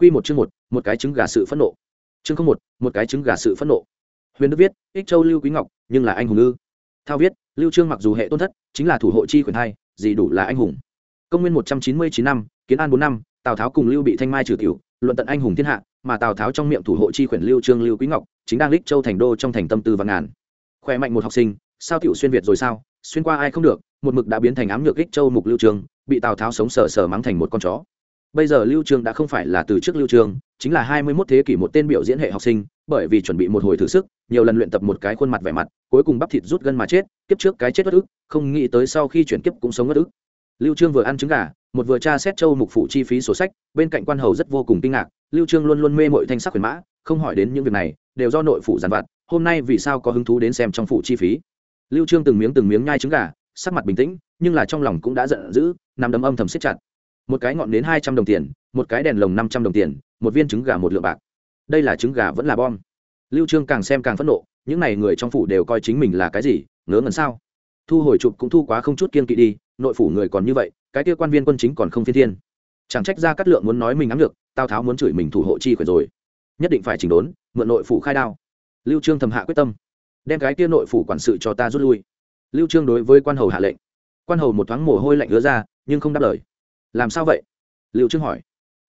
Quy một chương một, một cái trứng gà sự phẫn nộ. Chương không một, một cái trứng gà sự phẫn nộ. Huyền Đức viết, Ích Châu Lưu Quý Ngọc, nhưng là anh hùng ư? Thao viết, Lưu Trương mặc dù hệ tôn thất, chính là thủ hộ chi quyền hai, gì đủ là anh hùng. Công nguyên một trăm chín mươi chín năm, Kiến An bốn năm, Tào Tháo cùng Lưu bị thanh mai trừ tiểu, luận tận anh hùng thiên hạ, mà Tào Tháo trong miệng thủ hộ chi quyền Lưu Trương Lưu Quý Ngọc, chính đang Lịch Châu thành đô trong thành tâm tư và ngàn. Khỏe mạnh một học sinh, sao tiểu xuyên việt rồi sao? Xuyên qua ai không được, một mực đã biến thành ám nhược Lịch Châu mục Lưu Trương, bị Tào Tháo sống sờ sờ mắng thành một con chó bây giờ lưu Trường đã không phải là từ trước lưu Trường, chính là hai mươi 21 thế kỷ một tên biểu diễn hệ học sinh bởi vì chuẩn bị một hồi thử sức nhiều lần luyện tập một cái khuôn mặt vẻ mặt cuối cùng bắp thịt rút gân mà chết kiếp trước cái chết bất ức không nghĩ tới sau khi chuyển kiếp cũng sống bất ức. Lưu trương vừa ăn trứng gà một vừa tra xét châu mục phụ chi phí sổ sách bên cạnh quan hầu rất vô cùng kinh ngạc lưu trương luôn luôn mê mội thanh sắc quyền mã không hỏi đến những việc này đều do nội phụ giàn vặt hôm nay vì sao có hứng thú đến xem trong phụ chi phí. Lưu trương từng miếng từng miếng nhai trứng gà sắc mặt bình tĩnh nhưng là trong lòng cũng đã giận dữ nằm đấm âm thầm siết chặt một cái ngọn đến hai trăm đồng tiền, một cái đèn lồng năm trăm đồng tiền, một viên trứng gà một lượng bạc. Đây là trứng gà vẫn là bom. Lưu trương càng xem càng phẫn nộ, những này người trong phủ đều coi chính mình là cái gì, ngớ ngẩn sao? Thu hồi chụp cũng thu quá không chút kiên kỵ đi, nội phủ người còn như vậy, cái kia quan viên quân chính còn không phiên thiên. Chẳng trách ra cát lượng muốn nói mình ám được tao tháo muốn chửi mình thủ hộ chi khỏe rồi. Nhất định phải chỉnh đốn, mượn nội phủ khai đao. Lưu trương thầm hạ quyết tâm. Đem cái kia nội phủ quản sự cho ta rút lui. Lưu trương đối với quan hầu hạ lệnh. Quan hầu một thoáng mồ hôi lạnh ứa ra, nhưng không đáp lời làm sao vậy? Liệu trương hỏi.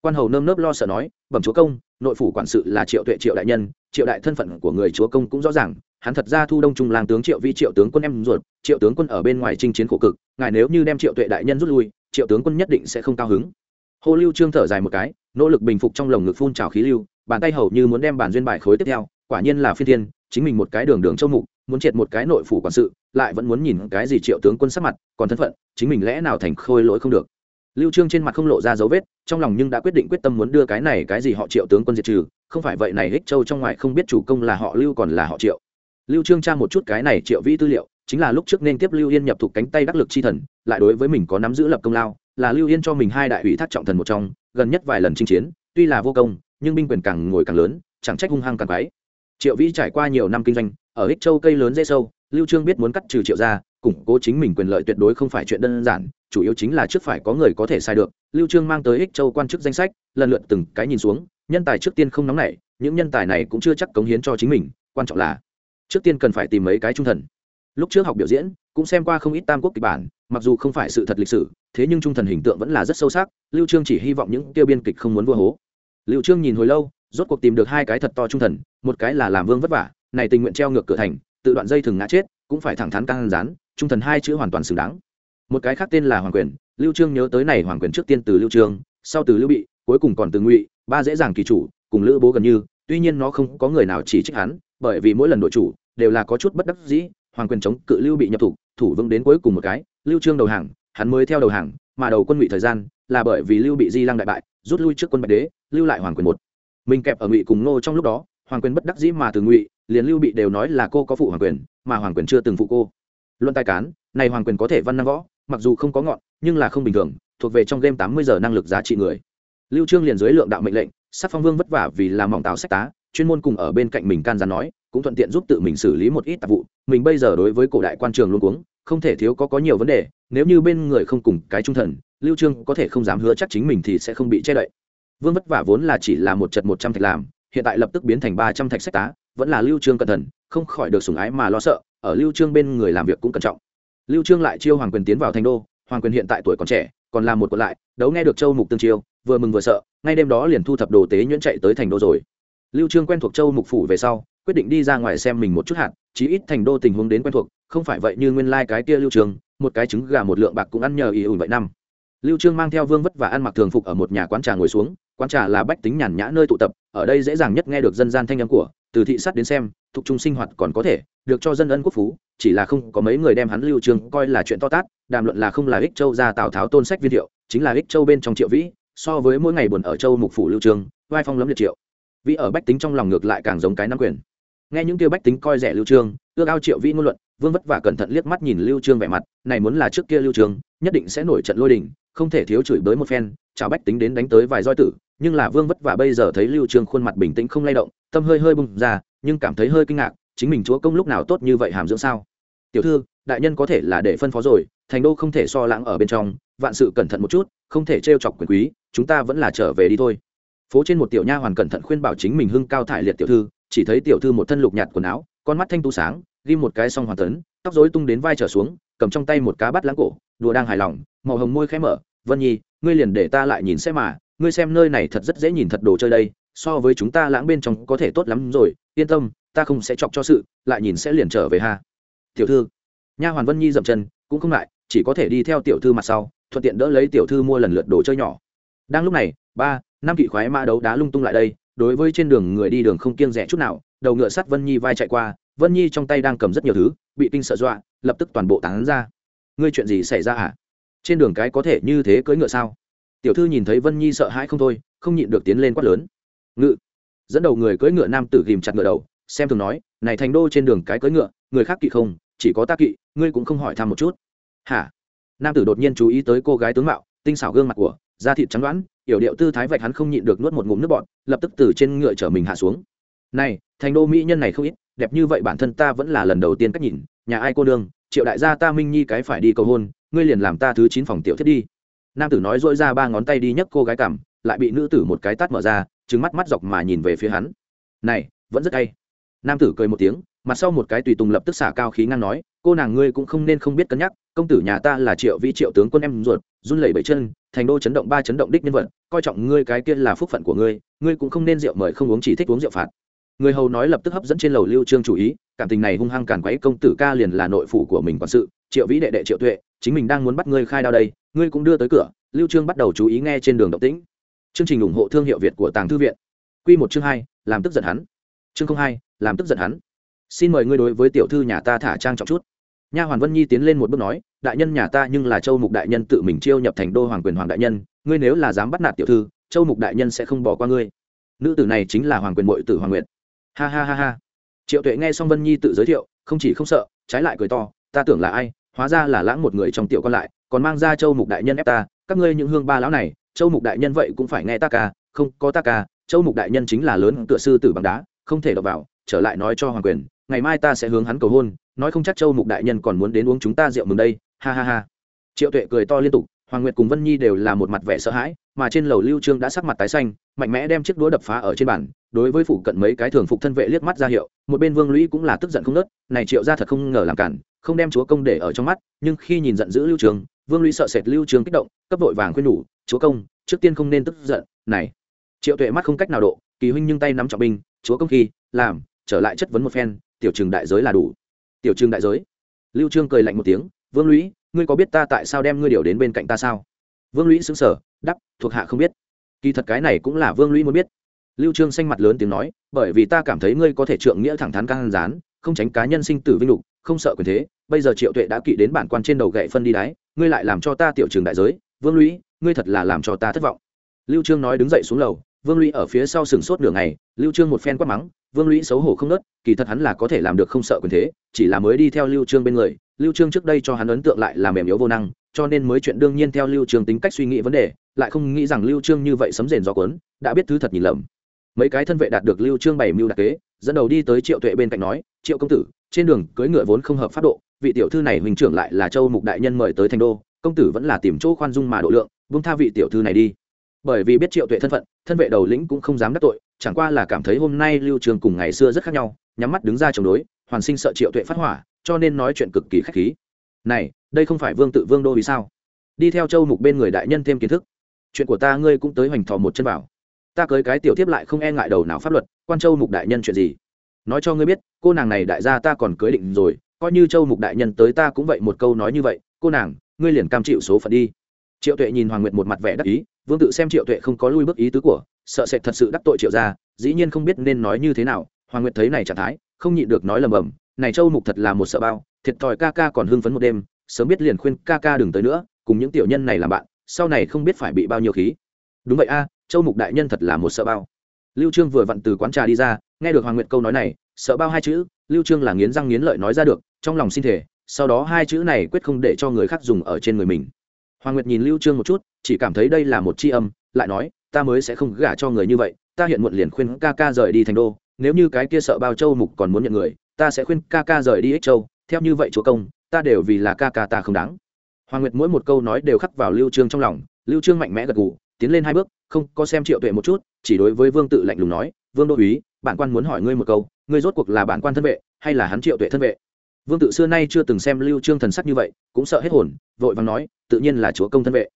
Quan hầu nơm nớp lo sợ nói, bẩm chúa công, nội phủ quản sự là triệu tuệ triệu đại nhân, triệu đại thân phận của người chúa công cũng rõ ràng, hắn thật ra thu đông trung lang tướng triệu vi triệu tướng quân em ruột, triệu tướng quân ở bên ngoài chinh chiến khổ cực, ngài nếu như đem triệu tuệ đại nhân rút lui, triệu tướng quân nhất định sẽ không cao hứng. Hồ lưu trương thở dài một cái, nỗ lực bình phục trong lồng ngực phun trào khí lưu, bàn tay hầu như muốn đem bản duyên bài khối tiếp theo, quả nhiên là phi thiên, chính mình một cái đường đường châu mục, muốn triệt một cái nội phủ quản sự, lại vẫn muốn nhìn cái gì triệu tướng quân sắc mặt, còn thân phận, chính mình lẽ nào thành khôi lỗi không được lưu trương trên mặt không lộ ra dấu vết, trong lòng nhưng đã quyết định quyết tâm muốn đưa cái này cái gì họ triệu tướng quân diệt trừ, không phải vậy này hích châu trong ngoài không biết chủ công là họ lưu còn là họ triệu. Lưu trương tra một chút cái này triệu vĩ tư liệu, chính là lúc trước nên tiếp lưu yên nhập thuộc cánh tay đắc lực chi thần, lại đối với mình có nắm giữ lập công lao, là lưu yên cho mình hai đại ủy thác trọng thần một trong, gần nhất vài lần chinh chiến, tuy là vô công, nhưng binh quyền càng ngồi càng lớn, chẳng trách hung hăng càng quái. Triệu vĩ trải qua nhiều năm kinh doanh, ở ích châu cây lớn dễ sâu, lưu trương biết muốn cắt trừ triệu gia, củng cố chính mình quyền lợi tuyệt đối không phải chuyện đơn giản chủ yếu chính là trước phải có người có thể sai được. Lưu trương mang tới ích châu quan chức danh sách, lần lượt từng cái nhìn xuống, nhân tài trước tiên không nóng nảy, những nhân tài này cũng chưa chắc cống hiến cho chính mình, quan trọng là trước tiên cần phải tìm mấy cái trung thần. Lúc trước học biểu diễn, cũng xem qua không ít tam quốc kịch bản, mặc dù không phải sự thật lịch sử, thế nhưng trung thần hình tượng vẫn là rất sâu sắc, lưu trương chỉ hy vọng những tiêu biên kịch không muốn vua hố. Lưu trương nhìn hồi lâu, rốt cuộc tìm được hai cái thật to trung thần, một cái là làm vương vất vả, này tình nguyện treo ngược cửa thành, tự đoạn dây thường ngã chết, cũng phải thẳng thắn căng rán trung thần hai chữ hoàn toàn xứng đáng một cái khác tên là hoàng quyền, lưu trương nhớ tới này hoàng quyền trước tiên từ lưu trương, sau từ lưu bị, cuối cùng còn từ ngụy, ba dễ dàng kỳ chủ, cùng lữ bố gần như, tuy nhiên nó không có người nào chỉ trích hắn, bởi vì mỗi lần đội chủ đều là có chút bất đắc dĩ, hoàng quyền chống cự lưu bị nhập thủ thủ vững đến cuối cùng một cái, lưu trương đầu hàng, hắn mới theo đầu hàng, mà đầu quân ngụy thời gian là bởi vì lưu bị di lăng đại bại, rút lui trước quân bạch đế, lưu lại hoàng quyền một. Mình kẹp ở ngụy cùng nô trong lúc đó, hoàng quyền bất đắc dĩ mà từ ngụy, liền lưu bị đều nói là cô có phụ hoàng quyền, mà hoàng quyền chưa từng phụ cô. Luận tài cán, này hoàng quyền có thể văn năng võ mặc dù không có ngọn, nhưng là không bình thường, thuộc về trong game tám mươi giờ năng lực giá trị người. Lưu trương liền dưới lượng đạo mệnh lệnh, sắc phong vương vất vả vì làm mỏng tào sách tá, chuyên môn cùng ở bên cạnh mình can gián nói, cũng thuận tiện giúp tự mình xử lý một ít tạp vụ. Mình bây giờ đối với cổ đại quan trường luôn cuống, không thể thiếu có có nhiều vấn đề, nếu như bên người không cùng cái trung thần, lưu trương có thể không dám hứa chắc chính mình thì sẽ không bị che đậy. Vương vất vả vốn là chỉ là một trận một trăm thạch làm, hiện tại lập tức biến thành ba trăm thạch sách tá, vẫn là lưu trương cẩn thận, không khỏi được sủng ái mà lo sợ, ở lưu trương bên người làm việc cũng cẩn trọng lưu trương lại chiêu hoàng quyền tiến vào thành đô, hoàng quyền hiện tại tuổi còn trẻ, còn là một quận lại, đấu nghe được châu mục tương chiêu, vừa mừng vừa sợ, ngay đêm đó liền thu thập đồ tế nhuyễn chạy tới thành đô rồi. Lưu trương quen thuộc châu mục phủ về sau, quyết định đi ra ngoài xem mình một chút hạn chí ít thành đô tình huống đến quen thuộc, không phải vậy như nguyên lai like cái kia lưu trương, một cái trứng gà một lượng bạc cũng ăn nhờ ý ủi vậy năm. Lưu trương mang theo vương vất và ăn mặc thường phục ở một nhà quán trà ngồi xuống, quán trà là bách tính nhàn nhã nơi tụ tập, ở đây dễ dàng nhất nghe được dân gian thanh âm của từ thị sát đến xem thuộc trung sinh hoạt còn có thể, được cho dân ân quốc phú, chỉ là không có mấy người đem hắn lưu trương coi là chuyện to tát, đàm luận là không là ích châu ra tào tháo tôn sách viên thiệu, chính là ích châu bên trong triệu vĩ, so với mỗi ngày buồn ở châu mục phủ lưu trương vai phong lấm liệt triệu. Vĩ ở bách tính trong lòng ngược lại càng giống cái nắm quyền. Nghe những kêu bách tính coi rẻ lưu trương ước ao triệu vĩ ngôn luận, vương vất vả cẩn thận liếc mắt nhìn lưu trương vẻ mặt, này muốn là trước kia lưu trương nhất định sẽ nổi trận lôi đình, không thể thiếu chửi bới một phen, chào bách tính đến đánh tới vài roi tử nhưng là vương vất vả bây giờ thấy lưu trương khuôn mặt bình tĩnh không lay động, tâm hơi hơi bùng ra, nhưng cảm thấy hơi kinh ngạc, chính mình chúa công lúc nào tốt như vậy hàm dưỡng sao? Tiểu thư, đại nhân có thể là để phân phó rồi, thành đô không thể so lãng ở bên trong, vạn sự cẩn thận một chút, không thể trêu chọc quyền quý, chúng ta vẫn là trở về đi thôi. Phố trên một tiểu nha hoàn cẩn thận khuyên bảo chính mình hưng cao thải liệt tiểu thư, chỉ thấy tiểu thư một thân lục nhạt quần áo, con mắt thanh tu sáng ghi một cái song hoàn tấn, tóc rối tung đến vai trở xuống, cầm trong tay một cá bắt lãng cổ, đùa đang hài lòng, màu hồng môi khẽ mở, vân nhi, ngươi liền để ta lại nhìn xem mà ngươi xem nơi này thật rất dễ nhìn thật đồ chơi đây, so với chúng ta lãng bên trong có thể tốt lắm rồi, yên tâm, ta không sẽ chọc cho sự, lại nhìn sẽ liền trở về ha. Tiểu thư. Nha hoàn vân nhi dậm chân, cũng không lại chỉ có thể đi theo tiểu thư mặt sau, thuận tiện đỡ lấy tiểu thư mua lần lượt đồ chơi nhỏ. Đang lúc này, ba, năm kỵ khoái mã đấu đá lung tung lại đây, đối với trên đường người đi đường không kiêng rẻ chút nào, đầu ngựa sắt vân nhi vai chạy qua, vân nhi trong tay đang cầm rất nhiều thứ, bị kinh sợ dọa, lập tức toàn bộ tán ra. Ngươi chuyện gì xảy ra hả trên đường cái có thể như thế cưỡi ngựa sao? Tiểu thư nhìn thấy vân nhi sợ hãi không thôi, không nhịn được tiến lên quát lớn. Ngự. Dẫn đầu người cưỡi ngựa nam tử ghìm chặt ngựa đầu, xem thường nói, này thành đô trên đường cái cưỡi ngựa, người khác kỵ không, chỉ có ta kỵ, ngươi cũng không hỏi thăm một chút. Hả? Nam tử đột nhiên chú ý tới cô gái tướng mạo, tinh xảo gương mặt của, da thịt trắng đoán, yểu điệu tư thái vạch hắn không nhịn được nuốt một ngụm nước bọt, lập tức từ trên ngựa chở mình hạ xuống. Này, thành đô mỹ nhân này không ít, đẹp như vậy bản thân ta vẫn là lần đầu tiên cách nhìn, nhà ai cô đương triệu đại gia ta minh nhi cái phải đi cầu hôn, ngươi liền làm ta thứ chín phòng tiểu thiết đi nam tử nói dỗi ra ba ngón tay đi nhấc cô gái cảm lại bị nữ tử một cái tát mở ra trứng mắt mắt dọc mà nhìn về phía hắn. Này, vẫn rất hay. Nam tử cười một tiếng, mặt sau một cái tùy tùng lập tức xả cao khí ngang nói, cô nàng ngươi cũng không nên không biết cân nhắc, công tử nhà ta là triệu vi triệu tướng quân em ruột, run lẩy bẩy chân, thành đô chấn động ba chấn động đích nhân vật, coi trọng ngươi cái kia là phúc phận của ngươi ngươi cũng không nên rượu mời không uống chỉ thích uống rượu phạt. Người hầu nói lập tức hấp dẫn trên lầu lưu trương chủ ý, cảm tình này hung hăng càn quấy công tử ca liền là nội phủ của mình quản sự, triệu vĩ đệ đệ triệu tuệ chính mình đang muốn bắt ngươi khai đao đây, ngươi cũng đưa tới cửa, lưu trương bắt đầu chú ý nghe trên đường động tĩnh. Chương trình ủng hộ thương hiệu việt của tàng thư viện. Quy một chương hai, làm tức giận hắn. Chương không hai, làm tức giận hắn. Xin mời ngươi đối với tiểu thư nhà ta thả trang trọng chút. Nha hoàn vân nhi tiến lên một bước nói, đại nhân nhà ta nhưng là châu mục đại nhân tự mình chiêu nhập thành đô hoàng quyền hoàng đại nhân, ngươi nếu là dám bắt nạt tiểu thư, châu mục đại nhân sẽ không bỏ qua ngươi. Nữ tử này chính là hoàng quyền bội tử hoàng nguyệt. Ha ha ha ha. Triệu tuệ nghe xong vân nhi tự giới thiệu, không chỉ không sợ, trái lại cười to, ta tưởng là ai hóa ra là lãng một người trong tiểu con lại, còn mang ra châu mục đại nhân ép ta, các ngươi những hương ba lão này, châu mục đại nhân vậy cũng phải nghe ta ca, không, có ta ca, châu mục đại nhân chính là lớn tựa sư tử bằng đá, không thể đọc vào, trở lại nói cho hoàng quyền, ngày mai ta sẽ hướng hắn cầu hôn, nói không chắc châu mục đại nhân còn muốn đến uống chúng ta rượu mừng đây, ha ha ha. Triệu tuệ cười to liên tục, hoàng nguyệt cùng vân nhi đều là một mặt vẻ sợ hãi mà trên lầu lưu trương đã sắc mặt tái xanh, mạnh mẽ đem chiếc đũa đập phá ở trên bàn, đối với phụ cận mấy cái thường phục thân vệ liếc mắt ra hiệu, một bên vương lũy cũng là tức giận không nớt, này triệu ra thật không ngờ làm cản, không đem chúa công để ở trong mắt, nhưng khi nhìn giận dữ lưu trường vương lũy sợ sệt lưu trường kích động, cấp vội vàng khuyên nhủ, chúa công, trước tiên không nên tức giận, này. Triệu tuệ mắt không cách nào độ, kỳ huynh nhưng tay nắm trọng binh, chúa công khi, làm, trở lại chất vấn một phen, tiểu trường đại giới là đủ. Tiểu trường đại giới? Lưu trương cười lạnh một tiếng, vương lũy, ngươi có biết ta tại sao đem ngươi điều đến bên cạnh ta sao? Vương lũy xứng sở đắp thuộc hạ không biết. Kỳ thật cái này cũng là vương lũy muốn biết. Lưu trương xanh mặt lớn tiếng nói, bởi vì ta cảm thấy ngươi có thể trượng nghĩa thẳng thắn căng rán không tránh cá nhân sinh tử vinh lục, không sợ quyền thế, bây giờ triệu tuệ đã kỵ đến bản quan trên đầu gậy phân đi đáy ngươi lại làm cho ta tiểu trường đại giới, vương lũy, ngươi thật là làm cho ta thất vọng. Lưu trương nói đứng dậy xuống lầu, vương lũy ở phía sau sừng sốt nửa ngày, lưu trương một phen quát mắng, vương lũy xấu hổ không nớt, kỳ thật hắn là có thể làm được không sợ quyền thế, chỉ là mới đi theo lưu trương bên người, lưu trương trước đây cho hắn ấn tượng lại là mềm yếu vô năng cho nên mới chuyện đương nhiên theo lưu trương tính cách suy nghĩ vấn đề, lại không nghĩ rằng lưu trương như vậy sấm rền do cuốn, đã biết thứ thật nhìn lầm. Mấy cái thân vệ đạt được lưu trương bảy mưu đặc kế, dẫn đầu đi tới triệu tuệ bên cạnh nói, triệu công tử, trên đường cưới ngựa vốn không hợp pháp độ, vị tiểu thư này huynh trưởng lại là châu mục đại nhân mời tới thành đô, công tử vẫn là tìm chỗ khoan dung mà độ lượng, buông tha vị tiểu thư này đi. Bởi vì biết triệu tuệ thân phận, thân vệ đầu lĩnh cũng không dám đắc tội, chẳng qua là cảm thấy hôm nay lưu trường cùng ngày xưa rất khác nhau, nhắm mắt đứng ra chống đối, hoàn sinh sợ triệu tuệ phát hỏa, cho nên nói chuyện cực kỳ khách khí. Này đây không phải vương tự vương đô vì sao? Đi theo châu mục bên người đại nhân thêm kiến thức. Chuyện của ta ngươi cũng tới hoành thò một chân vào. Ta cưới cái tiểu tiếp lại không e ngại đầu nào pháp luật, quan châu mục đại nhân chuyện gì? Nói cho ngươi biết, cô nàng này đại gia ta còn cưới định rồi, coi như châu mục đại nhân tới ta cũng vậy một câu nói như vậy, cô nàng, ngươi liền cam chịu số phận đi. Triệu tuệ nhìn hoàng nguyệt một mặt vẻ đắc ý, vương tự xem triệu tuệ không có lui bước ý tứ của, sợ sệt thật sự đắc tội triệu ra dĩ nhiên không biết nên nói như thế nào, hoàng nguyệt thấy này trạng thái, không nhịn được nói lầm bầm, này châu mục thật là một sợ bao, thiệt thòi ca ca còn hưng phấn một đêm sớm biết liền khuyên ca ca đừng tới nữa, cùng những tiểu nhân này làm bạn, sau này không biết phải bị bao nhiêu khí. Đúng vậy a, châu mục đại nhân thật là một sợ bao. Lưu trương vừa vặn từ quán trà đi ra, nghe được hoàng nguyệt câu nói này, sợ bao hai chữ, lưu trương là nghiến răng nghiến lợi nói ra được, trong lòng xin thể sau đó hai chữ này quyết không để cho người khác dùng ở trên người mình. Hoàng nguyệt nhìn lưu trương một chút, chỉ cảm thấy đây là một chi âm, lại nói, ta mới sẽ không gả cho người như vậy, ta hiện muộn liền khuyên ca ca rời đi thành đô, nếu như cái kia sợ bao châu mục còn muốn nhận người, ta sẽ khuyên ca ca rời đi ích châu, theo như vậy chúa công ta đều vì là ca ca ta không đáng. Hoàng nguyệt mỗi một câu nói đều khắc vào lưu trương trong lòng, lưu trương mạnh mẽ gật gù, tiến lên hai bước, không, có xem triệu tuệ một chút, chỉ đối với vương tự lạnh lùng nói, vương đô úy, bản quan muốn hỏi ngươi một câu, ngươi rốt cuộc là bản quan thân vệ, hay là hắn triệu tuệ thân vệ? Vương tự xưa nay chưa từng xem lưu trương thần sắc như vậy, cũng sợ hết hồn, vội vàng nói, tự nhiên là chúa công thân vệ.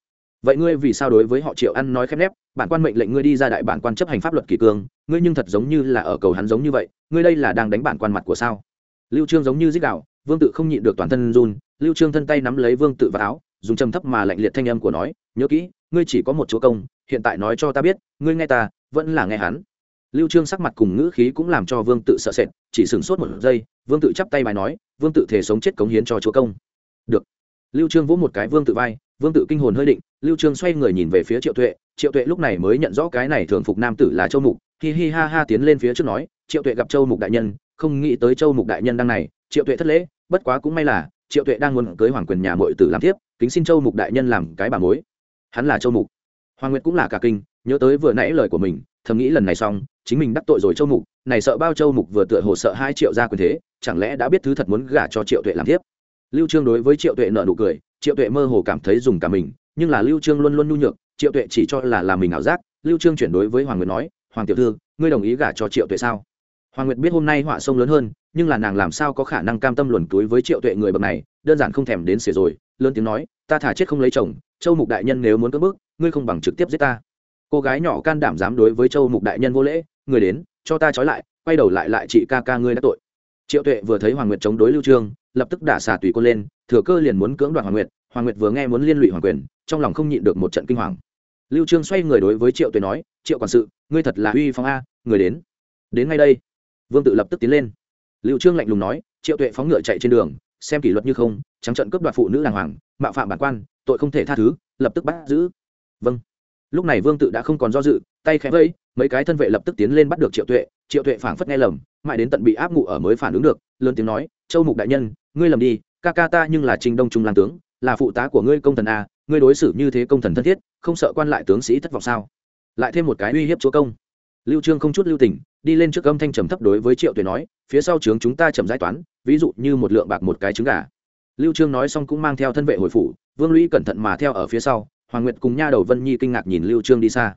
Vậy ngươi vì sao đối với họ triệu ăn nói khép nép? Bản quan mệnh lệnh ngươi đi ra đại bản quan chấp hành pháp luật kỳ cương, ngươi nhưng thật giống như là ở cầu hắn giống như vậy, ngươi đây là đang đánh bản quan mặt của sao? Lưu trương giống như dích đạo vương tự không nhịn được toàn thân run, lưu trương thân tay nắm lấy vương tự vào áo, dùng trầm thấp mà lạnh liệt thanh âm của nói, nhớ kỹ, ngươi chỉ có một chúa công, hiện tại nói cho ta biết, ngươi nghe ta, vẫn là nghe hắn. Lưu trương sắc mặt cùng ngữ khí cũng làm cho vương tự sợ sệt, chỉ sừng sốt một giây, vương tự chắp tay bài nói, vương tự thể sống chết cống hiến cho chúa công. Được. Lưu trương vỗ một cái vương tự vai, vương tự kinh hồn hơi định, lưu trương xoay người nhìn về phía triệu tuệ triệu tuệ lúc này mới nhận rõ cái này thường phục nam tử là châu mục, hi hi ha ha tiến lên phía trước nói, triệu tuệ gặp châu mục đại nhân không nghĩ tới châu mục đại nhân đang này, triệu tuệ thất lễ, bất quá cũng may là, triệu tuệ đang muốn cưới hoàng quyền nhà muội tử làm tiếp kính xin châu mục đại nhân làm cái bà mối. Hắn là châu mục. Hoàng nguyệt cũng là cả kinh, nhớ tới vừa nãy lời của mình, thầm nghĩ lần này xong, chính mình đắc tội rồi châu mục, này sợ bao châu mục vừa tựa hồ sợ hai triệu ra quyền thế, chẳng lẽ đã biết thứ thật muốn gả cho triệu tuệ làm tiếp lưu trương đối với triệu tuệ nợ nụ cười, triệu tuệ mơ hồ cảm thấy dùng cả mình, nhưng là lưu trương luôn luôn nhu nhược, triệu tuệ chỉ cho là làm mình ảo giác. Lưu trương chuyển đối với hoàng nguyệt nói, hoàng tiểu thư, ngươi đồng ý gả cho triệu tuệ sao? Hoàng nguyệt biết hôm nay họa sông lớn hơn, nhưng là nàng làm sao có khả năng cam tâm luồn túi với triệu tuệ người bậc này, đơn giản không thèm đến xỉa rồi, lớn tiếng nói, ta thả chết không lấy chồng, châu mục đại nhân nếu muốn cưỡng bức, ngươi không bằng trực tiếp giết ta. Cô gái nhỏ can đảm dám đối với châu mục đại nhân vô lễ, người đến, cho ta trói lại, quay đầu lại lại chị ca ca ngươi đã tội. Triệu tuệ vừa thấy hoàng nguyệt chống đối lưu trương, lập tức đả xả tùy cô lên, thừa cơ liền muốn cưỡng đoạt hoàng nguyệt hoàng nguyệt vừa nghe muốn liên lụy hoàng quyền, trong lòng không nhịn được một trận kinh hoàng. Lưu trương xoay người đối với triệu tuệ nói, triệu quản sự, ngươi thật là uy phong a, người đến đến ngay đây vương tự lập tức tiến lên. Lưu trương lạnh lùng nói, triệu tuệ phóng ngựa chạy trên đường, xem kỷ luật như không, trắng trận cướp đoạt phụ nữ đàng hoàng, mạo phạm bản quan, tội không thể tha thứ, lập tức bắt giữ. Vâng. Lúc này vương tự đã không còn do dự, tay khẽ vẫy, mấy cái thân vệ lập tức tiến lên bắt được triệu tuệ. Triệu tuệ phảng phất nghe lầm, mãi đến tận bị áp ngụ ở mới phản ứng được, lớn tiếng nói, châu mục đại nhân, ngươi lầm đi, ca ca ta nhưng là trình đông trung làm tướng, là phụ tá của ngươi công thần a, ngươi đối xử như thế công thần thân thiết, không sợ quan lại tướng sĩ thất vọng sao? Lại thêm một cái uy hiếp chúa công. Lưu trương không chút lưu tình đi lên trước âm thanh trầm thấp đối với triệu tuệ nói, phía sau trướng chúng ta chậm giải toán, ví dụ như một lượng bạc một cái trứng gà. Lưu trương nói xong cũng mang theo thân vệ hồi phủ, vương lũy cẩn thận mà theo ở phía sau, hoàng nguyệt cùng nha đầu vân nhi kinh ngạc nhìn lưu trương đi xa.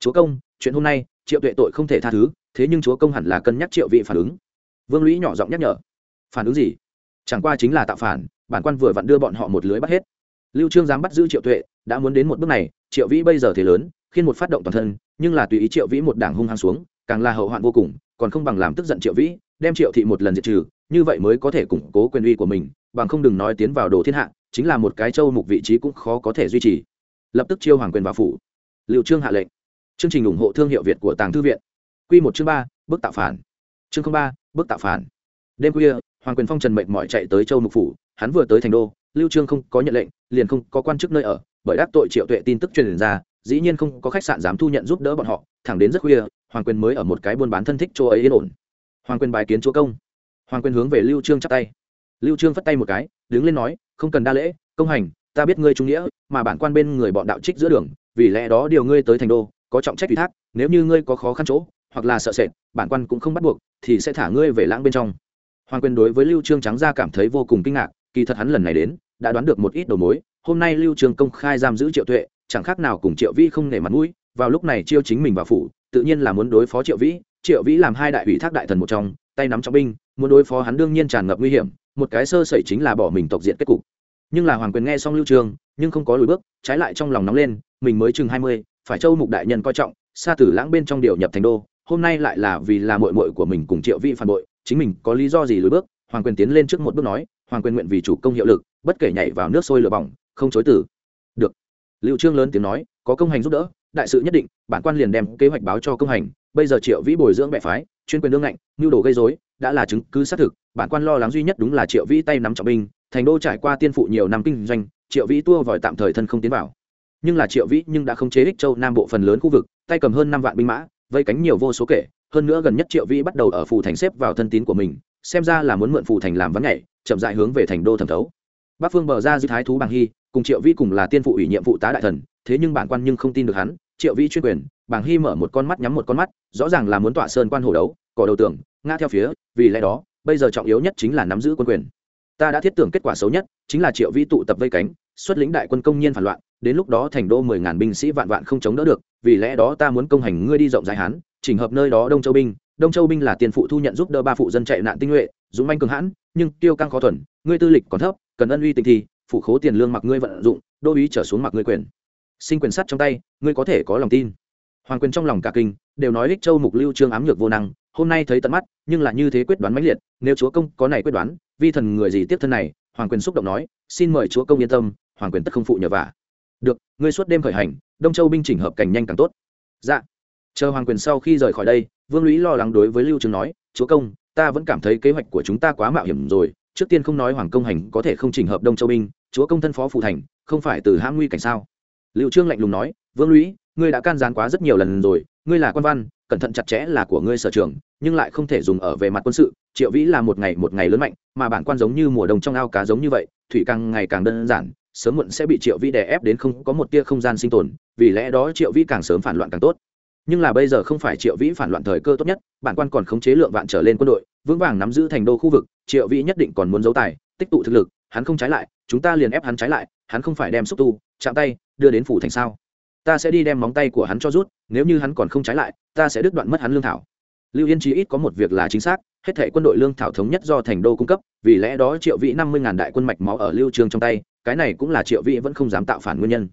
Chúa công, chuyện hôm nay, triệu tuệ tội không thể tha thứ, thế nhưng chúa công hẳn là cân nhắc triệu vị phản ứng. Vương lũy nhỏ giọng nhắc nhở. Phản ứng gì? Chẳng qua chính là tạo phản, bản quan vừa vặn đưa bọn họ một lưới bắt hết. Lưu trương dám bắt giữ triệu tuệ, đã muốn đến một bước này, triệu vĩ bây giờ thế lớn khiến một phát động toàn thân, nhưng là tùy ý triệu vĩ một đảng hung hăng xuống càng là hậu hoạn vô cùng, còn không bằng làm tức giận triệu vĩ, đem triệu thị một lần diệt trừ, như vậy mới có thể củng cố quyền uy của mình, bằng không đừng nói tiến vào đồ thiên hạ, chính là một cái châu mục vị trí cũng khó có thể duy trì. Lập tức chiêu hoàng quyền vào phủ. Liệu trương hạ lệnh. Chương trình ủng hộ thương hiệu việt của tàng thư viện. Q một chương ba bước tạo phản. Chương ba bước tạo phản. Đêm khuya, hoàng quyền phong trần mệnh mọi chạy tới châu mục phủ, hắn vừa tới thành đô, lưu trương không có nhận lệnh, liền không có quan chức nơi ở, bởi đắc tội triệu tuệ tin tức truyền ra, dĩ nhiên không có khách sạn dám thu nhận giúp đỡ bọn họ, thẳng đến rất khuya hoàng quyền mới ở một cái buôn bán thân thích chỗ ấy yên ổn. Hoàng quyền bài kiến chúa công. Hoàng quyền hướng về lưu trương chắp tay. Lưu trương phất tay một cái, đứng lên nói, không cần đa lễ, công hành, ta biết ngươi trung nghĩa, mà bản quan bên người bọn đạo trích giữa đường, vì lẽ đó điều ngươi tới thành đô, có trọng trách ủy thác, nếu như ngươi có khó khăn chỗ, hoặc là sợ sệt, bản quan cũng không bắt buộc, thì sẽ thả ngươi về lãng bên trong. Hoàng quyền đối với lưu trương trắng ra cảm thấy vô cùng kinh ngạc, kỳ thật hắn lần này đến, đã đoán được một ít đầu mối, hôm nay lưu trương công khai giam giữ triệu tuệ, chẳng khác nào cùng triệu Vi không nể mặt mũi, vào lúc này chiêu chính mình vào phủ tự nhiên là muốn đối phó triệu vĩ. Triệu vĩ làm hai đại ủy thác đại thần một trong tay nắm trọng binh muốn đối phó hắn đương nhiên tràn ngập nguy hiểm một cái sơ sẩy chính là bỏ mình tộc diện kết cục. Nhưng là hoàng quyền nghe xong lưu trường, nhưng không có lùi bước trái lại trong lòng nóng lên mình mới chừng 20, phải châu mục đại nhân coi trọng xa tử lãng bên trong điều nhập thành đô hôm nay lại là vì là muội muội của mình cùng triệu vĩ phản bội chính mình có lý do gì lùi bước? Hoàng quyền tiến lên trước một bước nói hoàng quyền nguyện vì chủ công hiệu lực bất kể nhảy vào nước sôi lửa bỏng không chối từ. Được lưu trương lớn tiếng nói, có công hành giúp đỡ, đại sự nhất định, bản quan liền đem kế hoạch báo cho công hành. Bây giờ triệu vĩ bồi dưỡng bệ phái, chuyên quyền đương ngạnh nhu đồ gây rối, đã là chứng cứ xác thực. Bản quan lo lắng duy nhất đúng là triệu vĩ tay nắm trọng binh, thành đô trải qua tiên phụ nhiều năm kinh doanh, triệu vĩ tua vòi tạm thời thân không tiến vào. Nhưng là triệu vĩ nhưng đã không chế ích châu nam bộ phần lớn khu vực, tay cầm hơn năm vạn binh mã, vây cánh nhiều vô số kể. Hơn nữa gần nhất triệu vĩ bắt đầu ở phủ thành xếp vào thân tín của mình, xem ra là muốn mượn phủ thành làm vắng nhảy, chậm dại hướng về thành đô thẩm thấu bắc phương bờ ra giữ thái thú bằng hy, cùng triệu vĩ cùng là tiên phụ ủy nhiệm vụ tá đại thần, thế nhưng bản quan nhưng không tin được hắn, triệu vĩ chuyên quyền bảng hy mở một con mắt nhắm một con mắt, rõ ràng là muốn tọa sơn quan hồ đấu, cỏ đầu tưởng ngã theo phía, vì lẽ đó, bây giờ trọng yếu nhất chính là nắm giữ quân quyền. Ta đã thiết tưởng kết quả xấu nhất, chính là triệu vĩ tụ tập vây cánh, xuất lĩnh đại quân công nhiên phản loạn, đến lúc đó thành đô mười ngàn binh sĩ vạn vạn không chống đỡ được, vì lẽ đó ta muốn công hành ngươi đi rộng dài hán, chỉnh hợp nơi đó đông châu binh. Đông châu binh là tiền phụ thu nhận giúp đỡ ba phụ dân chạy nạn tinh nhuệ, dũng manh cường hãn, nhưng tiêu căng khó thuần, ngươi tư lịch còn thấp cần ân uy tình thì phụ khố tiền lương mặc ngươi vận dụng, đô uý trở xuống mặc ngươi quyền. Sinh quyền sắt trong tay, ngươi có thể có lòng tin. Hoàng quyền trong lòng cả kinh, đều nói ích châu mục lưu trương ám nhược vô năng, hôm nay thấy tận mắt, nhưng là như thế quyết đoán mãnh liệt, nếu chúa công có này quyết đoán, vi thần người gì tiếp thân này, hoàng quyền xúc động nói, xin mời chúa công yên tâm, hoàng quyền tất không phụ nhờ vả. Được, ngươi suốt đêm khởi hành, đông châu binh chỉnh hợp cảnh nhanh càng tốt. Dạ. Chờ hoàng quyền sau khi rời khỏi đây, vương lũy lo lắng đối với lưu trương nói, chúa công, ta vẫn cảm thấy kế hoạch của chúng ta quá mạo hiểm rồi trước tiên không nói hoàng công hành có thể không chỉnh hợp đông châu binh, chúa công thân phó phụ thành, không phải từ hãm nguy cảnh sao? Liệu trương lạnh lùng nói, vương lũy, ngươi đã can gián quá rất nhiều lần rồi, ngươi là quan văn, cẩn thận chặt chẽ là của ngươi sở trường, nhưng lại không thể dùng ở về mặt quân sự, triệu vĩ là một ngày một ngày lớn mạnh, mà bản quan giống như mùa đông trong ao cá giống như vậy, thủy càng ngày càng đơn giản, sớm muộn sẽ bị triệu vĩ đè ép đến không có một tia không gian sinh tồn, vì lẽ đó triệu vĩ càng sớm phản loạn càng tốt nhưng là bây giờ không phải triệu vĩ phản loạn thời cơ tốt nhất, bản quan còn khống chế lượng vạn trở lên quân đội, vững vàng nắm giữ thành đô khu vực, triệu vĩ nhất định còn muốn giấu tài, tích tụ thực lực, hắn không trái lại, chúng ta liền ép hắn trái lại, hắn không phải đem xúc tu, chạm tay, đưa đến phủ thành sao. Ta sẽ đi đem móng tay của hắn cho rút, nếu như hắn còn không trái lại, ta sẽ đứt đoạn mất hắn lương thảo. Lưu yên chí ít có một việc là chính xác, hết thể quân đội lương thảo thống nhất do thành đô cung cấp, vì lẽ đó triệu vĩ năm mươi ngàn đại quân mạch máu ở lưu trương trong tay, cái này cũng là triệu vĩ vẫn không dám tạo phản nguyên nhân.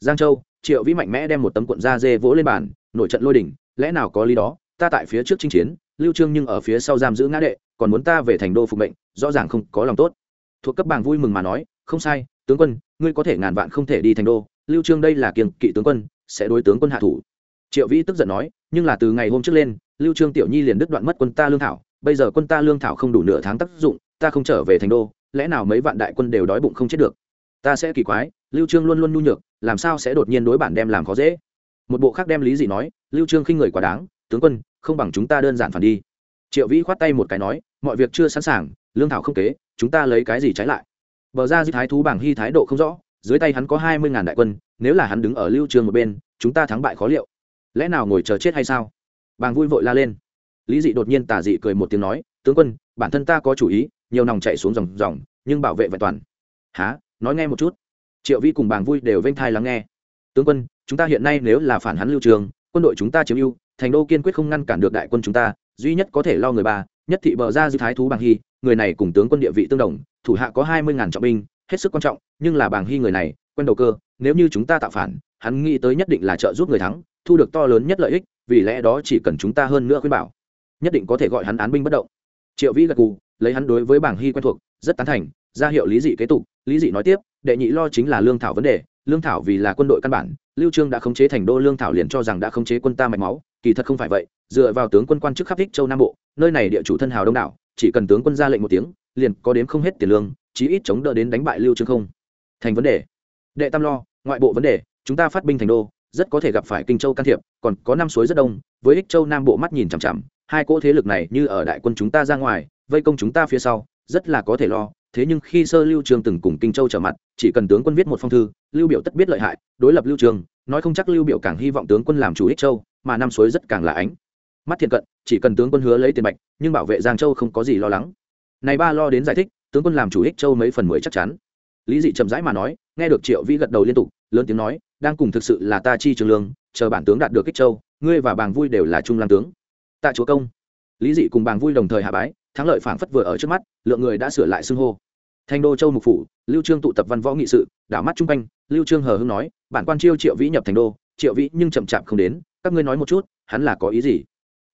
Giang châu, triệu vĩ mạnh mẽ đem một tấm cuộn da dê vỗ lên bàn nổi trận lôi đỉnh, lẽ nào có lý đó? Ta tại phía trước chinh chiến, lưu trương nhưng ở phía sau giam giữ ngã đệ, còn muốn ta về thành đô phục mệnh, rõ ràng không có lòng tốt. Thuộc cấp bảng vui mừng mà nói, không sai, tướng quân, ngươi có thể ngàn vạn không thể đi thành đô. Lưu trương đây là kiêng kỵ tướng quân, sẽ đối tướng quân hạ thủ. Triệu vĩ tức giận nói, nhưng là từ ngày hôm trước lên, lưu trương tiểu nhi liền đứt đoạn mất quân ta lương thảo, bây giờ quân ta lương thảo không đủ nửa tháng tác dụng, ta không trở về thành đô, lẽ nào mấy vạn đại quân đều đói bụng không chết được? Ta sẽ kỳ quái, lưu trương luôn luôn nhu nhược, làm sao sẽ đột nhiên đối bản đem làm khó dễ? Một bộ khác đem lý Dị nói, lưu trương khinh người quá đáng, tướng quân, không bằng chúng ta đơn giản phản đi. Triệu vĩ khoát tay một cái nói, mọi việc chưa sẵn sàng, lương thảo không kế, chúng ta lấy cái gì trái lại? Bờ ra di thái thú bảng hy thái độ không rõ, dưới tay hắn có hai mươi ngàn đại quân, nếu là hắn đứng ở lưu Trương một bên, chúng ta thắng bại khó liệu. Lẽ nào ngồi chờ chết hay sao? Bàng vui vội la lên. Lý dị đột nhiên tả dị cười một tiếng nói, tướng quân, bản thân ta có chủ ý, nhiều nòng chạy xuống dòng dòng, nhưng bảo vệ vẹn toàn. Há nói nghe một chút. Triệu vi cùng bàng vui đều vênh thai lắng nghe. Tướng quân chúng ta hiện nay nếu là phản hắn lưu trường, quân đội chúng ta chiếm ưu, thành đô kiên quyết không ngăn cản được đại quân chúng ta, duy nhất có thể lo người ba, nhất thị bờ ra dư thái thú bàng hy, người này cùng tướng quân địa vị tương đồng, thủ hạ có hai mươi ngàn trọng binh, hết sức quan trọng, nhưng là bàng hy người này quen đầu cơ, nếu như chúng ta tạo phản, hắn nghĩ tới nhất định là trợ giúp người thắng, thu được to lớn nhất lợi ích, vì lẽ đó chỉ cần chúng ta hơn nữa khuyên bảo, nhất định có thể gọi hắn án binh bất động. Triệu vĩ gật cù lấy hắn đối với bảng hy quen thuộc, rất tán thành, ra hiệu lý dị kế tục, lý dị nói tiếp, đệ nhị lo chính là lương thảo vấn đề, lương thảo vì là quân đội căn bản lưu trương đã khống chế thành đô lương thảo liền cho rằng đã khống chế quân ta mạch máu, kỳ thật không phải vậy, dựa vào tướng quân quan chức khắp thích châu nam bộ, nơi này địa chủ thân hào đông đảo, chỉ cần tướng quân ra lệnh một tiếng, liền có đếm không hết tiền lương, chí ít chống đỡ đến đánh bại lưu trương không. Thành vấn đề. Đệ tam lo, ngoại bộ vấn đề, chúng ta phát binh thành đô, rất có thể gặp phải kinh châu can thiệp, còn có năm suối rất đông, với ích châu nam bộ mắt nhìn chằm chằm, hai cỗ thế lực này như ở đại quân chúng ta ra ngoài, vây công chúng ta phía sau, rất là có thể lo thế nhưng khi sơ lưu trường từng cùng kinh châu trở mặt, chỉ cần tướng quân viết một phong thư, lưu biểu tất biết lợi hại, đối lập lưu trường, nói không chắc lưu biểu càng hy vọng tướng quân làm chủ ích châu, mà năm suối rất càng là ánh. Mắt thiện cận, chỉ cần tướng quân hứa lấy tiền bạch, nhưng bảo vệ giang châu không có gì lo lắng. Này ba lo đến giải thích, tướng quân làm chủ ích châu mấy phần mười chắc chắn. Lý dị chậm rãi mà nói, nghe được triệu vĩ gật đầu liên tục, lớn tiếng nói, đang cùng thực sự là ta chi trường lương, chờ bản tướng đạt được ích châu, ngươi và bàng vui đều là trung lang tướng. Tạ chúa công. Lý dị cùng bàng vui đồng thời hạ bái thắng lợi phảng phất vừa ở trước mắt, lượng người đã sửa lại xưng hô. Thành đô châu mục phủ, lưu trương tụ tập văn võ nghị sự, đảo mắt trung quanh, lưu trương hờ hững nói, bản quan chiêu triệu vĩ nhập thành đô, triệu vĩ nhưng chậm chạp không đến, các ngươi nói một chút, hắn là có ý gì?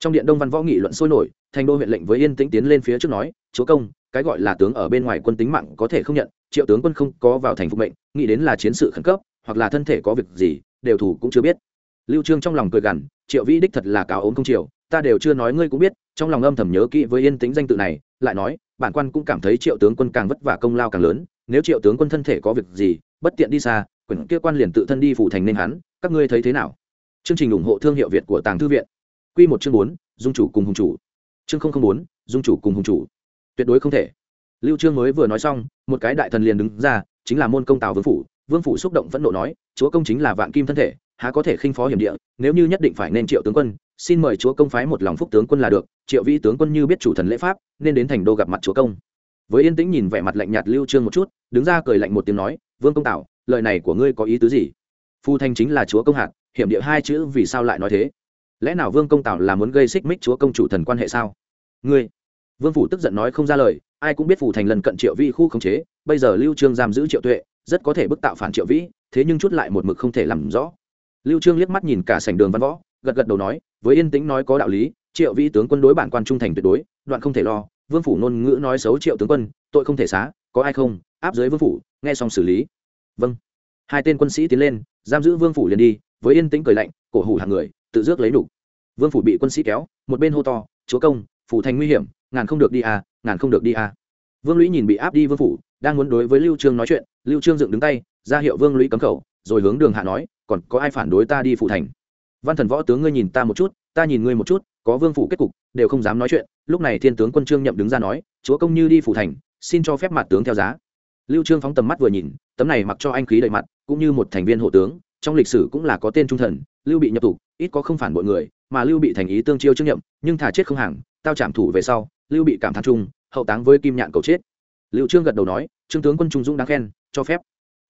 Trong điện đông văn võ nghị luận sôi nổi thành đô huyện lệnh với yên tĩnh tiến lên phía trước nói, chúa công, cái gọi là tướng ở bên ngoài quân tính mạng có thể không nhận, triệu tướng quân không có vào thành phục mệnh, nghĩ đến là chiến sự khẩn cấp, hoặc là thân thể có việc gì, đều thủ cũng chưa biết. Lưu trương trong lòng cười gằn, triệu vĩ đích thật là cáo ốm không triều ta đều chưa nói ngươi cũng biết, trong lòng âm thầm nhớ kỹ với yên tĩnh danh tự này, lại nói, bản quan cũng cảm thấy triệu tướng quân càng vất vả công lao càng lớn, nếu triệu tướng quân thân thể có việc gì, bất tiện đi xa, quyển kia quan liền tự thân đi phủ thành nên hắn, các ngươi thấy thế nào? Chương trình ủng hộ thương hiệu việt của tàng thư viện. Quy một chương bốn, dung chủ cùng hùng chủ. Chương không không bốn, dung chủ cùng hùng chủ. Tuyệt đối không thể. Lưu trương mới vừa nói xong, một cái đại thần liền đứng ra, chính là môn công tào vương phủ. Vương phủ xúc động phẫn nộ nói, chúa công chính là vạn kim thân thể, há có thể khinh phó hiểm địa, nếu như nhất định phải nên triệu tướng quân xin mời chúa công phái một lòng phúc tướng quân là được, triệu vĩ tướng quân như biết chủ thần lễ pháp, nên đến thành đô gặp mặt chúa công. Với yên tĩnh nhìn vẻ mặt lạnh nhạt lưu trương một chút, đứng ra cười lạnh một tiếng nói, vương công tảo, lời này của ngươi có ý tứ gì? Phu thanh chính là chúa công hạt, hiểm địa hai chữ vì sao lại nói thế? Lẽ nào vương công tảo là muốn gây xích mích chúa công chủ thần quan hệ sao? Ngươi! Vương phủ tức giận nói không ra lời, ai cũng biết phủ thành lần cận triệu vĩ khu khống chế, bây giờ lưu trương giam giữ triệu tuệ, rất có thể bức tạo phản triệu vĩ, thế nhưng chút lại một mực không thể làm rõ. Lưu trương liếc mắt nhìn cả sảnh đường văn võ gật gật đầu nói, với yên tĩnh nói có đạo lý, triệu vĩ tướng quân đối bản quan trung thành tuyệt đối, đoạn không thể lo, vương phủ ngôn ngữ nói xấu triệu tướng quân, tội không thể xá, có ai không, áp dưới vương phủ, nghe xong xử lý. Vâng. Hai tên quân sĩ tiến lên, giam giữ vương phủ liền đi, với yên tĩnh cười lạnh, cổ hủ hàng người, tự rước lấy đủ. Vương phủ bị quân sĩ kéo, một bên hô to, chúa công, phủ thành nguy hiểm, ngàn không được đi à ngàn không được đi à. Vương lũy nhìn bị áp đi vương phủ, đang muốn đối với lưu trương nói chuyện, lưu trương dựng đứng tay, ra hiệu vương lũy cấm khẩu, rồi hướng đường hạ nói, còn có ai phản đối ta đi phủ thành? Văn thần võ tướng ngươi nhìn ta một chút ta nhìn ngươi một chút có vương phủ kết cục đều không dám nói chuyện. Lúc này thiên tướng quân trương nhậm đứng ra nói chúa công như đi phủ thành xin cho phép mặt tướng theo giá. Lưu trương phóng tầm mắt vừa nhìn tấm này mặc cho anh khí đầy mặt cũng như một thành viên hộ tướng trong lịch sử cũng là có tên trung thần lưu bị nhập tục, ít có không phản bội người mà lưu bị thành ý tương chiêu trương nhậm nhưng thả chết không hàng tao trảm thủ về sau lưu bị cảm thán chung hậu táng với kim nhạn cầu chết. Lưu trương gật đầu nói trương tướng quân trung dũng đáng khen cho phép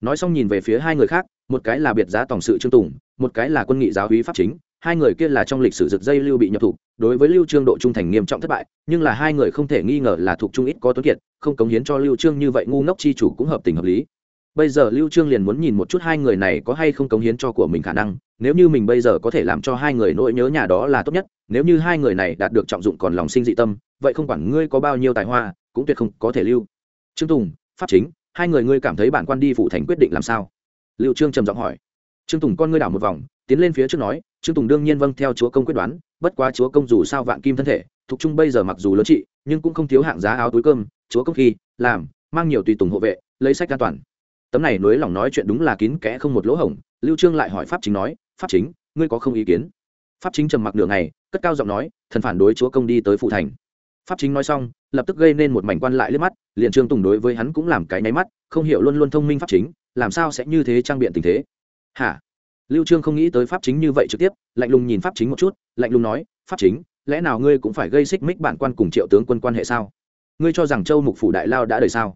nói xong nhìn về phía hai người khác, một cái là biệt giá tổng sự trương tùng, một cái là quân nghị giáo hí pháp chính. Hai người kia là trong lịch sử rực dây lưu bị nhập thủ, đối với lưu trương độ trung thành nghiêm trọng thất bại, nhưng là hai người không thể nghi ngờ là thuộc trung ít có tuấn kiệt, không cống hiến cho lưu trương như vậy ngu ngốc chi chủ cũng hợp tình hợp lý. Bây giờ lưu trương liền muốn nhìn một chút hai người này có hay không cống hiến cho của mình khả năng, nếu như mình bây giờ có thể làm cho hai người nỗi nhớ nhà đó là tốt nhất, nếu như hai người này đạt được trọng dụng còn lòng sinh dị tâm, vậy không quản ngươi có bao nhiêu tài hoa, cũng tuyệt không có thể lưu. Trương tùng, pháp chính hai người ngươi cảm thấy bản quan đi phụ thành quyết định làm sao? Lưu trương trầm giọng hỏi. Trương tùng con ngươi đảo một vòng, tiến lên phía trước nói, trương tùng đương nhiên vâng theo chúa công quyết đoán, bất quá chúa công dù sao vạn kim thân thể, thuộc trung bây giờ mặc dù lớn trị, nhưng cũng không thiếu hạng giá áo túi cơm, chúa công khi, làm, mang nhiều tùy tùng hộ vệ, lấy sách an toàn. Tấm này nối lòng nói chuyện đúng là kín kẽ không một lỗ hổng, lưu trương lại hỏi pháp chính nói, pháp chính, ngươi có không ý kiến? Pháp chính trầm mặc nửa ngày, cất cao giọng nói, thần phản đối chúa công đi tới phụ thành pháp chính nói xong, lập tức gây nên một mảnh quan lại liếc mắt, liền trương tùng đối với hắn cũng làm cái nháy mắt, không hiểu luôn luôn thông minh pháp chính, làm sao sẽ như thế trang biện tình thế? Hả? Lưu trương không nghĩ tới pháp chính như vậy trực tiếp, lạnh lùng nhìn pháp chính một chút, lạnh lùng nói, pháp chính, lẽ nào ngươi cũng phải gây xích mích bản quan cùng triệu tướng quân quan hệ sao? Ngươi cho rằng châu mục phủ đại lao đã đời sao?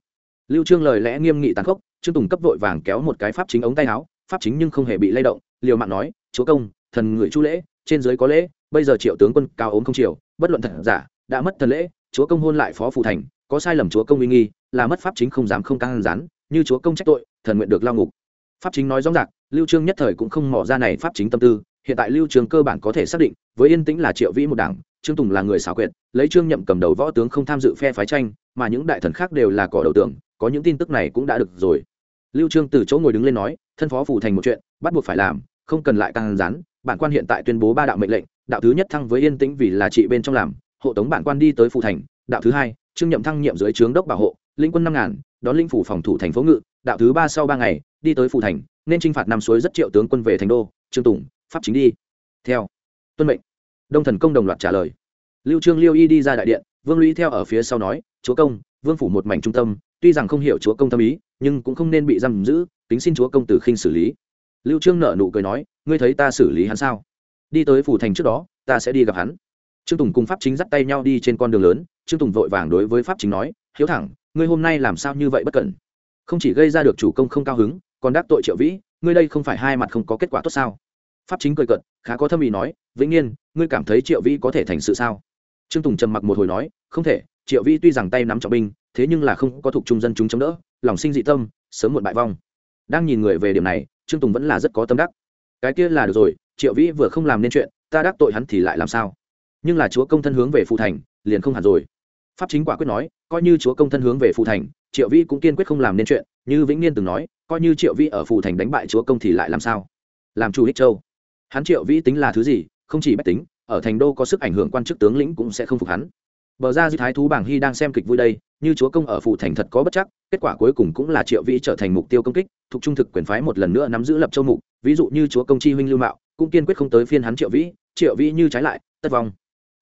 Lưu trương lời lẽ nghiêm nghị tàn khốc, trương tùng cấp vội vàng kéo một cái pháp chính ống tay áo, pháp chính nhưng không hề bị lay động, liều mạng nói, chúa công, thần người chu lễ, trên dưới có lễ, bây giờ triệu tướng quân cao ốm không chiều, bất luận thật giả đã mất thần lễ, chúa công hôn lại phó phụ thành, có sai lầm chúa công uy nghi, là mất pháp chính không dám không căng rán như chúa công trách tội, thần nguyện được lao ngục. Pháp chính nói rõ ràng, lưu trương nhất thời cũng không mò ra này pháp chính tâm tư, hiện tại lưu trương cơ bản có thể xác định, với yên tĩnh là triệu vĩ một đảng, trương tùng là người xảo quyệt, lấy trương nhậm cầm đầu võ tướng không tham dự phe phái tranh, mà những đại thần khác đều là cỏ đầu tưởng có những tin tức này cũng đã được rồi. Lưu trương từ chỗ ngồi đứng lên nói, thân phó phủ thành một chuyện, bắt buộc phải làm, không cần lại càng rán bản quan hiện tại tuyên bố ba đạo mệnh lệnh, đạo thứ nhất thăng với yên tĩnh vì là trị bên trong làm hộ tống bản quan đi tới phủ thành, đạo thứ hai, trương nhậm thăng nhiệm dưới trướng đốc bảo hộ, linh quân năm ngàn, đón linh phủ phòng thủ thành phố ngự, đạo thứ ba sau ba ngày, đi tới phủ thành, nên trinh phạt năm suối rất triệu tướng quân về thành đô, trương tùng, pháp chính đi. Theo tuân mệnh, đông thần công đồng loạt trả lời. Lưu trương liêu y đi ra đại điện, vương lũy theo ở phía sau nói, chúa công, vương phủ một mảnh trung tâm, tuy rằng không hiểu chúa công tâm ý, nhưng cũng không nên bị giam giữ tính xin chúa công tử khinh xử lý. Lưu trương nở nụ cười nói, ngươi thấy ta xử lý hắn sao? Đi tới phủ thành trước đó, ta sẽ đi gặp hắn trương tùng cùng pháp chính dắt tay nhau đi trên con đường lớn, trương tùng vội vàng đối với pháp chính nói, hiếu thẳng, ngươi hôm nay làm sao như vậy bất cẩn? Không chỉ gây ra được chủ công không cao hứng, còn đắc tội triệu vĩ, ngươi đây không phải hai mặt không có kết quả tốt sao? Pháp chính cười cận khá có thâm ý nói, vĩnh nhiên, ngươi cảm thấy triệu vĩ có thể thành sự sao? Trương tùng trầm mặc một hồi nói, không thể, triệu vĩ tuy rằng tay nắm trọng binh, thế nhưng là không có thuộc trung dân chúng chống đỡ, lòng sinh dị tâm, sớm muộn bại vong. Đang nhìn người về điểm này, trương tùng vẫn là rất có tâm đắc. Cái kia là được rồi, triệu vĩ vừa không làm nên chuyện, ta đắc tội hắn thì lại làm sao? Nhưng là chúa công thân hướng về phụ thành, liền không hẳn rồi. Pháp chính quả quyết nói, coi như chúa công thân hướng về phụ thành, triệu vĩ cũng kiên quyết không làm nên chuyện, như vĩnh niên từng nói, coi như triệu vĩ ở phụ thành đánh bại chúa công thì lại làm sao? Làm chủ ích châu. Hắn triệu vĩ tính là thứ gì, không chỉ bách tính, ở thành đô có sức ảnh hưởng quan chức tướng lĩnh cũng sẽ không phục hắn. Bờ ra di thái thú bảng hy đang xem kịch vui đây, như chúa công ở phụ thành thật có bất chắc, kết quả cuối cùng cũng là triệu vĩ trở thành mục tiêu công kích, thuộc trung thực quyền phái một lần nữa nắm giữ lập châu mục, ví dụ như chúa công chi huynh lưu mạo, cũng kiên quyết không tới phiên hắn triệu vĩ triệu vĩ như trái lại, tất vong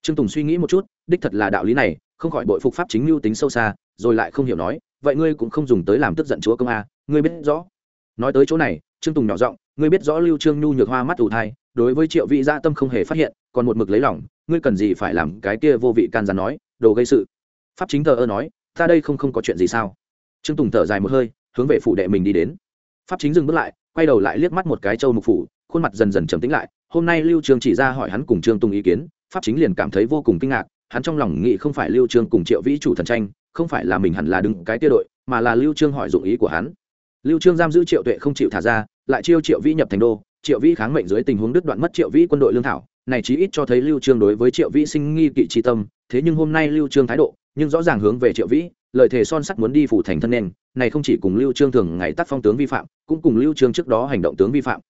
trương tùng suy nghĩ một chút, đích thật là đạo lý này, không khỏi bội phục pháp chính mưu tính sâu xa, rồi lại không hiểu nói, vậy ngươi cũng không dùng tới làm tức giận chúa công a, ngươi biết rõ. Nói tới chỗ này, trương tùng nhỏ giọng, ngươi biết rõ lưu trương nhu nhược hoa mắt ủ thai, đối với triệu vị gia dạ tâm không hề phát hiện, còn một mực lấy lòng, ngươi cần gì phải làm cái kia vô vị can gián nói, đồ gây sự. Pháp chính thờ ơ nói, ta đây không không có chuyện gì sao? Trương tùng thở dài một hơi, hướng về phủ đệ mình đi đến. Pháp chính dừng bước lại, quay đầu lại liếc mắt một cái châu mục phủ, khuôn mặt dần dần trầm tĩnh lại, hôm nay lưu trương chỉ ra hỏi hắn cùng trương tùng ý kiến pháp chính liền cảm thấy vô cùng kinh ngạc, hắn trong lòng nghĩ không phải lưu trương cùng triệu vĩ chủ thần tranh, không phải là mình hẳn là đứng cái tiêu đội, mà là lưu trương hỏi dụng ý của hắn. Lưu trương giam giữ triệu tuệ không chịu thả ra, lại chiêu triệu vĩ nhập thành đô, triệu vĩ kháng mệnh dưới tình huống đứt đoạn mất triệu vĩ quân đội lương thảo, này chí ít cho thấy lưu trương đối với triệu vĩ sinh nghi kỵ chi tâm, thế nhưng hôm nay lưu trương thái độ, nhưng rõ ràng hướng về triệu vĩ, lời thề son sắt muốn đi phủ thành thân nên này không chỉ cùng lưu trương thường ngày tác phong tướng vi phạm, cũng cùng lưu trương trước đó hành động tướng vi phạm.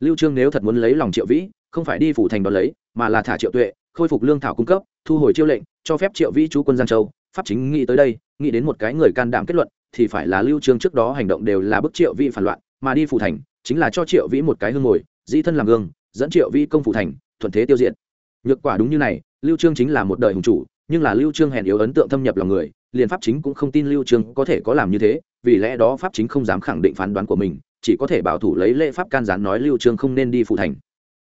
Lưu trương nếu thật muốn lấy lòng triệu vĩ, không phải đi phủ thành đó lấy, mà là thả triệu tuệ khôi phục lương thảo cung cấp, thu hồi chiêu lệnh, cho phép triệu vĩ chú quân giang châu. Pháp chính nghĩ tới đây, nghĩ đến một cái người can đảm kết luận, thì phải là lưu trương trước đó hành động đều là bức triệu vĩ phản loạn, mà đi phủ thành, chính là cho triệu vĩ một cái hương ngồi, dĩ thân làm gương, dẫn triệu vĩ công phủ thành, thuận thế tiêu diệt. Nhược quả đúng như này, lưu trương chính là một đời hùng chủ, nhưng là lưu trương hèn yếu ấn tượng thâm nhập lòng người, liền pháp chính cũng không tin lưu trương có thể có làm như thế, vì lẽ đó pháp chính không dám khẳng định phán đoán của mình, chỉ có thể bảo thủ lấy lễ pháp can gián nói lưu trương không nên đi phủ thành.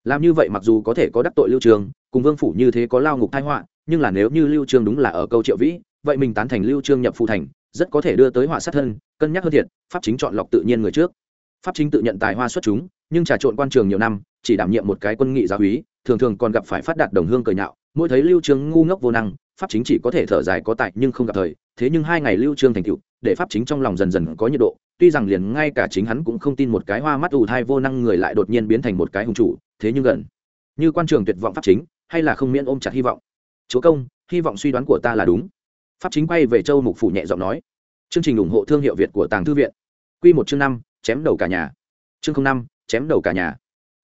Làm như vậy mặc dù có thể có đắc tội lưu trương cùng vương phủ như thế có lao ngục tai họa, nhưng là nếu như lưu trương đúng là ở câu triệu vĩ, vậy mình tán thành lưu trương nhập phụ thành, rất có thể đưa tới họa sát thân, cân nhắc hơn thiệt, pháp chính chọn lọc tự nhiên người trước. Pháp chính tự nhận tài hoa xuất chúng, nhưng trà trộn quan trường nhiều năm, chỉ đảm nhiệm một cái quân nghị giáo úy, thường thường còn gặp phải phát đạt đồng hương cười nhạo, mỗi thấy lưu trương ngu ngốc vô năng, pháp chính chỉ có thể thở dài có tại nhưng không gặp thời, thế nhưng hai ngày lưu trương thành tựu, để pháp chính trong lòng dần dần có nhiệt độ, tuy rằng liền ngay cả chính hắn cũng không tin một cái hoa mắt ù thai vô năng người lại đột nhiên biến thành một cái hùng chủ, thế nhưng gần như quan trường tuyệt vọng pháp chính hay là không miễn ôm chặt hy vọng? Chúa công, hy vọng suy đoán của ta là đúng. Pháp chính quay về châu mục phủ nhẹ giọng nói. Chương trình ủng hộ thương hiệu việt của tàng thư viện. Quy một chương năm, chém đầu cả nhà. Chương năm, chém đầu cả nhà.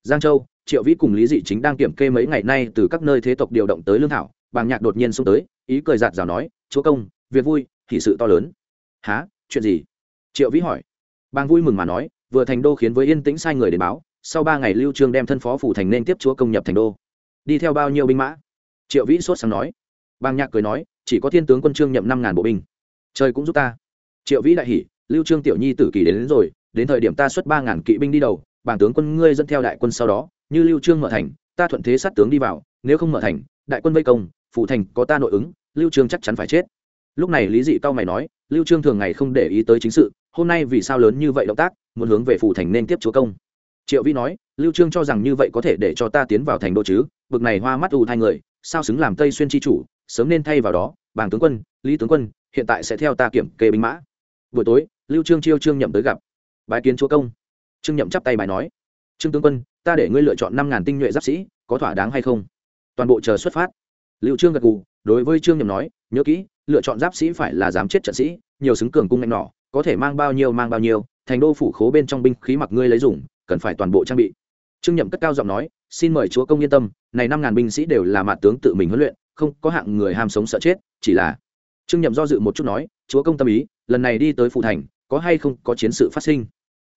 Giang châu, triệu vĩ cùng lý dị chính đang kiểm kê mấy ngày nay từ các nơi thế tộc điều động tới lương thảo. Bàng nhạc đột nhiên xông tới, ý cười giạt rào nói, chúa công, việc vui, thì sự to lớn. Há chuyện gì? Triệu vĩ hỏi. Bàng vui mừng mà nói, vừa thành đô khiến với yên tĩnh sai người đến báo, sau ba ngày lưu trương đem thân phó phủ thành nên tiếp chúa công nhập thành đô đi theo bao nhiêu binh mã? Triệu vĩ sốt sáng nói. Bàng nhạc cười nói chỉ có thiên tướng quân trương nhậm năm ngàn bộ binh. Trời cũng giúp ta. Triệu vĩ đại hỉ lưu trương tiểu nhi tử kỳ đến, đến rồi đến thời điểm ta xuất ba ngàn kỵ binh đi đầu bàng tướng quân ngươi dẫn theo đại quân sau đó như lưu trương mở thành ta thuận thế sát tướng đi vào nếu không mở thành đại quân vây công phụ thành có ta nội ứng lưu trương chắc chắn phải chết. Lúc này lý dị cao mày nói lưu trương thường ngày không để ý tới chính sự hôm nay vì sao lớn như vậy động tác muốn hướng về phủ thành nên tiếp chúa công. Triệu Vĩ nói lưu trương cho rằng như vậy có thể để cho ta tiến vào thành đô chứ? Bực này hoa mắt u thai người, sao xứng làm tây xuyên tri chủ, sớm nên thay vào đó, bàng tướng quân, lý tướng quân, hiện tại sẽ theo ta kiểm kê binh mã. Buổi tối, lưu trương chiêu trương nhậm tới gặp. Bái kiến chúa công. Trương nhậm chắp tay bài nói. Trương tướng quân, ta để ngươi lựa chọn năm ngàn tinh nhuệ giáp sĩ, có thỏa đáng hay không? Toàn bộ chờ xuất phát. Liệu trương gật gù, đối với trương nhậm nói, nhớ kỹ, lựa chọn giáp sĩ phải là dám chết trận sĩ, nhiều xứng cường cung ngạnh nỏ có thể mang bao nhiêu mang bao nhiêu, thành đô phủ khố bên trong binh khí mặc ngươi lấy dùng, cần phải toàn bộ trang bị. Trương nhậm cất cao giọng nói xin mời chúa công yên tâm, này năm ngàn binh sĩ đều là mạn tướng tự mình huấn luyện, không có hạng người ham sống sợ chết, chỉ là trương nhậm do dự một chút nói, chúa công tâm ý, lần này đi tới phụ thành, có hay không có chiến sự phát sinh?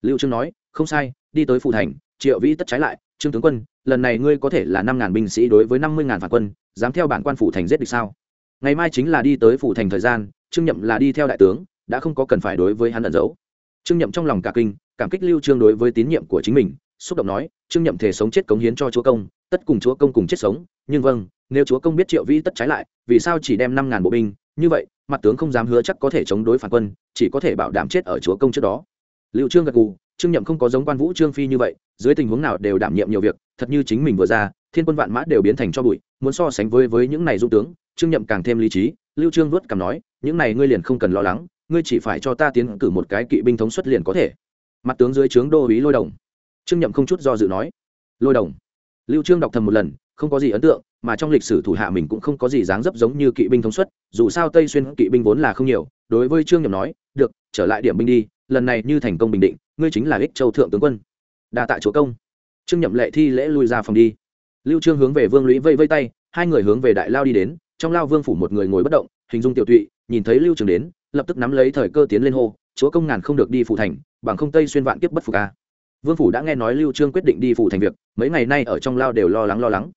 Lưu trương nói, không sai, đi tới phụ thành, triệu vĩ tất trái lại, trương tướng quân, lần này ngươi có thể là năm ngàn binh sĩ đối với năm mươi ngàn phản quân, dám theo bản quan phủ thành giết địch sao? Ngày mai chính là đi tới phủ thành thời gian, trương nhậm là đi theo đại tướng, đã không có cần phải đối với hắn ẩn giấu. Trương nhậm trong lòng cả kinh, cảm kích lưu trương đối với tín nhiệm của chính mình xúc động nói, trương nhậm thể sống chết cống hiến cho chúa công, tất cùng chúa công cùng chết sống, nhưng vâng nếu chúa công biết triệu vĩ tất trái lại, vì sao chỉ đem năm ngàn bộ binh, như vậy, mặt tướng không dám hứa chắc có thể chống đối phản quân, chỉ có thể bảo đảm chết ở chúa công trước đó. Liệu trương gật gù, trương nhậm không có giống quan vũ trương phi như vậy, dưới tình huống nào đều đảm nhiệm nhiều việc, thật như chính mình vừa ra, thiên quân vạn mã đều biến thành cho bụi, muốn so sánh với với những này dung tướng, trương nhậm càng thêm lý trí, lưu trương vớt cảm nói, những này ngươi liền không cần lo lắng, ngươi chỉ phải cho ta tiến cử một cái kỵ binh thống suất liền có thể. Mặt tướng dưới trướng đô úy lôi đồng trương nhậm không chút do dự nói, lôi đồng, lưu trương đọc thầm một lần, không có gì ấn tượng, mà trong lịch sử thủ hạ mình cũng không có gì dáng dấp giống như kỵ binh thống suất, dù sao tây xuyên kỵ binh vốn là không nhiều, đối với trương nhậm nói, được, trở lại điểm binh đi, lần này như thành công bình định, ngươi chính là ích châu thượng tướng quân. Đa tạ chúa công. Trương nhậm lệ thi lễ lui ra phòng đi. Lưu trương hướng về vương lũy vây vây tay, hai người hướng về đại lao đi đến, trong lao vương phủ một người ngồi bất động, hình dung tiểu tụy, nhìn thấy lưu trường đến, lập tức nắm lấy thời cơ tiến lên hô, chúa công ngàn không được đi phủ thành, bằng không tây xuyên vạn kiếp bất phục a vương phủ đã nghe nói lưu trương quyết định đi phủ thành việc, mấy ngày nay ở trong lao đều lo lắng lo lắng.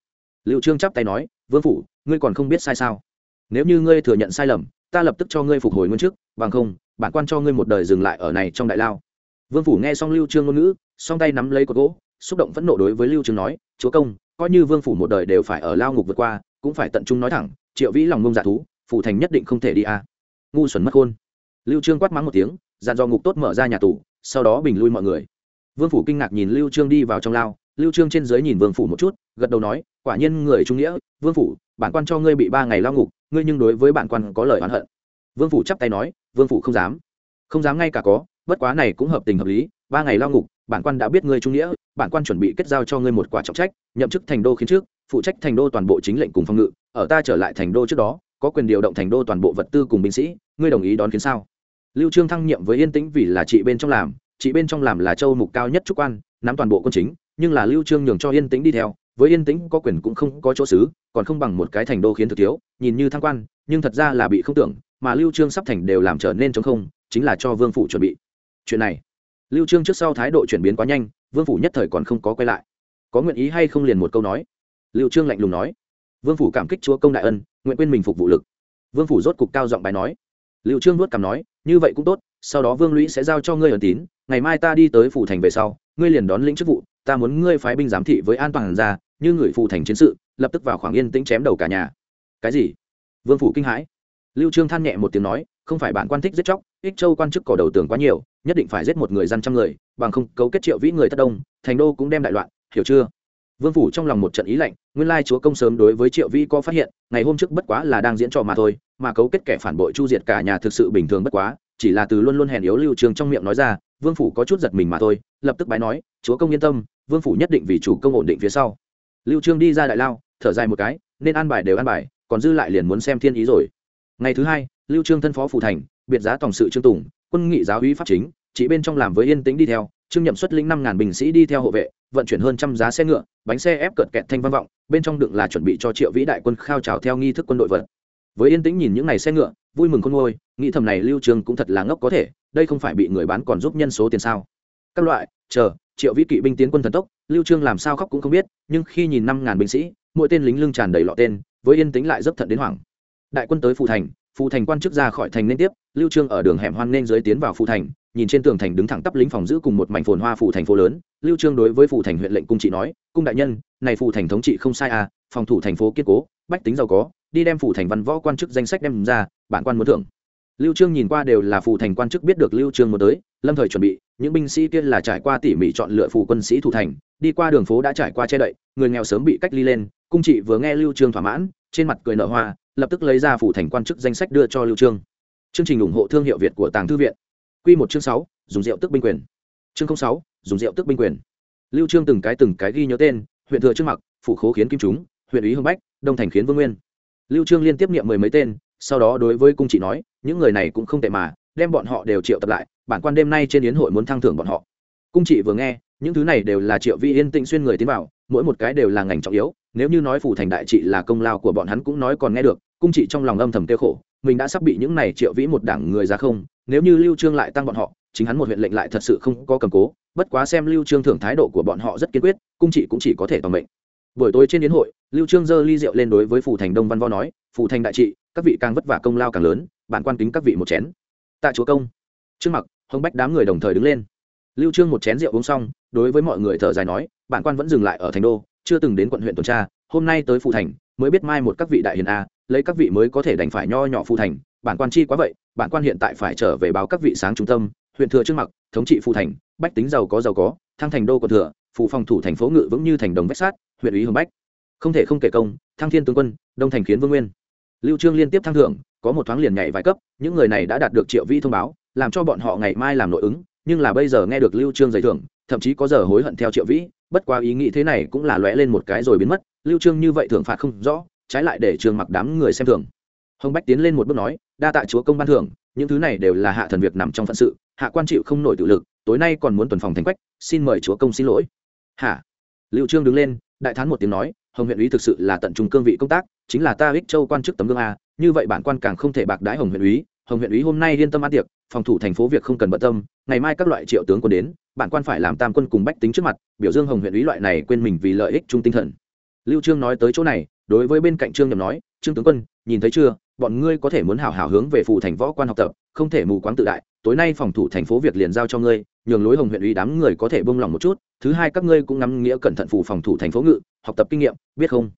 Lưu trương chắp tay nói, vương phủ, ngươi còn không biết sai sao? Nếu như ngươi thừa nhận sai lầm, ta lập tức cho ngươi phục hồi nguyên chức, bằng không, bản quan cho ngươi một đời dừng lại ở này trong đại lao. Vương phủ nghe xong lưu trương ngôn ngữ, song tay nắm lấy cột gỗ, xúc động phẫn nộ đối với lưu trương nói, chúa công, coi như vương phủ một đời đều phải ở lao ngục vượt qua, cũng phải tận trung nói thẳng, triệu vĩ lòng ngông dạ thú, phủ thành nhất định không thể đi a. À. ngu xuẩn mất khôn. Lưu trương quát mắng một tiếng dàn do ngục tốt mở ra nhà tù, sau đó bình lui mọi người vương phủ kinh ngạc nhìn lưu trương đi vào trong lao. Lưu trương trên dưới nhìn vương phủ một chút, gật đầu nói, quả nhiên người trung nghĩa. Vương phủ, bản quan cho ngươi bị ba ngày lao ngục, ngươi nhưng đối với bản quan có lời oán hận. Vương phủ chắp tay nói, vương phủ không dám. Không dám ngay cả có, bất quá này cũng hợp tình hợp lý. Ba ngày lao ngục, bản quan đã biết ngươi trung nghĩa, bản quan chuẩn bị kết giao cho ngươi một quả trọng trách, nhậm chức thành đô khiến trước, phụ trách thành đô toàn bộ chính lệnh cùng phòng ngự, ở ta trở lại thành đô trước đó, có quyền điều động thành đô toàn bộ vật tư cùng binh sĩ, ngươi đồng ý đón kiến sao? Lưu trương thăng nhiệm với yên tĩnh vì là chị bên trong làm chị bên trong làm là châu mục cao nhất trúc quan, nắm toàn bộ quân chính, nhưng là lưu trương nhường cho yên tĩnh đi theo, với yên tĩnh có quyền cũng không có chỗ xứ, còn không bằng một cái thành đô khiến thực thiếu, nhìn như thăng quan, nhưng thật ra là bị không tưởng, mà lưu trương sắp thành đều làm trở nên chống không, chính là cho vương phủ chuẩn bị. Chuyện này, lưu trương trước sau thái độ chuyển biến quá nhanh, vương phủ nhất thời còn không có quay lại. Có nguyện ý hay không liền một câu nói. Lưu trương lạnh lùng nói. Vương phủ cảm kích chúa công đại ân, nguyện quên mình phục vụ lực. Vương phủ rốt cục cao giọng bài nói. Lưu trương nuốt cằm nói như vậy cũng tốt, sau đó vương lũy sẽ giao cho ngươi ẩn tín, ngày mai ta đi tới phủ thành về sau, ngươi liền đón lĩnh chức vụ, ta muốn ngươi phái binh giám thị với an toàn ra, như người phủ thành chiến sự, lập tức vào khoảng yên tĩnh chém đầu cả nhà. Cái gì? Vương phủ kinh hãi. Lưu trương than nhẹ một tiếng nói, không phải bạn quan thích giết chóc, ích châu quan chức cỏ đầu tường quá nhiều, nhất định phải giết một người dân trăm người, bằng không cấu kết triệu vĩ người tất đông, thành đô cũng đem đại loạn, hiểu chưa? Vương phủ trong lòng một trận ý lạnh, nguyên lai chúa công sớm đối với triệu vi có phát hiện, ngày hôm trước bất quá là đang diễn trò mà thôi, mà cấu kết kẻ phản bội chu diệt cả nhà thực sự bình thường bất quá, chỉ là từ luôn luôn hèn yếu lưu trường trong miệng nói ra, vương phủ có chút giật mình mà thôi, lập tức bái nói, chúa công yên tâm, vương phủ nhất định vì chủ công ổn định phía sau. Lưu trương đi ra đại lao, thở dài một cái, nên an bài đều an bài, còn dư lại liền muốn xem thiên ý rồi. Ngày thứ hai, lưu trương thân phó phủ thành, biệt giá tổng sự trương tùng, quân nghị giáo uy pháp chính, chỉ bên trong làm với yên tĩnh đi theo trương nhậm xuất lĩnh năm ngàn binh sĩ đi theo hộ vệ, vận chuyển hơn trăm giá xe ngựa, bánh xe ép cợt kẹt thanh văn vọng, bên trong đựng là chuẩn bị cho triệu vĩ đại quân khao trào theo nghi thức quân đội vật với yên tĩnh nhìn những ngày xe ngựa, vui mừng con ngôi nghĩ thầm này lưu trường cũng thật là ngốc có thể, đây không phải bị người bán còn giúp nhân số tiền sao. Các loại, chờ, triệu vĩ kỵ binh tiến quân thần tốc, lưu trương làm sao khóc cũng không biết, nhưng khi nhìn năm ngàn binh sĩ, mỗi tên lính lưng tràn đầy lọ tên, với yên tĩnh lại dấp thận đến hoảng. Đại quân tới phụ thành phụ thành quan chức ra khỏi thành nên tiếp, lưu trương ở đường hẻm hoang nên dưới tiến vào phụ thành nhìn trên tường thành đứng thẳng tắp lính phòng giữ cùng một mảnh phồn hoa phủ thành phố lớn, lưu trương đối với phủ thành huyện lệnh cung trị nói, cung đại nhân, này phủ thành thống trị không sai à phòng thủ thành phố kiên cố, bách tính giàu có, đi đem phủ thành văn võ quan chức danh sách đem ra, bản quan muốn thưởng. Lưu trương nhìn qua đều là phủ thành quan chức biết được lưu trương muốn tới, lâm thời chuẩn bị, những binh sĩ kia là trải qua tỉ mỉ chọn lựa phủ quân sĩ thủ thành, đi qua đường phố đã trải qua che đậy, người nghèo sớm bị cách ly lên, cung trị vừa nghe lưu trương thỏa mãn, trên mặt cười nở hoa, lập tức lấy ra phủ thành quan chức danh sách đưa cho lưu trương. Chương trình ủng hộ thương hiệu việt của tàng thư viện quy một chương sáu, dùng rượu tức binh quyền. Chương sáu, dùng rượu tức binh quyền. Lưu trương từng cái từng cái ghi nhớ tên, huyện thừa trương mặc, phủ khố khiến kim chúng, huyện ủy hưng bách, đông thành khiến vương nguyên. Lưu trương liên tiếp niệm mười mấy tên, sau đó đối với cung chị nói, những người này cũng không tệ mà, đem bọn họ đều triệu tập lại, bản quan đêm nay trên yến hội muốn thăng thưởng bọn họ. Cung chị vừa nghe, những thứ này đều là triệu vi yên tịnh xuyên người tiến vào, mỗi một cái đều là ngành trọng yếu, nếu như nói phủ thành đại trị là công lao của bọn hắn cũng nói còn nghe được, cung chị trong lòng âm thầm tiêu khổ, mình đã sắp bị những này triệu vĩ một đảng người ra không nếu như lưu trương lại tăng bọn họ chính hắn một huyện lệnh lại thật sự không có cầm cố bất quá xem lưu trương thưởng thái độ của bọn họ rất kiên quyết cung chỉ cũng chỉ có thể toàn mệnh. Buổi tối trên đến hội lưu trương dơ ly rượu lên đối với phủ thành đông văn võ nói phủ thành đại trị các vị càng vất vả công lao càng lớn bản quan kính các vị một chén. Tạ chúa công. Trước mặt, Hồng bách đám người đồng thời đứng lên. Lưu trương một chén rượu uống xong đối với mọi người thở dài nói bản quan vẫn dừng lại ở thành đô chưa từng đến quận huyện tuần tra hôm nay tới phủ thành mới biết mai một các vị đại hiền a lấy các vị mới có thể đành phải nho nhỏ phủ thành bản quan chi quá vậy, bản quan hiện tại phải trở về báo các vị sáng trung tâm, huyện thừa trước mặc thống trị phụ thành, bách tính giàu có giàu có, thăng thành đô còn thừa phụ phòng thủ thành phố ngự vững như thành đồng vách sát huyện ủy hồng bách. Không thể không kể công, thăng thiên tướng quân, đông thành khiến vương nguyên. Lưu trương liên tiếp thăng thưởng, có một thoáng liền nhảy vài cấp, những người này đã đạt được triệu vi thông báo, làm cho bọn họ ngày mai làm nội ứng, nhưng là bây giờ nghe được lưu trương giải thưởng, thậm chí có giờ hối hận theo triệu vĩ, bất quá ý nghĩ thế này cũng là lóe lên một cái rồi biến mất. Lưu trương như vậy thưởng phạt không rõ, trái lại để trường mặc đám người xem thường hồng bách tiến lên một bước nói, đa tạ chúa công ban thưởng, những thứ này đều là hạ thần việc nằm trong phận sự, hạ quan chịu không nổi tự lực, tối nay còn muốn tuần phòng thành quách, xin mời chúa công xin lỗi. Hả? Lưu trương đứng lên, đại thán một tiếng nói, hồng huyện ủy thực sự là tận trung cương vị công tác, chính là ta ích châu quan chức tấm gương a, như vậy bản quan càng không thể bạc đái hồng huyện ủy hồng huyện ủy hôm nay yên tâm ăn tiệc, phòng thủ thành phố việc không cần bận tâm, ngày mai các loại triệu tướng quân đến, bản quan phải làm tam quân cùng bách tính trước mặt, biểu dương hồng huyện ủy loại này quên mình vì lợi ích chung tinh thần. Lưu trương nói tới chỗ này, đối với bên cạnh trương nhậm nói, trương tướng quân, nhìn thấy chưa bọn ngươi có thể muốn hảo hảo hướng về phụ thành võ quan học tập, không thể mù quáng tự đại, tối nay phòng thủ thành phố việc liền giao cho ngươi, nhường lối hồng huyện ủy đám người có thể buông lòng một chút, thứ hai các ngươi cũng ngắm nghĩa cẩn thận phụ phòng thủ thành phố ngự, học tập kinh nghiệm, biết không?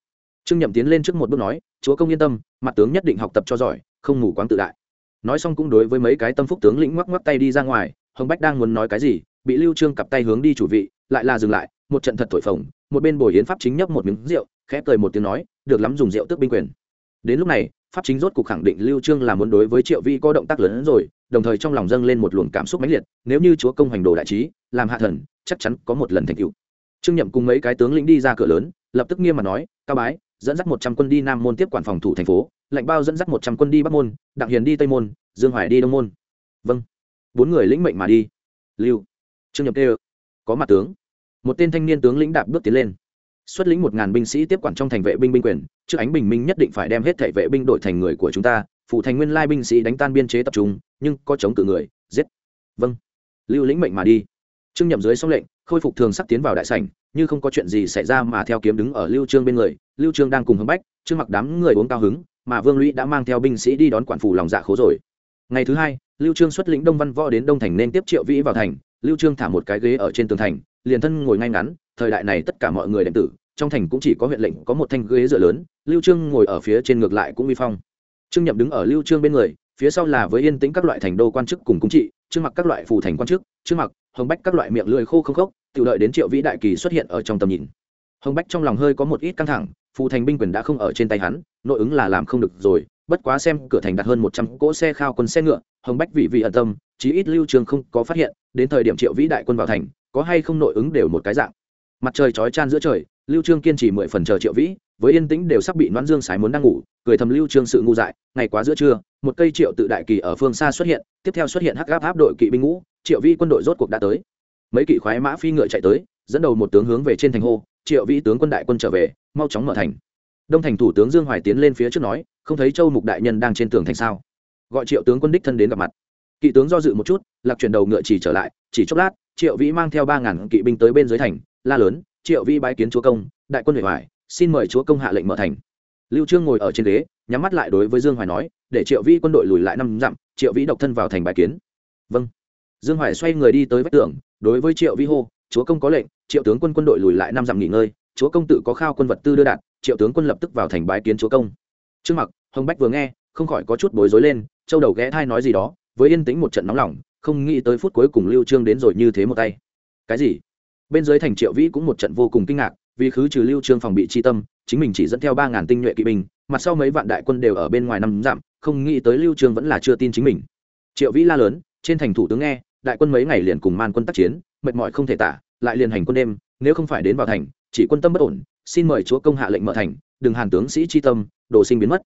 Trương nhậm tiến lên trước một bước nói, chúa công yên tâm, mặt tướng nhất định học tập cho giỏi, không mù quáng tự đại. Nói xong cũng đối với mấy cái tâm phúc tướng lĩnh ngoắc ngoắc tay đi ra ngoài, hồng bách đang muốn nói cái gì, bị lưu trương cặp tay hướng đi chủ vị, lại là dừng lại, một trận thật thổi phồng, một bên bồi hiến pháp chính nhấp một miếng rượu, khẽ cười một tiếng nói, được lắm, dùng rượu tước binh quyền. Đến lúc này pháp chính rốt cục khẳng định lưu trương là muốn đối với triệu vi có động tác lớn hơn rồi, đồng thời trong lòng dâng lên một luồng cảm xúc mãnh liệt, nếu như chúa công hành đồ đại trí, làm hạ thần, chắc chắn có một lần thành tựu. Trương nhậm cùng mấy cái tướng lĩnh đi ra cửa lớn, lập tức nghiêm mà nói, cao bái, dẫn dắt một trăm quân đi nam môn tiếp quản phòng thủ thành phố, lệnh bao dẫn dắt một trăm quân đi bắc môn, đặng hiền đi tây môn, dương hoài đi đông môn. Vâng. Bốn người lĩnh mệnh mà đi. Lưu. Trương nhậm kêu, có mặt tướng. Một tên thanh niên tướng lĩnh đạp bước tiến lên xuất lĩnh một ngàn binh sĩ tiếp quản trong thành vệ binh binh quyền, trước ánh bình minh nhất định phải đem hết thệ vệ binh đổi thành người của chúng ta phụ thành nguyên lai binh sĩ đánh tan biên chế tập trung, nhưng có chống cự người, giết. Vâng. Lưu lĩnh mệnh mà đi. Trương nhậm dưới xong lệnh, khôi phục thường sắc tiến vào đại sảnh, như không có chuyện gì xảy ra mà theo kiếm đứng ở lưu trương bên người, lưu trương đang cùng hướng bách, trương mặc đám người uống cao hứng, mà vương lũy đã mang theo binh sĩ đi đón quản phủ lòng dạ khố rồi. Ngày thứ hai, lưu trương xuất lĩnh đông văn võ đến đông thành nên tiếp triệu vĩ vào thành, lưu trương thả một cái ghế ở trên tường thành, liền thân ngồi ngay ngắn thời đại này tất cả mọi người đệ tử, trong thành cũng chỉ có huyện lệnh có một thanh ghế dựa lớn, lưu trương ngồi ở phía trên ngược lại cũng uy phong. Trương nhậm đứng ở lưu trương bên người, phía sau là với yên tĩnh các loại thành đô quan chức cùng cung trị, trương mặc các loại phù thành quan chức, trương mặc, hồng bách các loại miệng lưỡi khô không khốc tự đợi đến triệu vĩ đại kỳ xuất hiện ở trong tầm nhìn. Hồng bách trong lòng hơi có một ít căng thẳng, phù thành binh quyền đã không ở trên tay hắn, nội ứng là làm không được rồi, bất quá xem cửa thành đặt hơn một trăm cỗ xe khao quân xe ngựa, hồng bách vị vị ẩn tâm, chí ít lưu trương không có phát hiện, đến thời điểm triệu vĩ đại quân vào thành, có hay không nội ứng đều một cái dạng mặt trời chói chan giữa trời, lưu trương kiên trì mười phần chờ triệu vĩ, với yên tĩnh đều sắp bị noãn dương sái muốn đang ngủ, cười thầm lưu trương sự ngu dại, ngày quá giữa trưa, một cây triệu tự đại kỳ ở phương xa xuất hiện, tiếp theo xuất hiện hắc áp áp đội kỵ binh ngũ, triệu vĩ quân đội rốt cuộc đã tới. Mấy kỵ khoái mã phi ngựa chạy tới, dẫn đầu một tướng hướng về trên thành hô, triệu vĩ tướng quân đại quân trở về, mau chóng mở thành. Đông thành thủ tướng dương hoài tiến lên phía trước nói, không thấy châu mục đại nhân đang trên tường thành sao? Gọi triệu tướng quân đích thân đến gặp mặt. Kỵ tướng do dự một chút, lạc chuyển đầu ngựa chỉ trở lại, chỉ chốc lát, triệu vĩ mang theo ba ngàn kỵ binh tới bên dưới thành la lớn, triệu vi bái kiến chúa công, đại quân huệ hoài xin mời chúa công hạ lệnh mở thành. Lưu trương ngồi ở trên ghế, nhắm mắt lại đối với dương hoài nói, để triệu vi quân đội lùi lại năm dặm, triệu vĩ độc thân vào thành bái kiến. Vâng. Dương hoài xoay người đi tới vách tường, đối với triệu vi hô, chúa công có lệnh, triệu tướng quân quân đội lùi lại năm dặm nghỉ ngơi, chúa công tự có khao quân vật tư đưa đạt triệu tướng quân lập tức vào thành bái kiến chúa công. Trương mặc, hồng bách vừa nghe, không khỏi có chút bối rối lên, châu đầu ghé thai nói gì đó, với yên tĩnh một trận nóng lòng, không nghĩ tới phút cuối cùng lưu trương đến rồi như thế một tay. Cái gì? Bên dưới thành triệu vĩ cũng một trận vô cùng kinh ngạc, vì khứ trừ lưu trương phòng bị chi tâm, chính mình chỉ dẫn theo ba ngàn tinh nhuệ kỵ binh, mặt sau mấy vạn đại quân đều ở bên ngoài năm dặm, không nghĩ tới lưu trương vẫn là chưa tin chính mình. Triệu vĩ la lớn, trên thành thủ tướng nghe, đại quân mấy ngày liền cùng man quân tác chiến, mệt mỏi không thể tả, lại liền hành quân đêm, nếu không phải đến vào thành, chỉ quân tâm bất ổn, xin mời chúa công hạ lệnh mở thành, đừng hàn tướng sĩ chi tâm, đồ sinh biến mất.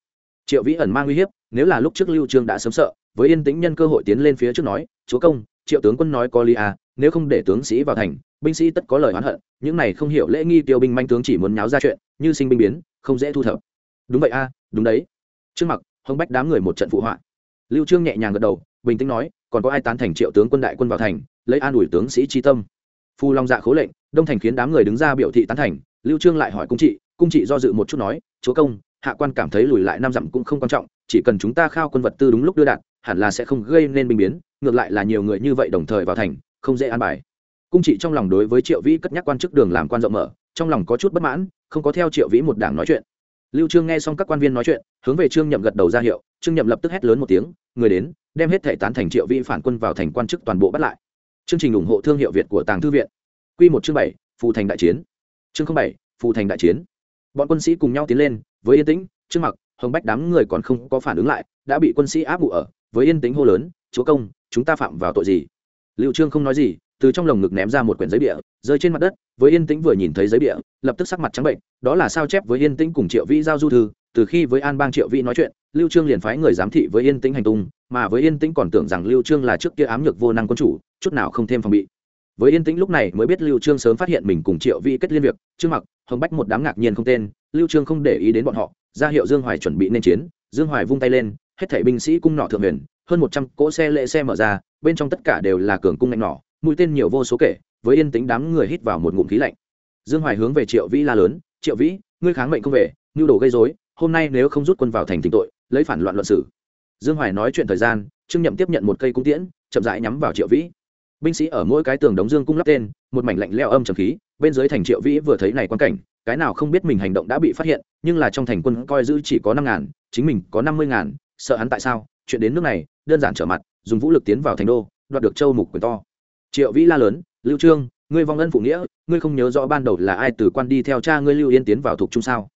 Triệu vĩ ẩn mang uy hiếp, nếu là lúc trước lưu trương đã sớm sợ, với yên tĩnh nhân cơ hội tiến lên phía trước nói, chúa công, triệu tướng quân nói có lý à nếu không để tướng sĩ vào thành binh sĩ tất có lời oán hận những này không hiểu lễ nghi tiêu binh manh tướng chỉ muốn nháo ra chuyện như sinh binh biến không dễ thu thập. Đúng vậy a à, đúng đấy. Trước mặt hồng bách đám người một trận phụ họa. Lưu trương nhẹ nhàng gật đầu bình tĩnh nói còn có ai tán thành triệu tướng quân đại quân vào thành lấy an ủi tướng sĩ chi tâm. Phu long dạ khố lệnh đông thành khiến đám người đứng ra biểu thị tán thành lưu trương lại hỏi cung trị cung trị do dự một chút nói chúa công hạ quan cảm thấy lùi lại năm dặm cũng không quan trọng chỉ cần chúng ta khao quân vật tư đúng lúc đưa đạn hẳn là sẽ không gây nên binh biến ngược lại là nhiều người như vậy đồng thời vào thành không dễ an bài. Cung trị trong lòng đối với triệu vĩ cất nhắc quan chức đường làm quan rộng mở, trong lòng có chút bất mãn, không có theo triệu vĩ một đảng nói chuyện. Lưu trương nghe xong các quan viên nói chuyện, hướng về trương nhậm gật đầu ra hiệu, trương nhậm lập tức hét lớn một tiếng, người đến, đem hết thể tán thành triệu vĩ phản quân vào thành quan chức toàn bộ bắt lại. Chương trình ủng hộ thương hiệu việt của tàng thư viện. Quy một chương bảy, phù thành đại chiến. Chương bảy, phù thành đại chiến. Bọn quân sĩ cùng nhau tiến lên, với yên tĩnh, trương mặc, hồng bách đám người còn không có phản ứng lại, đã bị quân sĩ áp bụ ở, với yên tĩnh hô lớn, chúa công, chúng ta phạm vào tội gì? Liệu trương không nói gì từ trong lồng ngực ném ra một quyển giấy địa, rơi trên mặt đất với yên tĩnh vừa nhìn thấy giấy địa, lập tức sắc mặt trắng bệnh đó là sao chép với yên tĩnh cùng triệu vĩ giao du thư từ khi với an bang triệu vĩ nói chuyện lưu trương liền phái người giám thị với yên tĩnh hành tung mà với yên tĩnh còn tưởng rằng lưu trương là trước kia ám nhược vô năng quân chủ chút nào không thêm phòng bị. Với yên tĩnh lúc này mới biết lưu trương sớm phát hiện mình cùng triệu vĩ kết liên việc trương mặc hồng bách một đám ngạc nhiên không tên lưu trương không để ý đến bọn họ ra hiệu dương hoài chuẩn bị nên chiến dương hoài vung tay lên hết thảy binh sĩ cung nọ thượng huyền hơn một trăm cỗ xe lệ xe mở ra, bên trong tất cả đều là cường cung ngạnh nỏ, mũi tên nhiều vô số kể, với yên tĩnh đám người hít vào một ngụm khí lạnh. Dương hoài hướng về triệu vĩ la lớn, triệu vĩ, ngươi kháng mệnh không về nhu đồ gây rối, hôm nay nếu không rút quân vào thành tình tội, lấy phản loạn luận xử. Dương hoài nói chuyện thời gian, trương nhậm tiếp nhận một cây cung tiễn, chậm rãi nhắm vào triệu vĩ. Binh sĩ ở mỗi cái tường đống dương cung lắp tên, một mảnh lạnh leo âm trầm khí, bên dưới thành triệu vĩ vừa thấy này quan cảnh, cái nào không biết mình hành động đã bị phát hiện, nhưng là trong thành quân coi giữ chỉ có năm ngàn, chính mình có năm mươi ngàn, sợ hắn tại sao, chuyện đến nước này đơn giản trở mặt, dùng vũ lực tiến vào thành đô, đoạt được châu mục quyền to. Triệu vĩ la lớn, lưu trương, ngươi vong ân phụ nghĩa, ngươi không nhớ rõ ban đầu là ai từ quan đi theo cha ngươi lưu yên tiến vào thuộc trung sao?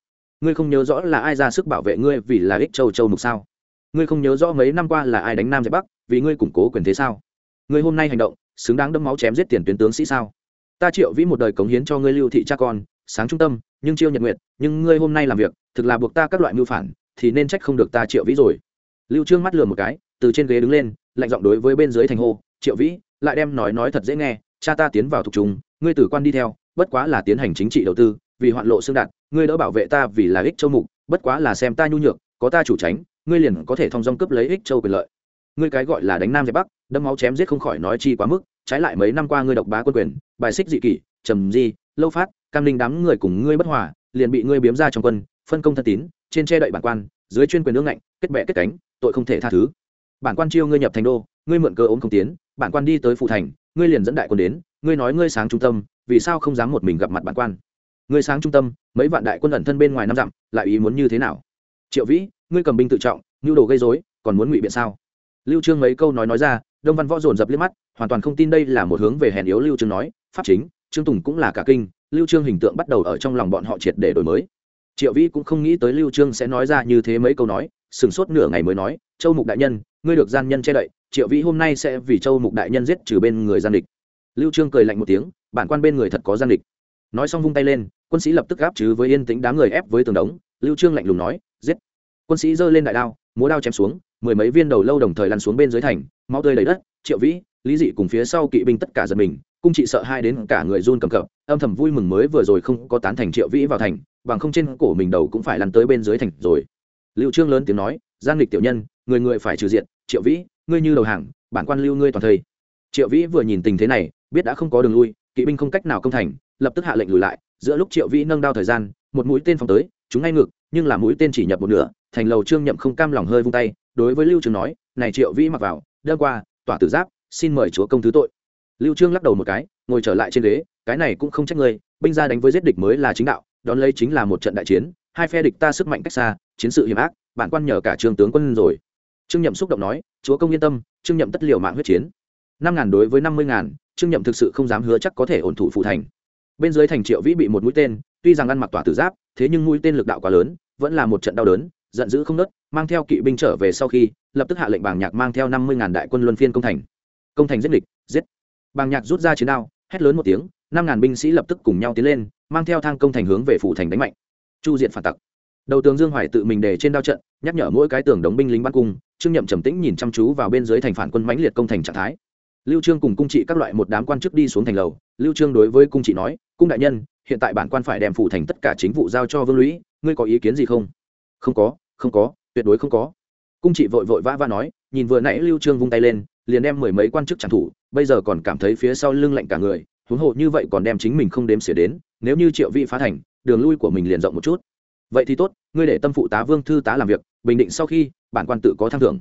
Ngươi không nhớ rõ là ai ra sức bảo vệ ngươi vì là ích châu châu mục sao? Ngươi không nhớ rõ mấy năm qua là ai đánh nam giải bắc vì ngươi củng cố quyền thế sao? Ngươi hôm nay hành động, xứng đáng đẫm máu chém giết tiền tuyến tướng sĩ sao? Ta triệu vĩ một đời cống hiến cho ngươi lưu thị cha con, sáng trung tâm, nhưng chiêu nhật nguyện nhưng ngươi hôm nay làm việc, thực là buộc ta các loại mưu phản, thì nên trách không được ta triệu vĩ rồi. Lưu trương mắt lừa một cái từ trên ghế đứng lên, lạnh giọng đối với bên dưới thành hô, triệu vĩ, lại đem nói nói thật dễ nghe, cha ta tiến vào thuộc chúng ngươi tử quan đi theo, bất quá là tiến hành chính trị đầu tư, vì hoạn lộ xương đạt ngươi đỡ bảo vệ ta vì là ích châu mục, bất quá là xem ta nhu nhược, có ta chủ tránh, ngươi liền có thể thông dong cướp lấy ích châu quyền lợi. Ngươi cái gọi là đánh nam dẹp bắc đâm máu chém giết không khỏi nói chi quá mức, trái lại mấy năm qua ngươi độc bá quân quyền, bài xích dị kỷ, trầm di, lâu phát, cam linh đám người cùng ngươi bất hòa, liền bị ngươi biếm ra trong quân, phân công thân tín, trên che đậy bản quan, dưới chuyên quyền nước ngạnh, kết bệ kết cánh, tội không thể tha thứ bản quan chiêu ngươi nhập thành đô, ngươi mượn cơ ốm không tiến, bản quan đi tới phụ thành, ngươi liền dẫn đại quân đến, ngươi nói ngươi sáng trung tâm, vì sao không dám một mình gặp mặt bản quan? Ngươi sáng trung tâm, mấy vạn đại quân ẩn thân bên ngoài năm dặm, lại ý muốn như thế nào? Triệu vĩ, ngươi cầm binh tự trọng nhu đồ gây dối còn muốn ngụy biện sao? Lưu trương mấy câu nói nói ra, đông văn võ dồn dập liếc mắt, hoàn toàn không tin đây là một hướng về hèn yếu lưu trương nói, pháp chính, trương tùng cũng là cả kinh, lưu trương hình tượng bắt đầu ở trong lòng bọn họ triệt để đổi mới. Triệu vĩ cũng không nghĩ tới lưu trương sẽ nói ra như thế mấy câu nói, sừng sốt nửa ngày mới nói, châu mục đại nhân ngươi được gian nhân che đậy, triệu vĩ hôm nay sẽ vì châu mục đại nhân giết trừ bên người gian địch. Lưu trương cười lạnh một tiếng, bản quan bên người thật có gian địch. Nói xong vung tay lên, quân sĩ lập tức gáp chứ với yên tĩnh đám người ép với tường đống. Lưu trương lạnh lùng nói, giết. Quân sĩ giơ lên đại đao, múa đao chém xuống, mười mấy viên đầu lâu đồng thời lăn xuống bên dưới thành, máu tươi đầy đất. Triệu vĩ, lý dị cùng phía sau kỵ binh tất cả giật mình, cung trị sợ hai đến cả người run cầm cập, âm thầm vui mừng mới vừa rồi không có tán thành triệu vĩ vào thành, bằng không trên cổ mình đầu cũng phải lăn tới bên dưới thành rồi. Lưu trương lớn tiếng nói, gian nghịch tiểu nhân người người phải trừ diện triệu vĩ, ngươi như đầu hàng, bản quan lưu ngươi toàn thây. Triệu vĩ vừa nhìn tình thế này, biết đã không có đường lui, kỵ binh không cách nào công thành, lập tức hạ lệnh lùi lại. Giữa lúc triệu vĩ nâng đao thời gian, một mũi tên phóng tới, chúng ngay ngực nhưng là mũi tên chỉ nhập một nửa, thành lầu trương nhậm không cam lòng hơi vung tay, đối với lưu trương nói, này triệu vĩ mặc vào đơn qua, tỏa tử giáp, xin mời chúa công thứ tội. Lưu trương lắc đầu một cái, ngồi trở lại trên ghế, cái này cũng không trách ngươi, binh ra đánh với giết địch mới là chính đạo, đón lấy chính là một trận đại chiến, hai phe địch ta sức mạnh cách xa, chiến sự hiểm ác, bản quan nhờ cả trương tướng quân rồi trương nhậm xúc động nói, chúa công yên tâm, trương nhậm tất liều mạng huyết chiến. Năm ngàn đối với năm mươi ngàn, trương nhậm thực sự không dám hứa chắc có thể ổn thủ phụ thành. Bên dưới thành triệu vĩ bị một mũi tên, tuy rằng ăn mặc tỏa tử giáp, thế nhưng mũi tên lực đạo quá lớn, vẫn là một trận đau đớn, giận dữ không nớt mang theo kỵ binh trở về sau khi, lập tức hạ lệnh bàng nhạc mang theo năm mươi ngàn đại quân luân phiên công thành. Công thành giết địch, giết. Bàng nhạc rút ra chiến đao, hét lớn một tiếng, năm ngàn binh sĩ lập tức cùng nhau tiến lên, mang theo thang công thành hướng về phủ thành đánh mạnh. Chu diện phản tặc. Đầu tướng dương hoài tự mình để trên đao trận, nhắc nhở mỗi cái tường đóng binh lính bắn cung trương nhậm trầm tĩnh nhìn chăm chú vào bên dưới thành phản quân mãnh liệt công thành trạng thái. Lưu trương cùng cung trị các loại một đám quan chức đi xuống thành lầu. Lưu trương đối với cung trị nói, cung đại nhân, hiện tại bản quan phải đem phủ thành tất cả chính vụ giao cho vương lũy, ngươi có ý kiến gì không? Không có không có, tuyệt đối không có. Cung trị vội vội vã vã nói, nhìn vừa nãy lưu trương vung tay lên, liền đem mười mấy quan chức trảm thủ, bây giờ còn cảm thấy phía sau lưng lạnh cả người, huống hồ như vậy còn đem chính mình không đếm xỉa đến, nếu như triệu vị phá thành, đường lui của mình liền rộng một chút vậy thì tốt, ngươi để tâm phụ tá vương thư tá làm việc, bình định sau khi, bản quan tự có thăng thưởng.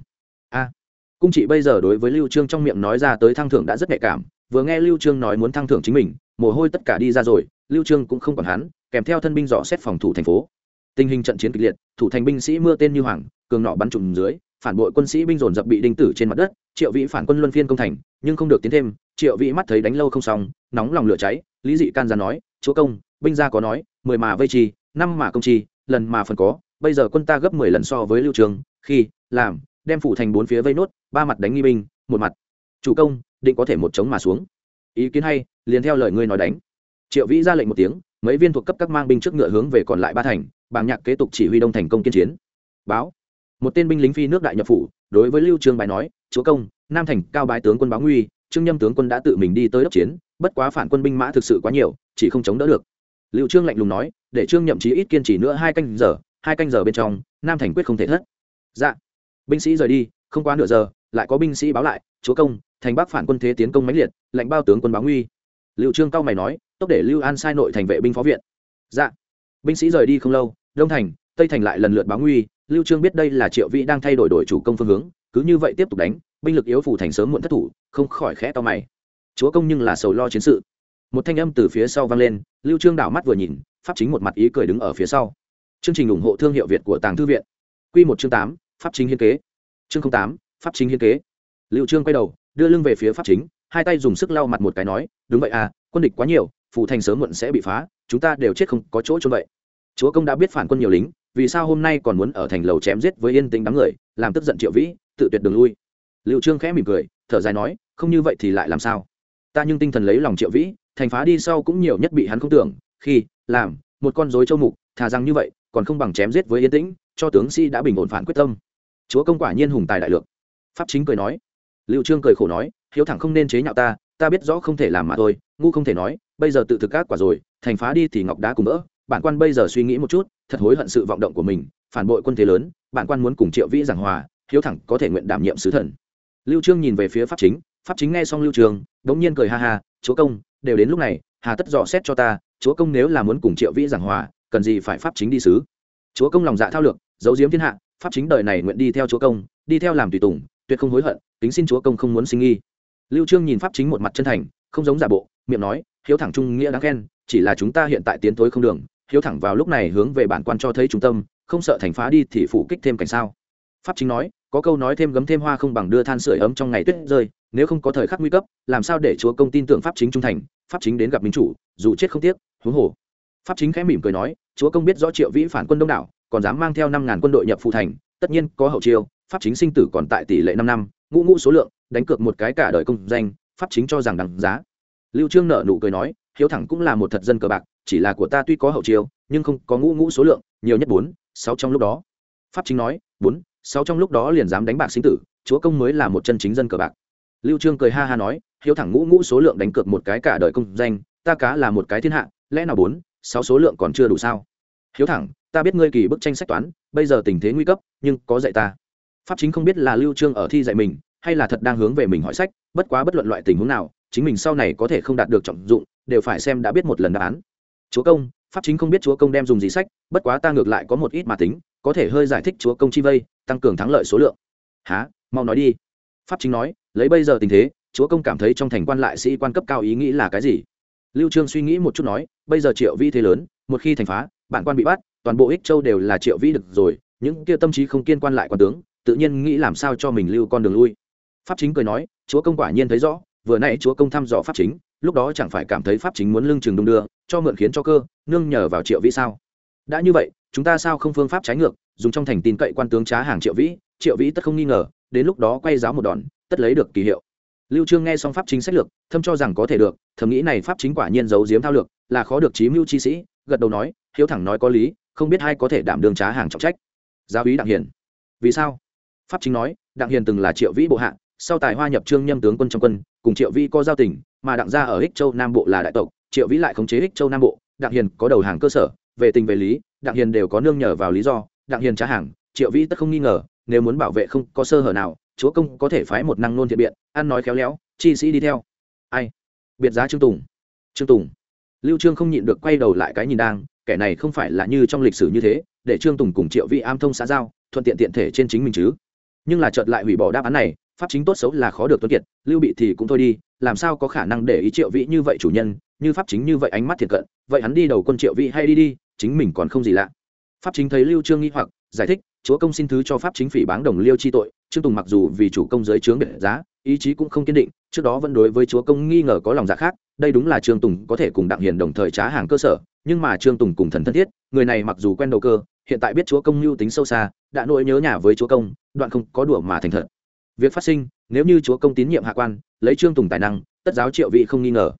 A. Cung trị bây giờ đối với lưu trương trong miệng nói ra tới thăng thưởng đã rất nhạy cảm, vừa nghe lưu trương nói muốn thăng thưởng chính mình, mồ hôi tất cả đi ra rồi, lưu trương cũng không còn hắn, kèm theo thân binh dò xét phòng thủ thành phố. Tình hình trận chiến kịch liệt, thủ thành binh sĩ mưa tên như hoàng, cường nọ bắn trùm dưới, phản bội quân sĩ binh dồn dập bị đinh tử trên mặt đất, triệu vĩ phản quân luân phiên công thành, nhưng không được tiến thêm, triệu vĩ mắt thấy đánh lâu không xong, nóng lòng lửa cháy, lý dị can ra nói, chúa công, binh gia có nói, mười mà vây chi năm mà công chi lần mà phần có, bây giờ quân ta gấp mười lần so với lưu trường, khi, làm, đem phủ thành bốn phía vây nốt, ba mặt đánh nghi binh, một mặt. Chủ công, định có thể một chống mà xuống. Ý kiến hay, liền theo lời ngươi nói đánh. Triệu vĩ ra lệnh một tiếng, mấy viên thuộc cấp các mang binh trước ngựa hướng về còn lại ba thành, bàng nhạc kế tục chỉ huy đông thành công kiên chiến. Báo. Một tên binh lính phi nước đại nhập phủ, đối với lưu trương bài nói, chúa công, nam thành cao bái tướng quân báo nguy, trương nhâm tướng quân đã tự mình đi tới đốc chiến, bất quá phản quân binh mã thực sự quá nhiều, chỉ không chống đỡ được lưu trương lạnh lùng nói, để trương nhậm chí ít kiên trì nữa hai canh giờ, hai canh giờ bên trong, nam thành quyết không thể thất. Dạ. Binh sĩ rời đi, không quá nửa giờ, lại có binh sĩ báo lại, chúa công, thành bắc phản quân thế tiến công mãnh liệt, lệnh bao tướng quân báo nguy. Lưu trương cao mày nói, tốc để lưu an sai nội thành vệ binh phó viện. Dạ. Binh sĩ rời đi không lâu, đông thành, tây thành lại lần lượt báo nguy, lưu trương biết đây là triệu vĩ đang thay đổi đổi chủ công phương hướng, cứ như vậy tiếp tục đánh, binh lực yếu phủ thành sớm muộn thất thủ, không khỏi khẽ to mày. Chúa công nhưng là sầu lo chiến sự một thanh âm từ phía sau vang lên lưu trương đảo mắt vừa nhìn pháp chính một mặt ý cười đứng ở phía sau. Chương trình ủng hộ thương hiệu việt của tàng thư viện. Quy một chương 8, pháp chính hiên kế. Chương 08, pháp chính hiên kế. Lưu trương quay đầu đưa lưng về phía pháp chính hai tay dùng sức lau mặt một cái nói đúng vậy à quân địch quá nhiều phủ thành sớm muộn sẽ bị phá chúng ta đều chết không có chỗ trốn vậy. Chúa công đã biết phản quân nhiều lính vì sao hôm nay còn muốn ở thành lầu chém giết với yên tĩnh đám người làm tức giận triệu vĩ tự tuyệt đường lui. Liệu trương khẽ mỉm cười thở dài nói không như vậy thì lại làm sao? Ta nhưng tinh thần lấy lòng triệu vĩ thành phá đi sau cũng nhiều nhất bị hắn không tưởng, khi, làm, một con dối châu mục, thà rằng như vậy, còn không bằng chém giết với yên tĩnh, cho tướng sĩ đã bình ổn phản quyết tâm. Chúa công quả nhiên hùng tài đại lượng. Pháp chính cười nói. Liệu trương cười khổ nói, hiếu thẳng không nên chế nhạo ta ta biết rõ không thể làm mà thôi, ngu không thể nói, bây giờ tự thực các quả rồi, thành phá đi thì ngọc đá cùng vỡ. Bản quan bây giờ suy nghĩ một chút, thật hối hận sự vọng động của mình, phản bội quân thế lớn, bản quan muốn cùng triệu vĩ giảng hòa, hiếu thẳng có thể nguyện đảm nhiệm sứ thần. Lưu trương nhìn về phía pháp chính pháp chính nghe xong lưu trương, đống nhiên cười ha ha chúa công, đều đến lúc này, hà tất dò xét cho ta, chúa công nếu là muốn cùng triệu vĩ giảng hòa, cần gì phải pháp chính đi sứ chúa công lòng dạ thao lược, giấu diếm thiên hạ, pháp chính đời này nguyện đi theo chúa công, đi theo làm tùy tùng, tuyệt không hối hận tính xin chúa công không muốn sinh nghi. Lưu trương nhìn pháp chính một mặt chân thành, không giống giả bộ, miệng nói, hiếu thẳng trung nghĩa đáng khen, chỉ là chúng ta hiện tại tiến tối không đường, hiếu thẳng vào lúc này hướng về bản quan cho thấy trung tâm, không sợ thành phá đi thì phủ kích thêm cảnh sao? Pháp chính nói, có câu nói thêm gấm thêm hoa không bằng đưa than sửa ấm trong ngày tuyết rơi nếu không có thời khắc nguy cấp, làm sao để chúa công tin tưởng pháp chính trung thành, pháp chính đến gặp minh chủ, dù chết không tiếc, huống hồ. Pháp chính khẽ mỉm cười nói, chúa công biết rõ triệu vĩ phản quân đông đảo, còn dám mang theo năm ngàn quân đội nhập phụ thành, tất nhiên có hậu chiêu, pháp chính sinh tử còn tại tỷ lệ năm năm, ngũ ngũ số lượng, đánh cược một cái cả đời công danh, pháp chính cho rằng đằng giá. Lưu trương nợ nụ cười nói, hiếu thẳng cũng là một thật dân cờ bạc, chỉ là của ta tuy có hậu chiêu, nhưng không có ngũ ngũ số lượng, nhiều nhất bốn, sáu trong lúc đó. Pháp chính nói, bốn, sáu trong lúc đó liền dám đánh bạc sinh tử, chúa công mới là một chân chính dân cờ bạc lưu trương cười ha ha nói, hiếu thẳng ngũ ngũ số lượng đánh cược một cái cả đời công danh, ta cá là một cái thiên hạ, lẽ nào bốn, sáu số lượng còn chưa đủ sao? Hiếu thẳng, ta biết ngươi kỳ bức tranh sách toán, bây giờ tình thế nguy cấp, nhưng có dạy ta. Pháp chính không biết là lưu trương ở thi dạy mình, hay là thật đang hướng về mình hỏi sách, bất quá bất luận loại tình huống nào, chính mình sau này có thể không đạt được trọng dụng, đều phải xem đã biết một lần đáp án. Chúa công, pháp chính không biết chúa công đem dùng gì sách, bất quá ta ngược lại có một ít mà tính, có thể hơi giải thích chúa công chi vây, tăng cường thắng lợi số lượng. Há mau nói đi. Pháp chính nói lấy bây giờ tình thế, chúa công cảm thấy trong thành quan lại sĩ quan cấp cao ý nghĩ là cái gì? Lưu trương suy nghĩ một chút nói, bây giờ triệu vi thế lớn, một khi thành phá, bản quan bị bắt, toàn bộ ích châu đều là triệu vi được rồi, những kia tâm trí không kiên quan lại quan tướng, tự nhiên nghĩ làm sao cho mình lưu con đường lui. Pháp chính cười nói, chúa công quả nhiên thấy rõ, vừa nãy chúa công thăm dò pháp chính, lúc đó chẳng phải cảm thấy pháp chính muốn lưng chừng đung đưa, cho mượn khiến cho cơ, nương nhờ vào triệu vĩ sao? Đã như vậy, chúng ta sao không phương pháp trái ngược, dùng trong thành tin cậy quan tướng trá hàng triệu vĩ triệu vĩ tất không nghi ngờ, đến lúc đó quay giáo một đòn tất lấy được kỳ hiệu. Lưu trương nghe xong pháp chính sách lược, thâm cho rằng có thể được, thầm nghĩ này pháp chính quả nhiên giấu giếm thao lược, là khó được trí mưu chi sĩ, gật đầu nói, hiếu thẳng nói có lý, không biết ai có thể đảm đương trá hàng trọng trách. Giáo úy đặng hiền. Vì sao? Pháp chính nói, đặng hiền từng là triệu vĩ bộ hạ, sau tài hoa nhập trương nhâm tướng quân trong quân, cùng triệu vĩ có giao tình, mà đặng gia ở ích châu nam bộ là đại tộc, triệu vĩ lại khống chế ích châu nam bộ, đặng hiền có đầu hàng cơ sở, về tình về lý, đặng hiền đều có nương nhờ vào lý do, đặng hiền trả hàng, triệu vĩ tất không nghi ngờ, nếu muốn bảo vệ không có sơ hở nào chúa công có thể phái một năng nôn thiện biện, ăn nói khéo léo, chi sĩ đi theo. Ai? Biệt giá trương tùng. Trương tùng. Lưu trương không nhịn được quay đầu lại cái nhìn đang, kẻ này không phải là như trong lịch sử như thế, để trương tùng cùng triệu vị am thông xã giao, thuận tiện tiện thể trên chính mình chứ. Nhưng là chợt lại hủy bỏ đáp án này, pháp chính tốt xấu là khó được tuân kiệt, lưu bị thì cũng thôi đi, làm sao có khả năng để ý triệu vị như vậy chủ nhân, như pháp chính như vậy ánh mắt thiệt cận, vậy hắn đi đầu quân triệu vị hay đi đi, chính mình còn không gì lạ. Pháp chính thấy lưu trương nghi hoặc, giải thích, chúa công xin thứ cho pháp chính phỉ báng đồng liêu chi tội trương tùng mặc dù vì chủ công giới chướng biệt giá, ý chí cũng không kiên định, trước đó vẫn đối với chúa công nghi ngờ có lòng dạ khác, đây đúng là trương tùng có thể cùng đặng hiền đồng thời trá hàng cơ sở, nhưng mà trương tùng cùng thần thân thiết, người này mặc dù quen đầu cơ, hiện tại biết chúa công mưu tính sâu xa, đã nỗi nhớ nhà với chúa công, đoạn không có đùa mà thành thật việc phát sinh, nếu như chúa công tín nhiệm hạ quan, lấy trương tùng tài năng, tất giáo triệu vị không nghi ngờ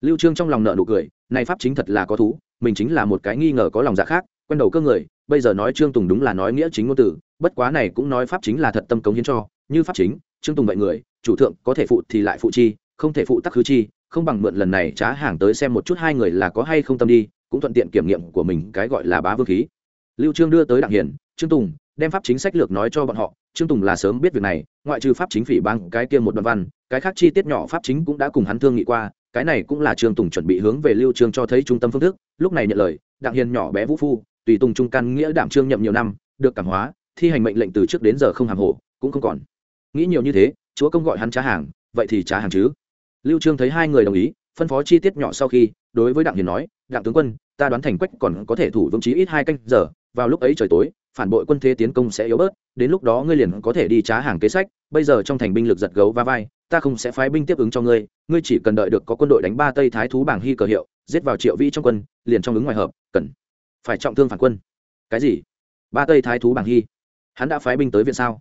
lưu trương trong lòng nợ nụ cười, này pháp chính thật là có thú, mình chính là một cái nghi ngờ có lòng dạ khác, quen đầu cơ người, bây giờ nói trương tùng đúng là nói nghĩa chính ngôn tử bất quá này cũng nói pháp chính là thật tâm cống hiến cho, như pháp chính, trương tùng vậy người, chủ thượng có thể phụ thì lại phụ chi, không thể phụ tắc khứ chi, không bằng mượn lần này trá hàng tới xem một chút hai người là có hay không tâm đi, cũng thuận tiện kiểm nghiệm của mình cái gọi là bá vương khí. Lưu trương đưa tới đặng hiền trương tùng, đem pháp chính sách lược nói cho bọn họ, trương tùng là sớm biết việc này, ngoại trừ pháp chính phỉ bang cái kia một đoạn văn, cái khác chi tiết nhỏ pháp chính cũng đã cùng hắn thương nghị qua, cái này cũng là trương tùng chuẩn bị hướng về lưu trương cho thấy trung tâm phương thức. Lúc này nhận lời, đặng hiền nhỏ bé vũ phu, tùy tùng trung căn nghĩa đảm trương nhậm nhiều năm, được cảm hóa thi hành mệnh lệnh từ trước đến giờ không hàm hồ, cũng không còn. Nghĩ nhiều như thế, chúa công gọi hắn trả hàng, vậy thì trả hàng chứ? Lưu trương thấy hai người đồng ý, phân phó chi tiết nhỏ sau khi, đối với đặng hiền nói, đặng tướng quân, ta đoán thành quách còn có thể thủ vững chí ít hai canh giờ, vào lúc ấy trời tối, phản bội quân thế tiến công sẽ yếu bớt, đến lúc đó ngươi liền có thể đi trá hàng kế sách, bây giờ trong thành binh lực giật gấu va vai, ta không sẽ phái binh tiếp ứng cho ngươi ngươi chỉ cần đợi được có quân đội đánh ba tây thái thú bảng hy cờ hiệu, giết vào triệu vĩ trong quân, liền trong ứng ngoài hợp, cần phải trọng thương phản quân. Cái gì? Ba tây thái thú bảng hy? Hắn đã phái binh tới viện sao?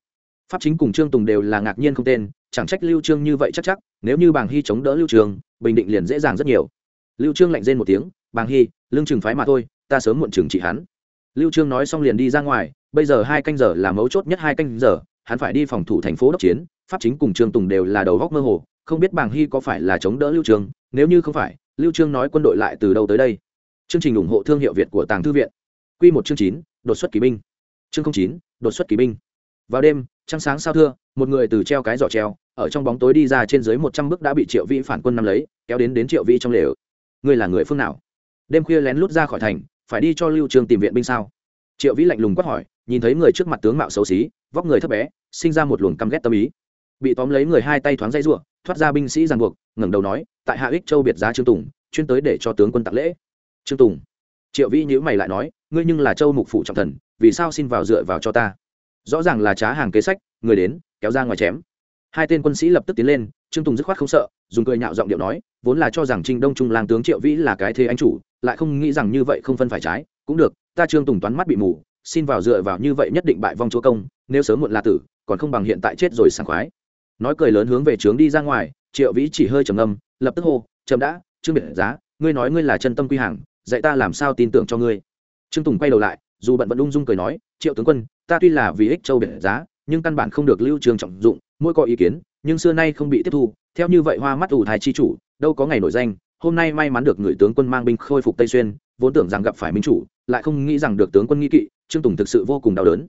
Pháp chính cùng trương tùng đều là ngạc nhiên không tên chẳng trách lưu trương như vậy chắc chắc nếu như bàng hy chống đỡ lưu Trương, bình định liền dễ dàng rất nhiều. Lưu trương lạnh rên một tiếng bàng hy lương trừng phái mà thôi ta sớm muộn trừng trị hắn. Lưu trương nói xong liền đi ra ngoài bây giờ hai canh giờ là mấu chốt nhất hai canh giờ hắn phải đi phòng thủ thành phố đốc chiến pháp chính cùng trương tùng đều là đầu góc mơ hồ không biết bàng hy có phải là chống đỡ lưu trương nếu như không phải lưu trương nói quân đội lại từ đâu tới đây. Chương trình ủng hộ thương hiệu việt của tàng thư viện. Quy một chương chín đột xuất kỳ binh chương chín, đột xuất kỳ binh. Vào đêm, trăng sáng sao thưa, một người từ treo cái giỏ treo, ở trong bóng tối đi ra trên dưới một trăm bước đã bị triệu vĩ phản quân nắm lấy, kéo đến đến triệu vĩ trong lều. Ngươi là người phương nào? Đêm khuya lén lút ra khỏi thành, phải đi cho lưu trương tìm viện binh sao? Triệu vĩ lạnh lùng quát hỏi, nhìn thấy người trước mặt tướng mạo xấu xí, vóc người thấp bé, sinh ra một luồng căm ghét tâm ý. Bị tóm lấy người hai tay thoáng dây ruộng thoát ra binh sĩ ràng buộc, ngẩng đầu nói, tại hạ ích châu biệt giá trương tùng, chuyên tới để cho tướng quân tặng lễ. Trương tùng triệu vĩ nhữ mày lại nói, ngươi nhưng là châu mục phủ trọng thần, vì sao xin vào dựa vào cho ta? Rõ ràng là trá hàng kế sách, người đến, kéo ra ngoài chém. Hai tên quân sĩ lập tức tiến lên, trương tùng dứt khoát không sợ, dùng cười nhạo giọng điệu nói, vốn là cho rằng trinh đông trung lang tướng triệu vĩ là cái thế anh chủ, lại không nghĩ rằng như vậy không phân phải trái, cũng được, ta trương tùng toán mắt bị mù, xin vào dựa vào như vậy nhất định bại vong chúa công, nếu sớm muộn là tử, còn không bằng hiện tại chết rồi sảng khoái. Nói cười lớn hướng về trướng đi ra ngoài, triệu vĩ chỉ hơi trầm âm lập tức hô, trầm đã, trương biệt giá, ngươi nói ngươi là chân tâm quy hàng dạy ta làm sao tin tưởng cho ngươi. Trương tùng quay đầu lại, dù bận vẫn ung dung cười nói, triệu tướng quân, ta tuy là vì ích châu biển giá, nhưng căn bản không được lưu trường trọng dụng, mỗi có ý kiến, nhưng xưa nay không bị tiếp thu, theo như vậy hoa mắt ủ thái chi chủ, đâu có ngày nổi danh, hôm nay may mắn được người tướng quân mang binh khôi phục tây xuyên, vốn tưởng rằng gặp phải minh chủ, lại không nghĩ rằng được tướng quân nghi kỵ, trương tùng thực sự vô cùng đau đớn.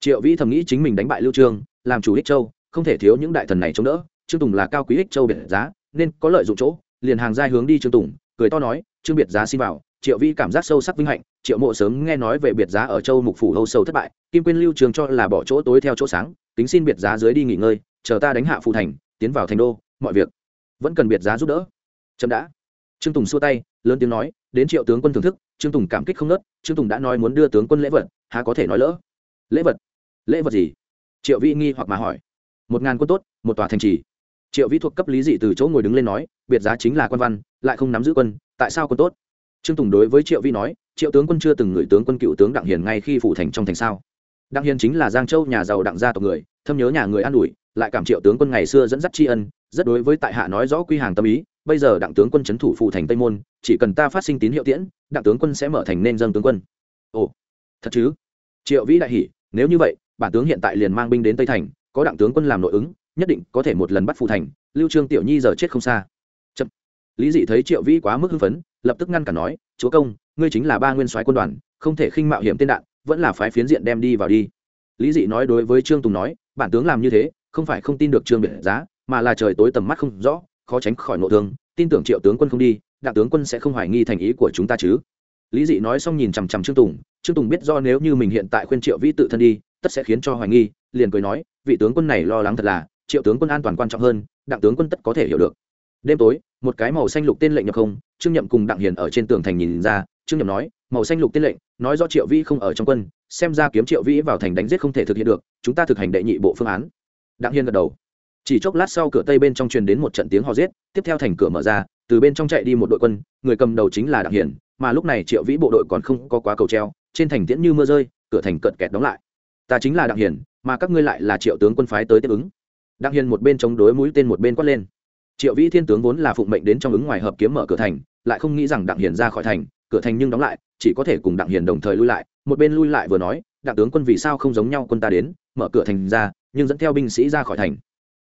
Triệu vĩ thầm nghĩ chính mình đánh bại lưu trương, làm chủ ích châu, không thể thiếu những đại thần này chống đỡ, trương tùng là cao quý ích châu biệt giá, nên có lợi dụng chỗ, liền hàng giai hướng đi trương tùng, cười to nói, trương biệt giá xin vào triệu vi cảm giác sâu sắc vinh hạnh, triệu mộ sớm nghe nói về biệt giá ở châu mục phủ âu sâu thất bại, kim quyên lưu trường cho là bỏ chỗ tối theo chỗ sáng tính xin biệt giá dưới đi nghỉ ngơi, chờ ta đánh hạ phụ thành, tiến vào thành đô, mọi việc vẫn cần biệt giá giúp đỡ. Chậm đã. Trương tùng xua tay, lớn tiếng nói, đến triệu tướng quân thưởng thức, trương tùng cảm kích không nớt trương tùng đã nói muốn đưa tướng quân lễ vật, há có thể nói lỡ. Lễ vật? Lễ vật gì? Triệu vi nghi hoặc mà hỏi. Một ngàn quân tốt, một tòa thành trì. Triệu Vi thuộc cấp lý dị từ chỗ ngồi đứng lên nói, biệt giá chính là quan văn, lại không nắm giữ quân, tại sao quân tốt? Trương tùng đối với triệu vi nói, triệu tướng quân chưa từng gửi tướng quân cựu tướng đặng hiền ngay khi phủ thành trong thành sao? Đặng hiền chính là giang châu nhà giàu đặng gia tộc người, thâm nhớ nhà người an ủi, lại cảm triệu tướng quân ngày xưa dẫn dắt tri ân, rất đối với tại hạ nói rõ quy hàng tâm ý, bây giờ đặng tướng quân c h ấ n thủ phủ thành tây môn, chỉ cần ta phát sinh tín hiệu tiễn, đặng tướng quân sẽ mở thành nên dân tướng quân. Ồ, thật chứ? Triệu vĩ đại hỷ nếu như vậy, bản tướng hiện tại liền mang binh đến tây thành, có đặng tướng quân làm nội ứng, nhất định có thể một lần bắt phủ thành, lưu trương tiểu nhi giờ chết không xa. Chậm. lý dị thấy triệu vĩ quá mức hưng phấn lập tức ngăn cả nói, chúa công, ngươi chính là ba nguyên soái quân đoàn, không thể khinh mạo hiểm tên đạn, vẫn là phái phiến diện đem đi vào đi. Lý dị nói đối với trương tùng nói, bản tướng làm như thế, không phải không tin được trương biệt giá, mà là trời tối tầm mắt không rõ, khó tránh khỏi nội thương, tin tưởng triệu tướng quân không đi, đặng tướng quân sẽ không hoài nghi thành ý của chúng ta chứ. Lý dị nói xong nhìn chằm chằm trương tùng trương tùng biết do nếu như mình hiện tại khuyên triệu vĩ tự thân đi, tất sẽ khiến cho hoài nghi, liền cười nói, vị tướng quân này lo lắng thật là, triệu tướng quân an toàn quan trọng hơn, đặng tướng quân tất có thể hiểu được. Đêm tối, một cái màu xanh lục tên lệnh nhập không trương nhậm cùng đặng hiền ở trên tường thành nhìn ra, trương nhậm nói, màu xanh lục tiên lệnh, nói do triệu vĩ không ở trong quân, xem ra kiếm triệu vĩ vào thành đánh giết không thể thực hiện được, chúng ta thực hành đệ nhị bộ phương án. Đặng hiền gật đầu. Chỉ chốc lát sau cửa tây bên trong truyền đến một trận tiếng hò giết, tiếp theo thành cửa mở ra, từ bên trong chạy đi một đội quân, người cầm đầu chính là đặng hiền, mà lúc này triệu vĩ bộ đội còn không có quá cầu treo, trên thành tiễn như mưa rơi, cửa thành cận kẹt đóng lại. Ta chính là đặng hiền, mà các ngươi lại là triệu tướng quân phái tới tiếp ứng. Đặng hiền một bên chống đối mũi tên một bên quát lên triệu vĩ thiên tướng vốn là phụng mệnh đến trong ứng ngoài hợp kiếm mở cửa thành, lại không nghĩ rằng đặng hiền ra khỏi thành, cửa thành nhưng đóng lại, chỉ có thể cùng đặng hiền đồng thời lui lại. Một bên lui lại vừa nói, đặng tướng quân vì sao không giống nhau quân ta đến, mở cửa thành ra, nhưng dẫn theo binh sĩ ra khỏi thành?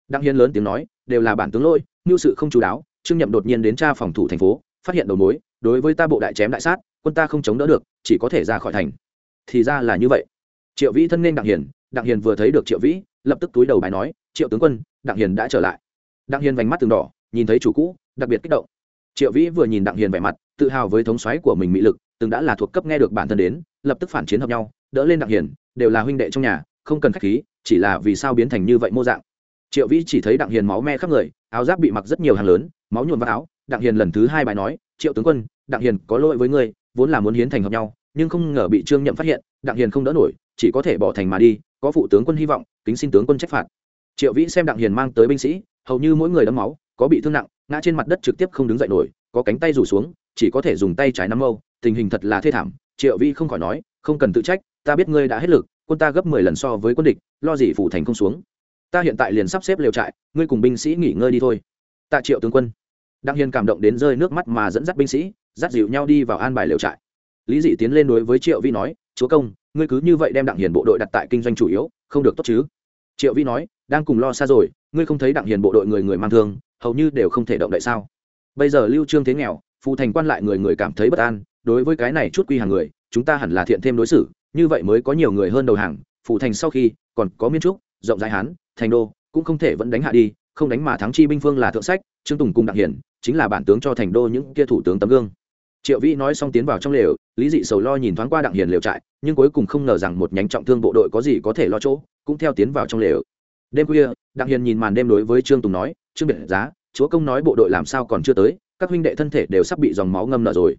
Đặng hiền lớn tiếng nói, đều là bản tướng lôi ngưu sự không chú đáo. Trương nhậm đột nhiên đến tra phòng thủ thành phố, phát hiện đầu mối, đối với ta bộ đại chém đại sát, quân ta không chống đỡ được, chỉ có thể ra khỏi thành. Thì ra là như vậy. Triệu vĩ thân nên đặng hiền đặng hiền vừa thấy được triệu vĩ, lập tức túi đầu bài nói, triệu tướng quân, đặng hiền đã trở lại đặng hiền vành mắt từng đỏ, nhìn thấy chủ cũ, đặc biệt kích động. Triệu vĩ vừa nhìn đặng hiền vẻ mặt, tự hào với thống xoáy của mình mỹ lực, từng đã là thuộc cấp nghe được bản thân đến, lập tức phản chiến hợp nhau, đỡ lên đặng hiền đều là huynh đệ trong nhà, không cần khách khí, chỉ là vì sao biến thành như vậy mô dạng. Triệu vĩ chỉ thấy đặng hiền máu me khắp người, áo giáp bị mặc rất nhiều hàng lớn, máu nhuộm vào áo. Đặng hiền lần thứ hai bài nói, triệu tướng quân, đặng hiền có lỗi với ngươi, vốn là muốn hiến thành hợp nhau, nhưng không ngờ bị trương nhậm phát hiện, đặng hiền không đỡ nổi, chỉ có thể bỏ thành mà đi, có phụ tướng quân hy vọng, kính xin tướng quân trách phạt. Triệu vĩ xem đặng hiền mang tới binh sĩ hầu như mỗi người đấm máu, có bị thương nặng, ngã trên mặt đất trực tiếp không đứng dậy nổi, có cánh tay rủ xuống, chỉ có thể dùng tay trái nắm mâu, tình hình thật là thê thảm, triệu vi không khỏi nói, không cần tự trách, ta biết ngươi đã hết lực, quân ta gấp mười lần so với quân địch, lo gì phủ thành không xuống. Ta hiện tại liền sắp xếp lều trại, ngươi cùng binh sĩ nghỉ ngơi đi thôi. Tạ triệu tướng quân đặng hiền cảm động đến rơi nước mắt mà dẫn dắt binh sĩ, dắt dịu nhau đi vào an bài lều trại. Lý dị tiến lên đối với triệu vi nói, chúa công, ngươi cứ như vậy đem đặng hiền bộ đội đặt tại kinh doanh chủ yếu, không được tốt chứ? Triệu vi nói, đang cùng lo xa rồi ngươi không thấy đặng hiền bộ đội người người mang thương, hầu như đều không thể động đậy sao? Bây giờ lưu trương thế nghèo phụ thành quan lại người người cảm thấy bất an, đối với cái này chút quy hàng người, chúng ta hẳn là thiện thêm đối xử, như vậy mới có nhiều người hơn đầu hàng phụ thành sau khi còn có miên trúc, rộng rãi hán, thành đô, cũng không thể vẫn đánh hạ đi, không đánh mà thắng chi binh phương là thượng sách, trương tùng cùng đặng hiển chính là bản tướng cho thành đô những kia thủ tướng tấm gương. Triệu vĩ nói xong tiến vào trong lều, lý dị sầu lo nhìn thoáng qua đặng hiền lều trại, nhưng cuối cùng không ngờ rằng một nhánh trọng thương bộ đội có gì có thể lo chỗ, cũng theo tiến vào trong lều đêm khuya, đặng hiền nhìn màn đêm đối với trương tùng nói, trương biệt giá, chúa công nói bộ đội làm sao còn chưa tới, các huynh đệ thân thể đều sắp bị dòng máu ngâm nợ rồi.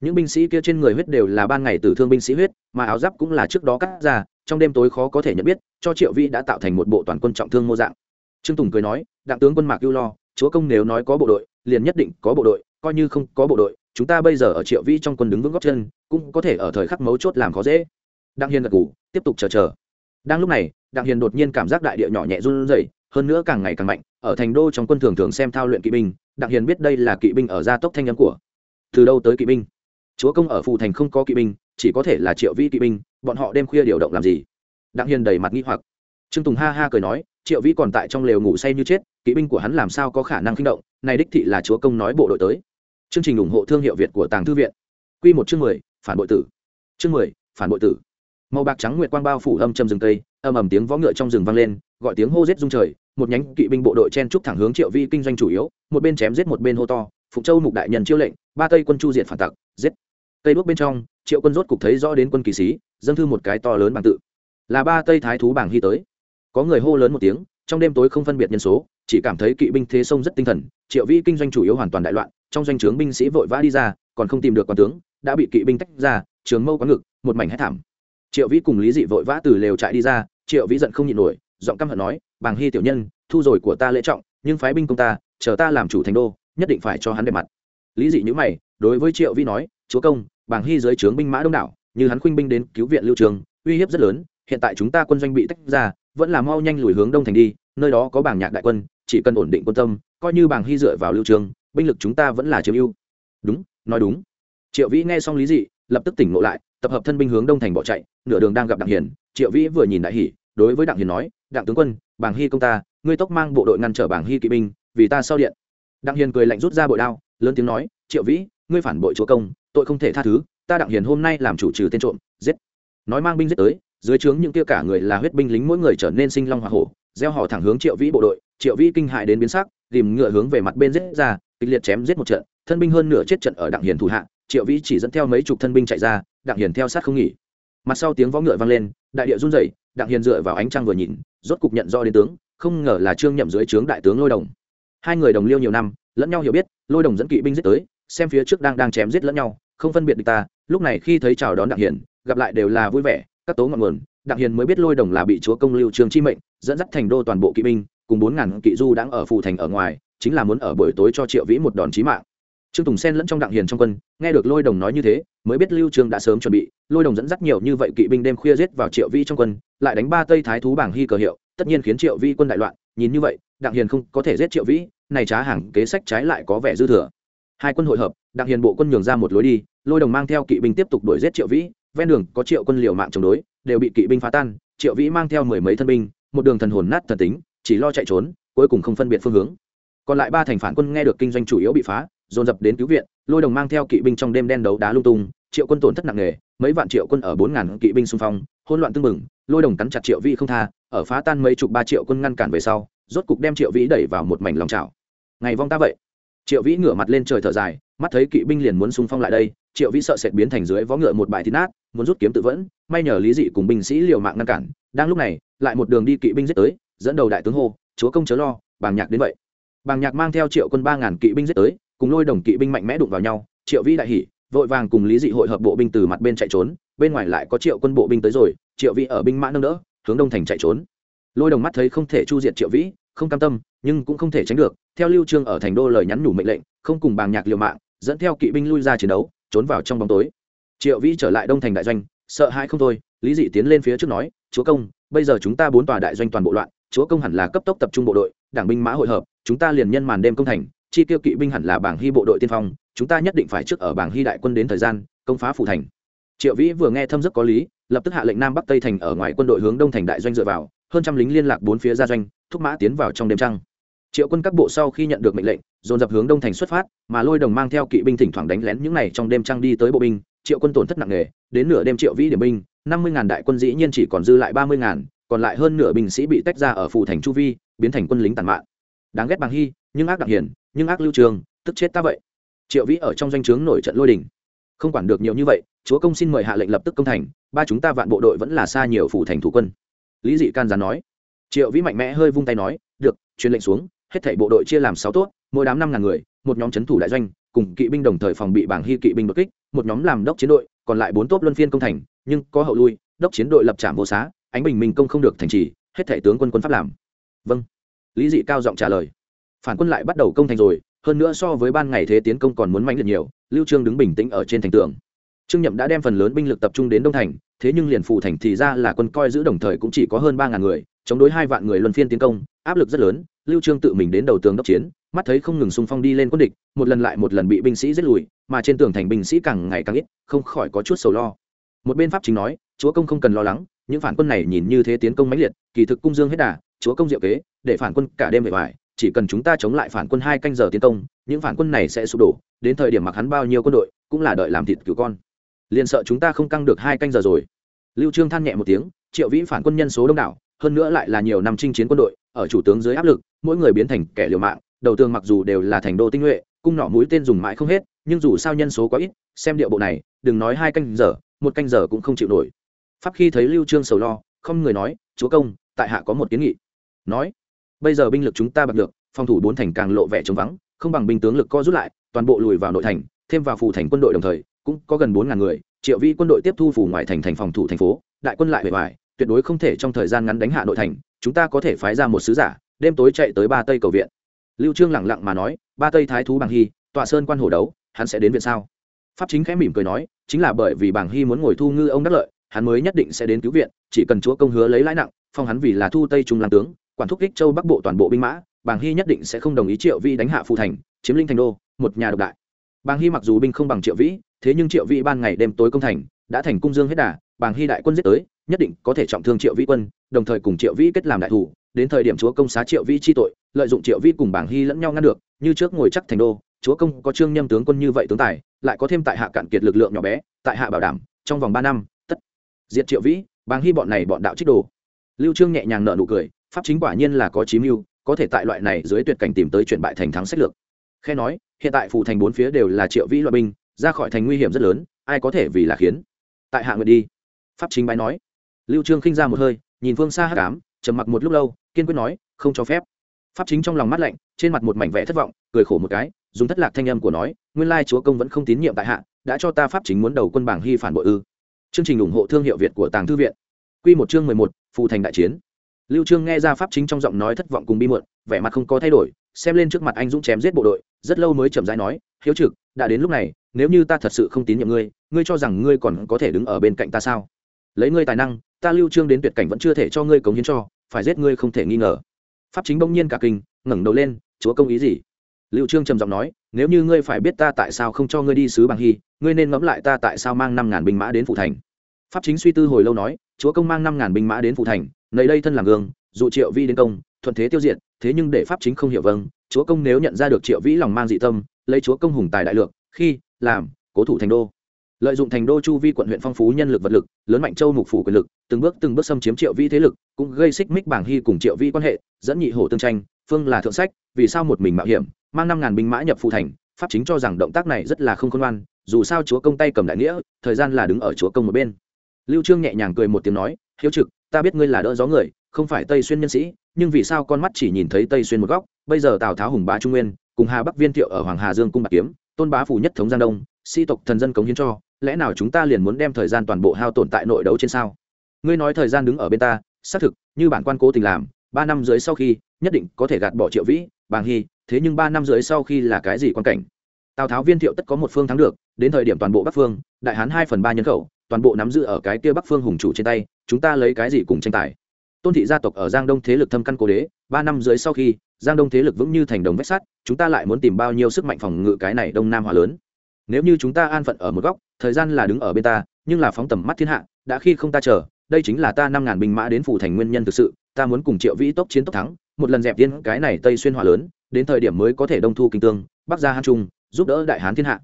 Những binh sĩ kia trên người huyết đều là ban ngày tử thương binh sĩ huyết, mà áo giáp cũng là trước đó cắt ra, trong đêm tối khó có thể nhận biết, cho triệu vĩ đã tạo thành một bộ toàn quân trọng thương mô dạng. Trương tùng cười nói, đặng tướng quân mạc ưu lo, chúa công nếu nói có bộ đội, liền nhất định có bộ đội, coi như không có bộ đội, chúng ta bây giờ ở triệu vĩ trong quân đứng vững góc chân, cũng có thể ở thời khắc mấu chốt làm khó dễ. Đặng hiền gật ngủ tiếp tục chờ chờ đang lúc này, đặng hiền đột nhiên cảm giác đại địa nhỏ nhẹ run rẩy, hơn nữa càng ngày càng mạnh, ở thành đô trong quân thường thường xem thao luyện kỵ binh, đặng hiền biết đây là kỵ binh ở gia tốc thanh âm của. Từ đâu tới kỵ binh? Chúa công ở phù thành không có kỵ binh, chỉ có thể là triệu vĩ kỵ binh, bọn họ đêm khuya điều động làm gì? Đặng hiền đầy mặt nghi hoặc. Trương tùng ha ha cười nói, triệu vĩ còn tại trong lều ngủ say như chết, kỵ binh của hắn làm sao có khả năng kinh động, này đích thị là chúa công nói bộ đội tới. Chương trình ủng hộ thương hiệu việt của tàng thư viện. Q một chương mười, phản bội tử. Chương mười, phản bội tử màu bạc trắng nguyệt quang bao phủ âm châm rừng tây âm ầm tiếng võ ngựa trong rừng vang lên, gọi tiếng hô giết rung trời, một nhánh kỵ binh bộ đội chen trúc thẳng hướng triệu vi kinh doanh chủ yếu, một bên chém giết một bên hô to phục châu mục đại nhân chiêu lệnh, ba tây quân chu diện phản tặc, giết. Tây bước bên trong, triệu quân rốt cục thấy rõ đến quân kỳ sĩ dâng thư một cái to lớn bằng tự. Là ba tây thái thú bảng hy tới. Có người hô lớn một tiếng, trong đêm tối không phân biệt nhân số, chỉ cảm thấy kỵ binh thế sông rất tinh thần, triệu vi kinh doanh chủ yếu hoàn toàn đại loạn, trong doanh trướng binh sĩ vội vã đi ra, còn không tìm được quan tướng, đã bị kỵ binh tách ra, trường mâu quán ngực, một mảnh hét thảm triệu vĩ cùng lý dị vội vã từ lều trại đi ra, triệu vĩ giận không nhịn nổi, giọng căm hận nói, bàng hy tiểu nhân, thu rồi của ta lễ trọng, nhưng phái binh công ta, chờ ta làm chủ thành đô, nhất định phải cho hắn đẹp mặt. Lý dị nhữ mày, đối với triệu vĩ nói, chúa công, bàng hy dưới trướng binh mã đông đảo, như hắn khuynh binh đến cứu viện lưu trường, uy hiếp rất lớn, hiện tại chúng ta quân doanh bị tách ra, vẫn là mau nhanh lùi hướng đông thành đi, nơi đó có bảng nhạc đại quân, chỉ cần ổn định quân tâm, coi như bàng hy dựa vào lưu trường, binh lực chúng ta vẫn là chiếm ưu. Đúng, nói đúng. Triệu vĩ nghe xong lý dị, lập tức tỉnh ngộ lại tập hợp thân binh hướng đông thành bỏ chạy, nửa đường đang gặp đặng hiền triệu vĩ vừa nhìn đại hỉ, đối với đặng hiền nói, đặng tướng quân bàng hy công ta, ngươi tốc mang bộ đội ngăn trở bàng hy kỵ binh, vì ta sau điện. Đặng hiền cười lạnh rút ra bội đao, lớn tiếng nói, triệu vĩ, ngươi phản bội chúa công, tội không thể tha thứ, ta đặng hiền hôm nay làm chủ trừ tên trộm, giết. Nói mang binh giết tới, dưới trướng những kia cả người là huyết binh lính mỗi người trở nên sinh long hoa hổ, gieo họ thẳng hướng triệu vĩ bộ đội, triệu vĩ kinh hại đến biến sắc, tìm ngựa hướng về mặt bên giết ra, kịch liệt chém giết một trận, thân binh hơn nửa chết trận ở đặng hiền thủ hạ, triệu vĩ chỉ dẫn theo mấy chục thân binh chạy ra đặng hiền theo sát không nghỉ. Mặt sau tiếng võ ngựa vang lên, đại địa run rẩy, đặng hiền dựa vào ánh trăng vừa nhìn, rốt cục nhận do đến tướng, không ngờ là trương nhậm dưới trướng đại tướng lôi đồng. Hai người đồng liêu nhiều năm, lẫn nhau hiểu biết, lôi đồng dẫn kỵ binh giết tới, xem phía trước đang đang chém giết lẫn nhau, không phân biệt địch ta, lúc này khi thấy chào đón đặng hiền, gặp lại đều là vui vẻ, các tố ngọn nguồn, đặng hiền mới biết lôi đồng là bị chúa công lưu trường chi mệnh, dẫn dắt thành đô toàn bộ kỵ binh, cùng bốn ngàn kỵ du đang ở phù thành ở ngoài, chính là muốn ở buổi tối cho triệu vĩ một đòn chí mạng trương tùng sen lẫn trong đặng hiền trong quân, nghe được lôi đồng nói như thế, mới biết lưu trương đã sớm chuẩn bị. Lôi đồng dẫn dắt nhiều như vậy kỵ binh đêm khuya giết vào triệu vĩ trong quân, lại đánh ba tây thái thú bảng hy cờ hiệu, tất nhiên khiến triệu vĩ quân đại loạn. Nhìn như vậy, đặng hiền không có thể giết triệu vĩ, này trá hàng kế sách trái lại có vẻ dư thừa. Hai quân hội hợp, đặng hiền bộ quân nhường ra một lối đi, lôi đồng mang theo kỵ binh tiếp tục đuổi giết triệu vĩ, ven đường có triệu quân liều mạng chống đối, đều bị kỵ binh phá tan, triệu vĩ mang theo mười mấy thân binh, một đường thần hồn nát thần tính, chỉ lo chạy trốn, cuối cùng không phân biệt phương hướng. Còn lại ba thành phản quân nghe được kinh doanh chủ yếu bị phá dồn dập đến cứu viện, lôi đồng mang theo kỵ binh trong đêm đen đấu đá lung tung, triệu quân tổn thất nặng nề, mấy vạn triệu quân ở bốn ngàn kỵ binh xung phong, hỗn loạn tưng bừng, lôi đồng cắn chặt triệu vĩ không tha, ở phá tan mấy chục ba triệu quân ngăn cản về sau, rốt cục đem triệu vĩ đẩy vào một mảnh lòng trào. Ngày vong ta vậy. Triệu vĩ ngửa mặt lên trời thở dài, mắt thấy kỵ binh liền muốn xung phong lại đây, triệu vĩ sợ sệt biến thành dưới vó ngựa một bài thịt nát, muốn rút kiếm tự vẫn, may nhờ lý dị cùng binh sĩ liều mạng ngăn cản, đang lúc này, lại một đường đi kỵ binh giết tới, dẫn đầu đại tướng hô, chúa công chớ lo, bàng nhạc đến vậy. Bàng nhạc mang theo triệu quân ba ngàn kỵ binh giết tới cùng lôi đồng kỵ binh mạnh mẽ đụng vào nhau, triệu vĩ đại hỉ, vội vàng cùng lý dị hội hợp bộ binh từ mặt bên chạy trốn, bên ngoài lại có triệu quân bộ binh tới rồi, triệu vĩ ở binh mã nâng đỡ, hướng đông thành chạy trốn. Lôi đồng mắt thấy không thể chu diệt triệu vĩ, không cam tâm, nhưng cũng không thể tránh được, theo lưu trương ở thành đô lời nhắn nhủ mệnh lệnh, không cùng bàng nhạc liều mạng, dẫn theo kỵ binh lui ra chiến đấu, trốn vào trong bóng tối. Triệu vĩ trở lại đông thành đại doanh, sợ hãi không thôi, lý dị tiến lên phía trước nói, chúa công, bây giờ chúng ta bốn tòa đại doanh toàn bộ loạn, chúa công hẳn là cấp tốc tập trung bộ đội, đảng binh mã hội hợp, chúng ta liền nhân màn đêm công thành chi tiêu kỵ binh hẳn là bảng hy bộ đội tiên phong, chúng ta nhất định phải trước ở bảng hy đại quân đến thời gian, công phá phủ thành. Triệu vĩ vừa nghe thâm rất có lý, lập tức hạ lệnh nam bắc tây thành ở ngoài quân đội hướng đông thành đại doanh dựa vào, hơn trăm lính liên lạc bốn phía gia doanh, thúc mã tiến vào trong đêm trăng. Triệu quân các bộ sau khi nhận được mệnh lệnh, dồn dập hướng đông thành xuất phát, mà lôi đồng mang theo kỵ binh thỉnh thoảng đánh lén những này trong đêm trăng đi tới bộ binh, triệu quân tổn thất nặng nề, đến nửa đêm triệu vĩ điểm binh, năm mươi ngàn đại quân dĩ nhiên chỉ còn dư lại ba mươi ngàn, còn lại hơn nửa binh sĩ bị tách ra ở phủ thành chu vi, biến thành quân lính tàn mạng đáng ghét bằng hy nhưng ác đặc hiền, nhưng ác lưu trường, tức chết ta vậy. Triệu vĩ ở trong danh o nổi trận lôi đình. Không quản được nhiều như vậy, chúa công xin mời hạ lệnh lập tức công thành, ba chúng ta vạn bộ đội vẫn là xa nhiều phủ thành thủ quân. Lý dị can gián nói. Triệu vĩ mạnh mẽ hơi vung tay nói, được, truyền lệnh xuống, hết thảy bộ đội chia làm sáu tốt, mỗi đám năm ngàn người, một nhóm c thủ đại doanh, cùng kỵ binh đồng thời phòng bị bảng hy kỵ binh đột kích, một nhóm làm đốc chiến đội, còn lại bốn tốt luân phiên công thành, nhưng có hậu lui, đốc chiến đội lập trạm vô xá, ánh bình minh công không được thành trì, hết thảy tướng quân quân pháp làm. Vâng. Lý dị cao giọng trả lời phản quân lại bắt đầu công thành rồi, hơn nữa so với ban ngày thế tiến công còn muốn mạnh liệt nhiều, lưu trương đứng bình tĩnh ở trên thành tường. Trương nhậm đã đem phần lớn binh lực tập trung đến đông thành, thế nhưng liền phủ thành thì ra là quân coi giữ đồng thời cũng chỉ có hơn ba ngàn người, chống đối hai vạn người luân phiên tiến công, áp lực rất lớn, lưu trương tự mình đến đầu tường đốc chiến, mắt thấy không ngừng xung phong đi lên quân địch, một lần lại một lần bị binh sĩ giết lùi, mà trên tường thành binh sĩ càng ngày càng ít, không khỏi có chút sầu lo. Một bên pháp chính nói, chúa công không cần lo lắng, những phản quân này nhìn như thế tiến công mãnh liệt, kỳ thực cung dương hết đà, chúa công diệu kế, để phản quân cả đêm về vải chỉ cần chúng ta chống lại phản quân hai canh giờ tiến công, những phản quân này sẽ sụp đổ, đến thời điểm mặc hắn bao nhiêu quân đội, cũng là đợi làm thịt cứu con. Liền sợ chúng ta không căng được hai canh giờ rồi. Lưu trương than nhẹ một tiếng, triệu vĩ phản quân nhân số đông đảo, hơn nữa lại là nhiều năm chinh chiến quân đội, ở chủ tướng dưới áp lực, mỗi người biến thành kẻ liều mạng, đầu tường mặc dù đều là thành đô tinh nhuệ, cung nỏ mũi tên dùng mãi không hết, nhưng dù sao nhân số quá ít, xem điệu bộ này, đừng nói hai canh giờ, một canh giờ cũng không chịu nổi. Pháp khi thấy lưu trương sầu lo, không người nói, chúa công, tại hạ có một kiến nghị. Nói bây giờ binh lực chúng ta bạc được, phòng thủ bốn thành càng lộ vẻ trống vắng, không bằng binh tướng lực co rút lại, toàn bộ lùi vào nội thành, thêm vào phủ thành quân đội đồng thời, cũng có gần bốn ngàn người, triệu vi quân đội tiếp thu phủ ngoài thành thành phòng thủ thành phố, đại quân lại bề ngoài tuyệt đối không thể trong thời gian ngắn đánh hạ nội thành, chúng ta có thể phái ra một sứ giả, đêm tối chạy tới ba tây cầu viện. Lưu trương lẳng lặng mà nói, ba tây thái thú bằng hy, tọa sơn quan hồ đấu, hắn sẽ đến viện sao? Pháp chính khẽ mỉm cười nói, chính là bởi vì bảng hy muốn ngồi thu ngư ông đắc lợi, hắn mới nhất định sẽ đến cứu viện, chỉ cần chúa công hứa lấy lãi nặng, phong hắn vì là thu tây trung làm tướng quản thúc kích châu bắc bộ toàn bộ binh mã, bàng hy nhất định sẽ không đồng ý triệu vi đánh hạ phù thành, chiếm linh thành đô, một nhà độc đại. Bàng hy mặc dù binh không bằng triệu vĩ, thế nhưng triệu vĩ ban ngày đêm tối công thành, đã thành cung dương hết đà, bàng hy đại quân giết tới, nhất định có thể trọng thương triệu vĩ quân, đồng thời cùng triệu vĩ kết làm đại thủ, đến thời điểm chúa công xá triệu vĩ chi tội, lợi dụng triệu vĩ cùng bảng hy lẫn nhau ngăn được, như trước ngồi chắc thành đô, chúa công có trương nhâm tướng quân như vậy tướng tài, lại có thêm tại hạ cạn kiệt lực lượng nhỏ bé, tại hạ bảo đảm, trong vòng ba năm, tất diệt triệu vĩ bảng hy bọn này bọn đạo trích đồ. Lưu trương nhẹ nhàng nở nụ cười pháp chính quả nhiên là có chí mưu, có thể tại loại này dưới tuyệt cảnh tìm tới chuyển bại thành thắng sách lược. Khe nói, hiện tại phủ thành bốn phía đều là triệu vĩ loại binh, ra khỏi thành nguy hiểm rất lớn, ai có thể vì là khiến? Tại hạ nguyện đi. Pháp chính bái nói. Lưu trương khinh ra một hơi, nhìn phương xa hắc ám, trầm mặc một lúc lâu, kiên quyết nói, không cho phép. Pháp chính trong lòng mắt lạnh, trên mặt một mảnh vẻ thất vọng, cười khổ một cái, dùng thất lạc thanh âm của nói, nguyên lai chúa công vẫn không tín nhiệm tại hạ, đã cho ta pháp chính muốn đầu quân bảng hy phản bội ư. Chương trình ủng hộ thương hiệu việt của tàng thư viện. Quy một chương mười một phụ thành đại chiến lưu trương nghe ra pháp chính trong giọng nói thất vọng cùng bi muộn vẻ mặt không có thay đổi, xem lên trước mặt anh dũng chém giết bộ đội, rất lâu mới chậm rãi nói, hiếu trực, đã đến lúc này, nếu như ta thật sự không tín nhiệm ngươi ngươi cho rằng ngươi còn có thể đứng ở bên cạnh ta sao? Lấy ngươi tài năng, ta lưu trương đến tuyệt cảnh vẫn chưa thể cho ngươi cống hiến cho, phải giết ngươi không thể nghi ngờ. Pháp chính bỗng nhiên cả kinh, ngẩng đầu lên, chúa công ý gì? Lưu trương trầm giọng nói, nếu như ngươi phải biết ta tại sao không cho ngươi đi sứ bằng hy, ngươi nên ngẫm lại ta tại sao mang năm ngàn binh mã đến phủ thành. Pháp chính suy tư hồi lâu nói, chúa công mang năm ngàn binh mã đến phủ thành nầy đây thân làm gương, dụ triệu vi đến công, thuận thế tiêu diệt, thế nhưng để pháp chính không hiểu vâng chúa công nếu nhận ra được triệu vĩ lòng mang dị tâm, lấy chúa công hùng tài đại lượng khi, làm, cố thủ thành đô. Lợi dụng thành đô chu vi quận huyện phong phú nhân lực vật lực, lớn mạnh châu mục phủ quyền lực, từng bước từng bước xâm chiếm triệu vi thế lực, cũng gây xích mích bảng hy cùng triệu vi quan hệ, dẫn nhị hổ tương tranh, phương là thượng sách, vì sao một mình mạo hiểm, mang năm ngàn binh mã nhập phụ thành, pháp chính cho rằng động tác này rất là không khôn ngoan, dù sao chúa công tay cầm đại nghĩa, thời gian là đứng ở chúa công một bên. Lưu trương nhẹ nhàng cười một tiếng nói, hiếu trực ta biết ngươi là đỡ gió người, không phải tây xuyên nhân sĩ, nhưng vì sao con mắt chỉ nhìn thấy tây xuyên một góc? Bây giờ tào tháo hùng bá trung nguyên, cùng hà bắc viên thiệu ở hoàng hà dương cung bạc kiếm, tôn bá phủ nhất thống giang đông, sĩ tộc thần dân cống hiến cho, lẽ nào chúng ta liền muốn đem thời gian toàn bộ hao tổn tại nội đấu trên sao? Ngươi nói thời gian đứng ở bên ta, xác thực, như bản quan cố tình làm, ba năm dưới sau khi, nhất định có thể gạt bỏ triệu vĩ, bàng hy, thế nhưng ba năm dưới sau khi là cái gì quan cảnh? Tào tháo viên thiệu tất có một phương thắng được, đến thời điểm toàn bộ bắc phương, đại hán hai phần ba nhân khẩu, toàn bộ nắm giữ ở cái kia bắc phương hùng chủ trên tay chúng ta lấy cái gì cùng tranh tài? Tôn thị gia tộc ở giang đông thế lực thâm căn cố đế, ba năm dưới sau khi, giang đông thế lực vững như thành đồng vách sắt, chúng ta lại muốn tìm bao nhiêu sức mạnh phòng ngự cái này đông nam hòa lớn? Nếu như chúng ta an phận ở một góc, thời gian là đứng ở bên ta, nhưng là phóng tầm mắt thiên hạ, đã khi không ta chờ, đây chính là ta năm ngàn binh mã đến phủ thành nguyên nhân thực sự, ta muốn cùng triệu vĩ tốc chiến tốc thắng, một lần dẹp tiên cái này tây xuyên hòa lớn, đến thời điểm mới có thể đông thu kinh tương, bắc ra hán trung, giúp đỡ đại hán thiên hạ.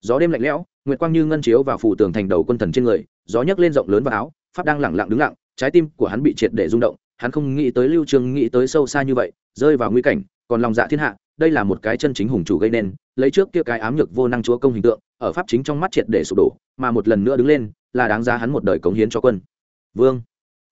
Gió đêm lạnh lẽo, nguyệt quang như ngân chiếu vào phủ tường thành đầu quân thần trên người, gió nhấc lên rộng lớn vào áo pháp đang lẳng lặng đứng lặng, trái tim của hắn bị triệt để rung động, hắn không nghĩ tới lưu trương nghĩ tới sâu xa như vậy, rơi vào nguy cảnh, còn lòng dạ thiên hạ, đây là một cái chân chính hùng chủ gây nên, lấy trước kia cái ám nhược vô năng chúa công hình tượng, ở pháp chính trong mắt triệt để sụp đổ, mà một lần nữa đứng lên, là đáng giá hắn một đời cống hiến cho quân. Vương,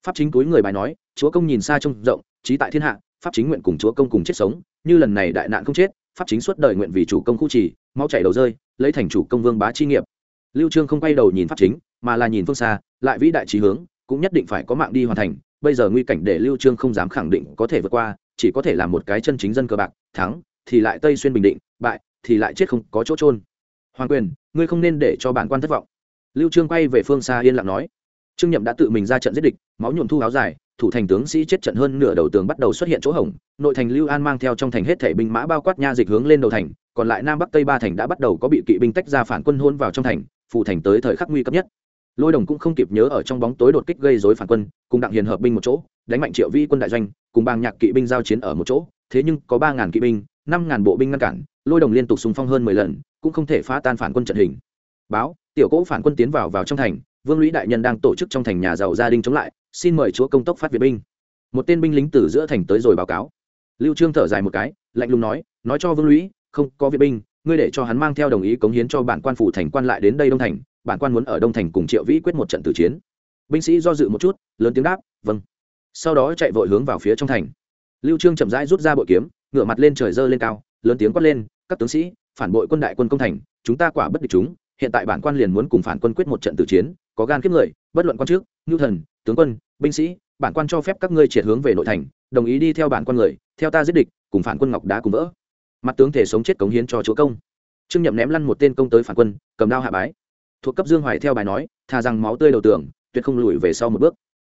pháp chính túi người bài nói, chúa công nhìn xa trông rộng, trí tại thiên hạ, pháp chính nguyện cùng chúa công cùng chết sống, như lần này đại nạn không chết, pháp chính suốt đời nguyện vì chủ công khu trì máu chảy đầu rơi, lấy thành chủ công vương bá chi nghiệp. Lưu trương không quay đầu nhìn pháp chính mà là nhìn phương xa, lại vĩ đại trí hướng, cũng nhất định phải có mạng đi hoàn thành. Bây giờ nguy cảnh để lưu trương không dám khẳng định có thể vượt qua, chỉ có thể làm một cái chân chính dân cờ bạc, thắng, thì lại tây xuyên bình định, bại, thì lại chết không có chỗ trôn hoàng quyền, ngươi không nên để cho bản quan thất vọng. Lưu trương quay về phương xa yên lặng nói. Trương nhậm đã tự mình ra trận giết địch, máu nhuộm thu áo dài, thủ thành tướng sĩ chết trận hơn nửa đầu tường bắt đầu xuất hiện chỗ hổng, nội thành lưu an mang theo trong thành hết thể binh mã bao quát nha dịch hướng lên đầu thành, còn lại nam bắc tây ba thành đã bắt đầu có bị kỵ binh tách ra phản quân hôn vào trong thành phụ thành tới thời khắc nguy cấp nhất lôi đồng cũng không kịp nhớ ở trong bóng tối đột kích gây dối phản quân, cùng đặng hiền hợp binh một chỗ, đánh mạnh triệu vi quân đại doanh, cùng bàng nhạc kỵ binh giao chiến ở một chỗ. Thế nhưng có ba ngàn kỵ binh, năm ngàn bộ binh ngăn cản, lôi đồng liên tục xung phong hơn mười lần, cũng không thể phá tan phản quân trận hình. Báo, tiểu cỗ phản quân tiến vào vào trong thành, vương lũy đại nhân đang tổ chức trong thành nhà giàu gia đình chống lại, xin mời chúa công tốc phát việt binh. Một tên binh lính từ giữa thành tới rồi báo cáo. Lưu trương thở dài một cái, lạnh lùng nói nói cho vương lũy, không có viện binh, ngươi để cho hắn mang theo đồng ý cống hiến cho bản quan phủ thành quan lại đến đây đông thành bản quan muốn ở đông thành cùng triệu vĩ quyết một trận tử chiến. Binh sĩ do dự một chút, lớn tiếng đáp vâng. Sau đó chạy vội hướng vào phía trong thành. Lưu trương chậm rãi rút ra bội kiếm, ngửa mặt lên trời dơ lên cao, lớn tiếng quát lên, các tướng sĩ, phản bội quân đại quân công thành, chúng ta quả bất địch chúng, hiện tại bản quan liền muốn cùng phản quân quyết một trận tử chiến, có gan kiếp người, bất luận quan trước ngưu thần, tướng quân, binh sĩ, bản quan cho phép các ngươi triệt hướng về nội thành, đồng ý đi theo bản quan người, theo ta giết địch, cùng phản quân ngọc đá cùng vỡ. Mặt tướng thể sống chết cống hiến cho chúa công. Trương nhậm ném lăn một tên công tới phản quân, cầm đao hạ bái thuộc cấp dương hoài theo bài nói thà rằng máu tươi đầu tường, tuyệt không lùi về sau một bước.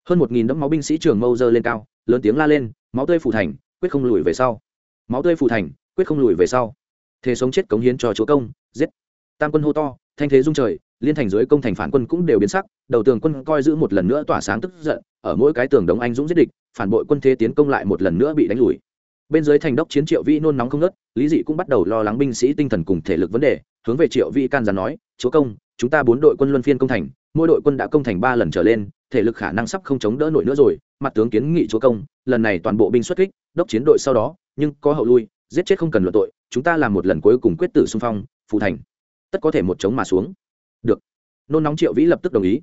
Hơn một nghìn đấm máu binh sĩ trường mâu dơ lên cao, lớn tiếng la lên, máu tươi phủ thành, quyết không lùi về sau. Máu tươi phủ thành, quyết không lùi về sau. Thế sống chết cống hiến cho chúa công, giết. Tam quân hô to, thanh thế dung trời, liên thành dưới công thành phản quân cũng đều biến sắc, đầu tường quân coi giữ một lần nữa tỏa sáng tức giận, ở mỗi cái tường đống anh dũng giết địch, phản bội quân thế tiến công lại một lần nữa bị đánh lùi. Bên dưới thành đốc chiến triệu vĩ nôn nóng không ngớt, lý dị cũng bắt đầu lo lắng binh sĩ tinh thần cùng thể lực vấn đề, hướng về triệu vĩ can gián nói, chúa công chúng ta bốn đội quân luân phiên công thành, mỗi đội quân đã công thành ba lần trở lên, thể lực khả năng sắp không chống đỡ nổi nữa rồi, mặt tướng kiến nghị chúa công, lần này toàn bộ binh xuất kích, đốc chiến đội sau đó, nhưng có hậu lui, giết chết không cần luận tội, chúng ta làm một lần cuối cùng quyết tử xung phong phụ thành. Tất có thể một chống mà xuống. Được. Nôn nóng triệu vĩ lập tức đồng ý.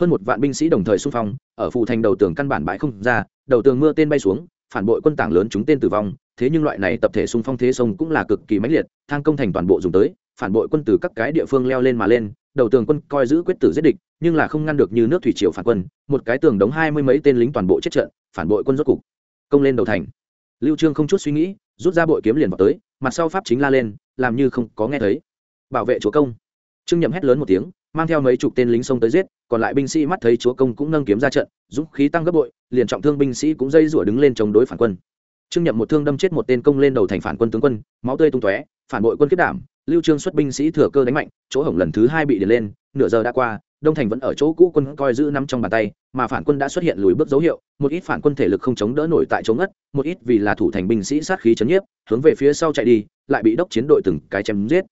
Hơn một vạn binh sĩ đồng thời xung phong, ở phụ thành đầu tường căn bản bãi không ra, đầu tường mưa tên bay xuống, phản bội quân tảng lớn chúng tên tử vong, thế nhưng loại này tập thể xung phong thế sông cũng là cực kỳ mãnh liệt, thang công thành toàn bộ dùng tới, phản bội quân từ các cái địa phương leo lên mà lên đầu tường quân coi giữ quyết tử giết địch, nhưng là không ngăn được như nước thủy triều phản quân, một cái tường đóng hai mươi mấy tên lính toàn bộ chết trận, phản bội quân rốt cục. Công lên đầu thành. Lưu trương không chút suy nghĩ, rút ra bội kiếm liền vào tới, mặt sau pháp chính la lên, làm như không có nghe thấy. Bảo vệ chúa công. Trương nhậm hét lớn một tiếng, mang theo mấy chục tên lính xông tới giết, còn lại binh sĩ mắt thấy chúa công cũng nâng kiếm ra trận, dũng khí tăng gấp bội, liền trọng thương binh sĩ cũng dây rủa đứng lên chống đối phản quân. Trương nhậm một thương đâm chết một tên công lên đầu thành phản quân tướng quân, máu tươi tung tóe, phản bội quân kết đảm lưu trương xuất binh sĩ thừa cơ đánh mạnh chỗ hổng lần thứ hai bị điền lên nửa giờ đã qua đông thành vẫn ở chỗ cũ quân coi giữ nắm trong bàn tay mà phản quân đã xuất hiện lùi bước dấu hiệu một ít phản quân thể lực không chống đỡ nổi tại chống ngất một ít vì là thủ thành binh sĩ sát khí chấn nhiếp hướng về phía sau chạy đi lại bị đốc chiến đội từng cái chém giết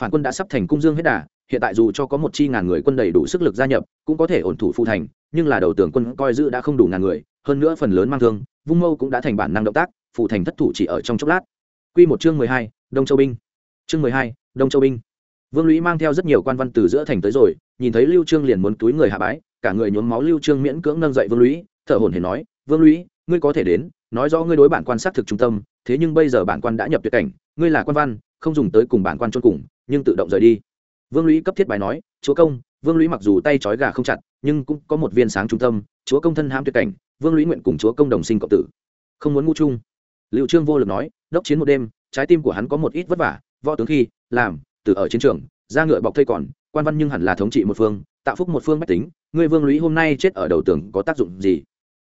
phản quân đã sắp thành cung dương hết đà hiện tại dù cho có một chi ngàn người quân đầy đủ sức lực gia nhập cũng có thể ổn thủ phụ thành nhưng là đầu tưởng quân coi giữ đã không đủ ngàn người hơn nữa phần lớn mang thương vung mâu cũng đã thành bản năng động tác phụ thành thất thủ chỉ ở trong chốc lát Quy một chương mười hai, Đông Châu binh. Chương mười hai, Đông Châu binh. Vương Lũy mang theo rất nhiều quan văn từ giữa thành tới rồi, nhìn thấy Lưu Trương liền muốn túi người hạ bái, cả người nhuốm máu Lưu Trương miễn cưỡng nâng dậy Vương Lũy, thở hổn hển nói: "Vương Lũy, ngươi có thể đến, nói rõ ngươi đối bản quan sát thực trung tâm, thế nhưng bây giờ bản quan đã nhập tuyệt cảnh, ngươi là quan văn, không dùng tới cùng bản quan chôn cùng, nhưng tự động rời đi." Vương Lũy cấp thiết bài nói: "Chúa công, Vương Lũy mặc dù tay trói gà không chặt, nhưng cũng có một viên sáng trung tâm, chúa công thân ham tuyệt cảnh, Vương Lũy nguyện cùng chúa công đồng sinh cộng tử." Không muốn ngu chung. liệu trương vô lực nói đốc chiến một đêm trái tim của hắn có một ít vất vả võ tướng khi, làm, từ ở chiến trường, ra ngựa bọc thây còn, quan văn nhưng hẳn là thống trị một phương, tạo phúc một phương bách tính người vương lũy hôm nay chết ở đầu tường có tác dụng gì?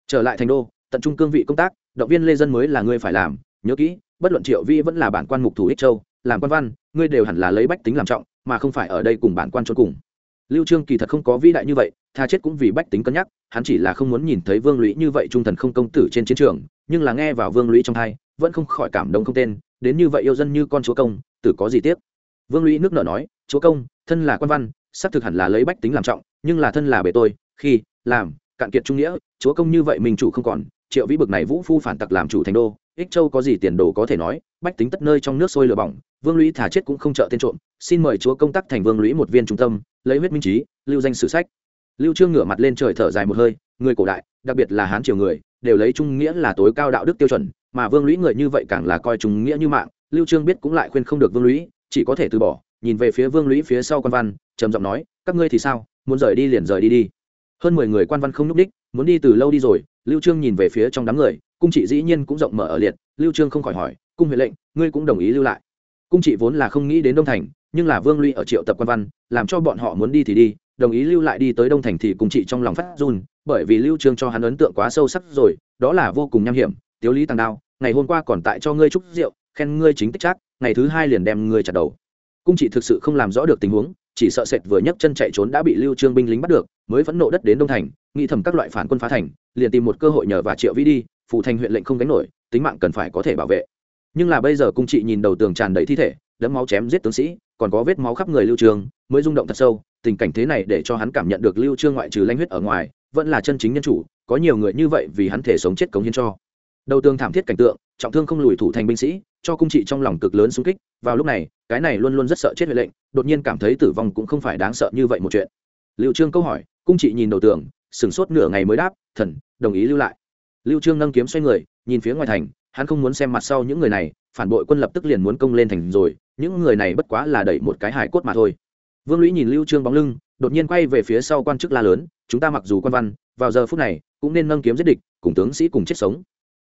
Trở lại thành đô, tận trung cương vị công tác, động viên lê dân mới là ngươi phải làm, nhớ kỹ, bất luận triệu vi vẫn là bản quan mục thủ ích châu, làm quan văn, ngươi đều hẳn là lấy bách tính làm trọng, mà không phải ở đây cùng bản quan cho cùng. Lưu trương kỳ thật không có vĩ đại như vậy, tha chết cũng vì bách tính cân nhắc, hắn chỉ là không muốn nhìn thấy vương lũy như vậy trung thần không công tử trên chiến trường, nhưng là nghe vào vương lũy trong thai vẫn không khỏi cảm động không tên đến như vậy yêu dân như con chúa công, tử có gì tiếc? Vương lũy nước nở nói, chúa công, thân là quan văn, xác thực hẳn là lấy bách tính làm trọng, nhưng là thân là bề tôi, khi, làm, cạn kiệt trung nghĩa, chúa công như vậy mình chủ không còn, triệu vĩ bực này vũ phu phản tặc làm chủ thành đô, ích châu có gì tiền đồ có thể nói, bách tính tất nơi trong nước sôi lửa bỏng, vương lũy thả chết cũng không trợ tên trộm, xin mời chúa công tác thành vương lũy một viên trung tâm, lấy huyết minh trí, lưu danh sử sách. Lưu trương ngửa mặt lên trời thở dài một hơi, người cổ đại, đặc biệt là hán triều người, đều lấy trung nghĩa là tối cao đạo đức tiêu chuẩn mà vương lũy người như vậy càng là coi chúng nghĩa như mạng, lưu trương biết cũng lại khuyên không được vương lũy, chỉ có thể từ bỏ, nhìn về phía vương lũy phía sau quan văn, trầm giọng nói, các ngươi thì sao? Muốn rời đi liền rời đi đi. Hơn mười người quan văn không nhúc đích muốn đi từ lâu đi rồi. Lưu trương nhìn về phía trong đám người, cung trị dĩ nhiên cũng rộng mở ở liệt, lưu trương không khỏi hỏi, cung huệ lệnh, ngươi cũng đồng ý lưu lại? Cung trị vốn là không nghĩ đến đông thành, nhưng là vương lũy ở triệu tập quan văn, làm cho bọn họ muốn đi thì đi, đồng ý lưu lại đi tới đông thành thì cung trị trong lòng phát run, bởi vì lưu trương cho hắn ấn tượng quá sâu sắc rồi, đó là vô cùng nham hiểm tiếu lý tăng đao, ngày hôm qua còn tại cho ngươi chúc rượu, khen ngươi chính tích chắc ngày thứ hai liền đem ngươi chặt đầu. Cung trị thực sự không làm rõ được tình huống, chỉ sợ sệt vừa nhấc chân chạy trốn đã bị lưu trương binh lính bắt được, mới phẫn nộ đất đến đông thành, nghĩ thầm các loại phản quân phá thành, liền tìm một cơ hội nhờ và triệu vĩ đi phụ thành huyện lệnh không gánh nổi, tính mạng cần phải có thể bảo vệ. Nhưng là bây giờ cung trị nhìn đầu tường tràn đầy thi thể đẫm máu chém giết tướng sĩ, còn có vết máu khắp người lưu trương, mới rung động thật sâu, tình cảnh thế này để cho hắn cảm nhận được lưu trương ngoại trừ lanh huyết ở ngoài, vẫn là chân chính nhân chủ, có nhiều người như vậy vì hắn thể sống chết cống hiến cho đầu tường thảm thiết cảnh tượng, trọng thương không lùi thủ thành binh sĩ, cho cung trị trong lòng cực lớn xung kích. Vào lúc này, cái này luôn luôn rất sợ chết huệ lệnh, đột nhiên cảm thấy tử vong cũng không phải đáng sợ như vậy một chuyện. Lưu trương câu hỏi, cung trị nhìn đầu tường, sửng sốt nửa ngày mới đáp, thần, đồng ý lưu lại. Lưu trương nâng kiếm xoay người, nhìn phía ngoài thành, hắn không muốn xem mặt sau những người này, phản bội quân lập tức liền muốn công lên thành rồi, những người này bất quá là đẩy một cái hài cốt mà thôi. Vương lũy nhìn lưu trương bóng lưng, đột nhiên quay về phía sau quan chức la lớn, chúng ta mặc dù quan văn, vào giờ phút này, cũng nên nâng kiếm giết địch, cùng tướng sĩ cùng chết sống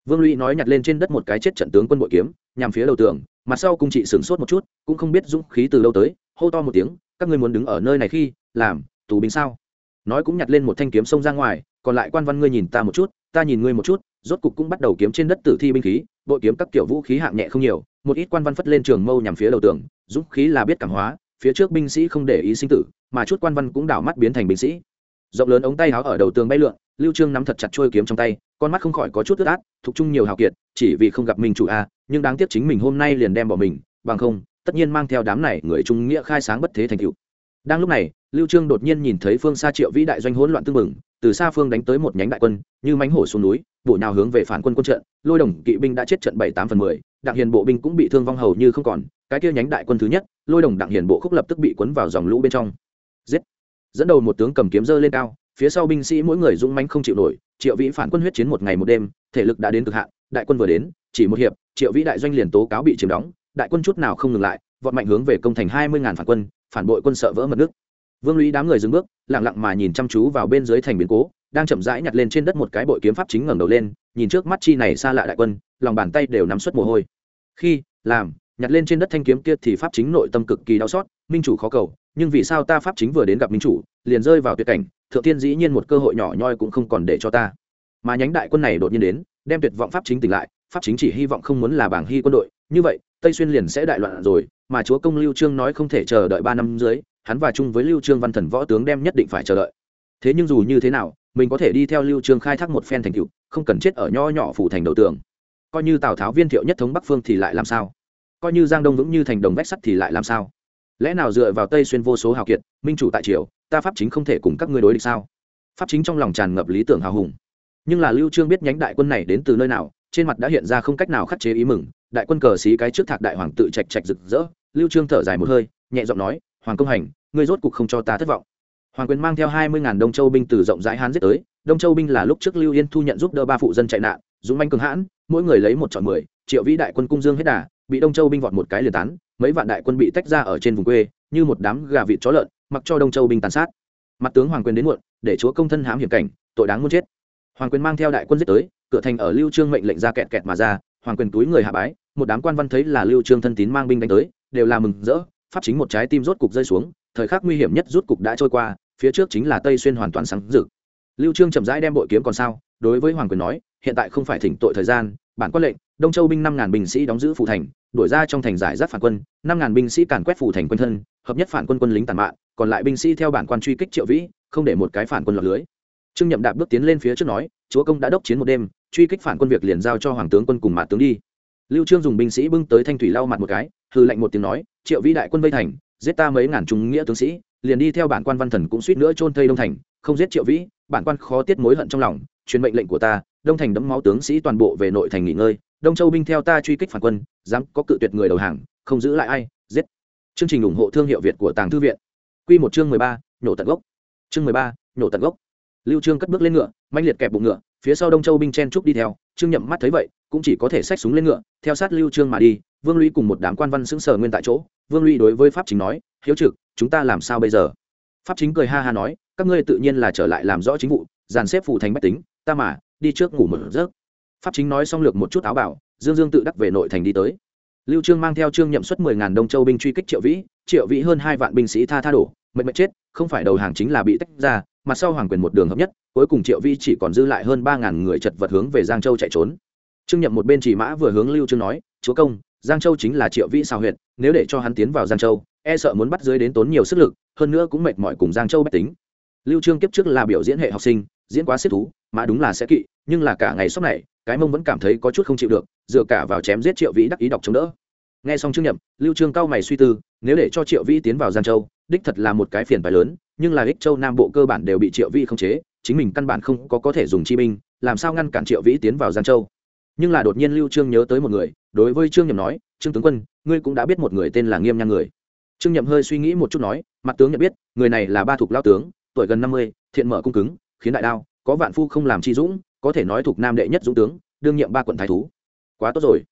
vương lũy nói nhặt lên trên đất một cái chết trận tướng quân bội kiếm, nhằm phía đầu tường, mặt sau cung trị sửng sốt một chút, cũng không biết dũng khí từ đâu tới, hô to một tiếng, các ngươi muốn đứng ở nơi này khi, làm, tù binh sao? Nói cũng nhặt lên một thanh kiếm xông ra ngoài, còn lại quan văn ngươi nhìn ta một chút, ta nhìn ngươi một chút, rốt cục cũng bắt đầu kiếm trên đất tử thi binh khí, bội kiếm các kiểu vũ khí hạng nhẹ không nhiều, một ít quan văn phất lên trường mâu nhằm phía đầu tường, dũng khí là biết cảm hóa, phía trước binh sĩ không để ý sinh tử, mà chút quan văn cũng đảo mắt biến thành binh sĩ rộng lớn ống tay áo ở đầu tường bay lượn, lưu trương nắm thật chặt trôi kiếm trong tay, con mắt không khỏi có chút ướt át thuộc chung nhiều hào kiệt, chỉ vì không gặp mình chủ a, nhưng đáng tiếc chính mình hôm nay liền đem bỏ mình, bằng không, tất nhiên mang theo đám này người trung nghĩa khai sáng bất thế thành tựu. Đang lúc này, lưu trương đột nhiên nhìn thấy phương xa triệu vĩ đại doanh hỗn loạn tương mừng từ xa phương đánh tới một nhánh đại quân, như mánh hổ xuống núi bộ nào hướng về phản quân quân trận, lôi đồng kỵ binh đã chết trận bảy tám phần mười, đặng hiền bộ binh cũng bị thương vong hầu như không còn, cái kia nhánh đại quân thứ nhất, lôi đồng đặng hiền bộ khúc lập tức bị cuốn vào dòng lũ bên trong dẫn đầu một tướng cầm kiếm dơ lên cao, phía sau binh sĩ mỗi người dũng mãnh không chịu nổi, triệu vĩ phản quân huyết chiến một ngày một đêm, thể lực đã đến cực hạn, đại quân vừa đến, chỉ một hiệp, triệu vĩ đại doanh liền tố cáo bị chiếm đóng, đại quân chút nào không ngừng lại, vọt mạnh hướng về công thành hai mươi ngàn phản quân, phản bội quân sợ vỡ mật nước. Vương lũy đám người dừng bước, lặng lặng mà nhìn chăm chú vào bên dưới thành biến cố, đang chậm rãi nhặt lên trên đất một cái bội kiếm pháp chính ngẩng đầu lên, nhìn trước mắt chi này xa lạ đại quân, lòng bàn tay đều nắm suất mồ hôi. Khi, làm nhặt lên trên đất thanh kiếm kia thì pháp chính nội tâm cực kỳ đau xót, minh chủ khó cầu, nhưng vì sao ta pháp chính vừa đến gặp minh chủ, liền rơi vào tuyệt cảnh, thượng tiên dĩ nhiên một cơ hội nhỏ nhoi cũng không còn để cho ta. Mà nhánh đại quân này đột nhiên đến, đem tuyệt vọng pháp chính tỉnh lại, pháp chính chỉ hy vọng không muốn là bảng hy quân đội, như vậy, tây xuyên liền sẽ đại loạn rồi, mà chúa công lưu trương nói không thể chờ đợi ba năm dưới, hắn và chung với lưu trương văn thần võ tướng đem nhất định phải chờ đợi. Thế nhưng dù như thế nào, mình có thể đi theo lưu trương khai thác một phen thành tựu, không cần chết ở nho nhỏ phủ thành đầu tường. Coi như tào tháo viên thiệu nhất thống bắc phương thì lại làm sao? Coi như giang đông vững như thành đồng vách sắt thì lại làm sao? Lẽ nào dựa vào tây xuyên vô số hào kiệt, minh chủ tại triều, ta pháp chính không thể cùng các ngươi đối địch sao? Pháp chính trong lòng tràn ngập lý tưởng hào hùng. Nhưng là lưu trương biết nhánh đại quân này đến từ nơi nào, trên mặt đã hiện ra không cách nào khắc chế ý mừng, đại quân cờ xí cái trước thạc đại hoàng tự trạch trạch rực rỡ. Lưu trương thở dài một hơi, nhẹ giọng nói, hoàng công hành, ngươi rốt cục không cho ta thất vọng. Hoàng quyền mang theo hai mươi ngàn đông châu binh từ rộng rãi hán giết tới. Đông châu binh là lúc trước lưu yên thu nhận giúp đỡ ba phụ dân chạy nạn, dũng manh cường hãn, mỗi người lấy một chọn mười, triệu vĩ đại quân cung dương hết đà bị đông châu binh vọt một cái liền tán, mấy vạn đại quân bị tách ra ở trên vùng quê, như một đám gà vịt chó lợn, mặc cho đông châu binh tàn sát. Mặt tướng hoàng quyền đến muộn, để chúa công thân hãm hiểm cảnh, tội đáng muốn chết. Hoàng quyền mang theo đại quân giết tới, cửa thành ở lưu trương mệnh lệnh ra kẹt kẹt mà ra, hoàng quyền túi người hạ bái, một đám quan văn thấy là lưu trương thân tín mang binh đánh tới, đều là mừng rỡ, pháp chính một trái tim rốt cục rơi xuống, thời khắc nguy hiểm nhất rút cục đã trôi qua, phía trước chính là tây xuyên hoàn toàn sáng rực. Lưu trương chậm rãi đem bội kiếm còn sao, đối với hoàng quyền nói, hiện tại không phải thỉnh tội thời gian, bản quan lệnh, đông châu binh năm ngàn binh sĩ đóng giữ phủ thành đuổi ra trong thành giải giáp phản quân, năm ngàn binh sĩ càn quét phủ thành quân thân, hợp nhất phản quân quân lính tàn mạng còn lại binh sĩ theo bản quan truy kích triệu vĩ, không để một cái phản quân lọt lưới. Trương nhậm đạp bước tiến lên phía trước nói, chúa công đã đốc chiến một đêm, truy kích phản quân việc liền giao cho hoàng tướng quân cùng mạ tướng đi. Lưu trương dùng binh sĩ bưng tới thanh thủy lau mặt một cái hư lệnh một tiếng nói, triệu vĩ đại quân vây thành, giết ta mấy ngàn trung nghĩa tướng sĩ, liền đi theo bản quan văn thần cũng suýt nữa chôn thây đông thành, không giết triệu vĩ, bản quan khó tiết mối hận trong lòng, truyền mệnh lệnh của ta đông thành đấm máu tướng sĩ toàn bộ về nội thành nghỉ ngơi đông châu binh theo ta truy kích phản quân dám có cự tuyệt người đầu hàng không giữ lại ai giết. Chương trình ủng hộ thương hiệu việt của tàng thư viện. Quy một chương mười ba, nhổ tận gốc. Chương mười ba, nhổ tận gốc. Lưu trương cất bước lên ngựa manh liệt kẹp bụng ngựa phía sau đông châu binh chen trúc đi theo trương nhậm mắt thấy vậy cũng chỉ có thể xách súng lên ngựa theo sát lưu trương mà đi vương lũy cùng một đám quan văn sững sờ nguyên tại chỗ vương lũy đối với pháp chính nói hiếu trực chúng ta làm sao bây giờ? Pháp chính cười ha ha nói các ngươi tự nhiên là trở lại làm rõ chính vụ dàn xếp phụ thành bách tính ta mà đi trước ngủ một giấc. Pháp chính nói xong lược một chút áo bảo, dương dương tự đắc về nội thành đi tới. Lưu trương mang theo trương nhậm xuất mười ngàn đông châu binh truy kích triệu vĩ triệu vĩ hơn hai vạn binh sĩ tha tha đổ mệt mệt chết, không phải đầu hàng chính là bị tách ra mặt sau hoàng quyền một đường hợp nhất, cuối cùng triệu vĩ chỉ còn dư lại hơn ba ngàn người chật vật hướng về giang châu chạy trốn. Trương nhậm một bên chỉ mã vừa hướng lưu trương nói, chúa công, giang châu chính là triệu vĩ sao huyệt, nếu để cho hắn tiến vào giang châu e sợ muốn bắt dưới đến tốn nhiều sức lực, hơn nữa cũng mệt mỏi cùng giang châu bách tính. Lưu trương kiếp trước là biểu diễn hệ học sinh, diễn quá xếp thú mà đúng là sẽ kỵ, nhưng là cả ngày sốc này, cái mông vẫn cảm thấy có chút không chịu được, dựa cả vào chém giết triệu vĩ đắc ý đọc chống đỡ. Nghe xong trương nhậm, lưu trương cao mày suy tư, nếu để cho triệu vĩ tiến vào giang châu, đích thật là một cái phiền bài lớn, nhưng là ích châu nam bộ cơ bản đều bị triệu vĩ khống chế, chính mình căn bản không có có thể dùng chi binh, làm sao ngăn cản triệu vĩ tiến vào giang châu? Nhưng là đột nhiên lưu trương nhớ tới một người, đối với trương nhậm nói, trương tướng quân, ngươi cũng đã biết một người tên là nghiêm nhan người. Trương nhậm hơi suy nghĩ một chút nói, mặt tướng nhận biết, người này là ba thuộc lao tướng, tuổi gần năm mươi, thiện mở cung cứng, khiến đại đao có vạn phu không làm chi dũng, có thể nói thuộc nam đệ nhất dũng tướng, đương nhiệm ba quận thái thú. Quá tốt rồi.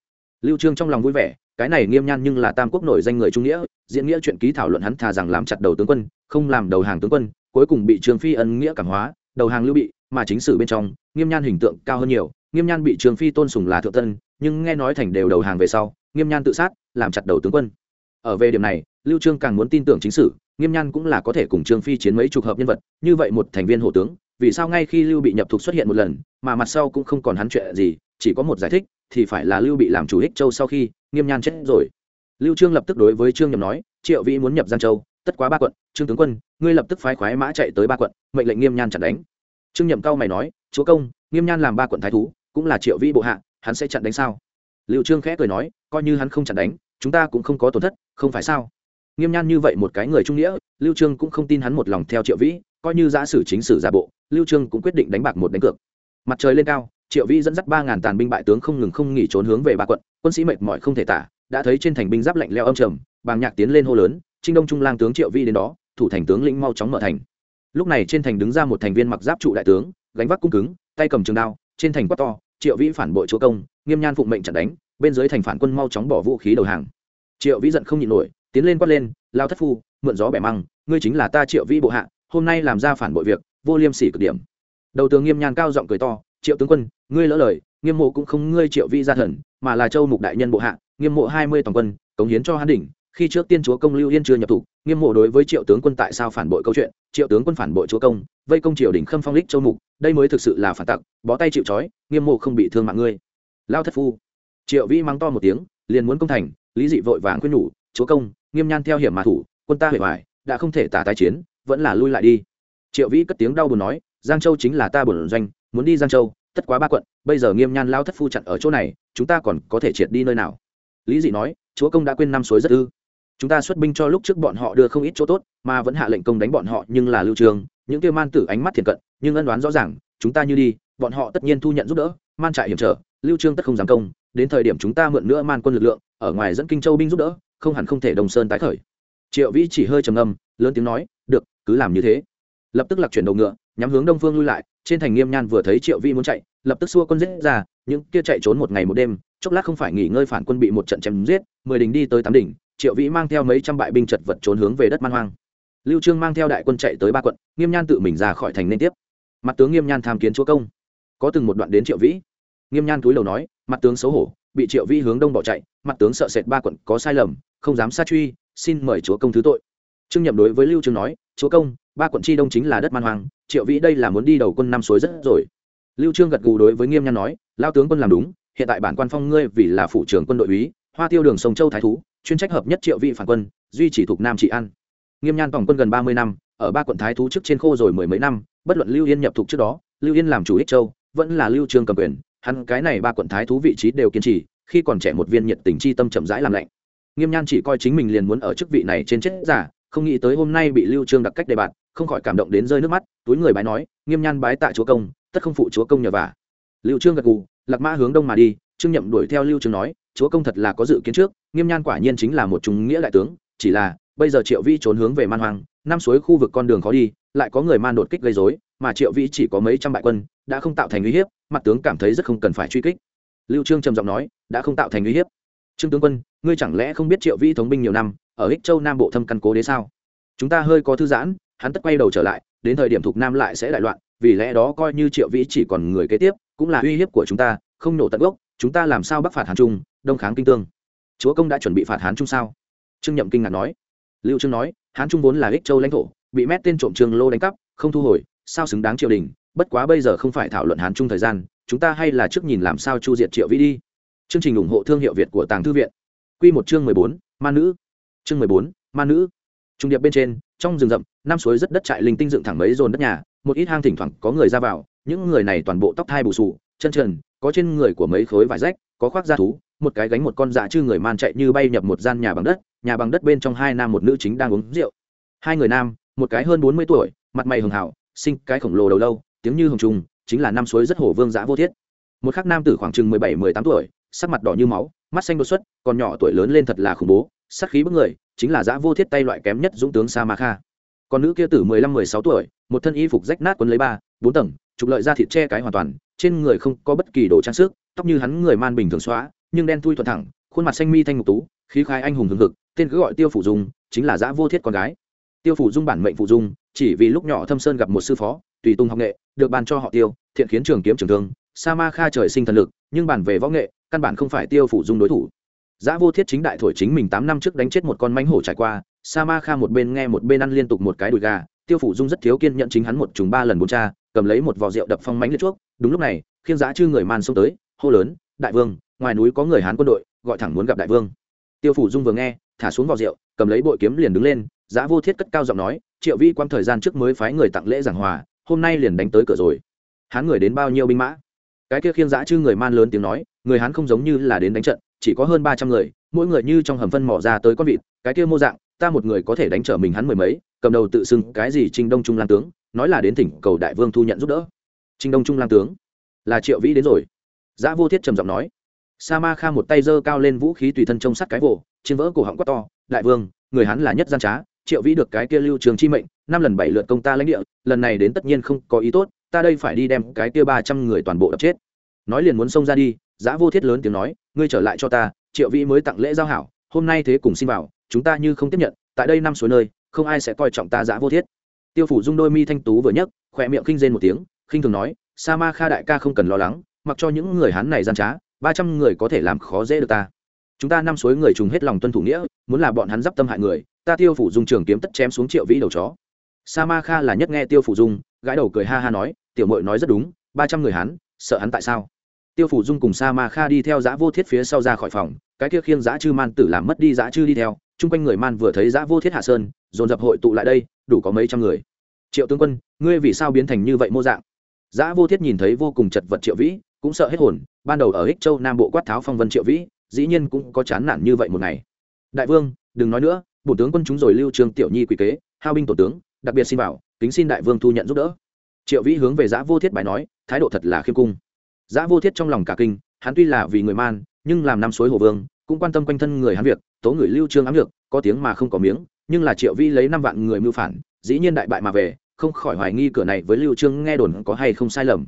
Lưu trương trong lòng vui vẻ, cái này nghiêm nhan nhưng là tam quốc nổi danh người trung nghĩa, diễn nghĩa chuyện ký thảo luận hắn thà rằng làm chặt đầu tướng quân, không làm đầu hàng tướng quân, cuối cùng bị trương phi ân nghĩa cảm hóa, đầu hàng lưu bị, mà chính sử bên trong, nghiêm nhan hình tượng cao hơn nhiều, nghiêm nhan bị trương phi tôn sùng là thượng tân nhưng nghe nói thành đều đầu hàng về sau, nghiêm nhan tự sát, làm chặt đầu tướng quân. Ở về điểm này, lưu trương càng muốn tin tưởng chính sử, nghiêm nhan cũng là có thể cùng trương phi chiến mấy chục hợp nhân vật, như vậy một thành viên hộ tướng vì sao ngay khi lưu bị nhập thuộc xuất hiện một lần, mà mặt sau cũng không còn hắn chuyện gì, chỉ có một giải thích, thì phải là lưu bị làm chủ ích châu sau khi nghiêm nhan chết rồi. Lưu trương lập tức đối với trương nhậm nói, triệu vĩ muốn nhập giang châu, tất quá ba quận, trương tướng quân, ngươi lập tức phái khoái mã chạy tới ba quận, mệnh lệnh nghiêm nhan chặn đánh. Trương nhậm cao mày nói, chúa công, nghiêm nhan làm ba quận thái thú, cũng là triệu vĩ bộ hạ, hắn sẽ chặn đánh sao? Lưu trương khẽ cười nói, coi như hắn không chặn đánh, chúng ta cũng không có tổn thất, không phải sao? Nghiêm nhan như vậy một cái người trung nghĩa, lưu trương cũng không tin hắn một lòng theo triệu vĩ coi như giả sử chính sử giả bộ, lưu trương cũng quyết định đánh bạc một đánh cược. Mặt trời lên cao, triệu vĩ dẫn dắt ba ngàn tàn binh bại tướng không ngừng không nghỉ trốn hướng về ba quận, quân sĩ mệt mỏi không thể tả, đã thấy trên thành binh giáp lạnh leo âm trầm, bàng nhạc tiến lên hô lớn, trinh đông trung lang tướng triệu vĩ đến đó, thủ thành tướng lĩnh mau chóng mở thành. Lúc này trên thành đứng ra một thành viên mặc giáp trụ đại tướng, gánh vác cung cứng, tay cầm trường đao, trên thành quát to, triệu vĩ phản bội chúa công, nghiêm nhan phụng mệnh chặn đánh, bên dưới thành phản quân mau chóng bỏ vũ khí đầu hàng. Triệu vĩ giận không nhịn nổi, tiến lên quát lên, lao thất phu, mượn gió bẻ măng, ngươi chính là ta triệu vĩ bộ hạ hôm nay làm ra phản bội việc, vô liêm sỉ cực điểm. Đầu tướng nghiêm nhan cao giọng cười to, triệu tướng quân, ngươi lỡ lời, nghiêm mộ cũng không ngươi triệu vi gia thần, mà là châu mục đại nhân bộ hạ, nghiêm mộ hai mươi toàn quân, cống hiến cho hán đỉnh, khi trước tiên chúa công lưu yên chưa nhập thủ, nghiêm mộ đối với triệu tướng quân tại sao phản bội câu chuyện, triệu tướng quân phản bội chúa công, vây công triều đình khâm phong lích châu mục, đây mới thực sự là phản tặc, bó tay chịu trói, nghiêm mộ không bị thương mạng ngươi. Lao thất phu. Triệu vĩ mắng to một tiếng, liền muốn công thành, lý dị vội vàng khuyên nhủ, chúa công, nghiêm nhan theo hiểm mà thủ, quân ta hủy hoài đã không thể tả tái chiến vẫn là lui lại đi. Triệu vĩ cất tiếng đau buồn nói, giang châu chính là ta buồn doanh, muốn đi giang châu, tất quá ba quận, bây giờ nghiêm nhan lao thất phu chặn ở chỗ này, chúng ta còn có thể triệt đi nơi nào? Lý dị nói, chúa công đã quên năm suối rất ư. Chúng ta xuất binh cho lúc trước bọn họ đưa không ít chỗ tốt, mà vẫn hạ lệnh công đánh bọn họ, nhưng là lưu trường, những kêu man tử ánh mắt thiền cận, nhưng ân đoán rõ ràng, chúng ta như đi, bọn họ tất nhiên thu nhận giúp đỡ, man trại hiểm trở, lưu trương tất không dám công, đến thời điểm chúng ta mượn nữa man quân lực lượng, ở ngoài dẫn kinh châu binh giúp đỡ, không hẳn không thể đồng sơn tái khởi. Triệu vĩ chỉ hơi trầm ngâm, lớn tiếng nói cứ làm như thế. Lập tức lạc chuyển đầu ngựa, nhắm hướng đông phương lui lại, trên thành nghiêm nhan vừa thấy triệu vĩ muốn chạy, lập tức xua quân giết ra, những kia chạy trốn một ngày một đêm, chốc lát không phải nghỉ ngơi phản quân bị một trận chém giết, mười đình đi tới tám đỉnh, triệu vĩ mang theo mấy trăm bại binh chật vật trốn hướng về đất man hoang. Lưu trương mang theo đại quân chạy tới ba quận, nghiêm nhan tự mình ra khỏi thành nên tiếp. Mặt tướng nghiêm nhan tham kiến chúa công. Có từng một đoạn đến triệu vĩ nghiêm nhan túi đầu nói, mặt tướng xấu hổ, bị triệu vĩ hướng đông bỏ chạy, mặt tướng sợ sệt ba quận có sai lầm, không dám xa truy, xin mời chúa công thứ tội. Trương nhậm đối với lưu trương nói chúa công, ba quận chi đông chính là đất man hoang, triệu vĩ đây là muốn đi đầu quân năm suối rất rồi. Lưu trương gật gù đối với nghiêm nhan nói lao tướng quân làm đúng, hiện tại bản quan phong ngươi vì là phụ trưởng quân đội úy, hoa tiêu đường sông châu thái thú, chuyên trách hợp nhất triệu vị phản quân, duy chỉ thuộc nam trị an. Nghiêm nhan tổng quân gần ba mươi năm, ở ba quận thái thú trước trên khô rồi mười mấy năm, bất luận lưu yên nhập thuộc trước đó, lưu yên làm chủ ích châu, vẫn là lưu trương cầm quyền, hắn cái này ba quận thái thú vị trí đều kiên trì, khi còn trẻ một viên nhiệt tình chi tâm chậm rãi làm lạnh. Nghiêm nhan chỉ coi chính mình liền muốn ở chức vị này trên chết giả không nghĩ tới hôm nay bị lưu trương đặc cách đề bạt, không khỏi cảm động đến rơi nước mắt, túi người bái nói, nghiêm nhan bái tạ chúa công, tất không phụ chúa công nhờ vả. Lưu trương gật gù, lạc mã hướng đông mà đi, trương nhậm đuổi theo lưu trương nói, chúa công thật là có dự kiến trước, nghiêm nhan quả nhiên chính là một trung nghĩa đại tướng, chỉ là, bây giờ triệu vi trốn hướng về man hoang, năm suối khu vực con đường khó đi, lại có người man đột kích gây rối, mà triệu vi chỉ có mấy trăm bại quân, đã không tạo thành uy hiếp, mặt tướng cảm thấy rất không cần phải truy kích. Lưu trương trầm giọng nói, đã không tạo thành uy hiếp. Trương tướng quân, ngươi chẳng lẽ không biết triệu vi thống binh nhiều năm ở ích châu nam bộ thâm căn cố đế sao? Chúng ta hơi có thư giãn hắn tất quay đầu trở lại đến thời điểm thục nam lại sẽ đại loạn vì lẽ đó coi như triệu vĩ chỉ còn người kế tiếp cũng là uy hiếp của chúng ta không nổ tận gốc chúng ta làm sao bắc phạt hán trung đông kháng kinh tương? Chúa công đã chuẩn bị phạt hán trung sao? Trương nhậm kinh ngạc nói. Lưu trương nói hán trung vốn là ích châu lãnh thổ bị mét tên trộm trương lô đánh cắp không thu hồi sao xứng đáng triều đình? Bất quá bây giờ không phải thảo luận hán trung thời gian chúng ta hay là trước nhìn làm sao chu diệt triệu vĩ đi. Chương trình ủng hộ thương hiệu việt của tàng thư viện. Quy một chương mười bốn, ma nữ chương mười bốn, ma nữ. Trung điệp bên trên trong rừng rậm năm suối rất đất trại linh tinh dựng thẳng mấy dồn đất nhà một ít hang thỉnh thoảng có người ra vào những người này toàn bộ tóc thai bù sù chân trần có trên người của mấy khối vải rách có khoác da thú một cái gánh một con dạ chư người man chạy như bay nhập một gian nhà bằng đất nhà bằng đất bên trong hai nam một nữ chính đang uống rượu. Hai người nam một cái hơn bốn mươi tuổi mặt mày hường hảo sinh cái khổng lồ đầu lâu tiếng như hồng trùng chính là năm suối rất hổ vương giã vô thiết. Một khắc nam tử khoảng chừng mười bảy mười tám tuổi sắc mặt đỏ như máu mắt xanh đột xuất còn nhỏ tuổi lớn lên thật là khủng bố sát khí bức người, chính là giã vô thiết tay loại kém nhất dũng tướng sa ma kha còn nữ kia tử mười lăm, mười sáu tuổi, một thân y phục rách nát quấn lấy ba, bốn tầng, trục lợi ra thịt che cái hoàn toàn, trên người không có bất kỳ đồ trang sức, tóc như hắn người man bình thường xóa, nhưng đen thui thuận thẳng, khuôn mặt xanh mi thanh ngục tú, khí khai anh hùng hừng hực, tên cứ gọi tiêu phủ dung, chính là giã vô thiết con gái. Tiêu phủ dung bản mệnh phụ dung, chỉ vì lúc nhỏ thâm sơn gặp một sư phó, tùy tung học nghệ, được bàn cho họ tiêu, thiện khiến trường kiếm trường thương. Sa ma kha trời sinh thần lực, nhưng bản về võ nghệ, căn bản không phải tiêu phủ dung đối thủ giã vô thiết chính đại thổi chính mình tám năm trước đánh chết một con mãnh hổ trải qua, sa ma kha một bên nghe một bên ăn liên tục một cái đùi gà, tiêu phủ dung rất thiếu kiên nhận chính hắn một trùng ba lần bốn cha, cầm lấy một vò rượu đập phong mãnh liệt chuốc. Đúng lúc này khiên giã chư người man xông tới, hô lớn, đại vương, ngoài núi có người hán quân đội, gọi thẳng muốn gặp đại vương. Tiêu phủ dung vừa nghe, thả xuống vò rượu, cầm lấy bội kiếm liền đứng lên. Giã vô thiết cất cao giọng nói, triệu vi quan thời gian trước mới phái người tặng lễ giảng hòa, hôm nay liền đánh tới cửa rồi. Hán người đến bao nhiêu binh mã? Cái kia khiêng giã chư người man lớn tiếng nói, người hán không giống như là đến đánh trận chỉ có hơn ba trăm người, mỗi người như trong hầm phân mỏ ra tới con vịt, cái kia mô dạng, ta một người có thể đánh trở mình hắn mười mấy, cầm đầu tự xưng cái gì trinh đông trung lan tướng, nói là đến tỉnh cầu đại vương thu nhận giúp đỡ. Trinh đông trung lan tướng, là triệu vĩ đến rồi. Giã vô thiết trầm giọng nói. Sa ma kha một tay giơ cao lên vũ khí tùy thân trông sắt cái vồ, trên vỡ cổ họng quát to, đại vương, người hắn là nhất gian trá, triệu vĩ được cái kia lưu trường chi mệnh, năm lần bảy lượt công ta lãnh địa, lần này đến tất nhiên không có ý tốt, ta đây phải đi đem cái kia ba trăm người toàn bộ đập chết. Nói liền muốn xông ra đi giã vô thiết lớn tiếng nói, ngươi trở lại cho ta, triệu vĩ mới tặng lễ giao hảo, hôm nay thế cùng xin vào, chúng ta như không tiếp nhận, tại đây năm suối nơi, không ai sẽ coi trọng ta giã vô thiết. Tiêu phủ dung đôi mi thanh tú vừa nhấc, khỏe miệng khinh rên một tiếng, khinh thường nói, sa ma kha đại ca không cần lo lắng, mặc cho những người hán này gian trá, ba trăm người có thể làm khó dễ được ta. Chúng ta năm suối người trùng hết lòng tuân thủ nghĩa, muốn là bọn hắn d i p tâm hại người, ta tiêu phủ dung trường kiếm tất chém xuống triệu vĩ đầu chó. Sa ma kha là nhất nghe tiêu phủ dung, gãi đầu cười ha ha nói, tiểu mội nói rất đúng, ba trăm người hán, sợ hắn tại sao? Tiêu phủ dung cùng sa ma kha đi theo giã vô thiết phía sau ra khỏi phòng, cái kia khiêng giã chư man tử làm mất đi giã chư đi theo, chung quanh người man vừa thấy giã vô thiết hạ sơn, dồn dập hội tụ lại đây, đủ có mấy trăm người. Triệu tướng quân, ngươi vì sao biến thành như vậy mô dạng? Giã vô thiết nhìn thấy vô cùng chật vật triệu vĩ, cũng sợ hết hồn, ban đầu ở ích châu nam bộ quát tháo phong vân triệu vĩ, dĩ nhiên cũng có chán nản như vậy một ngày. Đại vương, đừng nói nữa bổ tướng quân chúng rồi lưu trương tiểu nhi quỷ kế, hao binh tổ tướng, đặc biệt xin bảo, kính xin đại vương thu nhận giúp đỡ. Triệu vĩ hướng về giã vô thiết bài nói, thái độ thật là khiêm cung giã vô thiết trong lòng cả kinh, hắn tuy là vì người man, nhưng làm năm suối hồ vương, cũng quan tâm quanh thân người hắn việc, tố người lưu trương ám lược, có tiếng mà không có miếng, nhưng là triệu vi lấy năm vạn người mưu phản, dĩ nhiên đại bại mà về, không khỏi hoài nghi cửa này với lưu trương nghe đồn có hay không sai lầm.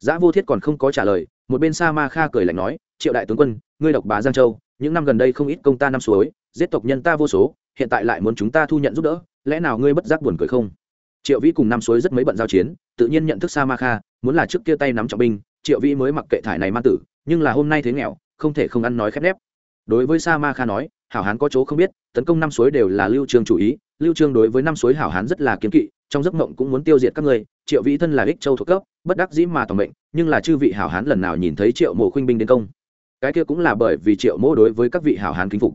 Giã vô thiết còn không có trả lời, một bên sa ma kha cười lạnh nói, triệu đại tướng quân, ngươi độc bá giang châu, những năm gần đây không ít công ta năm suối, giết tộc nhân ta vô số, hiện tại lại muốn chúng ta thu nhận giúp đỡ, lẽ nào ngươi bất giác buồn cười không? Triệu vĩ cùng năm suối rất mấy bận giao chiến, tự nhiên nhận thức sa ma kha, muốn là trước kia tay nắm trọng binh triệu vĩ mới mặc kệ thải này man tử, nhưng là hôm nay thế nghèo, không thể không ăn nói khép nép. Đối với sa ma kha nói, hảo hán có chỗ không biết, tấn công năm suối đều là lưu trương chủ ý, lưu trương đối với năm suối hảo hán rất là kiên kỵ, trong giấc mộng cũng muốn tiêu diệt các ngươi, triệu vĩ thân là ích châu thuộc cấp, bất đắc dĩ mà toàn mệnh, nhưng là chư vị hảo hán lần nào nhìn thấy triệu mộ khuynh binh đến công. Cái kia cũng là bởi vì triệu mộ đối với các vị hảo hán kính phục.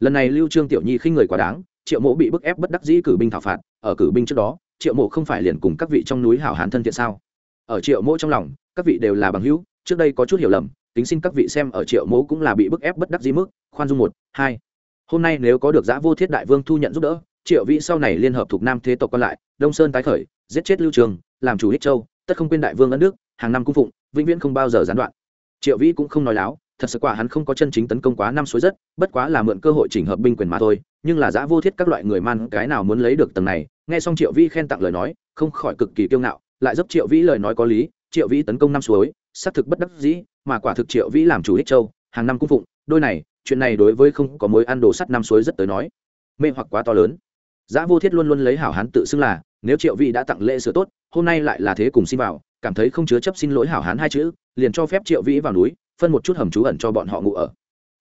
Lần này lưu trương tiểu nhi khinh người quá đáng, triệu mộ bị bức ép bất đắc dĩ cử binh thảo phạt, ở cử binh trước đó, triệu mộ không phải liền cùng các vị trong núi hảo hán thân thiện sao? Ở triệu mộ trong lòng các vị đều là bằng hữu, trước đây có chút hiểu lầm tính xin các vị xem ở triệu mẫu cũng là bị bức ép bất đắc dĩ mức, khoan dung một, hai. Hôm nay nếu có được giã vô thiết đại vương thu nhận giúp đỡ, triệu vĩ sau này liên hợp thuộc nam thế tộc còn lại, đông sơn tái khởi, giết chết lưu trường, làm chủ ích châu, tất không quên đại vương ấn nước hàng năm cung phụng, vĩnh viễn không bao giờ gián đoạn. Triệu vĩ cũng không nói láo, thật sự quả hắn không có chân chính tấn công quá năm suối rất, bất quá là mượn cơ hội chỉnh hợp binh quyền mà thôi, nhưng là giã vô thiết các loại người man cái nào muốn lấy được tầng này, nghe xong triệu vĩ khen tặng lời nói, không khỏi cực kỳ kiêu ngạo, lại dấp triệu vĩ lời nói có lý triệu vĩ tấn công năm suối, xác thực bất đắc dĩ, mà quả thực triệu vĩ làm chủ ích châu, hàng năm cung phụng, đôi này, chuyện này đối với không có mối ăn đồ sắt năm suối rất tới nói. Mê hoặc quá to lớn. Giã vô thiết luôn luôn lấy hảo hán tự xưng là, nếu triệu vĩ đã tặng lễ sửa tốt, hôm nay lại là thế cùng xin vào, cảm thấy không chứa chấp xin lỗi hảo hán hai chữ, liền cho phép triệu vĩ vào núi, phân một chút hầm trú ẩn cho bọn họ ngủ ở.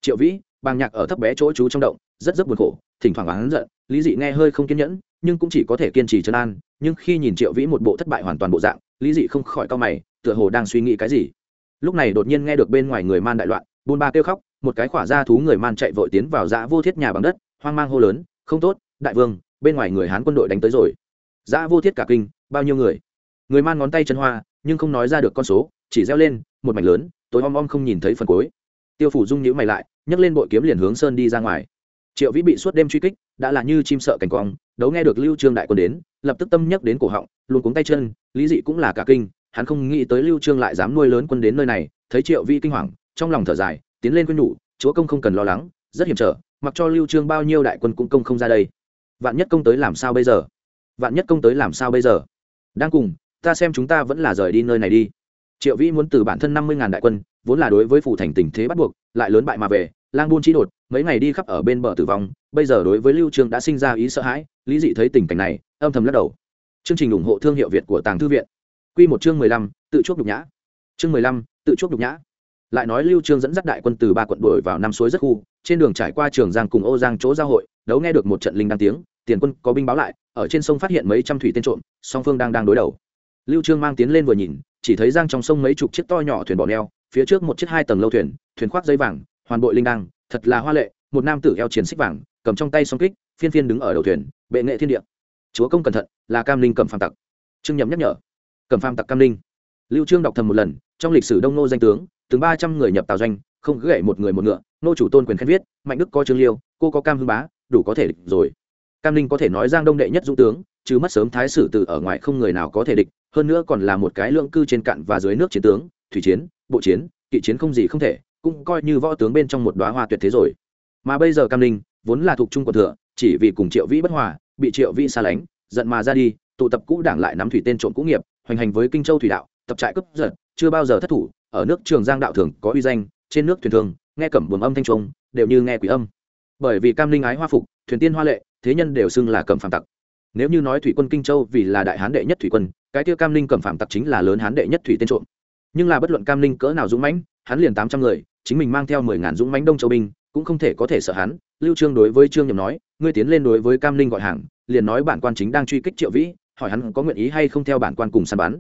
Triệu vĩ, bàng nhạc ở thấp bé chỗ trú trong động, rất rất buồn khổ, thỉnh thoảng hắn giận, lý dị nghe hơi không kiên nhẫn nhưng cũng chỉ có thể kiên trì chân an, nhưng khi nhìn triệu vĩ một bộ thất bại hoàn toàn bộ dạng, lý dị không khỏi cao mày, tựa hồ đang suy nghĩ cái gì. Lúc này đột nhiên nghe được bên ngoài người man đại loạn bôn ba kêu khóc, một cái khỏa ra thú người man chạy vội tiến vào dã vô thiết nhà bằng đất, hoang mang hô lớn, không tốt, đại vương, bên ngoài người hán quân đội đánh tới rồi. Dã vô thiết cả kinh, bao nhiêu người? Người man ngón tay chân hoa, nhưng không nói ra được con số, chỉ reo lên, một mảnh lớn, tối om om không nhìn thấy phần cuối. Tiêu phủ dung nhữ mày lại, nhấc lên bội kiếm liền hướng sơn đi ra ngoài. Triệu vĩ bị suốt đêm truy kích, đã là như chim sợ cảnh quang đấu nghe được lưu trương đại quân đến, lập tức tâm nhắc đến cổ họng, luôn cuống tay chân, lý dị cũng là cả kinh, hắn không nghĩ tới lưu trương lại dám nuôi lớn quân đến nơi này, thấy triệu vĩ kinh hoàng, trong lòng thở dài, tiến lên quân nhủ, chúa công không cần lo lắng, rất hiểm trở, mặc cho lưu trương bao nhiêu đại quân cũng công không ra đây. Vạn nhất công tới làm sao bây giờ? Vạn nhất công tới làm sao bây giờ? Đang cùng, ta xem chúng ta vẫn là rời đi nơi này đi. Triệu vĩ muốn từ bản thân năm mươi ngàn đại quân, vốn là đối với phủ thành tình thế bắt buộc, lại lớn bại mà về, lang buôn trí đột, mấy ngày đi khắp ở bên bờ tử vong, bây giờ đối với lưu trương đã sinh ra ý sợ hãi lý dị thấy tình cảnh này âm thầm lắc đầu. Chương trình ủng hộ thương hiệu việt của tàng thư viện. Quy một chương mười lăm, tự chuốc nhục nhã. Chương mười lăm, tự chuốc nhục nhã. Lại nói lưu trương dẫn dắt đại quân từ ba quận đuổi vào năm suối rất khu trên đường trải qua trường giang cùng ô giang chỗ giao hội đấu nghe được một trận linh đăng tiếng tiền quân có binh báo lại ở trên sông phát hiện mấy trăm thủy tên trộm song phương đang đang đối đầu. Lưu trương mang tiến lên vừa nhìn chỉ thấy giang trong sông mấy chục chiếc to nhỏ thuyền bỏ neo phía trước một chiếc hai tầng lâu thuyền thuyền khoác dây vàng hoàn bội linh đăng thật là hoa lệ một nam tử eo chiến xích vàng cầm trong tay song kích phiên phiên đứng ở đầu thuyền, bệ nghệ thiên địa. Chúa công cẩn thận, là cam linh cầm phàm tặc. Trương nhậm nhắc nhở. Cầm phàm tặc cam linh lưu trương đọc thầm một lần, trong lịch sử đông nô danh tướng, từng ba trăm người nhập tào doanh, không cứ gậy một người một ngựa, nô chủ tôn quyền khen viết, mạnh đức có trương liêu, cô có cam hưng bá, đủ có thể địch rồi. Cam linh có thể nói giang đông đệ nhất dũng tướng, chứ mất sớm thái sử từ ở ngoài không người nào có thể địch, hơn nữa còn là một cái lượng cư trên cạn và dưới nước chiến tướng, thủy chiến, bộ chiến, kỵ chiến không gì không thể, cũng coi như võ tướng bên trong một đoá hoa tuyệt thế rồi. Mà bây giờ cam linh vốn là thuộc trung quận thừa chỉ vì cùng triệu vĩ bất hòa, bị triệu vĩ xa lánh, giận mà ra đi, tụ tập cũ đảng lại nắm thủy tên trộm cũ nghiệp, hoành hành với kinh châu thủy đạo, tập trại cướp giật, chưa bao giờ thất thủ, ở nước trường giang đạo thường có uy danh, trên nước thuyền thường, nghe cẩm buồm âm thanh trung đều như nghe quỷ âm. Bởi vì cam linh ái hoa phục, thuyền tiên hoa lệ, thế nhân đều xưng là cẩm phạm tặc. Nếu như nói thủy quân kinh châu vì là đại hán đệ nhất thủy quân, cái tiêu cam linh cẩm phạm tặc chính là lớn hán đệ nhất thủy tên trộm. Nhưng là bất luận cam linh cỡ nào dũng mãnh, hắn liền tám trăm người, chính mình mang theo mười ngàn dũng mãnh đông châu binh cũng không thể có thể sợ hắn. Lưu trương đối với trương nhậm nói, ngươi tiến lên đối với cam Ninh gọi hàng, liền nói bản quan chính đang truy kích triệu vĩ, hỏi hắn có nguyện ý hay không theo bản quan cùng săn bắn.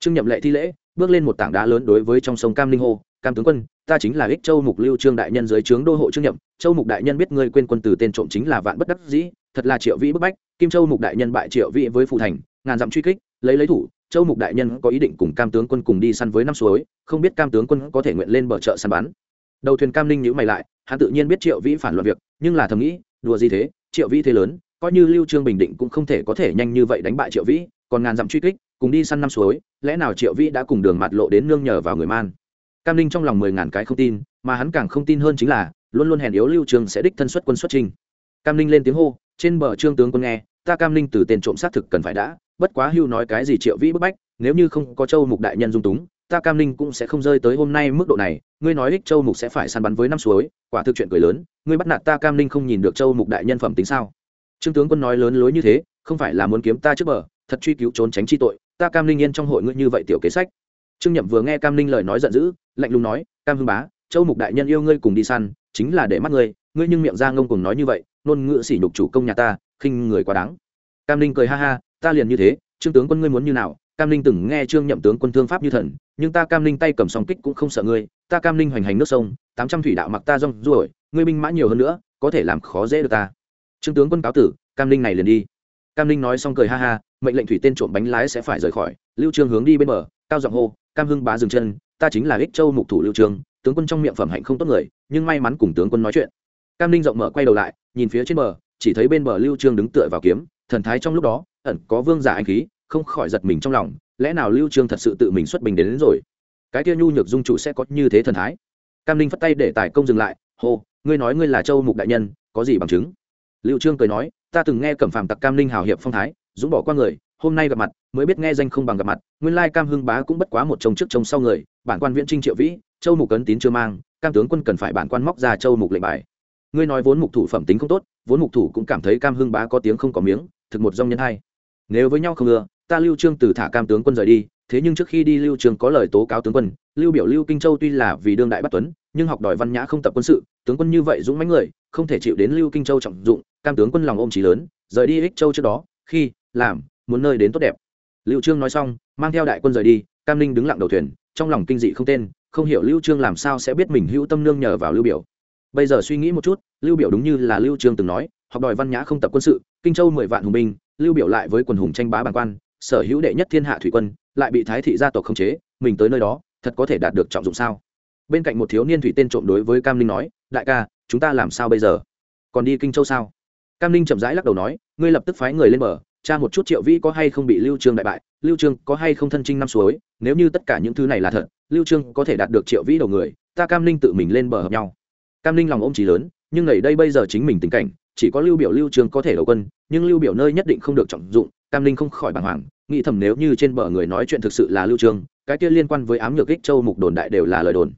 Trương nhậm lệ thi lễ, bước lên một tảng đá lớn đối với trong sông cam Ninh hô, cam tướng quân, ta chính là ích châu mục lưu trương đại nhân dưới trướng đô hộ trương nhậm. Châu mục đại nhân biết ngươi quên quân từ tên trộm chính là vạn bất đắc dĩ, thật là triệu vĩ bức bách. Kim châu mục đại nhân bại triệu vĩ với phụ thành, ngàn dặm truy kích, lấy lấy thủ. Châu mục đại nhân có ý định cùng cam tướng quân cùng đi săn với năm suối, không biết cam tướng quân có thể nguyện lên bờ chợ săn bắn đầu thuyền cam ninh nhữ mày lại, hắn tự nhiên biết triệu vĩ phản loạn việc, nhưng là thầm nghĩ, đùa gì thế, triệu vĩ thế lớn, coi như lưu trương bình định cũng không thể có thể nhanh như vậy đánh bại triệu vĩ, còn ngàn dặm truy kích, cùng đi săn năm suối, lẽ nào triệu vĩ đã cùng đường mặt lộ đến nương nhờ vào người man? Cam ninh trong lòng mười ngàn cái không tin, mà hắn càng không tin hơn chính là, luôn luôn hèn yếu lưu trương sẽ đích thân xuất quân xuất trình cam ninh lên tiếng hô, trên bờ trương tướng quân nghe, ta cam ninh từ tên trộm xác thực cần phải đã, bất quá hưu nói cái gì triệu vĩ bức bách, nếu như không có châu mục đại nhân dung túng ta cam ninh cũng sẽ không rơi tới hôm nay mức độ này, ngươi nói ích châu mục sẽ phải săn bắn với năm suối, quả thực chuyện cười lớn, ngươi bắt nạt ta cam ninh không nhìn được châu mục đại nhân phẩm tính sao? Trương tướng quân nói lớn lối như thế, không phải là muốn kiếm ta trước bờ, thật truy cứu trốn tránh chi tội, ta cam ninh yên trong hội ngươi như vậy tiểu kế sách. Trương nhậm vừa nghe cam ninh lời nói giận dữ, lạnh lùng nói, cam hưng bá, châu mục đại nhân yêu ngươi cùng đi săn, chính là để mắt ngươi ngươi nhưng miệng ra ngông cùng nói như vậy nôn ngựa sỉ nhục chủ công nhà ta, khinh người quá đáng. Cam ninh cười ha ha, ta liền như thế, trương tướng quân ngươi muốn như nào? Cam ninh từng nghe trương nhậm tướng quân thương pháp như thần nhưng ta cam Linh tay cầm song kích cũng không sợ ngươi, ta cam Linh hoành hành nước sông, tám trăm thủy đạo mặc ta rong ruổi, ngươi binh mã nhiều hơn nữa, có thể làm khó dễ được ta. Trương tướng quân cáo tử, cam Linh này liền đi. Cam Linh nói xong cười ha ha, mệnh lệnh thủy tên trộm bánh lái sẽ phải rời khỏi, lưu trương hướng đi bên bờ, cao giọng hô, cam hưng bá dừng chân, ta chính là ích châu mục thủ lưu trương, tướng quân trong miệng phẩm hạnh không tốt người, nhưng may mắn cùng tướng quân nói chuyện. Cam Linh rộng mở quay đầu lại, nhìn phía trên bờ, chỉ thấy bên bờ lưu trương đứng tựa vào kiếm, thần thái trong lúc đó, ẩn có vương giả anh khí, không khỏi giật mình trong lòng lẽ nào lưu trương thật sự tự mình xuất bình đến, đến rồi? Cái kia nhu nhược dung chủ sẽ có như thế thần thái? Cam ninh phất tay để tài công dừng lại hô ngươi nói ngươi là châu mục đại nhân có gì bằng chứng? Lưu trương cười nói ta từng nghe cẩm phàm tặc cam ninh hào hiệp phong thái dũng bỏ qua người hôm nay gặp mặt mới biết nghe danh không bằng gặp mặt nguyên lai cam hưng bá cũng bất quá một chồng trước chồng sau người bản quan viễn trinh triệu vĩ châu mục cấn tín chưa mang cam tướng quân cần phải bản quan móc ra châu mục lệnh bài. Ngươi nói vốn mục thủ phẩm tính không tốt vốn mục thủ cũng cảm thấy cam hưng bá có tiếng không có miếng thực một dòng nhân hay nếu với nhau không ưa ta lưu trương từ thả cam tướng quân rời đi, thế nhưng trước khi đi lưu trương có lời tố cáo tướng quân, lưu biểu lưu kinh châu tuy là vì đương đại bắt tuấn, nhưng học đòi văn nhã không tập quân sự, tướng quân như vậy dũng mãnh người, không thể chịu đến lưu kinh châu trọng dụng, cam tướng quân lòng ôm trí lớn, rời đi ích châu trước đó, khi, làm, muốn nơi đến tốt đẹp. Lưu trương nói xong, mang theo đại quân rời đi, cam ninh đứng lặng đầu thuyền, trong lòng kinh dị không tên, không hiểu lưu trương làm sao sẽ biết mình hữu tâm nương nhờ vào lưu biểu. Bây giờ suy nghĩ một chút, lưu biểu đúng như là lưu trương từng nói, học đòi văn nhã không tập quân sự, kinh châu mười vạn hùng binh, lưu biểu lại với quần hùng tranh bá bản quan sở hữu đệ nhất thiên hạ thủy quân, lại bị thái thị gia tộc khống chế, mình tới nơi đó, thật có thể đạt được trọng dụng sao? Bên cạnh một thiếu niên thủy tên trộm đối với cam linh nói, đại ca, chúng ta làm sao bây giờ? Còn đi kinh châu sao? Cam linh chậm rãi lắc đầu nói, ngươi lập tức phái người lên bờ, tra một chút triệu vĩ có hay không bị lưu trương đại bại, lưu trương có hay không thân trinh năm suối, nếu như tất cả những thứ này là thật, lưu trương có thể đạt được triệu vĩ đầu người, ta cam linh tự mình lên bờ hợp nhau. Cam linh lòng ôm trí lớn, nhưng nảy đây bây giờ chính mình tình cảnh, chỉ có lưu biểu lưu trương có thể đầu quân, nhưng lưu biểu nơi nhất định không được trọng dụng cam Linh không khỏi bàng hoàng, nghĩ thầm nếu như trên bờ người nói chuyện thực sự là lưu trương, cái kia liên quan với ám nhược kích châu mục đồn đại đều là lời đồn.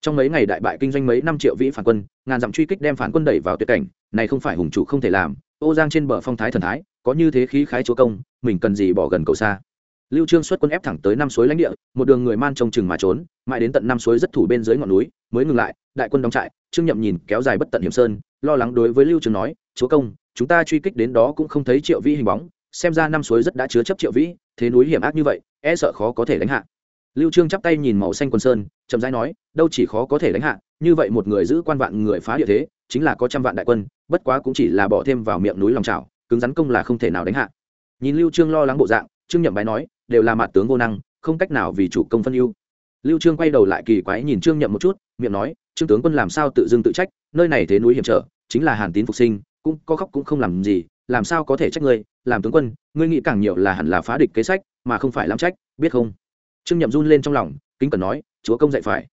Trong mấy ngày đại bại kinh doanh mấy năm triệu vĩ phản quân, ngàn dặm truy kích đem phản quân đẩy vào tuyệt cảnh, này không phải hùng chủ không thể làm, ô giang trên bờ phong thái thần thái, có như thế khí khái chúa công, mình cần gì bỏ gần cầu xa. Lưu trương xuất quân ép thẳng tới năm suối lãnh địa, một đường người man trông chừng mà trốn, mãi đến tận năm suối rất thủ bên dưới ngọn núi, mới ngừng lại, đại quân đóng trại, trương nhậm nhìn kéo dài bất tận hiểm sơn, lo lắng đối với lưu trương nói, chúa công, chúng ta truy kích đến đó cũng không thấy triệu vĩ hình bóng xem ra năm suối rất đã chứa chấp triệu vĩ, thế núi hiểm ác như vậy e sợ khó có thể đánh hạ. Lưu trương chắp tay nhìn màu xanh quần sơn, chậm rãi nói, đâu chỉ khó có thể đánh hạ, như vậy một người giữ quan vạn người phá địa thế, chính là có trăm vạn đại quân, bất quá cũng chỉ là bỏ thêm vào miệng núi lòng trào cứng rắn công là không thể nào đánh hạ. Nhìn lưu trương lo lắng bộ dạng, trương nhậm bái nói, đều là mặt tướng vô năng, không cách nào vì chủ công phân ưu. Lưu trương quay đầu lại kỳ quái nhìn trương nhậm một chút, miệng nói, trương tướng quân làm sao tự dưng tự trách, nơi này thế núi hiểm trở, chính là hàn tín phục sinh, cũng có khóc cũng không làm gì làm sao có thể trách ngươi? Làm tướng quân, ngươi nghĩ càng nhiều là hẳn là phá địch kế sách, mà không phải làm trách, biết không? Trương nhậm run lên trong lòng, kính cẩn nói, chúa công dạy phải.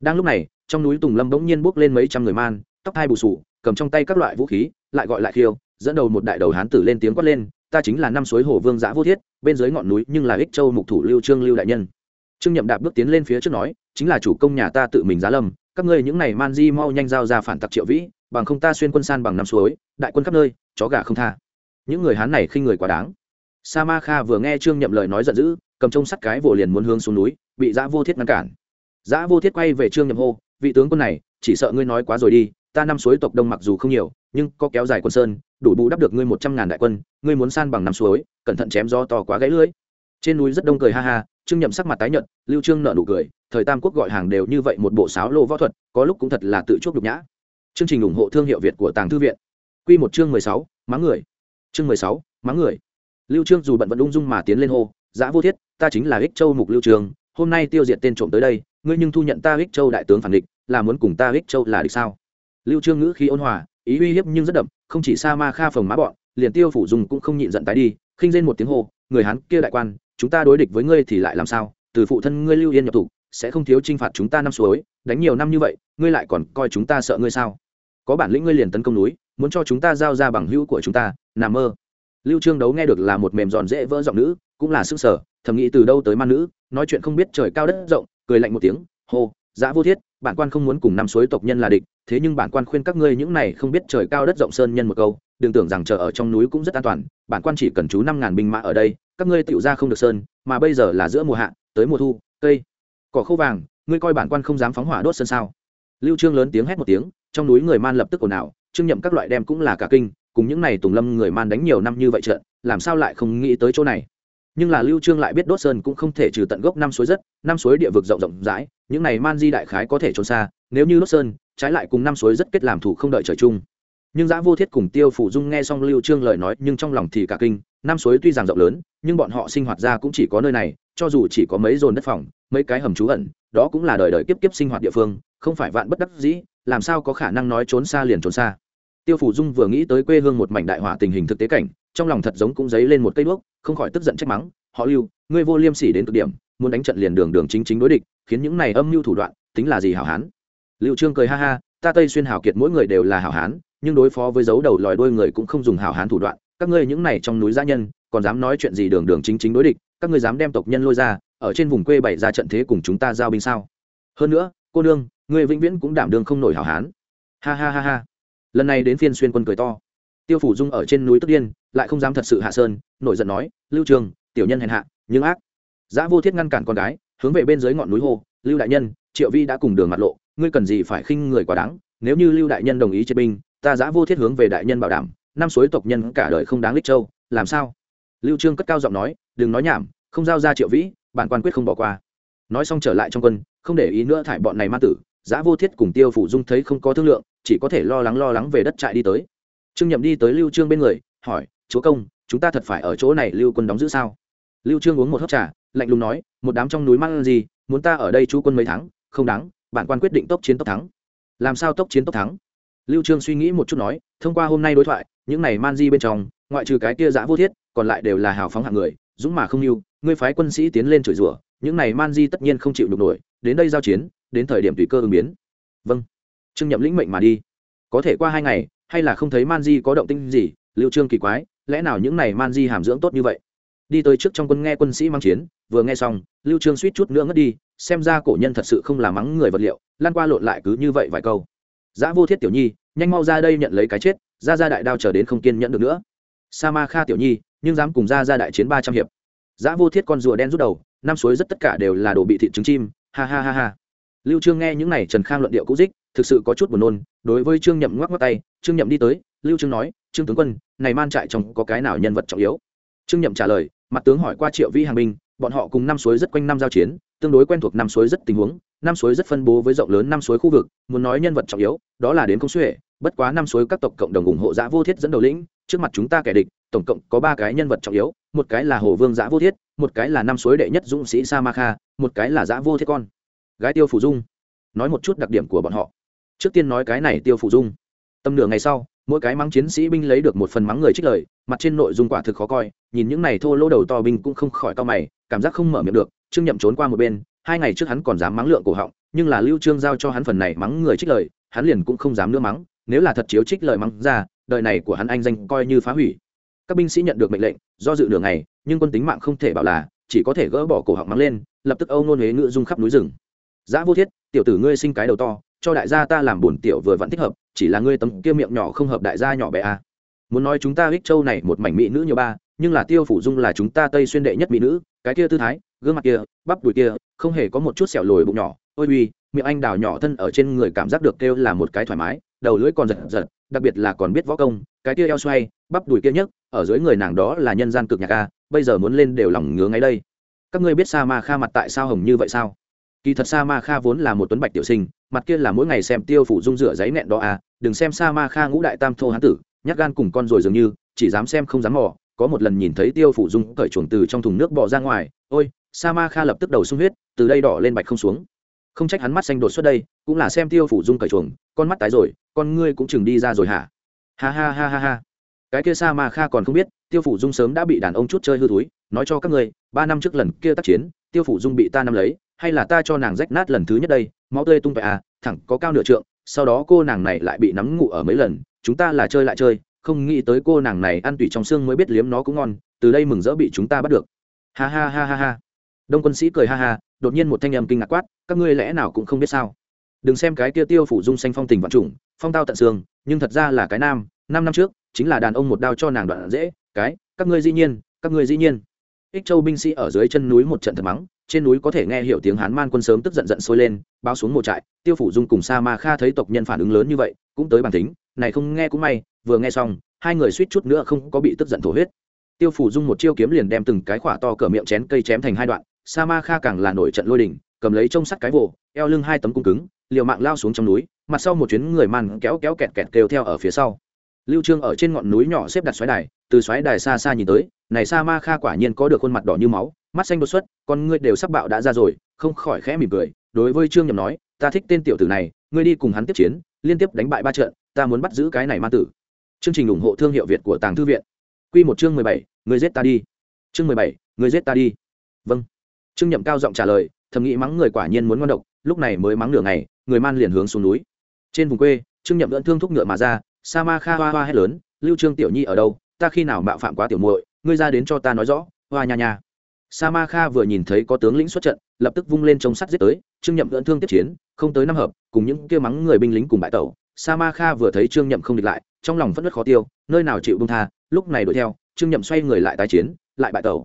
Đang lúc này, trong núi tùng lâm bỗng nhiên bước lên mấy trăm người man, tóc hai bù sù, cầm trong tay các loại vũ khí, lại gọi lại khiêu, dẫn đầu một đại đầu hán tử lên tiếng quát lên, ta chính là năm suối hồ vương giã vô thiết, bên dưới ngọn núi nhưng là ích châu mục thủ lưu trương lưu đại nhân. Trương nhậm đạp bước tiến lên phía trước nói, chính là chủ công nhà ta tự mình giá lâm, các ngươi những này man di mau nhanh giao ra phản tặc triệu vĩ, bằng không ta xuyên quân san bằng năm suối, đại quân khắp nơi, chó gà không tha những người hán này khinh người quá đáng. Sa ma kha vừa nghe trương nhậm lời nói giận dữ cầm trông sắt cái vồ liền muốn hướng xuống núi bị giã vô thiết ngăn cản. Giã vô thiết quay về trương nhậm hô vị tướng quân này chỉ sợ ngươi nói quá rồi đi ta năm suối tộc đông mặc dù không nhiều nhưng có kéo dài quân sơn đủ bù đắp được ngươi một trăm ngàn đại quân ngươi muốn san bằng năm suối cẩn thận chém do to quá gãy lưới trên núi rất đông cười ha ha trương nhậm sắc mặt tái nhợt lưu trương nợ nụ cười thời tam quốc gọi hàng đều như vậy một bộ sáo lô võ thuật có lúc cũng thật là tự chuốc nhục nhã. Chương trình ủng hộ thương hiệu việt của tàng thư viện. Quy một chương mười sáu, mắng người chương mười sáu, mắng người. Lưu trương dù bận vẫn ung dung mà tiến lên hô giã vô thiết ta chính là ích châu mục lưu trường hôm nay tiêu diệt tên trộm tới đây ngươi nhưng thu nhận ta ích châu đại tướng phản địch là muốn cùng ta ích châu là địch sao? Lưu trương ngữ khí ôn hòa ý uy hiếp nhưng rất đậm không chỉ sa ma kha phồng má bọn liền tiêu phủ dùng cũng không nhịn giận tái đi khinh lên một tiếng hô người hán kia đại quan chúng ta đối địch với ngươi thì lại làm sao? Từ phụ thân ngươi lưu yên nhập thủ sẽ không thiếu trinh phạt chúng ta năm suối đánh nhiều năm như vậy ngươi lại còn coi chúng ta sợ ngươi sao? Có bản lĩnh ngươi liền tấn công núi muốn cho chúng ta giao ra bằng hữu của chúng ta nằm mơ. Lưu trương đấu nghe được là một mềm giòn dễ vỡ giọng nữ, cũng là sức sở, thầm nghĩ từ đâu tới man nữ, nói chuyện không biết trời cao đất rộng, cười lạnh một tiếng, hô, dã vô thiết, bản quan không muốn cùng năm suối tộc nhân là địch, thế nhưng bản quan khuyên các ngươi những này không biết trời cao đất rộng sơn nhân một câu, đừng tưởng rằng chờ ở trong núi cũng rất an toàn, bản quan chỉ cần chú năm ngàn binh mã ở đây, các ngươi tựu ra không được sơn, mà bây giờ là giữa mùa hạ, tới mùa thu, cây, cỏ khô vàng, ngươi coi bản quan không dám phóng hỏa đốt sơn sao? Lưu trương lớn tiếng hét một tiếng, trong núi người man lập tức ồn ào trương nhậm các loại đem cũng là cả kinh, cùng những này tùng lâm người man đánh nhiều năm như vậy trận, làm sao lại không nghĩ tới chỗ này? Nhưng là lưu trương lại biết đốt sơn cũng không thể trừ tận gốc năm suối rất, năm suối địa vực rộng rộng rãi, những này man di đại khái có thể trốn xa, nếu như đốt sơn, trái lại cùng năm suối rất kết làm thủ không đợi trời chung. Nhưng giã vô thiết cùng tiêu phủ dung nghe xong lưu trương lời nói, nhưng trong lòng thì cả kinh, năm suối tuy rằng rộng lớn, nhưng bọn họ sinh hoạt ra cũng chỉ có nơi này, cho dù chỉ có mấy dồn đất phòng, mấy cái hầm trú ẩn, đó cũng là đời đời kiếp kiếp sinh hoạt địa phương, không phải vạn bất đắc dĩ, làm sao có khả năng nói trốn xa liền trốn xa? Tiêu phủ dung vừa nghĩ tới quê hương một mảnh đại hỏa tình hình thực tế cảnh, trong lòng thật giống cũng dấy lên một cây đuốc, không khỏi tức giận trách mắng, họ lưu, ngươi vô liêm sỉ đến cực điểm, muốn đánh trận liền đường đường chính chính đối địch, khiến những này âm mưu thủ đoạn, tính là gì hảo hán? Liệu trương cười ha ha, ta tây xuyên hảo kiệt mỗi người đều là hảo hán, nhưng đối phó với dấu đầu lòi đôi người cũng không dùng hảo hán thủ đoạn, các ngươi những này trong núi gia nhân, còn dám nói chuyện gì đường đường chính chính đối địch, các ngươi dám đem tộc nhân lôi ra, ở trên vùng quê bày ra trận thế cùng chúng ta giao binh sao? Hơn nữa, cô nương, ngươi vĩnh viễn cũng đảm đương không nổi hảo hán. Ha ha ha ha lần này đến phiên xuyên quân cười to. Tiêu phủ dung ở trên núi tức điên, lại không dám thật sự hạ sơn, nổi giận nói, lưu trường, tiểu nhân hèn hạ, nhưng ác. Giã vô thiết ngăn cản con gái, hướng về bên dưới ngọn núi hồ lưu đại nhân, triệu vi đã cùng đường mặt lộ, ngươi cần gì phải khinh người quá đáng, nếu như lưu đại nhân đồng ý chế binh, ta giã vô thiết hướng về đại nhân bảo đảm, năm suối tộc nhân cả đời không đáng lích châu, làm sao? Lưu trương cất cao giọng nói, đừng nói nhảm, không giao ra triệu vĩ bản quan quyết không bỏ qua. Nói xong trở lại trong quân, không để ý nữa thải bọn này ma tử, giã vô thiết cùng tiêu phủ dung thấy không có thương lượng chỉ có thể lo lắng lo lắng về đất trại đi tới. Trương nhậm đi tới lưu trương bên người, hỏi, chúa công, chúng ta thật phải ở chỗ này lưu quân đóng giữ sao? Lưu trương uống một hớp trà, lạnh lùng nói, một đám trong núi mang gì, muốn ta ở đây chú quân mấy tháng, không đáng, bản quan quyết định tốc chiến tốc thắng. Làm sao tốc chiến tốc thắng? Lưu trương suy nghĩ một chút nói, thông qua hôm nay đối thoại, những này man di bên trong, ngoại trừ cái kia dã vô thiết, còn lại đều là hào phóng hạng người, dũng mà không yêu ngươi phái quân sĩ tiến lên chửi rủa, những này man di tất nhiên không chịu được nổi, đến đây giao chiến, đến thời điểm tùy cơ ứng biến. Vâng trương nhậm lĩnh mệnh mà đi. Có thể qua hai ngày, hay là không thấy man di có động tĩnh gì, lưu trương kỳ quái, lẽ nào những này man di hàm dưỡng tốt như vậy? Đi tới trước trong quân nghe quân sĩ mang chiến, vừa nghe xong, lưu trương suýt chút nữa ngất đi, xem ra cổ nhân thật sự không là mắng người vật liệu, lan qua lộn lại cứ như vậy vài câu. Giã vô thiết tiểu nhi, nhanh mau ra đây nhận lấy cái chết, ra ra đại đao chờ đến không kiên nhẫn được nữa. Sa ma kha tiểu nhi, nhưng dám cùng ra ra đại chiến ba trăm hiệp. Giã vô thiết con rùa đen rút đầu, năm suối rất tất cả đều là đồ bị thịt trứng chim, ha ha ha ha. Lưu trương nghe những này trần khang luận điệu cũ dích thực sự có chút buồn nôn, đối với trương nhậm ngoắc ngoắc tay, trương nhậm đi tới, lưu trương nói, trương tướng quân, này man trại trong có cái nào nhân vật trọng yếu? Trương nhậm trả lời, mặt tướng hỏi qua triệu vi hàng binh bọn họ cùng năm suối rất quanh năm giao chiến, tương đối quen thuộc năm suối rất tình huống, năm suối rất phân bố với rộng lớn năm suối khu vực, muốn nói nhân vật trọng yếu, đó là đến công suệ bất quá năm suối các tộc cộng đồng ủng hộ giã vô thiết dẫn đầu lĩnh, trước mặt chúng ta kẻ địch, tổng cộng có ba cái nhân vật trọng yếu, một cái là hồ vương giã vô thiết, một cái là năm suối đệ nhất dũng sĩ sa ma kha, một cái là giã vô thiết con. Gái tiêu phủ dung nói một chút đặc điểm của bọn họ trước tiên nói cái này tiêu phủ dung. Tầm nửa ngày sau, mỗi cái mắng chiến sĩ binh lấy được một phần mắng người trích lời, mặt trên nội dung quả thực khó coi, nhìn những này thô lỗ đầu to binh cũng không khỏi cao mày, cảm giác không mở miệng được, trương nhậm trốn qua một bên, hai ngày trước hắn còn dám mắng lượng cổ họng, nhưng là lưu trương giao cho hắn phần này mắng người trích lời, hắn liền cũng không dám nữa mắng, nếu là thật chiếu trích lời mắng ra, đời này của hắn anh danh coi như phá hủy. Các binh sĩ nhận được mệnh lệnh, do dự đường này nhưng quân tính mạng không thể bảo là, chỉ có thể gỡ bỏ cổ họng mắng lên, lập tức âu nôn huế ngựa dung khắp núi rừng. Giã vô thiết, tiểu tử ngươi sinh cái đầu to cho đại gia ta làm buồn tiểu vừa vẫn thích hợp, chỉ là ngươi tấm kia miệng nhỏ không hợp đại gia nhỏ bé à. muốn nói chúng ta ích châu này một mảnh mỹ nữ nhiều ba, nhưng là tiêu phủ dung là chúng ta tây xuyên đệ nhất mỹ nữ, cái kia tư thái, gương mặt kia, bắp đùi kia, không hề có một chút sẹo lồi bụng nhỏ, ôi uy, miệng anh đào nhỏ thân ở trên người cảm giác được kêu là một cái thoải mái, đầu lưỡi còn giật giật, đặc biệt là còn biết võ công, cái kia eo xoay, bắp đùi kia nhấc, ở dưới người nàng đó là nhân gian cực nhạc a, bây giờ muốn lên đều lòng ngứa ngay đây các ngươi biết sa ma kha mặt tại sao hồng như vậy sao kỳ thật sa ma kha vốn là một tuấn bạch tiểu sinh, mặt kia là mỗi ngày xem tiêu phủ dung rửa giấy nẹn đó à đừng xem sa ma kha ngũ đại tam thô hán tử, nhát gan cùng con rồi dường như, chỉ dám xem không dám mò. Có một lần nhìn thấy tiêu phủ dung cởi chuồng từ trong thùng nước bỏ ra ngoài, ôi sa ma kha lập tức đầu sung huyết, từ đây đỏ lên bạch không xuống. Không trách hắn mắt xanh đột xuất đây, cũng là xem tiêu phủ dung cởi chuồng, con mắt tái rồi, con ngươi cũng chừng đi ra rồi hả? Ha ha ha ha ha. Cái kia sa ma kha còn không biết, tiêu phủ dung sớm đã bị đàn ông chút chơi hư túi nói cho các ngươi, ba năm trước lần kia tác chiến, tiêu phủ dung bị ta nắm lấy hay là ta cho nàng rách nát lần thứ nhất đây, máu tươi tung về à thẳng có cao nửa trượng, sau đó cô nàng này lại bị nắm ngủ ở mấy lần, chúng ta là chơi lại chơi, không nghĩ tới cô nàng này ăn tủy trong xương mới biết liếm nó cũng ngon, từ đây mừng rỡ bị chúng ta bắt được. Ha ha ha ha ha. Đông quân sĩ cười ha ha, đột nhiên một thanh âm kinh ngạc quát, các ngươi lẽ nào cũng không biết sao. Đừng xem cái kia tiêu phủ dung xanh phong tình vạn trùng, phong tao tận xương, nhưng thật ra là cái nam, năm năm trước, chính là đàn ông một đao cho nàng đoạn dễ, cái, các ngươi dĩ nhiên, các ngươi dĩ nhiên. Ích châu binh sĩ ở dưới chân núi một trận thật mắng trên núi có thể nghe hiểu tiếng hán man quân sớm tức giận giận sôi lên bao xuống một trại, tiêu phủ dung cùng sa ma kha thấy tộc nhân phản ứng lớn như vậy, cũng tới bản tính này không nghe cũng may, vừa nghe xong, hai người suýt chút nữa không có bị tức giận thổ huyết. Tiêu phủ dung một chiêu kiếm liền đem từng cái khỏa to cỡ miệng chén cây chém thành hai đoạn, sa ma kha càng là nổi trận lôi đình, cầm lấy trông sắt cái vồ, eo lưng hai tấm cung cứng, liều mạng lao xuống trong núi, mặt sau một chuyến người man kéo kéo kẹt kẹt kêu theo ở phía sau. Lưu trương ở trên ngọn núi nhỏ xếp đặt xoáy đài, từ xoáy đài xa xa nhìn tới, này sa ma kha quả nhiên có được khuôn mặt đỏ như máu mắt xanh đột xuất con ngươi đều sắc bạo đã ra rồi không khỏi khẽ mỉm cười đối với trương nhậm nói ta thích tên tiểu tử này ngươi đi cùng hắn tiếp chiến liên tiếp đánh bại ba trận ta muốn bắt giữ cái này ma tử. Chương trình ủng hộ thương hiệu việt của tàng thư viện. Quy một chương mười bảy, người giết ta đi. Chương mười bảy, người giết ta đi. Vâng. Trương nhậm cao giọng trả lời thầm nghĩ mắng người quả nhiên muốn ngon độc lúc này mới mắng nửa ngày người man liền hướng xuống núi. Trên vùng quê trương nhậm vẫn thương thúc ngựa mà ra sa ma kha hoa hoa hét lớn lưu trương tiểu nhi ở đâu? Ta khi nào mạo phạm quá tiểu muội ngươi ra đến cho ta nói rõ hoa nha nha sa ma kha vừa nhìn thấy có tướng lĩnh xuất trận, lập tức vung lên trông sắt giết tới, trương nhậm vẫn thương tiếp chiến, không tới năm hợp, cùng những kia mắng người binh lính cùng bại tẩu. Sa ma kha vừa thấy trương nhậm không địch lại, trong lòng vẫn rất khó tiêu, nơi nào chịu bông tha, lúc này đuổi theo, trương nhậm xoay người lại tái chiến, lại bại tẩu.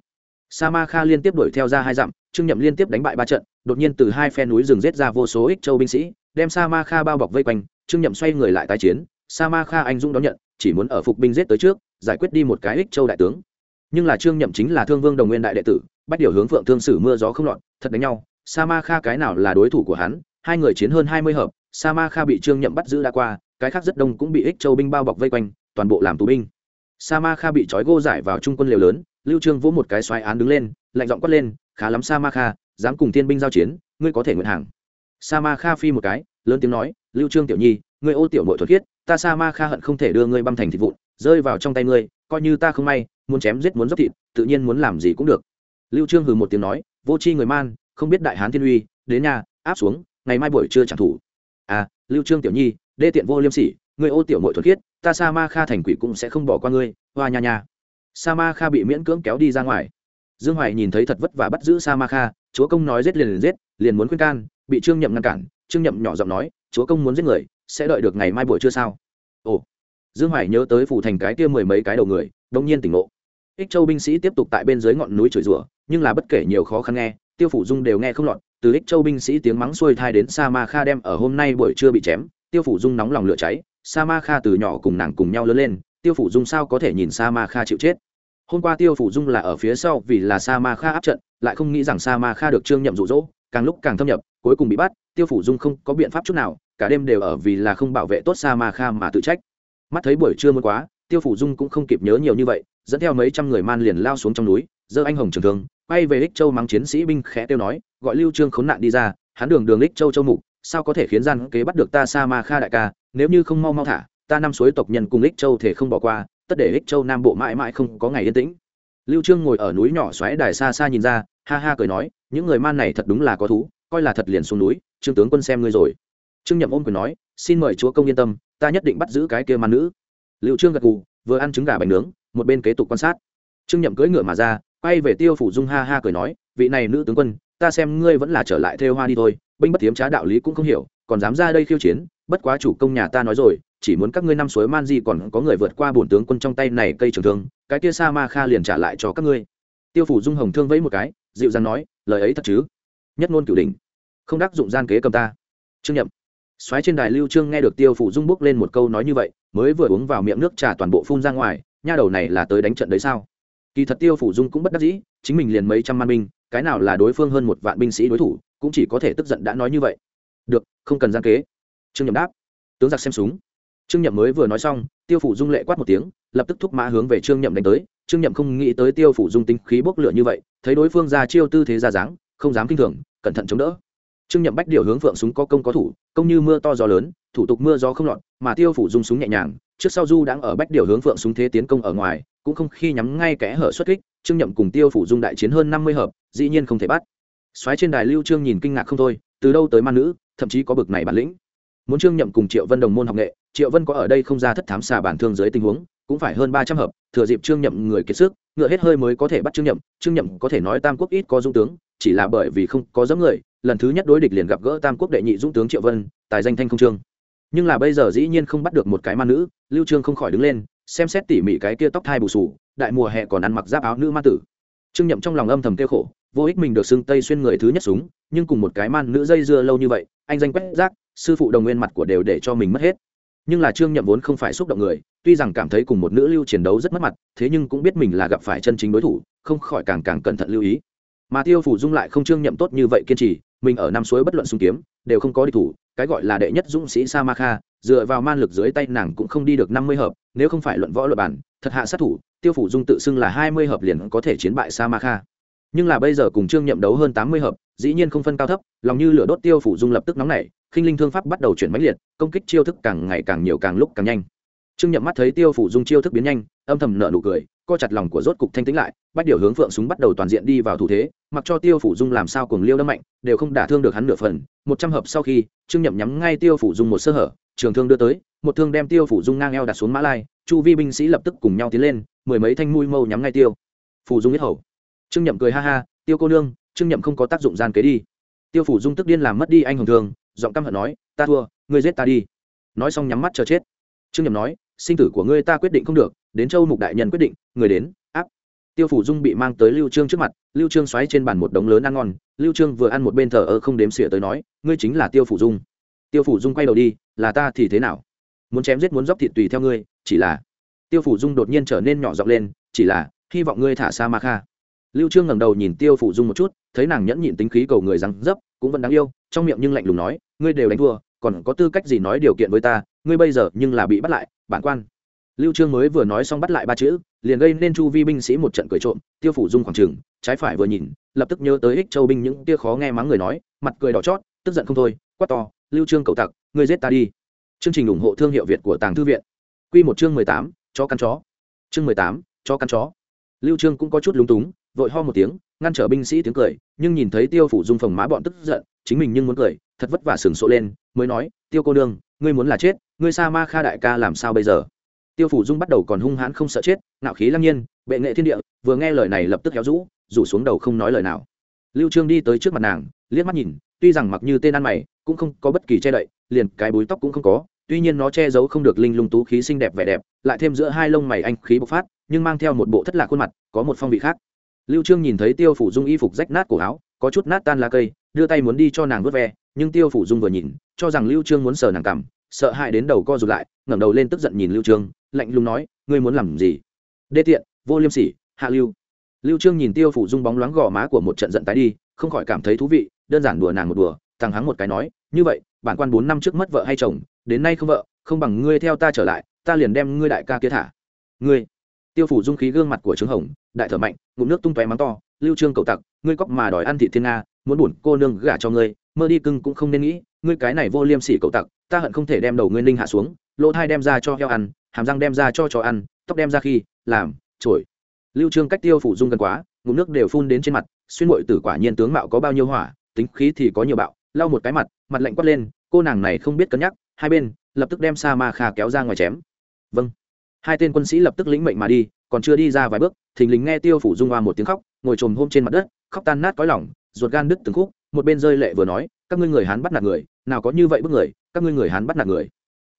Sa ma kha liên tiếp đuổi theo ra hai dặm, trương nhậm liên tiếp đánh bại ba trận, đột nhiên từ hai phe núi rừng giết ra vô số ích châu binh sĩ, đem sa ma kha bao bọc vây quanh, trương nhậm xoay người lại tái chiến sa ma kha anh dũng đón nhận, chỉ muốn ở phục binh giết tới trước, giải quyết đi một cái ích châu đại tướng. Nhưng là trương nhậm chính là thương vương đồng nguyên đại đệ tử bắt điều hướng phượng thương sử mưa gió không lọt, thật đánh nhau sa ma kha cái nào là đối thủ của hắn, hai người chiến hơn hai mươi hợp sa ma kha bị trương nhậm bắt giữ đã qua, cái khác rất đông cũng bị ích châu binh bao bọc vây quanh, toàn bộ làm tù binh. Sa ma kha bị trói gô giải vào trung quân liều lớn, lưu trương vỗ một cái xoáy án đứng lên, lạnh giọng quát lên, khá lắm sa ma kha dám cùng thiên binh giao chiến, ngươi có thể nguyện hàng. Sa ma kha phi một cái, lớn tiếng nói, lưu trương tiểu nhi, ngươi ô tiểu nội thuật khiết, ta sa ma kha hận không thể đưa ngươi băm thành thịt vụn, rơi vào trong tay ngươi, coi như ta không may, muốn chém giết muốn dốc thịt, tự nhiên muốn làm gì cũng được lưu trương hừ một tiếng nói, vô chi người man, không biết đại hán thiên uy, đến nhà, áp xuống, ngày mai buổi trưa trả thủ à lưu trương tiểu nhi, đê tiện vô liêm sỉ ngươi ô tiểu nội thuật khiết, ta sa ma kha thành quỷ cũng sẽ không bỏ qua ngươi, hoa nha nha. Sa ma kha bị miễn cưỡng kéo đi ra ngoài. Dương hoài nhìn thấy thật vất vả bắt giữ sa ma kha, chúa công nói giết liền liền giết, liền muốn khuyên can, bị trương nhậm ngăn cản, trương nhậm nhỏ giọng nói, chúa công muốn giết người, sẽ đợi được ngày mai buổi trưa sao? Ồ. Dương hoài nhớ tới phủ thành cái kia mười mấy cái đầu người đông nhiên tỉnh ngộ ích châu binh sĩ tiếp tục tại bên dưới ngọn núi chửi rủa, nhưng là bất kể nhiều khó khăn nghe, tiêu phủ dung đều nghe không lọt, từ ích châu binh sĩ tiếng mắng xuôi thai đến sa ma kha đem ở hôm nay buổi trưa bị chém, tiêu phủ dung nóng lòng lửa cháy, sa ma kha từ nhỏ cùng nàng cùng nhau lớn lên, tiêu phủ dung sao có thể nhìn sa ma kha chịu chết? Hôm qua tiêu phủ dung là ở phía sau vì là sa ma kha áp trận, lại không nghĩ rằng sa ma kha được trương nhậm rụ rỗ càng lúc càng thâm nhập, cuối cùng bị bắt, tiêu phủ dung không có biện pháp chút nào, cả đêm đều ở vì là không bảo vệ tốt sa ma kha mà tự trách. Mắt thấy buổi trưa muốn quá tiêu phủ dung cũng không kịp nhớ nhiều như vậy, dẫn theo mấy trăm người man liền lao xuống trong núi, giơ anh hồng trường thương, quay về ích châu mắng chiến sĩ binh khẽ tiêu nói, gọi lưu trương khốn nạn đi ra, hắn đường đường ích châu châu mục, sao có thể khiến gian kế bắt được ta sa ma kha đại ca, nếu như không mau mau thả, ta năm suối tộc nhân cùng ích châu thể không bỏ qua, tất để ích châu nam bộ mãi mãi không có ngày yên tĩnh. Lưu trương ngồi ở núi nhỏ xoáy đài xa xa nhìn ra, ha ha cười nói, những người man này thật đúng là có thú, coi là thật liền xuống núi, trương tướng quân xem ngươi rồi. Trương nhậm ôm quyền nói, xin mời chúa công yên tâm, ta nhất định bắt giữ cái kia man nữ lưu trương gật gù vừa ăn trứng gà bánh nướng một bên kế tục quan sát. Trương nhậm cưỡi ngựa mà ra quay về tiêu phủ dung ha ha cười nói vị này nữ tướng quân ta xem ngươi vẫn là trở lại theo hoa đi thôi binh bất tiếm trá đạo lý cũng không hiểu còn dám ra đây khiêu chiến bất quá chủ công nhà ta nói rồi chỉ muốn các ngươi năm suối man di còn có người vượt qua bổn tướng quân trong tay này cây trường thương cái kia sa ma kha liền trả lại cho các ngươi. Tiêu phủ dung hồng thương vẫy một cái dịu dàng nói lời ấy thật chứ? Nhất ngôn cửu đỉnh, không đắc dụng gian kế cầm ta. Trương nhậm xoáy trên đài lưu trương nghe được tiêu phủ dung bước lên một câu nói như vậy, mới vừa uống vào miệng nước trà toàn bộ phun ra ngoài, nha đầu này là tới đánh trận đấy sao? Kỳ thật tiêu phủ dung cũng bất đắc dĩ, chính mình liền mấy trăm man binh, cái nào là đối phương hơn một vạn binh sĩ đối thủ, cũng chỉ có thể tức giận đã nói như vậy. Được, không cần gian kế. Trương nhậm đáp. Tướng giặc xem súng. Trương nhậm mới vừa nói xong, tiêu phủ dung lệ quát một tiếng, lập tức thúc mã hướng về trương nhậm đánh tới. Trương nhậm không nghĩ tới tiêu phủ dung tính khí bốc lửa như vậy, thấy đối phương ra chiêu tư thế ra dáng, không dám kinh thường, cẩn thận chống đỡ trương nhậm bách điều hướng phượng súng có công có thủ, công như mưa to gió lớn, thủ tục mưa gió không lọt, mà tiêu phủ dung súng nhẹ nhàng. Trước sau du đang ở bách điều hướng phượng súng thế tiến công ở ngoài, cũng không khi nhắm ngay kẽ hở xuất kích, trương nhậm cùng tiêu phủ dung đại chiến hơn năm mươi hợp, dĩ nhiên không thể bắt. Xoáy trên đài lưu trương nhìn kinh ngạc không thôi, từ đâu tới man nữ, thậm chí có bực này bản lĩnh. Muốn trương nhậm cùng triệu vân đồng môn học nghệ, triệu vân có ở đây không ra thất thám xà bản thương dưới tình huống, cũng phải hơn ba trăm hợp, thừa dịp trương nhậm người kiệt sức, ngựa hết hơi mới có thể bắt trương nhậm. Trương nhậm có thể nói tam quốc ít có dung tướng, chỉ là bởi vì không có dẫm người lần thứ nhất đối địch liền gặp gỡ tam quốc đệ nhị dũng tướng triệu vân, tài danh thanh không trương. Nhưng là bây giờ dĩ nhiên không bắt được một cái ma nữ, lưu trương không khỏi đứng lên, xem xét tỉ mỉ cái kia tóc thai bù sù, đại mùa hè còn ăn mặc giáp áo nữ ma tử. Trương nhậm trong lòng âm thầm kêu khổ, vô ích mình được xưng tây xuyên người thứ nhất súng, nhưng cùng một cái man nữ dây dưa lâu như vậy, anh danh quét rác, sư phụ đồng nguyên mặt của đều để cho mình mất hết. Nhưng là trương nhậm vốn không phải xúc động người, tuy rằng cảm thấy cùng một nữ lưu chiến đấu rất mất mặt, thế nhưng cũng biết mình là gặp phải chân chính đối thủ, không khỏi càng càng cẩn thận lưu ý. Mà tiêu phủ dung lại không trương nhậm tốt như vậy kiên trì mình ở năm suối bất luận xung kiếm, đều không có địch thủ, cái gọi là đệ nhất dũng sĩ sa ma kha dựa vào man lực dưới tay nàng cũng không đi được năm mươi hợp, nếu không phải luận võ luật bản thật hạ sát thủ, tiêu phủ dung tự xưng là hai mươi hợp liền có thể chiến bại sa ma kha nhưng là bây giờ cùng trương nhậm đấu hơn tám mươi hợp, dĩ nhiên không phân cao thấp, lòng như lửa đốt tiêu phủ dung lập tức nóng nảy, khinh linh thương pháp bắt đầu chuyển mãnh liệt, công kích chiêu thức càng ngày càng nhiều càng lúc càng nhanh. Trương nhậm mắt thấy tiêu phủ dung chiêu thức biến nhanh, âm thầm nợ nụ cười co chặt lòng của rốt cục thanh tĩnh lại, bách điều hướng phượng súng bắt đầu toàn diện đi vào thủ thế, mặc cho tiêu phủ dung làm sao cuồng liêu đâm mạnh, đều không đả thương được hắn nửa phần. Một trăm hợp sau khi, trương nhậm nhắm ngay tiêu phủ dung một sơ hở, trường thương đưa tới, một thương đem tiêu phủ dung ngang eo đặt xuống mã lai, chu vi binh sĩ lập tức cùng nhau tiến lên, mười mấy thanh mũi mâu nhắm ngay tiêu phủ dung nhất hầu. Trương nhậm cười ha ha, tiêu cô nương, trương nhậm không có tác dụng gian kế đi. Tiêu phủ dung tức điên làm mất đi anh hùng thường, giọng căm hận nói, ta thua, ngươi giết ta đi. Nói xong nhắm mắt chờ chết. Trương nhậm nói, sinh tử của ngươi ta quyết định không được đến châu mục đại nhân quyết định, người đến, áp. Tiêu phủ dung bị mang tới lưu trương trước mặt, lưu trương xoáy trên bàn một đống lớn ăn ngon, lưu trương vừa ăn một bên thờ ơ không đếm xỉa tới nói, ngươi chính là tiêu phủ dung. Tiêu phủ dung quay đầu đi, là ta thì thế nào? Muốn chém giết muốn dốc thịt tùy theo ngươi, chỉ là tiêu phủ dung đột nhiên trở nên nhỏ giọng lên, chỉ là, hy vọng ngươi thả sa ma kha. Lưu trương ngẩng đầu nhìn tiêu phủ dung một chút, thấy nàng nhẫn nhịn tính khí cầu người răng dấp, cũng vẫn đáng yêu, trong miệng nhưng lạnh lùng nói, ngươi đều đánh thua, còn có tư cách gì nói điều kiện với ta? Ngươi bây giờ nhưng là bị bắt lại, bản quan lưu trương mới vừa nói xong bắt lại ba chữ liền gây nên chu vi binh sĩ một trận cười trộm tiêu phủ dung khoảng trường trái phải vừa nhìn lập tức nhớ tới ích châu binh những tia khó nghe mắng người nói mặt cười đỏ chót tức giận không thôi quát to lưu trương cầu tặc ngươi giết ta đi. Chương trình ủng hộ thương hiệu việt của tàng thư viện. Quy một chương 18, chó căn chó. Chương 18, chó căn chó. Lưu trương cũng có chút lúng túng vội ho một tiếng ngăn trở binh sĩ tiếng cười nhưng nhìn thấy tiêu phủ dung phồng má bọn tức giận chính mình nhưng muốn cười thật vất vả sừng sộ lên mới nói tiêu cô đương ngươi muốn là chết ngươi sa ma kha đại ca làm sao bây giờ? Tiêu phủ dung bắt đầu còn hung hãn không sợ chết nạo khí lăng nhiên, bệ nghệ thiên địa, vừa nghe lời này lập tức héo rũ, rủ xuống đầu không nói lời nào. Lưu trương đi tới trước mặt nàng, liếc mắt nhìn, tuy rằng mặc như tên ăn mày, cũng không có bất kỳ che đậy, liền cái búi tóc cũng không có, tuy nhiên nó che giấu không được linh lung tú khí xinh đẹp vẻ đẹp, lại thêm giữa hai lông mày anh khí bộc phát, nhưng mang theo một bộ thất lạc khuôn mặt, có một phong vị khác. Lưu trương nhìn thấy tiêu phủ dung y phục rách nát cổ áo, có chút nát tan lá cây, đưa tay muốn đi cho nàng vớt ve, nhưng tiêu phủ dung vừa nhìn, cho rằng lưu trương muốn sờ nàng cằm sợ hãi đến đầu co rụt lại, ngẩng đầu lên tức giận nhìn lưu trương, lạnh lùng nói, ngươi muốn làm gì? Đê tiện, vô liêm sỉ, hạ lưu. Lưu trương nhìn tiêu phủ dung bóng loáng gò má của một trận giận tái đi, không khỏi cảm thấy thú vị, đơn giản đùa nàng một đùa, thằng hắng một cái nói, như vậy, bản quan bốn năm trước mất vợ hay chồng, đến nay không vợ, không bằng ngươi theo ta trở lại, ta liền đem ngươi đại ca kia thả. Ngươi? Tiêu phủ dung khí gương mặt của trứng hồng, đại thở mạnh, ngụm nước tung tóe mắng to, lưu trương cầu tặc, ngươi cóc mà đòi ăn thị thiên nga, muốn buồn cô nương gả cho ngươi, mơ đi cưng cũng không nên nghĩ, ngươi cái này vô liêm sỉ cậu tặc ta hận không thể đem đầu ngươi ninh hạ xuống, lỗ thai đem ra cho heo ăn, hàm răng đem ra cho chó ăn, tóc đem ra khi, làm trổi lưu trương cách tiêu phủ dung gần quá, ngụm nước đều phun đến trên mặt, xuyên bội tử quả nhiên tướng mạo có bao nhiêu hỏa, tính khí thì có nhiều bạo, lau một cái mặt mặt lạnh quát lên, cô nàng này không biết cân nhắc, hai bên, lập tức đem sa ma kha kéo ra ngoài chém. Vâng. Hai tên quân sĩ lập tức lĩnh mệnh mà đi, còn chưa đi ra vài bước, thình lình nghe tiêu phủ dung hoa một tiếng khóc, ngồi trồm hôm trên mặt đất, khóc tan nát cõi lỏng ruột gan đứt từng khúc, một bên rơi lệ vừa nói các ngươi người hán bắt nạt người, nào có như vậy bức người, các ngươi người hán bắt nạt người.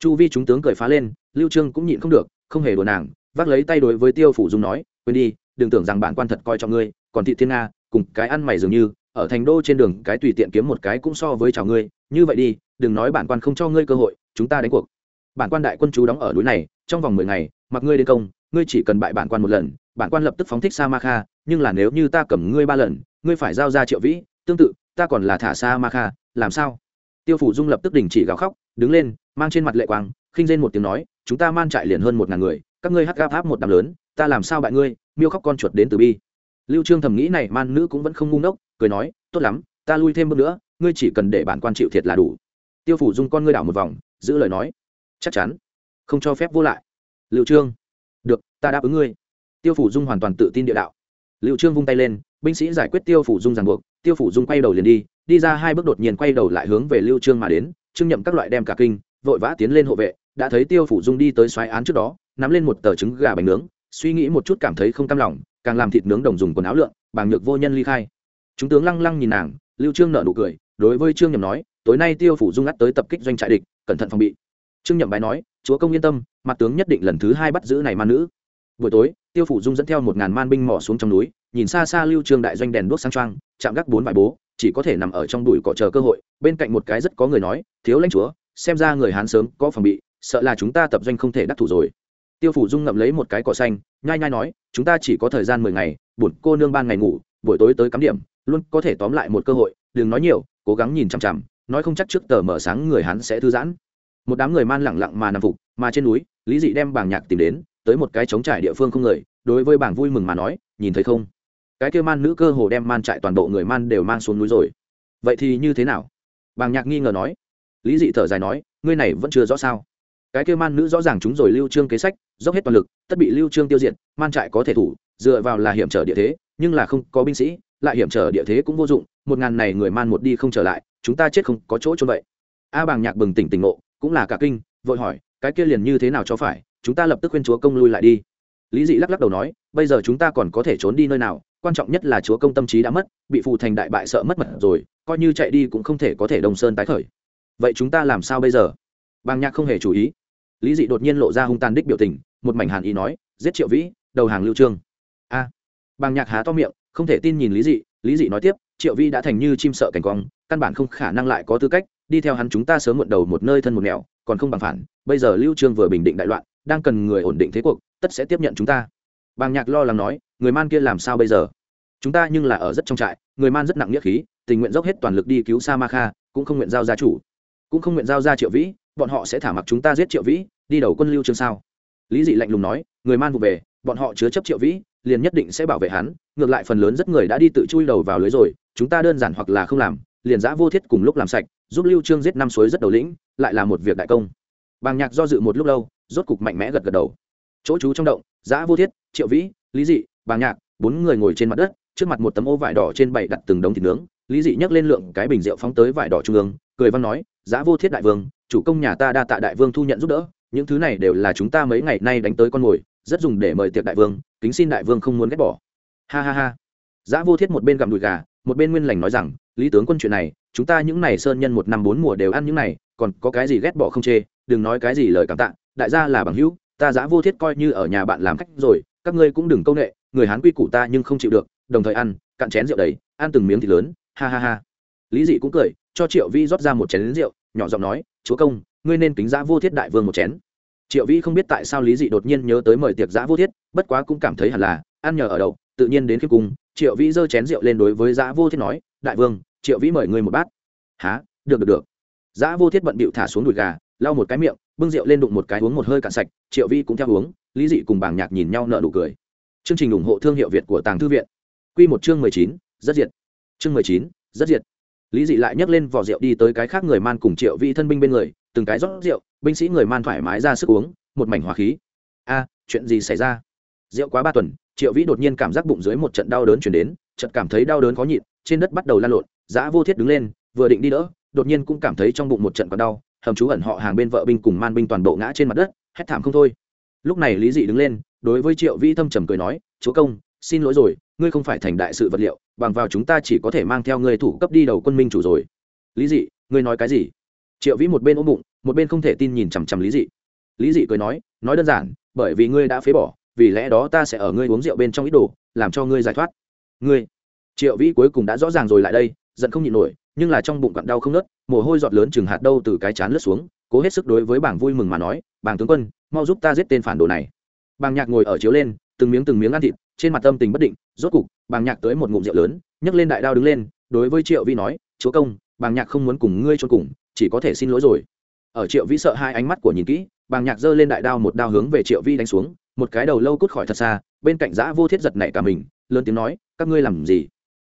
Chu vi chúng tướng cười phá lên, lưu trương cũng nhịn không được, không hề đùa nàng, vác lấy tay đối với tiêu phủ dung nói, quên đi, đừng tưởng rằng bản quan thật coi trọng ngươi, còn thị thiên nga, cùng cái ăn mày dường như, ở thành đô trên đường cái tùy tiện kiếm một cái cũng so với chào ngươi, như vậy đi, đừng nói bản quan không cho ngươi cơ hội, chúng ta đánh cuộc. Bản quan đại quân chú đóng ở núi này, trong vòng mười ngày, mặc ngươi đến công, ngươi chỉ cần bại bản quan một lần, bản quan lập tức phóng thích sa ma kha, nhưng là nếu như ta cầm ngươi ba lần, ngươi phải giao ra triệu vĩ, tương tự ta còn là thả sa ma kha, làm sao? Tiêu phủ dung lập tức đình chỉ gào khóc, đứng lên, mang trên mặt lệ quang, khinh rên một tiếng nói, chúng ta man trại liền hơn một ngàn người, các ngươi hắc gáp áp một đám lớn, ta làm sao bại ngươi, miêu khóc con chuột đến từ bi. Lưu trương thầm nghĩ này, man nữ cũng vẫn không ngu ngốc, cười nói, tốt lắm, ta lui thêm bước nữa, ngươi chỉ cần để bản quan chịu thiệt là đủ. Tiêu phủ dung con ngươi đảo một vòng, giữ lời nói, chắc chắn, không cho phép vô lại. Lưu trương, được, ta đáp ứng ngươi. Tiêu phủ dung hoàn toàn tự tin địa đạo. Lưu trương vung tay lên, binh sĩ giải quyết tiêu phủ dung ràng buộc tiêu phủ dung quay đầu liền đi đi ra hai bước đột nhiên quay đầu lại hướng về lưu trương mà đến, trương nhậm các loại đem cả kinh, vội vã tiến lên hộ vệ, đã thấy tiêu phủ dung đi tới xoáy án trước đó, nắm lên một tờ trứng gà bánh nướng, suy nghĩ một chút cảm thấy không cam lòng, càng làm thịt nướng đồng dùng quần áo lượng bàng nhược vô nhân ly khai chúng tướng lăng lăng nhìn nàng, lưu trương nở nụ cười, đối với trương nhậm nói, tối nay tiêu phủ dung ngắt tới tập kích doanh trại địch, cẩn thận phòng bị trương nhậm bái nói, chúa công yên tâm, mặt tướng nhất định lần thứ hai bắt giữ này man nữ buổi tối, tiêu phủ dung dẫn theo một ngàn man binh mỏ xuống trong núi, nhìn xa xa lưu trương đại doanh đèn đuốc sáng trang chạm gác bốn vải bố, chỉ có thể nằm ở trong bụi cỏ chờ cơ hội. Bên cạnh một cái rất có người nói, thiếu lãnh chúa, xem ra người hán sớm có phòng bị, sợ là chúng ta tập doanh không thể đắc thủ rồi. Tiêu phủ dung ngậm lấy một cái cỏ xanh, nhai nhai nói, chúng ta chỉ có thời gian mười ngày, buồn cô nương ban ngày ngủ, buổi tối tới cắm điểm, luôn có thể tóm lại một cơ hội, đừng nói nhiều, cố gắng nhìn chằm chằm, nói không chắc trước tờ mở sáng người hắn sẽ thư giãn. Một đám người man lẳng lặng mà nằm phục, mà trên núi, lý dị đem bảng nhạc tìm đến, tới một cái trống trải địa phương không người, đối với bảng vui mừng mà nói, nhìn thấy không? Cái kia man nữ cơ hồ đem man trại toàn bộ người man đều mang xuống núi rồi. Vậy thì như thế nào? Bàng nhạc nghi ngờ nói. Lý dị thở dài nói, ngươi này vẫn chưa rõ sao? Cái kia man nữ rõ ràng chúng rồi lưu trương kế sách, dốc hết toàn lực, tất bị lưu trương tiêu diệt, man trại có thể thủ, dựa vào là hiểm trở địa thế, nhưng là không có binh sĩ, lại hiểm trở địa thế cũng vô dụng, một ngàn này người man một đi không trở lại, chúng ta chết không có chỗ cho vậy. A bàng nhạc bừng tỉnh tỉnh ngộ, cũng là cả kinh, vội hỏi, cái kia liền như thế nào cho phải, chúng ta lập tức khuyên chúa công lui lại đi. Lý dị lắc lắc đầu nói, bây giờ chúng ta còn có thể trốn đi nơi nào quan trọng nhất là chúa công tâm trí đã mất, bị phù thành đại bại sợ mất mật rồi, coi như chạy đi cũng không thể có thể đồng sơn tái khởi. Vậy chúng ta làm sao bây giờ? Bàng nhạc không hề chú ý. Lý dị đột nhiên lộ ra hung tàn đích biểu tình, một mảnh hàn ý nói, giết triệu vĩ, đầu hàng lưu trương. A. À. bàng nhạc há to miệng, không thể tin nhìn lý dị lý dị nói tiếp, triệu vĩ đã thành như chim sợ cảnh quang, căn bản không khả năng lại có tư cách, đi theo hắn chúng ta sớm muộn đầu một nơi thân một nẻo, còn không bằng phản, bây giờ lưu trương vừa bình định đại loạn, đang cần người ổn định thế cuộc, tất sẽ tiếp nhận chúng ta bàng nhạc lo lắng nói, người man kia làm sao bây giờ? Chúng ta nhưng là ở rất trong trại, người man rất nặng nghĩa khí, tình nguyện dốc hết toàn lực đi cứu sa ma kha cũng không nguyện giao gia chủ. Cũng không nguyện giao ra triệu vĩ, bọn họ sẽ thả mặc chúng ta giết triệu vĩ, đi đầu quân lưu trường sao. Lý dị lạnh lùng nói, người man vụ về, bọn họ chứa chấp triệu vĩ, liền nhất định sẽ bảo vệ hắn, ngược lại phần lớn rất người đã đi tự chui đầu vào lưới rồi, chúng ta đơn giản hoặc là không làm, liền giã vô thiết cùng lúc làm sạch, giúp lưu trương giết năm suối rất đầu lĩnh, lại là một việc đại công. Bàng nhạc do dự một lúc lâu, rốt cục mạnh mẽ gật gật đầu chỗ chú trong động, giã vô thiết, triệu vĩ, lý dị, bà nhạc, bốn người ngồi trên mặt đất, trước mặt một tấm ô vải đỏ trên bảy đặt từng đống thịt nướng. Lý dị nhấc lên lượng cái bình rượu phóng tới vải đỏ trung ương, cười văn nói, giã vô thiết đại vương, chủ công nhà ta đa tạ đại vương thu nhận giúp đỡ, những thứ này đều là chúng ta mấy ngày nay đánh tới con mồi, rất dùng để mời tiệc đại vương, kính xin đại vương không muốn ghét bỏ. Ha ha ha. Giã vô thiết một bên gặm đùi gà, một bên nguyên lành nói rằng, lý tướng quân chuyện này, chúng ta những này sơn nhân một năm bốn mùa đều ăn những này, còn có cái gì ghét bỏ không chê, đừng nói cái gì lời cảm tạ, đại gia là bằng hữu ta giã vô thiết coi như ở nhà bạn làm khách rồi, các ngươi cũng đừng câu nệ, người hán quy củ ta nhưng không chịu được, đồng thời ăn, cạn chén rượu đầy, ăn từng miếng thịt lớn, ha ha ha. Lý dị cũng cười, cho triệu vi rót ra một chén rượu, nhỏ giọng nói, chúa công, ngươi nên kính giã vô thiết đại vương một chén. Triệu vi không biết tại sao lý dị đột nhiên nhớ tới mời tiệc giã vô thiết, bất quá cũng cảm thấy hẳn là, ăn nhờ ở đậu, tự nhiên đến khi cùng triệu vi giơ chén rượu lên đối với giã vô thiết nói, đại vương, triệu vi mời ngươi một bát. Há được được được. Giã vô thiết bận bịu thả xuống đùi gà lau một cái miệng, bưng rượu lên đụng một cái uống một hơi cạn sạch, triệu vi cũng theo uống, lý dị cùng bảng nhạc nhìn nhau nợ nụ cười. Chương trình ủng hộ thương hiệu việt của tàng thư viện. Q một chương mười chín, rất diệt. Chương mười chín, rất diệt. Lý dị lại nhấc lên vỏ rượu đi tới cái khác người man cùng triệu vi thân binh bên người, từng cái rót rượu, binh sĩ người man thoải mái ra sức uống, một mảnh hòa khí. A, chuyện gì xảy ra? Rượu quá ba tuần, triệu vĩ đột nhiên cảm giác bụng dưới một trận đau đớn chuyển đến, chợt cảm thấy đau đớn khó nhịn, trên đất bắt đầu lan lộn giã vô thiết đứng lên, vừa định đi đỡ, đột nhiên cũng cảm thấy trong bụng một trận còn đau hầm chú ẩn họ hàng bên vợ binh cùng man binh toàn bộ ngã trên mặt đất, hét thảm không thôi. Lúc này lý dị đứng lên, đối với triệu vĩ thâm trầm cười nói, chúa công, xin lỗi rồi, ngươi không phải thành đại sự vật liệu, bằng vào chúng ta chỉ có thể mang theo ngươi thủ cấp đi đầu quân minh chủ rồi. Lý dị, ngươi nói cái gì? Triệu vĩ một bên ôm bụng, một bên không thể tin nhìn chằm chằm lý dị. Lý dị cười nói nói đơn giản, bởi vì ngươi đã phế bỏ, vì lẽ đó ta sẽ ở ngươi uống rượu bên trong ít đồ, làm cho ngươi giải thoát. Ngươi? Triệu vĩ cuối cùng đã rõ ràng rồi lại đây, giận không nhịn nổi nhưng là trong bụng quặn đau không nớt, mồ hôi giọt lớn chừng hạt đâu từ cái chán lướt xuống, cố hết sức đối với bảng vui mừng mà nói bảng tướng quân, mau giúp ta giết tên phản đồ này. Bàng nhạc ngồi ở chiếu lên, từng miếng từng miếng ăn thịt, trên mặt tâm tình bất định, rốt cục, bàng nhạc tới một ngụm rượu lớn, nhấc lên đại đao đứng lên, đối với triệu vi nói, chúa công, bàng nhạc không muốn cùng ngươi trốn cùng, chỉ có thể xin lỗi rồi. Ở triệu vi sợ hai ánh mắt của nhìn kỹ, bàng nhạc giơ lên đại đao một đao hướng về triệu vi đánh xuống, một cái đầu lâu cút khỏi thật xa, bên cạnh giã vô thiết giật nảy cả mình, lớn tiếng nói, các ngươi làm gì?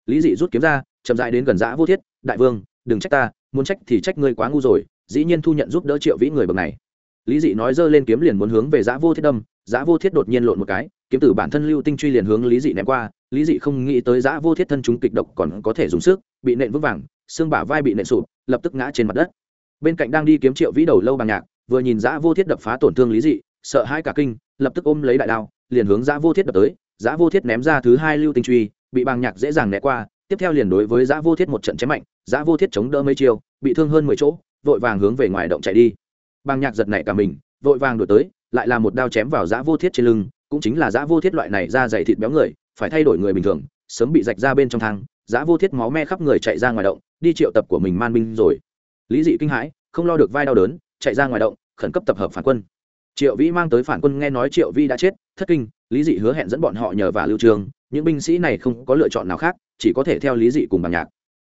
Lý dị rút kiếm ra, chậm dại đến gần giã vô thiết đại vương, đừng trách ta, muốn trách thì trách ngươi quá ngu rồi, dĩ nhiên thu nhận giúp đỡ triệu vĩ người bậc này. Lý dị nói giơ lên kiếm liền muốn hướng về giã vô thiết đâm, giã vô thiết đột nhiên lộn một cái, kiếm tử bản thân lưu tinh truy liền hướng lý dị ném qua, lý dị không nghĩ tới giã vô thiết thân chúng kịch độc còn có thể dùng sức, bị nện vững vàng, xương bả vai bị nện sụp, lập tức ngã trên mặt đất. Bên cạnh đang đi kiếm triệu vĩ đầu lâu bằng nhạc, vừa nhìn giã vô thiết đập phá tổn thương lý dị, sợ hai cả kinh, lập tức ôm lấy đại đao, liền hướng giã vô thiết đập tới, giã vô thiết ném ra thứ hai lưu tinh truy, bị bằng nhạc dễ dàng né qua tiếp theo liền đối với giã vô thiết một trận chém mạnh, giã vô thiết chống đỡ mấy chiều bị thương hơn mười chỗ, vội vàng hướng về ngoài động chạy đi. Bàng nhạc giật nảy cả mình, vội vàng đổi tới, lại là một đao chém vào giã vô thiết trên lưng, cũng chính là giã vô thiết loại này ra dày thịt béo người, phải thay đổi người bình thường, sớm bị rạch ra bên trong thang, giã vô thiết máu me khắp người chạy ra ngoài động, đi triệu tập của mình man binh rồi. Lý dị kinh hãi, không lo được vai đau đớn, chạy ra ngoài động, khẩn cấp tập hợp phản quân. Triệu vĩ mang tới phản quân nghe nói triệu vi đã chết, thất kinh, lý dị hứa hẹn dẫn bọn họ nhờ và lưu trường những binh sĩ này không có lựa chọn nào khác, chỉ có thể theo lý dị cùng bằng nhạc.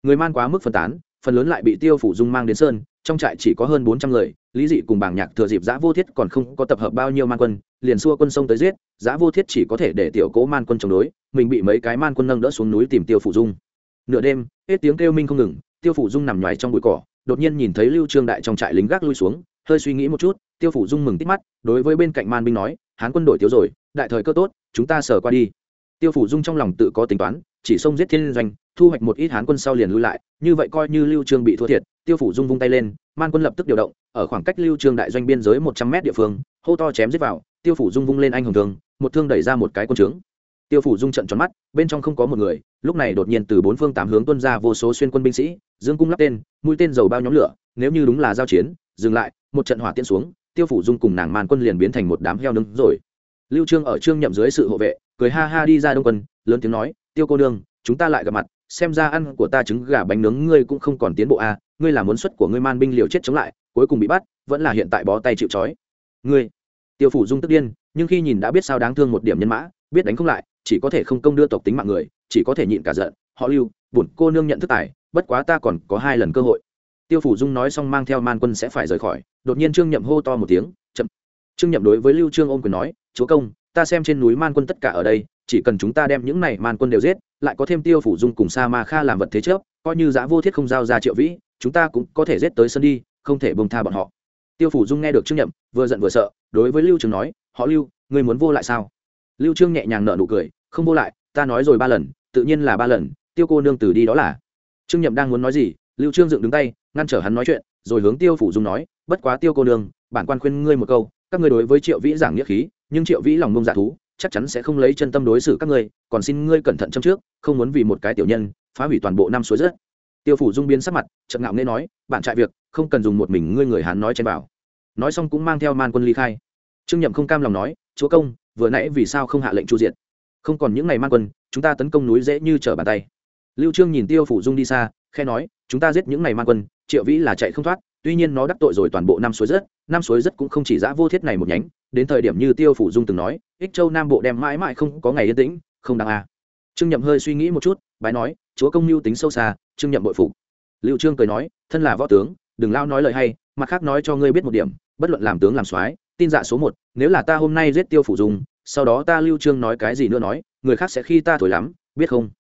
Người man quá mức phân tán, phần lớn lại bị tiêu phủ dung mang đến sơn, trong trại chỉ có hơn bốn trăm người, lý dị cùng bảng nhạc thừa dịp giã vô thiết còn không có tập hợp bao nhiêu man quân, liền xua quân sông tới giết, giã vô thiết chỉ có thể để tiểu cố man quân chống đối, mình bị mấy cái man quân nâng đỡ xuống núi tìm tiêu phủ dung. Nửa đêm, hết tiếng kêu minh không ngừng, tiêu phủ dung nằm nhoài trong bụi cỏ, đột nhiên nhìn thấy lưu trương đại trong trại lính gác lui xuống, hơi suy nghĩ một chút, tiêu phủ dung mừng tít mắt, đối với bên cạnh man binh nói, hán quân đội thiếu rồi, đại thời cơ tốt, chúng ta sờ qua đi tiêu phủ dung trong lòng tự có tính toán, chỉ xông giết thiên doanh, thu hoạch một ít hán quân sau liền lui lại, như vậy coi như lưu trương bị thua thiệt, tiêu phủ dung vung tay lên, man quân lập tức điều động, ở khoảng cách lưu trương đại doanh biên giới một trăm mét địa phương, hô to chém giết vào, tiêu phủ dung vung lên anh hùng thương, một thương đẩy ra một cái quân trướng. Tiêu phủ dung trận tròn mắt, bên trong không có một người, lúc này đột nhiên từ bốn phương tám hướng tuân ra vô số xuyên quân binh sĩ, dương cung lắp tên, mũi tên dầu bao nhóm lửa, nếu như đúng là giao chiến, dừng lại, một trận hỏa tiễn xuống, tiêu phủ dung cùng nàng man quân liền biến thành một đám heo nướng rồi. Lưu trương ở trương nhậm dưới sự hộ vệ cười ha ha đi ra đông quân lớn tiếng nói tiêu cô đương chúng ta lại gặp mặt xem ra ăn của ta trứng gà bánh nướng ngươi cũng không còn tiến bộ à, ngươi là muốn xuất của ngươi man binh liều chết chống lại cuối cùng bị bắt vẫn là hiện tại bó tay chịu trói. Ngươi? Tiêu phủ dung tức điên nhưng khi nhìn đã biết sao đáng thương một điểm nhân mã biết đánh không lại chỉ có thể không công đưa tộc tính mạng người chỉ có thể nhịn cả giận họ lưu bổn cô nương nhận thức tài bất quá ta còn có hai lần cơ hội. Tiêu phủ dung nói xong mang theo man quân sẽ phải rời khỏi đột nhiên trương nhậm hô to một tiếng chậm. Trương nhậm đối với lưu trương ôm quyền nói chúa công ta xem trên núi man quân tất cả ở đây, chỉ cần chúng ta đem những này man quân đều giết, lại có thêm tiêu phủ dung cùng sa ma kha làm vật thế chớp coi như giã vô thiết không giao ra triệu vĩ, chúng ta cũng có thể giết tới sân đi, không thể bông tha bọn họ. Tiêu phủ dung nghe được trương nhậm, vừa giận vừa sợ, đối với lưu trường nói, họ lưu, ngươi muốn vô lại sao? Lưu trương nhẹ nhàng nở nụ cười, không vô lại, ta nói rồi ba lần, tự nhiên là ba lần, tiêu cô nương từ đi đó là. Trương nhậm đang muốn nói gì, lưu trương dựng đứng tay, ngăn trở hắn nói chuyện, rồi hướng tiêu phủ dung nói, bất quá tiêu cô nương, bản quan khuyên ngươi một câu, các ngươi đối với triệu vĩ giảng nghĩa khí nhưng triệu vĩ lòng ngông dạ thú, chắc chắn sẽ không lấy chân tâm đối xử các ngươi, còn xin ngươi cẩn thận châm trước, không muốn vì một cái tiểu nhân, phá hủy toàn bộ năm suối rớt. Tiêu phủ dung biến sắc mặt chậm ngạo nghe nói, bạn trại việc, không cần dùng một mình ngươi người hán nói chen bảo. Nói xong cũng mang theo man quân ly khai. Trương nhậm không cam lòng nói, chúa công, vừa nãy vì sao không hạ lệnh chu diệt? Không còn những ngày man quân, chúng ta tấn công núi dễ như trở bàn tay. Lưu trương nhìn tiêu phủ dung đi xa khe nói, chúng ta giết những ngày man quân, triệu vĩ là chạy không thoát tuy nhiên nó đắc tội rồi toàn bộ năm suối rất năm suối rất cũng không chỉ giã vô thiết này một nhánh, đến thời điểm như tiêu phủ dung từng nói, ích châu nam bộ đem mãi mãi không có ngày yên tĩnh, không đáng a à. trương nhậm hơi suy nghĩ một chút, bái nói, chúa công mưu tính sâu xa, trương nhậm bội phục liệu trương cười nói, thân là võ tướng, đừng lao nói lời hay, mặt khác nói cho ngươi biết một điểm, bất luận làm tướng làm soái, tin dạ số một, nếu là ta hôm nay giết tiêu phủ dung, sau đó ta lưu trương nói cái gì nữa nói, người khác sẽ khi ta thổi lắm, biết không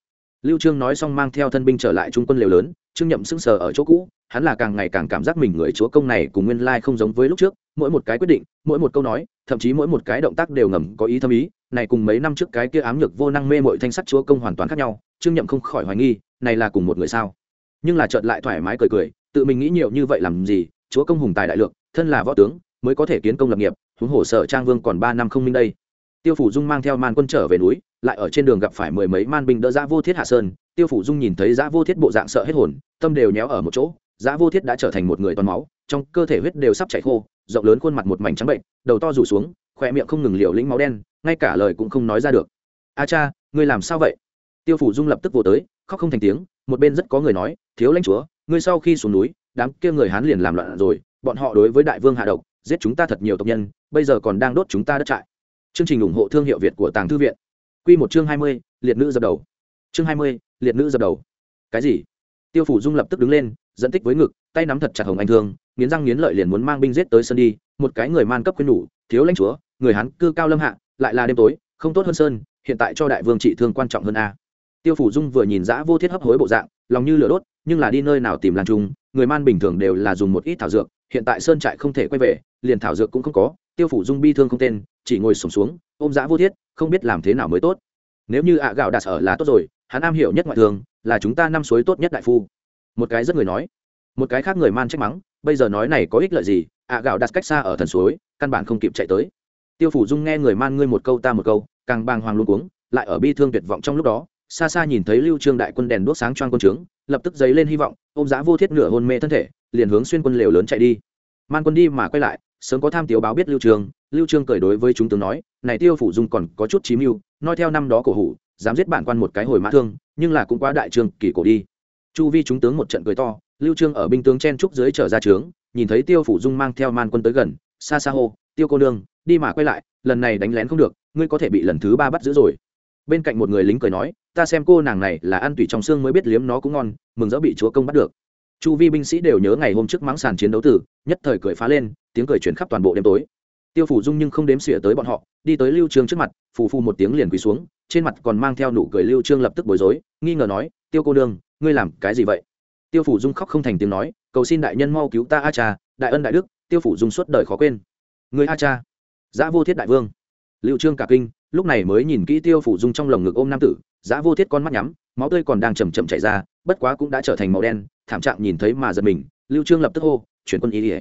lưu trương nói xong mang theo thân binh trở lại trung quân liều lớn trương nhậm sững sờ ở chỗ cũ, hắn là càng ngày càng cảm giác mình người chúa công này cùng nguyên lai không giống với lúc trước, mỗi một cái quyết định, mỗi một câu nói, thậm chí mỗi một cái động tác đều ngầm có ý thâm ý, này cùng mấy năm trước cái kia ám nhược vô năng mê mội thanh sắt chúa công hoàn toàn khác nhau, trương nhậm không khỏi hoài nghi, này là cùng một người sao? Nhưng là chợt lại thoải mái cười cười, tự mình nghĩ nhiều như vậy làm gì, chúa công hùng tài đại lượng, thân là võ tướng, mới có thể kiến công lập nghiệp, huống hồ sở trang vương còn ba năm không minh đây. Tiêu phủ dung mang theo man quân trở về núi, lại ở trên đường gặp phải mười mấy man binh đỡ giã vô thiết hạ sơn tiêu phủ dung nhìn thấy giã vô thiết bộ dạng sợ hết hồn, tâm đều nhéo ở một chỗ, giã vô thiết đã trở thành một người toàn máu, trong cơ thể huyết đều sắp chảy khô, rộng lớn khuôn mặt một mảnh trắng bệnh, đầu to rủ xuống, khỏe miệng không ngừng liều lĩnh máu đen, ngay cả lời cũng không nói ra được. A cha, ngươi làm sao vậy? Tiêu phủ dung lập tức vô tới, khóc không thành tiếng, một bên rất có người nói, thiếu lãnh chúa, ngươi sau khi xuống núi, đám kia người hán liền làm loạn rồi, bọn họ đối với đại vương hạ độc, giết chúng ta thật nhiều tộc nhân, bây giờ còn đang đốt chúng ta đất trại. Chương trình ủng hộ thương hiệu việt của tàng thư viện. Q một chương hai mươi, liệt nữ dập đầu. Chương hai mươi liệt nữ dập đầu. Cái gì? Tiêu phủ dung lập tức đứng lên dẫn tích với ngực tay nắm thật chặt hồng anh thương nghiến răng nghiến lợi liền muốn mang binh giết tới sân đi một cái người man cấp quyên nhủ thiếu lãnh chúa người hắn cư cao lâm hạ lại là đêm tối không tốt hơn sơn hiện tại cho đại vương trị thương quan trọng hơn a. Tiêu phủ dung vừa nhìn dã vô thiết hấp hối bộ dạng lòng như lửa đốt nhưng là đi nơi nào tìm làm trung người man bình thường đều là dùng một ít thảo dược hiện tại sơn trại không thể quay về liền thảo dược cũng không có tiêu phủ dung bi thương không tên chỉ ngồi sổm xuống, xuống ôm dã vô thiết không biết làm thế nào mới tốt. Nếu như ạ gạo đạt ở là tốt rồi hắn am hiểu nhất ngoại thường là chúng ta năm suối tốt nhất đại phu. Một cái rất người nói, một cái khác người man trách mắng, bây giờ nói này có ích lợi gì? Ạ gạo đặt cách xa ở thần suối, căn bản không kịp chạy tới. Tiêu phủ dung nghe người man ngươi một câu ta một câu, càng bàng hoàng luôn cuống, lại ở bi thương tuyệt vọng trong lúc đó, xa xa nhìn thấy lưu trương đại quân đèn đuốc sáng choang quân trướng, lập tức dấy lên hy vọng ôm giá vô thiết nửa hôn mê thân thể, liền hướng xuyên quân lều lớn chạy đi. Man quân đi mà quay lại, sớm có tham tiếu báo biết lưu trương lưu trương cười đối với chúng tướng nói, này tiêu phủ dung còn có chút chí mưu nói theo năm đó cổ hủ dám giết bản quan một cái hồi mã thương, nhưng là cũng quá đại trương, kỳ cổ đi. Chu vi chúng tướng một trận cười to, lưu trương ở binh tướng chen trúc dưới trở ra trướng, nhìn thấy tiêu phủ dung mang theo man quân tới gần, xa xa hô, tiêu cô nương, đi mà quay lại, lần này đánh lén không được, ngươi có thể bị lần thứ ba bắt giữ rồi. Bên cạnh một người lính cười nói, ta xem cô nàng này là ăn tủy trong xương mới biết liếm nó cũng ngon, mừng rỡ bị chúa công bắt được. Chu vi binh sĩ đều nhớ ngày hôm trước mắng sàn chiến đấu tử, nhất thời cười phá lên, tiếng cười chuyển khắp toàn bộ đêm tối. Tiêu phủ dung nhưng không đếm xỉa tới bọn họ, đi tới lưu trương trước mặt, phù phù một tiếng liền quỳ xuống trên mặt còn mang theo nụ cười lưu trương lập tức bối rối, nghi ngờ nói, tiêu cô đương ngươi làm cái gì vậy? Tiêu phủ dung khóc không thành tiếng nói, cầu xin đại nhân mau cứu ta a cha, đại ân đại đức. Tiêu phủ dung suốt đời khó quên. Người a cha, giã vô thiết đại vương. Lưu trương cả kinh, lúc này mới nhìn kỹ tiêu phủ dung trong lồng ngực ôm nam tử, giã vô thiết con mắt nhắm, máu tươi còn đang chầm chậm chảy ra, bất quá cũng đã trở thành màu đen, thảm trạng nhìn thấy mà giật mình, lưu trương lập tức hô, chuyển quân ý ỉa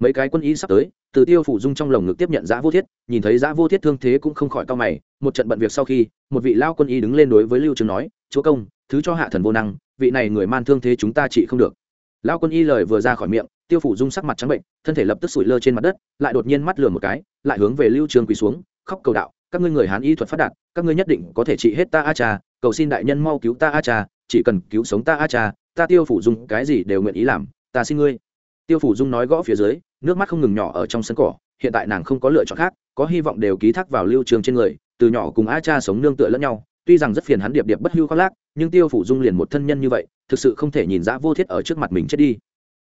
mấy cái quân y sắp tới, từ tiêu phủ dung trong lồng ngực tiếp nhận giã vô thiết, nhìn thấy giã vô thiết thương thế cũng không khỏi cao mày, một trận bận việc sau khi, một vị lao quân y đứng lên đối với lưu trường nói, chúa công, thứ cho hạ thần vô năng, vị này người man thương thế chúng ta trị không được. Lao quân y lời vừa ra khỏi miệng, tiêu phủ dung sắc mặt trắng bệnh, thân thể lập tức sủi lơ trên mặt đất, lại đột nhiên mắt lừa một cái, lại hướng về lưu trường quỳ xuống, khóc cầu đạo, các ngươi người hán y thuật phát đạt, các ngươi nhất định có thể trị hết ta a cha, cầu xin đại nhân mau cứu ta a cha, chỉ cần cứu sống ta a cha, ta tiêu phủ dung cái gì đều nguyện ý làm, ta xin ngươi tiêu phủ dung nói gõ phía dưới, nước mắt không ngừng nhỏ ở trong sân cỏ, hiện tại nàng không có lựa chọn khác, có hy vọng đều ký thác vào lưu trường trên người, từ nhỏ cùng a cha sống nương tựa lẫn nhau, tuy rằng rất phiền hắn điệp điệp bất hưu khoác lác, nhưng tiêu phủ dung liền một thân nhân như vậy, thực sự không thể nhìn dã vô thiết ở trước mặt mình chết đi.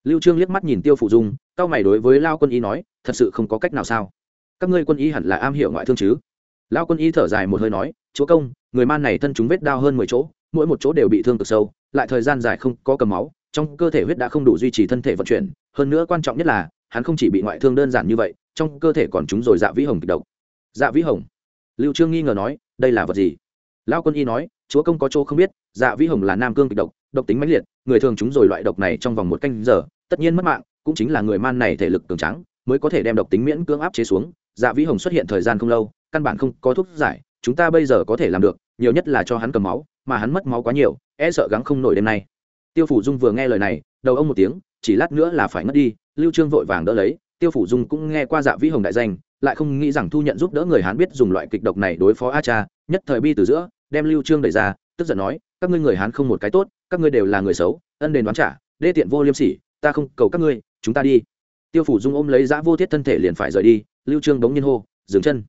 Lưu trương liếc mắt nhìn tiêu phủ dung, cao mày đối với lao quân y nói, thật sự không có cách nào sao? Các ngươi quân y hẳn là am hiểu ngoại thương chứ? Lao quân y thở dài một hơi nói, chúa công, người man này thân chúng vết đau hơn mười chỗ, mỗi một chỗ đều bị thương cực sâu, lại thời gian dài không có cầm máu trong cơ thể huyết đã không đủ duy trì thân thể vận chuyển, hơn nữa quan trọng nhất là, hắn không chỉ bị ngoại thương đơn giản như vậy, trong cơ thể còn chúng rồi dạ vĩ hồng kịch độc. Dạ vĩ hồng? Lưu trương nghi ngờ nói, đây là vật gì? Lao quân y nói, chúa công có chỗ không biết dạ vĩ hồng là nam cương kịch độc độc tính mãnh liệt, người thường chúng rồi loại độc này trong vòng một canh giờ, tất nhiên mất mạng, cũng chính là người man này thể lực cường trắng mới có thể đem độc tính miễn cưỡng áp chế xuống. Dạ vĩ hồng xuất hiện thời gian không lâu, căn bản không có thuốc giải, chúng ta bây giờ có thể làm được, nhiều nhất là cho hắn cầm máu, mà hắn mất máu quá nhiều e sợ gắng không nổi đêm nay tiêu phủ dung vừa nghe lời này, đầu ông một tiếng, chỉ lát nữa là phải ngất đi, lưu trương vội vàng đỡ lấy, tiêu phủ dung cũng nghe qua dạ vĩ hồng đại danh, lại không nghĩ rằng thu nhận giúp đỡ người hán biết dùng loại kịch độc này đối phó a cha, nhất thời bi từ giữa, đem lưu trương đẩy ra, tức giận nói, các ngươi người hán không một cái tốt, các ngươi đều là người xấu, ân đền đoán trả, đê tiện vô liêm sỉ, ta không cầu các ngươi, chúng ta đi. Tiêu phủ dung ôm lấy giã vô thiết thân thể liền phải rời đi, lưu trương đống nhiên hô, dừng chân.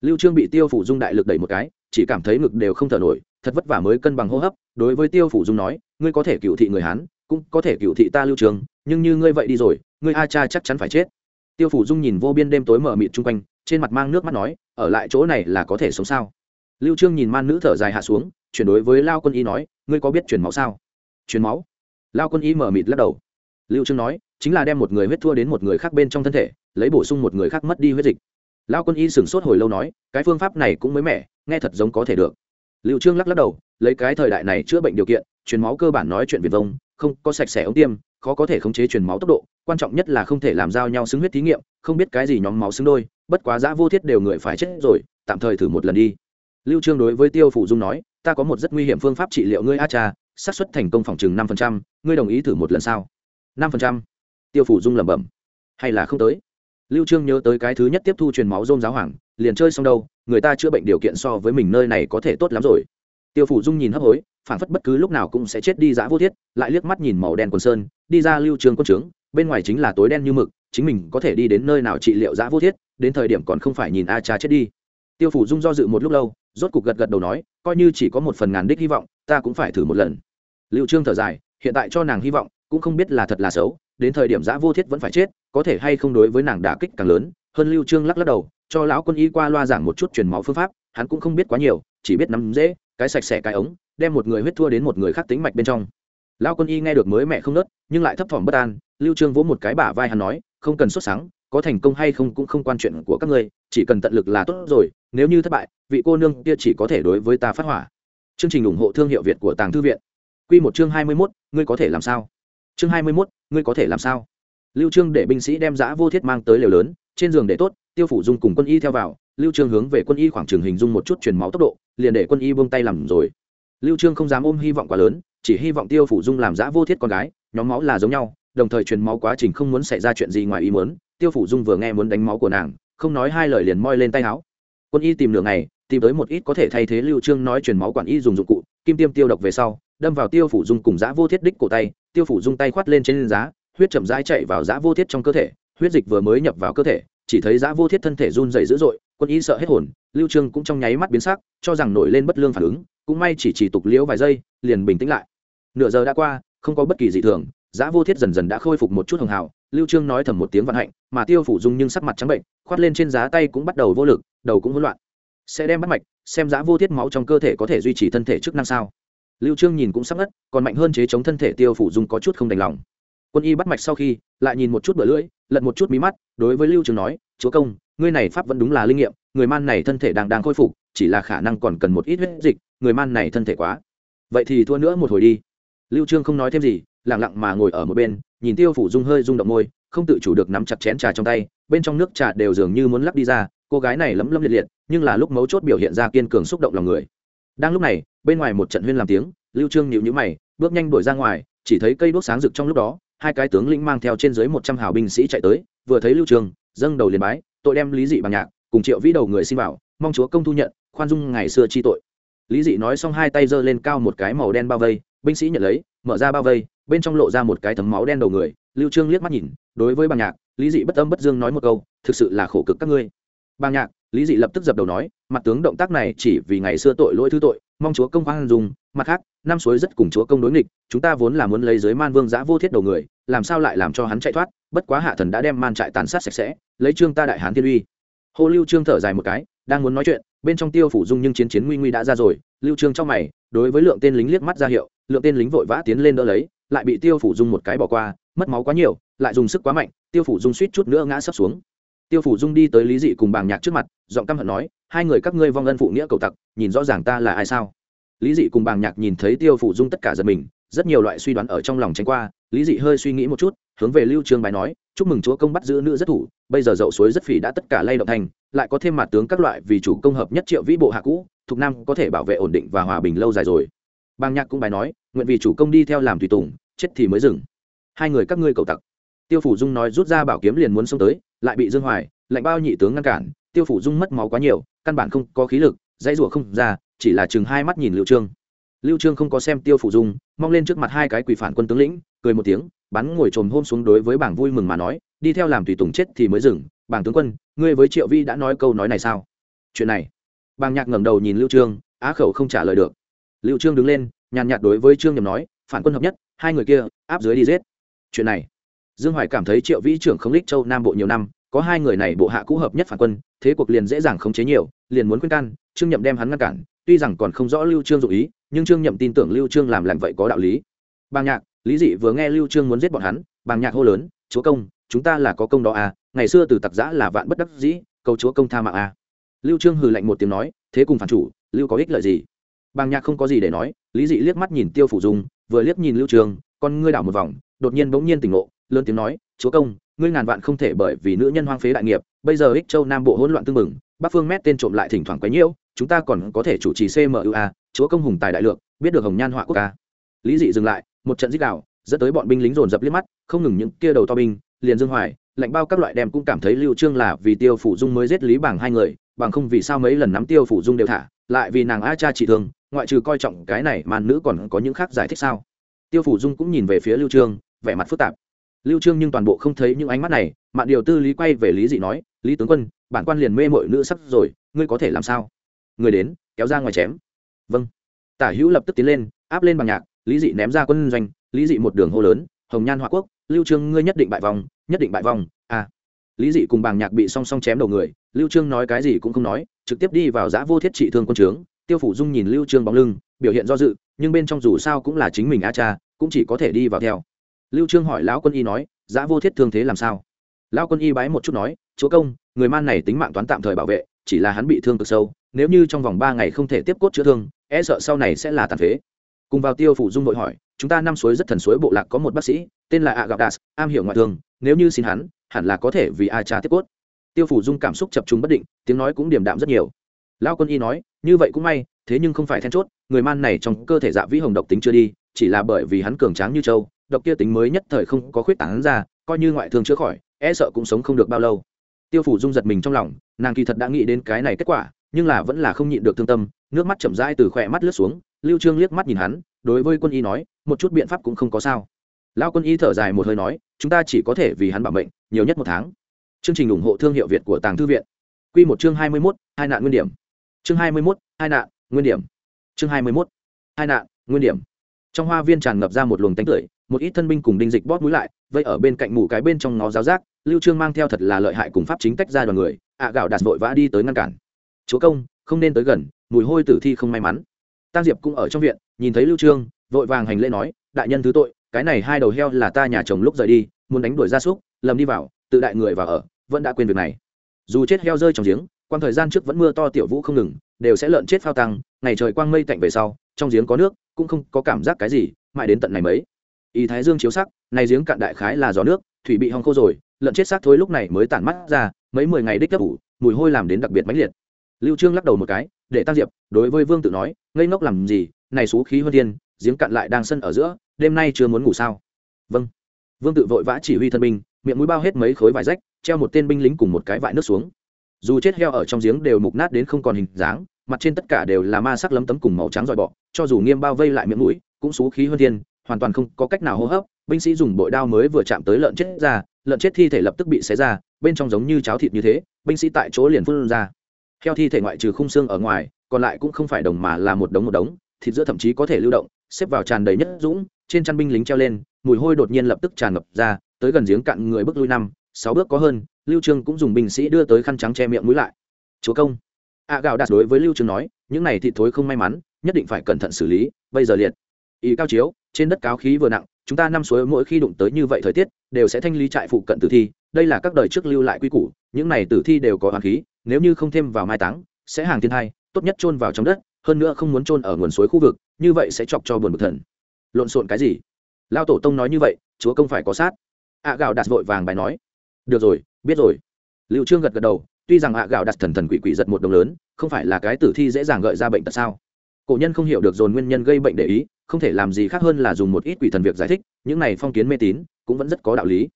Lưu trương bị tiêu phủ dung đại lực đẩy một cái, chỉ cảm thấy ngực đều không thở nổi, thật vất vả mới cân bằng hô hấp đối với tiêu phủ dung nói ngươi có thể cựu thị người hán cũng có thể cựu thị ta lưu trường, nhưng như ngươi vậy đi rồi ngươi a cha chắc chắn phải chết. Tiêu phủ dung nhìn vô biên đêm tối mở mịt chung quanh trên mặt mang nước mắt nói ở lại chỗ này là có thể sống sao? Lưu trương nhìn man nữ thở dài hạ xuống chuyển đối với lao quân y nói ngươi có biết truyền máu sao? Truyền máu? Lao quân y mở mịt lắc đầu. Lưu trương nói chính là đem một người huyết thua đến một người khác bên trong thân thể lấy bổ sung một người khác mất đi huyết dịch. Lao quân y sửng sốt hồi lâu nói cái phương pháp này cũng mới mẻ nghe thật giống có thể được. Lưu trương lắc lắc đầu lấy cái thời đại này chữa bệnh điều kiện, truyền máu cơ bản nói chuyện viền vông, không có sạch sẽ ống tiêm, khó có thể khống chế truyền máu tốc độ, quan trọng nhất là không thể làm giao nhau xứng huyết thí nghiệm, không biết cái gì nhóm máu xứng đôi, bất quá giã vô thiết đều người phải chết rồi, tạm thời thử một lần đi. Lưu trương đối với tiêu phủ dung nói, ta có một rất nguy hiểm phương pháp trị liệu ngươi a cha, xác suất thành công phòng chừng năm phần trăm, ngươi đồng ý thử một lần sao? năm phần trăm. Tiêu phủ dung lẩm bẩm, hay là không tới. Lưu trương nhớ tới cái thứ nhất tiếp thu truyền máu rôm giáo hoàng liền chơi xong đâu, người ta chữa bệnh điều kiện so với mình nơi này có thể tốt lắm rồi tiêu phủ dung nhìn hấp hối phản phất bất cứ lúc nào cũng sẽ chết đi dã vô thiết, lại liếc mắt nhìn màu đen quần sơn, đi ra lưu Trường quân trướng, bên ngoài chính là tối đen như mực, chính mình có thể đi đến nơi nào trị liệu dã vô thiết, đến thời điểm còn không phải nhìn a cha chết đi. Tiêu phủ dung do dự một lúc lâu, rốt cục gật gật đầu nói, coi như chỉ có một phần ngàn đích hy vọng, ta cũng phải thử một lần. Lưu trương thở dài, hiện tại cho nàng hy vọng, cũng không biết là thật là xấu, đến thời điểm dã vô thiết vẫn phải chết, có thể hay không đối với nàng đả kích càng lớn. Hơn lưu trương lắc lắc đầu, cho lão quân y qua loa giảng một chút truyền máu phương pháp, hắn cũng không biết quá nhiều, chỉ biết nắm dễ cái sạch sẽ cái ống đem một người huyết thua đến một người khác tính mạch bên trong. Lão quân y nghe được mới mẹ không nớt nhưng lại thấp thỏm bất an lưu trương vỗ một cái bả vai hắn nói không cần xuất sáng có thành công hay không cũng không quan chuyện của các ngươi chỉ cần tận lực là tốt rồi nếu như thất bại vị cô nương kia chỉ có thể đối với ta phát hỏa. Chương trình ủng hộ thương hiệu việt của tàng thư viện. Quy một chương 21, ngươi có thể làm sao? Chương 21, ngươi có thể làm sao? Lưu trương để binh sĩ đem giã vô thiết mang tới lều lớn trên giường để tốt tiêu phủ dung cùng quân y theo vào lưu trương hướng về quân y khoảng trường hình dung một chút truyền máu tốc độ, liền để quân y buông tay làm rồi. Lưu trương không dám ôm hy vọng quá lớn, chỉ hy vọng tiêu phủ dung làm giã vô thiết con gái, nhóm máu là giống nhau, đồng thời truyền máu quá trình không muốn xảy ra chuyện gì ngoài ý muốn, tiêu phủ dung vừa nghe muốn đánh máu của nàng, không nói hai lời liền moi lên tay áo. Quân y tìm nửa ngày, tìm tới một ít có thể thay thế lưu trương nói truyền máu quản y dùng dụng cụ, kim tiêm tiêu độc về sau, đâm vào tiêu phủ dung cùng giã vô thiết đích cổ tay, tiêu phủ dung tay khoát lên trên giá, huyết chậm rãi chạy vào giã vô thiết trong cơ thể, huyết dịch vừa mới nhập vào cơ thể, chỉ thấy giã vô thiết thân thể run rẩy dữ dội quân y sợ hết hồn, lưu trương cũng trong nháy mắt biến sắc, cho rằng nổi lên bất lương phản ứng, cũng may chỉ chỉ tục liễu vài giây, liền bình tĩnh lại. Nửa giờ đã qua, không có bất kỳ dị thường Giá vô thiết dần dần đã khôi phục một chút hồng hào, lưu trương nói thầm một tiếng vận hạnh, mà tiêu phủ dung nhưng sắc mặt trắng bệnh, khoát lên trên giá tay cũng bắt đầu vô lực, đầu cũng hỗn loạn. Sẽ đem bắt mạch, xem Giá vô thiết máu trong cơ thể có thể duy trì thân thể chức năng sao? Lưu trương nhìn cũng sắc ngất, còn mạnh hơn chế chống thân thể tiêu phủ dung có chút không đành lòng. Quân y bắt mạch sau khi, lại nhìn một chút bờ lưỡi, lật một chút mí mắt, đối với lưu trương nói, chúa công ngươi này pháp vẫn đúng là linh nghiệm, người man này thân thể đang đang khôi phục, chỉ là khả năng còn cần một ít huyết dịch, người man này thân thể quá. Vậy thì thua nữa một hồi đi. Lưu trương không nói thêm gì, lặng lặng mà ngồi ở một bên, nhìn tiêu phủ dung hơi rung động môi, không tự chủ được nắm chặt chén trà trong tay, bên trong nước trà đều dường như muốn lắp đi ra, cô gái này lấm lấm liệt liệt, nhưng là lúc mấu chốt biểu hiện ra kiên cường xúc động lòng người. Đang lúc này, bên ngoài một trận huyên làm tiếng, lưu trương nhíu nhíu mày, bước nhanh đuổi ra ngoài, chỉ thấy cây đuốc sáng rực trong lúc đó, hai cái tướng lĩnh mang theo trên dưới một trăm hào binh sĩ chạy tới, vừa thấy lưu trương, dâng đầu liền bái tội đem lý dị bằng nhạc cùng triệu vĩ đầu người xin bảo mong chúa công thu nhận, khoan dung ngày xưa chi tội. Lý dị nói xong hai tay giơ lên cao một cái màu đen bao vây, binh sĩ nhận lấy, mở ra bao vây, bên trong lộ ra một cái thấm máu đen đầu người. Lưu trương liếc mắt nhìn, đối với bằng nhạc, lý dị bất âm bất dương nói một câu, thực sự là khổ cực các ngươi. Bằng nhạc, lý dị lập tức dập đầu nói, mặt tướng động tác này chỉ vì ngày xưa tội lỗi thứ tội, mong chúa công khoan dung. Mặt khác, năm suối rất cùng chúa công đối nghịch, chúng ta vốn là muốn lấy giới man vương giã vô thiết đầu người, làm sao lại làm cho hắn chạy thoát? Bất quá hạ thần đã đem man trại tàn sát sạch sẽ, lấy trương ta đại hán thiên uy. Hồ lưu trương thở dài một cái, đang muốn nói chuyện, bên trong tiêu phủ dung nhưng chiến chiến nguy nguy đã ra rồi, lưu trương trong mày, đối với lượng tên lính liếc mắt ra hiệu, lượng tên lính vội vã tiến lên đỡ lấy, lại bị tiêu phủ dung một cái bỏ qua, mất máu quá nhiều, lại dùng sức quá mạnh, tiêu phủ dung suýt chút nữa ngã sấp xuống. Tiêu phủ dung đi tới lý dị cùng bàng nhạc trước mặt, giọng căm hận nói, hai người các ngươi vong ân phụ nghĩa cầu tặc, nhìn rõ ràng ta là ai sao? Lý dị cùng bàng nhạc nhìn thấy tiêu phủ dung tất cả giật mình, rất nhiều loại suy đoán ở trong lòng tránh qua, lý dị hơi suy nghĩ một chút hướng về lưu trương bài nói, chúc mừng chúa công bắt giữ nữ rất thủ, bây giờ dậu suối rất phỉ đã tất cả lay động thành, lại có thêm mặt tướng các loại vì chủ công hợp nhất triệu vĩ bộ hạ cũ, thuộc nam có thể bảo vệ ổn định và hòa bình lâu dài rồi. Bang nhạc cũng bài nói, nguyện vì chủ công đi theo làm tùy tùng, chết thì mới dừng. Hai người các ngươi cầu tặc. Tiêu phủ dung nói, rút ra bảo kiếm liền muốn xông tới, lại bị dương hoài, lạnh bao nhị tướng ngăn cản, tiêu phủ dung mất máu quá nhiều, căn bản không có khí lực, dãy rủa không ra, chỉ là chừng hai mắt nhìn lưu trương lưu trương không có xem tiêu phủ dung, mong lên trước mặt hai cái quỷ phản quân tướng lĩnh, cười một tiếng, bắn ngồi trồm hôm xuống đối với bảng vui mừng mà nói, đi theo làm tùy tùng chết thì mới dừng. Bảng tướng quân, ngươi với triệu vi đã nói câu nói này sao? Chuyện này. Bàng nhạc ngẩng đầu nhìn lưu trương, á khẩu không trả lời được. Lưu trương đứng lên, nhàn nhạt đối với trương nhầm nói, phản quân hợp nhất, hai người kia, áp dưới đi giết. Chuyện này. Dương hoài cảm thấy triệu vĩ trưởng không lích châu nam bộ nhiều năm, có hai người này bộ hạ cũ hợp nhất phản quân, thế cuộc liền dễ dàng khống chế nhiều, liền muốn khuyên can, trương nhậm đem hắn ngăn cản tuy rằng còn không rõ lưu trương dụ ý, nhưng trương nhậm tin tưởng lưu trương làm lành vậy có đạo lý. Bàng nhạc, lý dị vừa nghe lưu trương muốn giết bọn hắn, bàng nhạc hô lớn, chúa công, chúng ta là có công đó à ngày xưa từ tặc giã là vạn bất đắc dĩ, cầu chúa công tha mạng à. Lưu trương hừ lạnh một tiếng nói, thế cùng phản chủ, lưu có ích lợi gì? Bàng nhạc không có gì để nói, lý dị liếc mắt nhìn tiêu phủ dung, vừa liếc nhìn lưu trương, con ngươi đảo một vòng, đột nhiên bỗng nhiên tỉnh ngộ, lớn tiếng nói, chúa công, ngươi ngàn vạn không thể bởi vì nữ nhân hoang phế đại nghiệp, bây giờ ích châu nam bộ hỗn loạn tương mừng bắc phương mét tên trộm lại thỉnh thoảng quấy nhiễu chúng ta còn có thể chủ trì cmua chúa công hùng tài đại lượng, biết được hồng nhan họa quốc ca lý dị dừng lại, một trận dích đạo, dẫn tới bọn binh lính dồn dập liếc mắt, không ngừng những kia đầu to binh, liền dương hoài, lạnh bao các loại đem cũng cảm thấy lưu trương là vì tiêu phủ dung mới giết lý bảng hai người, bằng không vì sao mấy lần nắm tiêu phủ dung đều thả, lại vì nàng a cha trị thương, ngoại trừ coi trọng cái này màn nữ còn có những khác giải thích sao? Tiêu phủ dung cũng nhìn về phía lưu trương, vẻ mặt phức tạp. Lưu trương nhưng toàn bộ không thấy những ánh mắt này, mạn điều tư lý quay về lý dị nói, lý tướng quân, bản quan liền mê mội nữ sắc rồi, ngươi có thể làm sao? Người đến, kéo ra ngoài chém. Vâng. Tả hữu lập tức tiến lên, áp lên bằng nhạc, lý dị ném ra quân doanh, lý dị một đường hô lớn, hồng nhan hoa quốc, lưu trương, ngươi nhất định bại vòng, nhất định bại vòng à. Lý dị cùng bàng nhạc bị song song chém đầu người, lưu trương nói cái gì cũng không nói, trực tiếp đi vào giã vô thiết trị thương quân trướng, tiêu phủ dung nhìn lưu trương bóng lưng, biểu hiện do dự, nhưng bên trong dù sao cũng là chính mình a cha, cũng chỉ có thể đi vào theo. Lưu trương hỏi lão quân y nói, giã vô thiết thương thế làm sao? Lão quân y bái một chút nói, chúa công, người man này tính mạng toán tạm thời bảo vệ, chỉ là hắn bị thương cực sâu nếu như trong vòng ba ngày không thể tiếp cốt chữa thương e sợ sau này sẽ là tàn phế. Cùng vào tiêu phủ dung đội hỏi, chúng ta năm suối rất thần suối bộ lạc có một bác sĩ, tên là a Gặp das am hiểu ngoại thương, nếu như xin hắn, hẳn là có thể vì a cha tiếp cốt. Tiêu phủ dung cảm xúc chập trung bất định, tiếng nói cũng điềm đạm rất nhiều. Lão quân y nói, như vậy cũng may, thế nhưng không phải then chốt, người man này trong cơ thể dạ vĩ hồng độc tính chưa đi, chỉ là bởi vì hắn cường tráng như châu độc kia tính mới nhất thời không có khuyết tảng ra, coi như ngoại thương chữa khỏi e sợ cũng sống không được bao lâu. Tiêu phủ dung giật mình trong lòng, nàng kỳ thật đã nghĩ đến cái này kết quả nhưng là vẫn là không nhịn được thương tâm nước mắt chậm rãi từ khỏe mắt lướt xuống lưu trương liếc mắt nhìn hắn đối với quân y nói một chút biện pháp cũng không có sao. Lão quân y thở dài một hơi nói chúng ta chỉ có thể vì hắn bảo mệnh nhiều nhất một tháng. Chương trình ủng hộ thương hiệu việt của tàng thư viện. Quy một chương 21, hai nạn nguyên điểm. Chương 21, hai nạn nguyên điểm. Chương 21, hai nạn nguyên điểm. Trong hoa viên tràn ngập ra một luồng tánh tưởi một ít thân binh cùng đinh dịch bóp mũi lại vây ở bên cạnh mù cái bên trong ngó giáo giác lưu trương mang theo thật là lợi hại cùng pháp chính tách ra đoàn người ạ gạo đạt vội vã đi tới ngăn cản chúa công, không nên tới gần, mùi hôi tử thi không may mắn. Tăng diệp cũng ở trong viện, nhìn thấy lưu trương, vội vàng hành lễ nói, đại nhân thứ tội, cái này hai đầu heo là ta nhà chồng lúc rời đi, muốn đánh đuổi gia súc, lầm đi vào, tự đại người vào ở, vẫn đã quên việc này. Dù chết heo rơi trong giếng quan thời gian trước vẫn mưa to tiểu vũ không ngừng, đều sẽ lợn chết phao tăng, ngày trời quang mây tạnh về sau, trong giếng có nước, cũng không có cảm giác cái gì, mãi đến tận này mấy. Ý thái dương chiếu sắc, này giếng cạn đại khái là gió nước, thủy bị hong khô rồi, lợn chết xác thối lúc này mới tản mắt ra, mấy mười ngày đích cấp ủ, mùi hôi làm đến đặc biệt mãnh liệt lưu trương lắc đầu một cái, để tăng diệp, đối với vương tự nói, ngây ngốc làm gì, này xú khí hơn thiên giếng cạn lại đang sân ở giữa, đêm nay chưa muốn ngủ sao? Vâng. Vương tự vội vã chỉ huy thân binh, miệng mũi bao hết mấy khối vải rách, treo một tên binh lính cùng một cái vại nước xuống. Dù chết heo ở trong giếng đều mục nát đến không còn hình dáng, mặt trên tất cả đều là ma sắc lấm tấm cùng màu trắng dòi bọ, cho dù nghiêm bao vây lại miệng mũi, cũng xú khí hơn thiên hoàn toàn không có cách nào hô hấp, binh sĩ dùng bội đao mới vừa chạm tới lợn chết ra, lợn chết thi thể lập tức bị xé ra, bên trong giống như cháo thịt như thế, binh sĩ tại chỗ liền phun ra heo thi thể ngoại trừ khung xương ở ngoài, còn lại cũng không phải đồng mà là một đống một đống, thịt giữa thậm chí có thể lưu động, xếp vào tràn đầy nhất dũng, trên chăn binh lính treo lên, mùi hôi đột nhiên lập tức tràn ngập ra, tới gần giếng cạn người bước lui năm, sáu bước có hơn, lưu trương cũng dùng binh sĩ đưa tới khăn trắng che miệng mũi lại. Chúa công. A gạo đạt đối với lưu trương nói, những này thịt thối không may mắn, nhất định phải cẩn thận xử lý, bây giờ liệt. Ý cao chiếu, trên đất cáo khí vừa nặng, chúng ta năm suối mỗi khi đụng tới như vậy thời tiết, đều sẽ thanh lý trại phụ cận tử thi, đây là các đời trước lưu lại quy củ, những này tử thi đều có hoàn khí nếu như không thêm vào mai táng, sẽ hàng thiên hai tốt nhất chôn vào trong đất, hơn nữa không muốn chôn ở nguồn suối khu vực, như vậy sẽ chọc cho buồn bực thần. Lộn xộn cái gì? Lao tổ tông nói như vậy, chúa công phải có sát. Ạ gạo đạt vội vàng bài nói. Được rồi, biết rồi. Liệu trương gật gật đầu, tuy rằng ạ gạo đặt thần thần quỷ quỷ giật một đồng lớn, không phải là cái tử thi dễ dàng gợi ra bệnh tật sao? Cổ nhân không hiểu được dồn nguyên nhân gây bệnh để ý, không thể làm gì khác hơn là dùng một ít quỷ thần việc giải thích, những này phong kiến mê tín, cũng vẫn rất có đạo lý.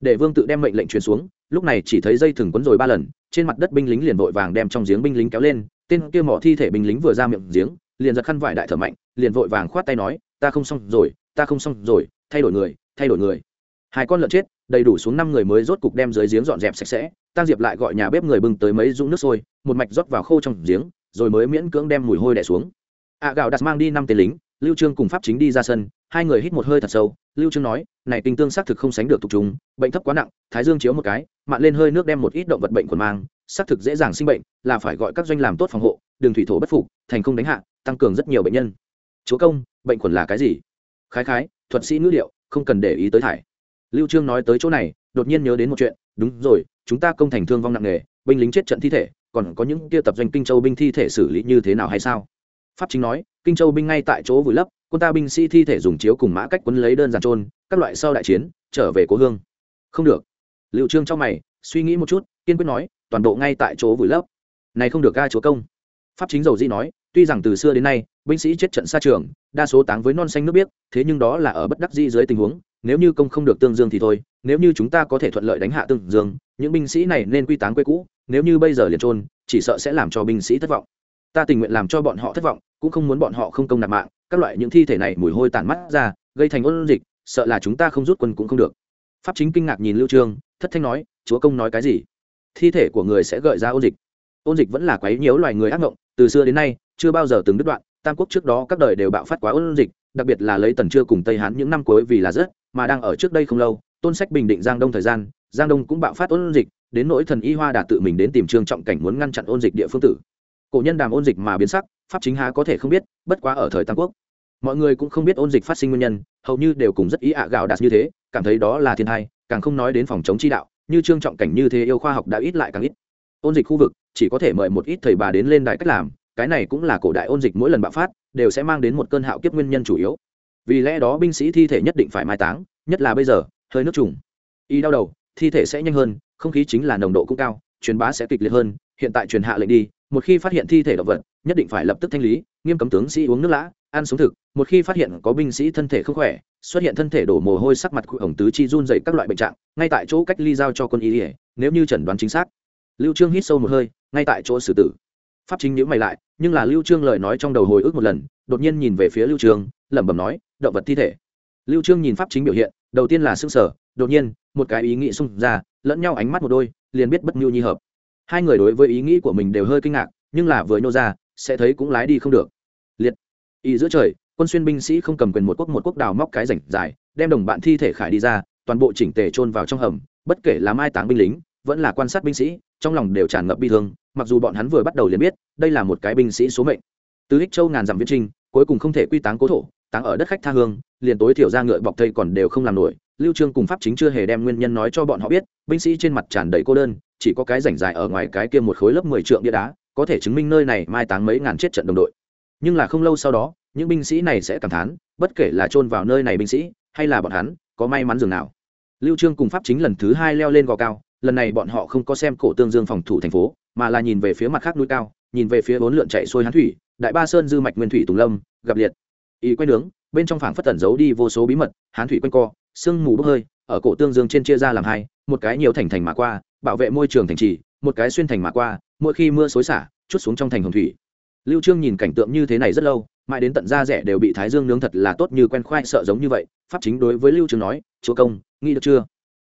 Để vương tự đem mệnh lệnh truyền xuống lúc này chỉ thấy dây thừng quấn rồi ba lần trên mặt đất binh lính liền vội vàng đem trong giếng binh lính kéo lên tên kia mỏ thi thể binh lính vừa ra miệng giếng liền giật khăn vải đại thở mạnh liền vội vàng khoát tay nói ta không xong rồi ta không xong rồi thay đổi người thay đổi người. Hai con lợn chết đầy đủ xuống năm người mới rốt cục đem dưới giếng dọn dẹp sạch sẽ tăng diệp lại gọi nhà bếp người bưng tới mấy dũng nước sôi một mạch rót vào khô trong giếng rồi mới miễn cưỡng đem mùi hôi đẻ xuống. Ạ à, gạo đặt mang đi năm tên lính lưu trương cùng pháp chính đi ra sân hai người hít một hơi thật sâu. Lưu trương nói này kinh tương xác thực không sánh được tục trùng, bệnh thấp quá nặng thái dương chiếu một cái mạn lên hơi nước đem một ít động vật bệnh quần mang xác thực dễ dàng sinh bệnh là phải gọi các doanh làm tốt phòng hộ đường thủy thổ bất phục thành không đánh hạ tăng cường rất nhiều bệnh nhân. Chúa công bệnh quần là cái gì? Khái khái thuật sĩ ngữ liệu không cần để ý tới thải. Lưu trương nói tới chỗ này đột nhiên nhớ đến một chuyện. Đúng rồi chúng ta công thành thương vong nặng nề binh lính chết trận thi thể còn có những kia tập doanh kinh châu binh thi thể xử lý như thế nào hay sao? Pháp chính nói, kinh châu binh ngay tại chỗ vùi lấp, quân ta binh sĩ thi thể dùng chiếu cùng mã cách quấn lấy đơn giản trôn các loại sau đại chiến, trở về cố hương. Không được. Liệu trương trong mày, suy nghĩ một chút, kiên quyết nói, toàn bộ ngay tại chỗ vùi lấp. Này không được ga chúa công. Pháp chính dầu dĩ nói, tuy rằng từ xưa đến nay, binh sĩ chết trận xa trường, đa số táng với non xanh nước biếc, thế nhưng đó là ở bất đắc di dưới tình huống, nếu như công không được tương dương thì thôi, nếu như chúng ta có thể thuận lợi đánh hạ tương dương, những binh sĩ này nên quy táng quê cũ, nếu như bây giờ liền trôn chỉ sợ sẽ làm cho binh sĩ thất vọng ta tình nguyện làm cho bọn họ thất vọng, cũng không muốn bọn họ không công nạp mạng, các loại những thi thể này mùi hôi tản mắt ra, gây thành ôn dịch, sợ là chúng ta không rút quân cũng không được. Pháp chính kinh ngạc nhìn lưu trương, thất thanh nói, chúa công nói cái gì? Thi thể của người sẽ gợi ra ôn dịch. Ôn dịch vẫn là quấy nhiễu loài người ác ngộng từ xưa đến nay, chưa bao giờ từng đứt đoạn, tam quốc trước đó các đời đều bạo phát quá ôn dịch, đặc biệt là lấy tần chưa cùng tây hán những năm cuối vì là rất, mà đang ở trước đây không lâu, tôn sách bình định giang đông thời gian, giang đông cũng bạo phát ôn dịch, đến nỗi thần y hoa đã tự mình đến tìm trương trọng cảnh muốn ngăn chặn ôn dịch địa phương tử cổ nhân đàm ôn dịch mà biến sắc, pháp chính há có thể không biết, bất quá ở thời tam quốc, mọi người cũng không biết ôn dịch phát sinh nguyên nhân, hầu như đều cùng rất ý ạ gạo đạt như thế, cảm thấy đó là thiên thai càng không nói đến phòng chống chi đạo, như trương trọng cảnh như thế yêu khoa học đã ít lại càng ít. Ôn dịch khu vực, chỉ có thể mời một ít thầy bà đến lên đài cách làm, cái này cũng là cổ đại ôn dịch mỗi lần bạo phát, đều sẽ mang đến một cơn hạo kiếp nguyên nhân chủ yếu. Vì lẽ đó binh sĩ thi thể nhất định phải mai táng, nhất là bây giờ, hơi nước trùng. Y đau đầu, thi thể sẽ nhanh hơn, không khí chính là nồng độ cũng cao, truyền bá sẽ kịch liệt hơn, hiện tại truyền hạ lệnh đi một khi phát hiện thi thể động vật, nhất định phải lập tức thanh lý, nghiêm cấm tướng sĩ uống nước lã, ăn sống thực. Một khi phát hiện có binh sĩ thân thể không khỏe, xuất hiện thân thể đổ mồ hôi sắc mặt cụ ổng tứ chi run dậy các loại bệnh trạng, ngay tại chỗ cách ly giao cho quân y ỉa nếu như chẩn đoán chính xác. Lưu trương hít sâu một hơi, ngay tại chỗ xử tử. Pháp chính nhữ mày lại, nhưng là lưu trương lời nói trong đầu hồi ức một lần, đột nhiên nhìn về phía lưu trương, lẩm bẩm nói, động vật thi thể. Lưu trương nhìn pháp chính biểu hiện, đầu tiên là sưng sở đột nhiên, một cái ý nghĩ xung ra, lẫn nhau ánh mắt một đôi, liền biết bất nhu nhi hợp hai người đối với ý nghĩ của mình đều hơi kinh ngạc, nhưng là vừa nhô ra, sẽ thấy cũng lái đi không được. Liệt. Ý giữa trời, quân xuyên binh sĩ không cầm quyền một quốc một quốc đào móc cái rảnh dài đem đồng bạn thi thể khải đi ra, toàn bộ chỉnh tề chôn vào trong hầm, bất kể là mai táng binh lính, vẫn là quan sát binh sĩ, trong lòng đều tràn ngập bi thương, mặc dù bọn hắn vừa bắt đầu liền biết, đây là một cái binh sĩ số mệnh. Từ ích châu ngàn dặm viễn trinh, cuối cùng không thể quy táng cố thổ, táng ở đất khách tha hương, liền tối thiểu ra ngựa bọc thây còn đều không làm nổi, lưu trương cùng pháp chính chưa hề đem nguyên nhân nói cho bọn họ biết, binh sĩ trên mặt tràn đầy cô đơn chỉ có cái rảnh dài ở ngoài cái kia một khối lớp 10 trượng bia đá, có thể chứng minh nơi này mai táng mấy ngàn chết trận đồng đội. Nhưng là không lâu sau đó, những binh sĩ này sẽ cảm thán, bất kể là chôn vào nơi này binh sĩ, hay là bọn hắn, có may mắn dường nào. Lưu trương cùng pháp chính lần thứ hai leo lên gò cao, lần này bọn họ không có xem cổ tương dương phòng thủ thành phố, mà là nhìn về phía mặt khác núi cao, nhìn về phía bốn lượn chạy xuôi hán thủy, đại ba sơn, dư mạch, nguyên thủy, tùng lâm, gặp liệt. Y quay nướng, bên trong phảng phất tẩn giấu đi vô số bí mật, hán thủy quanh co, sương mù bốc hơi, ở cổ tương dương trên chia ra làm hai, một cái nhiều thành thành mà qua bảo vệ môi trường thành trì, một cái xuyên thành mà qua, mỗi khi mưa xối xả, chút xuống trong thành hồng thủy. Lưu trương nhìn cảnh tượng như thế này rất lâu, mãi đến tận da rẻ đều bị thái dương nướng thật là tốt như quen khoai sợ giống như vậy, pháp chính đối với lưu trương nói, chúa công, nghĩ được chưa?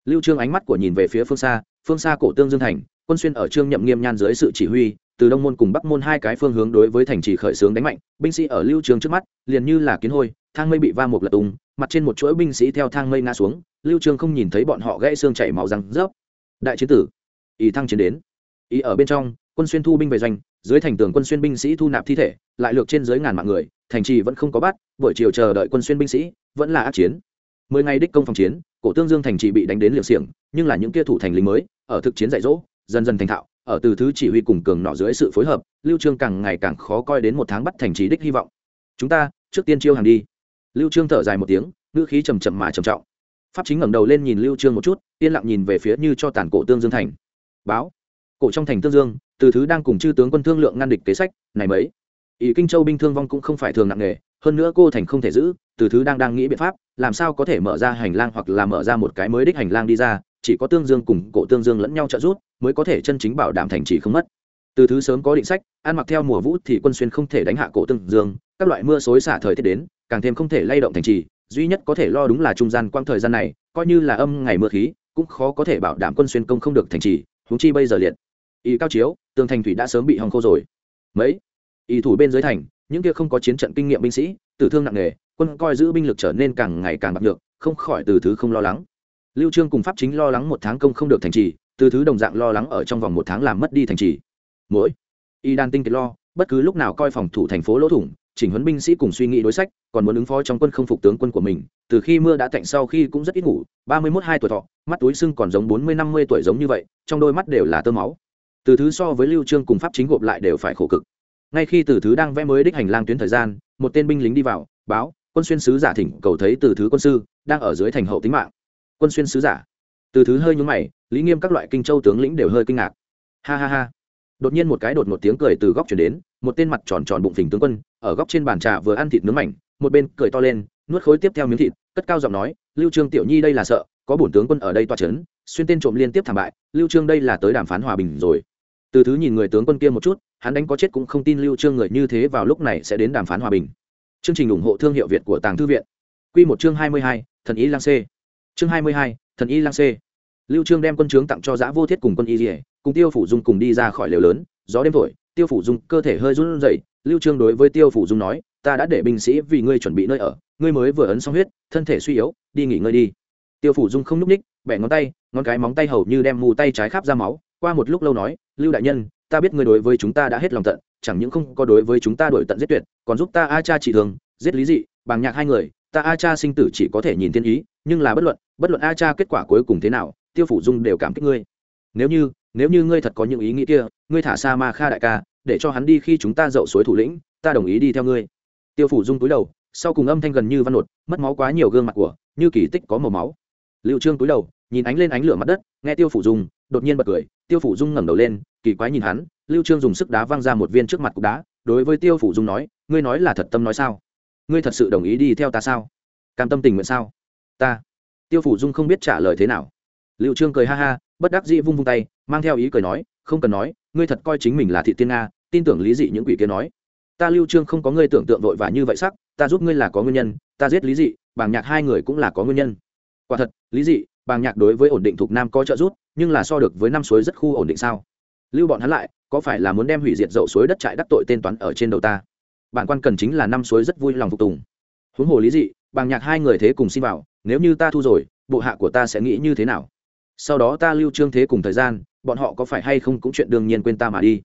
Lưu trương ánh mắt của nhìn về phía phương xa phương xa cổ tương dương thành, quân xuyên ở trương nhậm nghiêm nhan dưới sự chỉ huy, từ đông môn cùng bắc môn hai cái phương hướng đối với thành trì khởi xướng đánh mạnh, binh sĩ ở lưu trương trước mắt, liền như là kiến hôi, thang mây bị va một lật tung, mặt trên một chuỗi binh sĩ theo thang mây ngã xuống, lưu trương không nhìn thấy bọn họ gãy xương chảy máu răng rớp đại chiến tử. Ý thăng chiến đến. Ý ở bên trong, quân xuyên thu binh về doanh, dưới thành tường quân xuyên binh sĩ thu nạp thi thể, lại lược trên dưới ngàn mạng người, thành trì vẫn không có bắt, buổi chiều chờ đợi quân xuyên binh sĩ, vẫn là ác chiến. Mười ngày đích công phòng chiến, cổ tương dương thành trì bị đánh đến liều xiềng, nhưng là những kia thủ thành lính mới, ở thực chiến dạy dỗ, dần dần thành thạo, ở từ thứ chỉ huy cùng cường nọ dưới sự phối hợp, lưu trương càng ngày càng khó coi đến một tháng bắt thành trì đích hy vọng. Chúng ta, trước tiên chiêu hàng đi. Lưu trương thở dài một tiếng, ngữ khí trầm trầm mà trầm trọng pháp chính ngẩng đầu lên nhìn lưu trương một chút, yên lặng nhìn về phía như cho tàn cổ tương dương thành. Báo, cổ trong thành tương dương, từ thứ đang cùng chư tướng quân thương lượng ngăn địch kế sách, này mấy. Ý kinh châu binh thương vong cũng không phải thường nặng nề, hơn nữa cô thành không thể giữ, từ thứ đang đang nghĩ biện pháp, làm sao có thể mở ra hành lang hoặc là mở ra một cái mới đích hành lang đi ra, chỉ có tương dương cùng cổ tương dương lẫn nhau trợ giúp, mới có thể chân chính bảo đảm thành trì không mất. Từ thứ sớm có định sách, ăn mặc theo mùa vũ thì quân xuyên không thể đánh hạ cổ tương dương, các loại mưa xối xả thời tiết đến, càng thêm không thể lay động thành trì duy nhất có thể lo đúng là trung gian quang thời gian này, coi như là âm ngày mưa khí, cũng khó có thể bảo đảm quân xuyên công không được thành trì húng chi bây giờ liệt. Ý cao chiếu, tường thành thủy đã sớm bị hòng khô rồi. Mấy? Ý thủ bên dưới thành, những kia không có chiến trận kinh nghiệm binh sĩ, tử thương nặng nề, quân coi giữ binh lực trở nên càng ngày càng bạc được không khỏi từ thứ không lo lắng. Lưu trương cùng pháp chính lo lắng một tháng công không được thành trì, từ thứ đồng dạng lo lắng ở trong vòng một tháng làm mất đi thành trì. Mỗi? Y đan tinh kiệt lo, bất cứ lúc nào coi phòng thủ thành phố lỗ thủng chỉnh huấn binh sĩ cùng suy nghĩ đối sách, còn muốn ứng phó trong quân không phục tướng quân của mình, từ khi mưa đã tạnh sau khi cũng rất ít ngủ, ba mươi mốt hai tuổi thọ, mắt túi sưng còn giống bốn mươi năm mươi tuổi giống như vậy, trong đôi mắt đều là tơ máu. Từ thứ so với lưu trương cùng pháp chính gộp lại đều phải khổ cực. Ngay khi từ thứ đang vẽ mới đích hành lang tuyến thời gian, một tên binh lính đi vào, báo, quân xuyên sứ giả thỉnh cầu thấy từ thứ quân sư đang ở dưới thành hậu tính mạng. Quân xuyên sứ giả. Từ thứ hơi nhún mày, lý nghiêm các loại kinh châu tướng lĩnh đều hơi kinh ngạc. Ha ha ha đột nhiên một cái đột một tiếng cười từ góc chuyển đến một tên mặt tròn tròn bụng phình tướng quân ở góc trên bàn trà vừa ăn thịt nướng mảnh một bên cười to lên nuốt khối tiếp theo miếng thịt cất cao giọng nói lưu trương tiểu nhi đây là sợ có bổn tướng quân ở đây toa chấn xuyên tên trộm liên tiếp thảm bại lưu trương đây là tới đàm phán hòa bình rồi. Từ thứ nhìn người tướng quân kia một chút hắn đánh có chết cũng không tin lưu trương người như thế vào lúc này sẽ đến đàm phán hòa bình. Chương trình ủng hộ thương hiệu việt của tàng thư viện. Quy một chương 22, thần ý lang c chương 22, thần y lang c lưu trương đem quân trướng tặng cho giã vô thiết cùng quân y dỉa cùng tiêu phủ dung cùng đi ra khỏi lều lớn, gió đêm thổi, tiêu phủ dung cơ thể hơi run rẩy, lưu trương đối với tiêu phủ dung nói, ta đã để binh sĩ vì ngươi chuẩn bị nơi ở, ngươi mới vừa ấn xong huyết, thân thể suy yếu, đi nghỉ ngơi đi. Tiêu phủ dung không núp ních, bẻ ngón tay, ngón cái móng tay hầu như đem mù tay trái khắp ra máu, qua một lúc lâu nói, lưu đại nhân, ta biết ngươi đối với chúng ta đã hết lòng tận, chẳng những không có đối với chúng ta đổi tận giết tuyệt, còn giúp ta a cha trị thường giết lý dị, bằng nhạc hai người, ta a cha sinh tử chỉ có thể nhìn thiên ý, nhưng là bất luận bất luận a cha kết quả cuối cùng thế nào, tiêu phủ dung đều cảm kích ngươi. Nếu như nếu như ngươi thật có những ý nghĩ kia, ngươi thả sa ma kha đại ca, để cho hắn đi khi chúng ta dậu suối thủ lĩnh, ta đồng ý đi theo ngươi. Tiêu phủ dung túi đầu, sau cùng âm thanh gần như văn nột mất máu quá nhiều gương mặt của, như kỳ tích có màu máu. Liệu trương túi đầu, nhìn ánh lên ánh lửa mặt đất, nghe tiêu phủ dung, đột nhiên bật cười, tiêu phủ dung ngẩng đầu lên, kỳ quái nhìn hắn, lưu trương dùng sức đá văng ra một viên trước mặt cục đá, đối với tiêu phủ dung nói, ngươi nói là thật tâm nói sao? Ngươi thật sự đồng ý đi theo ta sao? Cam tâm tình nguyện sao? Ta. Tiêu phủ dung không biết trả lời thế nào. Liệu trương cười ha ha bất đắc dĩ vung vung tay, mang theo ý cười nói, không cần nói, ngươi thật coi chính mình là thị tiên nga, tin tưởng lý dị những quỷ kia nói. Ta lưu trương không có ngươi tưởng tượng vội và như vậy sắc, ta giúp ngươi là có nguyên nhân, ta giết lý dị, bàng nhạc hai người cũng là có nguyên nhân. Quả thật, lý dị, bàng nhạc đối với ổn định thuộc nam có trợ giúp, nhưng là so được với năm suối rất khu ổn định sao? Lưu bọn hắn lại, có phải là muốn đem hủy diệt dậu suối đất trại đắc tội tên toán ở trên đầu ta? Bản quan cần chính là năm suối rất vui lòng phục tùng. Huống hồ lý dị, bàng nhạc hai người thế cùng xin vào, nếu như ta thu rồi, bộ hạ của ta sẽ nghĩ như thế nào? Sau đó ta lưu trương thế cùng thời gian, bọn họ có phải hay không cũng chuyện đương nhiên quên ta mà đi.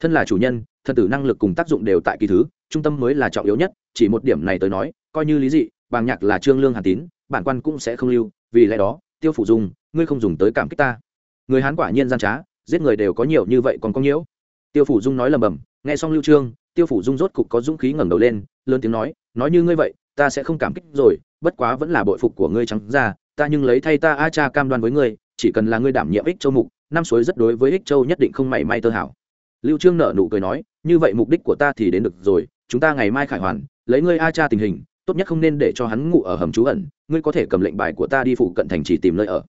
Thân là chủ nhân, thân tử năng lực cùng tác dụng đều tại kỳ thứ, trung tâm mới là trọng yếu nhất, chỉ một điểm này tới nói, coi như lý dị, bàng nhạc là trương lương hàn tín, bản quan cũng sẽ không lưu, vì lẽ đó, tiêu phủ dung ngươi không dùng tới cảm kích ta. Người hán quả nhiên gian trá, giết người đều có nhiều như vậy còn có nhiễu. Tiêu phủ dung nói lầm bầm, nghe xong lưu trương, tiêu phủ dung rốt cục có dũng khí ngẩng đầu lên, lớn tiếng nói nói như ngươi vậy, ta sẽ không cảm kích rồi, bất quá vẫn là bội phục của ngươi trắng ra, ta nhưng lấy thay ta a cha cam đoan với ngươi chỉ cần là ngươi đảm nhiệm ích châu mục, năm suối rất đối với ích châu nhất định không mảy may tơ hảo lưu trương nở nụ cười nói, như vậy mục đích của ta thì đến được rồi, chúng ta ngày mai khải hoàn, lấy ngươi a cha tình hình, tốt nhất không nên để cho hắn ngủ ở hầm trú ẩn, ngươi có thể cầm lệnh bài của ta đi phụ cận thành chỉ tìm nơi ở.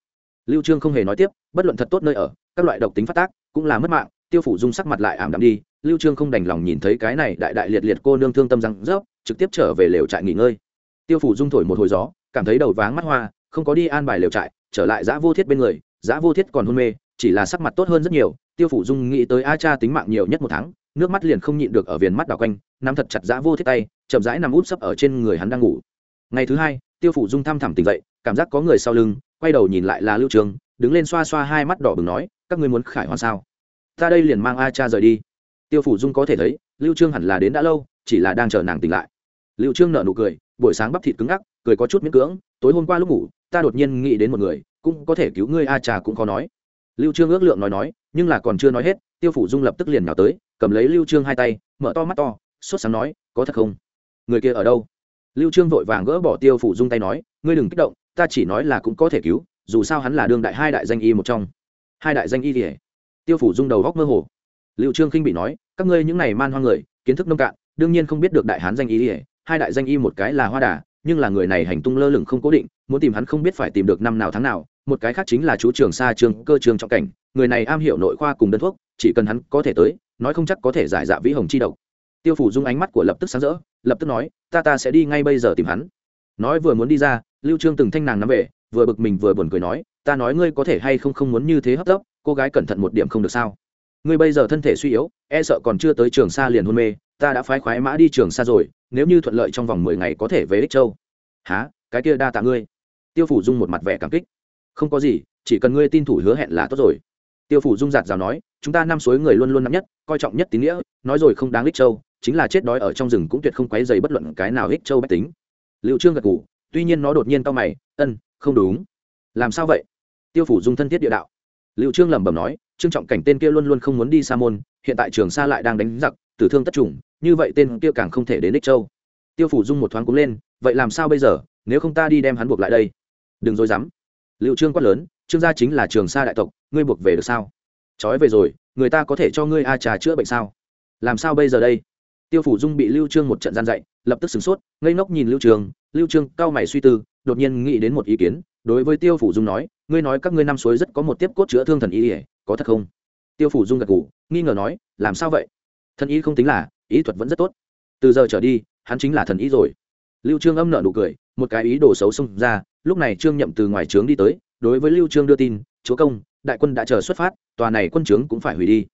Lưu trương không hề nói tiếp, bất luận thật tốt nơi ở, các loại độc tính phát tác, cũng là mất mạng, tiêu phủ dung sắc mặt lại ảm đạm đi, lưu trương không đành lòng nhìn thấy cái này đại đại liệt liệt cô nương thương tâm răng rớp, trực tiếp trở về lều trại nghỉ ngơi. Tiêu phủ dung thổi một hồi gió, cảm thấy đầu váng mắt hoa, không có đi an bài lều trại trở lại giã vô thiết bên người, giã vô thiết còn hôn mê, chỉ là sắc mặt tốt hơn rất nhiều, tiêu phủ dung nghĩ tới a cha tính mạng nhiều nhất một tháng, nước mắt liền không nhịn được ở viền mắt đảo quanh, nắm thật chặt giã vô thiết tay, chậm rãi nằm úp sấp ở trên người hắn đang ngủ. Ngày thứ hai, tiêu phủ dung thăm thẳm tỉnh dậy, cảm giác có người sau lưng, quay đầu nhìn lại là lưu trường, đứng lên xoa xoa hai mắt đỏ bừng nói, các ngươi muốn khải hoàn sao? Ta đây liền mang a cha rời đi. Tiêu phủ dung có thể thấy, lưu trương hẳn là đến đã lâu, chỉ là đang chờ nàng tỉnh lại. Lưu trương nở nụ cười, buổi sáng bắp thịt cứng ngắc cười có chút miễn cưỡng, tối hôm qua lúc ngủ, ta đột nhiên nghĩ đến một người, cũng có thể cứu ngươi, a trà cũng khó nói. Lưu trương ước lượng nói nói, nhưng là còn chưa nói hết, tiêu phủ dung lập tức liền nào tới, cầm lấy lưu trương hai tay, mở to mắt to, sốt sáng nói, có thật không? Người kia ở đâu? Lưu trương vội vàng gỡ bỏ tiêu phủ dung tay nói, ngươi đừng kích động, ta chỉ nói là cũng có thể cứu, dù sao hắn là đương đại hai đại danh y một trong. Hai đại danh y thì tiêu phủ dung đầu góc mơ hồ. Lưu trương khinh bị nói, các ngươi những này man hoang người, kiến thức nông cạn, đương nhiên không biết được đại hán danh y hai đại danh y một cái là hoa đà nhưng là người này hành tung lơ lửng không cố định, muốn tìm hắn không biết phải tìm được năm nào tháng nào, một cái khác chính là chú trường xa trường cơ trường trọng cảnh, người này am hiểu nội khoa cùng đơn thuốc, chỉ cần hắn có thể tới, nói không chắc có thể giải dạ vĩ hồng chi độc. Tiêu phủ dung ánh mắt của lập tức sáng rỡ, lập tức nói, ta ta sẽ đi ngay bây giờ tìm hắn. Nói vừa muốn đi ra, lưu trương từng thanh nàng nắm về, vừa bực mình vừa buồn cười nói, ta nói ngươi có thể hay không không muốn như thế hấp tấp, cô gái cẩn thận một điểm không được sao? Ngươi bây giờ thân thể suy yếu e sợ còn chưa tới trường xa liền hôn mê ta đã phái khoái mã đi trường xa rồi, nếu như thuận lợi trong vòng mười ngày có thể về ích châu. Há cái kia đa tạ ngươi. Tiêu phủ dung một mặt vẻ cảm kích. Không có gì, chỉ cần ngươi tin thủ hứa hẹn là tốt rồi. Tiêu phủ dung giạt rào nói, chúng ta năm suối người luôn luôn nắm nhất, coi trọng nhất tín nghĩa, nói rồi không đáng ích châu, chính là chết đói ở trong rừng cũng tuyệt không quấy dày bất luận cái nào ích châu bách tính. Liệu trương gật ngủ tuy nhiên nó đột nhiên to mày, ân, không đúng. Làm sao vậy? Tiêu phủ dung thân thiết địa đạo. Liệu trương lẩm bẩm nói, trương trọng cảnh tên kia luôn luôn không muốn đi xa môn, hiện tại trường sa lại đang đánh giặc, tử thương tất trùng như vậy tên kia càng không thể đến đích châu. Tiêu phủ dung một thoáng cúng lên, vậy làm sao bây giờ, nếu không ta đi đem hắn buộc lại đây? Đừng dối dám. Liệu trương quát lớn, trương gia chính là trường sa đại tộc, ngươi buộc về được sao? Trói về rồi, người ta có thể cho ngươi a trà chữa bệnh sao? Làm sao bây giờ đây? Tiêu phủ dung bị lưu trương một trận gian dạy, lập tức sửng sốt, ngây ngốc nhìn lưu trường lưu trương cao mày suy tư, đột nhiên nghĩ đến một ý kiến, đối với tiêu phủ dung nói, ngươi nói các ngươi năm suối rất có một tiếp cốt chữa thương thần y ỉa có thật không? Tiêu phủ dung gật gù, nghi ngờ nói, làm sao vậy? Thần y không tính là ý thuật vẫn rất tốt. Từ giờ trở đi hắn chính là thần y rồi. Lưu trương âm nợ nụ cười một cái ý đồ xấu xông ra lúc này trương nhậm từ ngoài trướng đi tới đối với lưu trương đưa tin chúa công đại quân đã chờ xuất phát tòa này quân trướng cũng phải hủy đi.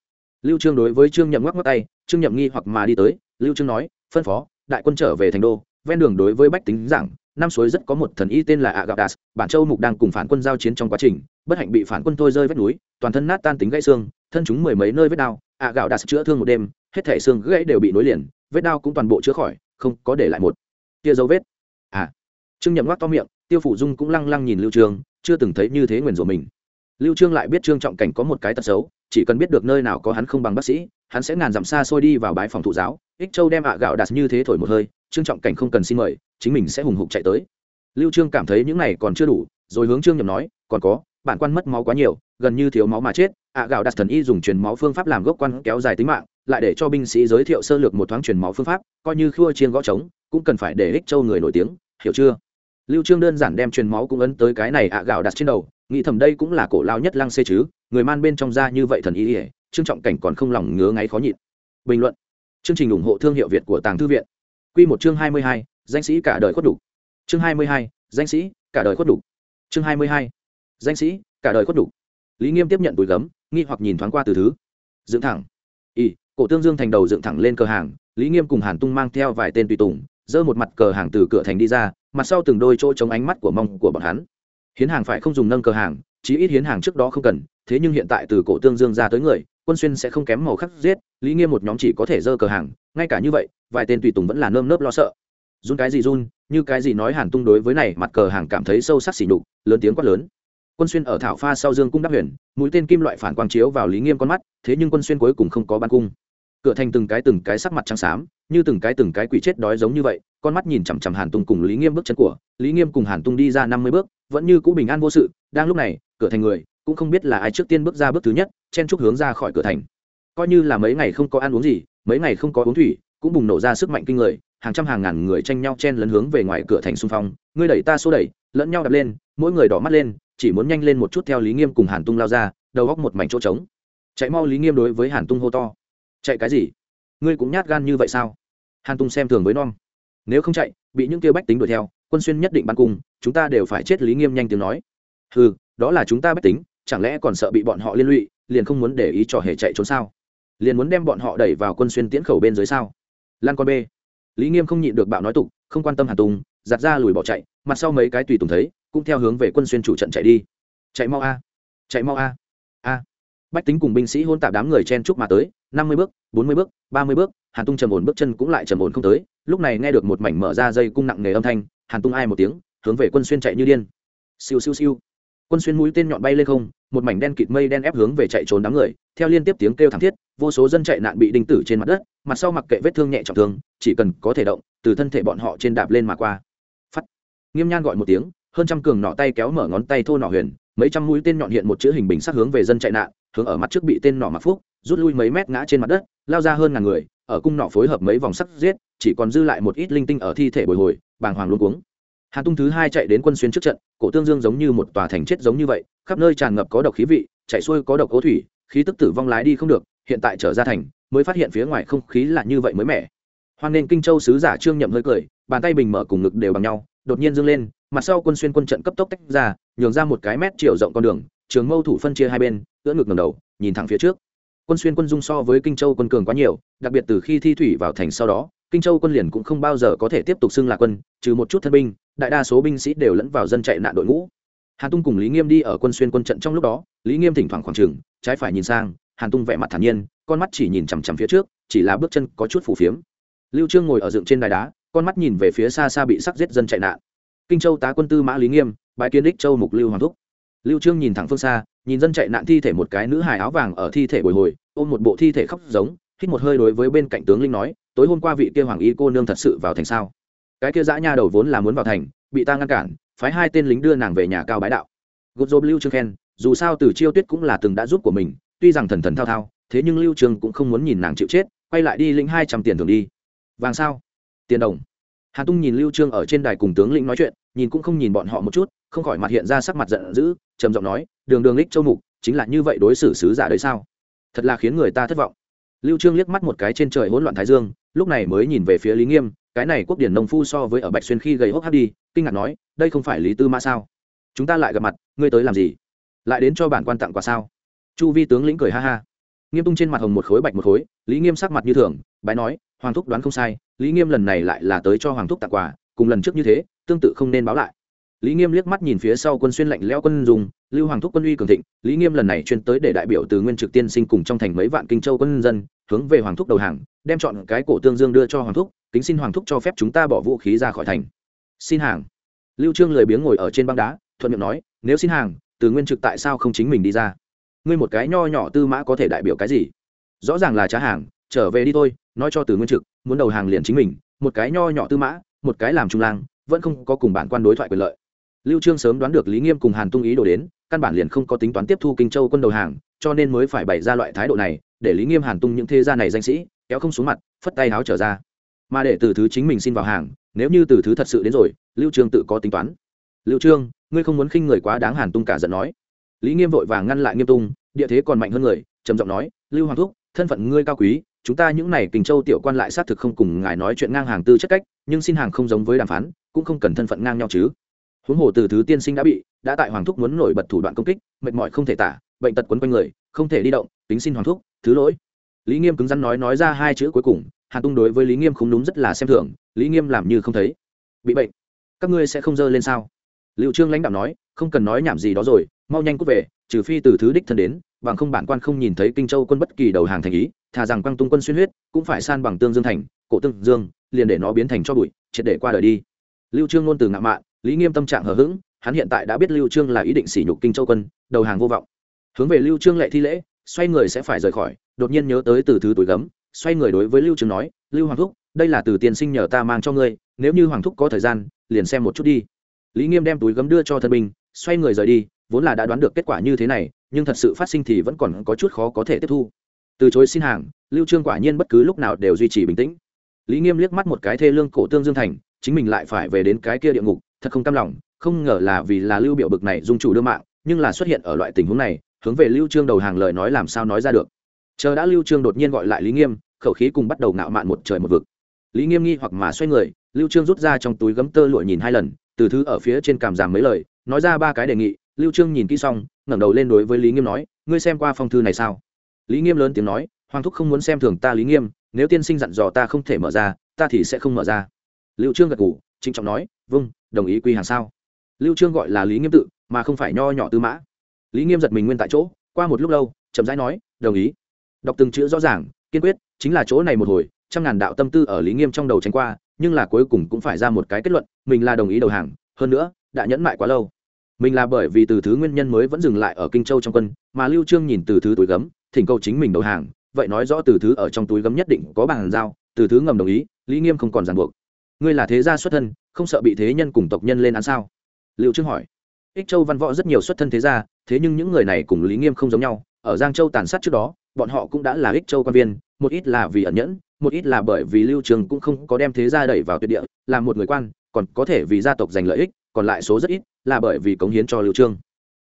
Lưu trương đối với trương nhậm ngoắc ngoắc tay trương nhậm nghi hoặc mà đi tới lưu trương nói phân phó đại quân trở về thành đô ven đường đối với bách tính giảng năm suối rất có một thần y tên là Agadas, bản châu mục đang cùng phản quân giao chiến trong quá trình, bất hạnh bị phản quân thôi rơi vết núi, toàn thân nát tan tính gãy xương, thân chúng mười mấy nơi vết đau, Agadas chữa thương một đêm, hết thảy xương gãy đều bị nối liền, vết đau cũng toàn bộ chữa khỏi, không có để lại một tia dấu vết. À. Trương Nhậm ngoác to miệng, Tiêu Phủ Dung cũng lăng lăng nhìn Lưu Trương, chưa từng thấy như thế nguyền rủa mình. Lưu Trương lại biết Trương Trọng Cảnh có một cái tật xấu, chỉ cần biết được nơi nào có hắn không bằng bác sĩ, hắn sẽ ngàn dặm xa xôi đi vào bái phòng thụ giáo. Ích Châu đem ạ gạo đặt như thế thổi một hơi, Trương Trọng Cảnh không cần xin mời, chính mình sẽ hùng hục chạy tới lưu trương cảm thấy những này còn chưa đủ rồi hướng trương nhậm nói còn có bản quan mất máu quá nhiều gần như thiếu máu mà chết ạ à, gạo đặt thần y dùng truyền máu phương pháp làm gốc quan kéo dài tính mạng lại để cho binh sĩ giới thiệu sơ lược một thoáng truyền máu phương pháp coi như khua chiên gõ trống cũng cần phải để ích châu người nổi tiếng hiểu chưa? Lưu trương đơn giản đem truyền máu cũng ấn tới cái này ạ à, gạo đặt trên đầu nghĩ thầm đây cũng là cổ lao nhất lăng xê chứ người man bên trong ra như vậy thần ý, ỉa trương trọng cảnh còn không lòng ngứa ngáy khó nhịn. Bình luận. Chương trình ủng hộ thương hiệu việt của tàng thư viện. Quy một chương hai mươi hai danh sĩ cả đời khuất đủ. Chương hai mươi hai danh sĩ cả đời khuất đủ. Chương hai mươi hai danh sĩ cả đời khuất đủ. Lý nghiêm tiếp nhận túi gấm nghi hoặc nhìn thoáng qua từ thứ. Dựng thẳng cổ tương dương thành đầu dựng thẳng lên cờ hàng, lý nghiêm cùng hàn tung mang theo vài tên tùy tùng, giơ một mặt cờ hàng từ cửa thành đi ra, mặt sau từng đôi chỗ chống ánh mắt của mong của bọn hắn. Hiến hàng phải không dùng nâng cờ hàng, chí ít hiến hàng trước đó không cần, thế nhưng hiện tại từ cổ tương dương ra tới người, quân xuyên sẽ không kém màu khắc giết, lý nghiêm một nhóm chỉ có thể dơ cờ hàng, ngay cả như vậy, vài tên tùy tùng vẫn là nơm nớp lo sợ. Run cái gì run, như cái gì nói hàn tung đối với này, mặt cờ hàng cảm thấy sâu sắc xỉ nhục, lớn tiếng quát lớn. Quân xuyên ở thảo pha sau dương cung đắp huyền, mũi tên kim loại phản quang chiếu vào lý nghiêm con mắt, thế nhưng quân xuyên cuối cùng không có ban cung cửa thành từng cái từng cái sắc mặt trắng xám, như từng cái từng cái quỷ chết đói giống như vậy, con mắt nhìn chằm chằm hàn tung cùng lý nghiêm bước chân của, lý nghiêm cùng hàn tung đi ra năm mươi bước, vẫn như cũ bình an vô sự, đang lúc này, cửa thành người, cũng không biết là ai trước tiên bước ra bước thứ nhất, chen trúc hướng ra khỏi cửa thành. Coi như là mấy ngày không có ăn uống gì, mấy ngày không có uống thủy, cũng bùng nổ ra sức mạnh kinh người, hàng trăm hàng ngàn người tranh nhau chen lấn hướng về ngoài cửa thành xung phong, ngươi đẩy ta xô đẩy, lẫn nhau đập lên, mỗi người đỏ mắt lên, chỉ muốn nhanh lên một chút theo lý nghiêm cùng hàn tung lao ra, đầu góc một mảnh chỗ trống. Chạy mau lý nghiêm đối với hàn tung hô to chạy cái gì? Ngươi cũng nhát gan như vậy sao? Hàn tung xem thường với non nếu không chạy, bị những kêu bách tính đuổi theo, quân xuyên nhất định bắn cùng, chúng ta đều phải chết lý nghiêm nhanh tiếng nói. Ừ đó là chúng ta bách tính, chẳng lẽ còn sợ bị bọn họ liên lụy, liền không muốn để ý trò hề chạy trốn sao? Liền muốn đem bọn họ đẩy vào quân xuyên tiễn khẩu bên dưới sao? Lan con b lý nghiêm không nhịn được bạo nói tục, không quan tâm hàn tùng, giặt ra lùi bỏ chạy, mặt sau mấy cái tùy tùng thấy, cũng theo hướng về quân xuyên chủ trận chạy đi. Chạy mau a. Chạy mau a a bách tính cùng binh sĩ hôn tạp đám người chen chúc mà tới, năm mươi bước, bốn mươi bước, ba mươi bước, hàn tung trầm ổn bước chân cũng lại trầm ổn không tới, lúc này nghe được một mảnh mở ra dây cung nặng nề âm thanh, hàn tung ai một tiếng, hướng về quân xuyên chạy như điên. Siêu siêu siêu. Quân xuyên mũi tên nhọn bay lên không, một mảnh đen kịt mây đen ép hướng về chạy trốn đám người, theo liên tiếp tiếng kêu thảm thiết, vô số dân chạy nạn bị đinh tử trên mặt đất, mặt sau mặc kệ vết thương nhẹ trọng thương, chỉ cần có thể động, từ thân thể bọn họ trên đạp lên mà qua. Phắt. Nghiêm nhan gọi một tiếng, hơn trăm cường nọ tay kéo mở ngón tay thô nọ huyền mấy trăm mũi tên nhọn hiện một chữ hình bình sắc hướng về dân chạy nạn, hướng ở mặt trước bị tên nỏ mặc phúc, rút lui mấy mét ngã trên mặt đất, lao ra hơn ngàn người, ở cung nọ phối hợp mấy vòng sắt giết, chỉ còn dư lại một ít linh tinh ở thi thể bồi hồi, bàng hoàng luôn cuống. Hàn tung thứ hai chạy đến quân xuyên trước trận, cổ tương dương giống như một tòa thành chết giống như vậy, khắp nơi tràn ngập có độc khí vị, chạy xuôi có độc cố thủy, khí tức tử vong lái đi không được, hiện tại trở ra thành, mới phát hiện phía ngoài không khí là như vậy mới mẻ. Hoan nên kinh châu sứ giả trương nhậm hơi cười, bàn tay bình mở cùng ngực đều bằng nhau, đột nhiên dâng lên mặt sau quân xuyên quân trận cấp tốc tách ra, nhường ra một cái mét chiều rộng con đường, trường mâu thủ phân chia hai bên, ưỡn ngực ngầm đầu, nhìn thẳng phía trước. Quân xuyên quân dung so với kinh châu quân cường quá nhiều, đặc biệt từ khi thi thủy vào thành sau đó, kinh châu quân liền cũng không bao giờ có thể tiếp tục xưng là quân, trừ một chút thân binh, đại đa số binh sĩ đều lẫn vào dân chạy nạn đội ngũ. Hàn tung cùng lý nghiêm đi ở quân xuyên quân trận trong lúc đó, lý nghiêm thỉnh thoảng khoảng trừng trái phải nhìn sang, hàn tung vẻ mặt thản nhiên, con mắt chỉ nhìn chằm chằm phía trước, chỉ là bước chân có chút phủ phiếm. Lưu trương ngồi ở dựng trên đài đá, con mắt nhìn về phía xa xa bị sắc giết dân chạy nạn kinh châu tá quân tư mã lý nghiêm bãi kiến đích châu mục lưu hoàng thúc. Lưu trương nhìn thẳng phương xa, nhìn dân chạy nạn thi thể một cái nữ hài áo vàng ở thi thể bồi hồi, ôm một bộ thi thể khóc giống, hít một hơi đối với bên cạnh tướng linh nói, tối hôm qua vị kia hoàng y cô nương thật sự vào thành sao? Cái kia dã nha đầu vốn là muốn vào thành, bị ta ngăn cản, phái hai tên lính đưa nàng về nhà cao bái đạo. Gột dôm lưu trương khen, dù sao từ chiêu tuyết cũng là từng đã giúp của mình, tuy rằng thần thần thao thao, thế nhưng lưu trương cũng không muốn nhìn nàng chịu chết, quay lại đi lĩnh hai trăm tiền thường đi. Vàng sao? Tiền đồng hà tung nhìn lưu trương ở trên đài cùng tướng lĩnh nói chuyện, nhìn cũng không nhìn bọn họ một chút, không khỏi mặt hiện ra sắc mặt giận dữ, trầm giọng nói, đường đường lích châu mục, chính là như vậy đối xử sứ giả đấy sao? Thật là khiến người ta thất vọng. Lưu trương liếc mắt một cái trên trời hỗn loạn thái dương, lúc này mới nhìn về phía lý nghiêm, cái này quốc điển nông phu so với ở bạch xuyên khi gầy hốc hác đi, kinh ngạc nói, đây không phải lý tư mã sao? Chúng ta lại gặp mặt, ngươi tới làm gì? Lại đến cho bản quan tặng quà sao? Chu vi tướng lĩnh cười ha ha. Nghiêm tung trên mặt hồng một khối bạch một khối, lý nghiêm sắc mặt như thường, bái nói hoàng thúc đoán không sai, lý nghiêm lần này lại là tới cho hoàng thúc tặng quà, cùng lần trước như thế, tương tự không nên báo lại. Lý nghiêm liếc mắt nhìn phía sau quân xuyên lạnh lẽo quân dùng, lưu hoàng thúc quân uy cường thịnh, lý nghiêm lần này chuyên tới để đại biểu từ nguyên trực tiên sinh cùng trong thành mấy vạn kinh châu quân dân, hướng về hoàng thúc đầu hàng, đem chọn cái cổ tương dương đưa cho hoàng thúc, kính xin hoàng thúc cho phép chúng ta bỏ vũ khí ra khỏi thành. Xin hàng. Lưu trương lười biếng ngồi ở trên băng đá, thuận miệng nói, nếu xin hàng, từ nguyên trực tại sao không chính mình đi ra? Ngươi một cái nho nhỏ tư mã có thể đại biểu cái gì? Rõ ràng là trả hàng, trở về đi thôi nói cho từ nguyên trực, muốn đầu hàng liền chính mình, một cái nho nhỏ tư mã, một cái làm trung lang, vẫn không có cùng bản quan đối thoại quyền lợi. Lưu trương sớm đoán được lý nghiêm cùng hàn tung ý đồ đến, căn bản liền không có tính toán tiếp thu kinh châu quân đầu hàng, cho nên mới phải bày ra loại thái độ này, để lý nghiêm, hàn tung những thế gia này danh sĩ, kéo không xuống mặt, phất tay háo trở ra. Mà để từ thứ chính mình xin vào hàng, nếu như từ thứ thật sự đến rồi, lưu trương tự có tính toán. Lưu trương, ngươi không muốn khinh người quá đáng hàn tung cả giận nói. Lý nghiêm vội vàng ngăn lại nghiêm tung, địa thế còn mạnh hơn người, trầm giọng nói, lưu hoàng thúc, thân phận ngươi cao quý chúng ta những này kình châu tiểu quan lại xác thực không cùng ngài nói chuyện ngang hàng tư chất cách, nhưng xin hàng không giống với đàm phán, cũng không cần thân phận ngang nhau chứ. Huống hồ từ thứ tiên sinh đã bị, đã tại hoàng thúc muốn nổi bật thủ đoạn công kích, mệt mỏi không thể tả, bệnh tật quấn quanh người, không thể đi động, tính xin hoàng thúc, thứ lỗi. Lý nghiêm cứng rắn nói nói ra hai chữ cuối cùng, hàn tung đối với lý nghiêm không đúng rất là xem thường, lý nghiêm làm như không thấy. Bị bệnh, các ngươi sẽ không dơ lên sao? Liệu trương lãnh đạo nói, không cần nói nhảm gì đó rồi, mau nhanh cút về, trừ phi từ thứ đích thân đến, bằng không bản quan không nhìn thấy kinh châu quân bất kỳ đầu hàng thành ý thà rằng quang tung quân xuyên huyết, cũng phải san bằng tương dương thành, cổ tương dương, liền để nó biến thành cho bụi, triệt để qua đời đi. Lưu trương ngôn từ ngạo mạn, lý nghiêm tâm trạng hờ hững, hắn hiện tại đã biết lưu trương là ý định sỉ nhục kinh châu quân, đầu hàng vô vọng. Hướng về lưu trương lệ thi lễ, xoay người sẽ phải rời khỏi, đột nhiên nhớ tới từ thứ tuổi gấm, xoay người đối với lưu trương nói, lưu hoàng thúc, đây là từ tiền sinh nhờ ta mang cho ngươi, nếu như hoàng thúc có thời gian, liền xem một chút đi. Lý nghiêm đem túi gấm đưa cho thân binh, xoay người rời đi, vốn là đã đoán được kết quả như thế này, nhưng thật sự phát sinh thì vẫn còn có chút khó có thể tiếp thu từ chối xin hàng, lưu trương quả nhiên bất cứ lúc nào đều duy trì bình tĩnh. Lý nghiêm liếc mắt một cái thê lương cổ tương dương thành, chính mình lại phải về đến cái kia địa ngục, thật không cam lòng, không ngờ là vì là lưu biểu bực này dung chủ đưa mạng, nhưng là xuất hiện ở loại tình huống này, hướng về lưu trương đầu hàng lời nói làm sao nói ra được. Chờ đã lưu trương đột nhiên gọi lại lý nghiêm, khẩu khí cùng bắt đầu ngạo mạn một trời một vực. Lý nghiêm nghi hoặc mà xoay người, lưu trương rút ra trong túi gấm tơ lụa nhìn hai lần, từ thứ ở phía trên cảm giảm mấy lời, nói ra ba cái đề nghị. Lưu trương nhìn kỹ xong, ngẩng đầu lên đối với lý nghiêm nói, ngươi xem qua phong thư này sao? Lý nghiêm lớn tiếng nói, hoàng thúc không muốn xem thường ta lý nghiêm, nếu tiên sinh dặn dò ta không thể mở ra, ta thì sẽ không mở ra. Lưu trương gật gù, trịnh trọng nói vâng đồng ý quy hàng sao? Lưu trương gọi là lý nghiêm tự, mà không phải nho nhỏ tư mã. Lý nghiêm giật mình nguyên tại chỗ, qua một lúc lâu, chậm rãi nói, đồng ý. Đọc từng chữ rõ ràng, kiên quyết, chính là chỗ này một hồi, trăm ngàn đạo tâm tư ở lý nghiêm trong đầu tránh qua, nhưng là cuối cùng cũng phải ra một cái kết luận, mình là đồng ý đầu hàng, hơn nữa, đã nhẫn mại quá lâu. Mình là bởi vì từ thứ nguyên nhân mới vẫn dừng lại ở kinh châu trong quân, mà lưu trương nhìn từ thứ túi gấm thỉnh cầu chính mình đầu hàng, vậy nói rõ từ thứ ở trong túi gấm nhất định có bàn giao, từ thứ ngầm đồng ý, lý nghiêm không còn ràng buộc. Ngươi là thế gia xuất thân, không sợ bị thế nhân cùng tộc nhân lên án sao? Liệu trương hỏi. Ích châu văn võ rất nhiều xuất thân thế gia, thế nhưng những người này cùng lý nghiêm không giống nhau. Ở giang châu tàn sát trước đó, bọn họ cũng đã là ích châu quan viên, một ít là vì ẩn nhẫn, một ít là bởi vì lưu trường cũng không có đem thế gia đẩy vào tuyệt địa làm một người quan, còn có thể vì gia tộc giành lợi ích, còn lại số rất ít, là bởi vì cống hiến cho lưu trương.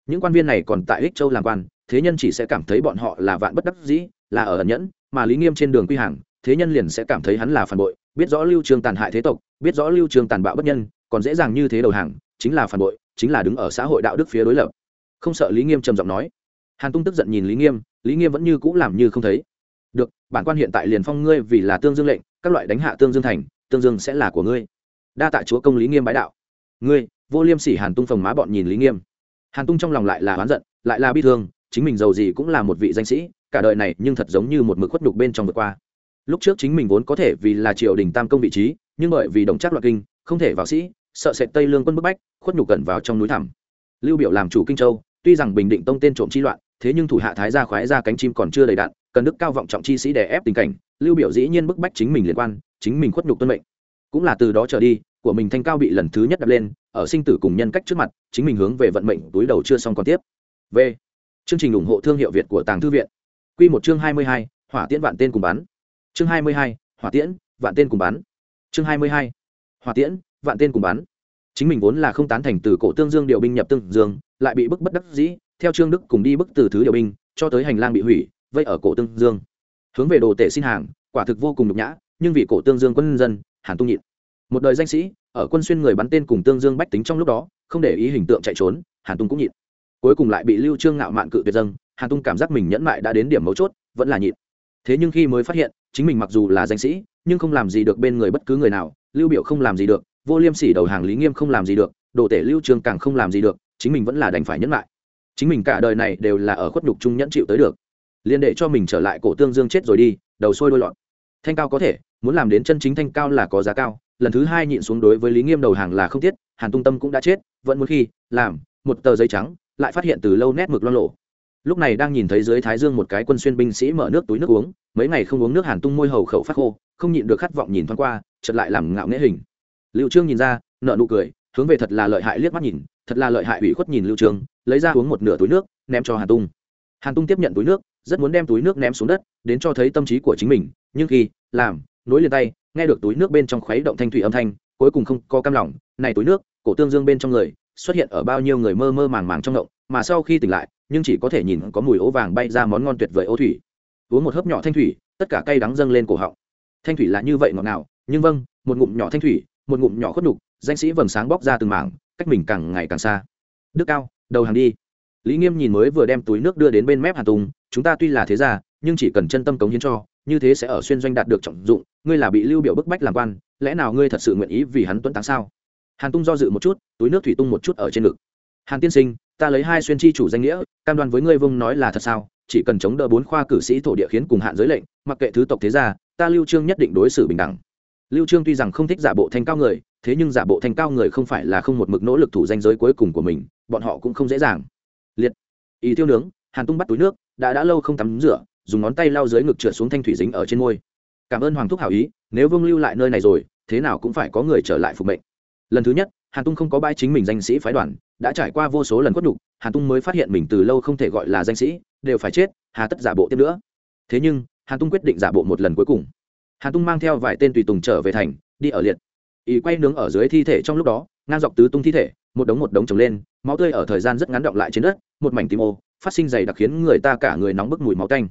Những quan viên này còn tại ích châu làm quan thế nhân chỉ sẽ cảm thấy bọn họ là vạn bất đắc dĩ, là ở ẩn nhẫn, mà lý nghiêm trên đường quy hàng, thế nhân liền sẽ cảm thấy hắn là phản bội, biết rõ lưu trường tàn hại thế tộc, biết rõ lưu trường tàn bạo bất nhân, còn dễ dàng như thế đầu hàng, chính là phản bội, chính là đứng ở xã hội đạo đức phía đối lập. Không sợ lý nghiêm trầm giọng nói. Hàn tung tức giận nhìn lý nghiêm lý nghiêm vẫn như cũ làm như không thấy. Được, bản quan hiện tại liền phong ngươi vì là tương dương lệnh, các loại đánh hạ tương dương thành, tương dương sẽ là của ngươi. Đa tạ chúa công lý nghiêm bái đạo. Ngươi, vô liêm sỉ. Hàn tung phồng má bọn nhìn lý nghiêm. Hàn tung trong lòng lại là oán giận, lại là bi thương chính mình giàu gì cũng là một vị danh sĩ, cả đời này nhưng thật giống như một mực khuất nhục bên trong vượt qua. Lúc trước chính mình vốn có thể vì là triều đình tam công vị trí, nhưng bởi vì đồng chắc loạn kinh, không thể vào sĩ, sợ sệt tây lương quân bức bách, khuất nhục gần vào trong núi thẳm. Lưu biểu làm chủ kinh châu, tuy rằng bình định tông tên trộm chi loạn, thế nhưng thủ hạ thái gia khoái ra cánh chim còn chưa đầy đạn, cần đức cao vọng trọng chi sĩ để ép tình cảnh, lưu biểu dĩ nhiên bức bách chính mình liên quan, chính mình khuất nhục tuân mệnh. Cũng là từ đó trở đi, của mình thanh cao bị lần thứ nhất đặt lên, ở sinh tử cùng nhân cách trước mặt, chính mình hướng về vận mệnh túi đầu chưa xong còn tiếp. V chương trình ủng hộ thương hiệu việt của tàng thư viện. Quy một chương 22, hỏa tiễn vạn tên cùng bắn. Chương 22, hỏa tiễn vạn tên cùng bắn. Chương 22, hỏa tiễn vạn tên cùng bắn. Chính mình vốn là không tán thành từ cổ tương dương điều binh nhập tương dương lại bị bức bất đắc dĩ theo trương đức cùng đi bức từ thứ điều binh cho tới hành lang bị hủy vây ở cổ tương dương. Hướng về đồ tể xin hàng quả thực vô cùng nhục nhã nhưng vì cổ tương dương quân dân hàn tung nhịn. Một đời danh sĩ ở quân xuyên người bắn tên cùng tương dương bách tính trong lúc đó không để ý hình tượng chạy trốn hàn tung cũng nhịn cuối cùng lại bị lưu trương ngạo mạn cự tuyệt dâng, hàn tung cảm giác mình nhẫn mại đã đến điểm mấu chốt, vẫn là nhịn. Thế nhưng khi mới phát hiện, chính mình mặc dù là danh sĩ, nhưng không làm gì được bên người bất cứ người nào, lưu biểu không làm gì được, vô liêm sỉ đầu hàng lý nghiêm không làm gì được, đồ tể lưu trương càng không làm gì được, chính mình vẫn là đành phải nhẫn lại chính mình cả đời này đều là ở khuất nhục chung nhẫn chịu tới được. Liên đệ cho mình trở lại cổ tương dương chết rồi đi, đầu sôi đôi lọt. Thanh cao có thể, muốn làm đến chân chính thanh cao là có giá cao, lần thứ hai nhịn xuống đối với lý nghiêm đầu hàng là không thiết hàn tung tâm cũng đã chết, vẫn muốn khi, làm, một tờ giấy trắng lại phát hiện từ lâu nét mực lo lộ lúc này đang nhìn thấy dưới thái dương một cái quân xuyên binh sĩ mở nước túi nước uống, mấy ngày không uống nước hàn tung môi hầu khẩu phát khô, không nhịn được khát vọng nhìn thoáng qua, chợt lại làm ngạo nghễ hình. Lưu trương nhìn ra nợ nụ cười, hướng về thật là lợi hại liếc mắt nhìn, thật là lợi hại ủy khuất nhìn lưu trương, lấy ra uống một nửa túi nước, ném cho hàn tung. Hàn tung tiếp nhận túi nước, rất muốn đem túi nước ném xuống đất, đến cho thấy tâm trí của chính mình, nhưng khi làm, nối liền tay, nghe được túi nước bên trong khuấy động thanh thủy âm thanh, cuối cùng không có cam lòng, này túi nước, cổ tương dương bên trong người, xuất hiện ở bao nhiêu người mơ mơ màng màng trong động mà sau khi tỉnh lại, nhưng chỉ có thể nhìn có mùi ố vàng bay ra món ngon tuyệt vời ô thủy. Uống một hớp nhỏ thanh thủy, tất cả cay đắng dâng lên cổ họng. Thanh thủy là như vậy ngọt ngào, nhưng vâng một ngụm nhỏ thanh thủy, một ngụm nhỏ khuất đục danh sĩ vầng sáng bóc ra từng mảng, cách mình càng ngày càng xa. Đức cao, đầu hàng đi. Lý nghiêm nhìn mới vừa đem túi nước đưa đến bên mép hà tùng, chúng ta tuy là thế gia, nhưng chỉ cần chân tâm cống hiến cho, như thế sẽ ở xuyên doanh đạt được trọng dụng, ngươi là bị lưu biểu bức bách làm quan, lẽ nào ngươi thật sự nguyện ý vì hắn tuấn táng sao? Hàn tung do dự một chút, túi nước thủy tung một chút ở trên ngực. Hàn tiên sinh ta lấy hai xuyên chi chủ danh nghĩa, cam đoan với ngươi vung nói là thật sao? Chỉ cần chống đỡ bốn khoa cử sĩ thổ địa khiến cùng hạn giới lệnh, mặc kệ thứ tộc thế gia, ta lưu trương nhất định đối xử bình đẳng. Lưu trương tuy rằng không thích giả bộ thành cao người, thế nhưng giả bộ thành cao người không phải là không một mực nỗ lực thủ danh giới cuối cùng của mình, bọn họ cũng không dễ dàng. Liệt. Ý tiêu nướng, hàn tung bắt túi nước, đã đã lâu không tắm rửa, dùng ngón tay lau dưới ngực trượt xuống thanh thủy dính ở trên môi. Cảm ơn hoàng thúc hảo ý, nếu vương lưu lại nơi này rồi, thế nào cũng phải có người trở lại phục mệnh. Lần thứ nhất hàn tung không có bãi chính mình danh sĩ phái đoàn, đã trải qua vô số lần khuất nhục, hàn tung mới phát hiện mình từ lâu không thể gọi là danh sĩ, đều phải chết, hà tất giả bộ tiếp nữa. Thế nhưng, hàn tung quyết định giả bộ một lần cuối cùng. Hàn tung mang theo vài tên tùy tùng trở về thành, đi ở liệt. Ý quay nướng ở dưới thi thể trong lúc đó, ngang dọc tứ tung thi thể, một đống một đống trồng lên, máu tươi ở thời gian rất ngắn động lại trên đất, một mảnh tím ô, phát sinh dày đặc khiến người ta cả người nóng bức mùi máu tanh.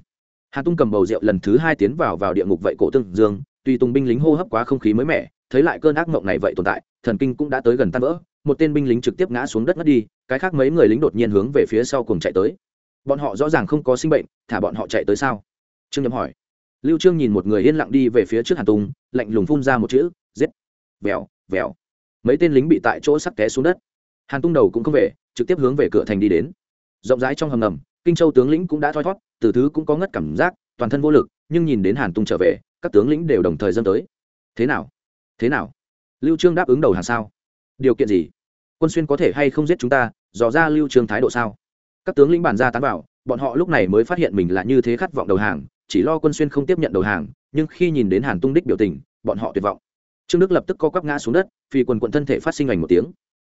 Hàn tung cầm bầu rượu lần thứ hai tiến vào vào địa ngục vậy cổ tương dương, tùy tùng binh lính hô hấp quá không khí mới mẻ, thấy lại cơn ác mộng này vậy tồn tại thần kinh cũng đã tới gần tan vỡ, một tên binh lính trực tiếp ngã xuống đất mất đi, cái khác mấy người lính đột nhiên hướng về phía sau cùng chạy tới. Bọn họ rõ ràng không có sinh bệnh, thả bọn họ chạy tới sao? Trương nhậm hỏi. Lưu trương nhìn một người yên lặng đi về phía trước hàn tung lạnh lùng phun ra một chữ, giết. Vèo vèo. Mấy tên lính bị tại chỗ sắp té xuống đất. Hàn tung đầu cũng không về, trực tiếp hướng về cửa thành đi đến. Rộng rãi trong hầm ngầm, kinh châu tướng lĩnh cũng đã thoi thót, từ thứ cũng có ngất cảm giác, toàn thân vô lực, nhưng nhìn đến hàn tung trở về, các tướng lĩnh đều đồng thời dâng tới. Thế nào? Thế nào? Lưu trương đáp ứng đầu hàng sao? Điều kiện gì? Quân xuyên có thể hay không giết chúng ta, dò ra lưu trương thái độ sao? Các tướng lĩnh bản ra tán vào, bọn họ lúc này mới phát hiện mình là như thế khát vọng đầu hàng, chỉ lo quân xuyên không tiếp nhận đầu hàng, nhưng khi nhìn đến hàn tung đích biểu tình, bọn họ tuyệt vọng. Trương đức lập tức co quắp ngã xuống đất vì quần quận thân thể phát sinh ảnh một tiếng.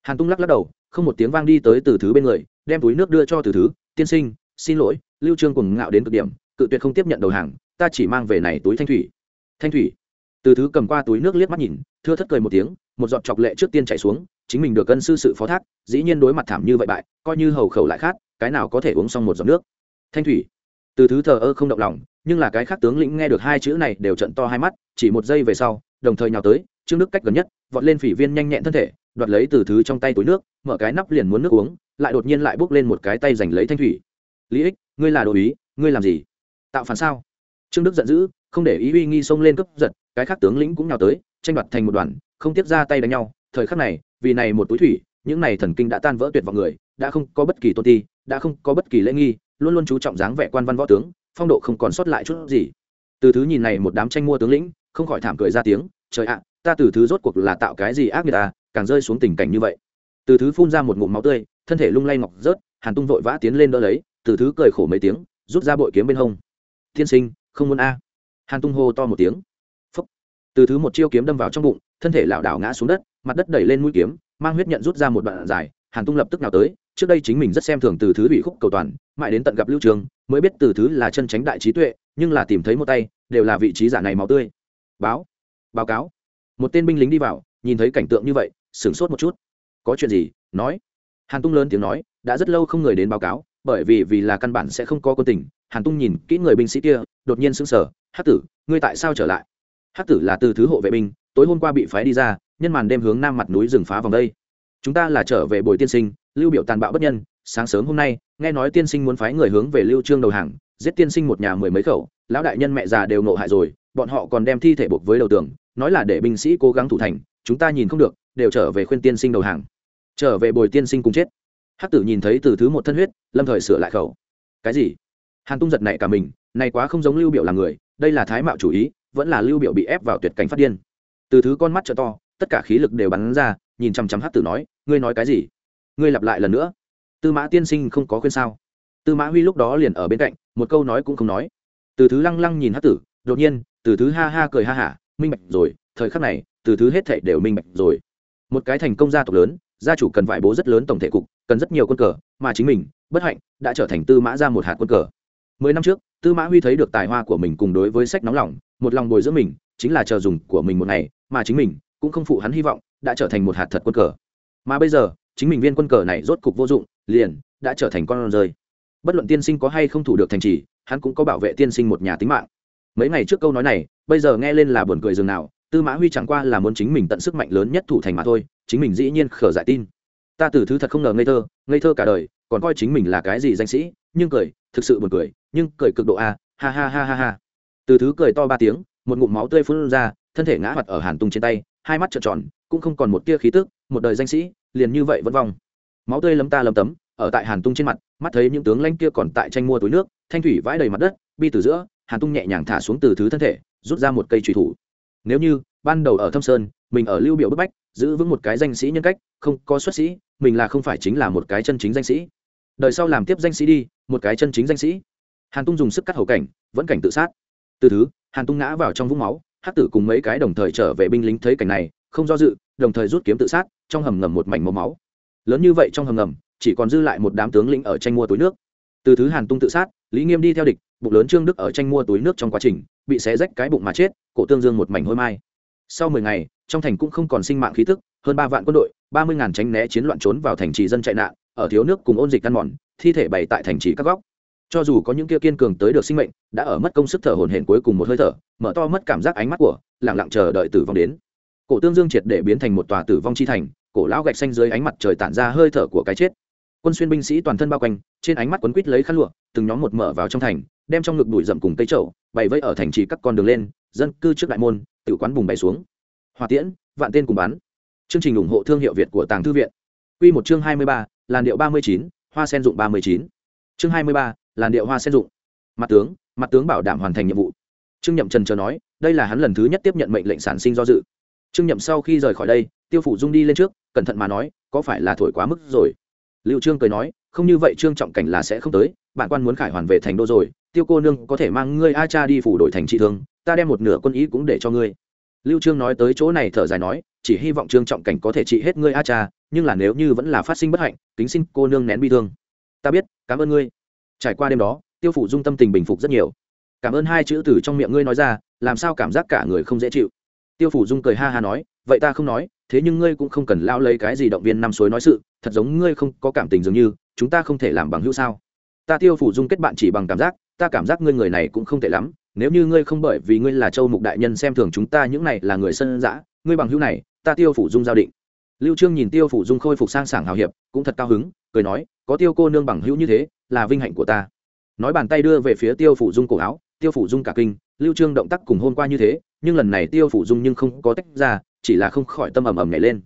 Hàn tung lắc lắc đầu, không một tiếng vang đi tới từ thứ bên người, đem túi nước đưa cho từ thứ, tiên sinh, xin lỗi, lưu trương cùng ngạo đến cực điểm, cự tuyệt không tiếp nhận đầu hàng, ta chỉ mang về này túi thanh thủy. Thanh thủy? Từ thứ cầm qua túi nước liếc mắt nhìn, thưa thất cười một tiếng, một giọt chọc lệ trước tiên chạy xuống, chính mình được cân sư sự phó thác, dĩ nhiên đối mặt thảm như vậy bại, coi như hầu khẩu lại khát, cái nào có thể uống xong một giọt nước. Thanh thủy, từ thứ thờ ơ không động lòng, nhưng là cái khác tướng lĩnh nghe được hai chữ này đều trận to hai mắt, chỉ một giây về sau, đồng thời nhào tới trương đức cách gần nhất, vọt lên phỉ viên nhanh nhẹn thân thể, đoạt lấy từ thứ trong tay túi nước, mở cái nắp liền muốn nước uống, lại đột nhiên lại bước lên một cái tay giành lấy thanh thủy. Lý ích, ngươi là đồ ý ngươi làm gì? Tạo phản sao? Trương đức giận dữ, không để ý uy nghi xông lên cướp giật cái khác tướng lĩnh cũng nhào tới, tranh đoạt thành một đoàn, không tiếp ra tay đánh nhau. Thời khắc này, vì này một túi thủy, những này thần kinh đã tan vỡ tuyệt vọng người, đã không có bất kỳ tôn ti, đã không có bất kỳ lễ nghi, luôn luôn chú trọng dáng vẻ quan văn võ tướng, phong độ không còn sót lại chút gì. Từ thứ nhìn này một đám tranh mua tướng lĩnh, không khỏi thảm cười ra tiếng, trời ạ, ta từ thứ rốt cuộc là tạo cái gì ác người ta à, càng rơi xuống tình cảnh như vậy. Từ thứ phun ra một ngụm máu tươi, thân thể lung lay ngọc rớt, hàn tung vội vã tiến lên đỡ lấy, từ thứ cười khổ mấy tiếng, rút ra bội kiếm bên hông. Tiên sinh, không muốn a. Hàn tung hô to một tiếng từ thứ một chiêu kiếm đâm vào trong bụng, thân thể lảo đảo ngã xuống đất, mặt đất đẩy lên mũi kiếm, mang huyết nhận rút ra một đoạn dài, hàn tung lập tức nào tới, trước đây chính mình rất xem thường từ thứ bị khúc cầu toàn, mãi đến tận gặp lưu trường, mới biết từ thứ là chân tránh đại trí tuệ, nhưng là tìm thấy một tay, đều là vị trí giả này máu tươi. Báo báo cáo. Một tên binh lính đi vào, nhìn thấy cảnh tượng như vậy, sửng sốt một chút. Có chuyện gì? Nói. Hàn tung lớn tiếng nói, đã rất lâu không người đến báo cáo, bởi vì vì là căn bản sẽ không có quân tình. Hàn tung nhìn kỹ người binh sĩ kia, đột nhiên sững sờ, hắc tử, ngươi tại sao trở lại? Hắc tử là từ thứ hộ vệ binh, tối hôm qua bị phái đi ra, nhân màn đêm hướng nam mặt núi rừng phá vòng đây. Chúng ta là trở về bồi tiên sinh, lưu biểu tàn bạo bất nhân, sáng sớm hôm nay, nghe nói tiên sinh muốn phái người hướng về lưu trương đầu hàng, giết tiên sinh một nhà mười mấy khẩu, lão đại nhân mẹ già đều nộ hại rồi, bọn họ còn đem thi thể buộc với đầu tường, nói là để binh sĩ cố gắng thủ thành, chúng ta nhìn không được, đều trở về khuyên tiên sinh đầu hàng. Trở về bồi tiên sinh cùng chết. Hắc tử nhìn thấy từ thứ một thân huyết, lâm thời sửa lại khẩu. Cái gì? Hàn tung giật này cả mình, này quá không giống lưu biểu là người, đây là thái mạo chủ ý vẫn là lưu biểu bị ép vào tuyệt cảnh phát điên. Từ thứ con mắt trợ to, tất cả khí lực đều bắn ra, nhìn chăm chăm hắc tử nói, ngươi nói cái gì? Ngươi lặp lại lần nữa. Tư mã tiên sinh không có khuyên sao. Tư mã huy lúc đó liền ở bên cạnh, một câu nói cũng không nói. Từ thứ lăng lăng nhìn hắc tử, đột nhiên, từ thứ ha ha cười ha hả, minh bạch rồi, thời khắc này, từ thứ hết thảy đều minh bạch rồi. Một cái thành công gia tộc lớn, gia chủ cần vải bố rất lớn tổng thể cục, cần rất nhiều quân cờ, mà chính mình, bất hạnh, đã trở thành tư mã ra một hạt quân cờ mười năm trước, tư mã huy thấy được tài hoa của mình cùng đối với sách nóng lòng, một lòng bồi dưỡng mình, chính là chờ dùng của mình một ngày, mà chính mình cũng không phụ hắn hy vọng, đã trở thành một hạt thật quân cờ. Mà bây giờ, chính mình viên quân cờ này rốt cục vô dụng, liền đã trở thành con rơi. Bất luận tiên sinh có hay không thủ được thành trì, hắn cũng có bảo vệ tiên sinh một nhà tính mạng. Mấy ngày trước câu nói này, bây giờ nghe lên là buồn cười dường nào, tư mã huy chẳng qua là muốn chính mình tận sức mạnh lớn nhất thủ thành mà thôi, chính mình dĩ nhiên khở giải tin. Ta từ thứ thật không ngờ ngây thơ ngây thơ cả đời, còn coi chính mình là cái gì danh sĩ, nhưng cười, thực sự buồn cười nhưng cười cực độ a ha ha ha ha ha. Từ thứ cười to ba tiếng, một ngụm máu tươi phun ra, thân thể ngã mặt ở hàn tung trên tay, hai mắt trợn tròn, cũng không còn một tia khí tức, một đời danh sĩ, liền như vậy vẫn vong. Máu tươi lấm ta lấm tấm, ở tại hàn tung trên mặt, mắt thấy những tướng lãnh kia còn tại tranh mua túi nước, thanh thủy vãi đầy mặt đất, bi từ giữa, hàn tung nhẹ nhàng thả xuống từ thứ thân thể, rút ra một cây trùy thủ. Nếu như, ban đầu ở thâm sơn, mình ở lưu biểu bức bách, giữ vững một cái danh sĩ nhân cách, không có xuất sĩ, mình là không phải chính là một cái chân chính danh sĩ. Đời sau làm tiếp danh sĩ đi, một cái chân chính danh sĩ hàn tung dùng sức cắt hầu cảnh, vẫn cảnh tự sát. Từ thứ, hàn tung ngã vào trong vũng máu hát tử cùng mấy cái đồng thời trở về binh lính thấy cảnh này, không do dự, đồng thời rút kiếm tự sát, trong hầm ngầm một mảnh màu máu. Lớn như vậy trong hầm ngầm, chỉ còn dư lại một đám tướng lĩnh ở tranh mua túi nước. Từ thứ hàn tung tự sát, lý nghiêm đi theo địch, bụng lớn trương đức ở tranh mua túi nước trong quá trình, bị xé rách cái bụng mà chết, cổ tương dương một mảnh hôi mai. Sau mười ngày, trong thành cũng không còn sinh mạng khí tức, hơn ba vạn quân đội, ba mươi ngàn tránh né chiến loạn trốn vào thành trì dân chạy nạn, ở thiếu nước cùng ôn dịch ăn mòn, thi thể bày tại thành trì các góc cho dù có những kia kiên cường tới được sinh mệnh đã ở mất công sức thở hồn hển cuối cùng một hơi thở mở to mất cảm giác ánh mắt của lẳng lặng chờ đợi tử vong đến. Cổ tương dương triệt để biến thành một tòa tử vong chi thành cổ lão gạch xanh dưới ánh mặt trời tản ra hơi thở của cái chết. Quân xuyên binh sĩ toàn thân bao quanh trên ánh mắt quấn quít lấy khăn lụa từng nhóm một mở vào trong thành đem trong ngực đuổi rậm cùng cây trậu bày vây ở thành trì các con đường lên dân cư trước đại môn tự quán bùng bày xuống. Hòa tiễn vạn tên cùng bắn chương trình ủng hộ thương hiệu việt của tàng thư viện. Quy một chương hai mươi ba, làn điệu ba mươi chín, hoa sen dụng ba mươi chín. chương hai mươi ba, làn điệu hoa sen dụng. Mặt tướng mặt tướng bảo đảm hoàn thành nhiệm vụ. Trương nhậm trần chờ nói, đây là hắn lần thứ nhất tiếp nhận mệnh lệnh sản sinh do dự. Trương nhậm sau khi rời khỏi đây, tiêu phủ dung đi lên trước, cẩn thận mà nói, có phải là thổi quá mức rồi? Liệu trương cười nói, không như vậy trương trọng cảnh là sẽ không tới, bạn quan muốn khải hoàn về thành đô rồi, tiêu cô nương có thể mang ngươi a cha đi phủ đổi thành trị thương, ta đem một nửa quân ý cũng để cho ngươi. Lưu trương nói tới chỗ này thở dài nói, chỉ hy vọng trương trọng cảnh có thể trị hết ngươi a cha, nhưng là nếu như vẫn là phát sinh bất hạnh, kính xin cô nương nén bi thương. Ta biết, cảm ơn ngươi trải qua đêm đó, tiêu phủ dung tâm tình bình phục rất nhiều. Cảm ơn hai chữ từ trong miệng ngươi nói ra, làm sao cảm giác cả người không dễ chịu. Tiêu phủ dung cười ha ha nói, vậy ta không nói, thế nhưng ngươi cũng không cần lao lấy cái gì động viên năm suối nói sự, thật giống ngươi không có cảm tình dường như, chúng ta không thể làm bằng hữu sao. Ta tiêu phủ dung kết bạn chỉ bằng cảm giác, ta cảm giác ngươi người này cũng không tệ lắm, nếu như ngươi không bởi vì ngươi là châu mục đại nhân xem thường chúng ta những này là người sân dã, ngươi bằng hữu này, ta tiêu phủ dung giao định. Lưu trương nhìn tiêu phủ dung khôi phục sang sảng hào hiệp, cũng thật cao hứng, cười nói, có tiêu cô nương bằng hữu như thế là vinh hạnh của ta. Nói bàn tay đưa về phía tiêu phủ dung cổ áo, tiêu phủ dung cả kinh, lưu trương động tác cùng hôm qua như thế, nhưng lần này tiêu phủ dung nhưng không có tách ra, chỉ là không khỏi tâm ầm ầm nhảy lên.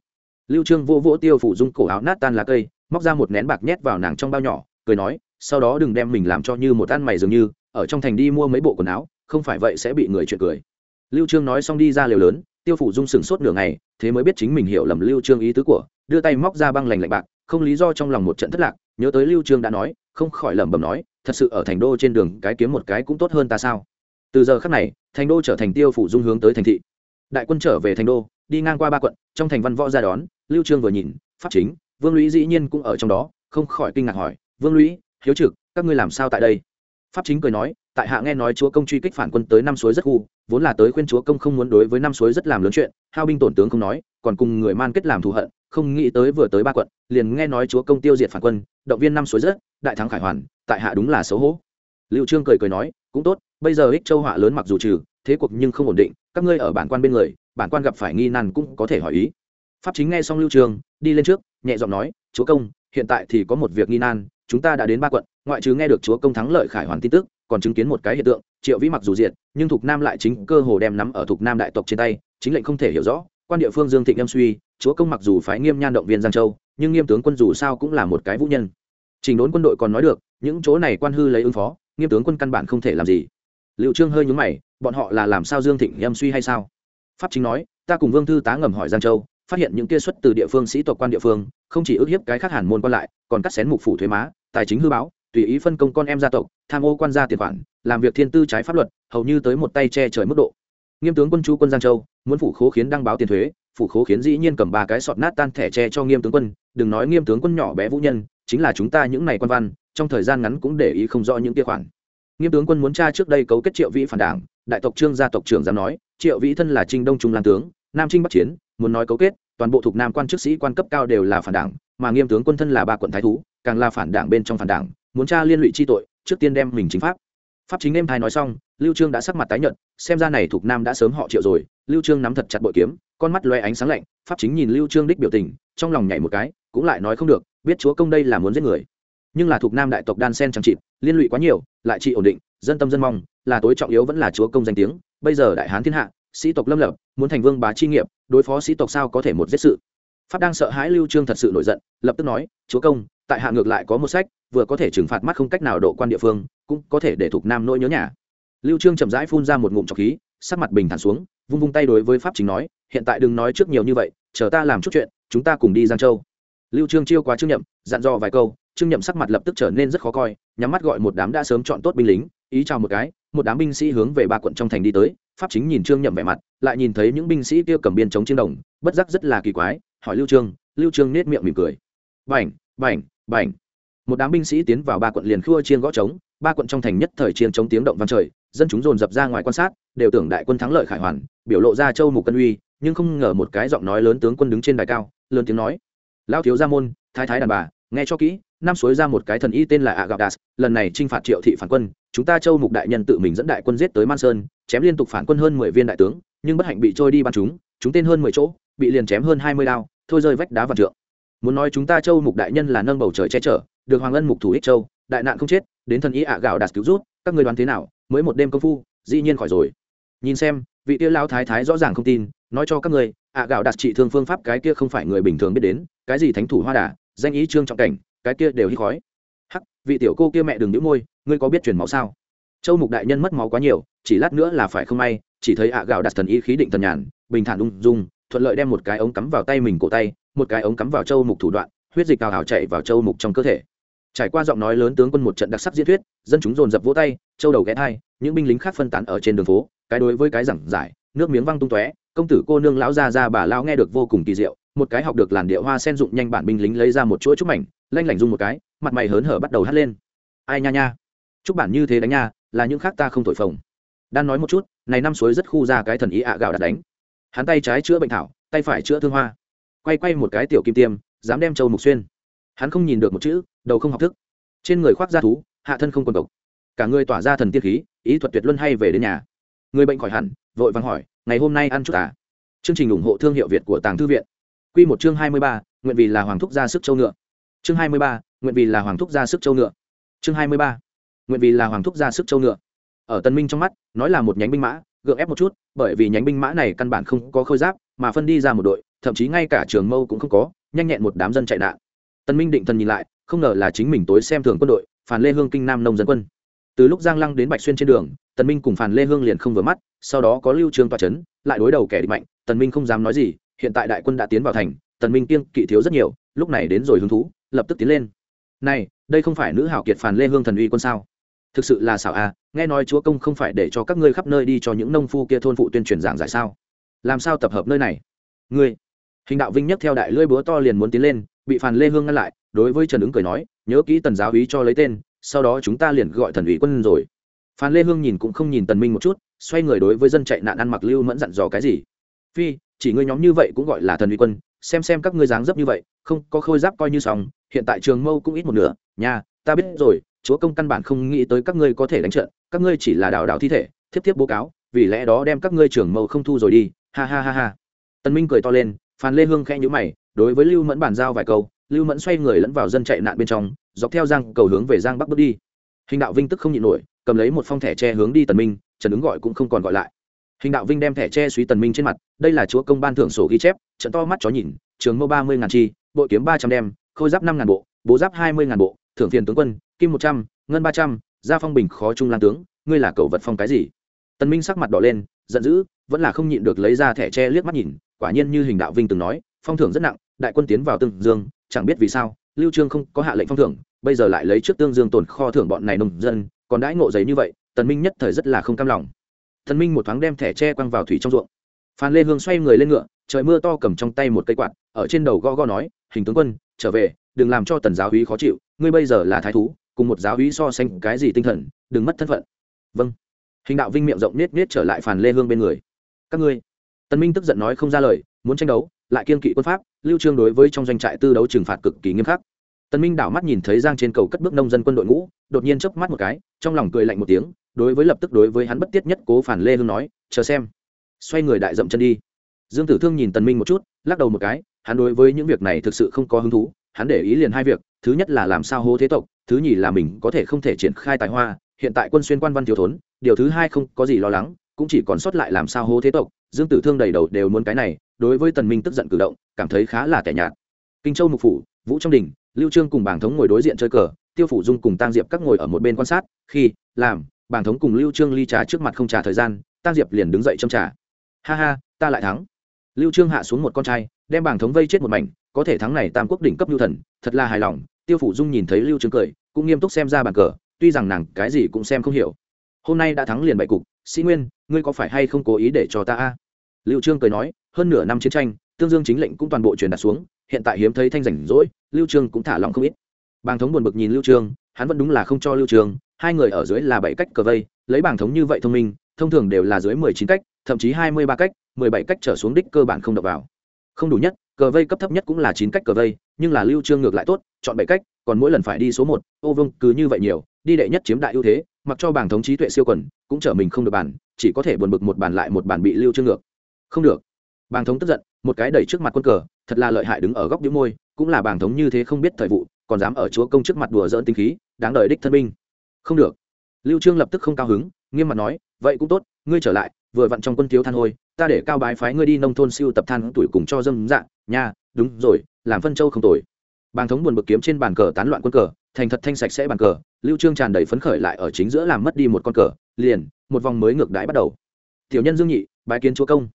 Lưu trương vỗ vỗ tiêu phủ dung cổ áo nát tan lá cây, móc ra một nén bạc nhét vào nàng trong bao nhỏ, cười nói, sau đó đừng đem mình làm cho như một ăn mày dường như, ở trong thành đi mua mấy bộ quần áo, không phải vậy sẽ bị người chuyện cười. Lưu trương nói xong đi ra liều lớn, tiêu phủ dung sừng sốt nửa ngày, thế mới biết chính mình hiểu lầm lưu trương ý tứ của, đưa tay móc ra băng lành lạnh bạc, không lý do trong lòng một trận thất lạc, nhớ tới lưu trương đã nói không khỏi lẩm bẩm nói, thật sự ở thành đô trên đường cái kiếm một cái cũng tốt hơn ta sao? Từ giờ khắc này, thành đô trở thành tiêu phủ dung hướng tới thành thị. Đại quân trở về thành đô, đi ngang qua ba quận, trong thành văn võ ra đón, lưu trương vừa nhìn, pháp chính, vương lũy dĩ nhiên cũng ở trong đó, không khỏi kinh ngạc hỏi, vương lũy, hiếu trực, các ngươi làm sao tại đây? Pháp chính cười nói tại hạ nghe nói chúa công truy kích phản quân tới năm suối rất khu, vốn là tới khuyên chúa công không muốn đối với năm suối rất làm lớn chuyện, hao binh tổn tướng không nói, còn cùng người man kết làm thù hận, không nghĩ tới vừa tới ba quận, liền nghe nói chúa công tiêu diệt phản quân, động viên năm suối rất, đại thắng khải hoàn, tại hạ đúng là xấu hổ. Lưu trương cười cười nói, cũng tốt, bây giờ ích châu họa lớn mặc dù trừ, thế cuộc nhưng không ổn định, các ngươi ở bản quan bên người, bản quan gặp phải nghi nan cũng có thể hỏi ý. Pháp chính nghe xong lưu trương, đi lên trước, nhẹ giọng nói, chúa công, hiện tại thì có một việc nghi nan, chúng ta đã đến ba quận, ngoại trừ nghe được chúa công thắng lợi khải hoàn tin tức còn chứng kiến một cái hiện tượng, triệu vĩ mặc dù diệt, nhưng thục nam lại chính cơ hồ đem nắm ở thục nam đại tộc trên tay, chính lệnh không thể hiểu rõ. Quan địa phương dương thịnh em suy, chúa công mặc dù phái nghiêm nhan động viên giang châu, nhưng nghiêm tướng quân dù sao cũng là một cái vũ nhân. Trình đốn quân đội còn nói được, những chỗ này quan hư lấy ứng phó, nghiêm tướng quân căn bản không thể làm gì. Liệu trương hơi nhúng mày, bọn họ là làm sao dương thịnh em suy hay sao? Pháp chính nói, ta cùng vương thư tá ngầm hỏi giang châu, phát hiện những kia xuất từ địa phương, sĩ tộc quan địa phương, không chỉ ức hiếp cái khác hàn môn quan lại, còn cắt xén mục phủ thuế má, tài chính hư báo tùy ý phân công con em gia tộc, tham ô quan gia tiền khoản, làm việc thiên tư trái pháp luật, hầu như tới một tay che trời mức độ. Nghiêm tướng quân chú quân giang châu, muốn phủ khố khiến đăng báo tiền thuế, phủ khố khiến dĩ nhiên cầm ba cái sọt nát tan thẻ che cho nghiêm tướng quân, đừng nói nghiêm tướng quân nhỏ bé vũ nhân, chính là chúng ta những này quan văn, trong thời gian ngắn cũng để ý không rõ những kia khoản. Nghiêm tướng quân muốn tra trước đây cấu kết triệu vĩ phản đảng, đại tộc trương gia tộc trưởng dám nói, triệu vĩ thân là trinh đông trung lan tướng, nam trinh bắc chiến, muốn nói cấu kết, toàn bộ thuộc nam quan chức sĩ quan cấp cao đều là phản đảng, mà nghiêm tướng quân thân là ba quận thái thú, càng là phản đảng bên trong phản đảng muốn tra liên lụy chi tội, trước tiên đem mình chính pháp. Pháp chính em thai nói xong, lưu trương đã sắc mặt tái nhợt, xem ra này thuộc nam đã sớm họ triệu rồi. Lưu trương nắm thật chặt bội kiếm, con mắt loe ánh sáng lạnh, pháp chính nhìn lưu trương đích biểu tình, trong lòng nhảy một cái, cũng lại nói không được, biết chúa công đây là muốn giết người. Nhưng là thuộc nam đại tộc đan sen chẳng trị liên lụy quá nhiều, lại trị ổn định, dân tâm dân mong, là tối trọng yếu vẫn là chúa công danh tiếng. Bây giờ đại hán thiên hạ, sĩ tộc lâm lập, muốn thành vương bá chi nghiệp, đối phó sĩ tộc sao có thể một giết sự. Pháp đang sợ hãi lưu trương thật sự nổi giận, lập tức nói, chúa công tại hạ ngược lại có một sách, vừa có thể trừng phạt mắt không cách nào độ quan địa phương, cũng có thể để thuộc nam nỗi nhớ nhà. Lưu trương chậm rãi phun ra một ngụm trọc khí, sắc mặt bình thản xuống, vung vung tay đối với pháp chính nói, hiện tại đừng nói trước nhiều như vậy, chờ ta làm chút chuyện, chúng ta cùng đi giang châu. Lưu trương chiêu quá trương nhậm, dặn dò vài câu, trương nhậm sắc mặt lập tức trở nên rất khó coi, nhắm mắt gọi một đám đã sớm chọn tốt binh lính, ý chào một cái, một đám binh sĩ hướng về ba quận trong thành đi tới, pháp chính nhìn trương nhậm vẻ mặt, lại nhìn thấy những binh sĩ kia cầm biên chống chiến đồng, bất giác rất là kỳ quái, hỏi lưu trương lưu trương nét miệng mỉm cười. Bảnh bảnh bảnh một đám binh sĩ tiến vào ba quận liền khua chiên gõ trống, ba quận trong thành nhất thời chiên chống tiếng động vang trời, dân chúng dồn dập ra ngoài quan sát, đều tưởng đại quân thắng lợi khải hoàn, biểu lộ ra châu mục cân uy, nhưng không ngờ một cái giọng nói lớn tướng quân đứng trên đài cao, lớn tiếng nói lao thiếu gia môn, thái thái đàn bà, nghe cho kỹ, năm suối ra một cái thần y tên là agadas lần này t r i n h phạt triệu thị phản quân, chúng ta châu mục đại nhân tự mình dẫn đại quân giết tới man sơn, chém liên tục phản quân hơn mười viên đại tướng, nhưng bất hạnh bị trôi đi bắn chúng chúng tên hơn mười chỗ, bị liền chém hơn hai mươi đao, thôi rơi vách đá và trượng muốn nói chúng ta châu mục đại nhân là nâng bầu trời che chở, được hoàng ân mục thủ ích châu, đại nạn không chết, đến thần y ạ gạo đạt cứu rút, các người đoán thế nào, mới một đêm công phu, dĩ nhiên khỏi rồi. Nhìn xem, vị tia lao thái thái rõ ràng không tin, nói cho các người, ạ gạo đạt trị thương phương pháp cái kia không phải người bình thường biết đến, cái gì thánh thủ hoa đà, danh ý trương trọng cảnh, cái kia đều hít khói. Hắc, vị tiểu cô kia mẹ đừng đĩu môi, ngươi có biết truyền máu sao? Châu mục đại nhân mất máu quá nhiều, chỉ lát nữa là phải không may, chỉ thấy ạ gạo đạt thần ý khí định thần nhàn, bình thản ung dung thuận lợi đem một cái ống cắm vào tay mình cổ tay, một cái ống cắm vào châu mục thủ đoạn, huyết dịch cao hào chạy vào châu mục trong cơ thể. Trải qua giọng nói lớn tướng quân một trận đặc sắc diễn thuyết, dân chúng dồn dập vỗ tay, châu đầu ghé thai, những binh lính khác phân tán ở trên đường phố, cái đối với cái giảng giải, nước miếng văng tung tóe, công tử cô nương lão ra ra bà lao nghe được vô cùng kỳ diệu, một cái học được làn điệu hoa sen dụng nhanh bản binh lính lấy ra một chuỗi trúc mảnh, lanh lảnh dung một cái, mặt mày hớn hở bắt đầu hát lên. Ai nha nha, chúc bản như thế đánh nha, là những khác ta không thổi phồng. Đang nói một chút, này năm suối rất khu ra cái thần ý ạ gạo đặt đánh hắn tay trái chữa bệnh thảo, tay phải chữa thương hoa. Quay quay một cái tiểu kim tiêm, dám đem châu mục xuyên. Hắn không nhìn được một chữ, đầu không học thức. Trên người khoác da thú, hạ thân không quần cộc cả người tỏa ra thần tiên khí, ý thuật tuyệt luân hay về đến nhà. Người bệnh khỏi hẳn, vội vàng hỏi, ngày hôm nay ăn chút à? Chương trình ủng hộ thương hiệu việt của tàng thư viện. Q một chương hai mươi ba, nguyện vì là hoàng thúc ra sức châu ngựa. Chương hai mươi ba, nguyện vì là hoàng thúc ra sức châu ngựa. Chương hai mươi ba, nguyện vì là hoàng thúc ra sức châu ngựa. Ở tân minh trong mắt, nói là một nhánh binh mã gượng ép một chút, bởi vì nhánh binh mã này căn bản không có khôi giáp, mà phân đi ra một đội, thậm chí ngay cả trường mâu cũng không có, nhanh nhẹn một đám dân chạy nạn. Tân minh định thần nhìn lại, không ngờ là chính mình tối xem thường quân đội phản lê hương kinh nam nông dân quân. Từ lúc giang lăng đến bạch xuyên trên đường tần minh cùng phản lê hương liền không vừa mắt, sau đó có lưu trương tòa chấn, lại đối đầu kẻ địch mạnh tần minh không dám nói gì, hiện tại đại quân đã tiến vào thành tần minh kiêng kỵ thiếu rất nhiều, lúc này đến rồi hứng thú, lập tức tiến lên. Này, đây không phải nữ hảo kiệt phản lê hương thần uy quân sao? Thực sự là xảo à? nghe nói chúa công không phải để cho các ngươi khắp nơi đi cho những nông phu kia thôn phụ tuyên truyền giảng giải sao? Làm sao tập hợp nơi này? Ngươi, hình đạo vinh nhất theo đại lưỡi búa to liền muốn tiến lên, bị phàn lê hương ngăn lại, đối với trần ứng cười nói, nhớ kỹ tần giáo úy cho lấy tên, sau đó chúng ta liền gọi thần ủy quân rồi. Phan lê hương nhìn cũng không nhìn tần minh một chút, xoay người đối với dân chạy nạn ăn mặc lưu mẫn dặn dò cái gì? Phi, chỉ ngươi nhóm như vậy cũng gọi là thần ủy quân, xem xem các ngươi dáng dấp như vậy, không, có khôi giáp coi như xong, hiện tại trường mâu cũng ít một nửa, nhà, ta biết rồi chúa công căn bản không nghĩ tới các ngươi có thể đánh trận, các ngươi chỉ là đào đào thi thể, thiếp thiếp bố cáo, vì lẽ đó đem các ngươi trưởng mâu không thu rồi đi, ha ha ha ha. Tần minh cười to lên, phan lê hương khẽ nhíu mày, đối với lưu mẫn bàn giao vài câu, lưu mẫn xoay người lẫn vào dân chạy nạn bên trong, dọc theo giang cầu hướng về giang bắc bước đi. Hình đạo vinh tức không nhịn nổi, cầm lấy một phong thẻ tre hướng đi tần minh, trần ứng gọi cũng không còn gọi lại. Hình đạo vinh đem thẻ tre suý tần minh trên mặt, đây là chúa công ban thưởng sổ ghi chép, trận to mắt chó nhìn, trường mâu ba mươi ngàn chi bộ kiếm ba trăm đem, khôi giáp năm ngàn bộ, bố giáp hai mươi ngàn bộ thưởng phiền tướng quân, kim một trăm, ngân ba trăm, gia phong bình khó trung lan tướng, ngươi là cậu vật phong cái gì? Tần minh sắc mặt đỏ lên, giận dữ, vẫn là không nhịn được lấy ra thẻ tre liếc mắt nhìn, quả nhiên như hình đạo vinh từng nói, phong thưởng rất nặng, đại quân tiến vào tương dương, chẳng biết vì sao, lưu trương không có hạ lệnh phong thưởng, bây giờ lại lấy trước tương dương tồn kho thưởng bọn này nông dân, còn đãi ngộ giấy như vậy, tần minh nhất thời rất là không cam lòng. Tần minh một thoáng đem thẻ tre quăng vào thủy trong ruộng. Phan lê hương xoay người lên ngựa, trời mưa to cầm trong tay một cây quạt, ở trên đầu gõ gõ nói, hình tướng quân, trở về, đừng làm cho tần giáo úy khó chịu ngươi bây giờ là thái thú, cùng một giáo úy so sánh cái gì tinh thần, đừng mất thân phận. Vâng. Hình đạo vinh miệng rộng nết nết trở lại phàn lê hương bên người. Các ngươi. Tân minh tức giận nói không ra lời, muốn tranh đấu, lại kiên kỵ quân pháp, lưu trương đối với trong doanh trại tư đấu trừng phạt cực kỳ nghiêm khắc. Tân minh đảo mắt nhìn thấy giang trên cầu cất bước nông dân quân đội ngũ, đột nhiên chớp mắt một cái, trong lòng cười lạnh một tiếng, đối với lập tức đối với hắn bất tiết nhất cố phản lê hương nói, chờ xem. Xoay người đại dậm chân đi. Dương tử thương nhìn tần minh một chút, lắc đầu một cái, hắn đối với những việc này thực sự không có hứng thú, hắn để ý liền hai việc thứ nhất là làm sao hố thế tộc, thứ nhì là mình có thể không thể triển khai tài hoa, hiện tại quân xuyên quan văn thiếu thốn, điều thứ hai không có gì lo lắng, cũng chỉ còn sót lại làm sao hố thế tộc, dương tử thương đầy đầu đều muốn cái này, đối với tần minh tức giận cử động, cảm thấy khá là tẻ nhạt. Kinh châu mục phủ, vũ trong đình, lưu trương cùng bảng thống ngồi đối diện chơi cờ, tiêu phủ dung cùng tang diệp các ngồi ở một bên quan sát, khi, làm bảng thống cùng lưu trương ly trà trước mặt không trà thời gian, tang diệp liền đứng dậy châm trà. Ha ha, ta lại thắng. Lưu trương hạ xuống một con trai, đem bảng thống vây chết một mảnh, có thể thắng này tam quốc đỉnh cấp lưu thần, thật là hài lòng tiêu phủ dung nhìn thấy lưu trương cười, cũng nghiêm túc xem ra bàn cờ, tuy rằng nàng cái gì cũng xem không hiểu. Hôm nay đã thắng liền bảy cục, sĩ nguyên, ngươi có phải hay không cố ý để cho ta a? Lưu trương cười nói, hơn nửa năm chiến tranh, tương dương chính lệnh cũng toàn bộ truyền đạt xuống, hiện tại hiếm thấy thanh rảnh rỗi, lưu trương cũng thả lỏng không ít. Bàng thống buồn bực nhìn lưu trương hắn vẫn đúng là không cho lưu trương hai người ở dưới là bảy cách cờ vây, lấy bảng thống như vậy thông minh, thông thường đều là dưới 19 cách, thậm chí 23 cách 17 cách trở xuống đích cơ bản không đập vào. Không đủ nhất cờ vây cấp thấp nhất cũng là chín cách cờ vây, nhưng là lưu trương ngược lại tốt, chọn bảy cách, còn mỗi lần phải đi số một, ô vương cứ như vậy nhiều, đi đệ nhất chiếm đại ưu thế, mặc cho bảng thống trí tuệ siêu quần, cũng trở mình không được bàn, chỉ có thể buồn bực một bàn lại một bàn bị lưu trương ngược. Không được. Bảng thống tức giận, một cái đẩy trước mặt quân cờ, thật là lợi hại đứng ở góc đĩu môi, cũng là bảng thống như thế không biết thời vụ, còn dám ở chúa công trước mặt đùa dỡn tinh khí, đáng đợi đích thân binh. Không được. Lưu trương lập tức không cao hứng, nghiêm mặt nói vậy cũng tốt, ngươi trở lại, vừa vặn trong quân thiếu than hôi, ta để cao bái phái ngươi đi nông thôn siêu tập than tuổi cùng cho dâm dạng nha, đúng rồi, làm phân châu không tồi. Bàng thống buồn bực kiếm trên bàn cờ tán loạn quân cờ, thành thật thanh sạch sẽ bàn cờ, lưu trương tràn đầy phấn khởi lại ở chính giữa làm mất đi một con cờ, liền, một vòng mới ngược đãi bắt đầu. Tiểu nhân dương nhị, bái kiến chúa công.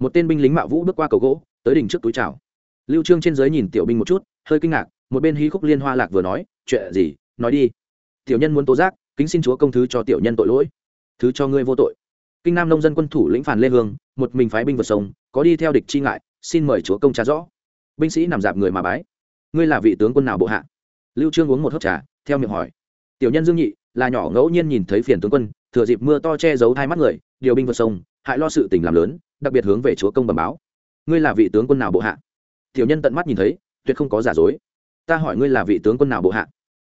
Một tên binh lính mạo vũ bước qua cầu gỗ, tới đỉnh trước túi chào. Lưu trương trên dưới nhìn tiểu binh một chút, hơi kinh ngạc, một bên hí khúc liên hoa lạc vừa nói, chuyện gì? Nói đi. Tiểu nhân muốn tố giác, kính xin chúa công thứ cho tiểu nhân tội lỗi thứ cho ngươi vô tội. Kinh nam nông dân quân thủ lĩnh phản lê hương, một mình phái binh vượt sông, có đi theo địch chi ngại, xin mời chúa công trả rõ. Binh sĩ nằm dạp người mà bái. Ngươi là vị tướng quân nào bộ hạ? Lưu trương uống một hớp trà, theo miệng hỏi. Tiểu nhân dương nhị, là nhỏ ngẫu nhiên nhìn thấy phiền tướng quân, thừa dịp mưa to che giấu hai mắt người, điều binh vượt sông, hại lo sự tình làm lớn, đặc biệt hướng về chúa công bẩm báo. Ngươi là vị tướng quân nào bộ hạ? Tiểu nhân tận mắt nhìn thấy, tuyệt không có giả dối. Ta hỏi ngươi là vị tướng quân nào bộ hạ?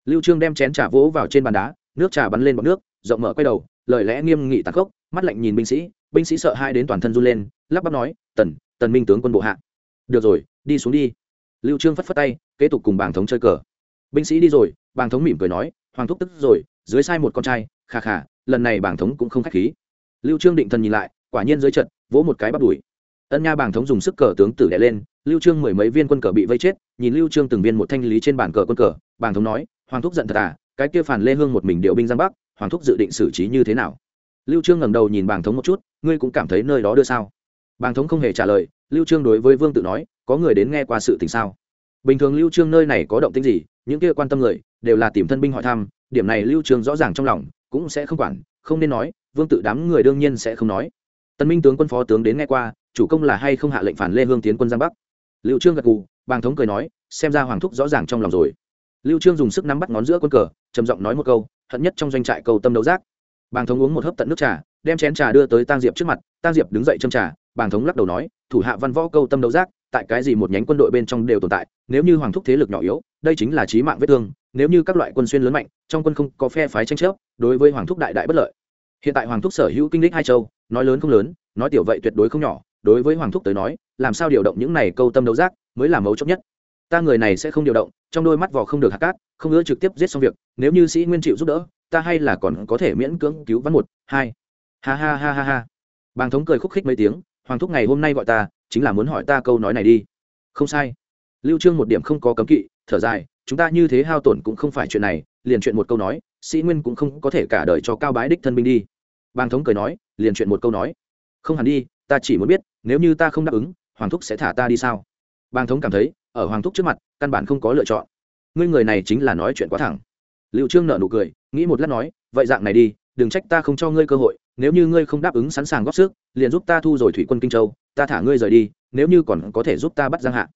Lưu trương đem chén trà vỗ vào trên bàn đá, nước trà bắn lên bọt nước, rộng mở quay đầu lời lẽ nghiêm nghị tàn khốc, mắt lạnh nhìn binh sĩ binh sĩ sợ hai đến toàn thân run lên, lắp bắp nói, tần tần minh tướng quân bộ hạ. Được rồi, đi xuống đi. Lưu trương phất phất tay, kế tục cùng bàng thống chơi cờ. Binh sĩ đi rồi, bàng thống mỉm cười nói, hoàng thúc tức rồi, dưới sai một con trai khà khà lần này bàng thống cũng không khách khí. Lưu trương định thần nhìn lại, quả nhiên dưới trận, vỗ một cái bắt đuổi ân nha bàng thống dùng sức cờ tướng tử đè lên, lưu trương mười mấy viên quân cờ bị vây chết, nhìn lưu trương từng viên một thanh lý trên bàn cờ quân cờ, bàng thống nói, hoàng thúc giận thật à cái kia phản lê hương một mình điều binh giang bắc hoàng thúc dự định xử trí như thế nào? Lưu trương ngẩng đầu nhìn bàng thống một chút, ngươi cũng cảm thấy nơi đó đưa sao? Bàng thống không hề trả lời, lưu trương đối với vương tự nói, có người đến nghe qua sự tình sao? Bình thường lưu trương nơi này có động tĩnh gì, những kia quan tâm người, đều là tìm thân binh hỏi thăm, điểm này lưu trương rõ ràng trong lòng, cũng sẽ không quản, không nên nói, vương tự đám người đương nhiên sẽ không nói. Tân minh tướng quân phó tướng đến nghe qua, chủ công là hay không hạ lệnh phản lê hương tiến quân giang bắc? Lưu trương gật gù, bàng thống cười nói, xem ra hoàng thúc rõ ràng trong lòng rồi. Lưu trương dùng sức nắm bắt ngón giữa quân cờ, trầm giọng nói một câu hận nhất trong doanh trại cầu tâm đấu giác. Bàng thống uống một hớp tận nước trà, đem chén trà đưa tới tang diệp trước mặt, tang diệp đứng dậy châm trà, bàng thống lắc đầu nói, thủ hạ văn võ câu tâm đấu giác, tại cái gì một nhánh quân đội bên trong đều tồn tại, nếu như hoàng thúc thế lực nhỏ yếu, đây chính là chí mạng vết thương, nếu như các loại quân xuyên lớn mạnh, trong quân không có phe phái tranh chấp, đối với hoàng thúc đại đại bất lợi. Hiện tại hoàng thúc sở hữu kinh lịch hai châu, nói lớn không lớn, nói tiểu vậy tuyệt đối không nhỏ, đối với hoàng thúc tới nói, làm sao điều động những này câu tâm đấu giác mới là mấu chốt nhất. Ta người này sẽ không điều động trong đôi mắt vỏ không được hạt cát, không ngỡ trực tiếp giết xong việc, nếu như sĩ nguyên chịu giúp đỡ, ta hay là còn có thể miễn cưỡng cứu vãn một, hai. Ha ha ha ha ha. Bàng thống cười khúc khích mấy tiếng, hoàng thúc ngày hôm nay gọi ta, chính là muốn hỏi ta câu nói này đi. Không sai. Lưu trương một điểm không có cấm kỵ, thở dài, chúng ta như thế hao tổn cũng không phải chuyện này, liền chuyện một câu nói, sĩ nguyên cũng không có thể cả đời cho cao bái đích thân binh đi. Bàng thống cười nói, liền chuyện một câu nói. Không hẳn đi, ta chỉ muốn biết, nếu như ta không đáp ứng, hoàng thúc sẽ thả ta đi sao? Bàng thống cảm thấy ở hoàng thúc trước mặt, căn bản không có lựa chọn. Ngươi người này chính là nói chuyện quá thẳng. Liệu trương nợ nụ cười, nghĩ một lát nói, vậy dạng này đi, đừng trách ta không cho ngươi cơ hội, nếu như ngươi không đáp ứng sẵn sàng góp sức, liền giúp ta thu rồi thủy quân kinh châu, ta thả ngươi rời đi, nếu như còn có thể giúp ta bắt giang hạ.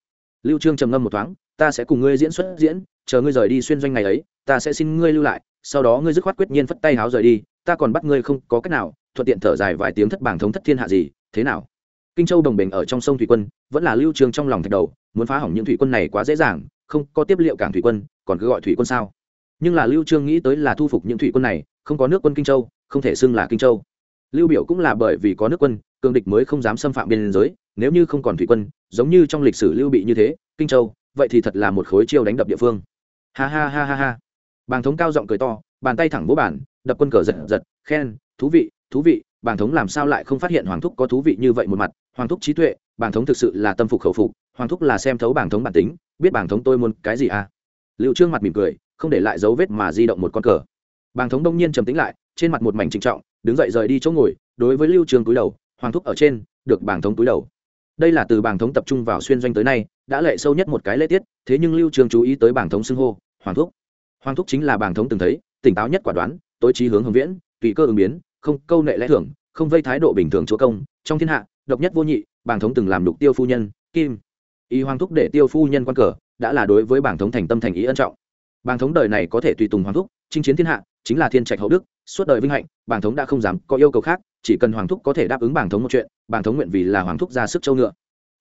Lưu trương trầm ngâm một thoáng, ta sẽ cùng ngươi diễn xuất diễn, chờ ngươi rời đi xuyên doanh ngày ấy, ta sẽ xin ngươi lưu lại, sau đó ngươi dứt khoát quyết nhiên phất tay háo rời đi, ta còn bắt ngươi không có cách nào, thuận tiện thở dài vài tiếng thất bảng thống thất thiên hạ gì, thế nào? Kinh châu đồng bình ở trong sông thủy quân, vẫn là lưu trương trong lòng thạch đầu muốn phá hỏng những thủy quân này quá dễ dàng, không có tiếp liệu cảng thủy quân, còn cứ gọi thủy quân sao? Nhưng là lưu trương nghĩ tới là thu phục những thủy quân này, không có nước quân kinh châu, không thể xưng là kinh châu. Lưu biểu cũng là bởi vì có nước quân, cường địch mới không dám xâm phạm biên giới, nếu như không còn thủy quân, giống như trong lịch sử lưu bị như thế, kinh châu, vậy thì thật là một khối chiêu đánh đập địa phương. Ha ha ha ha ha. Bàng thống cao giọng cười to, bàn tay thẳng vỗ bản đập quân cờ giật giật, khen, thú vị thú vị, bàng thống làm sao lại không phát hiện hoàng thúc có thú vị như vậy một mặt? Hoàng thúc trí tuệ Bảng thống thực sự là tâm phục khẩu phục, hoàng thúc là xem thấu bảng thống bản tính, biết bảng thống tôi muốn cái gì à? Liệu trương mặt mỉm cười, không để lại dấu vết mà di động một con cờ. Bảng thống đông nhiên trầm tĩnh lại, trên mặt một mảnh trịnh trọng, đứng dậy rời đi chỗ ngồi, đối với lưu trương túi đầu, hoàng thúc ở trên, được bảng thống túi đầu. Đây là từ bảng thống tập trung vào xuyên doanh tới nay, đã lệ sâu nhất một cái lễ tiết, thế nhưng lưu trương chú ý tới bảng thống xưng hô, hoàng thúc. Hoàng thúc chính là bảng thống từng thấy, tỉnh táo nhất quả đoán, tối trí hướng hồng viễn, tùy cơ ứng biến, không câu nệ lẽ thưởng không vây thái độ bình thường chúa công, trong thiên hạ, độc nhất vô nhị bàng thống từng làm đục tiêu phu nhân, kim. Y hoàng thúc để tiêu phu nhân quan cờ, đã là đối với bàng thống thành tâm thành ý ân trọng. Bàng thống đời này có thể tùy tùng hoàng thúc, chinh chiến thiên hạ, chính là thiên trạch hậu đức, suốt đời vinh hạnh, bàng thống đã không dám có yêu cầu khác, chỉ cần hoàng thúc có thể đáp ứng bàng thống một chuyện, bàng thống nguyện vì là hoàng thúc ra sức châu ngựa.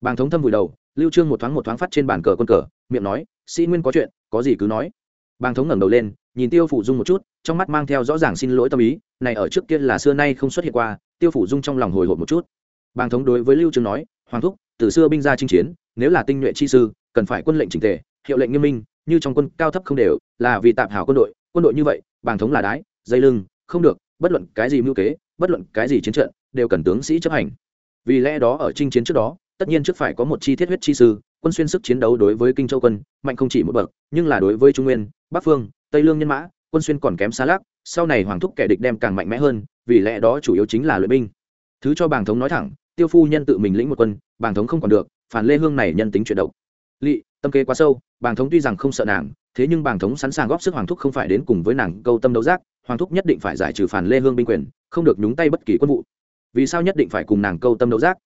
Bàng thống thâm vùi đầu, lưu trương một thoáng một thoáng phát trên bàn cờ quân cờ, miệng nói, sĩ nguyên có chuyện, có gì cứ nói. Bàng thống ngẩng đầu lên, nhìn tiêu phủ dung một chút, trong mắt mang theo rõ ràng xin lỗi tâm ý, này ở trước kia là xưa nay không xuất hiện qua. Tiêu phủ dung trong lòng hồi hộp một chút bàng thống đối với lưu trương nói, hoàng thúc, từ xưa binh ra chinh chiến, nếu là tinh nhuệ chi sư, cần phải quân lệnh chỉnh tề, hiệu lệnh nghiêm minh, như trong quân cao thấp không đều, là vì tạm hảo quân đội quân đội như vậy, bàng thống là đái, dây lưng, không được, bất luận cái gì mưu kế, bất luận cái gì chiến trận, đều cần tướng sĩ chấp hành. Vì lẽ đó ở chinh chiến trước đó, tất nhiên trước phải có một chi thiết huyết chi sư, quân xuyên sức chiến đấu đối với kinh châu quân, mạnh không chỉ một bậc, nhưng là đối với trung nguyên, bắc phương, tây lương nhân mã, quân xuyên còn kém xa lắc, sau này hoàng thúc kẻ địch đem càng mạnh mẽ hơn, vì lẽ đó chủ yếu chính là luyện binh. Thứ cho bàng thống nói thẳng tiêu phu nhân tự mình lĩnh một quân, bàng thống không còn được, phản lê hương này nhân tính chuyển động lỵ tâm kế quá sâu, bàng thống tuy rằng không sợ nàng, thế nhưng bàng thống sẵn sàng góp sức hoàng thúc không phải đến cùng với nàng câu tâm đấu giác, hoàng thúc nhất định phải giải trừ phản lê hương binh quyền, không được nhúng tay bất kỳ quân vụ. Vì sao nhất định phải cùng nàng câu tâm đấu giác?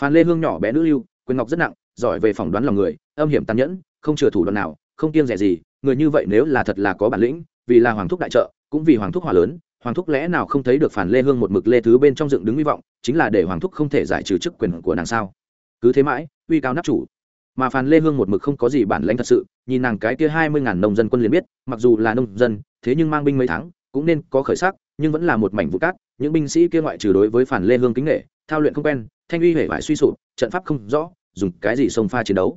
Phản lê hương nhỏ bé nữ lưu, quyền ngọc rất nặng, giỏi về phỏng đoán lòng người, âm hiểm tàn nhẫn, không chừa thủ đoạn nào, không kiêng rẻ gì, người như vậy nếu là thật là có bản lĩnh, vì là hoàng thúc đại trợ, cũng vì hoàng thúc hòa lớn hoàng thúc lẽ nào không thấy được phản lê hương một mực lê thứ bên trong dựng đứng hy vọng, chính là để hoàng thúc không thể giải trừ chức quyền của nàng sao? Cứ thế mãi, uy cao nắp chủ. Mà phản lê hương một mực không có gì bản lãnh thật sự, nhìn nàng cái kia hai mươi ngàn nông dân quân liền biết, mặc dù là nông dân, thế nhưng mang binh mấy tháng, cũng nên có khởi sắc, nhưng vẫn là một mảnh vụ cát, những binh sĩ kia ngoại trừ đối với phản lê hương kính nghệ thao luyện không quen, thanh uy hể vải suy sụp, trận pháp không rõ, dùng cái gì xông pha chiến đấu.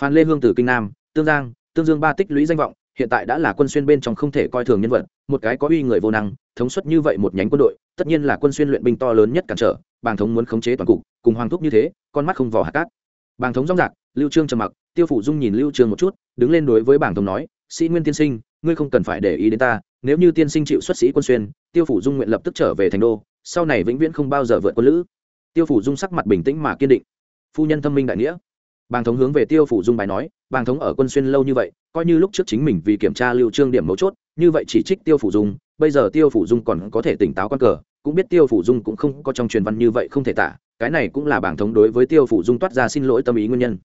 Phan lê hương từ kinh nam, tương giang, tương dương ba tích lũy danh vọng hiện tại đã là quân xuyên bên trong không thể coi thường nhân vật, một cái có uy người vô năng, thống suất như vậy một nhánh quân đội, tất nhiên là quân xuyên luyện binh to lớn nhất cản trở, bàng thống muốn khống chế toàn cục, cùng hoàng thúc như thế, con mắt không vò hạt cát. Bàng thống rong rạc, lưu trương trầm mặc, tiêu phủ dung nhìn lưu trương một chút, đứng lên đối với bàng thống nói, sĩ nguyên tiên sinh, ngươi không cần phải để ý đến ta, nếu như tiên sinh chịu xuất sĩ quân xuyên, tiêu phủ dung nguyện lập tức trở về thành đô, sau này vĩnh viễn không bao giờ vượt quân lữ. Tiêu phủ dung sắc mặt bình tĩnh mà kiên định. Phu nhân thâm minh đại nghĩa bàng thống hướng về tiêu phủ dung bài nói, bàng thống ở quân xuyên lâu như vậy, coi như lúc trước chính mình vì kiểm tra lưu trương điểm mấu chốt, như vậy chỉ trích tiêu phủ dung, bây giờ tiêu phủ dung còn có thể tỉnh táo quan cờ, cũng biết tiêu phủ dung cũng không có trong truyền văn như vậy không thể tả, cái này cũng là bảng thống đối với tiêu phủ dung toát ra xin lỗi tâm ý nguyên nhân.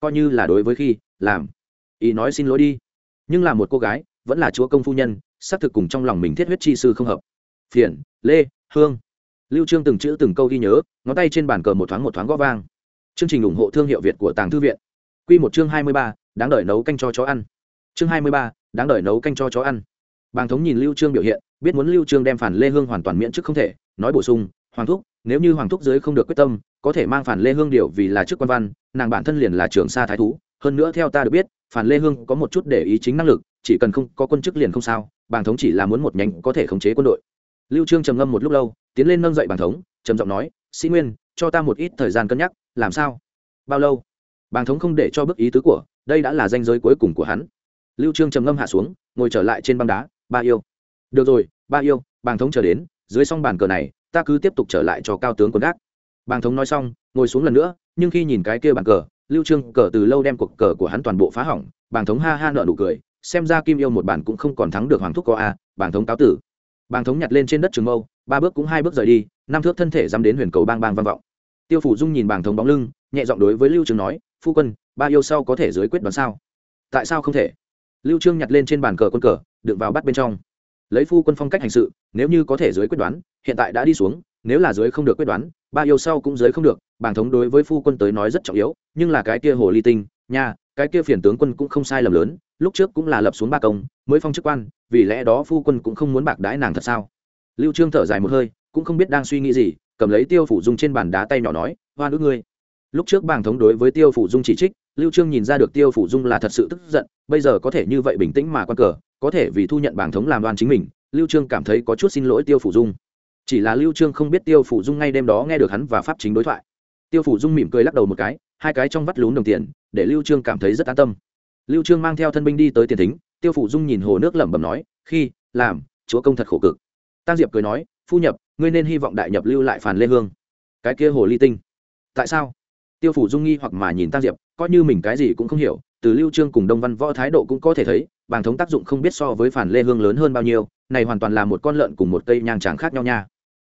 Coi như là đối với khi, làm, ý nói xin lỗi đi. Nhưng là một cô gái, vẫn là chúa công phu nhân, xác thực cùng trong lòng mình thiết huyết chi sư không hợp. Phiền, lê, hương. Lưu trương từng chữ từng câu ghi nhớ, ngón tay trên bàn cờ một thoáng một thoáng gõ vang chương trình ủng hộ thương hiệu việt của tàng thư viện. Quy một chương hai mươi ba, đáng đợi nấu canh cho chó ăn. Chương hai mươi ba, đáng đợi nấu canh cho chó ăn. Bàng thống nhìn lưu trương biểu hiện biết muốn lưu trương đem phản lê hương hoàn toàn miễn chức không thể nói bổ sung hoàng thúc nếu như hoàng thúc dưới không được quyết tâm có thể mang phản lê hương điều vì là chức quan văn nàng bản thân liền là trưởng sa thái thú. Hơn nữa theo ta được biết phản lê hương có một chút để ý chính năng lực chỉ cần không có quân chức liền không sao bàng thống chỉ là muốn một nhánh có thể khống chế quân đội. Lưu trương trầm ngâm một lúc lâu tiến lên nâng dậy bàng thống trầm giọng nói sĩ nguyên cho ta một ít thời gian cân nhắc làm sao? Bao lâu? Bàng thống không để cho bức ý tứ của, đây đã là danh giới cuối cùng của hắn. Lưu trương trầm ngâm hạ xuống, ngồi trở lại trên băng đá, ba yêu. Được rồi, ba yêu, bàng thống chờ đến, dưới song bàn cờ này, ta cứ tiếp tục trở lại cho cao tướng quân gác. Bàng thống nói xong, ngồi xuống lần nữa, nhưng khi nhìn cái kia bàn cờ, lưu trương cờ từ lâu đem cuộc cờ của hắn toàn bộ phá hỏng, bàng thống ha ha nợ nụ cười, xem ra kim yêu một bản cũng không còn thắng được hoàng thúc có a, bàng thống cáo tử. Bàng thống nhặt lên trên đất trường mâu, ba bước cũng hai bước rời đi, năm thước thân thể dám đến huyền cầu bang bang vang vọng tiêu phủ dung nhìn bàng thống bóng lưng, nhẹ giọng đối với lưu trương nói, phu quân, ba yêu sau có thể dưới quyết đoán sao? Tại sao không thể? Lưu trương nhặt lên trên bàn cờ quân cờ, đựng vào bắt bên trong. Lấy phu quân phong cách hành sự, nếu như có thể dưới quyết đoán, hiện tại đã đi xuống, nếu là dưới không được quyết đoán, ba yêu sau cũng dưới không được. Bàng thống đối với phu quân tới nói rất trọng yếu, nhưng là cái kia hồ ly tinh, nha, cái kia phiền tướng quân cũng không sai lầm lớn, lúc trước cũng là lập xuống ba công, mới phong chức quan, vì lẽ đó phu quân cũng không muốn bạc đãi nàng thật sao? Lưu trương thở dài một hơi, cũng không biết đang suy nghĩ gì cầm lấy tiêu phủ dung trên bàn đá tay nhỏ nói, hoa nữ ngươi. Lúc trước bàng thống đối với tiêu phủ dung chỉ trích, lưu trương nhìn ra được tiêu phủ dung là thật sự tức giận, bây giờ có thể như vậy bình tĩnh mà quan cờ, có thể vì thu nhận bàng thống làm đoan chính mình, lưu trương cảm thấy có chút xin lỗi tiêu phủ dung. Chỉ là lưu trương không biết tiêu phủ dung ngay đêm đó nghe được hắn và pháp chính đối thoại. Tiêu phủ dung mỉm cười lắc đầu một cái, hai cái trong vắt lún đồng tiền, để lưu trương cảm thấy rất an tâm. Lưu trương mang theo thân binh đi tới tiền thính, tiêu phủ dung nhìn hồ nước lẩm bẩm nói, khi, làm, chúa công thật khổ cực. Tăng diệp cười nói, phu nhập ngươi nên hy vọng đại nhập lưu lại phàn lê hương. Cái kia hồ ly tinh. Tại sao? Tiêu phủ dung nghi hoặc mà nhìn tăng diệp, coi như mình cái gì cũng không hiểu, từ lưu trương cùng đông văn võ thái độ cũng có thể thấy, bàng thống tác dụng không biết so với phản lê hương lớn hơn bao nhiêu, này hoàn toàn là một con lợn cùng một cây nhang tràng khác nhau nha.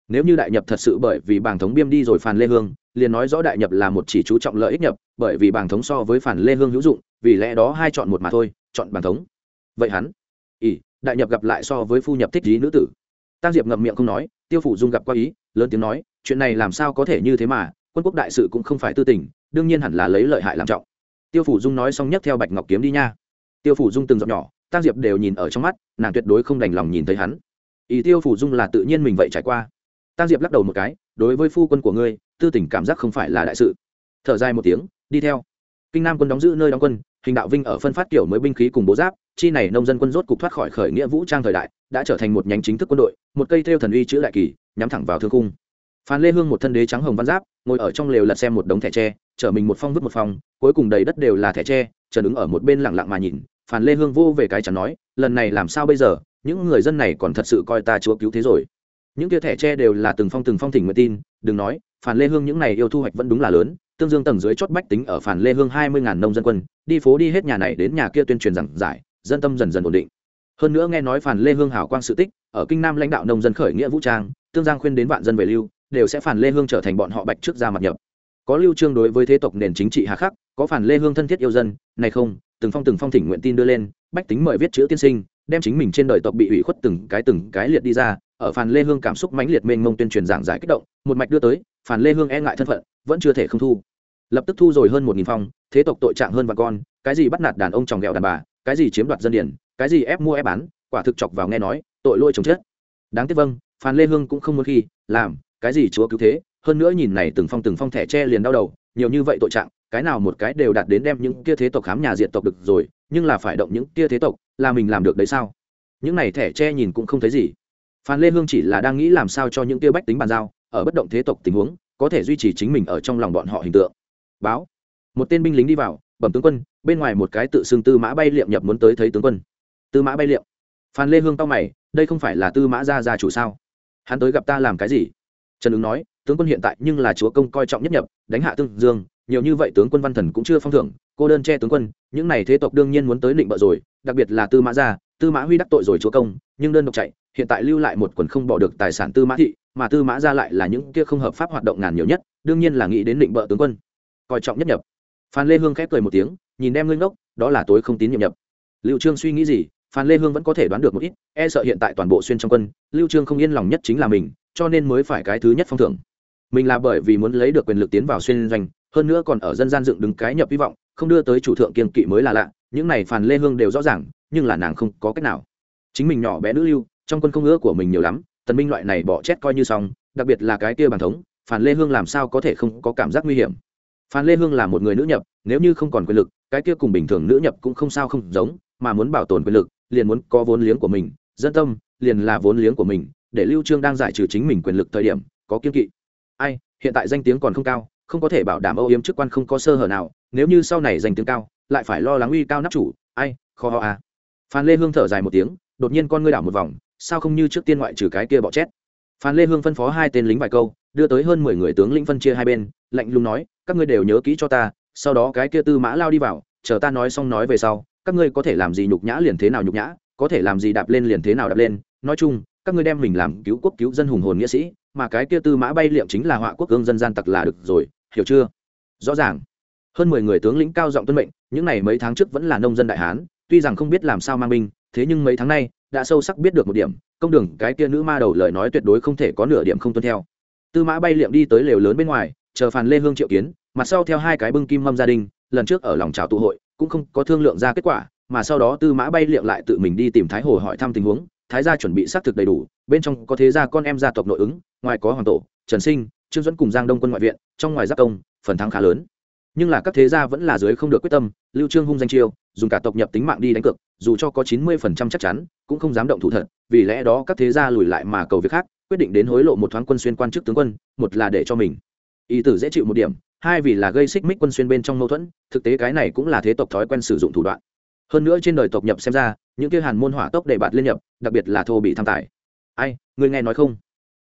Nếu như đại nhập thật sự bởi vì bàng thống biêm đi rồi phản lê hương, liền nói rõ đại nhập là một chỉ chú trọng lợi ích nhập, bởi vì bàng thống so với phản lê hương hữu dụng, vì lẽ đó hai chọn một mà thôi, chọn bàng thống. Vậy hắn? Ỷ đại nhập gặp lại so với phu nhập thích lý nữ tử. Tăng diệp ngậm miệng không nói tiêu phủ dung gặp qua ý, lớn tiếng nói, chuyện này làm sao có thể như thế mà, quân quốc đại sự cũng không phải tư tình, đương nhiên hẳn là lấy lợi hại làm trọng. Tiêu phủ dung nói xong nhấc theo bạch ngọc kiếm đi nha. Tiêu phủ dung từng giọng nhỏ tăng diệp đều nhìn ở trong mắt, nàng tuyệt đối không đành lòng nhìn thấy hắn. Ý tiêu phủ dung là tự nhiên mình vậy trải qua. Tăng diệp lắc đầu một cái, đối với phu quân của ngươi, tư tình cảm giác không phải là đại sự. Thở dài một tiếng, đi theo. Kinh nam quân đóng giữ nơi đóng quân, hình đạo vinh ở phân phát kiểu mới binh khí cùng bố giáp chi này nông dân quân rốt cục thoát khỏi khởi nghĩa vũ trang thời đại, đã trở thành một nhánh chính thức quân đội, một cây theo thần uy chữ đại kỳ, nhắm thẳng vào thương cung phan lê hương một thân đế trắng hồng văn giáp, ngồi ở trong lều lật xem một đống thẻ tre, chở mình một phong vứt một phong, cuối cùng đầy đất đều là thẻ tre, trần ứng ở một bên lặng lặng mà nhìn, phan lê hương vô về cái chẳng nói, lần này làm sao bây giờ, những người dân này còn thật sự coi ta chúa cứu thế rồi. Những kia thẻ tre đều là từng phong từng phong thỉnh nguyện tin, đừng nói, phan lê hương những này yêu thu hoạch vẫn đúng là lớn, tương dương tầng dưới chót bách tính ở phản lê hương hai mươi ngàn nông dân quân, đi phố đi hết nhà này đến nhà kia tuyên truyền rằng giải dân tâm dần dần ổn định. Hơn nữa nghe nói phản lê hương hảo quang sự tích, ở kinh nam lãnh đạo nông dân khởi nghĩa vũ trang, tương giang khuyên đến vạn dân về lưu, đều sẽ phản lê hương trở thành bọn họ bạch trước ra mặt nhập. Có lưu trương đối với thế tộc nền chính trị hà khắc, có phản lê hương thân thiết yêu dân, này không, từng phong từng phong thỉnh nguyện tin đưa lên, bách tính mời viết chữ tiên sinh, đem chính mình trên đời tộc bị ủy khuất từng cái từng cái liệt đi ra, ở phản lê hương cảm xúc mãnh liệt mênh mông tuyên truyền giảng giải kích động, một mạch đưa tới phản lê hương e ngại thân phận, vẫn chưa thể không thu. Lập tức thu rồi hơn một nghìn phong, thế tộc tội trạng hơn vạn con, cái gì bắt nạt đàn ông tròng ghẹo đàn bà cái gì chiếm đoạt dân điển cái gì ép mua ép bán, quả thực chọc vào nghe nói, tội lỗi chồng chết. Đáng tiếc vâng phan lê hương cũng không muốn khi, làm, cái gì chúa cứu thế, hơn nữa nhìn này từng phong từng phong thẻ tre liền đau đầu, nhiều như vậy tội trạng, cái nào một cái đều đạt đến đem những kia thế tộc khám nhà diệt tộc được rồi, nhưng là phải động những kia thế tộc, là mình làm được đấy sao? Những này thẻ tre nhìn cũng không thấy gì. Phan lê hương chỉ là đang nghĩ làm sao cho những kia bách tính bàn giao, ở bất động thế tộc tình huống, có thể duy trì chính mình ở trong lòng bọn họ hình tượng. Báo. Một tên binh lính đi vào bẩm tướng quân, bên ngoài một cái tự xưng tư mã bay liệm nhập muốn tới thấy tướng quân. Tư mã bay liệm. Phan lê hương tao mày, đây không phải là tư mã gia gia chủ sao? Hắn tới gặp ta làm cái gì? Trần ứng nói, tướng quân hiện tại nhưng là chúa công coi trọng nhất nhập, đánh hạ tương dương, nhiều như vậy tướng quân văn thần cũng chưa phong thưởng, cô đơn che tướng quân, những này thế tộc đương nhiên muốn tới định bợ rồi, đặc biệt là tư mã gia, tư mã huy đắc tội rồi chúa công, nhưng đơn độc chạy, hiện tại lưu lại một quần không bỏ được tài sản tư mã thị, mà tư mã gia lại là những kia không hợp pháp hoạt động ngàn nhiều nhất, đương nhiên là nghĩ đến định bợ tướng quân, coi trọng nhất nhập phan lê hương khép cười một tiếng, nhìn đem ngưng ngốc, đó là tối không tín nhiệm nhập. Lưu trương suy nghĩ gì, phan lê hương vẫn có thể đoán được một ít e sợ hiện tại toàn bộ xuyên trong quân, lưu trương không yên lòng nhất chính là mình, cho nên mới phải cái thứ nhất phong thưởng. Mình là bởi vì muốn lấy được quyền lực tiến vào xuyên doanh, hơn nữa còn ở dân gian dựng đứng cái nhập hy vọng, không đưa tới chủ thượng kiên kỵ mới là lạ, những này phan lê hương đều rõ ràng, nhưng là nàng không có cách nào. Chính mình nhỏ bé nữ lưu, trong quân không ưa của mình nhiều lắm, tần minh loại này bỏ chết coi như xong, đặc biệt là cái kia bàn thống, phan lê hương làm sao có thể không có cảm giác nguy hiểm phan lê hương là một người nữ nhập, nếu như không còn quyền lực, cái kia cùng bình thường nữ nhập cũng không sao không giống, mà muốn bảo tồn quyền lực, liền muốn có vốn liếng của mình, dân tâm, liền là vốn liếng của mình, để lưu trương đang giải trừ chính mình quyền lực thời điểm, có kiên kỵ. Ai, hiện tại danh tiếng còn không cao, không có thể bảo đảm âu yếm chức quan không có sơ hở nào, nếu như sau này danh tiếng cao, lại phải lo lắng uy cao nắp chủ, ai khó ho à. Phan lê hương thở dài một tiếng, đột nhiên con ngươi đảo một vòng, sao không như trước tiên ngoại trừ cái kia bỏ chết phan lê hương phân phó hai tên lính vài câu, đưa tới hơn mười người tướng lĩnh phân chia hai bên, lạnh lùng nói các ngươi đều nhớ kỹ cho ta, sau đó cái kia tư mã lao đi vào, chờ ta nói xong nói về sau, các ngươi có thể làm gì nhục nhã liền thế nào nhục nhã, có thể làm gì đạp lên liền thế nào đạp lên. Nói chung, các ngươi đem mình làm cứu quốc cứu dân hùng hồn nghĩa sĩ, mà cái kia tư mã bay liệm chính là họa quốc cương dân gian tặc là được rồi, hiểu chưa? Rõ ràng. Hơn mười người tướng lĩnh cao giọng tuân mệnh, những này mấy tháng trước vẫn là nông dân đại hán, tuy rằng không biết làm sao mang binh, thế nhưng mấy tháng nay, đã sâu sắc biết được một điểm, công đường cái kia nữ ma đầu lời nói tuyệt đối không thể có nửa điểm không tuân theo. Tư mã bay liệm đi tới lều lớn bên ngoài chờ phàn lê hương triệu kiến mặt sau theo hai cái bưng kim mâm gia đình, lần trước ở lòng trào tụ hội, cũng không có thương lượng ra kết quả, mà sau đó tư mã bay liệu lại tự mình đi tìm thái hồ hỏi thăm tình huống, thái gia chuẩn bị xác thực đầy đủ, bên trong có thế gia con em gia tộc nội ứng, ngoài có hoàng tổ, trần sinh, trương dẫn cùng giang đông quân ngoại viện, trong ngoài giác công, phần thắng khá lớn. Nhưng là các thế gia vẫn là dưới không được quyết tâm, lưu trương hung danh chiêu, dùng cả tộc nhập tính mạng đi đánh cược, dù cho có chín mươi phần trăm chắc chắn, cũng không dám động thủ thật, vì lẽ đó các thế gia lùi lại mà cầu việc khác, quyết định đến hối lộ một thoáng quân xuyên quan chức tướng quân, một là để cho mình ý tử dễ chịu một điểm, hai vì là gây xích mích quân xuyên bên trong mâu thuẫn, thực tế cái này cũng là thế tộc thói quen sử dụng thủ đoạn. Hơn nữa trên đời tộc nhập xem ra, những kia hàn môn hỏa tốc để bạt liên nhập, đặc biệt là thô bị tham tài. Ai, người nghe nói không?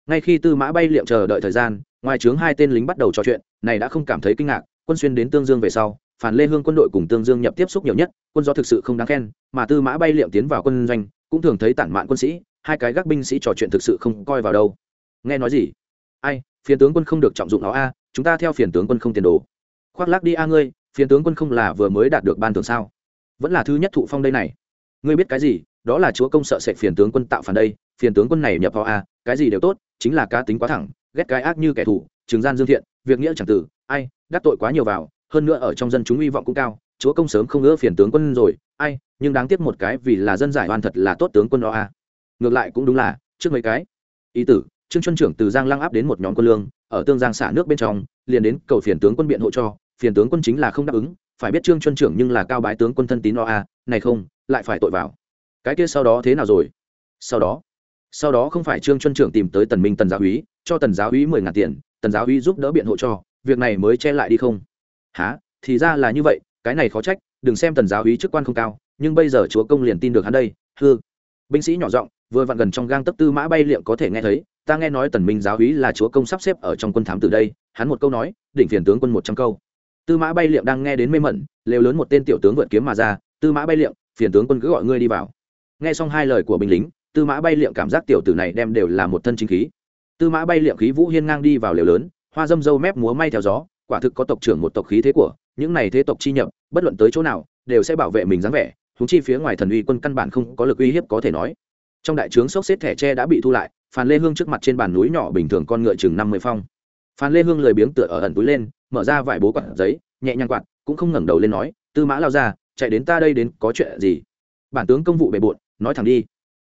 Ngay khi tư mã bay liệm chờ đợi thời gian, ngoài trướng hai tên lính bắt đầu trò chuyện, này đã không cảm thấy kinh ngạc, quân xuyên đến tương dương về sau, phản lê hương quân đội cùng tương dương nhập tiếp xúc nhiều nhất, quân do thực sự không đáng khen, mà tư mã bay liệm tiến vào quân doanh, cũng thường thấy tản mạn quân sĩ, hai cái gác binh sĩ trò chuyện thực sự không coi vào đâu. Nghe nói gì? Ai phiền tướng quân không được trọng dụng nó a, chúng ta theo phiền tướng quân không tiền đồ. Khoác lác đi a ngươi, phiền tướng quân không là vừa mới đạt được ban thưởng sao? Vẫn là thứ nhất thụ phong đây này. Ngươi biết cái gì? Đó là chúa công sợ sệt phiền tướng quân tạo phản đây, phiền tướng quân này nhập vào a, cái gì đều tốt, chính là cá tính quá thẳng, ghét cái ác như kẻ thù, trừng gian dương thiện, việc nghĩa chẳng tử, ai, đắc tội quá nhiều vào, hơn nữa ở trong dân chúng hy vọng cũng cao, chúa công sớm không ngỡ phiền tướng quân rồi, ai, nhưng đáng tiếc một cái vì là dân giải oan thật là tốt tướng quân đó a. Ngược lại cũng đúng là, trước mấy cái. Ý tử trương chuân trưởng từ giang lăng áp đến một nhóm quân lương, ở tương giang xả nước bên trong, liền đến cầu phiền tướng quân biện hộ cho, phiền tướng quân chính là không đáp ứng, phải biết trương chuân trưởng nhưng là cao bái tướng quân thân tín o a, này không, lại phải tội vào. Cái kia sau đó thế nào rồi? Sau đó sau đó không phải trương chuân trưởng tìm tới tần minh tần giáo úy, cho tần giáo úy mười ngàn tiền, tần giáo úy giúp đỡ biện hộ cho, việc này mới che lại đi không? Há thì ra là như vậy, cái này khó trách, đừng xem tần giáo úy chức quan không cao, nhưng bây giờ chúa công liền tin được hắn đây, hư. Binh sĩ nhỏ giọng, vừa vặn gần trong gang tấp tư mã bay liệm có thể nghe thấy ta nghe nói tần minh giáo úy là chúa công sắp xếp ở trong quân thám từ đây, hắn một câu nói, đỉnh phiền tướng quân một trăm câu. Tư mã bay liệm đang nghe đến mê mẩn, lều lớn một tên tiểu tướng vượt kiếm mà ra, tư mã bay liệm, phiền tướng quân cứ gọi ngươi đi vào. Nghe xong hai lời của binh lính, tư mã bay liệm cảm giác tiểu tử này đem đều là một thân chính khí. Tư mã bay liệm khí vũ hiên ngang đi vào lều lớn, hoa dâm dâu mép múa may theo gió, quả thực có tộc trưởng một tộc khí thế của, những này thế tộc chi nhập, bất luận tới chỗ nào, đều sẽ bảo vệ mình dáng vẻ húng chi phía ngoài thần uy quân căn bản không có lực uy hiếp có thể nói. Trong đại trướng sốc xếp thẻ tre đã bị thu lại phan lê hương trước mặt trên bàn núi nhỏ bình thường con ngựa chừng năm mươi phong. Phan lê hương lười biếng tựa ở ẩn túi lên, mở ra vải bố quạt giấy, nhẹ nhàng quạt, cũng không ngẩng đầu lên nói, tư mã lao ra, chạy đến ta đây đến có chuyện gì? Bản tướng công vụ bề bộn, nói thẳng đi.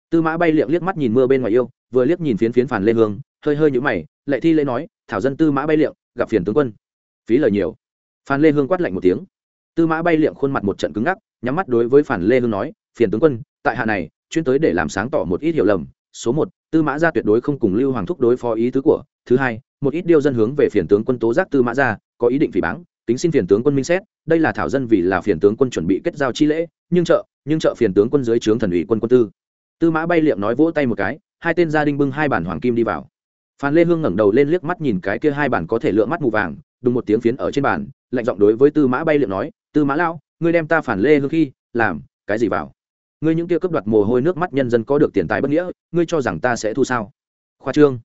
Tư mã bay liệng liếc mắt nhìn mưa bên ngoài yêu, vừa liếc nhìn phiến phiến phản lê hương, hơi hơi nhũ mày, lệ thi lễ nói, thảo dân tư mã bay liệng, gặp phiền tướng quân. Phí lời nhiều. Phan lê hương quát lạnh một tiếng. Tư mã bay liệng khuôn mặt một trận cứng ngắc, nhắm mắt đối với phản lê hương nói, phiền tướng quân, tại hạ này, chuyên tới để làm sáng tỏ một ít hiểu lầm số một, tư mã gia tuyệt đối không cùng lưu hoàng thúc đối phó ý tứ của. Thứ hai, một ít điêu dân hướng về phiền tướng quân tố giác tư mã gia, có ý định phỉ báng, tính xin phiền tướng quân minh xét, đây là thảo dân vì là phiền tướng quân chuẩn bị kết giao chi lễ, nhưng trợ nhưng trợ phiền tướng quân dưới trướng thần ủy quân quân tư. Tư mã bay liệm nói vỗ tay một cái, hai tên gia đình bưng hai bản hoàng kim đi vào. Phan lê hương ngẩng đầu lên liếc mắt nhìn cái kia hai bản có thể lựa mắt mù vàng, đùng một tiếng phiến ở trên bàn, lạnh giọng đối với tư mã bay liệm nói, tư mã lão, ngươi đem ta phản lê hương khi, làm cái gì vào? Ngươi những kia cấp đoạt mồ hôi nước mắt nhân dân có được tiền tài bất nghĩa, ngươi cho rằng ta sẽ thu sao? Khoa trương.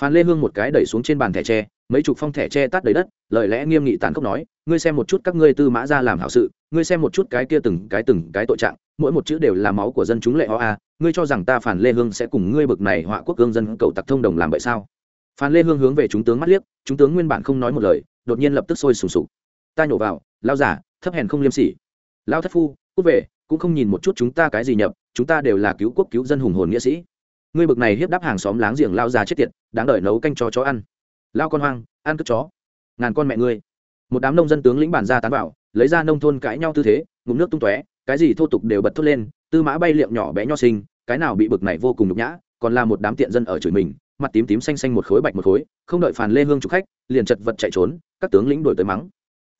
Phan lê hương một cái đẩy xuống trên bàn thẻ tre, mấy chục phong thẻ tre tắt đầy đất, lời lẽ nghiêm nghị tàn khốc nói, ngươi xem một chút các ngươi tư mã ra làm hảo sự, ngươi xem một chút cái kia từng cái từng cái tội trạng, mỗi một chữ đều là máu của dân chúng lệ ho a, ngươi cho rằng ta phản lê hương sẽ cùng ngươi bực này họa quốc gương dân cầu tặc thông đồng làm vậy sao? Phan lê hương hướng về chúng tướng mắt liếc, chúng tướng nguyên bản không nói một lời, đột nhiên lập tức sôi sùng sục. Ta nhổ vào, lao giả, thấp hèn không liêm sỉ. Lao thất phu, cút về cũng không nhìn một chút chúng ta cái gì nhập, chúng ta đều là cứu quốc cứu dân hùng hồn nghĩa sĩ. Ngươi bực này hiếp đáp hàng xóm láng giềng lao già chết tiệt, đáng đợi nấu canh cho chó ăn. Lao con hoang, ăn cất chó. Ngàn con mẹ ngươi. Một đám nông dân tướng lĩnh bản ra tán vào, lấy ra nông thôn cãi nhau tư thế, ngụm nước tung tóe, cái gì thô tục đều bật thốt lên, tư mã bay liệm nhỏ bé nho sinh, cái nào bị bực này vô cùng nhục nhã, còn là một đám tiện dân ở chửi mình, mặt tím tím xanh xanh một khối bạch một khối, không đợi phàn lê hương chụp khách, liền chật vật chạy trốn, các tướng lĩnh đuổi tới mắng.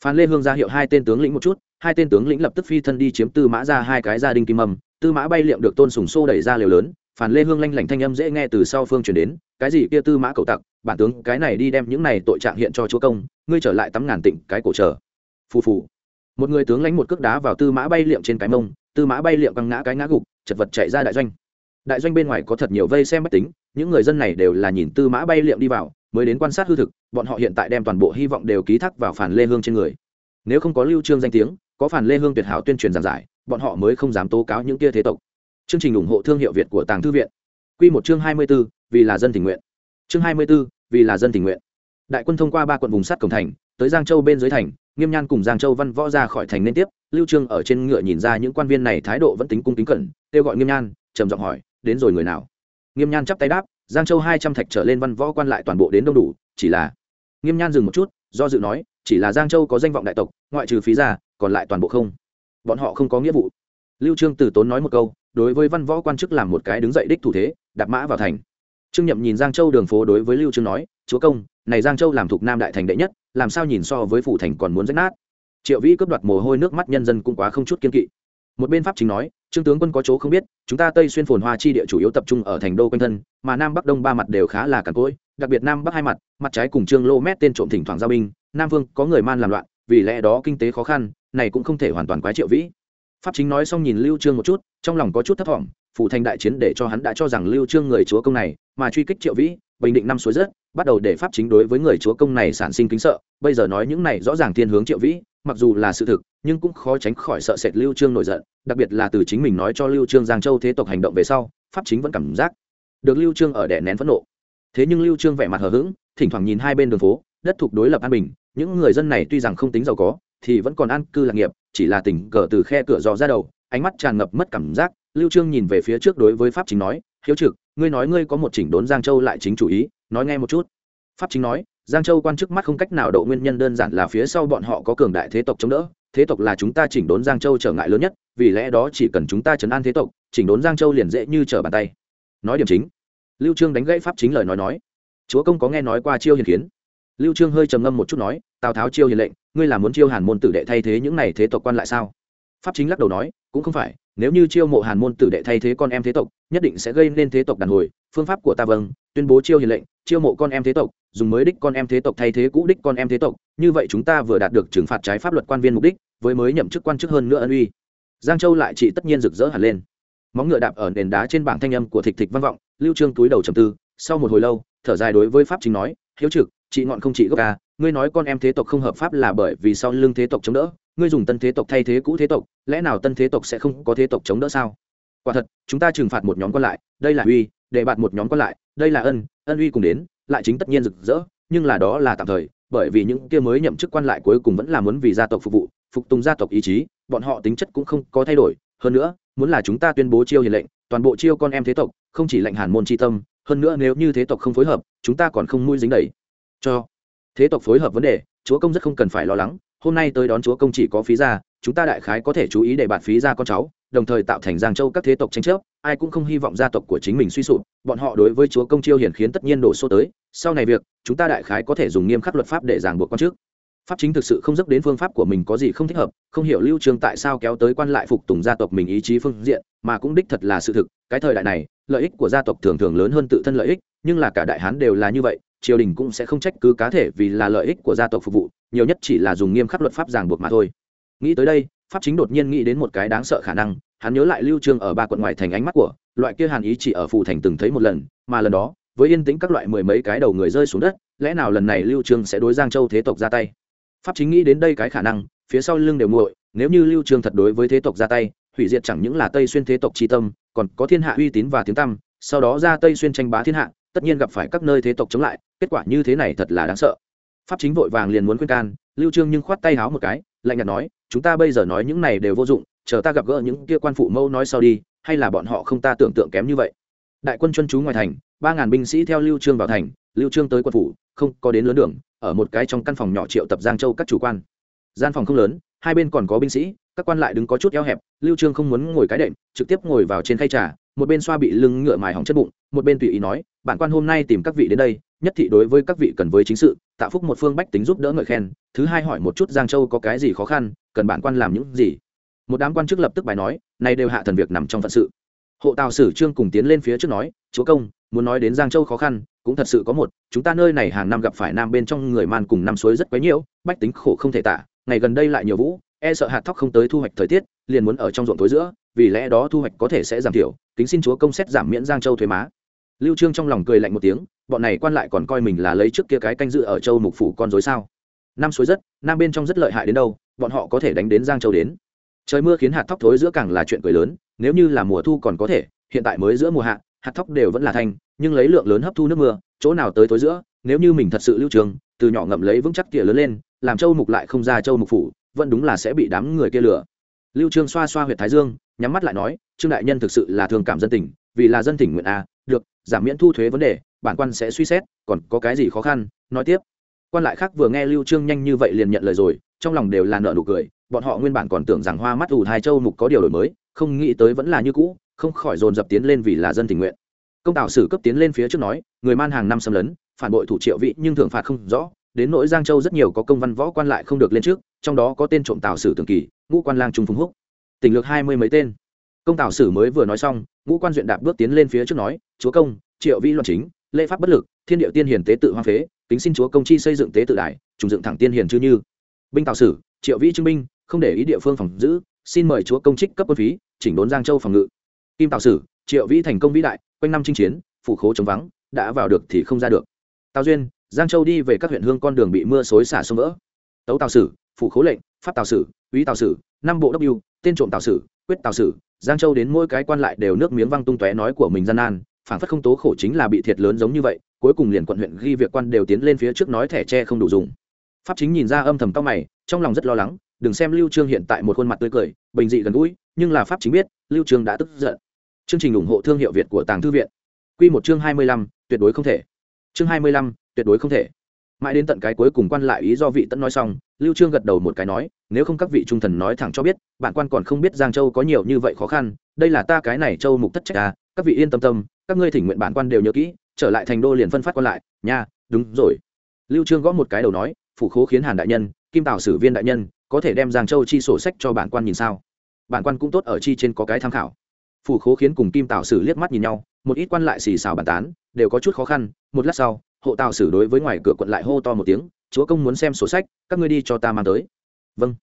Phàn lê hương ra hiệu hai tên tướng lĩnh một chút hai tên tướng lĩnh lập tức phi thân đi chiếm tư mã ra hai cái gia đình kim mầm tư mã bay liệm được tôn sùng xô đẩy ra liều lớn, phản lê hương lanh lảnh thanh âm dễ nghe từ sau phương chuyển đến, cái gì kia tư mã cầu tặc, bản tướng, cái này đi đem những này tội trạng hiện cho chúa công, ngươi trở lại tắm ngàn tịnh, cái cổ trở phù phù. Một người tướng lánh một cước đá vào tư mã bay liệm trên cái mông, tư mã bay liệm căng ngã cái ngã gục, chật vật chạy ra đại doanh. Đại doanh bên ngoài có thật nhiều vây xem mách tính, những người dân này đều là nhìn tư mã bay liệm đi vào, mới đến quan sát hư thực, bọn họ hiện tại đem toàn bộ hy vọng đều ký thác vào phản lê hương trên người. Nếu không có lưu trương danh tiếng có phản lê hương tuyệt hảo tuyên truyền giảng giải, bọn họ mới không dám tố cáo những kia thế tộc. Chương trình ủng hộ thương hiệu việt của tàng thư viện. Q một chương hai mươi b ố vì là dân tình nguyện. Chương hai mươi b ố vì là dân tình nguyện. Đại quân thông qua ba quận vùng sắt cổng thành, tới giang châu bên dưới thành, nghiêm nhan cùng giang châu văn võ ra khỏi thành liên tiếp, lưu trương ở trên ngựa nhìn ra những quan viên này thái độ vẫn tính cung kính cẩn, kêu gọi nghiêm nhan, trầm giọng hỏi, đến rồi người nào? Nghiêm nhan chắp tay đáp, giang châu hai trăm thạch trở lên văn võ quan lại toàn bộ đến đông đủ, chỉ là nghiêm nhan dừng một chút, do dự nói, chỉ là giang châu có danh vọng đại tộc, ngoại trừ phí ra còn lại toàn bộ không. Bọn họ không có nghĩa vụ. Lưu trương từ tốn nói một câu, đối với văn võ quan chức làm một cái đứng dậy đích thủ thế, đạp mã vào thành. Trương nhậm nhìn giang châu đường phố đối với lưu trương nói, chúa công, này giang châu làm thuộc nam đại thành đệ nhất, làm sao nhìn so với phủ thành còn muốn rách nát? Triệu vĩ cướp đoạt mồ hôi nước mắt nhân dân cũng quá không chút kiên kỵ. Một bên pháp chính nói, trương tướng quân có chỗ không biết, chúng ta tây xuyên phồn hoa chi địa chủ yếu tập trung ở thành đô quanh thân, mà nam bắc đông ba mặt đều khá là cằn cỗi, đặc biệt nam bắc hai mặt mặt trái cùng trương lô mét tên trộm thỉnh thoảng giao binh, nam vương có người man làm loạn, vì lẽ đó kinh tế khó khăn này cũng không thể hoàn toàn quái triệu vĩ. Pháp chính nói xong nhìn lưu trương một chút, trong lòng có chút thất vọng phủ thành đại chiến để cho hắn đã cho rằng lưu trương người chúa công này mà truy kích triệu vĩ, bình định năm suối rớt, bắt đầu để pháp chính đối với người chúa công này sản sinh kính sợ. Bây giờ nói những này rõ ràng thiên hướng triệu vĩ, mặc dù là sự thực, nhưng cũng khó tránh khỏi sợ sệt lưu trương nổi giận, đặc biệt là từ chính mình nói cho lưu trương giang châu thế tộc hành động về sau, pháp chính vẫn cảm giác được lưu trương ở đè nén phẫn nộ. Thế nhưng lưu trương vẻ mặt hờ hững, thỉnh thoảng nhìn hai bên đường phố, đất thuộc đối lập an bình, những người dân này tuy rằng không tính giàu có thì vẫn còn an cư lạc nghiệp, chỉ là tình cờ từ khe cửa dò ra đầu, ánh mắt tràn ngập mất cảm giác. Lưu trương nhìn về phía trước đối với pháp chính nói, hiếu trực, ngươi nói ngươi có một chỉnh đốn giang châu lại chính chủ ý, nói nghe một chút. Pháp chính nói, giang châu quan chức mắt không cách nào độ nguyên nhân đơn giản là phía sau bọn họ có cường đại thế tộc chống đỡ, thế tộc là chúng ta chỉnh đốn giang châu trở ngại lớn nhất, vì lẽ đó chỉ cần chúng ta chấn an thế tộc, chỉnh đốn giang châu liền dễ như trở bàn tay. Nói điểm chính. Lưu trương đánh gãy pháp chính lời nói nói, chúa công có nghe nói qua chiêu hiền kiến? Lưu trương hơi trầm ngâm một chút nói, tào tháo chiêu hiền lệnh, ngươi là muốn chiêu hàn môn tử đệ thay thế những này thế tộc quan lại sao? Pháp chính lắc đầu nói, cũng không phải, nếu như chiêu mộ hàn môn tử đệ thay thế con em thế tộc, nhất định sẽ gây nên thế tộc đàn hồi. Phương pháp của ta vâng tuyên bố chiêu hiền lệnh, chiêu mộ con em thế tộc, dùng mới đích con em thế tộc thay thế cũ đích con em thế tộc, như vậy chúng ta vừa đạt được trừng phạt trái pháp luật quan viên mục đích, với mới nhậm chức quan chức hơn nữa ân uy. Giang châu lại chỉ tất nhiên rực rỡ hẳn lên. Móng ngựa đạp ở nền đá trên bảng thanh âm của thịch thịch văn vọng, lưu trương túi đầu trầm tư, sau một hồi lâu, thở dài đối với pháp chính nói, hiếu trực chị ngọn không chị gốc ca, ngươi nói con em thế tộc không hợp pháp là bởi vì sau lưng thế tộc chống đỡ, ngươi dùng tân thế tộc thay thế cũ thế tộc, lẽ nào tân thế tộc sẽ không có thế tộc chống đỡ sao? Quả thật, chúng ta trừng phạt một nhóm còn lại, đây là uy, để bạt một nhóm còn lại, đây là ân ân uy cùng đến, lại chính tất nhiên rực rỡ, nhưng là đó là tạm thời, bởi vì những kia mới nhậm chức quan lại cuối cùng vẫn là muốn vì gia tộc phục vụ, phục tùng gia tộc ý chí, bọn họ tính chất cũng không có thay đổi, hơn nữa, muốn là chúng ta tuyên bố chiêu hiền lệnh, toàn bộ chiêu con em thế tộc, không chỉ lệnh hàn môn tri tâm, hơn nữa nếu như thế tộc không phối hợp, chúng ta còn không mũi dính đầy cho. Thế tộc phối hợp vấn đề, chúa công rất không cần phải lo lắng, hôm nay tới đón chúa công chỉ có phí ra chúng ta đại khái có thể chú ý để bạt phí ra con cháu, đồng thời tạo thành giang châu các thế tộc tranh chấp, ai cũng không hy vọng gia tộc của chính mình suy sụp, bọn họ đối với chúa công chiêu hiển khiến tất nhiên đổ số tới, sau này việc, chúng ta đại khái có thể dùng nghiêm khắc luật pháp để ràng buộc con trước pháp chính thực sự không dốc đến phương pháp của mình có gì không thích hợp, không hiểu lưu trương tại sao kéo tới quan lại phục tùng gia tộc mình ý chí phương diện, mà cũng đích thật là sự thực, cái thời đại này, lợi ích của gia tộc thường thường lớn hơn tự thân lợi ích, nhưng là cả đại hán đều là như vậy triều đình cũng sẽ không trách cứ cá thể vì là lợi ích của gia tộc phục vụ, nhiều nhất chỉ là dùng nghiêm khắc luật pháp ràng buộc mà thôi. Nghĩ tới đây, pháp chính đột nhiên nghĩ đến một cái đáng sợ khả năng, hắn nhớ lại lưu trương ở ba quận ngoài thành ánh mắt của, loại kia hàn ý chỉ ở phù thành từng thấy một lần, mà lần đó, với yên tĩnh các loại mười mấy cái đầu người rơi xuống đất, lẽ nào lần này lưu trương sẽ đối giang châu thế tộc ra tay? Pháp chính nghĩ đến đây cái khả năng, phía sau lưng đều nguội, nếu như lưu trương thật đối với thế tộc ra tay, hủy diệt chẳng những là tây xuyên thế tộc tri tâm, còn có thiên hạ uy tín và tiếng tăm, sau đó ra tây xuyên tranh bá thiên hạ tất nhiên gặp phải các nơi thế tộc chống lại, kết quả như thế này thật là đáng sợ. Pháp chính vội vàng liền muốn khuyên can, lưu trương nhưng khoát tay háo một cái, lạnh nhạt nói, chúng ta bây giờ nói những này đều vô dụng, chờ ta gặp gỡ những kia quan phụ mâu nói sau đi, hay là bọn họ không ta tưởng tượng kém như vậy? Đại quân chuân chú ngoài thành, ba ngàn binh sĩ theo lưu trương vào thành, lưu trương tới quân phủ, không có đến lớn đường, ở một cái trong căn phòng nhỏ triệu tập giang châu các chủ quan. Gian phòng không lớn, hai bên còn có binh sĩ, các quan lại đứng có chút eo hẹp, lưu trương không muốn ngồi cái đệm, trực tiếp ngồi vào trên khay trà, một bên xoa bị lưng ngựa mài hỏng chất bụng, một bên tùy ý nói bản quan hôm nay tìm các vị đến đây, nhất thị đối với các vị cần với chính sự, tạ phúc một phương bách tính giúp đỡ ngợi khen, thứ hai hỏi một chút giang châu có cái gì khó khăn, cần bản quan làm những gì. Một đám quan chức lập tức bài nói, nay đều hạ thần việc nằm trong phận sự. Hộ tào sử trương cùng tiến lên phía trước nói, chúa công, muốn nói đến giang châu khó khăn, cũng thật sự có một, chúng ta nơi này hàng năm gặp phải nam bên trong người man cùng năm suối rất quấy nhiễu, bách tính khổ không thể tả, ngày gần đây lại nhiều vũ e sợ hạt thóc không tới thu hoạch thời tiết, liền muốn ở trong ruộng tối giữa, vì lẽ đó thu hoạch có thể sẽ giảm thiểu, kính xin chúa công xét giảm miễn giang châu thuế má lưu trương trong lòng cười lạnh một tiếng, bọn này quan lại còn coi mình là lấy trước kia cái canh dự ở châu mục phủ con dối sao? Năm suối rất, nam bên trong rất lợi hại đến đâu, bọn họ có thể đánh đến giang châu đến. Trời mưa khiến hạt thóc thối giữa càng là chuyện cười lớn, nếu như là mùa thu còn có thể, hiện tại mới giữa mùa hạ, hạt thóc đều vẫn là thanh, nhưng lấy lượng lớn hấp thu nước mưa, chỗ nào tới thối giữa, nếu như mình thật sự lưu trường, từ nhỏ ngậm lấy vững chắc tỉa lớn lên, làm châu mục lại không ra châu mục phủ, vẫn đúng là sẽ bị đám người kia lừa. Lưu trương xoa xoa huyệt thái dương, nhắm mắt lại nói, trương đại nhân thực sự là thường cảm dân tình, vì là dân tỉnh nguyện a được, giảm miễn thu thuế vấn đề, bản quan sẽ suy xét, còn có cái gì khó khăn, nói tiếp. Quan lại khác vừa nghe lưu trương nhanh như vậy liền nhận lời rồi, trong lòng đều là nợ nụ cười, bọn họ nguyên bản còn tưởng rằng hoa mắt ủ hai châu mục có điều đổi mới, không nghĩ tới vẫn là như cũ, không khỏi dồn dập tiến lên vì là dân tình nguyện. Công tạo sử cấp tiến lên phía trước nói, người man hàng năm xâm lấn, phản bội thủ triệu vị nhưng thưởng phạt không rõ, đến nỗi giang châu rất nhiều có công văn võ quan lại không được lên trước, trong đó có tên trộm tào sử tường kỳ, ngũ quan lang trung phùng húc. Tỉnh lược hai mươi mấy tên công tào sử mới vừa nói xong, ngũ quan duyện đạp bước tiến lên phía trước nói, chúa công, triệu vi loạn chính, lễ pháp bất lực, thiên điệu tiên hiền tế tự hoang phế, kính xin chúa công chi xây dựng tế tự đài, trùng dựng thẳng tiên hiền chư như. Binh tào sử, triệu vĩ chứng binh, không để ý địa phương phòng giữ, xin mời chúa công trích cấp quân phí, chỉnh đốn giang châu phòng ngự. Kim tào sử, triệu vĩ thành công vĩ đại, quanh năm chinh chiến, phủ khố chống vắng, đã vào được thì không ra được. Tào duyên, giang châu đi về các huyện hương con đường bị mưa xối xả sông vỡ. Tấu tào sử, phủ khố lệnh, pháp tào sử, úy tào sử, năm bộ đốc yêu tên trộm tào sử, quyết tào sử giang châu đến mỗi cái quan lại đều nước miếng văng tung tóe nói của mình gian nan phản phất không tố khổ chính là bị thiệt lớn giống như vậy cuối cùng liền quận huyện ghi việc quan đều tiến lên phía trước nói thẻ tre không đủ dùng. Pháp chính nhìn ra âm thầm cao mày trong lòng rất lo lắng đừng xem lưu trương hiện tại một khuôn mặt tươi cười bình dị gần gũi nhưng là pháp chính biết lưu trương đã tức giận. Chương trình ủng hộ thương hiệu việt của tàng thư viện. Quy một chương 25, tuyệt đối không thể. Chương 25, tuyệt đối không thể mãi đến tận cái cuối cùng quan lại ý do vị tẫn nói xong, lưu trương gật đầu một cái nói, nếu không các vị trung thần nói thẳng cho biết, bản quan còn không biết giang châu có nhiều như vậy khó khăn, đây là ta cái này châu mục thất trách à các vị yên tâm tâm, các ngươi thỉnh nguyện bản quan đều nhớ kỹ, trở lại thành đô liền phân phát quan lại, nha, đúng rồi. Lưu trương gõ một cái đầu nói, phủ khố khiến hàn đại nhân, kim tào sử viên đại nhân, có thể đem giang châu chi sổ sách cho bản quan nhìn sao? Bản quan cũng tốt ở chi trên có cái tham khảo. Phủ khố khiến cùng kim tào sử liếc mắt nhìn nhau, một ít quan lại xì xào bàn tán, đều có chút khó khăn, một lát sau hộ tào sử đối với ngoài cửa quận lại hô to một tiếng, chúa công muốn xem sổ sách, các ngươi đi cho ta mang tới. Vâng.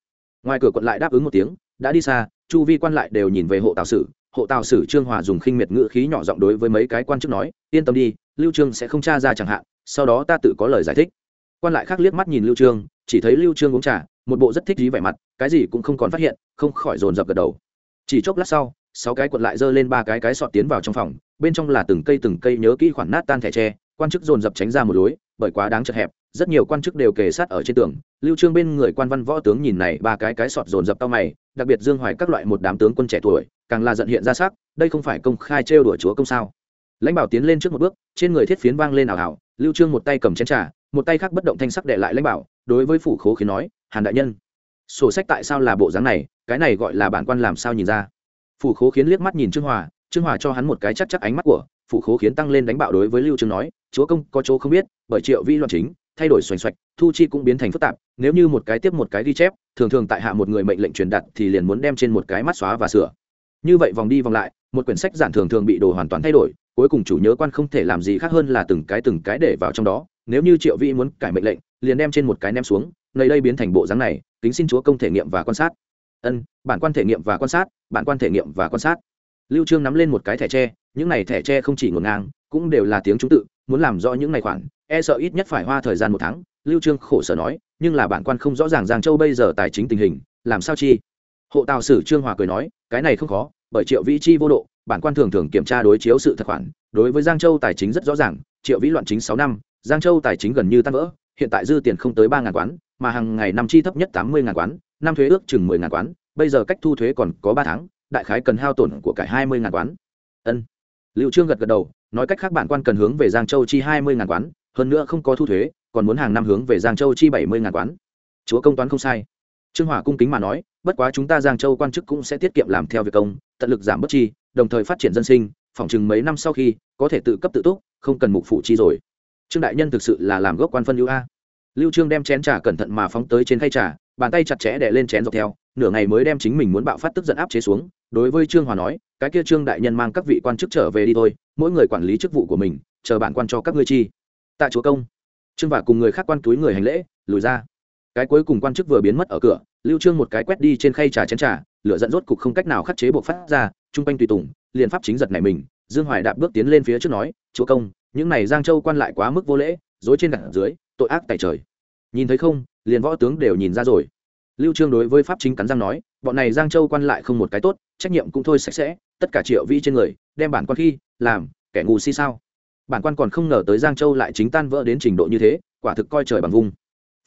Ngoài cửa quận lại đáp ứng một tiếng, đã đi xa, chu vi quan lại đều nhìn về hộ tào sử hộ tào sử trương hòa dùng khinh miệt ngữ khí nhỏ giọng đối với mấy cái quan chức nói, yên tâm đi, lưu trương sẽ không tra ra chẳng hạn, sau đó ta tự có lời giải thích. Quan lại khác liếc mắt nhìn lưu trương, chỉ thấy lưu trương uống trà, một bộ rất thích trí vẻ mặt, cái gì cũng không còn phát hiện, không khỏi dồn dập gật đầu. Chỉ chốc lát sau, sáu cái quận lại dơ lên ba cái cái sọt tiến vào trong phòng, bên trong là từng cây từng cây nhớ kỹ khoản nát tan thẻ tre quan chức dồn dập tránh ra một lối, bởi quá đáng chật hẹp, rất nhiều quan chức đều kề sát ở trên tường. Lưu trương bên người quan văn võ tướng nhìn này ba cái cái sọt dồn dập tao mày, đặc biệt dương hoài các loại một đám tướng quân trẻ tuổi, càng là giận hiện ra sắc, đây không phải công khai trêu đuổi chúa công sao? Lãnh bảo tiến lên trước một bước, trên người thiết phiến vang lên ảo ảo, lưu trương một tay cầm chén trà, một tay khác bất động thanh sắc đệ lại lãnh bảo, đối với phủ khố khiến nói, hàn đại nhân, sổ sách tại sao là bộ dáng này, cái này gọi là bản quan làm sao nhìn ra? Phủ khố khiến liếc mắt nhìn trương hòa trương hòa cho hắn một cái chắc chắc ánh mắt của phụ khố khiến tăng lên đánh bạo đối với lưu trương nói, chúa công có chỗ không biết, bởi triệu vi loạn chính, thay đổi xoành xoạch, thu chi cũng biến thành phức tạp, nếu như một cái tiếp một cái ghi chép, thường thường tại hạ một người mệnh lệnh truyền đặt thì liền muốn đem trên một cái mắt xóa và sửa. Như vậy vòng đi vòng lại, một quyển sách giản thường thường bị đồ hoàn toàn thay đổi, cuối cùng chủ nhớ quan không thể làm gì khác hơn là từng cái từng cái để vào trong đó, nếu như triệu vi muốn cải mệnh lệnh, liền đem trên một cái ném xuống, nơi đây biến thành bộ dáng này, kính xin chúa công thể nghiệm và quan sát. Ân, bản quan thể nghiệm và quan sát, bản quan thể nghiệm và quan sát. Lưu trương nắm lên một cái thẻ tre những này thẻ tre không chỉ ngổn ngang, cũng đều là tiếng trung tự, muốn làm rõ những này khoản e sợ ít nhất phải hoa thời gian một tháng, lưu trương khổ sở nói, nhưng là bản quan không rõ ràng giang châu bây giờ tài chính tình hình, làm sao chi? Hộ tào sử trương hòa cười nói, cái này không khó, bởi triệu vĩ chi vô độ, bản quan thường thường kiểm tra đối chiếu sự thật khoản, đối với giang châu tài chính rất rõ ràng, triệu vĩ loạn chính sáu năm, giang châu tài chính gần như tan vỡ, hiện tại dư tiền không tới ba ngàn quán, mà hàng ngày năm chi thấp nhất tám mươi ngàn quán, năm thuế ước chừng mười ngàn quán, bây giờ cách thu thuế còn có ba tháng, đại khái cần hao tổn của cả hai mươi ngàn quán. Ân. Lưu trương gật gật đầu, nói cách khác bản quan cần hướng về giang châu chi hai mươi ngàn quán, hơn nữa không có thu thuế, còn muốn hàng năm hướng về giang châu chi bảy mươi ngàn quán. Chúa công toán không sai. Trương hỏa cung kính mà nói, bất quá chúng ta giang châu quan chức cũng sẽ tiết kiệm làm theo việc công, tận lực giảm bớt chi, đồng thời phát triển dân sinh, phỏng chừng mấy năm sau khi, có thể tự cấp tự túc, không cần mục phụ chi rồi. Trương đại nhân thực sự là làm gốc quan phân ưu a. Lưu trương đem chén trà cẩn thận mà phóng tới trên khay trà, bàn tay chặt chẽ đè lên chén dọc theo, nửa ngày mới đem chính mình muốn bạo phát tức giận áp chế xuống, đối với trương hòa nói cái kia trương đại nhân mang các vị quan chức trở về đi thôi, mỗi người quản lý chức vụ của mình, chờ bản quan cho các ngươi chi. Tạ chúa công. Trương và cùng người khác quan túi người hành lễ, lùi ra. Cái cuối cùng quan chức vừa biến mất ở cửa, lưu trương một cái quét đi trên khay trà chén trà, lửa giận rốt cục không cách nào khắc chế buộc phát ra, trung quanh tùy tùng, liền pháp chính giật này mình, dương hoài đạp bước tiến lên phía trước nói, chúa công, những này giang châu quan lại quá mức vô lễ dối trên đặt dưới, tội ác tại trời. Nhìn thấy không, liền võ tướng đều nhìn ra rồi. Lưu trương đối với pháp chính cắn răng nói, bọn này giang châu quan lại không một cái tốt, trách nhiệm cũng thôi sạch sẽ tất cả triệu vi trên người, đem bản quan khi, làm, kẻ ngu si sao? Bản quan còn không ngờ tới giang châu lại chính tan vỡ đến trình độ như thế, quả thực coi trời bằng vung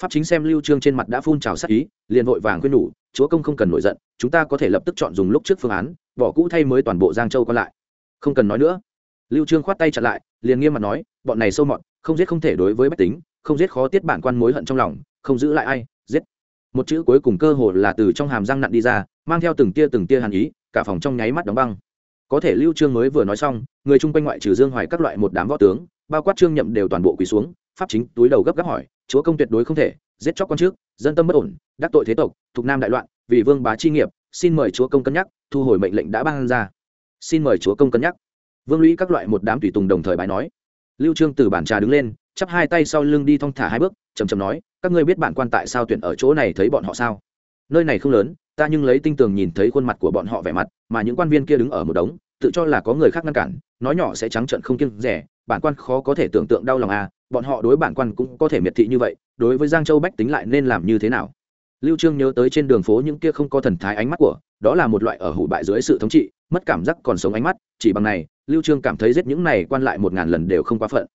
pháp chính xem lưu trương trên mặt đã phun trào sát ý, liền vội vàng khuyên nhủ, chúa công không cần nổi giận, chúng ta có thể lập tức chọn dùng lúc trước phương án, bỏ cũ thay mới toàn bộ giang châu còn lại. Không cần nói nữa. Lưu trương khoát tay chặn lại, liền nghiêm mặt nói, bọn này sâu mọt, không giết không thể đối với bách tính, không giết khó tiết bản quan mối hận trong lòng, không giữ lại ai, giết. Một chữ cuối cùng cơ hồ là từ trong hàm răng nặn đi ra, mang theo từng tia từng tia hàn ý, cả phòng trong nháy mắt đóng băng có thể lưu trương mới vừa nói xong, người chung quanh ngoại trừ dương hoài các loại một đám võ tướng, bao quát trương nhậm đều toàn bộ quỳ xuống, pháp chính túi đầu gấp gáp hỏi, chúa công tuyệt đối không thể, giết chóc con trước, dân tâm bất ổn, đắc tội thế tộc, thuộc nam đại loạn, vì vương bá chi nghiệp, xin mời chúa công cân nhắc, thu hồi mệnh lệnh đã ban ra. Xin mời chúa công cân nhắc. Vương lũy các loại một đám tùy tùng đồng thời bài nói. Lưu trương từ bản trà đứng lên, chắp hai tay sau lưng đi thong thả hai bước chầm chầm nói, các ngươi biết bản quan tại sao tuyển ở chỗ này thấy bọn họ sao? Nơi này không lớn ta nhưng lấy tinh tường nhìn thấy khuôn mặt của bọn họ vẻ mặt, mà những quan viên kia đứng ở một đống, tự cho là có người khác ngăn cản, nói nhỏ sẽ trắng trợn không kiêng rẻ, bản quan khó có thể tưởng tượng đau lòng à bọn họ đối bản quan cũng có thể miệt thị như vậy, đối với giang châu bách tính lại nên làm như thế nào? Lưu trương nhớ tới trên đường phố những kia không có thần thái ánh mắt của, đó là một loại ở hủ bại dưới sự thống trị, mất cảm giác còn sống ánh mắt, chỉ bằng này, lưu trương cảm thấy giết những này quan lại một ngàn lần đều không quá phận.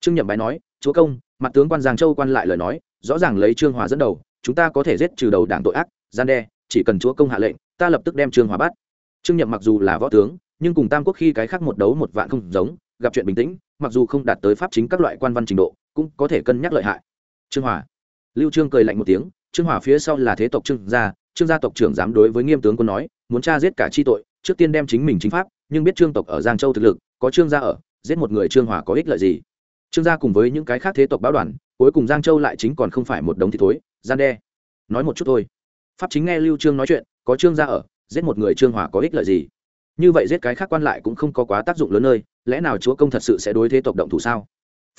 Trương nhậm bái nói, chúa công, mặt tướng quan giang châu quan lại lời nói, rõ ràng lấy trương hòa dẫn đầu, chúng ta có thể giết trừ đầu đảng tội ác, gian đe chỉ cần chúa công hạ lệnh, ta lập tức đem trương hòa bắt. Trương nhậm mặc dù là võ tướng, nhưng cùng tam quốc khi cái khác một đấu một vạn không giống, gặp chuyện bình tĩnh, mặc dù không đạt tới pháp chính các loại quan văn trình độ, cũng có thể cân nhắc lợi hại. Trương hòa. Lưu trương cười lạnh một tiếng, trương hòa phía sau là thế tộc trương gia trương gia tộc trưởng dám đối với nghiêm tướng quân nói, muốn tra giết cả chi tội, trước tiên đem chính mình chính pháp, nhưng biết trương tộc ở giang châu thực lực, có trương gia ở, giết một người trương hòa có ích lợi gì? Trương gia cùng với những cái khác thế tộc báo đoàn, cuối cùng giang châu lại chính còn không phải một đống thì thối, gian đe. Nói một chút thôi pháp chính nghe lưu trương nói chuyện, có trương gia ở, giết một người trương hòa có ích lợi gì? Như vậy giết cái khác quan lại cũng không có quá tác dụng lớn nơi, lẽ nào chúa công thật sự sẽ đối thế tộc động thủ sao?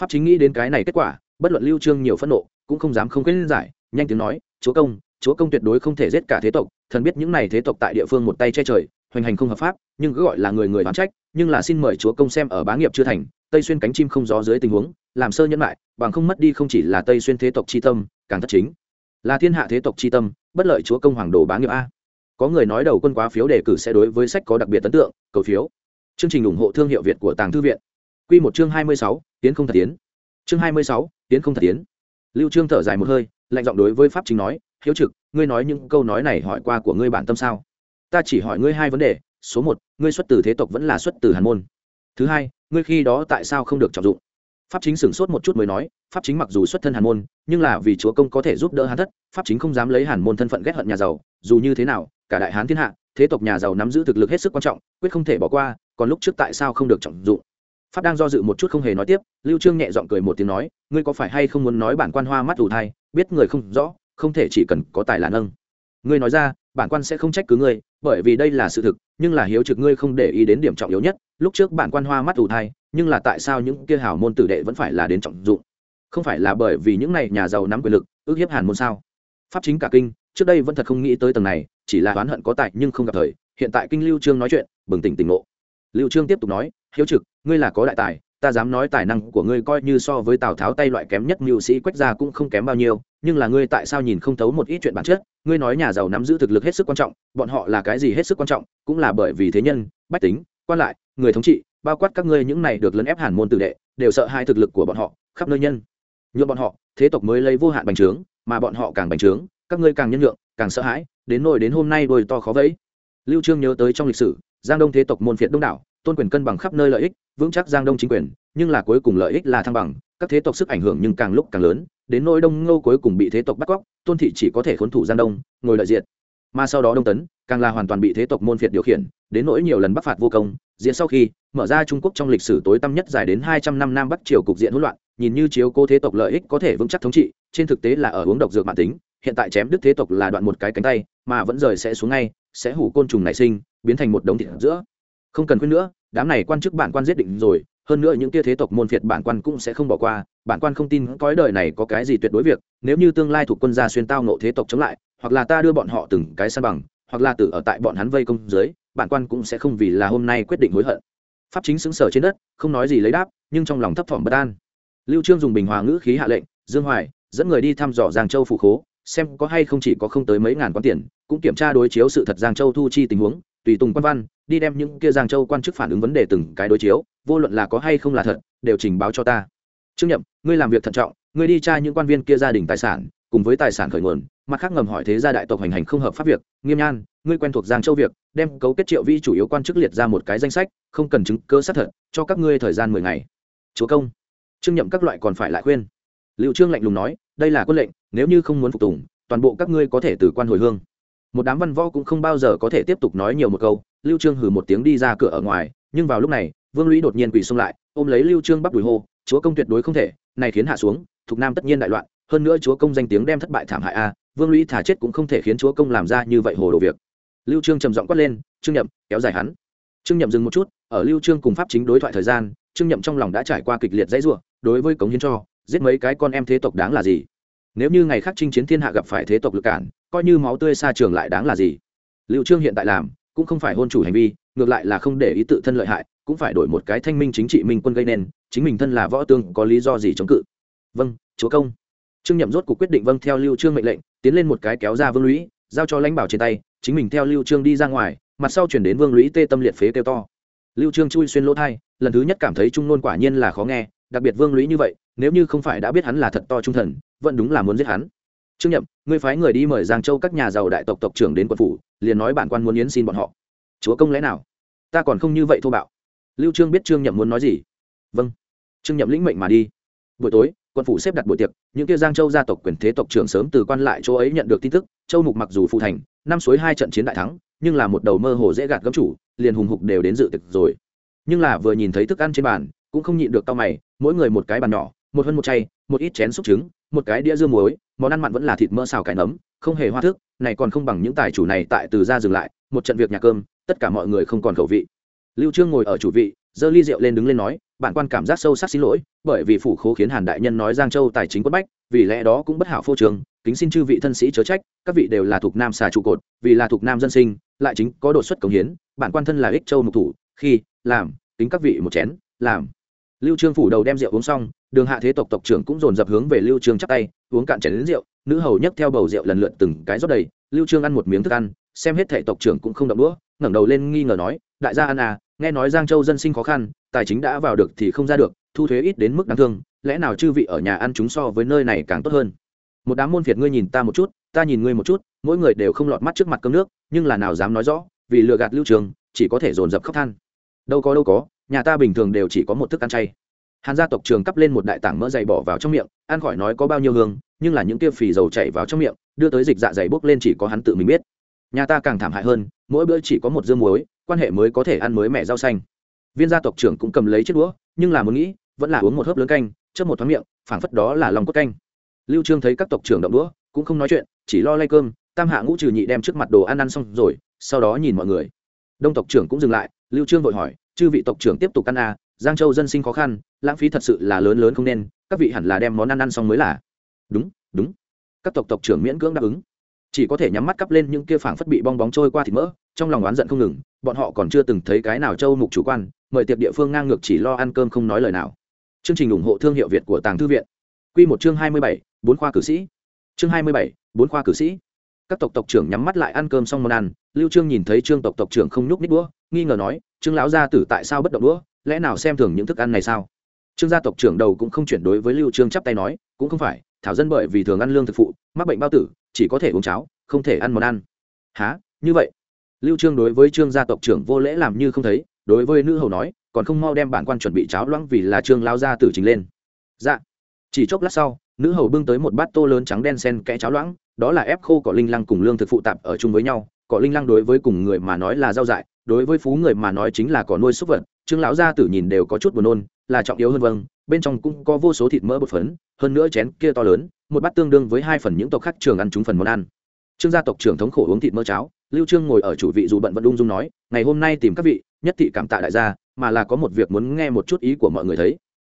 Pháp chính nghĩ đến cái này kết quả, bất luận lưu trương nhiều phẫn nộ, cũng không dám không quyết giải, nhanh tiếng nói, chúa công chúa công tuyệt đối không thể giết cả thế tộc, thần biết những này thế tộc tại địa phương một tay che trời, hoành hành không hợp pháp, nhưng cứ gọi là người người đoán trách, nhưng là xin mời chúa công xem ở bá nghiệp chưa thành, tây xuyên cánh chim không gió dưới tình huống, làm sơ nhân lại, bằng không mất đi không chỉ là tây xuyên thế tộc chi tâm, càng thất chính là thiên hạ thế tộc chi tâm, bất lợi chúa công hoàng đồ bá nghiệp a. Có người nói đầu quân quá phiếu đề cử sẽ đối với sách có đặc biệt ấn tượng, cầu phiếu. Chương trình ủng hộ thương hiệu việt của tàng thư viện. Q một chương hai mươi sáu, tiến không thật tiến. Chương hai mươi sáu, tiến không thật tiến. Lưu trương thở dài một hơi, lạnh giọng đối với pháp chính nói, hiếu trực, ngươi nói những câu nói này hỏi qua của ngươi bản tâm sao? Ta chỉ hỏi ngươi hai vấn đề, số một, ngươi xuất từ thế tộc vẫn là xuất từ hàn môn. Thứ hai, ngươi khi đó tại sao không được trọng dụng? Pháp chính sửng sốt một chút mới nói, pháp chính mặc dù xuất thân hàn môn, nhưng là vì chúa công có thể giúp đỡ Hàn thất, pháp chính không dám lấy hàn môn thân phận ghét hận nhà giàu, dù như thế nào, cả đại hán thiên hạ, thế tộc nhà giàu nắm giữ thực lực hết sức quan trọng, quyết không thể bỏ qua, còn lúc trước tại sao không được trọng dụng? Pháp đang do dự một chút không hề nói tiếp, lưu trương nhẹ giọng cười một tiếng nói, ngươi có phải hay không muốn nói bản quan hoa mắt ủ thai, biết người không rõ, không thể chỉ cần có tài là nâng. Ngươi nói ra, bản quan sẽ không trách cứ ngươi, bởi vì đây là sự thực, nhưng là hiếu trực ngươi không để ý đến điểm trọng yếu nhất, lúc trước bản quan hoa mắt ủ thai nhưng là tại sao những kia hảo môn tử đệ vẫn phải là đến trọng dụng? Không phải là bởi vì những này nhà giàu nắm quyền lực, ước hiếp hàn môn sao? Pháp chính cả kinh, trước đây vẫn thật không nghĩ tới tầng này, chỉ là oán hận có tài nhưng không gặp thời, hiện tại kinh lưu trương nói chuyện, bừng tỉnh tỉnh ngộ. Lưu trương tiếp tục nói, hiếu trực, ngươi là có đại tài, ta dám nói tài năng của ngươi coi như so với tào tháo tay loại kém nhất mưu sĩ quách gia cũng không kém bao nhiêu, nhưng là ngươi tại sao nhìn không thấu một ít chuyện bản chất? Ngươi nói nhà giàu nắm giữ thực lực hết sức quan trọng, bọn họ là cái gì hết sức quan trọng, cũng là bởi vì thế nhân, bách tính, quan lại, người thống trị bao quát các ngươi những này được lấn ép hàn môn tử đệ, đều sợ hai thực lực của bọn họ, khắp nơi nhân. Nhượng bọn họ, thế tộc mới lấy vô hạn bành trướng, mà bọn họ càng bành trướng, các ngươi càng nhân nhượng, càng sợ hãi, đến nỗi đến hôm nay đôi to khó vẫy. Lưu trương nhớ tới trong lịch sử, giang đông thế tộc môn phiệt đông đảo, tôn quyền cân bằng khắp nơi lợi ích, vững chắc giang đông chính quyền, nhưng là cuối cùng lợi ích là thăng bằng, các thế tộc sức ảnh hưởng nhưng càng lúc càng lớn, đến nỗi đông ngô cuối cùng bị thế tộc bắt cóc, tôn thị chỉ có thể khốn thủ giang đông, ngồi lợi diệt. Mà sau đó đông tấn, càng là hoàn toàn bị thế tộc môn phiệt điều khiển, đến nỗi nhiều lần bắc phạt vô công diễn sau khi mở ra trung quốc trong lịch sử tối tăm nhất dài đến hai trăm năm nam bắc triều cục diện hỗn loạn, nhìn như chiếu cố thế tộc lợi ích có thể vững chắc thống trị, trên thực tế là ở uống độc dược mạng tính, hiện tại chém đứt thế tộc là đoạn một cái cánh tay, mà vẫn rời sẽ xuống ngay, sẽ hủ côn trùng nảy sinh, biến thành một đống thịt giữa. Không cần khuyên nữa, đám này quan chức bản quan giết định rồi, hơn nữa những kia thế tộc môn phiệt bản quan cũng sẽ không bỏ qua, bản quan không tin cõi đời này có cái gì tuyệt đối việc, nếu như tương lai thuộc quân gia xuyên tao nộ thế tộc chống lại, hoặc là ta đưa bọn họ từng cái san bằng, hoặc là tự ở tại bọn hắn vây công dưới, bản quan cũng sẽ không vì là hôm nay quyết định hối hận pháp chính xứng sở trên đất, không nói gì lấy đáp, nhưng trong lòng thấp thỏm bất an. Lưu trương dùng bình hòa ngữ khí hạ lệnh, dương hoài, dẫn người đi thăm dò giang châu phủ khố, xem có hay không chỉ có không tới mấy ngàn quan tiền, cũng kiểm tra đối chiếu sự thật giang châu thu chi tình huống, tùy tùng quan văn, đi đem những kia giang châu quan chức phản ứng vấn đề từng cái đối chiếu, vô luận là có hay không là thật, đều trình báo cho ta. Trương nhậm, ngươi làm việc thận trọng, ngươi đi tra những quan viên kia gia đình tài sản cùng với tài sản khởi nguồn, mặt khác ngầm hỏi thế gia đại tộc hành hành không hợp pháp việc, nghiêm nhan, ngươi quen thuộc giang châu việc, đem cấu kết triệu vi chủ yếu quan chức liệt ra một cái danh sách, không cần chứng cơ xác thật, cho các ngươi thời gian mười ngày. Chúa công. Trương nhậm các loại còn phải lại khuyên. Liệu trương lạnh lùng nói, đây là quân lệnh, nếu như không muốn phục tùng, toàn bộ các ngươi có thể từ quan hồi hương. Một đám văn võ cũng không bao giờ có thể tiếp tục nói nhiều một câu, lưu trương hừ một tiếng đi ra cửa ở ngoài, nhưng vào lúc này, vương lũy đột nhiên quỳ xông lại, ôm lấy lưu trương bắp đùi hô, chúa công tuyệt đối không thể, này khiến hạ xuống, thuộc nam tất nhiên đại loạn hơn nữa chúa công danh tiếng đem thất bại thảm hại a, vương lũy thả chết cũng không thể khiến chúa công làm ra như vậy hồ đồ việc. Lưu trương trầm giọng quát lên, trương nhậm, kéo dài hắn. Trương nhậm dừng một chút, ở lưu trương cùng pháp chính đối thoại thời gian, trương nhậm trong lòng đã trải qua kịch liệt dãy rủa, đối với cống hiến cho, giết mấy cái con em thế tộc đáng là gì? Nếu như ngày khác chinh chiến thiên hạ gặp phải thế tộc lực cản, coi như máu tươi xa trường lại đáng là gì? Lưu trương hiện tại làm, cũng không phải hôn chủ hành vi, ngược lại là không để ý tự thân lợi hại, cũng phải đổi một cái thanh minh chính trị minh quân gây nên, chính mình thân là võ tướng, có lý do gì chống cự? Vâng chúa công trương nhậm rốt cuộc quyết định vâng theo lưu trương mệnh lệnh, tiến lên một cái kéo ra vương lũy, giao cho lãnh bảo trên tay, chính mình theo lưu trương đi ra ngoài, mặt sau chuyển đến vương lũy tê tâm liệt phế kêu to. Lưu trương chui xuyên lỗ thai, lần thứ nhất cảm thấy trung nôn quả nhiên là khó nghe, đặc biệt vương lũy như vậy, nếu như không phải đã biết hắn là thật to trung thần, vẫn đúng là muốn giết hắn. Trương nhậm, ngươi phái người đi mời giang châu các nhà giàu đại tộc tộc trưởng đến quận phủ, liền nói bản quan muốn yến xin bọn họ. Chúa công lẽ nào? Ta còn không như vậy thô bạo. Lưu trương biết trương nhậm muốn nói gì. Vâng. Trương nhậm lĩnh mệnh mà đi. Buổi tối quân phủ xếp đặt buổi tiệc, những kia giang châu gia tộc quyền thế tộc trưởng sớm từ quan lại chỗ ấy nhận được tin tức, châu mục mặc dù phụ thành, năm suối hai trận chiến đại thắng, nhưng là một đầu mơ hồ dễ gạt gấm chủ, liền hùng hục đều đến dự tiệc rồi. Nhưng là vừa nhìn thấy thức ăn trên bàn, cũng không nhịn được tao mày, mỗi người một cái bàn nhỏ, một hơn một chay, một ít chén xúc trứng, một cái đĩa dưa muối, món ăn mặn vẫn là thịt mỡ xào cải nấm, không hề hoa thức, này còn không bằng những tài chủ này tại từ ra dừng lại, một trận việc nhà cơm, tất cả mọi người không còn khẩu vị. Lưu trương ngồi ở chủ vị, giơ ly rượu lên đứng lên nói bản quan cảm giác sâu sắc xin lỗi, bởi vì phủ khố khiến hàn đại nhân nói giang châu tài chính quất bách, vì lẽ đó cũng bất hảo phô trường kính xin chư vị thân sĩ chớ trách, các vị đều là thuộc nam xà trụ cột, vì là thuộc nam dân sinh, lại chính có đột xuất cống hiến, bản quan thân là ích châu mục thủ, khi, làm tính các vị một chén, làm. Lưu trương phủ đầu đem rượu uống xong, đường hạ thế tộc tộc trưởng cũng dồn dập hướng về lưu trương chắp tay, uống cạn chén đến rượu, nữ hầu nhấc theo bầu rượu lần lượt từng cái rót đầy, lưu trương ăn một miếng thức ăn, xem hết thể tộc trưởng cũng không động đũa, ngẩng đầu lên nghi ngờ nói, đại gia ăn à nghe nói giang châu dân sinh khó khăn tài chính đã vào được thì không ra được, thu thuế ít đến mức đáng thương, lẽ nào chư vị ở nhà ăn chúng so với nơi này càng tốt hơn? Một đám môn phiệt ngươi nhìn ta một chút, ta nhìn ngươi một chút, mỗi người đều không lọt mắt trước mặt cơm nước, nhưng là nào dám nói rõ, vì lừa gạt lưu trường, chỉ có thể dồn dập khóc than. Đâu có đâu có, nhà ta bình thường đều chỉ có một thức ăn chay. Hàn gia tộc trường cắp lên một đại tảng mỡ dày bỏ vào trong miệng, ăn khỏi nói có bao nhiêu hương, nhưng là những kia phì dầu chảy vào trong miệng, đưa tới dịch dạ dày bốc lên chỉ có hắn tự mình biết. Nhà ta càng thảm hại hơn, mỗi bữa chỉ có một dương muối, quan hệ mới có thể ăn mới mẻ rau xanh viên gia tộc trưởng cũng cầm lấy chiếc đũa, nhưng là muốn nghĩ, vẫn là uống một hớp lớn canh, chớp một thoáng miệng, phảng phất đó là lòng cốt canh. Lưu trương thấy các tộc trưởng động đũa, cũng không nói chuyện, chỉ lo lay cơm, tam hạ ngũ trừ nhị đem trước mặt đồ ăn ăn xong rồi, sau đó nhìn mọi người. Đông tộc trưởng cũng dừng lại, lưu trương vội hỏi, chư vị tộc trưởng tiếp tục ăn à giang châu dân sinh khó khăn, lãng phí thật sự là lớn lớn không nên, các vị hẳn là đem món ăn ăn xong mới là. Đúng đúng. Các tộc tộc trưởng miễn cưỡng đáp ứng. Chỉ có thể nhắm mắt cắp lên những kia phảng phất bị bong bóng trôi qua thịt mỡ, trong lòng oán giận không ngừng, bọn họ còn chưa từng thấy cái nào châu mục chủ quan mời tiệp địa phương ngang ngược chỉ lo ăn cơm không nói lời nào. Chương trình ủng hộ thương hiệu việt của tàng thư viện. Q một chương hai mươi bảy, bốn khoa cử sĩ. Chương hai mươi bảy, bốn khoa cử sĩ. Các tộc tộc trưởng nhắm mắt lại ăn cơm xong món ăn, lưu trương nhìn thấy trương tộc tộc trưởng không nhúc nít đũa, nghi ngờ nói, trương lão gia tử tại sao bất động đũa? Lẽ nào xem thường những thức ăn này sao? Trương gia tộc trưởng đầu cũng không chuyển đối với lưu trương chắp tay nói, cũng không phải, thảo dân bởi vì thường ăn lương thực phụ, mắc bệnh bao tử, chỉ có thể uống cháo, không thể ăn món ăn. Há như vậy? Lưu trương đối với trương gia tộc trưởng vô lễ làm như không thấy đối với nữ hầu nói, còn không mau đem bản quan chuẩn bị cháo loãng vì là trương lao gia tử trình lên. Dạ. Chỉ chốc lát sau, nữ hầu bưng tới một bát tô lớn trắng đen sen kẽ cháo loãng, đó là ép khô cỏ linh lăng cùng lương thực phụ tạp ở chung với nhau. Cỏ linh lăng đối với cùng người mà nói là rau dại, đối với phú người mà nói chính là cỏ nuôi súc vật. Trương lão gia tử nhìn đều có chút buồn nôn, là trọng yếu hơn vâng bên trong cũng có vô số thịt mỡ bột phấn, hơn nữa chén kia to lớn, một bát tương đương với hai phần những tộc khác trường ăn chúng phần món ăn. Trương gia tộc trưởng thống khổ uống thịt mỡ cháo, lưu trương ngồi ở chủ vị dù bận vẫn ung dung nói, ngày hôm nay tìm các vị nhất thị cảm tạ đại gia, mà là có một việc muốn nghe một chút ý của mọi người thấy.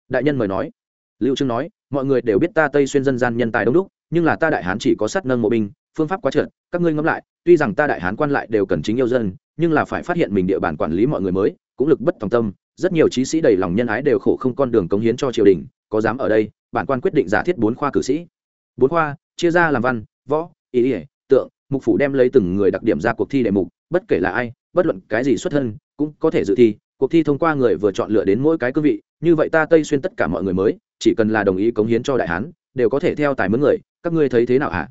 Đại nhân mời nói. Lưu trương nói, mọi người đều biết ta tây xuyên dân gian nhân tài đông đúc, nhưng là ta đại hán chỉ có sát nâng mộ binh, phương pháp quá trượt, các ngươi ngẫm lại, tuy rằng ta đại hán quan lại đều cần chính yêu dân, nhưng là phải phát hiện mình địa bàn quản lý mọi người mới, cũng lực bất tòng tâm, rất nhiều trí sĩ đầy lòng nhân ái đều khổ không con đường cống hiến cho triều đình, có dám ở đây, bản quan quyết định giả thiết bốn khoa cử sĩ. Bốn khoa, chia ra làm văn, võ ý ỉa tượng, mục phủ đem lấy từng người đặc điểm ra cuộc thi đề mục, bất kể là ai, bất luận cái gì xuất thân cũng có thể dự thi, cuộc thi thông qua người vừa chọn lựa đến mỗi cái cương vị, như vậy ta tây xuyên tất cả mọi người mới, chỉ cần là đồng ý cống hiến cho đại hán, đều có thể theo tài mướn người, các ngươi thấy thế nào hả?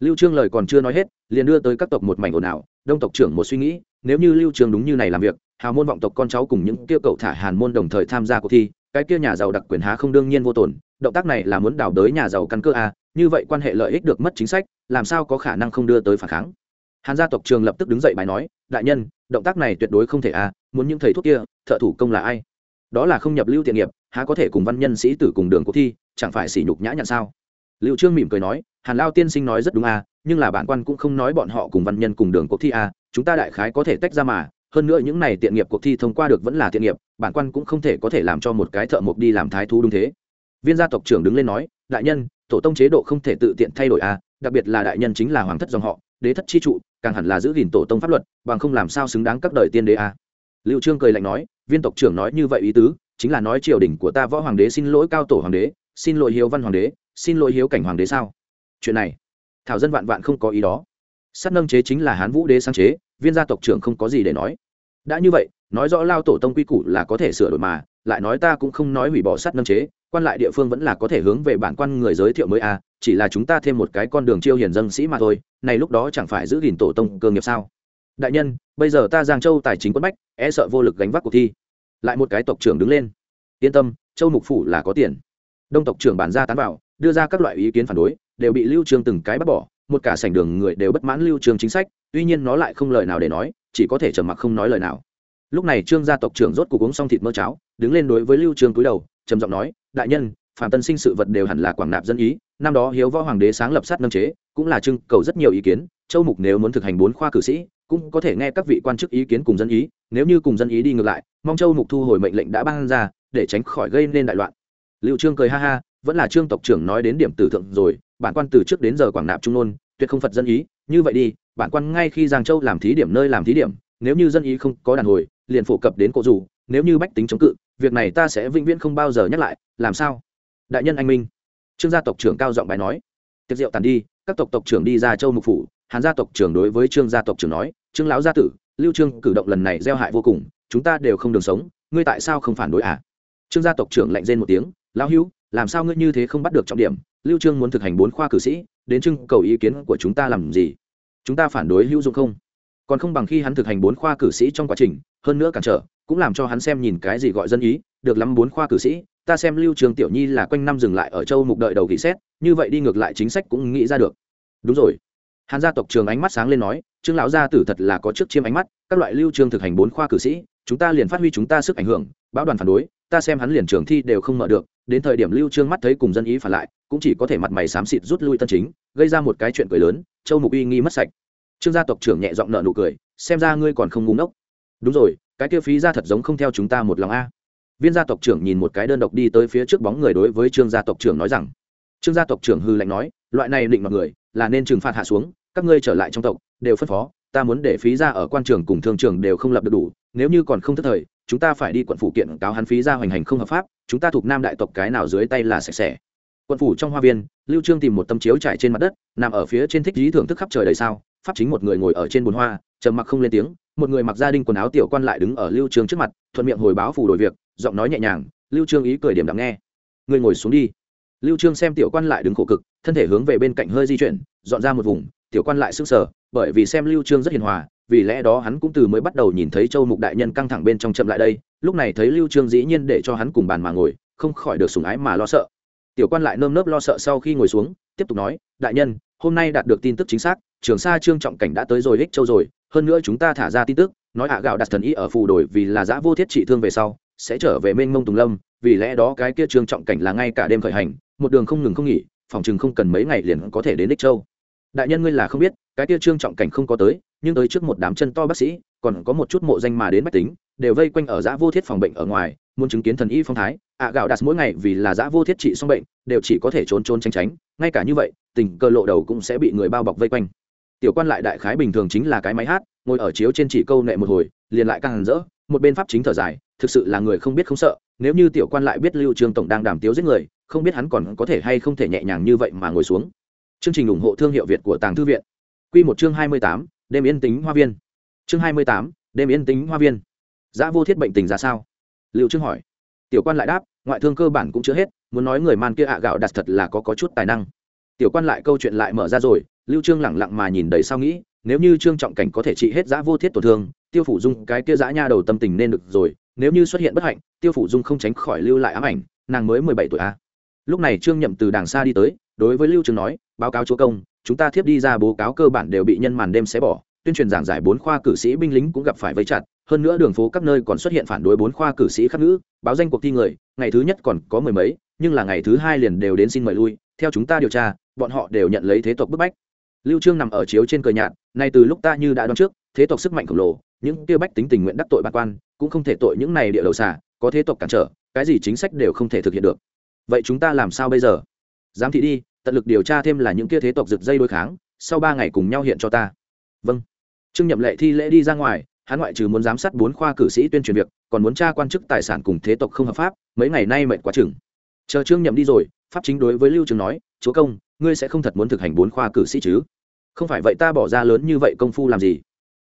Lưu trương lời còn chưa nói hết, liền đưa tới các tộc một mảnh ồn ào, đông tộc trưởng một suy nghĩ, nếu như lưu trương đúng như này làm việc, hào môn vọng tộc con cháu cùng những kia cậu thả hàn môn đồng thời tham gia cuộc thi, cái kia nhà giàu đặc quyền há không đương nhiên vô tổn động tác này là muốn đào đới nhà giàu căn cơ a như vậy quan hệ lợi ích được mất chính sách, làm sao có khả năng không đưa tới phản kháng? Hàn gia tộc trường lập tức đứng dậy bài nói, đại nhân động tác này tuyệt đối không thể a muốn những thầy thuốc kia, thợ thủ công là ai? Đó là không nhập lưu tiện nghiệp, há có thể cùng văn nhân sĩ tử cùng đường cuộc thi, chẳng phải sỉ nhục nhã nhặn sao? Liệu trương mỉm cười nói, hàn lao tiên sinh nói rất đúng a nhưng là bản quan cũng không nói bọn họ cùng văn nhân cùng đường cuộc thi a chúng ta đại khái có thể tách ra mà, hơn nữa những này tiện nghiệp cuộc thi thông qua được vẫn là tiện nghiệp, bản quan cũng không thể có thể làm cho một cái thợ mộc đi làm thái thú đúng thế. Viên gia tộc trưởng đứng lên nói, đại nhân, tổ tông chế độ không thể tự tiện thay đổi a đặc biệt là đại nhân chính là hoàng thất dòng họ đế thất chi trụ, càng hẳn là giữ gìn tổ tông pháp luật, bằng không làm sao xứng đáng các đời tiên đế a. Liệu trương cười lạnh nói, viên tộc trưởng nói như vậy ý tứ, chính là nói triều đình của ta võ hoàng đế xin lỗi cao tổ hoàng đế, xin lỗi hiếu văn hoàng đế, xin lỗi hiếu cảnh hoàng đế sao? Chuyện này, thảo dân vạn vạn không có ý đó. Sát nâng chế chính là hán vũ đế sáng chế, viên gia tộc trưởng không có gì để nói. Đã như vậy, nói rõ lao tổ tông quy củ là có thể sửa đổi mà, lại nói ta cũng không nói hủy bỏ sát nâng chế quan lại địa phương vẫn là có thể hướng về bản quan người giới thiệu mới à chỉ là chúng ta thêm một cái con đường chiêu hiền dân sĩ mà thôi, này lúc đó chẳng phải giữ gìn tổ tông cơ nghiệp sao? Đại nhân, bây giờ ta giang châu tài chính quất bách e sợ vô lực gánh vác cuộc thi. Lại một cái tộc trưởng đứng lên. Yên tâm, châu mục phủ là có tiền. Đông tộc trưởng bản ra tán vào, đưa ra các loại ý kiến phản đối, đều bị lưu trương từng cái bắt bỏ, một cả sảnh đường người đều bất mãn lưu trương chính sách, tuy nhiên nó lại không lời nào để nói, chỉ có thể trầm mặc không nói lời nào. Lúc này trương gia tộc trưởng rốt cuộc uống xong thịt mỡ cháo, đứng lên đối với lưu trương cúi đầu, trầm giọng nói đại nhân phạm tân sinh sự vật đều hẳn là quảng nạp dân ý, năm đó hiếu võ hoàng đế sáng lập sát nâng chế, cũng là trưng cầu rất nhiều ý kiến, châu mục nếu muốn thực hành bốn khoa cử sĩ, cũng có thể nghe các vị quan chức ý kiến cùng dân ý, nếu như cùng dân ý đi ngược lại, mong châu mục thu hồi mệnh lệnh đã ban ra, để tránh khỏi gây nên đại loạn. Liệu trương cười ha ha, vẫn là trương tộc trưởng nói đến điểm tử thượng rồi, bản quan từ trước đến giờ quảng nạp trung nôn, tuyệt không phật dân ý, như vậy đi, bản quan ngay khi giang châu làm thí điểm nơi làm thí điểm, nếu như dân ý không có đàn hồi, liền phổ cập đến cổ dù nếu như bách tính chống cự việc này ta sẽ vĩnh viễn không bao giờ nhắc lại, làm sao? Đại nhân anh minh, trương gia tộc trưởng cao giọng bài nói. Tiệc rượu tàn đi, các tộc tộc trưởng đi ra châu mục phủ, hàn gia tộc trưởng đối với trương gia tộc trưởng nói, trương lão gia tử, lưu trương cử động lần này gieo hại vô cùng, chúng ta đều không đường sống, ngươi tại sao không phản đối à? Trương gia tộc trưởng lạnh rên một tiếng, lão hữu, làm sao ngươi như thế không bắt được trọng điểm? Lưu trương muốn thực hành bốn khoa cử sĩ, đến trưng cầu ý kiến của chúng ta làm gì? Chúng ta phản đối hữu dụng không? Còn không bằng khi hắn thực hành bốn khoa cử sĩ trong quá trình, hơn nữa cản trở cũng làm cho hắn xem nhìn cái gì gọi dân ý, được lắm bốn khoa cử sĩ, ta xem lưu trường tiểu nhi là quanh năm dừng lại ở châu mục đợi đầu kỳ xét, như vậy đi ngược lại chính sách cũng nghĩ ra được. Đúng rồi. Hàn gia tộc trường ánh mắt sáng lên nói, trương lão gia tử thật là có trước chiêm ánh mắt, các loại lưu trường thực hành bốn khoa cử sĩ, chúng ta liền phát huy chúng ta sức ảnh hưởng báo đoàn phản đối, ta xem hắn liền trường thi đều không mở được, đến thời điểm lưu trương mắt thấy cùng dân ý phản lại, cũng chỉ có thể mặt mày xám xịt rút lui tân chính, gây ra một cái chuyện cười lớn, châu mục uy nghi mất sạch. Trương gia tộc trưởng nhẹ giọng nợ nụ cười, xem ra ngươi còn không ngu ngốc. Đúng rồi cái kia phí ra thật giống không theo chúng ta một lòng a. Viên gia tộc trưởng nhìn một cái đơn độc đi tới phía trước bóng người đối với trương gia tộc trưởng nói rằng, trương gia tộc trưởng hư lạnh nói, loại này định mọi người, là nên trừng phạt hạ xuống, các ngươi trở lại trong tộc, đều phân phó, ta muốn để phí ra ở quan trường cùng thương trường đều không lập được đủ, nếu như còn không thất thời, chúng ta phải đi quận phủ kiện cáo hắn phí ra hoành hành không hợp pháp, chúng ta thuộc nam đại tộc cái nào dưới tay là sạch sẽ. Quận phủ trong hoa viên, lưu trương tìm một tấm chiếu trải trên mặt đất, nằm ở phía trên thích lý thưởng thức khắp trời đầy sao pháp chính một người ngồi ở trên bồn hoa, trầm mặc không lên tiếng, một người mặc gia đình quần áo tiểu quan lại đứng ở lưu trương trước mặt, thuận miệng hồi báo phủ đổi việc, giọng nói nhẹ nhàng, lưu trương ý cười điểm đạm nghe. Người ngồi xuống đi. Lưu trương xem tiểu quan lại đứng khổ cực, thân thể hướng về bên cạnh hơi di chuyển, dọn ra một vùng, tiểu quan lại sững sờ, bởi vì xem lưu trương rất hiền hòa, vì lẽ đó hắn cũng từ mới bắt đầu nhìn thấy châu mục đại nhân căng thẳng bên trong chậm lại đây, lúc này thấy lưu trương dĩ nhiên để cho hắn cùng bàn mà ngồi, không khỏi được sủng ái mà lo sợ. Tiểu quan lại nơm nớp lo sợ sau khi ngồi xuống, tiếp tục nói, đại nhân, hôm nay đạt được tin tức chính xác trường sa trương trọng cảnh đã tới rồi ích châu rồi, hơn nữa chúng ta thả ra tin tức, nói ạ gạo đặt thần y ở phù đổi vì là giã vô thiết trị thương về sau, sẽ trở về mênh mông tùng lâm, vì lẽ đó cái kia trương trọng cảnh là ngay cả đêm khởi hành, một đường không ngừng không nghỉ, phòng chừng không cần mấy ngày liền có thể đến ích châu. Đại nhân ngươi là không biết, cái kia trương trọng cảnh không có tới, nhưng tới trước một đám chân to bác sĩ, còn có một chút mộ danh mà đến bách tính, đều vây quanh ở giã vô thiết phòng bệnh ở ngoài, muốn chứng kiến thần y phong thái, ạ gạo đặt mỗi ngày vì là giã vô thiết trị xong bệnh, đều chỉ có thể trốn trốn tránh tránh, ngay cả như vậy, tình cơ lộ đầu cũng sẽ bị người bao bọc vây quanh tiểu quan lại đại khái bình thường chính là cái máy hát ngồi ở chiếu trên chỉ câu nệ một hồi liền lại càng hẳn rỡ một bên pháp chính thở dài thực sự là người không biết không sợ nếu như tiểu quan lại biết lưu trương tổng đang đàm tiếu giết người không biết hắn còn có thể hay không thể nhẹ nhàng như vậy mà ngồi xuống. Chương trình ủng hộ thương hiệu việt của tàng thư viện. Quy một chương 28, đêm yên tĩnh hoa viên. Chương 28, đêm yên tĩnh hoa viên. Giá vô thiết bệnh tình ra sao? Lưu trương hỏi. Tiểu quan lại đáp ngoại thương cơ bản cũng chưa hết muốn nói người man kia ạ gạo đặt thật là có có chút tài năng. Tiểu quan lại câu chuyện lại mở ra rồi lưu trương lẳng lặng mà nhìn đầy sao nghĩ, nếu như trương trọng cảnh có thể trị hết giã vô thiết tổn thương, tiêu phủ dung cái kia giã nha đầu tâm tình nên được rồi, nếu như xuất hiện bất hạnh, tiêu phủ dung không tránh khỏi lưu lại ám ảnh, nàng mới mười bảy tuổi a à. lúc này trương nhậm từ đàng xa đi tới, đối với lưu trương nói, báo cáo chúa công, chúng ta thiếp đi ra bố cáo cơ bản đều bị nhân màn đêm xé bỏ, tuyên truyền giảng giải bốn khoa cử sĩ binh lính cũng gặp phải vây chặt, hơn nữa đường phố các nơi còn xuất hiện phản đối bốn khoa cử sĩ khắc ngữ báo danh cuộc thi người, ngày thứ nhất còn có mười mấy, nhưng là ngày thứ hai liền đều đến xin mời lui, theo chúng ta điều tra, bọn họ đều nhận lấy thế tộc bức bách lưu trương nằm ở chiếu trên cờ nhạt, nay từ lúc ta như đã đoán trước, thế tộc sức mạnh khổng lồ, những kia bách tính tình nguyện đắc tội bạc quan, cũng không thể tội những này địa đầu xả có thế tộc cản trở, cái gì chính sách đều không thể thực hiện được. Vậy chúng ta làm sao bây giờ? Giám thị đi, tận lực điều tra thêm là những kia thế tộc giật dây đối kháng, sau ba ngày cùng nhau hiện cho ta. Vâng. Trương nhậm lệ thi lễ đi ra ngoài, hắn ngoại trừ muốn giám sát bốn khoa cử sĩ tuyên truyền việc, còn muốn tra quan chức tài sản cùng thế tộc không hợp pháp, mấy ngày nay mệt quá chừng. Chờ trương nhậm đi rồi, pháp chính đối với lưu trường nói, chúa công ngươi sẽ không thật muốn thực hành bốn khoa cử sĩ chứ? Không phải vậy ta bỏ ra lớn như vậy công phu làm gì?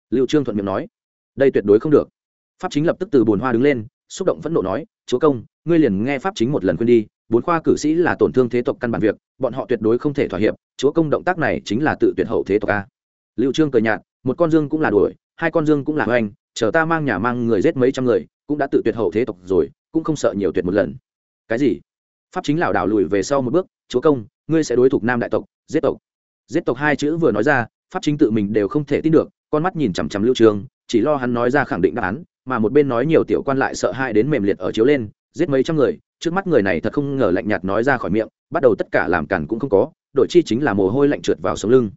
Liệu trương thuận miệng nói. Đây tuyệt đối không được. Pháp chính lập tức từ bồn hoa đứng lên, xúc động phẫn nộ nói, chúa công, ngươi liền nghe pháp chính một lần quên đi, bốn khoa cử sĩ là tổn thương thế tộc căn bản việc, bọn họ tuyệt đối không thể thỏa hiệp, chúa công động tác này chính là tự tuyệt hậu thế tộc a. Liệu trương cười nhạt, một con dương cũng là đuổi, hai con dương cũng là hoành, chờ ta mang nhà mang người giết mấy trăm người, cũng đã tự tuyệt hậu thế tộc rồi, cũng không sợ nhiều tuyệt một lần. Cái gì? Pháp chính lảo đảo lùi về sau một bước, chúa công ngươi sẽ đối thủ nam đại tộc, giết tộc. Giết tộc hai chữ vừa nói ra, pháp chính tự mình đều không thể tin được, con mắt nhìn chằm chằm lưu trường, chỉ lo hắn nói ra khẳng định đáp án, mà một bên nói nhiều tiểu quan lại sợ hãi đến mềm liệt ở chiếu lên, giết mấy trăm người, trước mắt người này thật không ngờ lạnh nhạt nói ra khỏi miệng, bắt đầu tất cả làm cản cũng không có, đội chi chính là mồ hôi lạnh trượt vào sống lưng.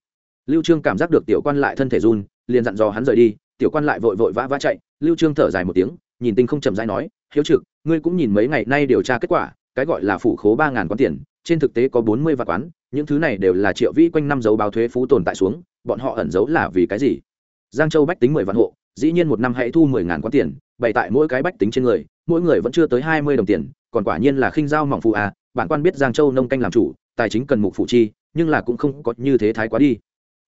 Lưu trương cảm giác được tiểu quan lại thân thể run, liền dặn dò hắn rời đi, tiểu quan lại vội vội vã vã chạy, lưu trương thở dài một tiếng, nhìn tinh không chậm rãi nói, hiếu trực, ngươi cũng nhìn mấy ngày nay điều tra kết quả, cái gọi là phủ khố ba ngàn quán tiền trên thực tế có bốn mươi vạn quán, những thứ này đều là triệu vĩ quanh năm dấu báo thuế phú tồn tại xuống, bọn họ ẩn giấu là vì cái gì? Giang châu bách tính mười vạn hộ, dĩ nhiên một năm hãy thu mười ngàn quán tiền, bày tại mỗi cái bách tính trên người, mỗi người vẫn chưa tới hai mươi đồng tiền, còn quả nhiên là khinh giao mỏng phụ à bản quan biết giang châu nông canh làm chủ, tài chính cần mục phụ chi, nhưng là cũng không có như thế thái quá đi.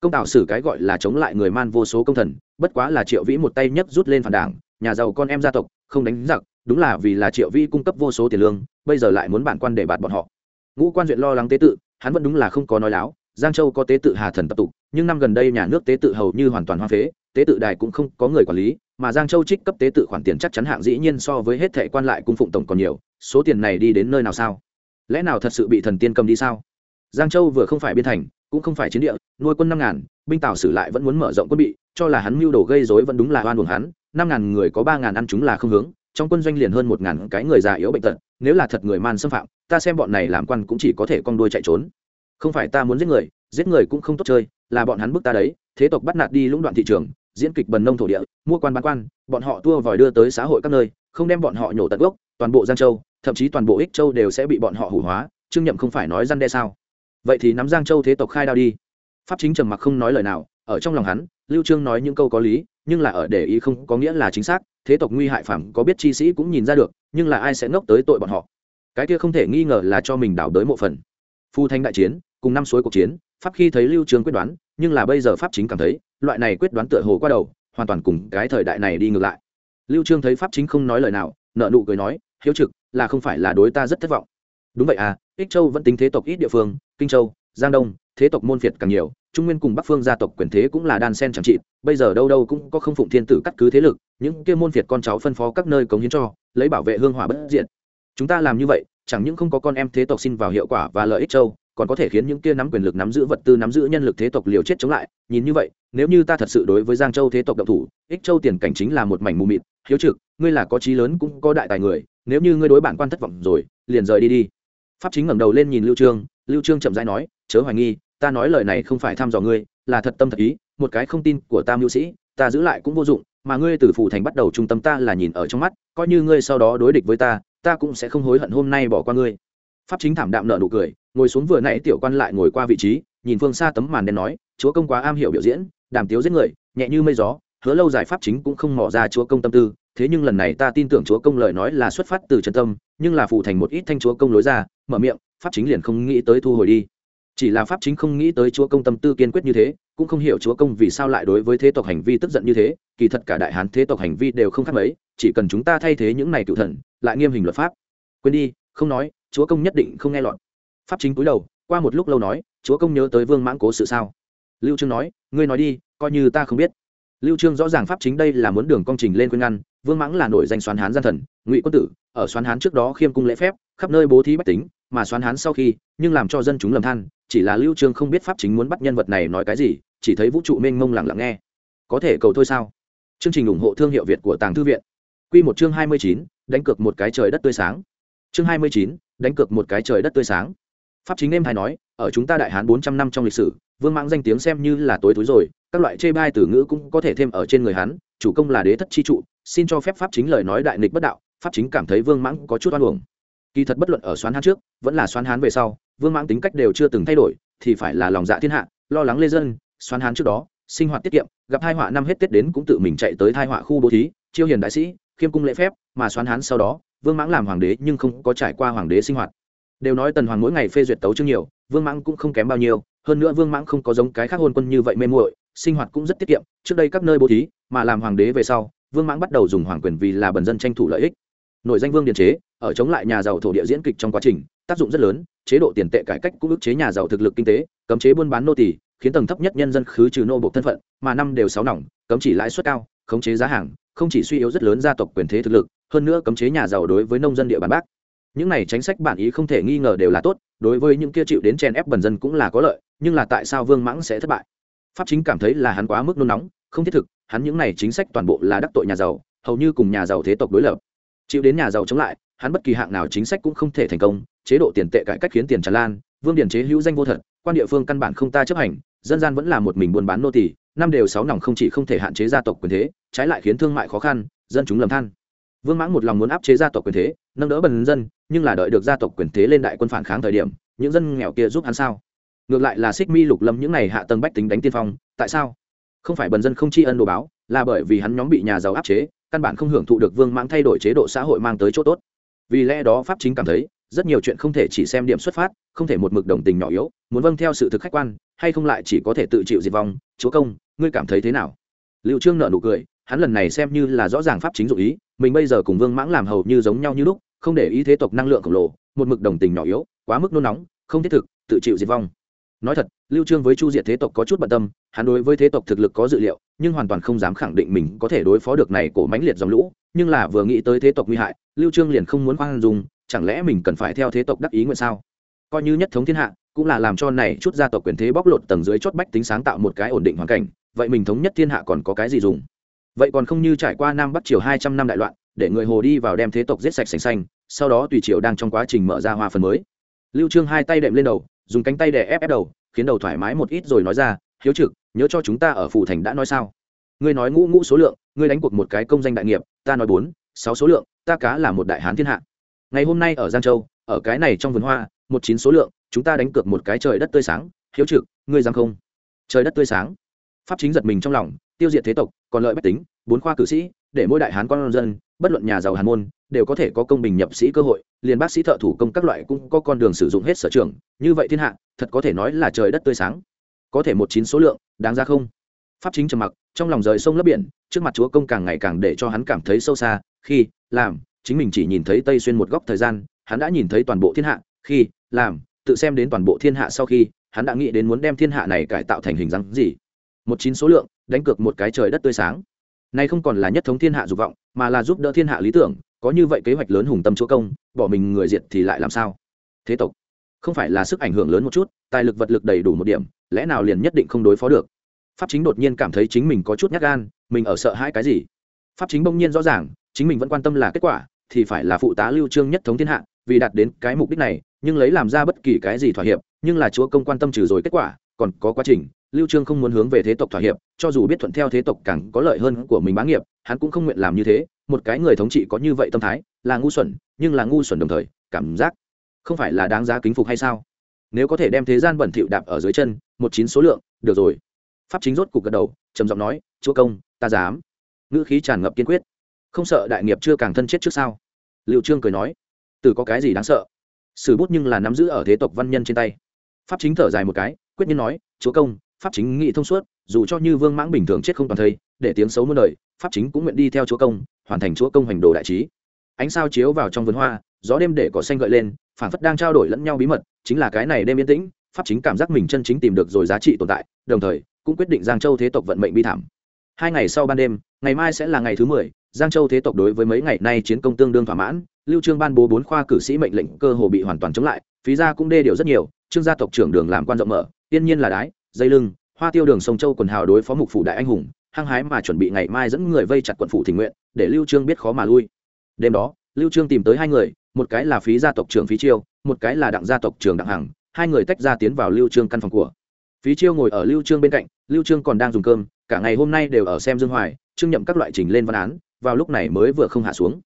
Công tạo xử cái gọi là chống lại người man vô số công thần, bất quá là triệu vĩ một tay nhấc rút lên phản đảng, nhà giàu con em gia tộc, không đánh giặc, đúng là vì là triệu vĩ cung cấp vô số tiền lương, bây giờ lại muốn bản quan để bạt bọn họ ngũ quan duyện lo lắng tế tự, hắn vẫn đúng là không có nói láo, giang châu có tế tự hà thần tập tục, nhưng năm gần đây nhà nước tế tự hầu như hoàn toàn hoa phế, tế tự đài cũng không có người quản lý, mà giang châu trích cấp tế tự khoản tiền chắc chắn hạng dĩ nhiên so với hết thệ quan lại cung phụng tổng còn nhiều, số tiền này đi đến nơi nào sao? Lẽ nào thật sự bị thần tiên cầm đi sao? Giang châu vừa không phải biên thành, cũng không phải chiến địa, nuôi quân năm ngàn, binh tào sử lại vẫn muốn mở rộng quân bị, cho là hắn mưu đồ gây dối vẫn đúng là oan buồn hắn, năm ngàn người có ba ngàn ăn chúng là không hướng, trong quân doanh liền hơn một ngàn cái người già yếu bệnh tật, nếu là thật người man xâm phạm ta xem bọn này làm quan cũng chỉ có thể con đuôi chạy trốn. Không phải ta muốn giết người giết người cũng không tốt chơi, là bọn hắn bức ta đấy. Thế tộc bắt nạt đi lũng đoạn thị trường, diễn kịch bần nông thổ địa, mua quan bán quan, bọn họ tua vòi đưa tới xã hội các nơi, không đem bọn họ nhổ tận gốc, toàn bộ giang châu, thậm chí toàn bộ ích châu đều sẽ bị bọn họ hủ hóa, trương nhậm không phải nói răn đe sao? Vậy thì nắm giang châu thế tộc khai đao đi. Pháp chính trầm mặc không nói lời nào, ở trong lòng hắn, lưu trương nói những câu có lý, nhưng là ở để ý không có nghĩa là chính xác, thế tộc nguy hại phẩm có biết chi sĩ cũng nhìn ra được, nhưng là ai sẽ ngốc tới tội bọn họ? Cái kia không thể nghi ngờ là cho mình đảo đới mộ phần. Phu thanh đại chiến, cùng năm suối cuộc chiến, pháp khi thấy lưu trương quyết đoán, nhưng là bây giờ pháp chính cảm thấy, loại này quyết đoán tựa hồ qua đầu, hoàn toàn cùng cái thời đại này đi ngược lại. Lưu trương thấy pháp chính không nói lời nào, nợ nụ cười nói, hiếu trực, là không phải là đối ta rất thất vọng. Đúng vậy à ích châu vẫn tính thế tộc ít địa phương, kinh châu, giang đông, thế tộc môn phiệt càng nhiều, trung nguyên cùng bắc phương gia tộc quyền thế cũng là đan sen chẳng trị bây giờ đâu đâu cũng có không phụng thiên tử cắt cứ thế lực, những kia môn phiệt con cháu phân phó các nơi cống hiến cho, lấy bảo vệ hương hỏa bất diện chúng ta làm như vậy, chẳng những không có con em thế tộc xin vào hiệu quả và lợi ích châu, còn có thể khiến những kia nắm quyền lực nắm giữ vật tư nắm giữ nhân lực thế tộc liều chết chống lại. Nhìn như vậy, nếu như ta thật sự đối với giang châu thế tộc độc thủ, ích châu tiền cảnh chính là một mảnh mù mịt, hiếu trực, ngươi là có trí lớn cũng có đại tài người, nếu như ngươi đối bản quan thất vọng rồi, liền rời đi đi. Pháp chính ngẩng đầu lên nhìn lưu trương lưu trương chậm rãi nói, chớ hoài nghi, ta nói lời này không phải thăm dò ngươi, là thật tâm thật ý, một cái không tin của ta mưu sĩ, ta giữ lại cũng vô dụng, mà ngươi từ phủ thành bắt đầu trung tâm ta là nhìn ở trong mắt, coi như ngươi sau đó đối địch với ta ta cũng sẽ không hối hận hôm nay bỏ qua ngươi. Pháp chính thảm đạm nợ nụ cười, ngồi xuống vừa nãy tiểu quan lại ngồi qua vị trí, nhìn phương xa tấm màn đen nói, chúa công quá am hiểu biểu diễn, đàm tiếu giết người, nhẹ như mây gió, hứa lâu dài pháp chính cũng không mỏ ra chúa công tâm tư, thế nhưng lần này ta tin tưởng chúa công lời nói là xuất phát từ chân tâm, nhưng là phụ thành một ít thanh chúa công lối ra, mở miệng, pháp chính liền không nghĩ tới thu hồi đi chỉ là pháp chính không nghĩ tới chúa công tâm tư kiên quyết như thế, cũng không hiểu chúa công vì sao lại đối với thế tộc hành vi tức giận như thế, kỳ thật cả đại hán thế tộc hành vi đều không khác mấy, chỉ cần chúng ta thay thế những này cựu thần, lại nghiêm hình luật pháp. Quên đi, không nói, chúa công nhất định không nghe lọt. Pháp chính cúi đầu, qua một lúc lâu nói, chúa công nhớ tới vương mãng cố sự sao? Lưu trương nói, ngươi nói đi, coi như ta không biết. Lưu trương rõ ràng pháp chính đây là muốn đường công trình lên khuyên ngăn, vương mãng là nổi danh xoán hán gian thần, ngụy quân tử, ở xoán hán trước đó khiêm cung lễ phép, khắp nơi bố thí bách tính, mà xoán hán sau khi, nhưng làm cho dân chúng lầm than chỉ là lưu trương không biết pháp chính muốn bắt nhân vật này nói cái gì chỉ thấy vũ trụ mênh mông lặng lặng nghe. Có thể cầu thôi sao? Chương trình ủng hộ thương hiệu việt của tàng thư viện. Quy một chương 29, đánh cược một cái trời đất tươi sáng. Chương 29, đánh cược một cái trời đất tươi sáng. Pháp chính em hay nói ở chúng ta đại hán 400 năm trong lịch sử vương mãng danh tiếng xem như là tối túi rồi các loại chê bai từ ngữ cũng có thể thêm ở trên người hắn chủ công là đế thất chi trụ xin cho phép pháp chính lời nói đại nghịch bất đạo pháp chính cảm thấy vương mãng có chút oan uổng kỳ thật bất luận ở xoán hán trước, vẫn là xoán hán về sau, vương mãng tính cách đều chưa từng thay đổi, thì phải là lòng dạ thiên hạ, lo lắng lê dân. Xoán hán trước đó, sinh hoạt tiết kiệm, gặp hai họa năm hết tết đến cũng tự mình chạy tới thai họa khu bố thí, chiêu hiền đại sĩ, khiêm cung lễ phép, mà xoán hán sau đó, vương mãng làm hoàng đế nhưng không có trải qua hoàng đế sinh hoạt. Đều nói tần hoàng mỗi ngày phê duyệt tấu chương nhiều, vương mãng cũng không kém bao nhiêu, hơn nữa vương mãng không có giống cái khác hôn quân như vậy mê muội, sinh hoạt cũng rất tiết kiệm. Trước đây các nơi bố thí, mà làm hoàng đế về sau, vương mãng bắt đầu dùng hoàng quyền vì là bần dân tranh thủ lợi ích nội danh vương điện chế, ở chống lại nhà giàu thổ địa diễn kịch trong quá trình, tác dụng rất lớn, chế độ tiền tệ cải cách cũng ức chế nhà giàu thực lực kinh tế, cấm chế buôn bán nô tỷ khiến tầng thấp nhất nhân dân khứ trừ nô bộ thân phận, mà năm đều sáu nòng, cấm chỉ lãi suất cao, khống chế giá hàng, không chỉ suy yếu rất lớn gia tộc quyền thế thực lực, hơn nữa cấm chế nhà giàu đối với nông dân địa bàn bác những này chính sách bản ý không thể nghi ngờ đều là tốt, đối với những kia chịu đến chèn ép bần dân cũng là có lợi, nhưng là tại sao vương mãng sẽ thất bại? Pháp chính cảm thấy là hắn quá mức nôn nóng, không thiết thực, hắn những này chính sách toàn bộ là đắc tội nhà giàu, hầu như cùng nhà giàu thế tộc đối lập chịu đến nhà giàu chống lại, hắn bất kỳ hạng nào chính sách cũng không thể thành công, chế độ tiền tệ cải cách khiến tiền tràn lan, vương điển chế hữu danh vô thật, quan địa phương căn bản không ta chấp hành, dân gian vẫn là một mình buôn bán nô tỳ, năm đều sáu nòng không chỉ không thể hạn chế gia tộc quyền thế, trái lại khiến thương mại khó khăn, dân chúng lầm than. Vương mãng một lòng muốn áp chế gia tộc quyền thế, nâng đỡ bần dân, nhưng là đợi được gia tộc quyền thế lên đại quân phản kháng thời điểm, những dân nghèo kia giúp hắn sao? Ngược lại là xích mi lục lâm những n à y hạ tầng bách tính đánh tiên phong, tại sao? Không phải bần dân không tri ân đồ báo, là bởi vì hắn nhóm bị nhà giàu áp chế căn bản không hưởng thụ được vương mãng thay đổi chế độ xã hội mang tới chỗ tốt. Vì lẽ đó pháp chính cảm thấy, rất nhiều chuyện không thể chỉ xem điểm xuất phát, không thể một mực đồng tình nhỏ yếu, muốn vâng theo sự thực khách quan, hay không lại chỉ có thể tự chịu diệt vong, chúa công, ngươi cảm thấy thế nào? Liệu trương nợ nụ cười, hắn lần này xem như là rõ ràng pháp chính dụ ý, mình bây giờ cùng vương mãng làm hầu như giống nhau như lúc, không để ý thế tộc năng lượng khổng lồ, một mực đồng tình nhỏ yếu, quá mức nôn nóng, không thiết thực, tự chịu diệt vong nói thật, lưu trương với chu diệt thế tộc có chút bận tâm, hắn đối với thế tộc thực lực có dự liệu, nhưng hoàn toàn không dám khẳng định mình có thể đối phó được này cổ mãnh liệt dòng lũ, nhưng là vừa nghĩ tới thế tộc nguy hại, lưu trương liền không muốn khoan dung, chẳng lẽ mình cần phải theo thế tộc đắc ý nguyện sao? Coi như nhất thống thiên hạ, cũng là làm cho này chút gia tộc quyền thế bóc lột tầng dưới chót bách tính sáng tạo một cái ổn định hoàn cảnh, vậy mình thống nhất thiên hạ còn có cái gì dùng? Vậy còn không như trải qua nam bắc triều hai trăm năm đại loạn, để người hồ đi vào đem thế tộc giết sạch sành xanh, sau đó tùy triều đang trong quá trình mở ra hoa phần mới. Lưu trương hai tay đệm lên đầu dùng cánh tay để ép ép đầu, khiến đầu thoải mái một ít rồi nói ra, hiếu trực, nhớ cho chúng ta ở phủ thành đã nói sao? Ngươi nói ngũ ngũ số lượng, ngươi đánh cuộc một cái công danh đại nghiệp, ta nói bốn, sáu số lượng, ta cá là một đại hán thiên hạ. Ngày hôm nay ở giang châu, ở cái này trong vườn hoa, một chín số lượng, chúng ta đánh cược một cái trời đất tươi sáng. Hiếu trực, ngươi dám không? Trời đất tươi sáng. Pháp chính giật mình trong lòng, tiêu diệt thế tộc, còn lợi bách tính, bốn khoa cử sĩ, để mỗi đại hán con dân bất luận nhà giàu hàn môn, đều có thể có công bình nhập sĩ cơ hội, liền bác sĩ thợ thủ công các loại cũng có con đường sử dụng hết sở trường, như vậy thiên hạ, thật có thể nói là trời đất tươi sáng. Có thể một chín số lượng, đáng ra không? Pháp chính trầm mặc, trong lòng rời sông lấp biển, trước mặt chúa công càng ngày càng để cho hắn cảm thấy sâu xa, khi, làm, chính mình chỉ nhìn thấy tây xuyên một góc thời gian, hắn đã nhìn thấy toàn bộ thiên hạ, khi, làm, tự xem đến toàn bộ thiên hạ sau khi, hắn đã nghĩ đến muốn đem thiên hạ này cải tạo thành hình dáng gì. Một chín số lượng, đánh cược một cái trời đất tươi sáng. Nay không còn là nhất thống thiên hạ dục vọng mà là giúp đỡ thiên hạ lý tưởng, có như vậy kế hoạch lớn hùng tâm chúa công, bỏ mình người diệt thì lại làm sao? Thế tộc, không phải là sức ảnh hưởng lớn một chút, tài lực vật lực đầy đủ một điểm, lẽ nào liền nhất định không đối phó được? Pháp chính đột nhiên cảm thấy chính mình có chút nhát gan, mình ở sợ hãi cái gì? Pháp chính bỗng nhiên rõ ràng, chính mình vẫn quan tâm là kết quả, thì phải là phụ tá lưu trương nhất thống thiên hạ, vì đạt đến cái mục đích này, nhưng lấy làm ra bất kỳ cái gì thỏa hiệp, nhưng là chúa công quan tâm trừ rồi kết quả, còn có quá trình lưu trương không muốn hướng về thế tộc thỏa hiệp, cho dù biết thuận theo thế tộc càng có lợi hơn của mình bá nghiệp, hắn cũng không nguyện làm như thế. Một cái người thống trị có như vậy tâm thái, là ngu xuẩn, nhưng là ngu xuẩn đồng thời, cảm giác không phải là đáng giá kính phục hay sao? Nếu có thể đem thế gian bẩn thỉu đạp ở dưới chân, một chín số lượng, được rồi. Pháp chính rốt cục gật đầu, trầm giọng nói, chúa công, ta dám. Ngữ khí tràn ngập kiên quyết. Không sợ đại nghiệp chưa càng thân chết trước sao? Liệu trương cười nói, từ có cái gì đáng sợ? Sử bút nhưng là nắm giữ ở thế tộc văn nhân trên tay. Pháp chính thở dài một cái, quyết nhiên nói, chúa công pháp chính nghị thông suốt, dù cho như vương mãng bình thường chết không toàn thây, để tiếng xấu muôn đời, pháp chính cũng nguyện đi theo chúa công, hoàn thành chúa công hành đồ đại trí. Ánh sao chiếu vào trong vườn hoa, gió đêm để cỏ xanh gợi lên phản phất đang trao đổi lẫn nhau bí mật, chính là cái này đêm yên tĩnh, pháp chính cảm giác mình chân chính tìm được rồi giá trị tồn tại, đồng thời, cũng quyết định giang châu thế tộc vận mệnh bi thảm. Hai ngày sau ban đêm, ngày mai sẽ là ngày thứ mười, giang châu thế tộc đối với mấy ngày nay chiến công tương đương thỏa mãn, lưu trương ban bố bốn khoa cử sĩ mệnh lệnh cơ hồ bị hoàn toàn chống lại, phí gia cũng đê điều rất nhiều, trương gia tộc trưởng đường làm quan rộng mở tiên nhiên là đái dây lưng, hoa tiêu đường sông châu quần hào đối phó mục phủ đại anh hùng, hăng hái mà chuẩn bị ngày mai dẫn người vây chặt quận phủ thỉnh nguyện, để lưu trương biết khó mà lui. Đêm đó, lưu trương tìm tới hai người, một cái là phí gia tộc trưởng phí chiêu, một cái là đặng gia tộc trưởng đặng hằng, hai người tách ra tiến vào lưu trương căn phòng của. Phí chiêu ngồi ở lưu trương bên cạnh, lưu trương còn đang dùng cơm, cả ngày hôm nay đều ở xem dương hoài trương nhậm các loại trình lên văn án, vào lúc này mới vừa không hạ xuống.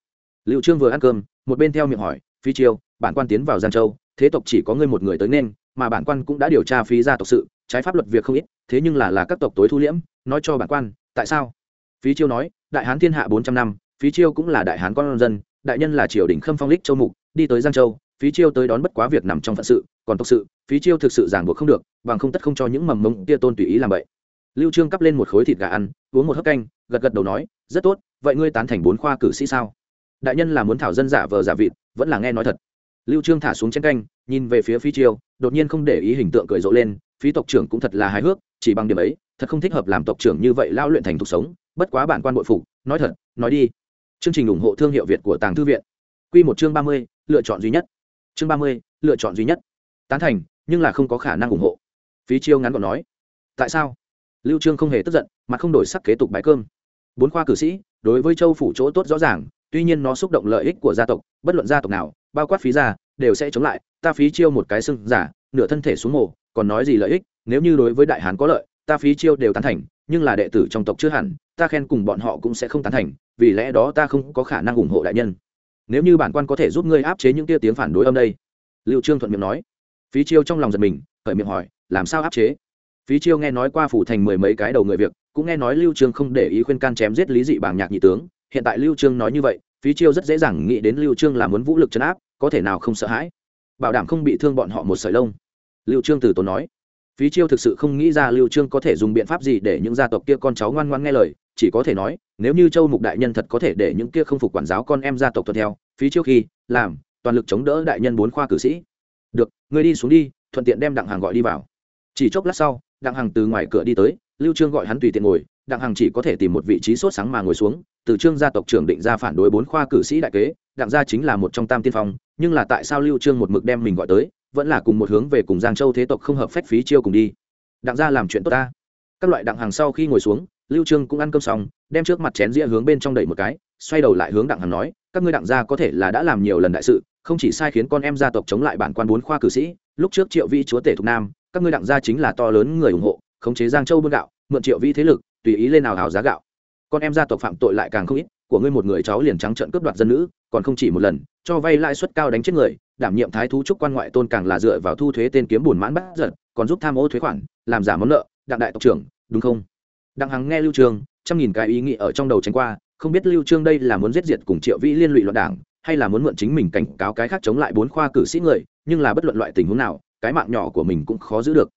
Lưu trương vừa ăn cơm, một bên theo miệng hỏi, phí chiêu, bản quan tiến vào giang châu, thế tộc chỉ có ngươi một người tới nên, mà bản quan cũng đã điều tra phí gia tộc sự trái pháp luật việc không ít, thế nhưng là là các tộc tối thu liễm, nói cho bản quan, tại sao? Phí chiêu nói, đại hán thiên hạ bốn trăm năm, phí chiêu cũng là đại hán con dân, đại nhân là triều đình khâm phong lích châu mục, đi tới giang châu, phí chiêu tới đón bất quá việc nằm trong phận sự, còn tộc sự, phí chiêu thực sự giảng buộc không được, bằng không tất không cho những mầm mông tia tôn tùy ý làm vậy. Lưu trương cắp lên một khối thịt gà ăn, uống một hớp canh, gật gật đầu nói, rất tốt, vậy ngươi tán thành bốn khoa cử sĩ sao? Đại nhân là muốn thảo dân giả vờ giả vịt, vẫn là nghe nói thật. Lưu trương thả xuống chén canh, nhìn về phía phí chiêu, đột nhiên không để ý hình tượng cười rộ lên phí tộc trưởng cũng thật là hài hước chỉ bằng điểm ấy thật không thích hợp làm tộc trưởng như vậy lao luyện thành thuộc sống bất quá bản quan bội phục nói thật nói đi. Chương trình ủng hộ thương hiệu việt của tàng thư viện. Quy một chương ba mươi, lựa chọn duy nhất. Chương ba mươi, lựa chọn duy nhất. Tán thành nhưng là không có khả năng ủng hộ. Phí chiêu ngắn gọn nói. Tại sao? Lưu trương không hề tức giận mà không đổi sắc kế tục bái cơm. Bốn khoa cử sĩ đối với châu phủ chỗ tốt rõ ràng tuy nhiên nó xúc động lợi ích của gia tộc bất luận gia tộc nào bao quát phí gia đều sẽ chống lại ta phí chiêu một cái xưng giả nửa thân thể xuống mồ còn nói gì lợi ích, nếu như đối với đại hán có lợi, ta phí chiêu đều tán thành, nhưng là đệ tử trong tộc chưa hẳn, ta khen cùng bọn họ cũng sẽ không tán thành, vì lẽ đó ta không có khả năng ủng hộ đại nhân. Nếu như bản quan có thể giúp ngươi áp chế những tia tiếng phản đối âm đây. Liệu trương thuận miệng nói. Phí chiêu trong lòng giật mình, khởi miệng hỏi, làm sao áp chế? Phí chiêu nghe nói qua phủ thành mười mấy cái đầu người việc, cũng nghe nói lưu trương không để ý khuyên can chém giết lý dị bảng nhạc nhị tướng. Hiện tại lưu trương nói như vậy, phí chiêu rất dễ dàng nghĩ đến lưu trương là muốn vũ lực chấn áp, có thể nào không sợ hãi? Bảo đảm không bị thương bọn họ một sợi lông lưu trương từ tốn nói. Phí chiêu thực sự không nghĩ ra lưu trương có thể dùng biện pháp gì để những gia tộc kia con cháu ngoan ngoãn nghe lời, chỉ có thể nói, nếu như châu mục đại nhân thật có thể để những kia không phục quản giáo con em gia tộc thuận theo, phí chiêu khi, làm, toàn lực chống đỡ đại nhân bốn khoa cử sĩ. Được, ngươi đi xuống đi, thuận tiện đem đặng hàng gọi đi vào. Chỉ chốc lát sau, đặng hàng từ ngoài cửa đi tới, lưu trương gọi hắn tùy tiện ngồi, đặng hàng chỉ có thể tìm một vị trí sốt sáng mà ngồi xuống, từ trương gia tộc trưởng định ra phản đối bốn khoa cử sĩ đại kế, đặng gia chính là một trong tam tiên phong, nhưng là tại sao lưu trương một mực đem mình gọi tới vẫn là cùng một hướng về cùng giang châu thế tộc không hợp phách phí chiêu cùng đi. Đặng gia làm chuyện tốt ta. Các loại đặng hàng sau khi ngồi xuống, lưu trương cũng ăn cơm xong, đem trước mặt chén dĩa hướng bên trong đẩy một cái, xoay đầu lại hướng đặng hàng nói, các ngươi đặng gia có thể là đã làm nhiều lần đại sự, không chỉ sai khiến con em gia tộc chống lại bản quan bốn khoa cử sĩ, lúc trước triệu vi chúa tể thục nam, các ngươi đặng gia chính là to lớn người ủng hộ, khống chế giang châu buôn gạo, mượn triệu vi thế lực, tùy ý lên nào hào giá gạo. Con em gia tộc phạm tội lại càng không ít của ngươi một người cháu liền trắng trợn cướp đoạt dân nữ, còn không chỉ một lần, cho vay lãi suất cao đánh chết người, đảm nhiệm thái thú trúc quan ngoại tôn càng là dựa vào thu thuế tên kiếm bùn mãn bắt giật còn giúp tham ô thuế khoản, làm giả món nợ, đặng đại tộc trưởng, đúng không? Đặng hằng nghe lưu trương trăm nghìn cái ý nghĩ ở trong đầu tránh qua, không biết lưu trương đây là muốn giết diệt cùng triệu vĩ liên lụy loạn đảng, hay là muốn mượn chính mình cảnh cáo cái khác chống lại bốn khoa cử sĩ người, nhưng là bất luận loại tình huống nào, cái mạng nhỏ của mình cũng khó giữ được.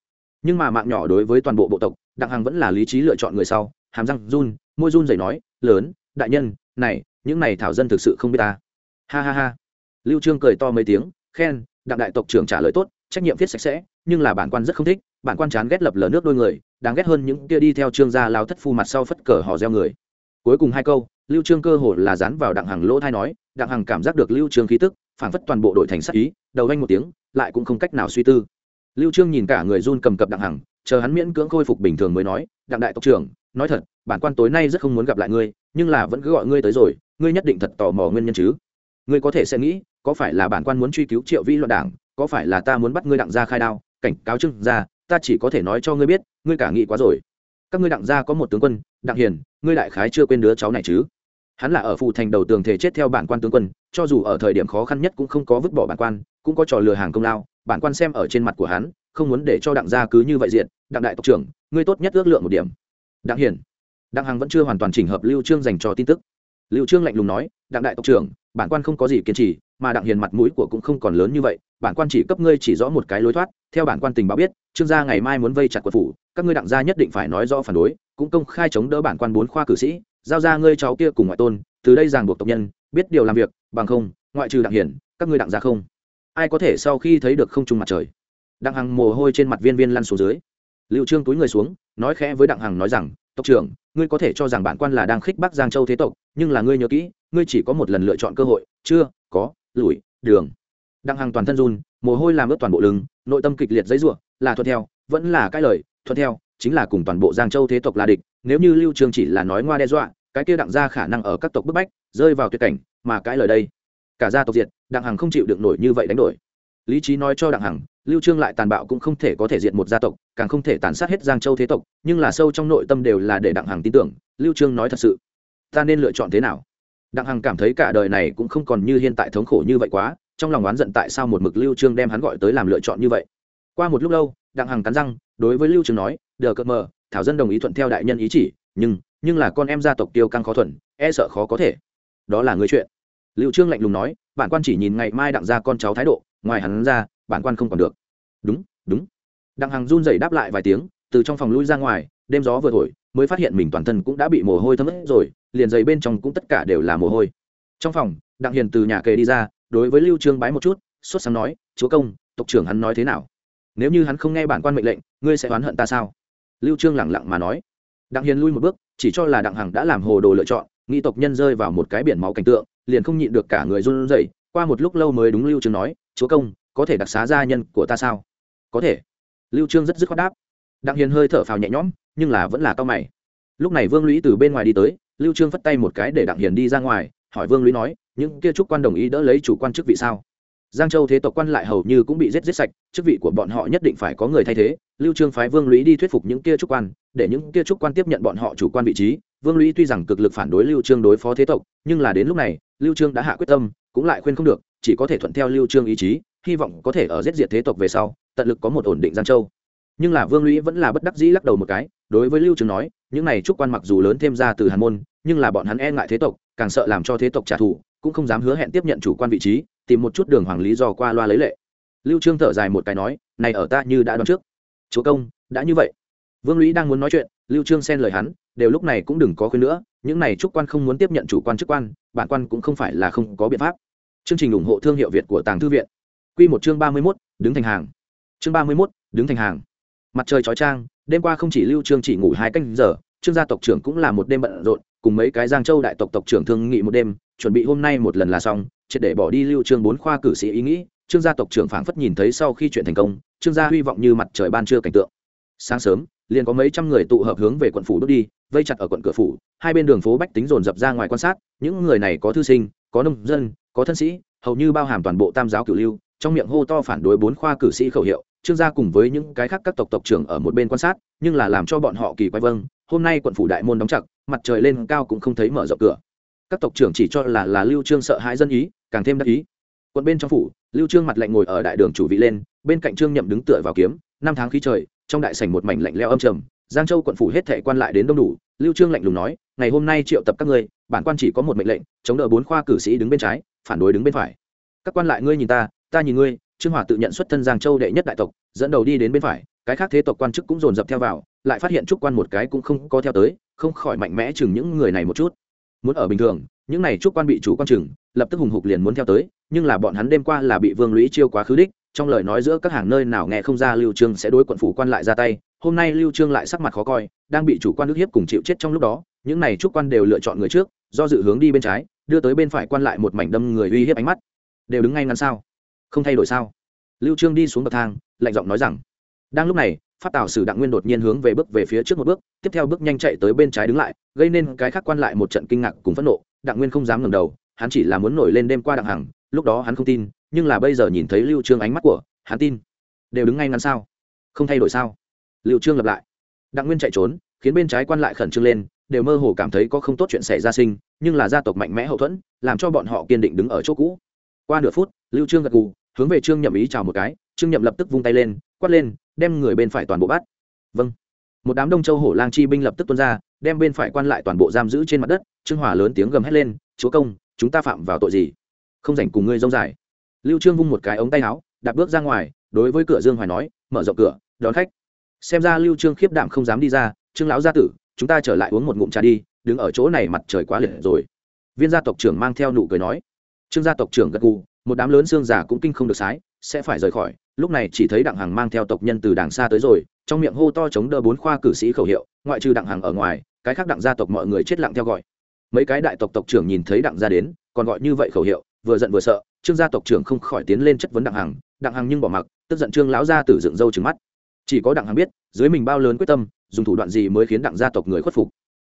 Nhưng mà mạng nhỏ đối với toàn bộ bộ tộc, đặng hằng vẫn là lý trí lựa chọn người sau, hàm răng run, môi run rẩy nói, lớn, đại nhân này, những này thảo dân thực sự không biết ta. Ha ha ha. Lưu trương cười to mấy tiếng, khen, đặng đại tộc trưởng trả lời tốt, trách nhiệm viết sạch sẽ, nhưng là bản quan rất không thích, bản quan chán ghét lập lờ nước đôi người, đáng ghét hơn những kia đi theo trương gia lao thất phu mặt sau phất cờ họ gieo người. Cuối cùng hai câu, lưu trương cơ hồ là dán vào đặng hằng lỗ thai nói, đặng hằng cảm giác được lưu trương khí tức, phảng phất toàn bộ đội thành sắc ý, đầu anh một tiếng, lại cũng không cách nào suy tư. Lưu trương nhìn cả người run cầm cập đặng hằng, chờ hắn miễn cưỡng khôi phục bình thường mới nói, đặng đại tộc trưởng nói thật, bản quan tối nay rất không muốn gặp lại ngươi, nhưng là vẫn cứ gọi ngươi tới rồi, ngươi nhất định thật tò mò nguyên nhân chứ. Ngươi có thể sẽ nghĩ, có phải là bản quan muốn truy cứu triệu vĩ loạn đảng, có phải là ta muốn bắt ngươi đặng gia khai đao, cảnh cáo trưng ra ta chỉ có thể nói cho ngươi biết, ngươi cả nghĩ quá rồi. Các ngươi đặng gia có một tướng quân, đặng hiền, ngươi đại khái chưa quên đứa cháu này chứ? Hắn là ở phụ thành đầu tường thể chết theo bản quan tướng quân, cho dù ở thời điểm khó khăn nhất cũng không có vứt bỏ bản quan, cũng có trò lừa hàng công lao, bản quan xem ở trên mặt của hắn, không muốn để cho đặng gia cứ như vậy diện, đặng đại tộc trưởng, ngươi tốt nhất ước lượng một điểm đặng hiển, đặng hằng vẫn chưa hoàn toàn chỉnh hợp lưu trương dành cho tin tức. Lưu trương lạnh lùng nói đặng đại tộc trưởng bản quan không có gì kiên trì mà đặng hiền mặt mũi của cũng không còn lớn như vậy bản quan chỉ cấp ngươi chỉ rõ một cái lối thoát theo bản quan tình báo biết trương gia ngày mai muốn vây chặt quận phủ các ngươi đặng gia nhất định phải nói rõ phản đối cũng công khai chống đỡ bản quan bốn khoa cử sĩ giao ra ngươi cháu kia cùng ngoại tôn từ đây ràng buộc tộc nhân biết điều làm việc bằng không ngoại trừ đặng hiền các ngươi đặng gia không. Ai có thể sau khi thấy được không trung mặt trời? Đặng hằng mồ hôi trên mặt viên viên lăn xuống dưới. Lưu trương túi người xuống nói khẽ với đặng hằng nói rằng, tộc trưởng, ngươi có thể cho rằng bản quan là đang khích bác giang châu thế tộc, nhưng là ngươi nhớ kỹ, ngươi chỉ có một lần lựa chọn cơ hội, chưa, có lùi đường. Đặng hằng toàn thân run, mồ hôi làm ướt toàn bộ lưng, nội tâm kịch liệt dãy ruộng là thuận theo, vẫn là cái lời, thuận theo, chính là cùng toàn bộ giang châu thế tộc là địch, nếu như lưu trương chỉ là nói ngoa đe dọa, cái kia đặng gia khả năng ở các tộc bức bách, rơi vào tuyệt cảnh, mà cái lời đây, cả gia tộc diệt, đặng hằng không chịu được nổi như vậy đánh đổi lý trí nói cho đặng hằng, lưu trương lại tàn bạo cũng không thể có thể diệt một gia tộc, càng không thể tàn sát hết giang châu thế tộc, nhưng là sâu trong nội tâm đều là để đặng hằng tin tưởng, lưu trương nói thật sự, ta nên lựa chọn thế nào? Đặng hằng cảm thấy cả đời này cũng không còn như hiện tại thống khổ như vậy quá, trong lòng oán giận tại sao một mực lưu trương đem hắn gọi tới làm lựa chọn như vậy. Qua một lúc lâu, đặng hằng cắn răng, đối với lưu trương nói, đờ cợt mờ, thảo dân đồng ý thuận theo đại nhân ý chỉ, nhưng nhưng là con em gia tộc tiêu căng khó thuận e sợ khó có thể. Đó là người chuyện. Lưu trương lạnh lùng nói, bản quan chỉ nhìn ngày mai đặng ra con cháu thái độ ngoài hắn ra, bản quan không còn được. Đúng đúng. Đặng hằng run rẩy đáp lại vài tiếng, từ trong phòng lui ra ngoài, đêm gió vừa thổi, mới phát hiện mình toàn thân cũng đã bị mồ hôi thấm ướt rồi, liền giày bên trong cũng tất cả đều là mồ hôi. Trong phòng, đặng hiền từ nhà kề đi ra, đối với lưu trương bái một chút, sốt sáng nói, chúa công, tộc trưởng hắn nói thế nào? Nếu như hắn không nghe bản quan mệnh lệnh, ngươi sẽ oán hận ta sao? Lưu trương lẳng lặng mà nói. Đặng hiền lui một bước, chỉ cho là đặng hằng đã làm hồ đồ lựa chọn nghĩ tộc nhân rơi vào một cái biển máu cảnh tượng, liền không nhịn được cả người run rẩy, qua một lúc lâu mới đúng lưu trương nói chúa công, có thể đặc xá gia nhân của ta sao? Có thể. Lưu trương rất dứt khoát đáp. Đặng hiền hơi thở phào nhẹ nhõm, nhưng là vẫn là cao mày. Lúc này vương lũy từ bên ngoài đi tới, lưu trương phất tay một cái để đặng hiền đi ra ngoài, hỏi vương lũy nói, những kia trúc quan đồng ý đỡ lấy chủ quan chức vị sao? Giang châu thế tộc quan lại hầu như cũng bị giết giết sạch, chức vị của bọn họ nhất định phải có người thay thế. Lưu trương phái vương lũy đi thuyết phục những kia trúc quan, để những kia trúc quan tiếp nhận bọn họ chủ quan vị trí. Vương lũy tuy rằng cực lực phản đối lưu trương đối phó thế tộc, nhưng là đến lúc này, lưu trương đã hạ quyết tâm, cũng lại khuyên không được chỉ có thể thuận theo lưu trương ý chí, hy vọng có thể ở giết diệt thế tộc về sau, tận lực có một ổn định giang châu. Nhưng là vương lũy vẫn là bất đắc dĩ lắc đầu một cái, đối với lưu trương nói, những này trúc quan mặc dù lớn thêm ra từ hàn môn, nhưng là bọn hắn e ngại thế tộc, càng sợ làm cho thế tộc trả thù, cũng không dám hứa hẹn tiếp nhận chủ quan vị trí, tìm một chút đường hoàng lý do qua loa lấy lệ. Lưu trương thở dài một cái nói, này ở ta như đã đoán trước. Chúa công, đã như vậy. Vương lũy đang muốn nói chuyện, lưu trương xen lời hắn, đều lúc này cũng đừng có khuyên nữa, những này trúc quan không muốn tiếp nhận chủ quan chức quan, bản quan cũng không phải là không có biện pháp chương trình ủng hộ thương hiệu việt của tàng thư viện. Quy một chương 31, đứng thành hàng. Chương 31, đứng thành hàng. Mặt trời chói chang đêm qua không chỉ lưu trương chỉ ngủ hai canh giờ trương gia tộc trưởng cũng là một đêm bận rộn cùng mấy cái giang châu đại tộc tộc trưởng thương nghị một đêm chuẩn bị hôm nay một lần là xong triệt để bỏ đi lưu trương bốn khoa cử sĩ ý nghĩ trương gia tộc trưởng phảng phất nhìn thấy sau khi chuyện thành công trương gia hy vọng như mặt trời ban trưa cảnh tượng. Sáng sớm liền có mấy trăm người tụ hợp hướng về quận phủ đốt đi vây chặt ở quận cửa phủ hai bên đường phố bách tính dồn dập ra ngoài quan sát những người này có thư sinh có nông dân, có thân sĩ, hầu như bao hàm toàn bộ tam giáo cửu lưu, trong miệng hô to phản đối bốn khoa cử sĩ khẩu hiệu, trương gia cùng với những cái khác các tộc tộc trưởng ở một bên quan sát, nhưng là làm cho bọn họ kỳ quái vâng hôm nay quận phủ đại môn đóng chặt, mặt trời lên cao cũng không thấy mở rộng cửa. Các tộc trưởng chỉ cho là là lưu trương sợ hãi dân ý, càng thêm đắc ý. Quận bên trong phủ, lưu trương mặt lạnh ngồi ở đại đường chủ vị lên, bên cạnh trương nhậm đứng tựa vào kiếm, năm tháng khí trời, trong đại sảnh một mảnh lạnh lẽo âm trầm giang châu quận phủ hết thệ quan lại đến đông đủ, lưu trương lạnh lùng nói, ngày hôm nay triệu tập các ngươi, bản quan chỉ có một mệnh lệnh, chống đỡ bốn khoa cử sĩ đứng bên trái, phản đối đứng bên phải. Các quan lại ngươi nhìn ta ta nhìn ngươi. Trương hòa tự nhận xuất thân giang châu đệ nhất đại tộc, dẫn đầu đi đến bên phải, cái khác thế tộc quan chức cũng dồn dập theo vào, lại phát hiện trúc quan một cái cũng không có theo tới, không khỏi mạnh mẽ chừng những người này một chút. Muốn ở bình thường, những này trúc quan bị chủ quan chừng, lập tức hùng hục liền muốn theo tới, nhưng là bọn hắn đêm qua là bị vương lũy chiêu quá khứ đích, trong lời nói giữa các hàng nơi nào nghe không ra lưu trương sẽ đối quận phủ quan lại ra tay hôm nay lưu trương lại sắc mặt khó coi, đang bị chủ quan nước hiếp cùng chịu chết trong lúc đó, những này trúc quan đều lựa chọn người trước, do dự hướng đi bên trái, đưa tới bên phải quan lại một mảnh đâm người uy hiếp ánh mắt. Đều đứng ngay ngắn sao? Không thay đổi sao? Lưu trương đi xuống bậc thang, lạnh giọng nói rằng, đang lúc này phát tào sử đặng nguyên đột nhiên hướng về bước về phía trước một bước, tiếp theo bước nhanh chạy tới bên trái đứng lại, gây nên cái khác quan lại một trận kinh ngạc cùng phẫn nộ. Đặng nguyên không dám ngẩng đầu, hắn chỉ là muốn nổi lên đêm qua đặng hằng, lúc đó hắn không tin, nhưng là bây giờ nhìn thấy lưu trương ánh mắt của, hắn tin. Đều đứng ngay ngắn sao? Không thay đổi sao? Lưu trương lặp lại. Đặng nguyên chạy trốn, khiến bên trái quan lại khẩn trương lên, đều mơ hồ cảm thấy có không tốt chuyện xảy ra sinh, nhưng là gia tộc mạnh mẽ hậu thuẫn, làm cho bọn họ kiên định đứng ở chỗ cũ. Qua nửa phút, lưu trương gật gù, hướng về trương nhậm ý chào một cái, trương nhậm lập tức vung tay lên, quát lên, đem người bên phải toàn bộ bắt. Vâng. Một đám đông châu hổ lang chi binh lập tức tuôn ra, đem bên phải quan lại toàn bộ giam giữ trên mặt đất, trương hòa lớn tiếng gầm hét lên, chúa công, chúng ta phạm vào tội gì? Không rảnh cùng ngươi rông dài. Lưu trương vung một cái ống tay áo, đạp bước ra ngoài, đối với cửa dương hoài nói, mở rộng cửa, đón khách xem ra lưu trương khiếp đảm không dám đi ra, trương lão gia tử, chúng ta trở lại uống một ngụm trà đi, đứng ở chỗ này mặt trời quá liệt rồi. Viên gia tộc trưởng mang theo nụ cười nói. Trương gia tộc trưởng gật gù, một đám lớn xương giả cũng kinh không được sái, sẽ phải rời khỏi. Lúc này chỉ thấy đặng hằng mang theo tộc nhân từ đàng xa tới rồi, trong miệng hô to chống đỡ bốn khoa cử sĩ khẩu hiệu, ngoại trừ đặng hằng ở ngoài, cái khác đặng gia tộc mọi người chết lặng theo gọi. Mấy cái đại tộc tộc trưởng nhìn thấy đặng gia đến, còn gọi như vậy khẩu hiệu, vừa giận vừa sợ, trương gia tộc trưởng không khỏi tiến lên chất vấn đặng hằng. Đặng hằng nhưng bỏ mặc, tức giận trương lão gia tử dựng râu trừng mắt chỉ có đặng hằng biết, dưới mình bao lớn quyết tâm, dùng thủ đoạn gì mới khiến đặng gia tộc người khuất phục.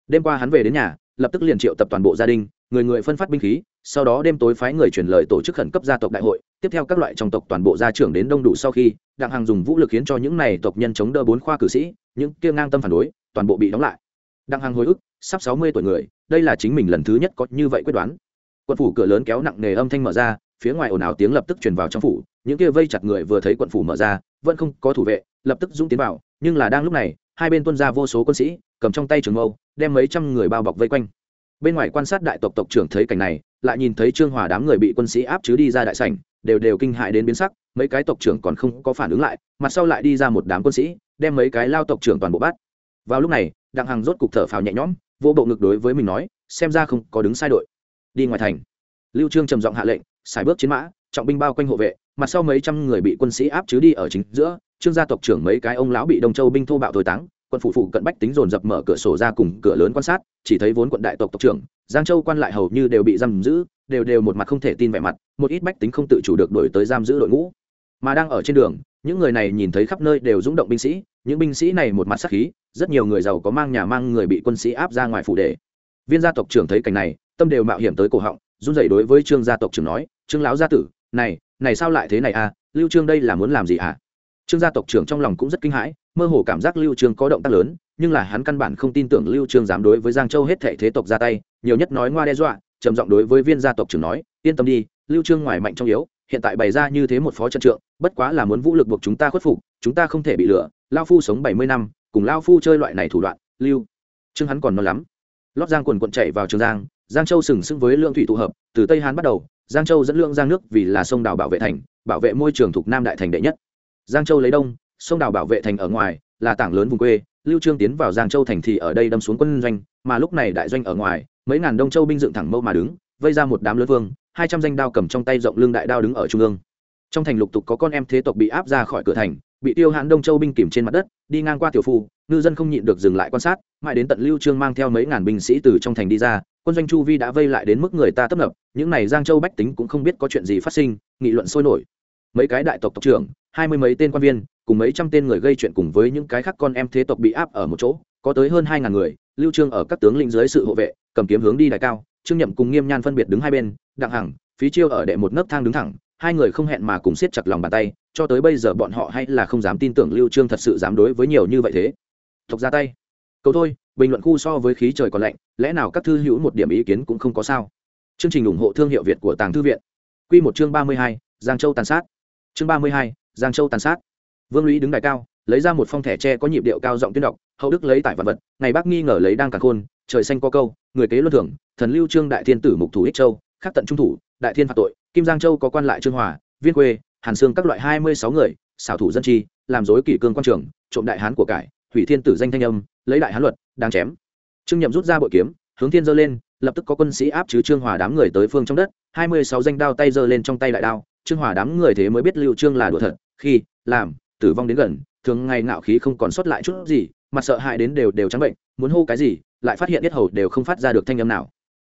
Đêm qua hắn về đến nhà, lập tức liền triệu tập toàn bộ gia đình, người người phân phát binh khí, sau đó đêm tối phái người truyền lời tổ chức khẩn cấp gia tộc đại hội, tiếp theo các loại trong tộc toàn bộ gia trưởng đến đông đủ sau khi, đặng hằng dùng vũ lực khiến cho những này tộc nhân chống đỡ bốn khoa cử sĩ, những kia ngang tâm phản đối, toàn bộ bị đóng lại. Đặng hằng hồi ức, sắp sáu mươi tuổi người, đây là chính mình lần thứ nhất có như vậy quyết đoán. Quân phủ cửa lớn kéo nặng nề âm thanh mở ra phía ngoài ồn ào tiếng lập tức truyền vào trong phủ, những kia vây chặt người vừa thấy quận phủ mở ra, vẫn không có thủ vệ, lập tức dũng tiến vào, nhưng là đang lúc này, hai bên tuân ra vô số quân sĩ, cầm trong tay trường mâu, đem mấy trăm người bao bọc vây quanh. Bên ngoài quan sát đại tộc tộc trưởng thấy cảnh này, lại nhìn thấy trương hòa đám người bị quân sĩ áp chứ đi ra đại sảnh, đều đều kinh hại đến biến sắc, mấy cái tộc trưởng còn không có phản ứng lại, mặt sau lại đi ra một đám quân sĩ, đem mấy cái lao tộc trưởng toàn bộ bắt. Vào lúc này, đặng hằng rốt cục thở phào nhẹ nhõm, vô bộ ngực đối với mình nói, xem ra không có đứng sai đội. Đi ngoài thành. Lưu trương trầm giọng hạ lệnh xài bước chiến mã, trọng binh bao quanh hộ vệ, mặt sau mấy trăm người bị quân sĩ áp chứ đi ở chính giữa, trương gia tộc trưởng mấy cái ông lão bị đông châu binh thô bạo thổi táng quận phụ phụ cận bách tính dồn dập mở cửa sổ ra cùng cửa lớn quan sát, chỉ thấy vốn quận đại tộc tộc trưởng, giang châu quan lại hầu như đều bị giam giữ, đều đều một mặt không thể tin vẻ mặt, một ít bách tính không tự chủ được đổi tới giam giữ đội ngũ. Mà đang ở trên đường, những người này nhìn thấy khắp nơi đều rúng động binh sĩ, những binh sĩ này một mặt sắc khí, rất nhiều người giàu có mang nhà mang người bị quân sĩ áp ra ngoài phủ đề viên gia tộc trưởng thấy cảnh này, tâm đều mạo hiểm tới cổ họng, run rẩy đối với trương gia tộc trưởng nói trương lão gia tử, này này sao lại thế này à? Lưu trương đây là muốn làm gì à trương gia tộc trưởng trong lòng cũng rất kinh hãi, mơ hồ cảm giác lưu trương có động tác lớn, nhưng là hắn căn bản không tin tưởng lưu trương dám đối với giang châu hết thảy thế tộc ra tay, nhiều nhất nói ngoa đe dọa, trầm giọng đối với viên gia tộc trưởng nói, yên tâm đi, lưu trương ngoài mạnh trong yếu, hiện tại bày ra như thế một phó trận trượng, bất quá là muốn vũ lực buộc chúng ta khuất phục, chúng ta không thể bị lừa lao phu sống 70 năm, cùng lao phu chơi loại này thủ đoạn, lưu trương hắn còn non lắm. Lót giang quần quận chạy vào trường giang giang châu sừng sững với lượng thủy tụ hợp, từ tây hán bắt đầu giang châu dẫn lượng giang nước vì là sông đào bảo vệ thành, bảo vệ môi trường thuộc nam đại thành đệ nhất. Giang châu lấy đông, sông đào bảo vệ thành ở ngoài, là tảng lớn vùng quê, lưu trương tiến vào giang châu thành thì ở đây đâm xuống quân doanh, mà lúc này đại doanh ở ngoài, mấy ngàn đông châu binh dựng thẳng mâu mà đứng, vây ra một đám lớn vương, hai trăm danh đao cầm trong tay rộng lưng đại đao đứng ở trung ương. Trong thành lục tục có con em thế tộc bị áp ra khỏi cửa thành, bị tiêu hãn đông châu binh kìm trên mặt đất, đi ngang qua tiểu phu, ngư dân không nhịn được dừng lại quan sát, mãi đến tận lưu trương mang theo mấy ngàn binh sĩ từ trong thành đi ra quân doanh chu vi đã vây lại đến mức người ta tấp nập, những này giang châu bách tính cũng không biết có chuyện gì phát sinh, nghị luận sôi nổi. Mấy cái đại tộc tộc trưởng, hai mươi mấy tên quan viên, cùng mấy trăm tên người gây chuyện cùng với những cái khác con em thế tộc bị áp ở một chỗ, có tới hơn hai ngàn người, lưu trương ở các tướng lĩnh dưới sự hộ vệ, cầm kiếm hướng đi đại cao, trương nhậm cùng nghiêm nhan phân biệt đứng hai bên, đặng hằng, phí chiêu ở đệ một nấc thang đứng thẳng, hai người không hẹn mà cùng siết chặt lòng bàn tay, cho tới bây giờ bọn họ hay là không dám tin tưởng lưu trương thật sự dám đối với nhiều như vậy thế. Tộc ra tay cầu thôi bình luận khu so với khí trời còn lạnh lẽ nào các thư hữu một điểm ý kiến cũng không có sao? Chương trình ủng hộ thương hiệu việt của tàng thư viện. Quy một chương 32, giang châu tàn sát. Chương 32, giang châu tàn sát. Vương lũy đứng đại cao lấy ra một phong thẻ tre có nhịp điệu cao giọng tuyên đọc hậu đức lấy tải vật vật ngày bác nghi ngờ lấy đang cả khôn trời xanh có câu người kế luân thưởng thần lưu trương đại thiên tử mục thủ ích châu khắc tận trung thủ đại thiên phạt tội kim giang châu có quan lại trương hòa viên quê hàn xương các loại hai mươi sáu người xảo thủ dân chi làm dối kỷ cương quan trường trộm đại hán của cải hủy thiên tử danh thanh âm, lấy đại hán luật, đang chém. Trương nhậm rút ra bội kiếm, hướng thiên giơ lên, lập tức có quân sĩ áp chứ trương hòa đám người tới phương trong đất, hai mươi sáu danh đao tay giơ lên trong tay đại đao, trương hòa đám người thế mới biết lưu trương là đùa thật, khi, làm, tử vong đến gần, thường ngày ngạo khí không còn sót lại chút gì, mặt sợ hãi đến đều đều trắng bệnh, muốn hô cái gì, lại phát hiện biết hầu đều không phát ra được thanh âm nào.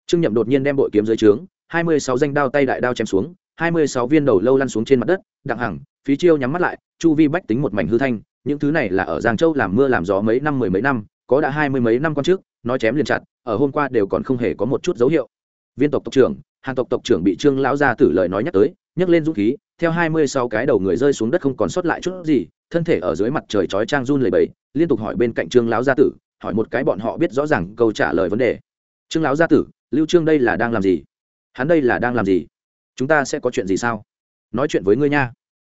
Trương nhậm đột nhiên đem bội kiếm dưới trướng, hai mươi sáu danh đao tay đại đao chém xuống, hai mươi sáu viên đầu lâu lăn xuống trên mặt đất, đặng hẳng phí chiêu nhắm mắt lại, chu vi bách tính một mảnh hư thanh những thứ này là ở giang châu làm mưa làm gió mấy năm, mười mấy năm, có đã hai mươi mấy năm con trước, nói chém liền chặt, ở hôm qua đều còn không hề có một chút dấu hiệu. Viên tộc tộc trưởng, hàn tộc tộc trưởng bị trương lão gia tử lời nói nhắc tới, nhấc lên dũng khí, theo hai mươi sáu cái đầu người rơi xuống đất không còn sót lại chút gì, thân thể ở dưới mặt trời chói trang run lẩy bẩy, liên tục hỏi bên cạnh trương lão gia tử, hỏi một cái bọn họ biết rõ ràng câu trả lời vấn đề. Trương lão gia tử, lưu trương đây là đang làm gì? Hắn đây là đang làm gì? Chúng ta sẽ có chuyện gì sao? Nói chuyện với ngươi nha.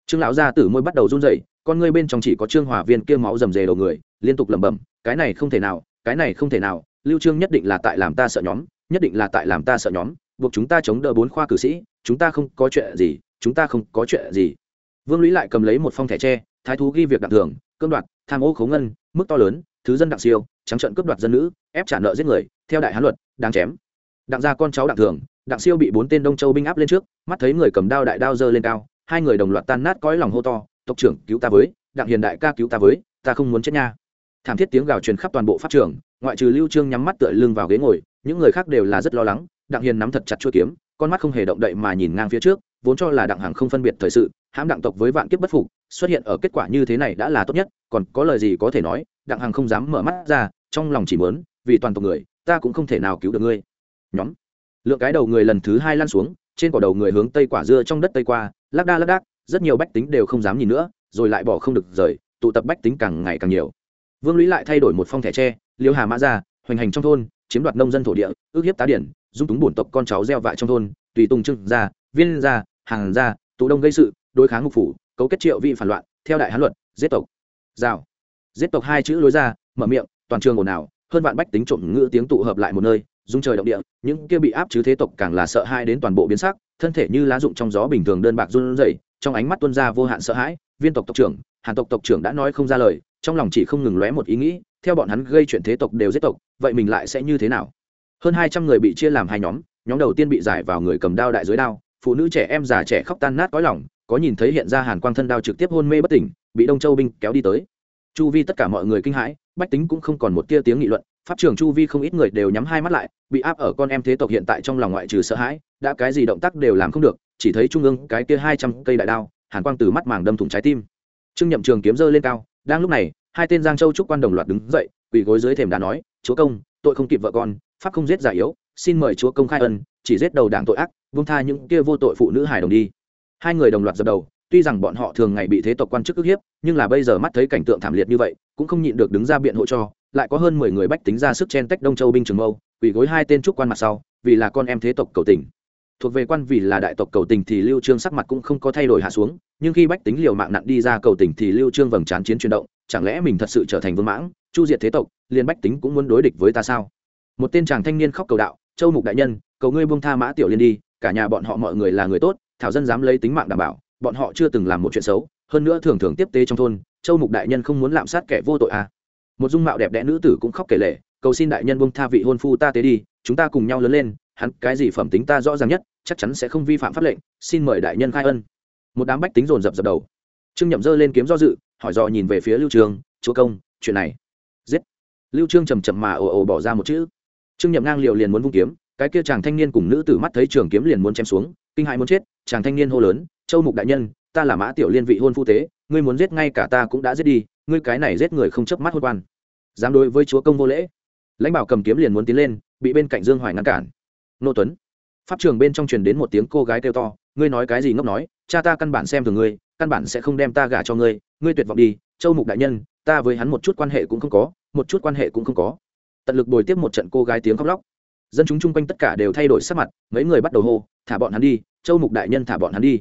Trương lão gia tử môi bắt đầu run rẩy con ngươi bên trong chỉ có trương hòa viên kia máu rầm rề đầu người, liên tục lẩm bẩm, cái này không thể nào, cái này không thể nào, lưu trương nhất định là tại làm ta sợ nhóm, nhất định là tại làm ta sợ nhóm, buộc chúng ta chống đỡ bốn khoa cử sĩ, chúng ta không có chuyện gì, chúng ta không có chuyện gì. Vương lũy lại cầm lấy một phong thẻ tre, thái thú ghi việc đặc thường cưỡng đoạt, tham ô khấu ngân, mức to lớn, thứ dân đặng siêu, trắng trận cướp đoạt dân nữ, ép trả nợ giết người, theo đại hán luật đang chém. Đặng gia con cháu đặng thường đặng siêu bị bốn tên đông châu binh áp lên trước, mắt thấy người cầm đao đại đao giơ lên cao, hai người đồng loạt tan nát cõi lòng hô to tộc trưởng, cứu ta với, đặng hiền đại ca cứu ta với, ta không muốn chết nha. Thảm thiết tiếng gào truyền khắp toàn bộ pháp trường, ngoại trừ lưu trương nhắm mắt tựa lưng vào ghế ngồi, những người khác đều là rất lo lắng, đặng hiền nắm thật chặt chuôi kiếm, con mắt không hề động đậy mà nhìn ngang phía trước, vốn cho là đặng hàng không phân biệt thời sự, hãm đặng tộc với vạn kiếp bất phục, xuất hiện ở kết quả như thế này đã là tốt nhất, còn có lời gì có thể nói, đặng hàng không dám mở mắt ra, trong lòng chỉ muốn, vì toàn tộc người, ta cũng không thể nào cứu được ngươi. Nhóm. Lượng cái đầu người lần thứ hai lăn xuống, trên cỏ đầu người hướng tây quả dưa trong đất tây qua, lác đa lác đác rất nhiều bách tính đều không dám nhìn nữa, rồi lại bỏ không được rời, tụ tập bách tính càng ngày càng nhiều. Vương lũy lại thay đổi một phong thẻ tre, liêu hà mã ra hoành hành trong thôn, chiếm đoạt nông dân thổ địa, ước hiếp tá điển, dung túng bổn tộc con cháu gieo vại trong thôn, tùy tùng trưng gia, viên gia, hàng gia, tụ đông gây sự, đối kháng ngục phủ, cấu kết triệu vị phản loạn, theo đại hán luật, giết tộc. Rào. Giết tộc hai chữ lối ra, mở miệng, toàn trường ồn ào, hơn vạn bách tính trộm ngữ tiếng tụ hợp lại một nơi, dung trời động địa, những kia bị áp chứ thế tộc càng là sợ hai đến toàn bộ biến sắc, thân thể như lá rụng trong gió bình thường đơn bạc run rẩy trong ánh mắt tuân ra vô hạn sợ hãi, viên tộc tộc trưởng, hàn tộc tộc trưởng đã nói không ra lời, trong lòng chỉ không ngừng lóe một ý nghĩ, theo bọn hắn gây chuyện thế tộc đều giết tộc, vậy mình lại sẽ như thế nào? Hơn hai trăm người bị chia làm hai nhóm nhóm đầu tiên bị giải vào người cầm đao đại dưới đao, phụ nữ trẻ em già trẻ khóc tan nát cõi lòng, có nhìn thấy hiện ra hàn quang thân đao trực tiếp hôn mê bất tỉnh, bị đông châu binh kéo đi tới. Chu vi tất cả mọi người kinh hãi, bách tính cũng không còn một tia tiếng nghị luận, pháp trường chu vi không ít người đều nhắm hai mắt lại, bị áp ở con em thế tộc hiện tại trong lòng ngoại trừ sợ hãi, đã cái gì động tác đều làm không được chỉ thấy trung ương cái kia hai trăm cây đại đao, hàn quang từ mắt màng đâm thủng trái tim. Trương nhậm trường kiếm dơ lên cao, đang lúc này, hai tên giang châu trúc quan đồng loạt đứng dậy, quỳ gối dưới thềm đã nói, chúa công, tội không kịp vợ con, pháp không giết giả yếu, xin mời chúa công khai ân, chỉ giết đầu đảng tội ác vung tha những kia vô tội phụ nữ hài đồng đi. Hai người đồng loạt dập đầu, tuy rằng bọn họ thường ngày bị thế tộc quan chức ức hiếp, nhưng là bây giờ mắt thấy cảnh tượng thảm liệt như vậy, cũng không nhịn được đứng ra biện hộ cho, lại có hơn mười người bách tính ra sức chen tách đông châu binh trường mâu, quỳ gối hai tên trúc quan mặt sau, vì là con em thế tộc cầu tình thuộc về quan vì là đại tộc cầu tình thì lưu trương sắc mặt cũng không có thay đổi hạ xuống, nhưng khi bách tính liều mạng nặng đi ra cầu tình thì lưu trương vầng trán chiến chuyển động, chẳng lẽ mình thật sự trở thành vương mãng, chu diệt thế tộc, liền bách tính cũng muốn đối địch với ta sao một tên chàng thanh niên khóc cầu đạo, châu mục đại nhân, cầu ngươi buông tha mã tiểu liên đi, cả nhà bọn họ mọi người là người tốt, thảo dân dám lấy tính mạng đảm bảo, bọn họ chưa từng làm một chuyện xấu, hơn nữa thường thường tiếp tế trong thôn, châu mục đại nhân không muốn lạm sát kẻ vô tội à. một dung mạo đẹp đẽ nữ tử cũng khóc kể lệ cầu xin đại nhân buông tha vị hôn phu ta tế đi, chúng ta cùng nhau lớn lên hắn cái gì phẩm tính ta rõ ràng nhất, chắc chắn sẽ không vi phạm pháp lệnh, xin mời đại nhân khai ân. Một đám bách tính dồn dập dập đầu. Trương nhậm dơ lên kiếm do dự, hỏi dò nhìn về phía lưu trường chúa công, chuyện này? Giết. Lưu trương chầm chậm mà ồ ồ bỏ ra một chữ. Trương nhậm ngang liều liền muốn vung kiếm, cái kia chàng thanh niên cùng nữ tử mắt thấy trường kiếm liền muốn chém xuống, kinh hãi muốn chết, chàng thanh niên hô lớn, châu mục đại nhân, ta là mã tiểu liên vị hôn phu tế, ngươi muốn giết ngay cả ta cũng đã giết đi, ngươi cái này giết người không chớp mắt hôn quan. Dám đối với chúa công vô lễ. Lãnh bảo cầm kiếm liền muốn tiến lên, bị bên cạnh dương hoài ngăn cản nô tuấn. Pháp trường bên trong truyền đến một tiếng cô gái kêu to, ngươi nói cái gì ngốc nói, cha ta căn bản xem thường ngươi, căn bản sẽ không đem ta gả cho ngươi ngươi tuyệt vọng đi, châu mục đại nhân, ta với hắn một chút quan hệ cũng không có, một chút quan hệ cũng không có. Tận lực bồi tiếp một trận cô gái tiếng khóc lóc. Dân chúng chung quanh tất cả đều thay đổi sắc mặt, mấy người bắt đầu hô, thả bọn hắn đi, châu mục đại nhân thả bọn hắn đi.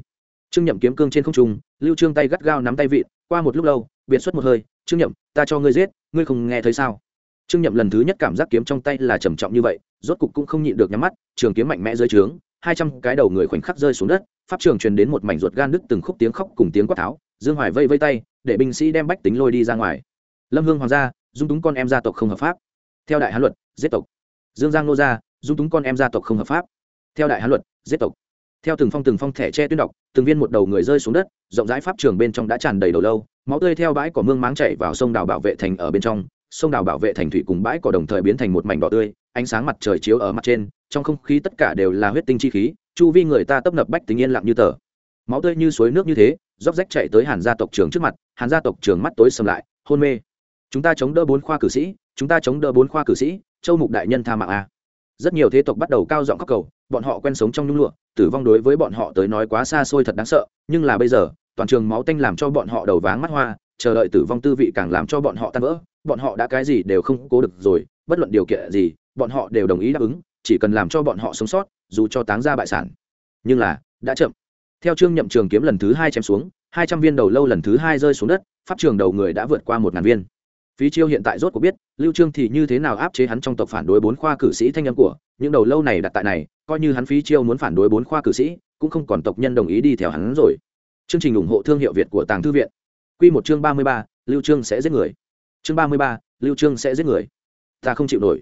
Trương nhậm kiếm cương trên không trung, lưu trương tay gắt gao nắm tay vịn, qua một lúc lâu, biệt xuất một hơi, trương nhậm, ta cho ngươi giết, ngươi không nghe thấy sao? Trương nhậm lần thứ nhất cảm giác kiếm trong tay là trầm trọng như vậy, rốt cục cũng không nhịn được nhắm mắt, trường kiếm mạnh mẽ rơi trướng, hai trăm cái đầu người khoảnh khắc rơi xuống đất, pháp trường truyền đến một mảnh ruột gan đứt từng khúc tiếng khóc cùng tiếng quát tháo, dương hoài vây vây tay, để binh sĩ đem bách tính lôi đi ra ngoài. Lâm hương hoàng gia, dung túng con em gia tộc không hợp pháp. Theo đại hán luật, giết tộc. Dương giang nô gia, dung túng con em gia tộc không hợp pháp. Theo đại hán luật, giết tộc. Theo từng phong từng phong thẻ che tuyên đọc, từng viên một đầu người rơi xuống đất, rộng rãi pháp trường bên trong đã tràn đầy đầu lâu, máu tươi theo bãi cỏ mương máng chảy vào sông đào bảo vệ thành ở bên trong sông đào bảo vệ thành thủy cùng bãi cỏ đồng thời biến thành một mảnh đỏ tươi, ánh sáng mặt trời chiếu ở mặt trên, trong không khí tất cả đều là huyết tinh chi khí, chu vi người ta tấp nập bách tính yên lặng như tờ. Máu tươi như suối nước như thế, róc rách chạy tới hàn gia tộc trường trước mặt, hàn gia tộc trường mắt tối sầm lại, hôn mê. Chúng ta chống đỡ bốn khoa cử sĩ, chúng ta chống đỡ bốn khoa cử sĩ, châu mục đại nhân tha mạng a. Rất nhiều thế tộc bắt đầu cao giọng khóc cầu, bọn họ quen sống trong nhung lụa, tử vong đối với bọn họ tới nói quá xa xôi thật đáng sợ, nhưng là bây giờ, toàn trường máu tanh làm cho bọn họ đầu váng mắt hoa, chờ đợi tử vong tư vị càng làm cho bọn họ tan vỡ bọn họ đã cái gì đều không cố được rồi bất luận điều kiện gì bọn họ đều đồng ý đáp ứng chỉ cần làm cho bọn họ sống sót dù cho táng ra bại sản. Nhưng là đã chậm. Theo trương nhậm trường kiếm lần thứ hai chém xuống hai trăm viên đầu lâu lần thứ hai rơi xuống đất pháp trường đầu người đã vượt qua một ngàn viên. Phí chiêu hiện tại rốt cuộc biết lưu trương thì như thế nào áp chế hắn trong tộc phản đối bốn khoa cử sĩ thanh âm của những đầu lâu này đặt tại này coi như hắn phí chiêu muốn phản đối bốn khoa cử sĩ cũng không còn tộc nhân đồng ý đi theo hắn rồi. Chương trình ủng hộ thương hiệu việt của tàng thư viện. Quy một chương ba mươi ba, lưu trương sẽ giết người chương ba mươi ba, lưu trương sẽ giết người. Ta không chịu nổi.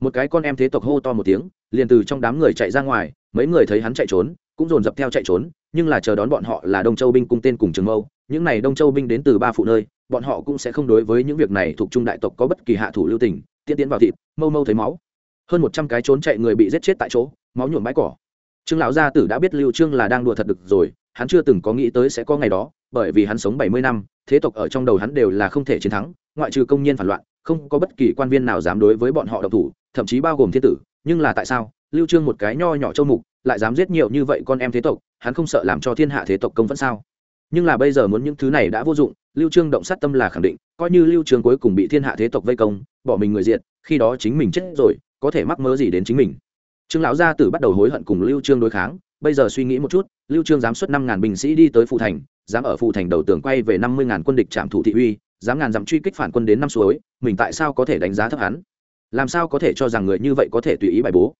Một cái con em thế tộc hô to một tiếng liền từ trong đám người chạy ra ngoài mấy người thấy hắn chạy trốn cũng dồn dập theo chạy trốn nhưng là chờ đón bọn họ là đông châu binh cung tên cùng trường mâu. Những này đông châu binh đến từ ba phụ nơi bọn họ cũng sẽ không đối với những việc này thuộc trung đại tộc có bất kỳ hạ thủ lưu tình tiễn tiến vào thịt mâu mâu thấy máu. Hơn một trăm cái trốn chạy người bị giết chết tại chỗ máu nhuộm bãi cỏ. Trương lão gia tử đã biết lưu trương là đang đùa thật được rồi hắn chưa từng có nghĩ tới sẽ có ngày đó bởi vì hắn sống bảy mươi năm thế tộc ở trong đầu hắn đều là không thể chiến thắng ngoại trừ công nhân phản loạn, không có bất kỳ quan viên nào dám đối với bọn họ độc thủ, thậm chí bao gồm thiên tử. Nhưng là tại sao? Lưu trương một cái nho nhỏ châu mục, lại dám giết nhiều như vậy con em thế tộc, hắn không sợ làm cho thiên hạ thế tộc công vẫn sao? Nhưng là bây giờ muốn những thứ này đã vô dụng, lưu trương động sát tâm là khẳng định, coi như lưu trương cuối cùng bị thiên hạ thế tộc vây công, bỏ mình người diệt, khi đó chính mình chết rồi, có thể mắc mớ gì đến chính mình. Trương lão gia tử bắt đầu hối hận cùng lưu trương đối kháng, bây giờ suy nghĩ một chút, lưu trương dám xuất năm ngàn binh sĩ đi tới phụ thành, dám ở phụ thành đầu tường quay về năm mươi ngàn quân địch trạm thủ thị uy dám ngàn dặm truy kích phản quân đến năm suối, mình tại sao có thể đánh giá thấp hắn? Làm sao có thể cho rằng người như vậy có thể tùy ý bài bố?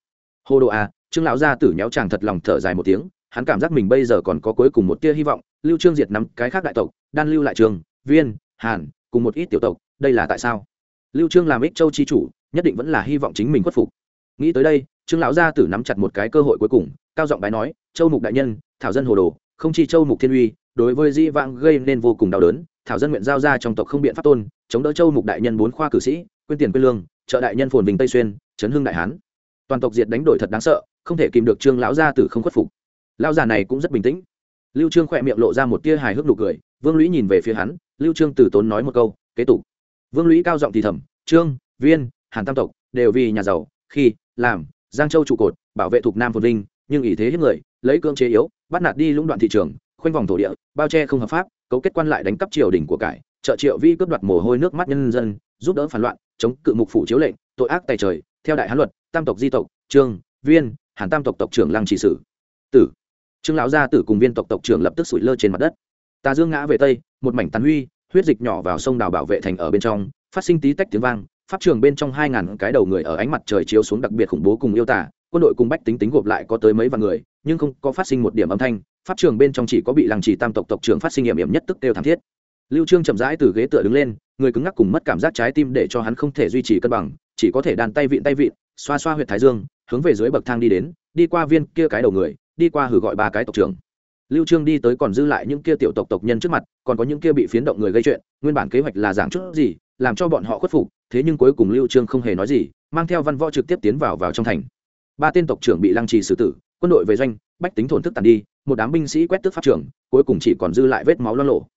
Hô đồ à trương lão gia tử nhéo chàng thật lòng thở dài một tiếng, hắn cảm giác mình bây giờ còn có cuối cùng một tia hy vọng, lưu trương diệt nắm cái khác đại tộc, đan lưu lại trường, viên, hàn, cùng một ít tiểu tộc, đây là tại sao? Lưu trương làm ích châu chi chủ, nhất định vẫn là hy vọng chính mình khuất phục. Nghĩ tới đây, trương lão gia tử nắm chặt một cái cơ hội cuối cùng, cao giọng bái nói, châu mục đại nhân, thảo dân hồ đồ, không chi châu mục thiên uy, đối với di vãng gây nên vô cùng đau đớn thảo dân nguyện giao ra trong tộc không biện pháp tôn, chống đỡ châu mục đại nhân bốn khoa cử sĩ, quyên tiền quyên lương, trợ đại nhân phồn bình tây xuyên, chấn hưng đại hán. Toàn tộc diệt đánh đổi thật đáng sợ, không thể kìm được trương lão gia tử không khuất phục. Lão già này cũng rất bình tĩnh. Lưu trương khỏe miệng lộ ra một tia hài hước nụ cười, vương lũy nhìn về phía hắn, lưu trương từ tốn nói một câu, kế tục. Vương lũy cao giọng thì thầm, trương, viên, hàn tam tộc đều vì nhà giàu, khi, làm, giang châu trụ cột, bảo vệ thuộc nam phồn vinh, nhưng ý thế hiếp người, lấy cưỡng chế yếu, bắt nạt đi lũng đoạn thị trường, khoanh vòng thổ địa, bao che không hợp pháp cấu kết quan lại đánh cắp triều đình của cải, trợ triệu vi cướp đoạt mồ hôi nước mắt nhân dân, giúp đỡ phản loạn, chống cự mục phủ chiếu lệnh, tội ác tài trời, theo đại hán luật, tam tộc di tộc, trương, viên, hàn tam tộc tộc trưởng lăng chỉ sử. Tử. Trương lão gia tử cùng viên tộc tộc trưởng lập tức sủi lơ trên mặt đất. Tà dương ngã về tây, một mảnh tàn huy, huyết dịch nhỏ vào sông đào bảo vệ thành ở bên trong, phát sinh tí tách tiếng vang, pháp trường bên trong hai ngàn cái đầu người ở ánh mặt trời chiếu xuống đặc biệt khủng bố cùng yêu tả quân đội cùng bách tính tính gộp lại có tới mấy vạn người, nhưng không có phát sinh một điểm âm thanh pháp trường bên trong chỉ có bị làng trì tam tộc tộc trưởng phát sinh nghiệm nghiệm nhất tức đều thảm thiết. Lưu trương chậm rãi từ ghế tựa đứng lên, người cứng ngắc cùng mất cảm giác trái tim để cho hắn không thể duy trì cân bằng, chỉ có thể đàn tay vịn tay vịn, xoa xoa huyệt thái dương, hướng về dưới bậc thang đi đến, đi qua viên kia cái đầu người, đi qua hử gọi ba cái tộc trưởng. Lưu trương đi tới còn dư lại những kia tiểu tộc tộc nhân trước mặt, còn có những kia bị phiến động người gây chuyện, nguyên bản kế hoạch là giảng chút gì, làm cho bọn họ khuất phục, thế nhưng cuối cùng lưu trương không hề nói gì, mang theo văn võ trực tiếp tiến vào vào trong thành. Ba tên tộc trưởng bị lăng trì xử tử, quân đội về doanh, bách tính thổn thức tàn đi một đám binh sĩ quét tước pháp trường, cuối cùng chỉ còn dư lại vết máu lo lộ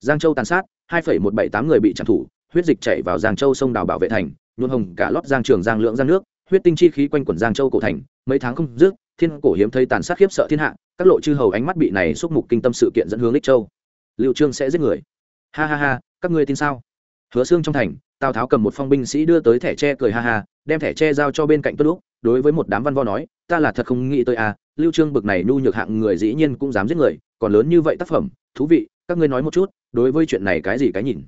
giang châu tàn sát hai một bảy tám người bị trả thủ huyết dịch chảy vào giang châu sông đào bảo vệ thành nhuộm hồng cả lót giang trường giang lượng giang nước huyết tinh chi khí quanh quẩn giang châu cổ thành mấy tháng không dứt thiên cổ hiếm thấy tàn sát khiếp sợ thiên hạ các lộ chư hầu ánh mắt bị này xúc mục kinh tâm sự kiện dẫn hướng lịch châu. Liệu trương sẽ giết người? Ha ha ha các ngươi tin sao? Hứa xương trong thành tào tháo cầm một phong binh sĩ đưa tới thẻ tre cười ha ha, đem thẻ tre giao cho bên cạnh tuân lúc đối với một đám văn vo nói, ta là thật không nghĩ tới à lưu trương bực này nhu nhược hạng người dĩ nhiên cũng dám giết người, còn lớn như vậy tác phẩm, thú vị, các ngươi nói một chút, đối với chuyện này cái gì cái nhìn?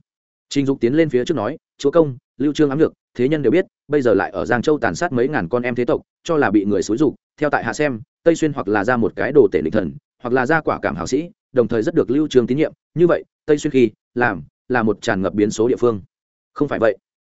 Trình dục tiến lên phía trước nói, chúa công, lưu trương ám lược, thế nhân đều biết, bây giờ lại ở giang châu tàn sát mấy ngàn con em thế tộc, cho là bị người xúi dục, theo tại hạ xem, tây xuyên hoặc là ra một cái đồ tể lịch thần, hoặc là ra quả cảm hảo sĩ, đồng thời rất được lưu trương tín nhiệm, như vậy, tây xuyên khi, làm, là một tràn ngập biến số địa phương không phải vậy.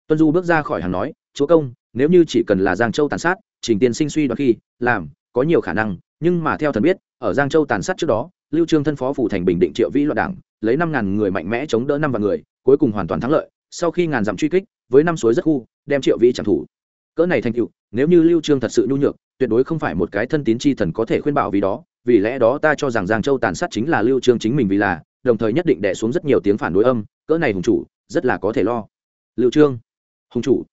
Tuân du bước ra khỏi hàng nói, chúa công, nếu như chỉ cần là giang châu tàn sát, trình tiên sinh suy đoán khi, làm, có nhiều khả năng, nhưng mà theo thần biết, ở giang châu tàn sát trước đó, lưu trương thân phó phủ thành bình định triệu vĩ loạn đảng, lấy năm ngàn người mạnh mẽ chống đỡ năm vạn người, cuối cùng hoàn toàn thắng lợi, sau khi ngàn dặm truy kích, với năm suối rất khu, đem triệu vĩ trả thủ cỡ này thành tựu, nếu như lưu trương thật sự nhu nhược, tuyệt đối không phải một cái thân tín chi thần có thể khuyên bảo vì đó, vì lẽ đó ta cho rằng giang châu tàn sát chính là lưu trương chính mình vì là, đồng thời nhất định đè xuống rất nhiều tiếng phản đối âm, cỡ này hùng chủ, rất là có thể lo lưu trương. Hùng chủ,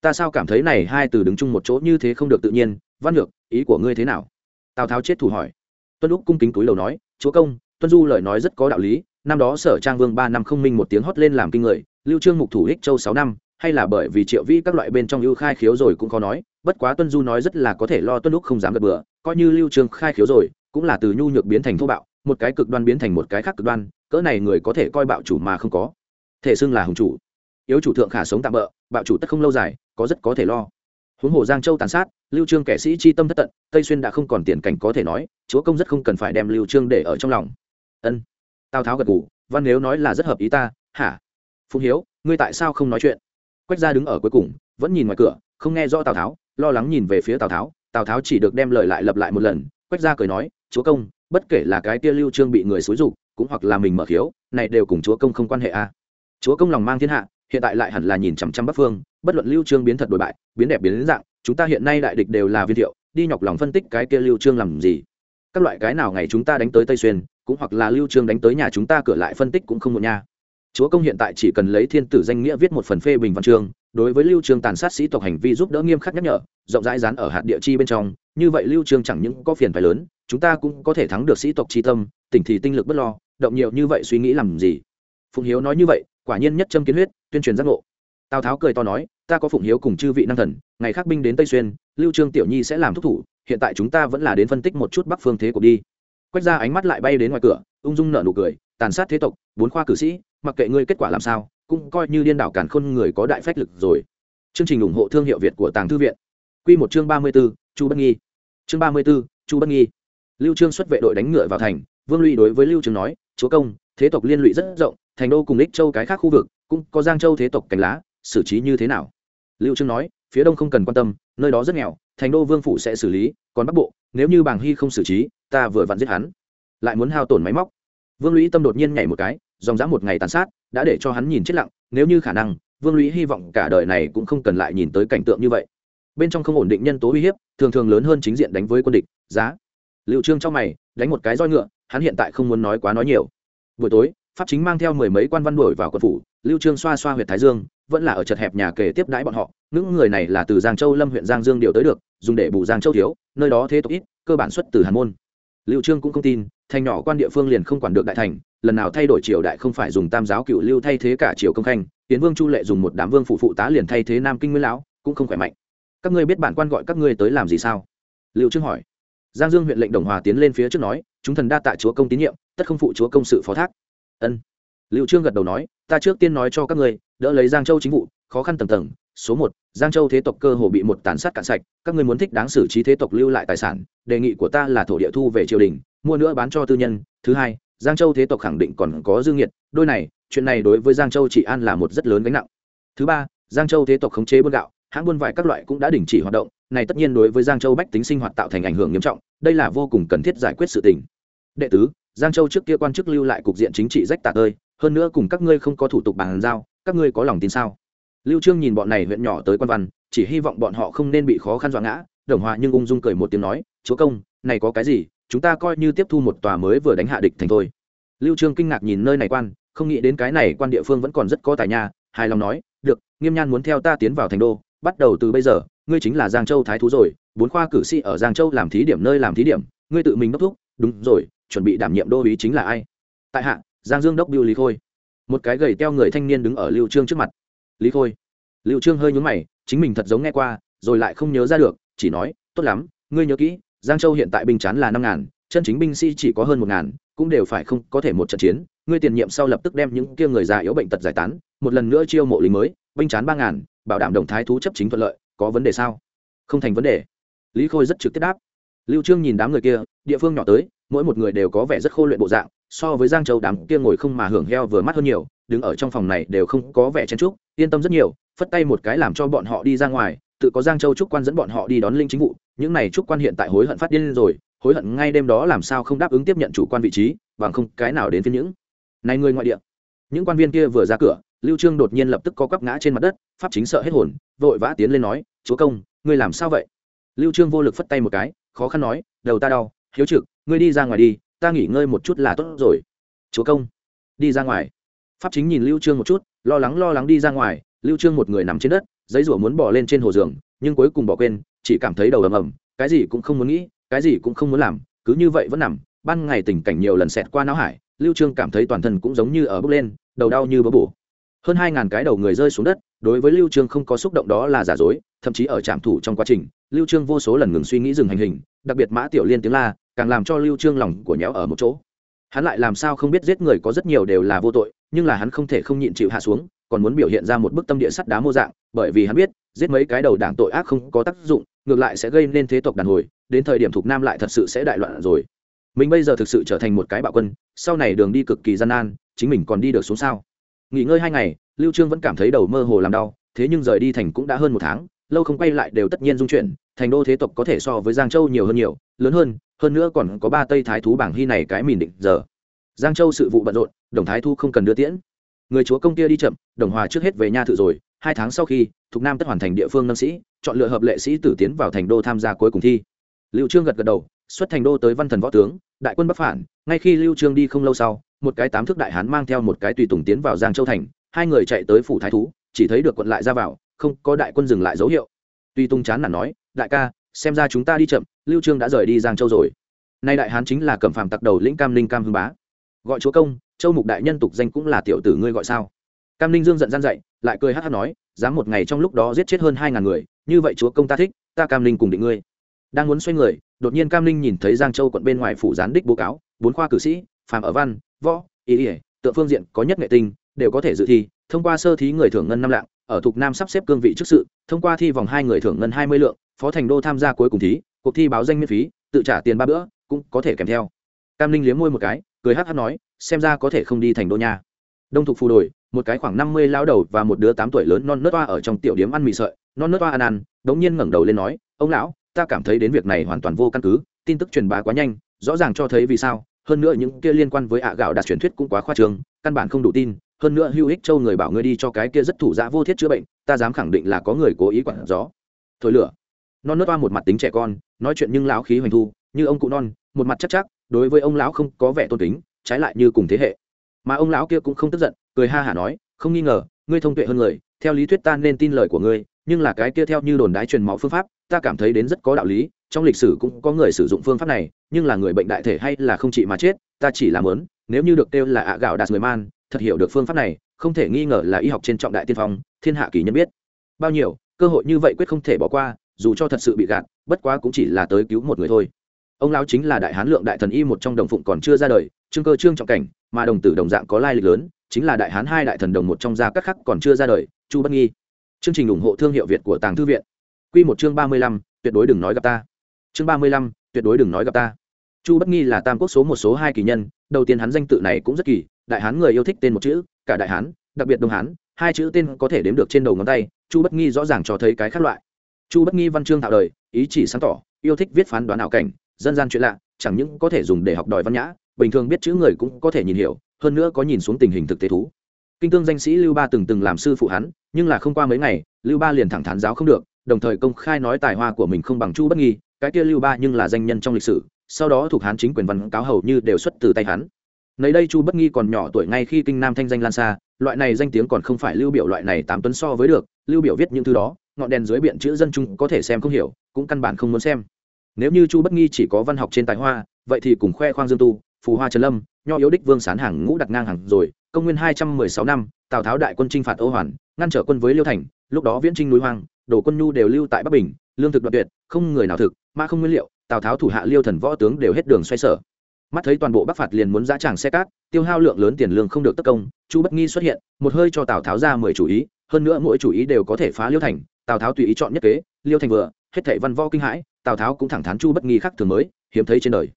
ta sao cảm thấy này hai từ đứng chung một chỗ như thế không được tự nhiên? Văn lược ý của ngươi thế nào? Tào tháo chết thủ hỏi. Tuân lúc cung kính túi lầu nói, chúa công, tuân du lời nói rất có đạo lý, năm đó sở trang vương ba năm không minh một tiếng hót lên làm kinh người, lưu trương mục thủ ích châu sáu năm, hay là bởi vì triệu vi các loại bên trong ưu khai khiếu rồi cũng khó nói, bất quá tuân du nói rất là có thể lo tuân lúc không dám gật bừa, coi như lưu trương khai khiếu rồi, cũng là từ nhu nhược biến thành thô bạo, một cái cực đoan biến thành một cái khác cực đoan, cỡ này người có thể coi bạo chủ mà không có. Thể xưng là hùng chủ yếu chủ thượng khả sống tạm bỡ bạo chủ tất không lâu dài, có rất có thể lo. Huống hồ giang châu tàn sát, lưu trương kẻ sĩ chi tâm thất tận, tây xuyên đã không còn tiền cảnh có thể nói, chúa công rất không cần phải đem lưu trương để ở trong lòng. Ân. Tào tháo gật gù, văn nếu nói là rất hợp ý ta, hả? Phùng hiếu, ngươi tại sao không nói chuyện? Quách gia đứng ở cuối cùng, vẫn nhìn ngoài cửa, không nghe rõ tào tháo, lo lắng nhìn về phía tào tháo tào tháo chỉ được đem lời lại lặp lại một lần, quách gia cười nói, chúa công, bất kể là cái tia lưu trương bị người xúi dục, cũng hoặc là mình mở khiếu, này đều cùng chúa công không quan hệ a chúa công lòng mang thiên hạ hiện tại lại hẳn là nhìn chằm chằm bắc phương, bất luận lưu trương biến thật đổi bại, biến đẹp biến đến dạng, chúng ta hiện nay đại địch đều là viên thiệu, đi nhọc lòng phân tích cái kia lưu trương làm gì. Các loại cái nào ngày chúng ta đánh tới tây xuyên, cũng hoặc là lưu trương đánh tới nhà chúng ta cửa lại phân tích cũng không một nha. Chúa công hiện tại chỉ cần lấy thiên tử danh nghĩa viết một phần phê bình văn chương, đối với lưu trương tàn sát sĩ tộc hành vi giúp đỡ nghiêm khắc nhắc nhở, rộng rãi dán ở hạt địa chi bên trong, như vậy lưu trương chẳng những có phiền phải lớn, chúng ta cũng có thể thắng được sĩ tộc chi tâm, tỉnh thì tinh lực bất lo, động nhiều như vậy suy nghĩ làm gì. Phụng hiếu nói như vậy quả nhiên nhất châm kiến huyết tuyên truyền giác ngộ. Tào tháo cười to nói ta có phụng hiếu cùng chư vị năng thần ngày khác binh đến tây xuyên lưu trương tiểu nhi sẽ làm thúc thủ hiện tại chúng ta vẫn là đến phân tích một chút bắc phương thế cuộc đi. Quét ra ánh mắt lại bay đến ngoài cửa ung dung nở nụ cười tàn sát thế tộc bốn khoa cử sĩ mặc kệ ngươi kết quả làm sao cũng coi như điên đảo cản khôn người có đại phách lực rồi. Chương trình ủng hộ thương hiệu việt của tàng thư viện. Quy một chương ba mươi 34, chu bất nghi. Chương ba mươi 34, chu bất nghi. Lưu trương xuất vệ đội đánh ngựa vào thành vương lụy đối với lưu trương nói chúa công thế tộc liên lụy rất rộng thành đô cùng ích châu cái khác khu vực, cũng có giang châu thế tộc cánh lá, xử trí như thế nào? Lưu trương nói, phía đông không cần quan tâm, nơi đó rất nghèo, thành đô vương phủ sẽ xử lý, còn bắc bộ, nếu như bàng hy không xử trí, ta vừa vặn giết hắn. Lại muốn hao tổn máy móc. Vương lũy tâm đột nhiên nhảy một cái, dòng dã một ngày tàn sát, đã để cho hắn nhìn chết lặng, nếu như khả năng, vương lũy hy vọng cả đời này cũng không cần lại nhìn tới cảnh tượng như vậy. Bên trong không ổn định nhân tố uy hiếp, thường thường lớn hơn chính diện đánh với quân địch, giá. Liệu trương trong mày, đánh một cái roi ngựa, hắn hiện tại không muốn nói quá nói nhiều. Buổi tối pháp chính mang theo mười mấy quan văn đuổi vào quân phủ, lưu trương xoa xoa huyệt thái dương, vẫn là ở chật hẹp nhà kề tiếp đãi bọn họ. Những người này là từ giang châu lâm huyện giang dương điều tới được, dùng để bù giang châu thiếu, nơi đó thế tục ít, cơ bản xuất từ hàn môn. Lưu trương cũng không tin, thành nhỏ quan địa phương liền không quản được đại thành, lần nào thay đổi triều đại không phải dùng tam giáo cựu lưu thay thế cả triều công khanh tiến vương chu lệ dùng một đám vương phụ phụ tá liền thay thế nam kinh nguyên lão, cũng không khỏe mạnh. Các ngươi biết bản quan gọi các ngươi tới làm gì sao? Lưu trương hỏi. Giang dương huyện lệnh đồng hòa tiến lên phía trước nói, chúng thần đa tạ chúa công tín nhiệm, tất không phụ chúa công sự phó thác ân. Liệu trương gật đầu nói, ta trước tiên nói cho các ngươi, đỡ lấy giang châu chính vụ, khó khăn tầng tầng, số một, giang châu thế tộc cơ hồ bị một tàn sát cạn sạch, các ngươi muốn thích đáng xử trí thế tộc lưu lại tài sản, đề nghị của ta là thổ địa thu về triều đình, mua nữa bán cho tư nhân. Thứ hai, giang châu thế tộc khẳng định còn có dương nhiệt đôi này, chuyện này đối với giang châu trị an là một rất lớn gánh nặng. Thứ ba, giang châu thế tộc khống chế buôn gạo, hãng buôn vải các loại cũng đã đình chỉ hoạt động, này tất nhiên đối với giang châu bách tính sinh hoạt tạo thành ảnh hưởng nghiêm trọng, đây là vô cùng cần thiết giải quyết sự tình. Đệ tứ giang châu trước kia quan chức lưu lại cục diện chính trị rách tạc ơi hơn nữa cùng các ngươi không có thủ tục bàn giao, các ngươi có lòng tin sao? Lưu trương nhìn bọn này huyện nhỏ tới quan văn, chỉ hy vọng bọn họ không nên bị khó khăn dọa ngã, đồng hòa nhưng ung dung cười một tiếng nói, chúa công, này có cái gì? Chúng ta coi như tiếp thu một tòa mới vừa đánh hạ địch thành thôi. Lưu trương kinh ngạc nhìn nơi này quan, không nghĩ đến cái này quan địa phương vẫn còn rất có tài nhà hài lòng nói, được, nghiêm nhan muốn theo ta tiến vào thành đô, bắt đầu từ bây giờ, ngươi chính là giang châu thái thú rồi, bốn khoa cử sĩ ở giang châu làm thí điểm nơi làm thí điểm, ngươi tự mình đốc thúc. Đúng rồi chuẩn bị đảm nhiệm đô uý chính là ai? Tại hạ, giang dương đốc biêu lý khôi. Một cái gầy teo người thanh niên đứng ở lưu trương trước mặt. Lý khôi. Lưu trương hơi nhún mày, chính mình thật giống nghe qua, rồi lại không nhớ ra được, chỉ nói, tốt lắm, ngươi nhớ kỹ, giang châu hiện tại binh chán là năm ngàn, chân chính binh sĩ chỉ có hơn một ngàn, cũng đều phải không, có thể một trận chiến, ngươi tiền nhiệm sau lập tức đem những kia người già yếu bệnh tật giải tán, một lần nữa chiêu mộ lính mới, binh chán ba ngàn, bảo đảm đồng thái thú chấp chính thuận lợi, có vấn đề sao? Không thành vấn đề. Lý khôi rất trực tiếp đáp lưu trương nhìn đám người kia, địa phương nhỏ tới, mỗi một người đều có vẻ rất khô luyện bộ dạng, so với giang châu đám kia ngồi không mà hưởng heo vừa mắt hơn nhiều, đứng ở trong phòng này đều không có vẻ chen trúc yên tâm rất nhiều, phất tay một cái làm cho bọn họ đi ra ngoài, tự có giang châu trúc quan dẫn bọn họ đi đón linh chính vụ, những này trúc quan hiện tại hối hận phát điên rồi, hối hận ngay đêm đó làm sao không đáp ứng tiếp nhận chủ quan vị trí, bằng không cái nào đến phiên những. Này người ngoại địa. Những quan viên kia vừa ra cửa, lưu trương đột nhiên lập tức có quắp ngã trên mặt đất, pháp chính sợ hết hồn, vội vã tiến lên nói, chúa công, ngươi làm sao vậy? Lưu trương vô lực phất tay một cái khó khăn nói, đầu ta đau, hiếu trực, ngươi đi ra ngoài đi, ta nghỉ ngơi một chút là tốt rồi. Chúa công. Đi ra ngoài. Pháp chính nhìn lưu trương một chút, lo lắng lo lắng đi ra ngoài, lưu trương một người nằm trên đất, giấy rủa muốn bỏ lên trên hồ giường, nhưng cuối cùng bỏ quên, chỉ cảm thấy đầu ầm ầm, cái gì cũng không muốn nghĩ, cái gì cũng không muốn làm, cứ như vậy vẫn nằm, ban ngày tình cảnh nhiều lần xẹt qua não hải, lưu trương cảm thấy toàn thân cũng giống như ở bốc lên, đầu đau như bỡ bổ. Hơn hai ngàn cái đầu người rơi xuống đất, đối với lưu trương không có xúc động đó là giả dối, thậm chí ở trạm thủ trong quá trình, lưu trương vô số lần ngừng suy nghĩ dừng hành hình đặc biệt mã tiểu liên tiếng la, càng làm cho lưu trương lòng của nhéo ở một chỗ. Hắn lại làm sao không biết giết người có rất nhiều đều là vô tội, nhưng là hắn không thể không nhịn chịu hạ xuống, còn muốn biểu hiện ra một bức tâm địa sắt đá mô dạng, bởi vì hắn biết, giết mấy cái đầu đảng tội ác không có tác dụng, ngược lại sẽ gây nên thế tộc đàn hồi, đến thời điểm thuộc nam lại thật sự sẽ đại loạn rồi. Mình bây giờ thực sự trở thành một cái bạo quân, sau này đường đi cực kỳ gian nan, chính mình còn đi được xuống sao? Nghỉ ngơi hai ngày, lưu trương vẫn cảm thấy đầu mơ hồ làm đau, thế nhưng rời đi thành cũng đã hơn một tháng lâu không quay lại đều tất nhiên dung chuyển, thành đô thế tộc có thể so với giang châu nhiều hơn nhiều, lớn hơn hơn nữa còn có ba tây thái thú bảng hy này cái mìn định giờ. Giang châu sự vụ bận rộn, đồng thái thu không cần đưa tiễn. Người chúa công kia đi chậm, đồng hòa trước hết về nha thự rồi, hai tháng sau khi thục nam tất hoàn thành địa phương nâng sĩ, chọn lựa hợp lệ sĩ tử tiến vào thành đô tham gia cuối cùng thi. Lưu trương gật gật đầu, xuất thành đô tới văn thần võ tướng, đại quân bắc phản, ngay khi lưu trương đi không lâu sau, một cái tám thước đại hán mang theo một cái tùy tùng tiến vào giang châu thành, hai người chạy tới phủ thái thú, chỉ thấy được quận lại ra vào không có đại quân dừng lại dấu hiệu. Tuy tung chán nản nói, đại ca, xem ra chúng ta đi chậm, lưu trương đã rời đi giang châu rồi. Nay đại hán chính là cẩm phàm tặc đầu lĩnh cam ninh cam hưng bá. Gọi chúa công, châu mục đại nhân tục danh cũng là tiểu tử ngươi gọi sao? Cam ninh dương giận gian dậy, lại cười hát hát nói, dám một ngày trong lúc đó giết chết hơn hai ngàn người, như vậy chúa công ta thích, ta cam ninh cùng định ngươi. Đang muốn xoay người, đột nhiên cam ninh nhìn thấy giang châu quận bên ngoài phủ gián đích bố cáo, bốn khoa cử sĩ, phàm ở văn, võ ý ỉa tượng phương diện có nhất nghệ tinh, đều có thể dự thi, thông qua sơ thí người thưởng ngân năm lạng ở thục nam sắp xếp cương vị trước sự, thông qua thi vòng hai người thưởng ngân hai mươi lượng, phó thành đô tham gia cuối cùng thí, cuộc thi báo danh miễn phí, tự trả tiền ba bữa, cũng có thể kèm theo. Cam linh liếm môi một cái, cười hát hát nói, xem ra có thể không đi thành đô nha. Đông thục phù đồi, một cái khoảng năm mươi lao đầu và một đứa tám tuổi lớn non nớt toa ở trong tiểu điếm ăn mì sợi, non nớt toa ăn ăn, đống nhiên ngẩng đầu lên nói, ông lão, ta cảm thấy đến việc này hoàn toàn vô căn cứ, tin tức truyền bá quá nhanh, rõ ràng cho thấy vì sao, hơn nữa những kia liên quan với ạ gạo đạt truyền thuyết cũng quá khoa trương, căn bản không đủ tin hơn nữa hữu ích châu người bảo ngươi đi cho cái kia rất thủ dã vô thiết chữa bệnh, ta dám khẳng định là có người cố ý quản gió. Thổi lửa. Non nớt toa một mặt tính trẻ con, nói chuyện nhưng lão khí hoành thu, như ông cụ non, một mặt chắc chắc, đối với ông lão không có vẻ tôn kính, trái lại như cùng thế hệ. Mà ông lão kia cũng không tức giận, cười ha hả nói, không nghi ngờ, ngươi thông tuệ hơn người, theo lý thuyết ta nên tin lời của ngươi, nhưng là cái kia theo như đồn đái truyền máu phương pháp, ta cảm thấy đến rất có đạo lý, trong lịch sử cũng có người sử dụng phương pháp này, nhưng là người bệnh đại thể hay là không trị mà chết, ta chỉ làm lớn nếu như được kêu là ạ gạo đạt người man thật hiểu được phương pháp này, không thể nghi ngờ là y học trên trọng đại tiên phong, thiên hạ kỳ nhân biết. Bao nhiêu, cơ hội như vậy quyết không thể bỏ qua, dù cho thật sự bị gạt, bất quá cũng chỉ là tới cứu một người thôi. Ông lão chính là đại hán lượng đại thần y một trong đồng phụng còn chưa ra đời, trương cơ trương trọng cảnh, mà đồng tử đồng dạng có lai lịch lớn, chính là đại hán hai đại thần đồng một trong gia các khắc còn chưa ra đời, chu bất nghi. Chương trình ủng hộ thương hiệu việt của tàng thư viện. Q một chương ba mươi lăm, tuyệt đối đừng nói gặp ta. Chương ba mươi lăm, tuyệt đối đừng nói gặp ta. Chu bất nghi là tam quốc số một số hai kỳ nhân, đầu tiên hắn danh tự này cũng rất kỳ đại hán người yêu thích tên một chữ, cả đại hán, đặc biệt đông hán, hai chữ tên có thể đếm được trên đầu ngón tay, chu bất nghi rõ ràng cho thấy cái khác loại. Chu bất nghi văn chương tạo đời, ý chỉ sáng tỏ, yêu thích viết phán đoán ảo cảnh, dân gian chuyện lạ, chẳng những có thể dùng để học đòi văn nhã, bình thường biết chữ người cũng có thể nhìn hiểu, hơn nữa có nhìn xuống tình hình thực tế thú. Kinh tương danh sĩ lưu ba từng từng làm sư phụ hắn, nhưng là không qua mấy ngày, lưu ba liền thẳng thắn giáo không được, đồng thời công khai nói tài hoa của mình không bằng chu bất nghi, cái kia lưu ba nhưng là danh nhân trong lịch sử, sau đó thuộc hán chính quyền văn cáo hầu như đều xuất từ tay hắn nơi đây chu bất nghi còn nhỏ tuổi ngay khi kinh nam thanh danh lan xa, loại này danh tiếng còn không phải lưu biểu loại này tám tuấn so với được, lưu biểu viết những thứ đó, ngọn đèn dưới biện chữ dân trung có thể xem không hiểu, cũng căn bản không muốn xem. Nếu như chu bất nghi chỉ có văn học trên tài hoa, vậy thì cùng khoe khoang dương tu, phù hoa trần lâm, nho yếu đích vương sán hàng ngũ đặt ngang hàng rồi, công nguyên hai trăm mười sáu năm, tào tháo đại quân chinh phạt ô hoàn, ngăn trở quân với liêu thành, lúc đó viễn trinh núi hoang đổ quân nhu đều lưu tại bắc bình, lương thực đoạn tuyệt, không người nào thực, mà không nguyên liệu, tào tháo thủ hạ liêu thần võ tướng đều hết đường xoay sở mắt thấy toàn bộ bắc phạt liền muốn giá tràng xe cát, tiêu hao lượng lớn tiền lương không được tất công, chu bất nghi xuất hiện, một hơi cho tào tháo ra mười chủ ý, hơn nữa mỗi chủ ý đều có thể phá liêu thành, tào tháo tùy ý chọn nhất kế, liêu thành vừa, hết thảy văn võ kinh hãi, tào tháo cũng thẳng thắn chu bất nghi khác thường mới, hiếm thấy trên đời.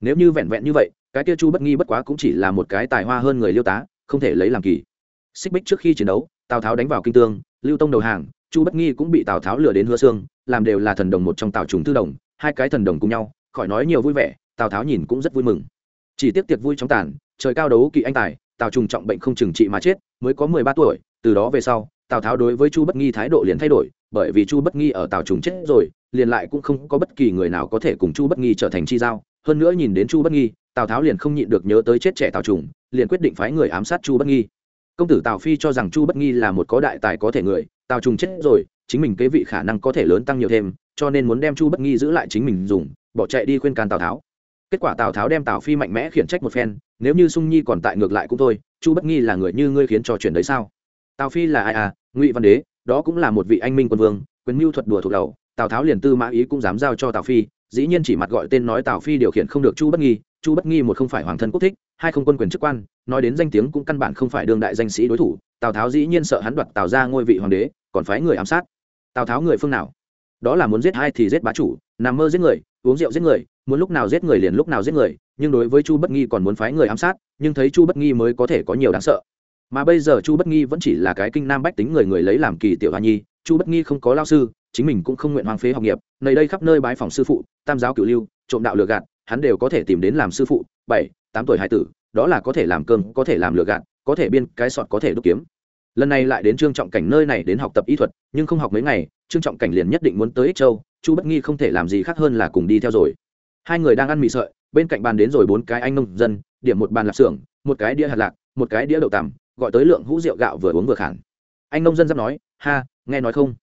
Nếu như vẹn vẹn như vậy, cái kia chu bất nghi bất quá cũng chỉ là một cái tài hoa hơn người liêu tá, không thể lấy làm kỳ. Xích bích trước khi chiến đấu, tào tháo đánh vào kinh tương, lưu tông đầu hàng, chu bất nghi cũng bị tào tháo lừa đến hứa xương, làm đều là thần đồng một trong tào trùng thư đồng, hai cái thần đồng cùng nhau, khỏi nói nhiều vui vẻ tào tháo nhìn cũng rất vui mừng chỉ tiếc tiệc vui trong tàn trời cao đấu kỵ anh tài tào trùng trọng bệnh không trừng trị mà chết mới có mười ba tuổi từ đó về sau tào tháo đối với chu bất nghi thái độ liền thay đổi bởi vì chu bất nghi ở tào trùng chết rồi liền lại cũng không có bất kỳ người nào có thể cùng chu bất nghi trở thành chi giao hơn nữa nhìn đến chu bất nghi tào tháo liền không nhịn được nhớ tới chết trẻ tào trùng liền quyết định phái người ám sát chu bất nghi công tử tào phi cho rằng chu bất nghi là một có đại tài có thể người tào trùng chết rồi chính mình kế vị khả năng có thể lớn tăng nhiều thêm cho nên muốn đem chu bất nghi giữ lại chính mình dùng bỏ chạy đi khuyên can tào tháo kết quả tào tháo đem tào phi mạnh mẽ khiển trách một phen, nếu như sung nhi còn tại ngược lại cũng thôi, chu bất nghi là người như ngươi khiến cho chuyện đấy sao? Tào phi là ai à? Ngụy văn đế, đó cũng là một vị anh minh quân vương, quyền mưu thuật đùa thuộc đầu. Tào tháo liền tư mã ý cũng dám giao cho tào phi, dĩ nhiên chỉ mặt gọi tên nói tào phi điều khiển không được chu bất nghi. Chu bất nghi một không phải hoàng thân quốc thích, hai không quân quyền chức quan, nói đến danh tiếng cũng căn bản không phải đương đại danh sĩ đối thủ. Tào tháo dĩ nhiên sợ hắn đoạt tào ra ngôi vị hoàng đế, còn phái người ám sát. Tào tháo người phương nào? Đó là muốn giết hai thì giết bá chủ, nằm mơ giết người, uống rượu giết người, muốn lúc nào giết người liền lúc nào giết người, nhưng đối với chu bất nghi còn muốn phái người ám sát, nhưng thấy chu bất nghi mới có thể có nhiều đáng sợ. Mà bây giờ chu bất nghi vẫn chỉ là cái kinh nam bách tính người người lấy làm kỳ tiểu hoa nhi, chu bất nghi không có lao sư, chính mình cũng không nguyện hoang phế học nghiệp, nơi đây khắp nơi bái phòng sư phụ, tam giáo cửu lưu, trộm đạo lừa gạt, hắn đều có thể tìm đến làm sư phụ, bảy, tám tuổi hai tử, đó là có thể làm cơm, có thể làm lừa gạt, có thể biên cái sọt, có thể đúc kiếm lần này lại đến trương trọng cảnh nơi này đến học tập y thuật, nhưng không học mấy ngày, trương trọng cảnh liền nhất định muốn tới ích châu, chu bất nghi không thể làm gì khác hơn là cùng đi theo rồi. Hai người đang ăn mì sợi, bên cạnh bàn đến rồi bốn cái anh nông dân, điểm một bàn lạp xưởng, một cái đĩa hạt lạc, một cái đĩa đậu tằm, gọi tới lượng hũ rượu gạo vừa uống vừa khản. Anh nông dân giáp nói, ha, nghe nói không?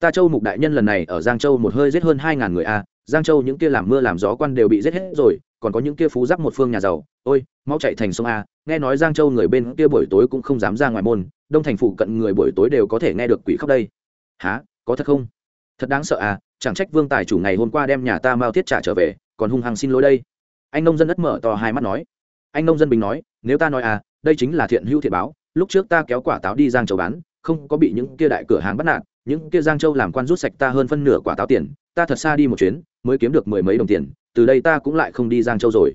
Ta châu mục đại nhân lần này ở giang châu một hơi giết hơn hai ngàn người a giang châu những kia làm mưa làm gió quan đều bị giết hết rồi, còn có những kia phú giáp một phương nhà giàu. Ôi, mau chạy thành sông a, nghe nói giang châu người bên kia buổi tối cũng không dám ra ngoài môn, đông thành phụ cận người buổi tối đều có thể nghe được quỷ khóc đây. Há có thật không? Thật đáng sợ à chẳng trách vương tài chủ ngày hôm qua đem nhà ta mao thiết trả trở về, còn hung hăng xin lỗi đây. Anh nông dân đất mở to hai mắt nói. Anh nông dân bình nói, nếu ta nói à đây chính là thiện hữu thiện báo, lúc trước ta kéo quả táo đi giang châu bán, không có bị những kia đại cửa hàng bắt nạt những kia giang châu làm quan rút sạch ta hơn phân nửa quả táo tiền, ta thật xa đi một chuyến, mới kiếm được mười mấy đồng tiền, từ đây ta cũng lại không đi giang châu rồi.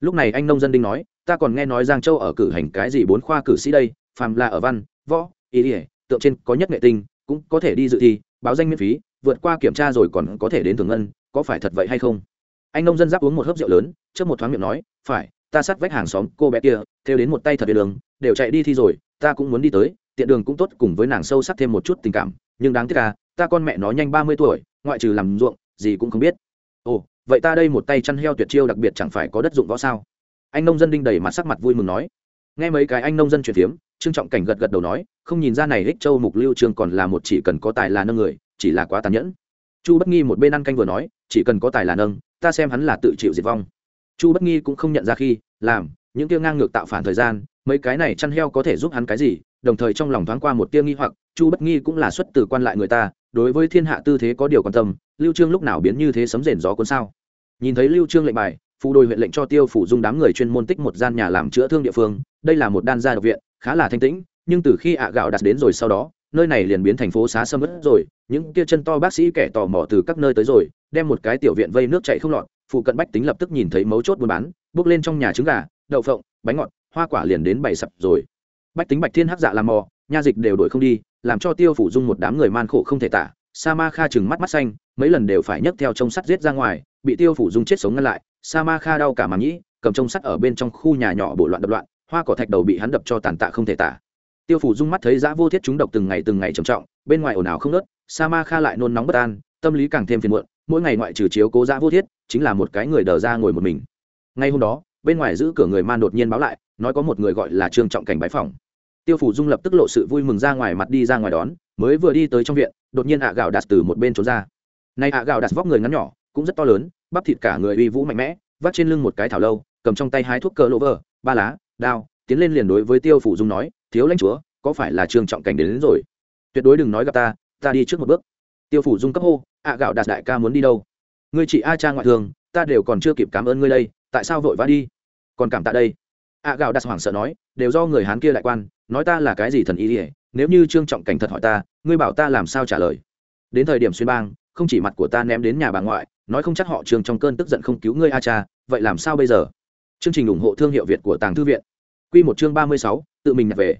Lúc này anh nông dân đinh nói, ta còn nghe nói giang châu ở cử hành cái gì bốn khoa cử sĩ đây, phàm là ở văn, võ ý ỉa tượng trên có nhất nghệ tinh, cũng có thể đi dự thi, báo danh miễn phí, vượt qua kiểm tra rồi còn có thể đến thường ngân, có phải thật vậy hay không? Anh nông dân giáp uống một hớp rượu lớn trước một thoáng miệng nói, phải, ta sát vách hàng xóm cô bé kia, theo đến một tay thật đường, đều chạy đi thi rồi, ta cũng muốn đi tới, tiện đường cũng tốt cùng với nàng sâu sắc thêm một chút tình cảm nhưng đáng tiếc à ta con mẹ nó nhanh ba mươi tuổi, ngoại trừ làm ruộng, gì cũng không biết. Ồ, vậy ta đây một tay chăn heo tuyệt chiêu đặc biệt chẳng phải có đất dụng võ sao? Anh nông dân đinh đầy mặt sắc mặt vui mừng nói. Nghe mấy cái anh nông dân chuyển phiếm, trương trọng cảnh gật gật đầu nói, không nhìn ra này hích châu mục lưu trương còn là một chỉ cần có tài là nâng người, chỉ là quá tàn nhẫn. Chu bất nghi một bên ăn canh vừa nói, chỉ cần có tài là nâng, ta xem hắn là tự chịu diệt vong. Chu bất nghi cũng không nhận ra khi, làm, những tiêu ngang ngược tạo phản thời gian mấy cái này chăn heo có thể giúp hắn cái gì, đồng thời trong lòng thoáng qua một tia nghi hoặc, chu bất nghi cũng là xuất từ quan lại người ta, đối với thiên hạ tư thế có điều quan tâm, lưu trương lúc nào biến như thế sấm rền gió cuốn sao? Nhìn thấy lưu trương lệnh bài phụ đôi huyện lệnh cho tiêu phủ dung đám người chuyên môn tích một gian nhà làm chữa thương địa phương, đây là một đan gia độc viện, khá là thanh tĩnh, nhưng từ khi ạ gạo đặt đến rồi sau đó, nơi này liền biến thành phố xá sâm ớt rồi, những kia chân to bác sĩ kẻ tò mò từ các nơi tới rồi, đem một cái tiểu viện vây nước chạy không lọt, phụ cận bách tính lập tức nhìn thấy mấu chốt buôn bán, bước lên trong nhà trứng gà, đậu phộng, bánh ngọt hoa quả liền đến bày sập rồi. Bách tính bạch thiên hắc dạ làm mò, nha dịch đều đuổi không đi, làm cho tiêu phủ dung một đám người man khổ không thể tả. Sa ma kha chừng mắt mắt xanh, mấy lần đều phải nhấc theo trông sắt giết ra ngoài, bị tiêu phủ dung chết sống ngăn lại. Sa ma kha đau cả màng nhĩ, cầm trông sắt ở bên trong khu nhà nhỏ bộ loạn đập loạn, hoa cỏ thạch đầu bị hắn đập cho tàn tạ không thể tả. Tiêu phủ dung mắt thấy giã vô thiết chúng độc từng ngày từng ngày trầm trọng, bên ngoài ồn ào không nớt sa ma kha lại nôn nóng bất an, tâm lý càng thêm phiền muộn, mỗi ngày ngoại trừ chiếu cố giã vô thiết, chính là một cái người đờ ra ngồi một mình. Ngay hôm đó bên ngoài giữ cửa người man đột nhiên báo lại nói có một người gọi là trương trọng cảnh bái phòng. Tiêu phủ dung lập tức lộ sự vui mừng ra ngoài mặt đi ra ngoài đón mới vừa đi tới trong viện đột nhiên ạ gạo đạt từ một bên trốn ra. Nay ạ gạo đạt vóc người ngắn nhỏ cũng rất to lớn bắp thịt cả người uy vũ mạnh mẽ vắt trên lưng một cái thảo lâu cầm trong tay hai thuốc cờ lỗ vờ ba lá đao tiến lên liền đối với tiêu phủ dung nói thiếu lãnh chúa có phải là trương trọng cảnh đến, đến rồi? Tuyệt đối đừng nói gặp ta ta đi trước một bước. Tiêu phủ dung cấp hô ạ gạo đạt đại ca muốn đi đâu? Ngươi chị a cha ngoại thường ta đều còn chưa kịp cảm ơn ngươi đây tại sao vội vã đi? Còn cảm tạ đây. Ạ gạo đặt hoảng sợ nói, đều do người hán kia đại quan, nói ta là cái gì thần ý ỉa nếu như trương trọng cảnh thật hỏi ta, ngươi bảo ta làm sao trả lời? Đến thời điểm xuyên bang, không chỉ mặt của ta ném đến nhà bà ngoại, nói không chắc họ trương trong cơn tức giận không cứu ngươi a cha, vậy làm sao bây giờ? Chương trình ủng hộ thương hiệu việt của tàng thư viện. Q một chương ba mươi sáu, tự mình nhặt về.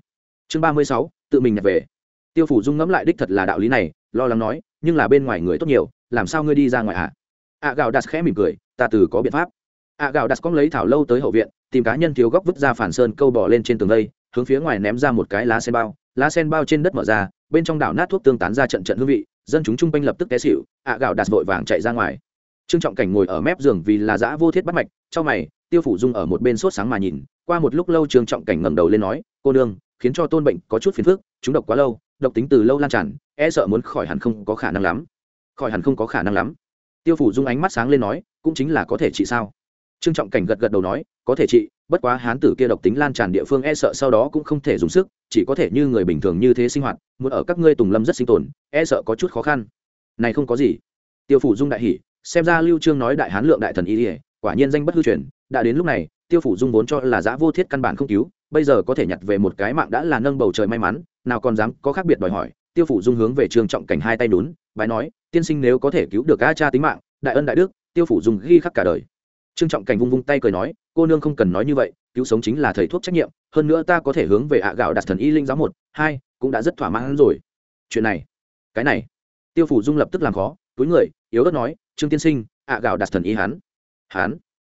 Chương ba mươi sáu, tự mình nhặt về. Tiêu phủ dung ngẫm lại đích thật là đạo lý này, lo lắng nói, nhưng là bên ngoài người tốt nhiều, làm sao ngươi đi ra ngoài ạ ạ gạo đặt khẽ mỉm cười, ta từ có biện pháp ạ gạo đặt con lấy thảo lâu tới hậu viện, tìm cá nhân thiếu góc vứt ra phản sơn câu bỏ lên trên tường lây hướng phía ngoài ném ra một cái lá sen bao. Lá sen bao trên đất mở ra, bên trong đảo nát thuốc tương tán ra trận trận hương vị, dân chúng chung quanh lập tức té xịu ạ gạo đặt vội vàng chạy ra ngoài. Trương trọng cảnh ngồi ở mép giường vì là dã vô thiết bắt mạch trong mày, tiêu phủ dung ở một bên sốt sáng mà nhìn, qua một lúc lâu trương trọng cảnh ngẩng đầu lên nói, cô nương, khiến cho tôn bệnh có chút phiền phức, chúng độc quá lâu, độc tính từ lâu lan tràn e sợ muốn khỏi hẳn không có khả năng lắm. Khỏi hẳn không có khả năng lắm. Tiêu phủ dung ánh mắt sáng lên nói, cũng chính là có thể trị sao? Trương trọng cảnh gật gật đầu nói, có thể trị bất quá hán tử kia độc tính lan tràn địa phương e sợ sau đó cũng không thể dùng sức, chỉ có thể như người bình thường như thế sinh hoạt, muốn ở các ngươi tùng lâm rất sinh tồn e sợ có chút khó khăn. Này không có gì. Tiêu phủ dung đại hỉ, xem ra lưu trương nói đại hán lượng đại thần y ỉa quả nhiên danh bất hư truyền, đã đến lúc này, tiêu phủ dung vốn cho là giã vô thiết căn bản không cứu, bây giờ có thể nhặt về một cái mạng đã là nâng bầu trời may mắn, nào còn dám có khác biệt đòi hỏi, tiêu phủ dung hướng về trương trọng cảnh hai tay đún, bái nói, tiên sinh nếu có thể cứu được a cha tính mạng, đại ân đại đức. Tiêu phủ dung ghi khắc cả đời trương trọng cảnh vung vung tay cười nói, cô nương không cần nói như vậy, cứu sống chính là thầy thuốc trách nhiệm, hơn nữa ta có thể hướng về ạ gạo đặt thần y linh giáo một, hai, cũng đã rất thỏa mãn rồi. Chuyện này, cái này, tiêu phủ dung lập tức làm khó, túi người, yếu ớt nói, trương tiên sinh, ạ gạo đặt thần y hắn. Hắn?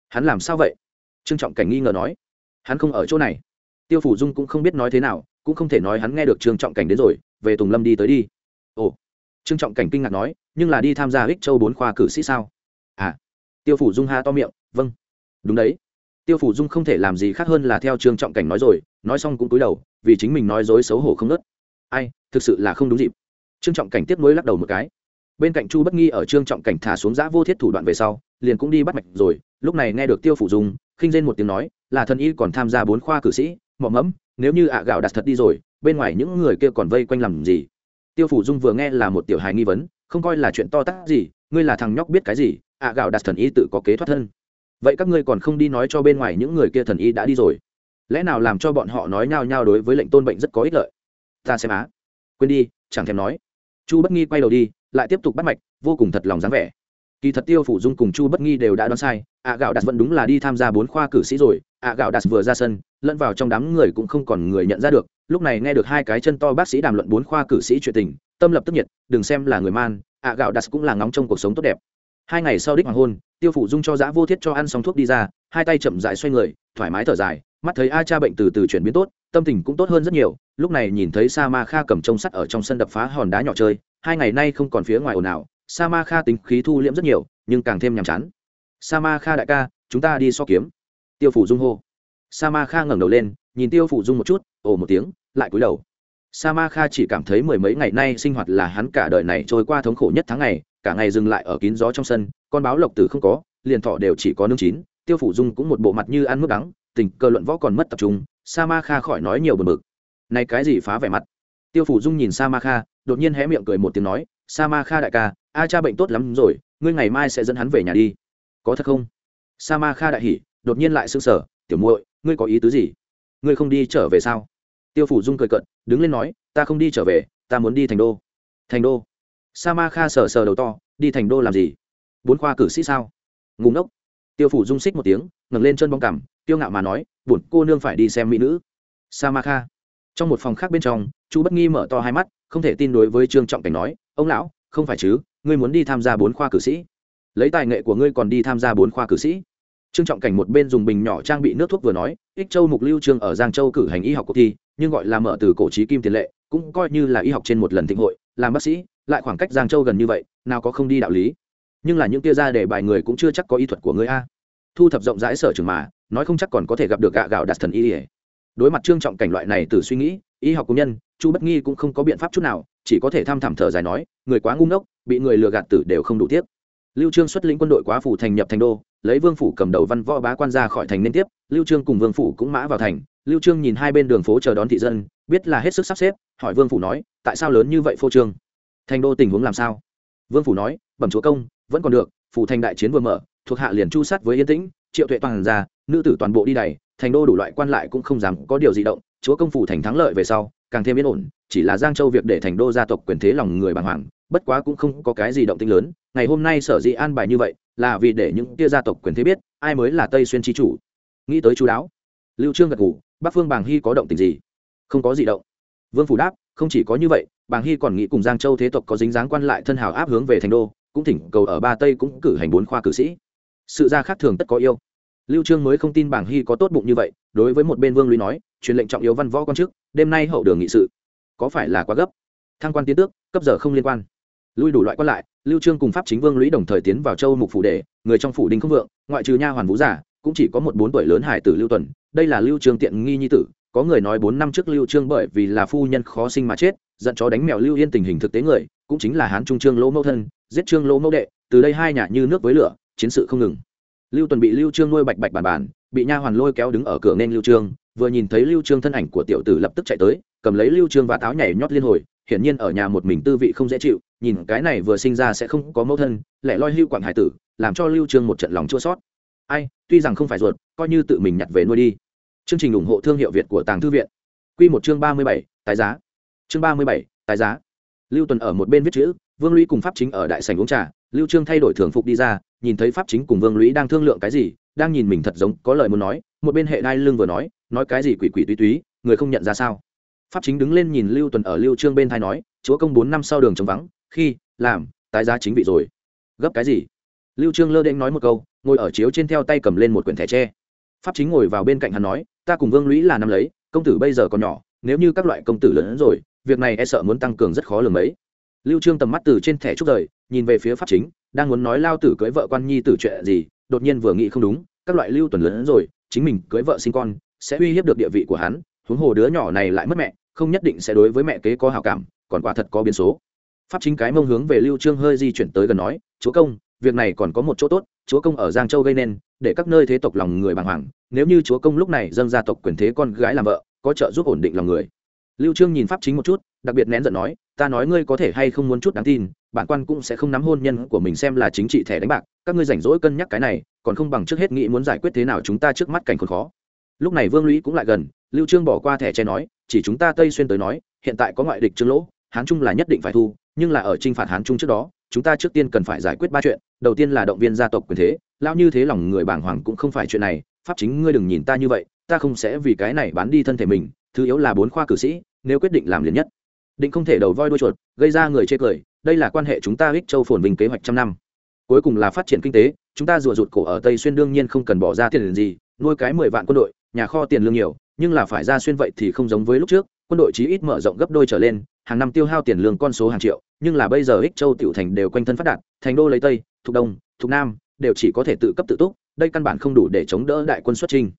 Hắn làm sao vậy? Trương trọng cảnh nghi ngờ nói. Hắn không ở chỗ này. Tiêu phủ dung cũng không biết nói thế nào, cũng không thể nói hắn nghe được trương trọng cảnh đến rồi, về tùng lâm đi tới đi. Ồ. Trương trọng cảnh kinh ngạc nói, nhưng là đi tham gia ích châu bốn khoa cử sĩ sao? À. Tiêu phủ dung ha to miệng vâng. Đúng đấy. Tiêu phủ dung không thể làm gì khác hơn là theo trương trọng cảnh nói rồi, nói xong cũng cúi đầu, vì chính mình nói dối xấu hổ không nớt ai, thực sự là không đúng dịp. Trương trọng cảnh tiếp nối lắc đầu một cái. Bên cạnh chu bất nghi ở trương trọng cảnh thả xuống giã vô thiết thủ đoạn về sau, liền cũng đi bắt mạch rồi, lúc này nghe được tiêu phủ dung, khinh rên một tiếng nói, là thần y còn tham gia bốn khoa cử sĩ mỏ mẫm, nếu như ạ gạo đặt thật đi rồi, bên ngoài những người kia còn vây quanh làm gì? Tiêu phủ dung vừa nghe là một tiểu hài nghi vấn, không coi là chuyện to tát gì, ngươi là thằng nhóc biết cái gì, ạ gạo đặt thần y tự có kế thoát thân vậy các ngươi còn không đi nói cho bên ngoài những người kia thần y đã đi rồi? Lẽ nào làm cho bọn họ nói nhao nhao đối với lệnh tôn bệnh rất có ích lợi? Ta xem á. Quên đi, chẳng thèm nói. Chu bất nghi quay đầu đi, lại tiếp tục bắt mạch, vô cùng thật lòng dáng vẻ. Kỳ thật tiêu phủ dung cùng chu bất nghi đều đã đoán sai, ạ gạo đạt vẫn đúng là đi tham gia bốn khoa cử sĩ rồi, ạ gạo đạt vừa ra sân, lẫn vào trong đám người cũng không còn người nhận ra được, lúc này nghe được hai cái chân to bác sĩ đàm luận bốn khoa cử sĩ chuyện tình, tâm lập tức nhiệt, đừng xem là người man, ạ gạo đạt cũng là ngóng trong cuộc sống tốt đẹp hai ngày sau đích hoàng hôn, tiêu phủ dung cho giã vô thiết cho ăn xong thuốc đi ra, hai tay chậm dại xoay người, thoải mái thở dài, mắt thấy a cha bệnh từ từ chuyển biến tốt, tâm tình cũng tốt hơn rất nhiều, lúc này nhìn thấy sa ma kha cầm trông sắt ở trong sân đập phá hòn đá nhỏ chơi, hai ngày nay không còn phía ngoài ồn ào, sa ma kha tính khí thu liễm rất nhiều, nhưng càng thêm nhàm chán. Sa ma kha đại ca, chúng ta đi so kiếm. Tiêu phủ dung hô. Sa ma kha ngẩng đầu lên, nhìn tiêu phủ dung một chút, ồ một tiếng, lại cúi đầu. Sa ma kha chỉ cảm thấy mười mấy ngày nay sinh hoạt là hắn cả đời này trôi qua thống khổ nhất tháng ngày cả ngày dừng lại ở kín gió trong sân, con báo lộc tử không có, liền thọ đều chỉ có nương chín, tiêu phủ dung cũng một bộ mặt như ăn mức đắng, tình cơ luận võ còn mất tập trung, sa ma kha khỏi nói nhiều bờ bực. Này cái gì phá vẻ mặt? Tiêu phủ dung nhìn sa ma kha, đột nhiên hé miệng cười một tiếng nói, sa ma kha đại ca, a cha bệnh tốt lắm rồi, ngươi ngày mai sẽ dẫn hắn về nhà đi. Có thật không? Sa ma kha đại hỉ, đột nhiên lại sưng sờ, tiểu muội, ngươi có ý tứ gì? Ngươi không đi trở về sao? Tiêu phủ dung cười cận đứng lên nói, ta không đi trở về, ta muốn đi thành đô. Thành đô? Sa ma kha sờ sờ đầu to, đi thành đô làm gì? Bốn khoa cử sĩ sao? Ngùng ngốc. Tiêu phủ dung xích một tiếng, ngẩng lên chân bong cằm tiêu ngạo mà nói bổn cô nương phải đi xem mỹ nữ. Sa ma kha trong một phòng khác bên trong chú bất nghi mở to hai mắt, không thể tin đối với trương trọng cảnh nói, ông lão, không phải chứ, ngươi muốn đi tham gia bốn khoa cử sĩ? Lấy tài nghệ của ngươi còn đi tham gia bốn khoa cử sĩ? Trương trọng cảnh một bên dùng bình nhỏ trang bị nước thuốc vừa nói, ích châu mục lưu trương ở giang châu cử hành y học cuộc thi, nhưng gọi là mở từ cổ trí kim tiền lệ cũng coi như là y học trên một lần thịnh hội, làm bác sĩ, lại khoảng cách giang châu gần như vậy, nào có không đi đạo lý. Nhưng là những tia ra để bài người cũng chưa chắc có y thuật của ngươi a. Thu thập rộng rãi sở trường mà, nói không chắc còn có thể gặp được gạ gạo đặt thần y ỉa đối mặt trương trọng cảnh loại này từ suy nghĩ, y học công nhân, chu bất nghi cũng không có biện pháp chút nào, chỉ có thể tham thảm thở dài nói, người quá ngu ngốc, bị người lừa gạt tử đều không đủ tiếc. lưu trương xuất lĩnh quân đội quá phủ thành nhập thành đô lấy vương phủ cầm đầu văn võ bá quan ra khỏi thành nên tiếp, lưu trương cùng vương phủ cũng mã vào thành. Lưu trương nhìn hai bên đường phố chờ đón thị dân, biết là hết sức sắp xếp, hỏi vương phủ nói, tại sao lớn như vậy phô trương? Thành đô tình huống làm sao? Vương phủ nói, bẩm chúa công, vẫn còn được, phủ thành đại chiến vừa mở, thuộc hạ liền chu sát với yên tĩnh, triệu tuệ toàn ra, nữ tử toàn bộ đi đầy, thành đô đủ loại quan lại cũng không dám có điều gì động, chúa công phủ thành thắng lợi về sau, càng thêm yên ổn, chỉ là giang châu việc để thành đô gia tộc quyền thế lòng người bàng hoàng, bất quá cũng không có cái gì động tĩnh lớn, ngày hôm nay sở dĩ an bài như vậy là vì để những tia gia tộc quyền thế biết ai mới là tây xuyên tri chủ. Nghĩ tới chú đáo, lưu trương gật ngủ bắc phương bàng hy có động tình gì? Không có gì động. Vương phủ đáp, không chỉ có như vậy, bàng hy còn nghĩ cùng giang châu thế tộc có dính dáng quan lại thân hào áp hướng về thành đô, cũng thỉnh cầu ở ba tây cũng cử hành bốn khoa cử sĩ. Sự ra khác thường tất có yêu. Lưu trương mới không tin bàng hy có tốt bụng như vậy, đối với một bên vương lũy nói, truyền lệnh trọng yếu văn võ quan chức đêm nay hậu đường nghị sự. Có phải là quá gấp? Thăng quan tiến tước, cấp giờ không liên quan lui đủ loại quan lại, lưu trương cùng pháp chính vương lũy đồng thời tiến vào châu mục phủ đệ người trong phủ đình không vượng, ngoại trừ nha hoàn vũ giả, cũng chỉ có một bốn tuổi lớn hải tử lưu tuần, đây là lưu trương tiện nghi nhi tử, có người nói bốn năm trước lưu trương bởi vì là phu nhân khó sinh mà chết, giận chó đánh mèo lưu yên tình hình thực tế người, cũng chính là hán trung trương lỗ mẫu thân, giết trương lỗ mẫu đệ, từ đây hai nhà như nước với lửa, chiến sự không ngừng. Lưu tuần bị lưu trương nuôi bạch bạch bản bản, bị nha hoàn lôi kéo đứng ở cửa nên lưu trương, vừa nhìn thấy lưu trương thân ảnh của tiểu tử lập tức chạy tới, cầm lấy lưu trương và táo nhảy nhót liên hồi hiển nhiên ở nhà một mình tư vị không dễ chịu nhìn cái này vừa sinh ra sẽ không có mẫu thân lẻ loi lưu quảng hải tử làm cho lưu trương một trận lòng chua sót ai tuy rằng không phải ruột coi như tự mình nhặt về nuôi đi. Chương trình ủng hộ thương hiệu việt của tàng thư viện. Quy một chương ba mươi bảy, tái giá. Chương ba mươi bảy, tái giá. Lưu tuần ở một bên viết chữ vương lũy cùng pháp chính ở đại sảnh uống trà lưu trương thay đổi thường phục đi ra nhìn thấy pháp chính cùng vương lũy đang thương lượng cái gì đang nhìn mình thật giống có lời muốn nói một bên hệ đai lưng vừa nói nói cái gì quỷ quỷ túy túy người không nhận ra sao? Pháp chính đứng lên nhìn lưu tuần ở lưu trương bên thai nói, chúa công bốn năm sau đường trống vắng, khi, làm, tái giá chính vị rồi. Gấp cái gì? Lưu trương lơ đễnh nói một câu, ngồi ở chiếu trên theo tay cầm lên một quyển thẻ tre. Pháp chính ngồi vào bên cạnh hắn nói, ta cùng vương lũy là năm lấy, công tử bây giờ còn nhỏ, nếu như các loại công tử lớn hơn rồi, việc này e sợ muốn tăng cường rất khó lường mấy. Lưu trương tầm mắt từ trên thẻ trúc rời, nhìn về phía pháp chính, đang muốn nói lao tử cưới vợ quan nhi tử chuyện gì, đột nhiên vừa nghĩ không đúng, các loại lưu tuần lớn hơn rồi, chính mình cưới vợ sinh con, sẽ uy hiếp được địa vị của hắn huống hồ đứa nhỏ này lại mất mẹ, không nhất định sẽ đối với mẹ kế có hảo cảm, còn quả thật có biến số. Pháp chính cái mông hướng về lưu trương hơi di chuyển tới gần nói, chúa công, việc này còn có một chỗ tốt, chúa công ở giang châu gây nên, để các nơi thế tộc lòng người bàng hoàng, nếu như chúa công lúc này dâng gia tộc quyền thế con gái làm vợ, có trợ giúp ổn định lòng người. Lưu trương nhìn pháp chính một chút, đặc biệt nén giận nói, ta nói ngươi có thể hay không muốn chút đáng tin, bản quan cũng sẽ không nắm hôn nhân của mình xem là chính trị thẻ đánh bạc, các ngươi rảnh rỗi cân nhắc cái này, còn không bằng trước hết nghĩ muốn giải quyết thế nào chúng ta trước mắt cảnh khốn khó lúc này vương lũy cũng lại gần, lưu trương bỏ qua thẻ che nói, chỉ chúng ta tây xuyên tới nói, hiện tại có ngoại địch trương lỗ, hán trung là nhất định phải thu, nhưng là ở trinh phạt hán trung trước đó, chúng ta trước tiên cần phải giải quyết ba chuyện, đầu tiên là động viên gia tộc quyền thế lao như thế lòng người bàng hoàng cũng không phải chuyện này, pháp chính ngươi đừng nhìn ta như vậy, ta không sẽ vì cái này bán đi thân thể mình, thứ yếu là bốn khoa cử sĩ, nếu quyết định làm liền nhất. Định không thể đầu voi đuôi chuột, gây ra người chê cười, đây là quan hệ chúng ta ích châu phồn vinh kế hoạch trăm năm. Cuối cùng là phát triển kinh tế, chúng ta rùa rụt cổ ở tây xuyên đương nhiên không cần bỏ ra tiền gì, nuôi cái mười vạn quân đội nhà kho tiền lương nhiều, nhưng là phải ra xuyên vậy thì không giống với lúc trước, quân đội chí ít mở rộng gấp đôi trở lên, hàng năm tiêu hao tiền lương con số hàng triệu, nhưng là bây giờ ích châu tiểu thành đều quanh thân phát đạt, thành đô lấy tây, thuộc đông, thuộc nam, đều chỉ có thể tự cấp tự túc, đây căn bản không đủ để chống đỡ đại quân xuất trình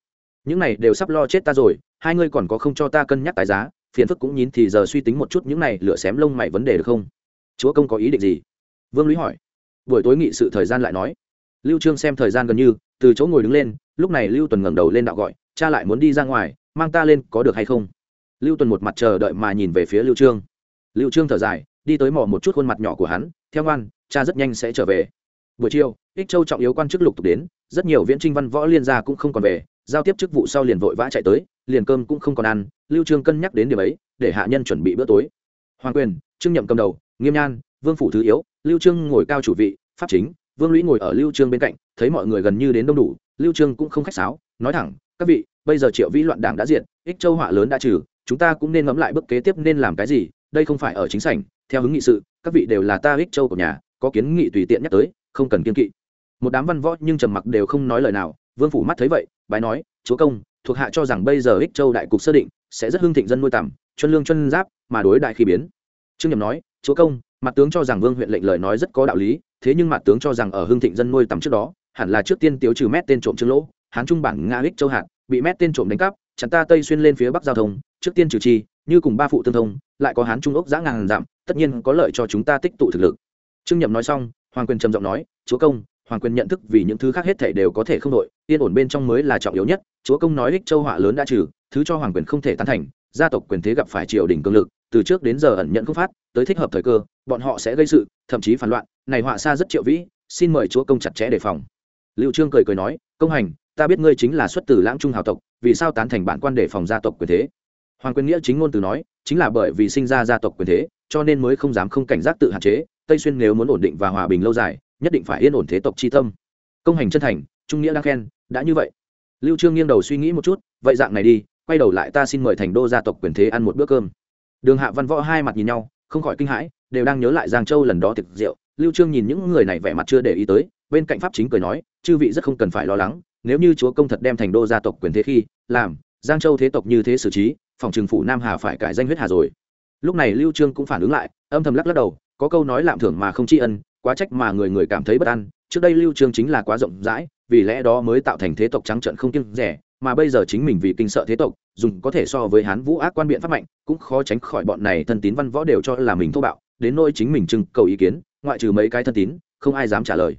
những này đều sắp lo chết ta rồi, hai ngươi còn có không cho ta cân nhắc tài giá, phiền phức cũng nhín thì giờ suy tính một chút những này lửa xém lông mày vấn đề được không? Chúa công có ý định gì? Vương lũy hỏi. Buổi tối nghị sự thời gian lại nói. Lưu trương xem thời gian gần như, từ chỗ ngồi đứng lên, lúc này lưu tuần ngẩng đầu lên đạo gọi cha lại muốn đi ra ngoài, mang ta lên có được hay không? Lưu tuần một mặt chờ đợi mà nhìn về phía lưu trương. Lưu trương thở dài, đi tới mò một chút khuôn mặt nhỏ của hắn, theo ngoan, cha rất nhanh sẽ trở về. Buổi chiều, ích châu trọng yếu quan chức lục tục đến, rất nhiều viễn trinh văn võ liên gia cũng không còn về, giao tiếp chức vụ sau liền vội vã chạy tới, liền cơm cũng không còn ăn, lưu trương cân nhắc đến điểm ấy, để hạ nhân chuẩn bị bữa tối. Hoàng quyền, trương nhậm cầm đầu, nghiêm nhan, vương phủ thứ yếu, lưu trương ngồi cao chủ vị, pháp chính, vương lũy ngồi ở lưu trương bên cạnh, thấy mọi người gần như đến đông đủ, lưu trương cũng không khách sáo, nói thẳng các vị, bây giờ triệu vĩ loạn đảng đã diện ích châu họa lớn đã trừ, chúng ta cũng nên ngẫm lại bước kế tiếp nên làm cái gì, đây không phải ở chính sảnh, theo hướng nghị sự, các vị đều là ta ích châu của nhà, có kiến nghị tùy tiện nhắc tới, không cần kiên kỵ. Một đám văn võ nhưng trầm mặc đều không nói lời nào, vương phủ mắt thấy vậy, bái nói, chúa công, thuộc hạ cho rằng bây giờ ích châu đại cục sơ định, sẽ rất hưng thịnh dân nuôi tầm chân lương chân giáp, mà đối đại khi biến. Trương nhầm nói, chúa công, mặt tướng cho rằng vương huyện lệnh lời nói rất có đạo lý, thế nhưng mặt tướng cho rằng ở hưng thịnh dân nuôi tầm trước đó, hẳn là trước tiên tiêu trừ mét tên trộm trương lỗ hán trung bản nga ích châu hạt, bị mét tên trộm đánh cắp chắn ta tây xuyên lên phía bắc giao thông, trước tiên trừ chi, như cùng ba phụ tương thông, lại có hán trung ốc giã ngàn giảm tất nhiên có lợi cho chúng ta tích tụ thực lực. Trương nhậm nói xong, hoàng quyền trầm giọng nói, chúa công, hoàng quyền nhận thức vì những thứ khác hết thể đều có thể không đội, yên ổn bên trong mới là trọng yếu nhất, chúa công nói ích châu họa lớn đã trừ, thứ cho hoàng quyền không thể tán thành, gia tộc quyền thế gặp phải triều đình cường lực, từ trước đến giờ ẩn nhận không phát, tới thích hợp thời cơ, bọn họ sẽ gây sự, thậm chí phản loạn, này họa xa rất triệu vĩ, xin mời chúa công chặt chẽ đề phòng. Liệu trương cười cười nói, công hành ta biết ngươi chính là xuất từ lãng trung hào tộc, vì sao tán thành bản quan đề phòng gia tộc quyền thế? Hoàng quyền nghĩa chính ngôn từ nói, chính là bởi vì sinh ra gia tộc quyền thế, cho nên mới không dám không cảnh giác tự hạn chế, tây xuyên nếu muốn ổn định và hòa bình lâu dài, nhất định phải yên ổn thế tộc chi tâm. Công hành chân thành, trung nghĩa đang khen, đã như vậy. Lưu trương nghiêng đầu suy nghĩ một chút, vậy dạng này đi, quay đầu lại ta xin mời thành đô gia tộc quyền thế ăn một bữa cơm. Đường hạ văn võ hai mặt nhìn nhau, không khỏi kinh hãi, đều đang nhớ lại giang châu lần đó tiệc rượu lưu trương nhìn những người này vẻ mặt chưa để ý tới, bên cạnh pháp chính cười nói, chư vị rất không cần phải lo lắng nếu như chúa công thật đem thành đô gia tộc quyền thế khi làm, giang châu thế tộc như thế xử trí, phòng trừng phủ nam hà phải cải danh huyết hà rồi. Lúc này lưu trương cũng phản ứng lại, âm thầm lắc lắc đầu, có câu nói lạm thưởng mà không tri ân, quá trách mà người người cảm thấy bất an. Trước đây lưu trương chính là quá rộng rãi, vì lẽ đó mới tạo thành thế tộc trắng trợn không kiêng rẻ, mà bây giờ chính mình vì kinh sợ thế tộc, dùng có thể so với hán vũ ác quan biện pháp mạnh, cũng khó tránh khỏi bọn này thân tín văn võ đều cho là mình thô bạo. Đến nỗi chính mình trưng cầu ý kiến, ngoại trừ mấy cái thân tín, không ai dám trả lời.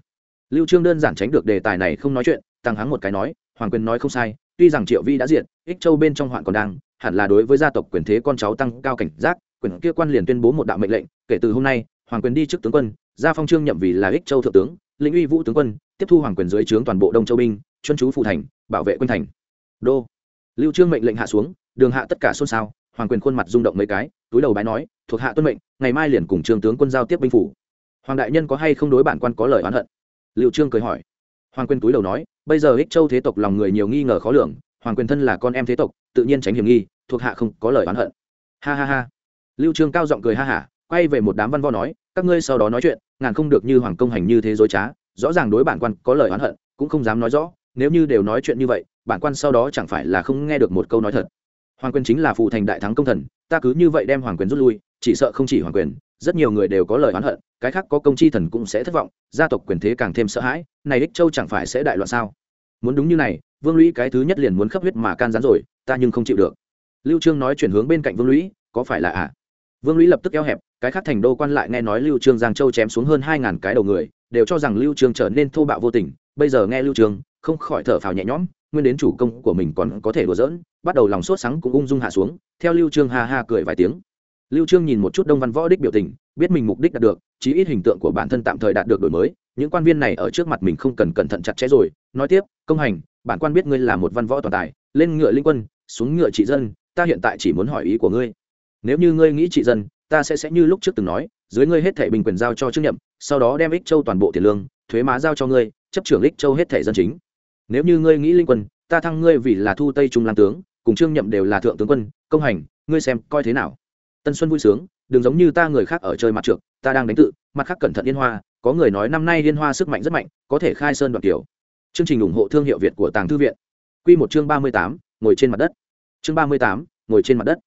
Lưu trương đơn giản tránh được đề tài này không nói chuyện tăng hắng một cái nói, hoàng quyền nói không sai, tuy rằng triệu vi đã diệt, ích châu bên trong hoạn còn đang, hẳn là đối với gia tộc quyền thế con cháu tăng cao cảnh giác, quyền kia quan liền tuyên bố một đạo mệnh lệnh, kể từ hôm nay, hoàng quyền đi trước tướng quân, gia phong trương nhậm vì là ích châu thượng tướng, lĩnh uy vũ tướng quân, tiếp thu hoàng quyền dưới trướng toàn bộ đông châu binh chuân chú phụ thành, bảo vệ quân thành. Đô. Lưu trương mệnh lệnh hạ xuống, đường hạ tất cả xôn xao, hoàng quyền khuôn mặt rung động mấy cái, túi đầu bái nói, thuộc hạ tuân mệnh, ngày mai liền cùng trương tướng quân giao tiếp binh phủ. Hoàng đại nhân có hay không đối bản quan có lời oán hận? Lưu trương cười hỏi. Hoàng quyền túi đầu nói bây giờ ích châu thế tộc lòng người nhiều nghi ngờ khó lường, hoàng quyền thân là con em thế tộc, tự nhiên tránh hiểm nghi, thuộc hạ không có lời oán hận. Ha ha ha. Lưu trương cao giọng cười ha hả, quay về một đám văn võ nói, các ngươi sau đó nói chuyện, ngàn không được như hoàng công hành như thế dối trá, rõ ràng đối bản quan có lời oán hận, cũng không dám nói rõ, nếu như đều nói chuyện như vậy, bản quan sau đó chẳng phải là không nghe được một câu nói thật. Hoàng quyền chính là phụ thành đại thắng công thần, ta cứ như vậy đem hoàng quyền rút lui, chỉ sợ không chỉ hoàng quyền, rất nhiều người đều có lời oán hận, cái khác có công chi thần cũng sẽ thất vọng, gia tộc quyền thế càng thêm sợ hãi, này ích châu chẳng phải sẽ đại loạn sao? Muốn đúng như này, vương lũy cái thứ nhất liền muốn khắp huyết mà can gián rồi, ta nhưng không chịu được lưu trương nói chuyển hướng bên cạnh vương lũy, có phải là ạ à? vương lũy lập tức eo hẹp, cái khác thành đô quan lại nghe nói lưu trương giang châu chém xuống hơn hai ngàn cái đầu người, đều cho rằng lưu trương trở nên thô bạo vô tình, bây giờ nghe lưu trương, không khỏi thở phào nhẹ nhõm, nguyên đến chủ công của mình còn có thể đùa giỡn, bắt đầu lòng sốt sắng cũng ung dung hạ xuống, theo lưu trương ha ha cười vài tiếng lưu trương nhìn một chút đông văn võ đích biểu tình, biết mình mục đích đạt được, chí ít hình tượng của bản thân tạm thời đạt được đổi mới. Những quan viên này ở trước mặt mình không cần cẩn thận chặt chẽ rồi. Nói tiếp, công hành, bản quan biết ngươi là một văn võ toàn tài, lên ngựa linh quân, xuống ngựa trị dân, ta hiện tại chỉ muốn hỏi ý của ngươi. Nếu như ngươi nghĩ trị dân, ta sẽ sẽ như lúc trước từng nói, dưới ngươi hết thảy bình quyền giao cho chức nhậm sau đó đem ích châu toàn bộ tiền lương, thuế má giao cho ngươi, chấp trưởng ích châu hết thảy dân chính. Nếu như ngươi nghĩ linh quân, ta thăng ngươi vì là thu tây trung lan tướng, cùng trương nhậm đều là thượng tướng quân, công hành, ngươi xem coi thế nào? Tân xuân vui sướng, đừng giống như ta người khác ở chơi mặt trượt ta đang đánh tự, mặt khác cẩn thận liên hoa, có người nói năm nay liên hoa sức mạnh rất mạnh, có thể khai sơn đoạn kiểu chương trình ủng hộ thương hiệu việt của tàng thư viện. Q một chương ba mươi tám, ngồi trên mặt đất. Chương ba mươi tám, ngồi trên mặt đất.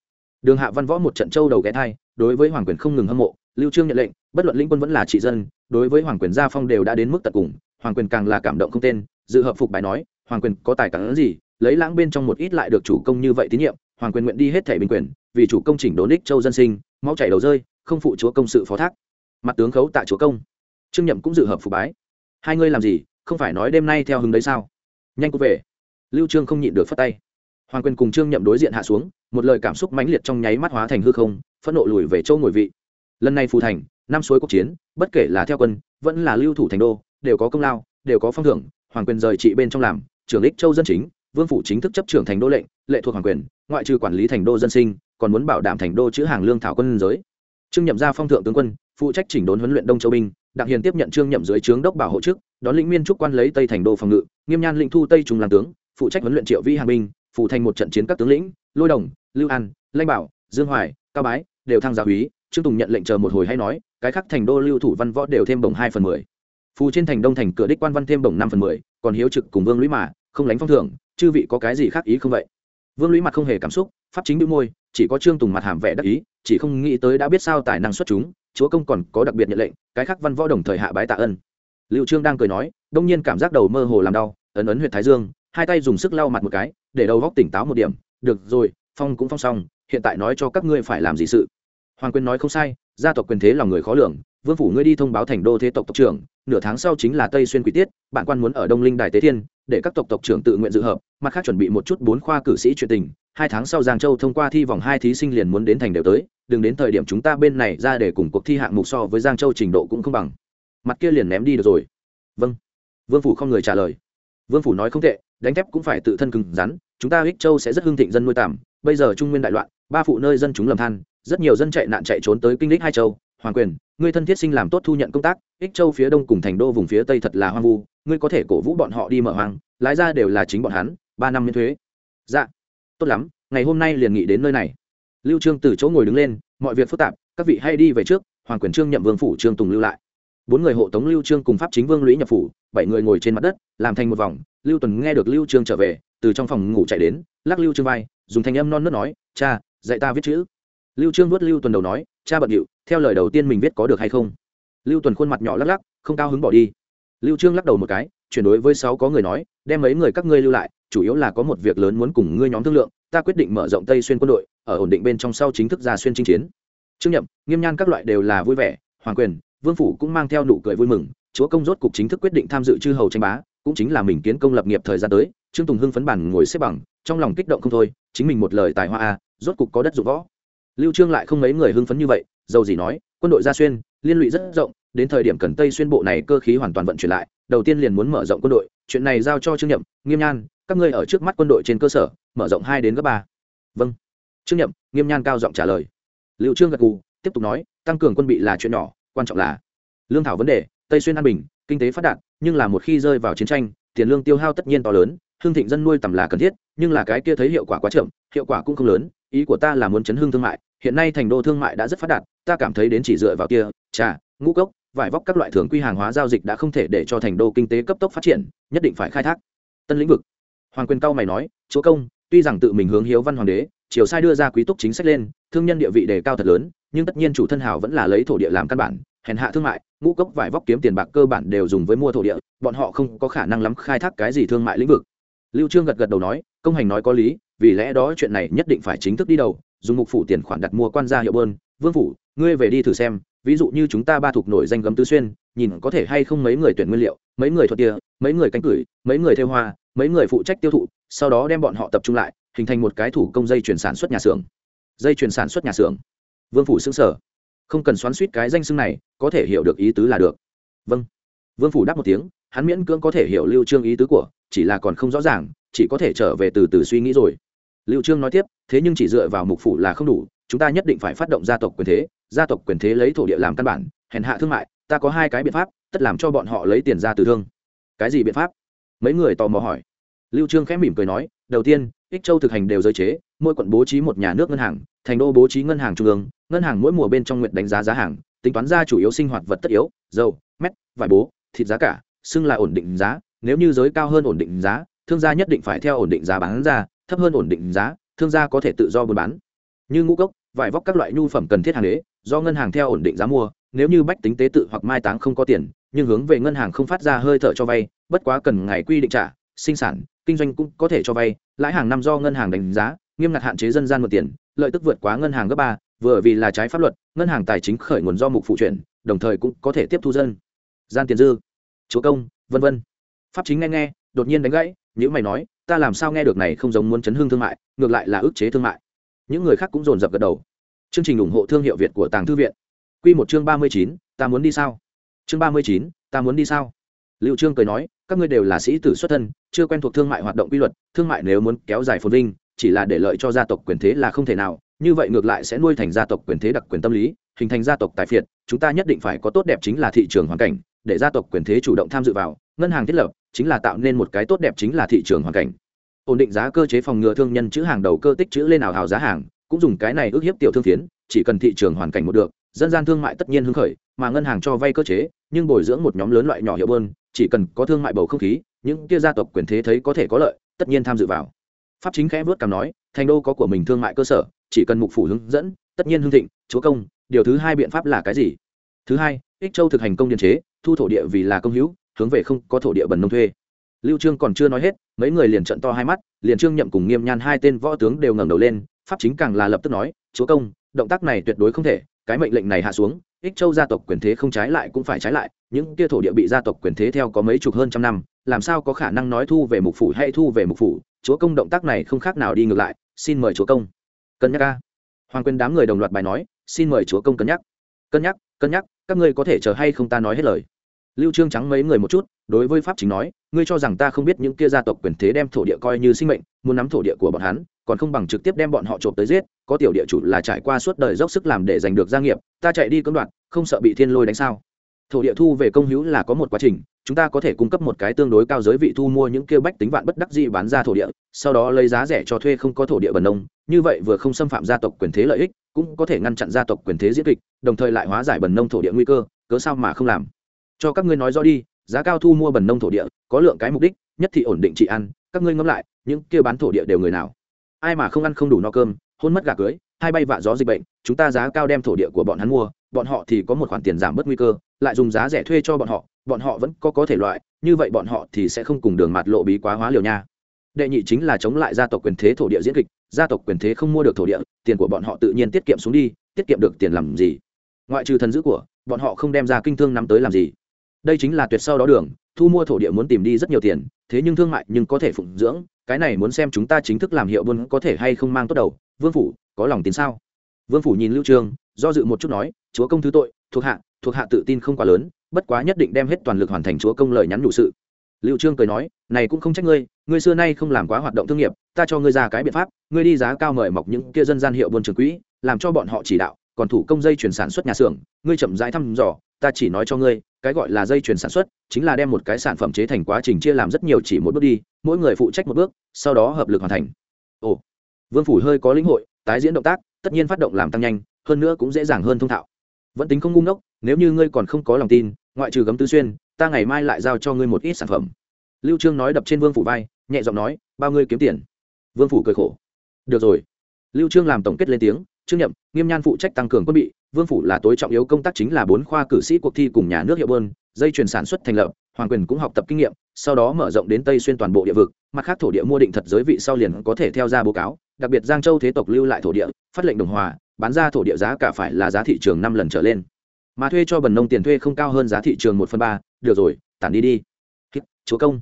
Đường hạ văn võ một trận châu đầu ghé thai, đối với hoàng quyền không ngừng hâm mộ, lưu trương nhận lệnh, bất luận lĩnh quân vẫn là trị dân, đối với hoàng quyền gia phong đều đã đến mức tận cùng, hoàng quyền càng là cảm động không tên, dự hợp phục bài nói, hoàng quyền có tài cản gì, lấy lãng bên trong một ít lại được chủ công như vậy tín nhiệm hoàng quyền nguyện đi hết thẻ bình quyền, vì chủ công chỉnh đốn đích châu dân sinh mau chảy đầu rơi, không phụ chúa công sự phó thác. Mặt tướng khấu tạ chúa công. Trương nhậm cũng dự hợp phục bái. Hai ngươi làm gì, không phải nói đêm nay theo hứng đấy sao? Nhanh cút về. Lưu trương không nhịn được phất tay. Hoàng quyền cùng trương nhậm đối diện hạ xuống, một lời cảm xúc mãnh liệt trong nháy mắt hóa thành hư không, phẫn nộ lùi về châu ngồi vị. Lần này phù thành, năm suối cuộc chiến, bất kể là theo quân, vẫn là lưu thủ thành đô, đều có công lao, đều có phong thưởng, hoàng quyền rời trị bên trong làm, trưởng ích châu dân chính, vương phủ chính thức chấp trưởng thành đô lệnh lệ thuộc hoàng quyền, ngoại trừ quản lý thành đô dân sinh, còn muốn bảo đảm thành đô chữ hàng lương thảo quân giới. Trương nhậm ra phong thượng tướng quân, phụ trách chỉnh đốn huấn luyện đông châu binh, đặng hiền tiếp nhận trương nhậm dưới trướng đốc bảo hộ chức, đón lĩnh miên trúc quan lấy tây thành đô phòng ngự, nghiêm nhan lĩnh thu tây trung làm tướng, phụ trách huấn luyện triệu vi hàng binh, phụ thành một trận chiến các tướng lĩnh, lôi đồng, lưu an, lanh bảo, dương hoài, cao bái đều thăng gia úy. Trương tùng nhận lệnh chờ một hồi hay nói, cái khác thành đô lưu thủ văn võ đều thêm bổng hai phần mười. Phù trên thành đông thành cửa đích quan văn thêm bổng năm phần mười, còn hiếu trực cùng vương lũy mà, không lánh phong thưởng, chư vị có cái gì khác ý không vậy? Vương lũy mặt không hề cảm xúc, pháp chính đĩu môi, chỉ có trương tùng mặt hàm vẻ đắc ý, chỉ không nghĩ tới đã biết sao tài năng xuất chúng, chúa công còn có đặc biệt nhận lệnh, cái khác văn võ đồng thời hạ bái tạ ân. Liệu trương đang cười nói, đông nhiên cảm giác đầu mơ hồ làm đau, ấn ấn huyện thái dương, hai tay dùng sức lau mặt một cái, để đầu góc tỉnh táo một điểm, được rồi, phong cũng phong xong, hiện tại nói cho các ngươi phải làm gì sự. Hoàng quyền nói không sai, gia tộc quyền thế lòng người khó lường, vương phủ ngươi đi thông báo thành đô thế tộc tộc trưởng, nửa tháng sau chính là tây xuyên quý tiết, bạn quan muốn ở đông linh đài tế thiên để các tộc tộc trưởng tự nguyện dự hợp, mặt khác chuẩn bị một chút bốn khoa cử sĩ chuyện tình, hai tháng sau giang châu thông qua thi vòng hai thí sinh liền muốn đến thành đều tới, đừng đến thời điểm chúng ta bên này ra để cùng cuộc thi hạng mục so với giang châu trình độ cũng không bằng. Mặt kia liền ném đi được rồi. Vâng. Vương phủ không người trả lời. Vương phủ nói không tệ, đánh thép cũng phải tự thân cứng rắn, chúng ta ích châu sẽ rất hưng thịnh dân nuôi tạm, bây giờ trung nguyên đại loạn, ba phụ nơi dân chúng lầm than, rất nhiều dân chạy nạn chạy trốn tới kinh lịch hai châu. Hoàng quyền, ngươi thân thiết sinh làm tốt thu nhận công tác, ích châu phía đông cùng thành đô vùng phía tây thật là hoang vu ngươi có thể cổ vũ bọn họ đi mở hoang, lái ra đều là chính bọn hắn, ba năm miễn thuế. Dạ tốt lắm, ngày hôm nay liền nghĩ đến nơi này. Lưu trương từ chỗ ngồi đứng lên, mọi việc phức tạp, các vị hay đi về trước, hoàng quyền trương nhậm vương phủ trương tùng lưu lại. Bốn người hộ tống lưu trương cùng pháp chính vương lũy nhập phủ, bảy người ngồi trên mặt đất, làm thành một vòng, lưu tuần nghe được lưu trương trở về, từ trong phòng ngủ chạy đến, lắc lưu trương vai, dùng thanh âm non nớt nói, cha, dạy ta viết chữ. Lưu trương vuốt lưu tuần đầu nói, cha bận điệu, theo lời đầu tiên mình viết có được hay không? Lưu tuần khuôn mặt nhỏ lắc lắc, không cao hứng bỏ đi lưu trương lắc đầu một cái, chuyển đối với sáu có người nói, đem mấy người các ngươi lưu lại, chủ yếu là có một việc lớn muốn cùng ngươi nhóm thương lượng, ta quyết định mở rộng tây xuyên quân đội, ở ổn định bên trong sau chính thức ra xuyên chinh chiến. Trương nhậm, nghiêm nhan các loại đều là vui vẻ, hoàng quyền, vương phủ cũng mang theo nụ cười vui mừng, chúa công rốt cục chính thức quyết định tham dự chư hầu tranh bá, cũng chính là mình kiến công lập nghiệp thời gian tới, trương tùng hưng phấn bản ngồi xếp bằng, trong lòng kích động không thôi, chính mình một lời tài hoa a, rốt cục có đất dụng võ. Lưu trương lại không mấy người hưng phấn như vậy, dầu gì nói, quân đội ra xuyên, liên lụy rất rộng đến thời điểm cần tây xuyên bộ này cơ khí hoàn toàn vận chuyển lại, đầu tiên liền muốn mở rộng quân đội, chuyện này giao cho trương nhậm, nghiêm nhan, các ngươi ở trước mắt quân đội trên cơ sở, mở rộng hai đến gấp ba. Vâng. Trương nhậm, nghiêm nhan cao giọng trả lời. Liệu trương gật cù tiếp tục nói, tăng cường quân bị là chuyện nhỏ, quan trọng là lương thảo vấn đề, tây xuyên an bình, kinh tế phát đạt, nhưng là một khi rơi vào chiến tranh, tiền lương tiêu hao tất nhiên to lớn, hương thịnh dân nuôi tầm là cần thiết, nhưng là cái kia thấy hiệu quả quá chậm, hiệu quả cũng không lớn, ý của ta là muốn chấn hương thương mại, hiện nay thành đô thương mại đã rất phát đạt, ta cảm thấy đến chỉ dựa vào kia, trà, ngũ cốc vải vóc các loại thường quy hàng hóa giao dịch đã không thể để cho thành đô kinh tế cấp tốc phát triển, nhất định phải khai thác. Tân lĩnh vực. Hoàng quyền cao mày nói, chúa công, tuy rằng tự mình hướng hiếu văn hoàng đế, triều sai đưa ra quý túc chính sách lên, thương nhân địa vị đề cao thật lớn, nhưng tất nhiên chủ thân hào vẫn là lấy thổ địa làm căn bản, hèn hạ thương mại, ngũ cốc vải vóc kiếm tiền bạc cơ bản đều dùng với mua thổ địa, bọn họ không có khả năng lắm khai thác cái gì thương mại lĩnh vực. Lưu trương gật gật đầu nói, công hành nói có lý, vì lẽ đó chuyện này nhất định phải chính thức đi đầu, dùng mục phủ tiền khoản đặt mua quan gia hiệu bơn, vương phủ, ngươi về đi thử xem ví dụ như chúng ta ba thuộc nổi danh gấm tứ xuyên, nhìn có thể hay không mấy người tuyển nguyên liệu, mấy người thuật tia mấy người cánh cửi, mấy người theo hoa, mấy người phụ trách tiêu thụ, sau đó đem bọn họ tập trung lại, hình thành một cái thủ công dây chuyển sản xuất nhà xưởng. Dây chuyển sản xuất nhà xưởng. Vương phủ xứng sở. Không cần xoắn suýt cái danh xưng này, có thể hiểu được ý tứ là được. Vâng. Vương phủ đáp một tiếng, hắn miễn cưỡng có thể hiểu lưu trương ý tứ của, chỉ là còn không rõ ràng, chỉ có thể trở về từ từ suy nghĩ rồi. Lưu trương nói tiếp, thế nhưng chỉ dựa vào mục phủ là không đủ, chúng ta nhất định phải phát động gia tộc quyền thế gia tộc quyền thế lấy thổ địa làm căn bản, hèn hạ thương mại, ta có hai cái biện pháp, tất làm cho bọn họ lấy tiền ra từ thương. Cái gì biện pháp? Mấy người tò mò hỏi. Lưu trương khẽ mỉm cười nói, đầu tiên, ích châu thực hành đều giới chế, mỗi quận bố trí một nhà nước ngân hàng, thành đô bố trí ngân hàng trung ương, ngân hàng mỗi mùa bên trong nguyện đánh giá giá hàng, tính toán ra chủ yếu sinh hoạt vật tất yếu, dầu, mét, vải bố, thịt giá cả, xưng là ổn định giá, nếu như giới cao hơn ổn định giá, thương gia nhất định phải theo ổn định giá bán ra, thấp hơn ổn định giá, thương gia có thể tự do buôn bán. Như ngũ cốc, vải vóc các loại nhu phẩm cần thiết hàng đế do ngân hàng theo ổn định giá mua, nếu như bách tính tế tự hoặc mai táng không có tiền, nhưng hướng về ngân hàng không phát ra hơi thở cho vay, bất quá cần ngày quy định trả, sinh sản, kinh doanh cũng có thể cho vay, lãi hàng năm do ngân hàng đánh giá, nghiêm ngặt hạn chế dân gian mượn tiền, lợi tức vượt quá ngân hàng gấp ba, vừa vì là trái pháp luật, ngân hàng tài chính khởi nguồn do mục phụ chuyển, đồng thời cũng có thể tiếp thu dân, gian tiền dư, chúa công, vân vân. Pháp chính nghe nghe, đột nhiên đánh gãy những mày nói, ta làm sao nghe được này không giống muốn chấn hương thương mại, ngược lại là ức chế thương mại. Những người khác cũng dồn dập gật đầu chương trình ủng hộ thương hiệu việt của tàng thư viện. Quy một chương ba mươi chín, ta muốn đi sao? Chương ba mươi chín, ta muốn đi sao? Lưu trương cười nói, các ngươi đều là sĩ tử xuất thân, chưa quen thuộc thương mại hoạt động quy luật, thương mại nếu muốn kéo dài phồn vinh, chỉ là để lợi cho gia tộc quyền thế là không thể nào, như vậy ngược lại sẽ nuôi thành gia tộc quyền thế đặc quyền tâm lý, hình thành gia tộc tài phiệt, chúng ta nhất định phải có tốt đẹp chính là thị trường hoàn cảnh, để gia tộc quyền thế chủ động tham dự vào, ngân hàng thiết lập, chính là tạo nên một cái tốt đẹp chính là thị trường hoàn cảnh. Ổn định giá cơ chế phòng ngừa thương nhân chữ hàng đầu cơ tích chữ lên ảo hào giá hàng cũng dùng cái này ước hiếp tiểu thương phiến, chỉ cần thị trường hoàn cảnh một được, dân gian thương mại tất nhiên hưng khởi, mà ngân hàng cho vay cơ chế, nhưng bồi dưỡng một nhóm lớn loại nhỏ hiệu bơn, chỉ cần có thương mại bầu không khí, những kia gia tộc quyền thế thấy có thể có lợi, tất nhiên tham dự vào. Pháp chính khẽ vớt cảm nói, thành đô có của mình thương mại cơ sở, chỉ cần mục phủ hướng dẫn, tất nhiên hưng thịnh, chúa công, điều thứ hai biện pháp là cái gì? Thứ hai, ích châu thực hành công điện chế, thu thổ địa vì là công hữu, hướng về không có thổ địa bần nông thuê. Lưu trương còn chưa nói hết, mấy người liền trận to hai mắt, liền trương nhậm cùng nghiêm nhan hai tên võ tướng đều ngẩng đầu lên pháp chính càng là lập tức nói, chúa công, động tác này tuyệt đối không thể, cái mệnh lệnh này hạ xuống, ích châu gia tộc quyền thế không trái lại cũng phải trái lại, những kia thổ địa bị gia tộc quyền thế theo có mấy chục hơn trăm năm, làm sao có khả năng nói thu về mục phủ hay thu về mục phủ, chúa công động tác này không khác nào đi ngược lại, xin mời chúa công. Cân nhắc ca hoàng quyền đám người đồng loạt bài nói, xin mời chúa công cân nhắc. Cân nhắc cân nhắc, các ngươi có thể chờ hay không ta nói hết lời. Lưu trương trắng mấy người một chút, đối với pháp chính nói, ngươi cho rằng ta không biết những kia gia tộc quyền thế đem thổ địa coi như sinh mệnh, muốn nắm thổ địa của bọn hắn còn không bằng trực tiếp đem bọn họ trộm tới giết, có tiểu địa chủ là trải qua suốt đời dốc sức làm để giành được gia nghiệp, ta chạy đi cưỡng đoạt, không sợ bị thiên lôi đánh sao? Thổ địa thu về công hữu là có một quá trình, chúng ta có thể cung cấp một cái tương đối cao giới vị thu mua những kêu bách tính vạn bất đắc dĩ bán ra thổ địa, sau đó lấy giá rẻ cho thuê không có thổ địa bần nông như vậy vừa không xâm phạm gia tộc quyền thế lợi ích, cũng có thể ngăn chặn gia tộc quyền thế diễn kịch, đồng thời lại hóa giải bần nông thổ địa nguy cơ, cớ sao mà không làm? Cho các ngươi nói rõ đi, giá cao thu mua bần nông thổ địa, có lượng cái mục đích, nhất thị ổn định trị ăn, các ngươi ngẫm lại, những kêu bán thổ địa đều người nào? Ai mà không ăn không đủ no cơm, hôn mất gà cưới, hai bay vạ gió dịch bệnh, chúng ta giá cao đem thổ địa của bọn hắn mua, bọn họ thì có một khoản tiền giảm bớt nguy cơ, lại dùng giá rẻ thuê cho bọn họ bọn họ vẫn có có thể loại, như vậy bọn họ thì sẽ không cùng đường mặt lộ bí quá hóa liều nha. Đệ nhị chính là chống lại gia tộc quyền thế thổ địa diễn kịch, gia tộc quyền thế không mua được thổ địa, tiền của bọn họ tự nhiên tiết kiệm xuống đi, tiết kiệm được tiền làm gì? Ngoại trừ thần dữ của, bọn họ không đem ra kinh thương nắm tới làm gì? Đây chính là tuyệt sau đó đường, thu mua thổ địa muốn tìm đi rất nhiều tiền, thế nhưng thương mại nhưng có thể phụng dưỡng cái này muốn xem chúng ta chính thức làm hiệu buôn có thể hay không mang tốt đầu, vương phủ, có lòng tin sao? Vương phủ nhìn lưu trương do dự một chút nói, chúa công thứ tội, thuộc hạ thuộc hạ tự tin không quá lớn, bất quá nhất định đem hết toàn lực hoàn thành chúa công lời nhắn đủ sự. Lưu trương cười nói, này cũng không trách ngươi ngươi xưa nay không làm quá hoạt động thương nghiệp, ta cho ngươi ra cái biện pháp, ngươi đi giá cao mời mọc những kia dân gian hiệu buôn trường quỹ, làm cho bọn họ chỉ đạo, còn thủ công dây chuyển sản xuất nhà xưởng, ngươi chậm rãi thăm dò, ta chỉ nói cho ngươi cái gọi là dây chuyền sản xuất, chính là đem một cái sản phẩm chế thành quá trình chia làm rất nhiều chỉ một bước đi, mỗi người phụ trách một bước, sau đó hợp lực hoàn thành. Ồ, vương phủ hơi có lĩnh hội, tái diễn động tác, tất nhiên phát động làm tăng nhanh, hơn nữa cũng dễ dàng hơn thông thạo. Vẫn tính không ngu ngốc, nếu như ngươi còn không có lòng tin, ngoại trừ gấm tứ xuyên, ta ngày mai lại giao cho ngươi một ít sản phẩm. Lưu trương nói đập trên vương phủ vai, nhẹ giọng nói, bao ngươi kiếm tiền. Vương phủ cười khổ. Được rồi. Lưu trương làm tổng kết lên tiếng trương nhậm nghiêm nhan phụ trách tăng cường quân bị, vương phủ là tối trọng yếu công tác chính là bốn khoa cử sĩ cuộc thi cùng nhà nước hiệu bơn dây chuyển sản xuất thành lập, hoàng quyền cũng học tập kinh nghiệm, sau đó mở rộng đến tây xuyên toàn bộ địa vực, mặt khác thổ địa mua định thật giới vị sau liền có thể theo ra báo cáo, đặc biệt giang châu thế tộc lưu lại thổ địa, phát lệnh đồng hòa, bán ra thổ địa giá cả phải là giá thị trường năm lần trở lên. Mà thuê cho bần nông tiền thuê không cao hơn giá thị trường một phần ba, được rồi, tản đi đi. Chúa công.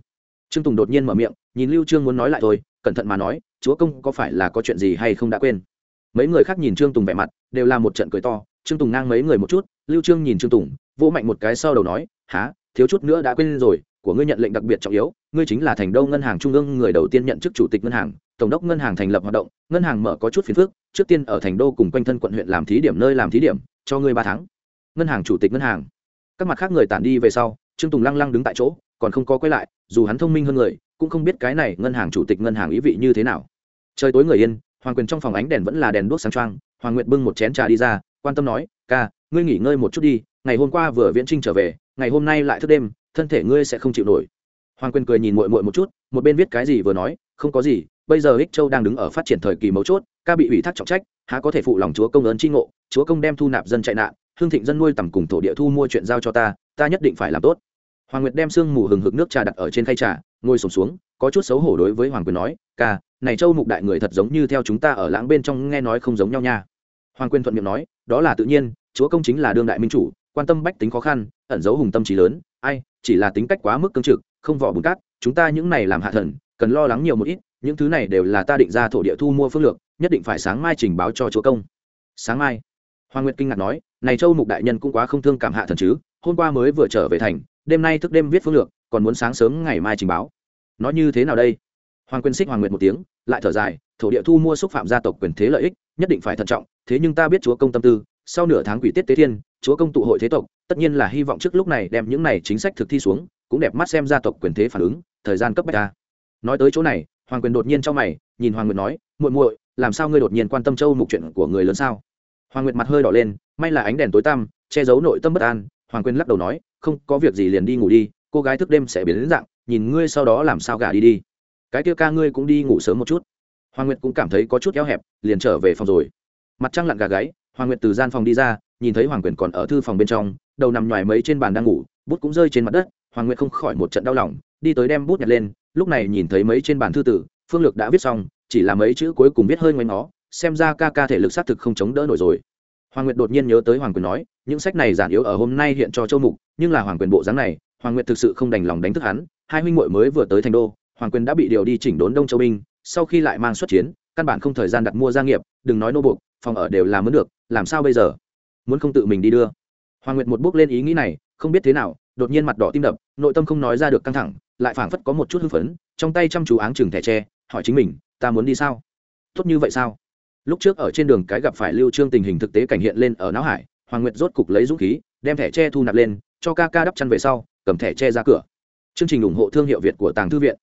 Trương tùng đột nhiên mở miệng, nhìn lưu trương muốn nói lại thôi, cẩn thận mà nói, chúa công có phải là có chuyện gì hay không đã quên? Mấy người khác nhìn trương tùng vẻ mặt, đều là một trận cười to. Trương tùng ngang mấy người một chút, lưu trương nhìn trương tùng, vỗ mạnh một cái sau đầu nói há thiếu chút nữa đã quên rồi, của ngươi nhận lệnh đặc biệt trọng yếu. Ngươi chính là thành đô ngân hàng trung ương người đầu tiên nhận chức chủ tịch ngân hàng. Tổng đốc ngân hàng thành lập hoạt động, ngân hàng mở có chút phiền phức. Trước tiên ở thành đô cùng quanh thân quận huyện làm thí điểm, nơi làm thí điểm, cho ngươi ba tháng. Ngân hàng chủ tịch ngân hàng. Các mặt khác người tản đi về sau, trương tùng lăng lăng đứng tại chỗ, còn không có quay lại, dù hắn thông minh hơn người, cũng không biết cái này ngân hàng chủ tịch ngân hàng ý vị như thế nào. Trời tối người yên hoàng quyền trong phòng ánh đèn vẫn là đèn đuốc sáng trăng hoàng nguyệt bưng một chén trà đi ra quan tâm nói ca ngươi nghỉ ngơi một chút đi ngày hôm qua vừa viễn trinh trở về ngày hôm nay lại thức đêm thân thể ngươi sẽ không chịu nổi. Hoàng quyền cười nhìn muội muội một chút một bên viết cái gì vừa nói không có gì bây giờ ích châu đang đứng ở phát triển thời kỳ mấu chốt ca bị ủy thác trọng trách há có thể phụ lòng chúa công ơn tri ngộ chúa công đem thu nạp dân chạy nạn hương thịnh dân nuôi tầm cùng thổ địa thu mua chuyện giao cho ta ta nhất định phải làm tốt. Hoàng nguyệt đem sương mù hừng hực nước trà đặt ở trên khay trà ngồi sùng xuống, xuống có chút xấu hổ đối với hoàng quyền nói ca này châu mục đại người thật giống như theo chúng ta ở lãng bên trong nghe nói không giống nhau nha. Hoàng Quyên thuận miệng nói, đó là tự nhiên, chúa công chính là đương đại minh chủ, quan tâm bách tính khó khăn, ẩn giấu hùng tâm trí lớn, ai, chỉ là tính cách quá mức cương trực, không vỏ bùn cát, chúng ta những này làm hạ thần, cần lo lắng nhiều một ít, những thứ này đều là ta định ra thổ địa thu mua phương lược, nhất định phải sáng mai trình báo cho chúa công. Sáng mai, hoàng nguyệt kinh ngạc nói, này châu mục đại nhân cũng quá không thương cảm hạ thần chứ, hôm qua mới vừa trở về thành, đêm nay thức đêm viết phương lược, còn muốn sáng sớm ngày mai trình báo. Nói như thế nào đây? Hoàng quyền xích hoàng nguyệt một tiếng, lại thở dài, thổ địa thu mua xúc phạm gia tộc quyền thế lợi ích, nhất định phải thận trọng, thế nhưng ta biết chúa công tâm tư, sau nửa tháng quỷ tiết tế thiên, chúa công tụ hội thế tộc, tất nhiên là hy vọng trước lúc này đem những này chính sách thực thi xuống, cũng đẹp mắt xem gia tộc quyền thế phản ứng, thời gian cấp bách ta. Nói tới chỗ này, hoàng quyền đột nhiên trong mày, nhìn hoàng nguyệt nói, muội muội, làm sao ngươi đột nhiên quan tâm châu mục chuyện của người lớn sao? Hoàng nguyệt mặt hơi đỏ lên, may là ánh đèn tối tăm, che giấu nội tâm bất an. Hoàng quyền lắc đầu nói, không, có việc gì liền đi ngủ đi, cô gái thức đêm sẽ biến đến dạng, nhìn ngươi sau đó làm sao gả đi đi cái kia ca ngươi cũng đi ngủ sớm một chút. Hoàng nguyệt cũng cảm thấy có chút eo hẹp, liền trở về phòng rồi. Mặt trăng lặn gà gáy, hoàng nguyệt từ gian phòng đi ra, nhìn thấy hoàng quyền còn ở thư phòng bên trong, đầu nằm nhoài mấy trên bàn đang ngủ, bút cũng rơi trên mặt đất, hoàng nguyệt không khỏi một trận đau lòng, đi tới đem bút nhặt lên, lúc này nhìn thấy mấy trên bàn thư tử, phương lược đã viết xong, chỉ là mấy chữ cuối cùng viết hơi ngoanh nó xem ra ca ca thể lực xác thực không chống đỡ nổi rồi. Hoàng nguyệt đột nhiên nhớ tới hoàng quyền nói, những sách này giản yếu ở hôm nay hiện cho châu mục, nhưng là hoàng quyền bộ dáng này, hoàng nguyệt thực sự không đành lòng đánh thức hắn, hai huynh muội mới vừa tới thành đô hoàng quyền đã bị điều đi chỉnh đốn đông châu binh, sau khi lại mang xuất chiến, căn bản không thời gian đặt mua gia nghiệp, đừng nói nô buộc, phòng ở đều làm mướn được, làm sao bây giờ? Muốn không tự mình đi đưa. Hoàng nguyệt một bước lên ý nghĩ này, không biết thế nào, đột nhiên mặt đỏ tim đập, nội tâm không nói ra được căng thẳng, lại phảng phất có một chút hưng phấn, trong tay chăm chú áng chừng thẻ tre, hỏi chính mình, ta muốn đi sao? Tốt như vậy sao? Lúc trước ở trên đường cái gặp phải lưu trương tình hình thực tế cảnh hiện lên ở não hải, hoàng nguyệt rốt cục lấy dũng khí, đem thẻ tre thu nạp lên, cho ca ca đắp chăn về sau, cầm thẻ tre ra cửa. Chương trình ủng hộ thương hiệu việt của tàng thư viện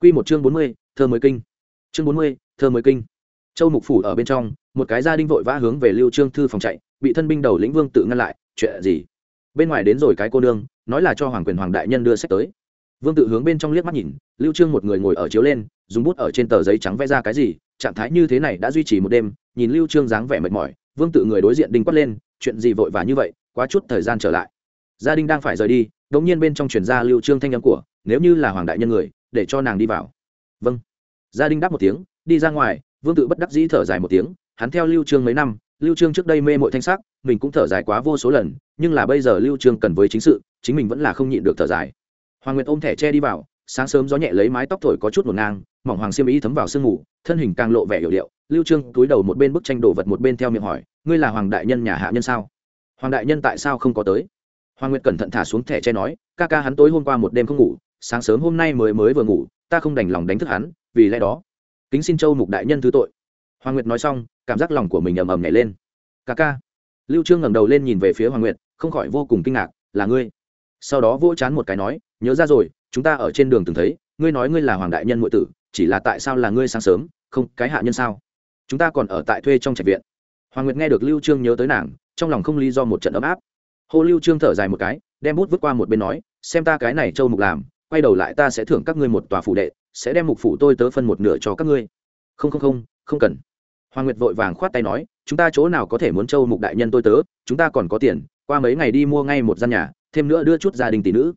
quy một chương bốn mươi, thơ mới kinh. Chương bốn mươi, thơ mới kinh. Châu mục phủ ở bên trong một cái gia đình vội vã hướng về lưu trương thư phòng chạy bị thân binh đầu lĩnh vương tự ngăn lại chuyện gì? Bên ngoài đến rồi cái cô nương nói là cho hoàng quyền hoàng đại nhân đưa sách tới. Vương tự hướng bên trong liếc mắt nhìn lưu trương một người ngồi ở chiếu lên dùng bút ở trên tờ giấy trắng vẽ ra cái gì trạng thái như thế này đã duy trì một đêm nhìn lưu trương dáng vẻ mệt mỏi vương tự người đối diện đinh quát lên chuyện gì vội vã như vậy quá chút thời gian trở lại. Gia đình đang phải rời đi đống nhiên bên trong truyền ra lưu trương thanh âm của nếu như là hoàng đại nhân người để cho nàng đi vào. Vâng. Gia đình đáp một tiếng, đi ra ngoài, vương tự bất đắc dĩ thở dài một tiếng, hắn theo lưu trương mấy năm, lưu trương trước đây mê mội thanh sắc, mình cũng thở dài quá vô số lần, nhưng là bây giờ lưu trương cần với chính sự, chính mình vẫn là không nhịn được thở dài. Hoàng nguyệt ôm thẻ che đi vào, sáng sớm gió nhẹ lấy mái tóc thổi có chút một ngang, mỏng hoàng xiêm ý thấm vào sương mù, thân hình càng lộ vẻ hiểu điệu. Lưu trương túi đầu một bên bức tranh đồ vật một bên theo miệng hỏi, ngươi là hoàng đại nhân nhà hạ nhân sao? Hoàng đại nhân tại sao không có tới? Hoàng nguyệt cẩn thận thả xuống thẻ che nói, ca ca hắn tối hôm qua một đêm không ngủ sáng sớm hôm nay mới mới vừa ngủ, ta không đành lòng đánh thức hắn, vì lẽ đó, kính xin châu mục đại nhân thứ tội. Hoàng nguyệt nói xong, cảm giác lòng của mình ầm ầm nhảy lên. Ca ca. Lưu trương ngẩng đầu lên nhìn về phía hoàng nguyệt, không khỏi vô cùng kinh ngạc, là ngươi? Sau đó vỗ chán một cái nói, nhớ ra rồi, chúng ta ở trên đường từng thấy, ngươi nói ngươi là hoàng đại nhân muội tử, chỉ là tại sao là ngươi sáng sớm, không, cái hạ nhân sao? Chúng ta còn ở tại thuê trong trạch viện. Hoàng nguyệt nghe được lưu trương nhớ tới nàng, trong lòng không lý do một trận ấm áp. Hô lưu trương thở dài một cái, đem bút vứt qua một bên nói, xem ta cái này châu mục làm quay đầu lại ta sẽ thưởng các ngươi một tòa phủ đệ, sẽ đem mục phủ tôi tớ phân một nửa cho các ngươi. Không không không không cần. Hoàng nguyệt vội vàng khoát tay nói, chúng ta chỗ nào có thể muốn châu mục đại nhân tôi tớ, chúng ta còn có tiền, qua mấy ngày đi mua ngay một gian nhà, thêm nữa đưa chút gia đình tỷ nữ.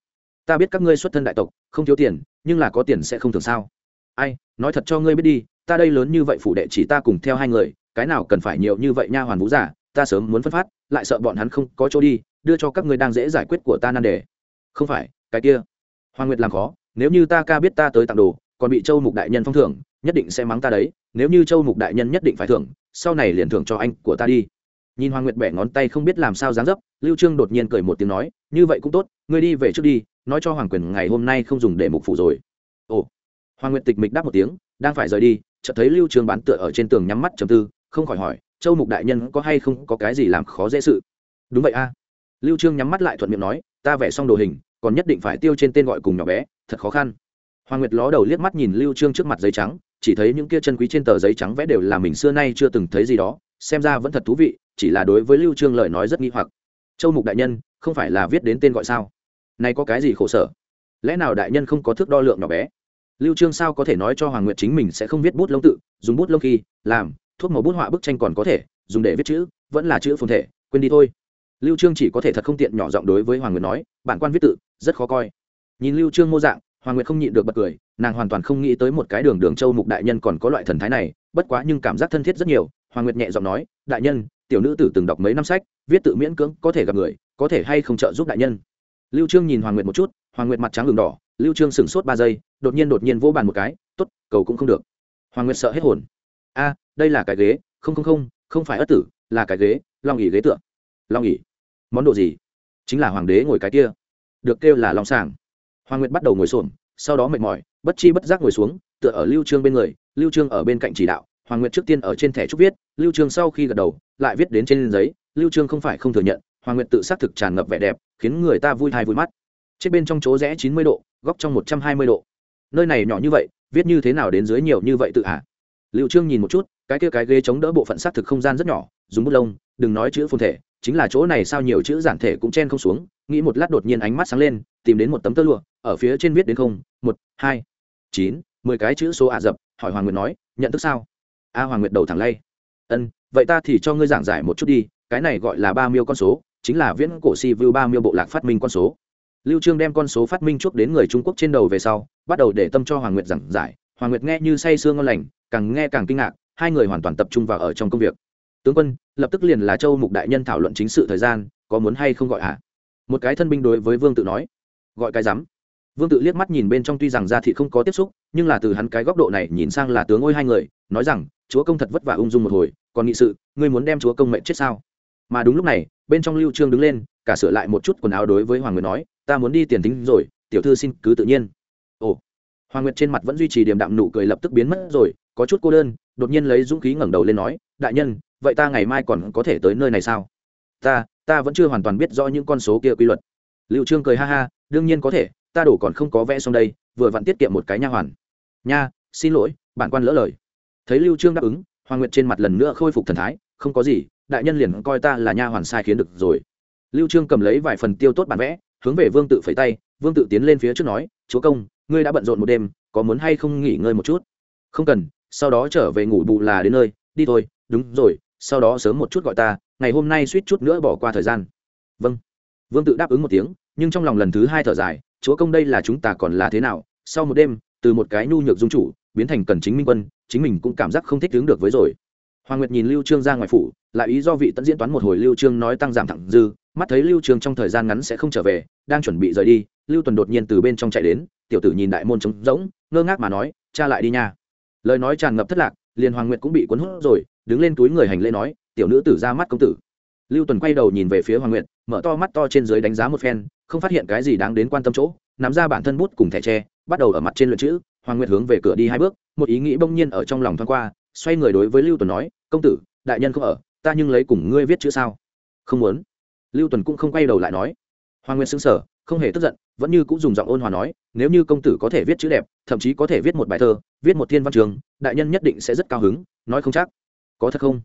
Ta biết các ngươi xuất thân đại tộc, không thiếu tiền, nhưng là có tiền sẽ không thường sao. Ai, nói thật cho ngươi biết đi, ta đây lớn như vậy phủ đệ chỉ ta cùng theo hai người, cái nào cần phải nhiều như vậy nha hoàn vũ giả, ta sớm muốn phân phát, lại sợ bọn hắn không có chỗ đi, đưa cho các ngươi đang dễ giải quyết của ta nan đề. Không phải, cái kia hoàng nguyệt làm khó, nếu như ta ca biết ta tới tặng đồ, còn bị châu mục đại nhân phong thưởng, nhất định sẽ mắng ta đấy, nếu như châu mục đại nhân nhất định phải thưởng, sau này liền thưởng cho anh của ta đi. Nhìn hoàng nguyệt bẻ ngón tay không biết làm sao dáng dấp, lưu trương đột nhiên cười một tiếng nói, như vậy cũng tốt, ngươi đi về trước đi, nói cho hoàng quyền ngày hôm nay không dùng để mục phụ rồi. Ồ. Hoàng nguyệt tịch mịch đáp một tiếng, đang phải rời đi, chợt thấy lưu trương bán tựa ở trên tường nhắm mắt trầm tư, không khỏi hỏi, châu mục đại nhân có hay không có cái gì làm khó dễ sự? Đúng vậy a. Lưu trương nhắm mắt lại thuận miệng nói, ta vẽ xong đồ hình còn nhất định phải tiêu trên tên gọi cùng nhỏ bé, thật khó khăn. Hoàng nguyệt ló đầu liếc mắt nhìn lưu trương trước mặt giấy trắng, chỉ thấy những kia chân quý trên tờ giấy trắng vẽ đều là mình xưa nay chưa từng thấy gì đó, xem ra vẫn thật thú vị, chỉ là đối với lưu trương lời nói rất nghi hoặc. Châu mục đại nhân, không phải là viết đến tên gọi sao? Này có cái gì khổ sở? Lẽ nào đại nhân không có thước đo lượng nhỏ bé? Lưu trương sao có thể nói cho hoàng nguyệt chính mình sẽ không viết bút lông tự, dùng bút lông khi, làm, thuốc màu bút họa bức tranh còn có thể, dùng để viết chữ, vẫn là chữ phồn thể, quên đi thôi lưu trương chỉ có thể thật không tiện nhỏ giọng đối với hoàng nguyệt nói, bản quan viết tự, rất khó coi. Nhìn lưu trương mô dạng, hoàng nguyệt không nhịn được bật cười, nàng hoàn toàn không nghĩ tới một cái đường đường châu mục đại nhân còn có loại thần thái này, bất quá nhưng cảm giác thân thiết rất nhiều. Hoàng nguyệt nhẹ giọng nói, đại nhân, tiểu nữ tử từng đọc mấy năm sách, viết tự miễn cưỡng có thể gặp người, có thể hay không trợ giúp đại nhân? Lưu trương nhìn hoàng nguyệt một chút, hoàng nguyệt mặt trắng ửng đỏ, lưu trương sửng sốt ba giây, đột nhiên đột nhiên vỗ bàn một cái, tốt, cầu cũng không được. Hoàng nguyệt sợ hết hồn. A, đây là cái ghế, không không không không phải ất tử, là cái ghế, long ỉ ghế tựa. Long ỉ món đồ gì? Chính là hoàng đế ngồi cái kia. Được kêu là long sàng hoàng nguyệt bắt đầu ngồi xổm, sau đó mệt mỏi, bất chi bất giác ngồi xuống, tựa ở lưu trương bên người, lưu trương ở bên cạnh chỉ đạo, hoàng nguyệt trước tiên ở trên thẻ trúc viết, lưu trương sau khi gật đầu, lại viết đến trên giấy, lưu trương không phải không thừa nhận, hoàng nguyệt tự xác thực tràn ngập vẻ đẹp, khiến người ta vui thai vui mắt. Trên bên trong chỗ rẽ 90 độ, góc trong 120 độ. Nơi này nhỏ như vậy, viết như thế nào đến dưới nhiều như vậy tự hả? Lưu trương nhìn một chút, cái kia cái ghế chống đỡ bộ phận xác thực không gian rất nhỏ, dùng bút lông, đừng nói chữ phồn thể chính là chỗ này sao nhiều chữ giản thể cũng chen không xuống, nghĩ một lát đột nhiên ánh mắt sáng lên, tìm đến một tấm tơ lụa, ở phía trên viết đến không, một, hai, chín, mười cái chữ số ả dập, hỏi hoàng nguyệt nói, nhận thức sao? A hoàng nguyệt đầu thẳng lay. Ân, vậy ta thì cho ngươi giảng giải một chút đi, cái này gọi là ba miêu con số, chính là viễn cổ si vưu ba miêu bộ lạc phát minh con số. Lưu trương đem con số phát minh chuốc đến người trung quốc trên đầu về sau, bắt đầu để tâm cho hoàng nguyệt giảng giải. Hoàng nguyệt nghe như say sương ngon lành, càng nghe càng kinh ngạc, hai người hoàn toàn tập trung vào ở trong công việc tướng quân, lập tức liền là châu mục đại nhân thảo luận chính sự thời gian, có muốn hay không gọi hả? Một cái thân binh đối với vương tự nói. Gọi cái rắm. Vương tự liếc mắt nhìn bên trong tuy rằng ra thị không có tiếp xúc, nhưng là từ hắn cái góc độ này nhìn sang là tướng ôi hai người, nói rằng, chúa công thật vất vả ung dung một hồi, còn nghị sự, ngươi muốn đem chúa công mệnh chết sao? Mà đúng lúc này, bên trong lưu trương đứng lên, cả sửa lại một chút quần áo đối với hoàng nguyệt nói, ta muốn đi tiền tính rồi, tiểu thư xin cứ tự nhiên. Ồ. Hoàng nguyệt trên mặt vẫn duy trì điềm đạm nụ cười lập tức biến mất rồi, có chút cô đơn, đột nhiên lấy dũng khí ngẩng đầu lên nói, đại nhân vậy ta ngày mai còn có thể tới nơi này sao? Ta ta vẫn chưa hoàn toàn biết rõ những con số kia quy luật. Liệu trương cười ha ha, đương nhiên có thể, ta đổ còn không có vẽ xong đây, vừa vặn tiết kiệm một cái nha hoàn. Nha, xin lỗi bản quan lỡ lời. Thấy lưu trương đáp ứng, hoàng nguyệt trên mặt lần nữa khôi phục thần thái, không có gì, đại nhân liền coi ta là nha hoàn sai khiến được rồi. Lưu trương cầm lấy vài phần tiêu tốt bản vẽ, hướng về vương tự phẩy tay, vương tự tiến lên phía trước nói, chúa công, ngươi đã bận rộn một đêm, có muốn hay không nghỉ ngơi một chút? Không cần, sau đó trở về ngủ bù là đến nơi, đi thôi, đúng rồi sau đó sớm một chút gọi ta, ngày hôm nay suýt chút nữa bỏ qua thời gian. Vâng. Vương tự đáp ứng một tiếng, nhưng trong lòng lần thứ hai thở dài, chúa công đây là chúng ta còn là thế nào? Sau một đêm, từ một cái nhu nhược dung chủ, biến thành cần chính minh quân, chính mình cũng cảm giác không thích đứng được với rồi. Hoàng nguyệt nhìn lưu trương ra ngoài phủ, lại ý do vị tận diễn toán một hồi lưu trương nói tăng giảm thẳng dư, mắt thấy lưu trương trong thời gian ngắn sẽ không trở về, đang chuẩn bị rời đi, lưu tuần đột nhiên từ bên trong chạy đến, tiểu tử nhìn đại môn trống rỗng, ngơ ngác mà nói, cha lại đi nha. Lời nói tràn ngập thất lạc, liền hoàng nguyệt cũng bị cuốn hút rồi đứng lên túi người hành lễ nói, tiểu nữ tử ra mắt công tử. Lưu tuần quay đầu nhìn về phía hoàng nguyệt, mở to mắt to trên dưới đánh giá một phen, không phát hiện cái gì đáng đến quan tâm chỗ, nắm ra bản thân bút cùng thẻ tre, bắt đầu ở mặt trên luyện chữ, hoàng nguyệt hướng về cửa đi hai bước, một ý nghĩ bỗng nhiên ở trong lòng thoáng qua, xoay người đối với lưu tuần nói, công tử, đại nhân không ở, ta nhưng lấy cùng ngươi viết chữ sao? Không muốn. Lưu tuần cũng không quay đầu lại nói. Hoàng nguyệt xứng sở không hề tức giận, vẫn như cũng dùng giọng ôn hòa nói, nếu như công tử có thể viết chữ đẹp, thậm chí có thể viết một bài thơ, viết một thiên văn trường, đại nhân nhất định sẽ rất cao hứng, nói không chắc có thật không?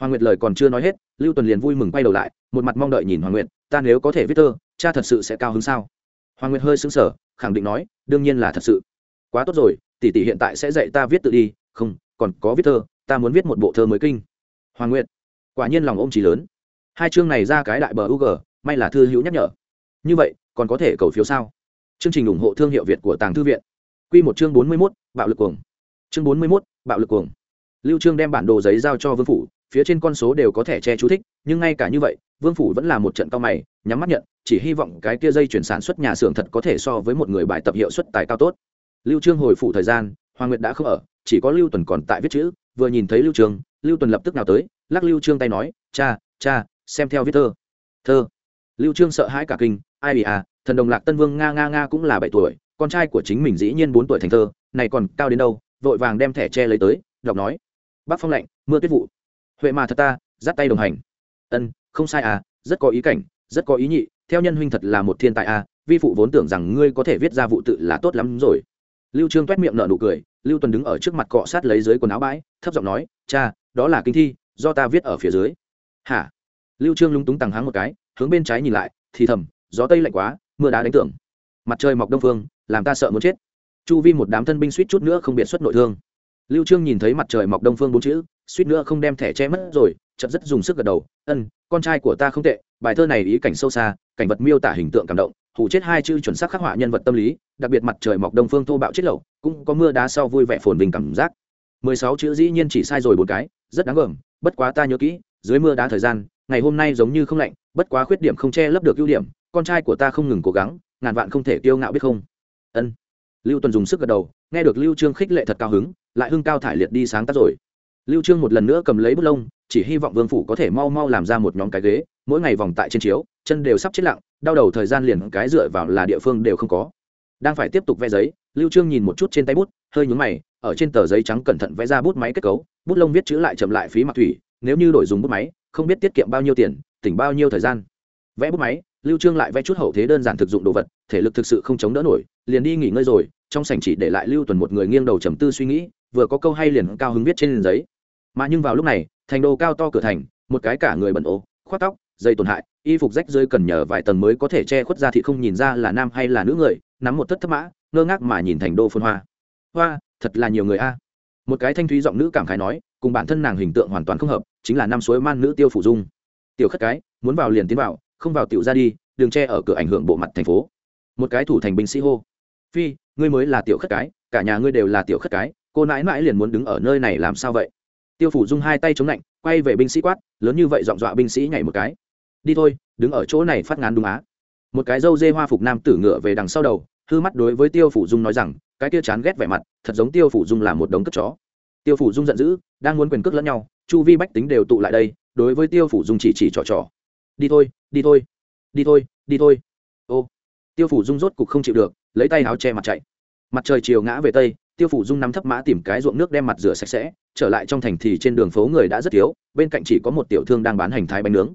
Hoàng nguyệt lời còn chưa nói hết lưu tuần liền vui mừng quay đầu lại một mặt mong đợi nhìn hoàng nguyệt ta nếu có thể viết thơ cha thật sự sẽ cao hứng sao? Hoàng nguyệt hơi xứng sở khẳng định nói đương nhiên là thật sự. Quá tốt rồi tỷ tỷ hiện tại sẽ dạy ta viết tự đi. Không còn có viết thơ ta muốn viết một bộ thơ mới kinh. Hoàng nguyệt quả nhiên lòng ôm trí lớn. Hai chương này ra cái đại bờ ug, may là thư hữu nhắc nhở. Như vậy còn có thể cầu phiếu sao? Chương trình ủng hộ thương hiệu việt của tàng thư viện. Q một chương bốn mươi mốt bạo lực cuồng. Chương bốn mươi mốt bạo lực cuồng lưu trương đem bản đồ giấy giao cho vương phủ, phía trên con số đều có thể che chú thích, nhưng ngay cả như vậy, vương phủ vẫn là một trận cao mày, nhắm mắt nhận, chỉ hy vọng cái kia dây chuyển sản xuất nhà xưởng thật có thể so với một người bài tập hiệu suất tài cao tốt. Lưu trương hồi phủ thời gian, hoàng nguyệt đã không ở, chỉ có lưu tuần còn tại viết chữ, vừa nhìn thấy lưu trương, lưu tuần lập tức nào tới, lắc lưu trương tay nói, cha cha, xem theo viết thơ. Thơ? Lưu trương sợ hãi cả kinh, ai bị à thần đồng lạc tân vương nga nga nga cũng là bảy tuổi, con trai của chính mình dĩ nhiên bốn tuổi thành thơ, này còn cao đến đâu, vội vàng đem thẻ che lấy tới, đọc nói bắc phong lạnh, mưa tuyết vụ. Huệ mà thật ta, dắt tay đồng hành. Ân, không sai à rất có ý cảnh, rất có ý nhị, theo nhân huynh thật là một thiên tài à vi phụ vốn tưởng rằng ngươi có thể viết ra vụ tự là tốt lắm rồi. Lưu trương toét miệng nở nụ cười, lưu tuần đứng ở trước mặt cọ sát lấy dưới quần áo bãi, thấp giọng nói, cha, đó là kinh thi, do ta viết ở phía dưới. Hả? Lưu trương lúng túng tằng háng một cái, hướng bên trái nhìn lại, thì thầm, gió tây lạnh quá, mưa đá đánh tưởng. Mặt trời mọc đông phương, làm ta sợ muốn chết. Chu vi một đám thân binh suýt chút nữa không biệt xuất nội thương lưu trương nhìn thấy mặt trời mọc đông phương bốn chữ, suýt nữa không đem thẻ che mất rồi, chợt rất dùng sức gật đầu, ân, con trai của ta không tệ, bài thơ này ý cảnh sâu xa, cảnh vật miêu tả hình tượng cảm động hủ chết hai chữ chuẩn xác khắc họa nhân vật tâm lý, đặc biệt mặt trời mọc đông phương thô bạo chết lậu, cũng có mưa đá sau vui vẻ phồn vinh cảm giác. Mười sáu chữ dĩ nhiên chỉ sai rồi một cái, rất đáng gờm, bất quá ta nhớ kỹ, dưới mưa đá thời gian, ngày hôm nay giống như không lạnh, bất quá khuyết điểm không che lấp được ưu điểm, con trai của ta không ngừng cố gắng, ngàn vạn không thể kiêu ngạo biết không? Ân lưu tuần dùng sức gật đầu, nghe được lưu trương khích lệ thật cao hứng, lại hưng cao thải liệt đi sáng tác rồi. Lưu trương một lần nữa cầm lấy bút lông, chỉ hy vọng vương phủ có thể mau mau làm ra một nhóm cái ghế, mỗi ngày vòng tại trên chiếu, chân đều sắp chết lặng, đau đầu thời gian liền cái dựa vào là địa phương đều không có. Đang phải tiếp tục vẽ giấy, lưu trương nhìn một chút trên tay bút, hơi nhướng mày, ở trên tờ giấy trắng cẩn thận vẽ ra bút máy kết cấu, bút lông viết chữ lại chậm lại phí mặc thủy, nếu như đổi dùng bút máy, không biết tiết kiệm bao nhiêu tiền, tỉnh bao nhiêu thời gian. Vẽ bút máy lưu trương lại vẽ chút hậu thế đơn giản thực dụng đồ vật, thể lực thực sự không chống đỡ nổi, liền đi nghỉ ngơi rồi, trong sảnh chỉ để lại lưu tuần một người nghiêng đầu trầm tư suy nghĩ, vừa có câu hay liền cao hứng viết trên giấy. Mà nhưng vào lúc này, thành đồ cao to cửa thành, một cái cả người bẩn ố, khoác tóc, dây tổn hại, y phục rách rơi cần nhờ vài tầng mới có thể che khuất ra thì không nhìn ra là nam hay là nữ người, nắm một thất thất mã, ngơ ngác mà nhìn thành đô phun hoa. Hoa, thật là nhiều người a. Một cái thanh thúy giọng nữ cảm khái nói, cùng bản thân nàng hình tượng hoàn toàn không hợp, chính là năm suối man nữ tiêu phủ dung. Tiểu khất cái, muốn vào liền tiến vào không vào tiểu ra đi đường che ở cửa ảnh hưởng bộ mặt thành phố. Một cái thủ thành binh sĩ hô. Phi, ngươi mới là tiểu khất cái, cả nhà ngươi đều là tiểu khất cái, cô nãi mãi liền muốn đứng ở nơi này làm sao vậy? Tiêu phủ dung hai tay chống lạnh, quay về binh sĩ quát, lớn như vậy dọn dọa binh sĩ nhảy một cái. Đi thôi, đứng ở chỗ này phát ngán đúng á. Một cái dâu dê hoa phục nam tử ngựa về đằng sau đầu, hư mắt đối với tiêu phủ dung nói rằng, cái kia chán ghét vẻ mặt, thật giống tiêu phủ dung là một đống cất chó. Tiêu phủ dung giận dữ, đang muốn quyền cước lẫn nhau, chu vi bách tính đều tụ lại đây, đối với tiêu phủ dung chỉ chỉ trò trò. Đi thôi đi thôi đi thôi đi thôi. Ô, tiêu phủ dung rốt cục không chịu được, lấy tay áo che mặt chạy. Mặt trời chiều ngã về tây, tiêu phủ dung nắm thấp mã tìm cái ruộng nước đem mặt rửa sạch sẽ, trở lại trong thành thì trên đường phố người đã rất thiếu, bên cạnh chỉ có một tiểu thương đang bán hành thái bánh nướng.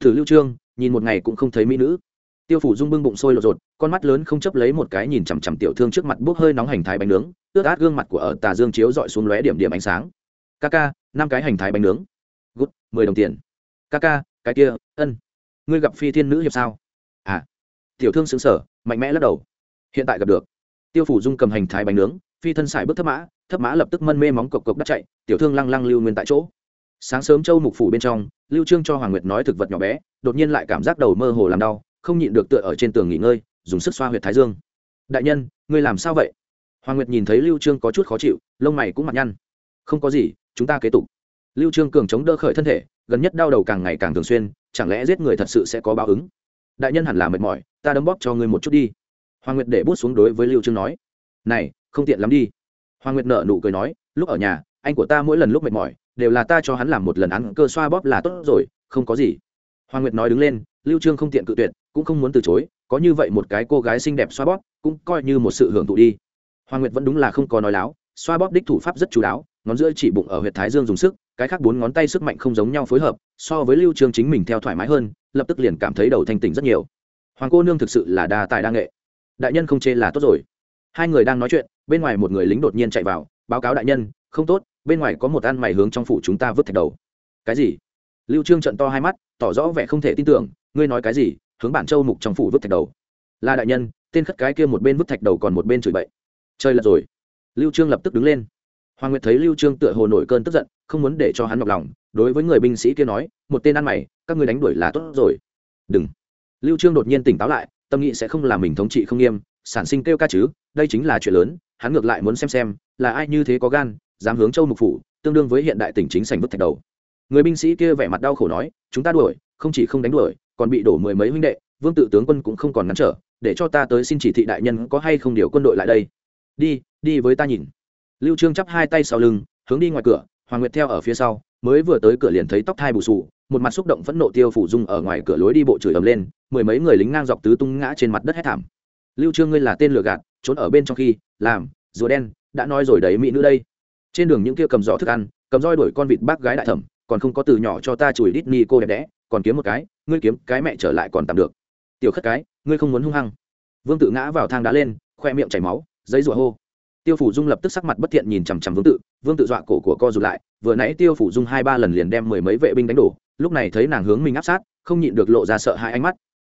Thử lưu trương, nhìn một ngày cũng không thấy mỹ nữ. Tiêu phủ dung bưng bụng sôi lột rột con mắt lớn không chấp lấy một cái nhìn chằm chằm tiểu thương trước mặt bốc hơi nóng hành thái bánh nướng, ướt át gương mặt của ở tà dương chiếu dọi xuống lóe điểm điểm ánh sáng. Ca ca, năm cái hành thái bánh nướng. Gút, mười đồng tiền. Ca ca, cái kia, ân ngươi gặp phi thiên nữ hiệp sao? À. Tiểu thương xứng sở mạnh mẽ lắc đầu. Hiện tại gặp được. Tiêu phủ dung cầm hành thái bánh nướng, phi thân xài bước thấp mã thấp mã lập tức mân mê móng cộc cộc đắt chạy, tiểu thương lăng lăng lưu nguyên tại chỗ. Sáng sớm châu mục phủ bên trong, lưu trương cho hoàng nguyệt nói thực vật nhỏ bé, đột nhiên lại cảm giác đầu mơ hồ làm đau, không nhịn được tựa ở trên tường nghỉ ngơi, dùng sức xoa huyệt thái dương. Đại nhân, ngươi làm sao vậy? Hoàng nguyệt nhìn thấy lưu trương có chút khó chịu, lông mày cũng mặt nhăn. Không có gì, chúng ta kế tục. Lưu trương cường chống đỡ khởi thân thể, gần nhất đau đầu càng ngày càng thường xuyên chẳng lẽ giết người thật sự sẽ có báo ứng? Đại nhân hẳn là mệt mỏi, ta đấm bóp cho ngươi một chút đi. Hoàng nguyệt để bút xuống đối với lưu trương nói. Này, không tiện lắm đi. Hoàng nguyệt nợ nụ cười nói, lúc ở nhà, anh của ta mỗi lần lúc mệt mỏi, đều là ta cho hắn làm một lần ăn cơ xoa bóp là tốt rồi, không có gì. Hoàng nguyệt nói đứng lên, lưu trương không tiện cự tuyệt, cũng không muốn từ chối, có như vậy một cái cô gái xinh đẹp xoa bóp, cũng coi như một sự hưởng thụ đi. Hoàng nguyệt vẫn đúng là không có nói láo, xoa bóp đích thủ pháp rất chú đáo ngón giữa chỉ bụng ở huyệt thái dương dùng sức, cái khác bốn ngón tay sức mạnh không giống nhau phối hợp, so với lưu trương chính mình theo thoải mái hơn, lập tức liền cảm thấy đầu thanh tỉnh rất nhiều. Hoàng cô nương thực sự là đa tài đa nghệ. Đại nhân không chê là tốt rồi. Hai người đang nói chuyện, bên ngoài một người lính đột nhiên chạy vào, báo cáo đại nhân, không tốt, bên ngoài có một ăn mày hướng trong phủ chúng ta vứt thạch đầu. Cái gì? Lưu trương trận to hai mắt, tỏ rõ vẻ không thể tin tưởng, ngươi nói cái gì, hướng bản châu mục trong phủ vứt thạch đầu. Là đại nhân, tên khất cái kia một bên vứt thạch đầu còn một bên chửi bậy. Chơi lật rồi. Lưu trương lập tức đứng lên hoàng nguyệt thấy lưu trương tựa hồ nổi cơn tức giận, không muốn để cho hắn nhọc lòng, đối với người binh sĩ kia nói, một tên ăn mày, các ngươi đánh đuổi là tốt rồi. Đừng. Lưu trương đột nhiên tỉnh táo lại, tâm nghĩ sẽ không làm mình thống trị không nghiêm, sản sinh kêu ca chứ, đây chính là chuyện lớn, hắn ngược lại muốn xem xem, là ai như thế có gan, dám hướng châu mục phủ, tương đương với hiện đại tỉnh chính sành vứt thạch đầu. Người binh sĩ kia vẻ mặt đau khổ nói, chúng ta đuổi, không chỉ không đánh đuổi, còn bị đổ mười mấy huynh đệ, vương tự tướng quân cũng không còn ngăn trở, để cho ta tới xin chỉ thị đại nhân có hay không điều quân đội lại đây. Đi đi với ta nhìn lưu trương chắp hai tay sau lưng, hướng đi ngoài cửa, hoàng nguyệt theo ở phía sau, mới vừa tới cửa liền thấy tóc thai bù sù, một mặt xúc động phẫn nộ tiêu phủ dung ở ngoài cửa lối đi bộ chửi ầm lên, mười mấy người lính ngang dọc tứ tung ngã trên mặt đất hết thảm. Lưu trương ngươi là tên lừa gạt, trốn ở bên trong khi, làm, rùa đen, đã nói rồi đấy mỹ nữ đây. Trên đường những kia cầm giỏ thức ăn, cầm roi đuổi con vịt bác gái đại thẩm, còn không có từ nhỏ cho ta chùi đít ni cô đẹp đẽ, còn kiếm một cái, ngươi kiếm cái mẹ trở lại còn tạm được. Tiểu khất cái, ngươi không muốn hung hăng. Vương tự ngã vào thang đá lên, khoe miệng chảy máu, giấy rủa hô tiêu phủ dung lập tức sắc mặt bất thiện nhìn chằm chằm vương tự vương tự dọa cổ của co rụt lại, vừa nãy tiêu phủ dung hai ba lần liền đem mười mấy vệ binh đánh đổ, lúc này thấy nàng hướng mình áp sát, không nhịn được lộ ra sợ hai ánh mắt.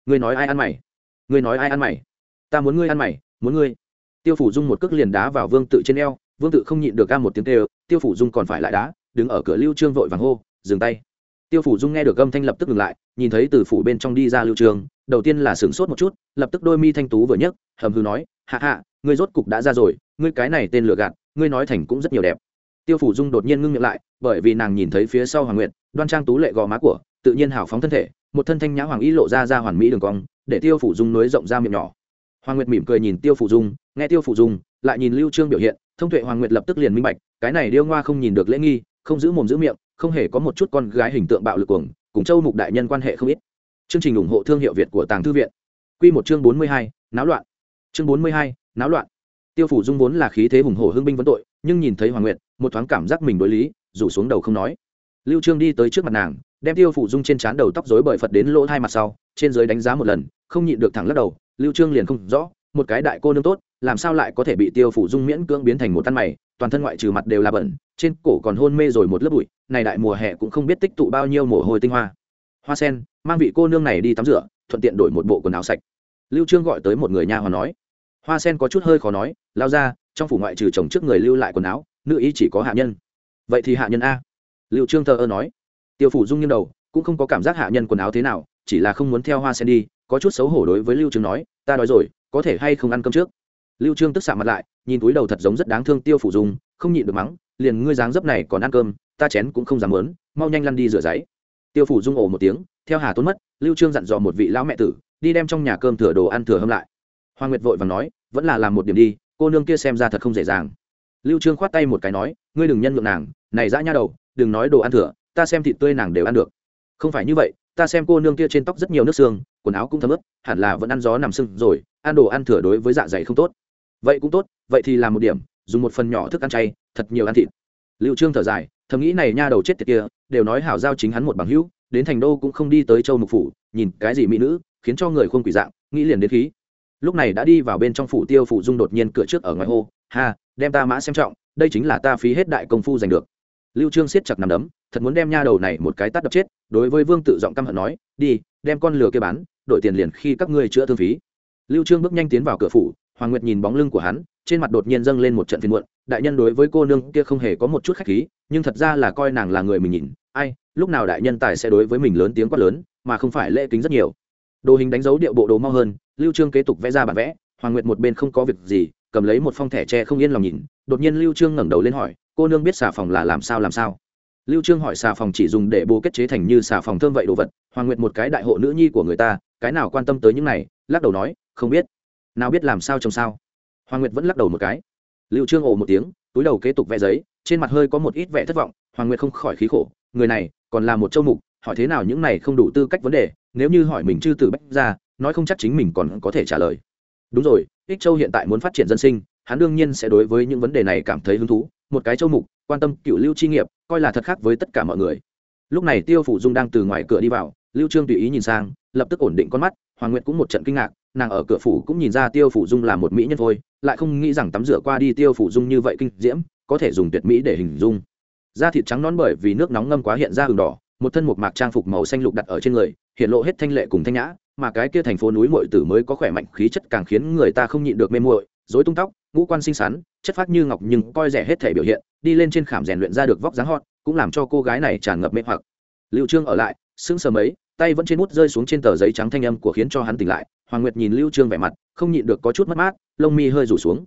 Ngươi nói ai ăn mày? Ngươi nói ai ăn mày? Ta muốn ngươi ăn mày, muốn ngươi. Tiêu phủ dung một cước liền đá vào vương tự trên eo, vương tự không nhịn được ca một tiếng kêu, tiêu phủ dung còn phải lại đá, đứng ở cửa lưu trương vội vàng hô, dừng tay. Tiêu phủ dung nghe được âm thanh lập tức ngừng lại, nhìn thấy từ phủ bên trong đi ra lưu trương, đầu tiên là sửng sốt một chút, lập tức đôi mi thanh tú vừa nhấc, hầm hư nói, hạ hạ, ngươi rốt cục đã ra rồi ngươi cái này tên lừa gạt ngươi nói thành cũng rất nhiều đẹp. Tiêu phủ dung đột nhiên ngưng miệng lại bởi vì nàng nhìn thấy phía sau hoàng nguyệt đoan trang tú lệ gò má của tự nhiên hào phóng thân thể một thân thanh nhã hoàng y lộ ra ra hoàn mỹ đường cong để tiêu phủ dung nới rộng ra miệng nhỏ. Hoàng nguyệt mỉm cười nhìn tiêu phủ dung nghe tiêu phủ dung lại nhìn lưu trương biểu hiện thông tuệ hoàng nguyệt lập tức liền minh bạch cái này điêu ngoa không nhìn được lễ nghi không giữ mồm giữ miệng không hề có một chút con gái hình tượng bạo lực cuồng cùng châu mục đại nhân quan hệ không ít. Chương trình ủng hộ thương hiệu việt của tàng thư viện. Quy một chương 42, náo loạn. Chương 42, náo loạn tiêu phủ dung vốn là khí thế hùng hổ hưng binh vấn tội, nhưng nhìn thấy hoàng nguyệt, một thoáng cảm giác mình đối lý, rủ xuống đầu không nói. Lưu trương đi tới trước mặt nàng, đem tiêu phủ dung trên trán đầu tóc rối bời phật đến lỗ hai mặt sau, trên dưới đánh giá một lần, không nhịn được thẳng lắc đầu, lưu trương liền không rõ, một cái đại cô nương tốt, làm sao lại có thể bị tiêu phủ dung miễn cưỡng biến thành một tan mày, toàn thân ngoại trừ mặt đều là bẩn, trên cổ còn hôn mê rồi một lớp bụi, này đại mùa hè cũng không biết tích tụ bao nhiêu mồ hôi tinh hoa. Hoa sen, mang vị cô nương này đi tắm rửa, thuận tiện đổi một bộ quần áo sạch. Lưu trương gọi tới một người nha hoàn nói hoa sen có chút hơi khó nói, lao ra, trong phủ ngoại trừ chồng trước người lưu lại quần áo, nữ ý chỉ có hạ nhân. Vậy thì hạ nhân a. Lưu trương thờ ơ nói. Tiêu phủ dung nghiêng đầu, cũng không có cảm giác hạ nhân quần áo thế nào, chỉ là không muốn theo hoa sen đi, có chút xấu hổ đối với lưu trương nói, ta đói rồi, có thể hay không ăn cơm trước? Lưu trương tức xạ mặt lại, nhìn túi đầu thật giống rất đáng thương tiêu phủ dung, không nhịn được mắng, liền ngươi dáng dấp này còn ăn cơm, ta chén cũng không dám muốn, mau nhanh lăn đi rửa giấy. Tiêu phủ dung ồ một tiếng, theo hà tốn mất, lưu trương dặn dò một vị lão mẹ tử, đi đem trong nhà cơm thừa đồ ăn thừa hâm lại hoàng nguyệt vội vàng nói, vẫn là làm một điểm đi, cô nương kia xem ra thật không dễ dàng. Lưu trương khoát tay một cái nói, ngươi đừng nhân lượng nàng, này dã nha đầu, đừng nói đồ ăn thừa, ta xem thịt tươi nàng đều ăn được. Không phải như vậy, ta xem cô nương kia trên tóc rất nhiều nước xương, quần áo cũng thấm ướt, hẳn là vẫn ăn gió nằm sưng rồi, ăn đồ ăn thừa đối với dạ dày không tốt. Vậy cũng tốt, vậy thì làm một điểm, dùng một phần nhỏ thức ăn chay, thật nhiều ăn thịt. Lưu trương thở dài, thầm nghĩ này nha đầu chết tiệt kia, đều nói hảo giao chính hắn một bằng hữu, đến thành đô cũng không đi tới châu mục phủ, nhìn cái gì mỹ nữ, khiến cho người khuôn quỷ dạng, nghĩ liền đến khí lúc này đã đi vào bên trong phủ tiêu phụ dung đột nhiên cửa trước ở ngoài hô, ha, đem ta mã xem trọng, đây chính là ta phí hết đại công phu giành được. Lưu trương siết chặt nằm đấm, thật muốn đem nha đầu này một cái tát đập chết, đối với vương tự giọng căm hận nói, đi, đem con lừa kia bán, đổi tiền liền khi các ngươi chữa thương phí. Lưu trương bước nhanh tiến vào cửa phủ, hoàng nguyệt nhìn bóng lưng của hắn, trên mặt đột nhiên dâng lên một trận phiền muộn, đại nhân đối với cô nương kia không hề có một chút khách khí, nhưng thật ra là coi nàng là người mình nhìn, ai, lúc nào đại nhân tài sẽ đối với mình lớn tiếng quát lớn, mà không phải lễ kính rất nhiều. Đồ hình đánh dấu điệu bộ đồ mau hơn lưu trương kế tục vẽ ra bản vẽ, hoàng nguyệt một bên không có việc gì, cầm lấy một phong thẻ tre không yên lòng nhìn, đột nhiên lưu trương ngẩng đầu lên hỏi, cô nương biết xà phòng là làm sao làm sao? Lưu trương hỏi, xà phòng chỉ dùng để bố kết chế thành như xà phòng thơm vậy đồ vật, hoàng nguyệt một cái đại hộ nữ nhi của người ta, cái nào quan tâm tới những này? Lắc đầu nói, không biết. Nào biết làm sao trông sao? Hoàng nguyệt vẫn lắc đầu một cái. Lưu trương ồ một tiếng, túi đầu kế tục vẽ giấy, trên mặt hơi có một ít vẻ thất vọng, hoàng nguyệt không khỏi khí khổ, người này còn là một châu mục, hỏi thế nào những này không đủ tư cách vấn đề, nếu như hỏi mình chư tử bách ra nói không chắc chính mình còn có thể trả lời. Đúng rồi, ích châu hiện tại muốn phát triển dân sinh, hắn đương nhiên sẽ đối với những vấn đề này cảm thấy hứng thú. Một cái châu mục, quan tâm cựu lưu chi nghiệp, coi là thật khác với tất cả mọi người. Lúc này tiêu phủ dung đang từ ngoài cửa đi vào, lưu trương tùy ý nhìn sang, lập tức ổn định con mắt, hoàng nguyệt cũng một trận kinh ngạc, nàng ở cửa phủ cũng nhìn ra tiêu phủ dung là một mỹ nhân thôi, lại không nghĩ rằng tắm rửa qua đi tiêu phủ dung như vậy kinh diễm, có thể dùng tuyệt mỹ để hình dung. Da thịt trắng nón bởi vì nước nóng ngâm quá hiện ra hừng đỏ, một thân một mạc trang phục màu xanh lục đặt ở trên người, hiện lộ hết thanh lệ cùng thanh nhã mà cái kia thành phố núi muội tử mới có khỏe mạnh, khí chất càng khiến người ta không nhịn được mê muội, rối tung tóc, ngũ quan xinh xắn, chất phát như ngọc nhưng coi rẻ hết thể biểu hiện, đi lên trên khảm rèn luyện ra được vóc dáng hot, cũng làm cho cô gái này tràn ngập mê hoặc. Lưu trương ở lại, sững sờ mấy, tay vẫn trên bút rơi xuống trên tờ giấy trắng thanh âm của khiến cho hắn tỉnh lại. Hoàng nguyệt nhìn lưu trương vẻ mặt, không nhịn được có chút mất mát, lông mi hơi rủ xuống.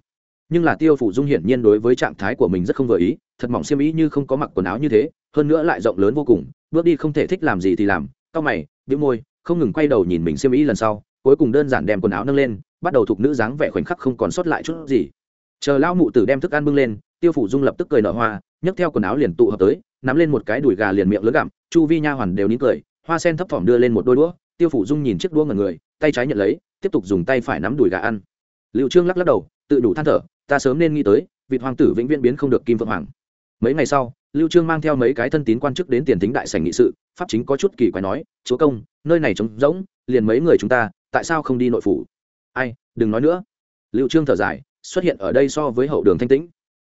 Nhưng là tiêu phủ dung hiển nhiên đối với trạng thái của mình rất không vừa ý, thật mỏng xiêm ý như không có mặc quần áo như thế, hơn nữa lại rộng lớn vô cùng, bước đi không thể thích làm gì thì làm, cau mày, bĩu môi không ngừng quay đầu nhìn mình xiêm ý lần sau, cuối cùng đơn giản đem quần áo nâng lên, bắt đầu thục nữ dáng vẻ khoảnh khắc không còn sót lại chút gì. Chờ lão mụ tử đem thức ăn bưng lên, tiêu phủ dung lập tức cười nở hoa, nhấc theo quần áo liền tụ hợp tới, nắm lên một cái đùi gà liền miệng lớn gặm, chu vi nha hoàn đều nín cười, hoa sen thấp thỏm đưa lên một đôi đũa, tiêu phủ dung nhìn chiếc đũa ngần người, tay trái nhận lấy, tiếp tục dùng tay phải nắm đùi gà ăn. Liệu trương lắc lắc đầu, tự đủ than thở, ta sớm nên nghĩ tới vị hoàng tử vĩnh viễn biến không được kim vượng hoàng. Mấy ngày sau lưu trương mang theo mấy cái thân tín quan chức đến tiền thính đại sảnh nghị sự, pháp chính có chút kỳ quái nói, chúa công, nơi này trống rỗng, liền mấy người chúng ta, tại sao không đi nội phủ? Ai, đừng nói nữa. Lưu trương thở dài, xuất hiện ở đây so với hậu đường thanh tĩnh.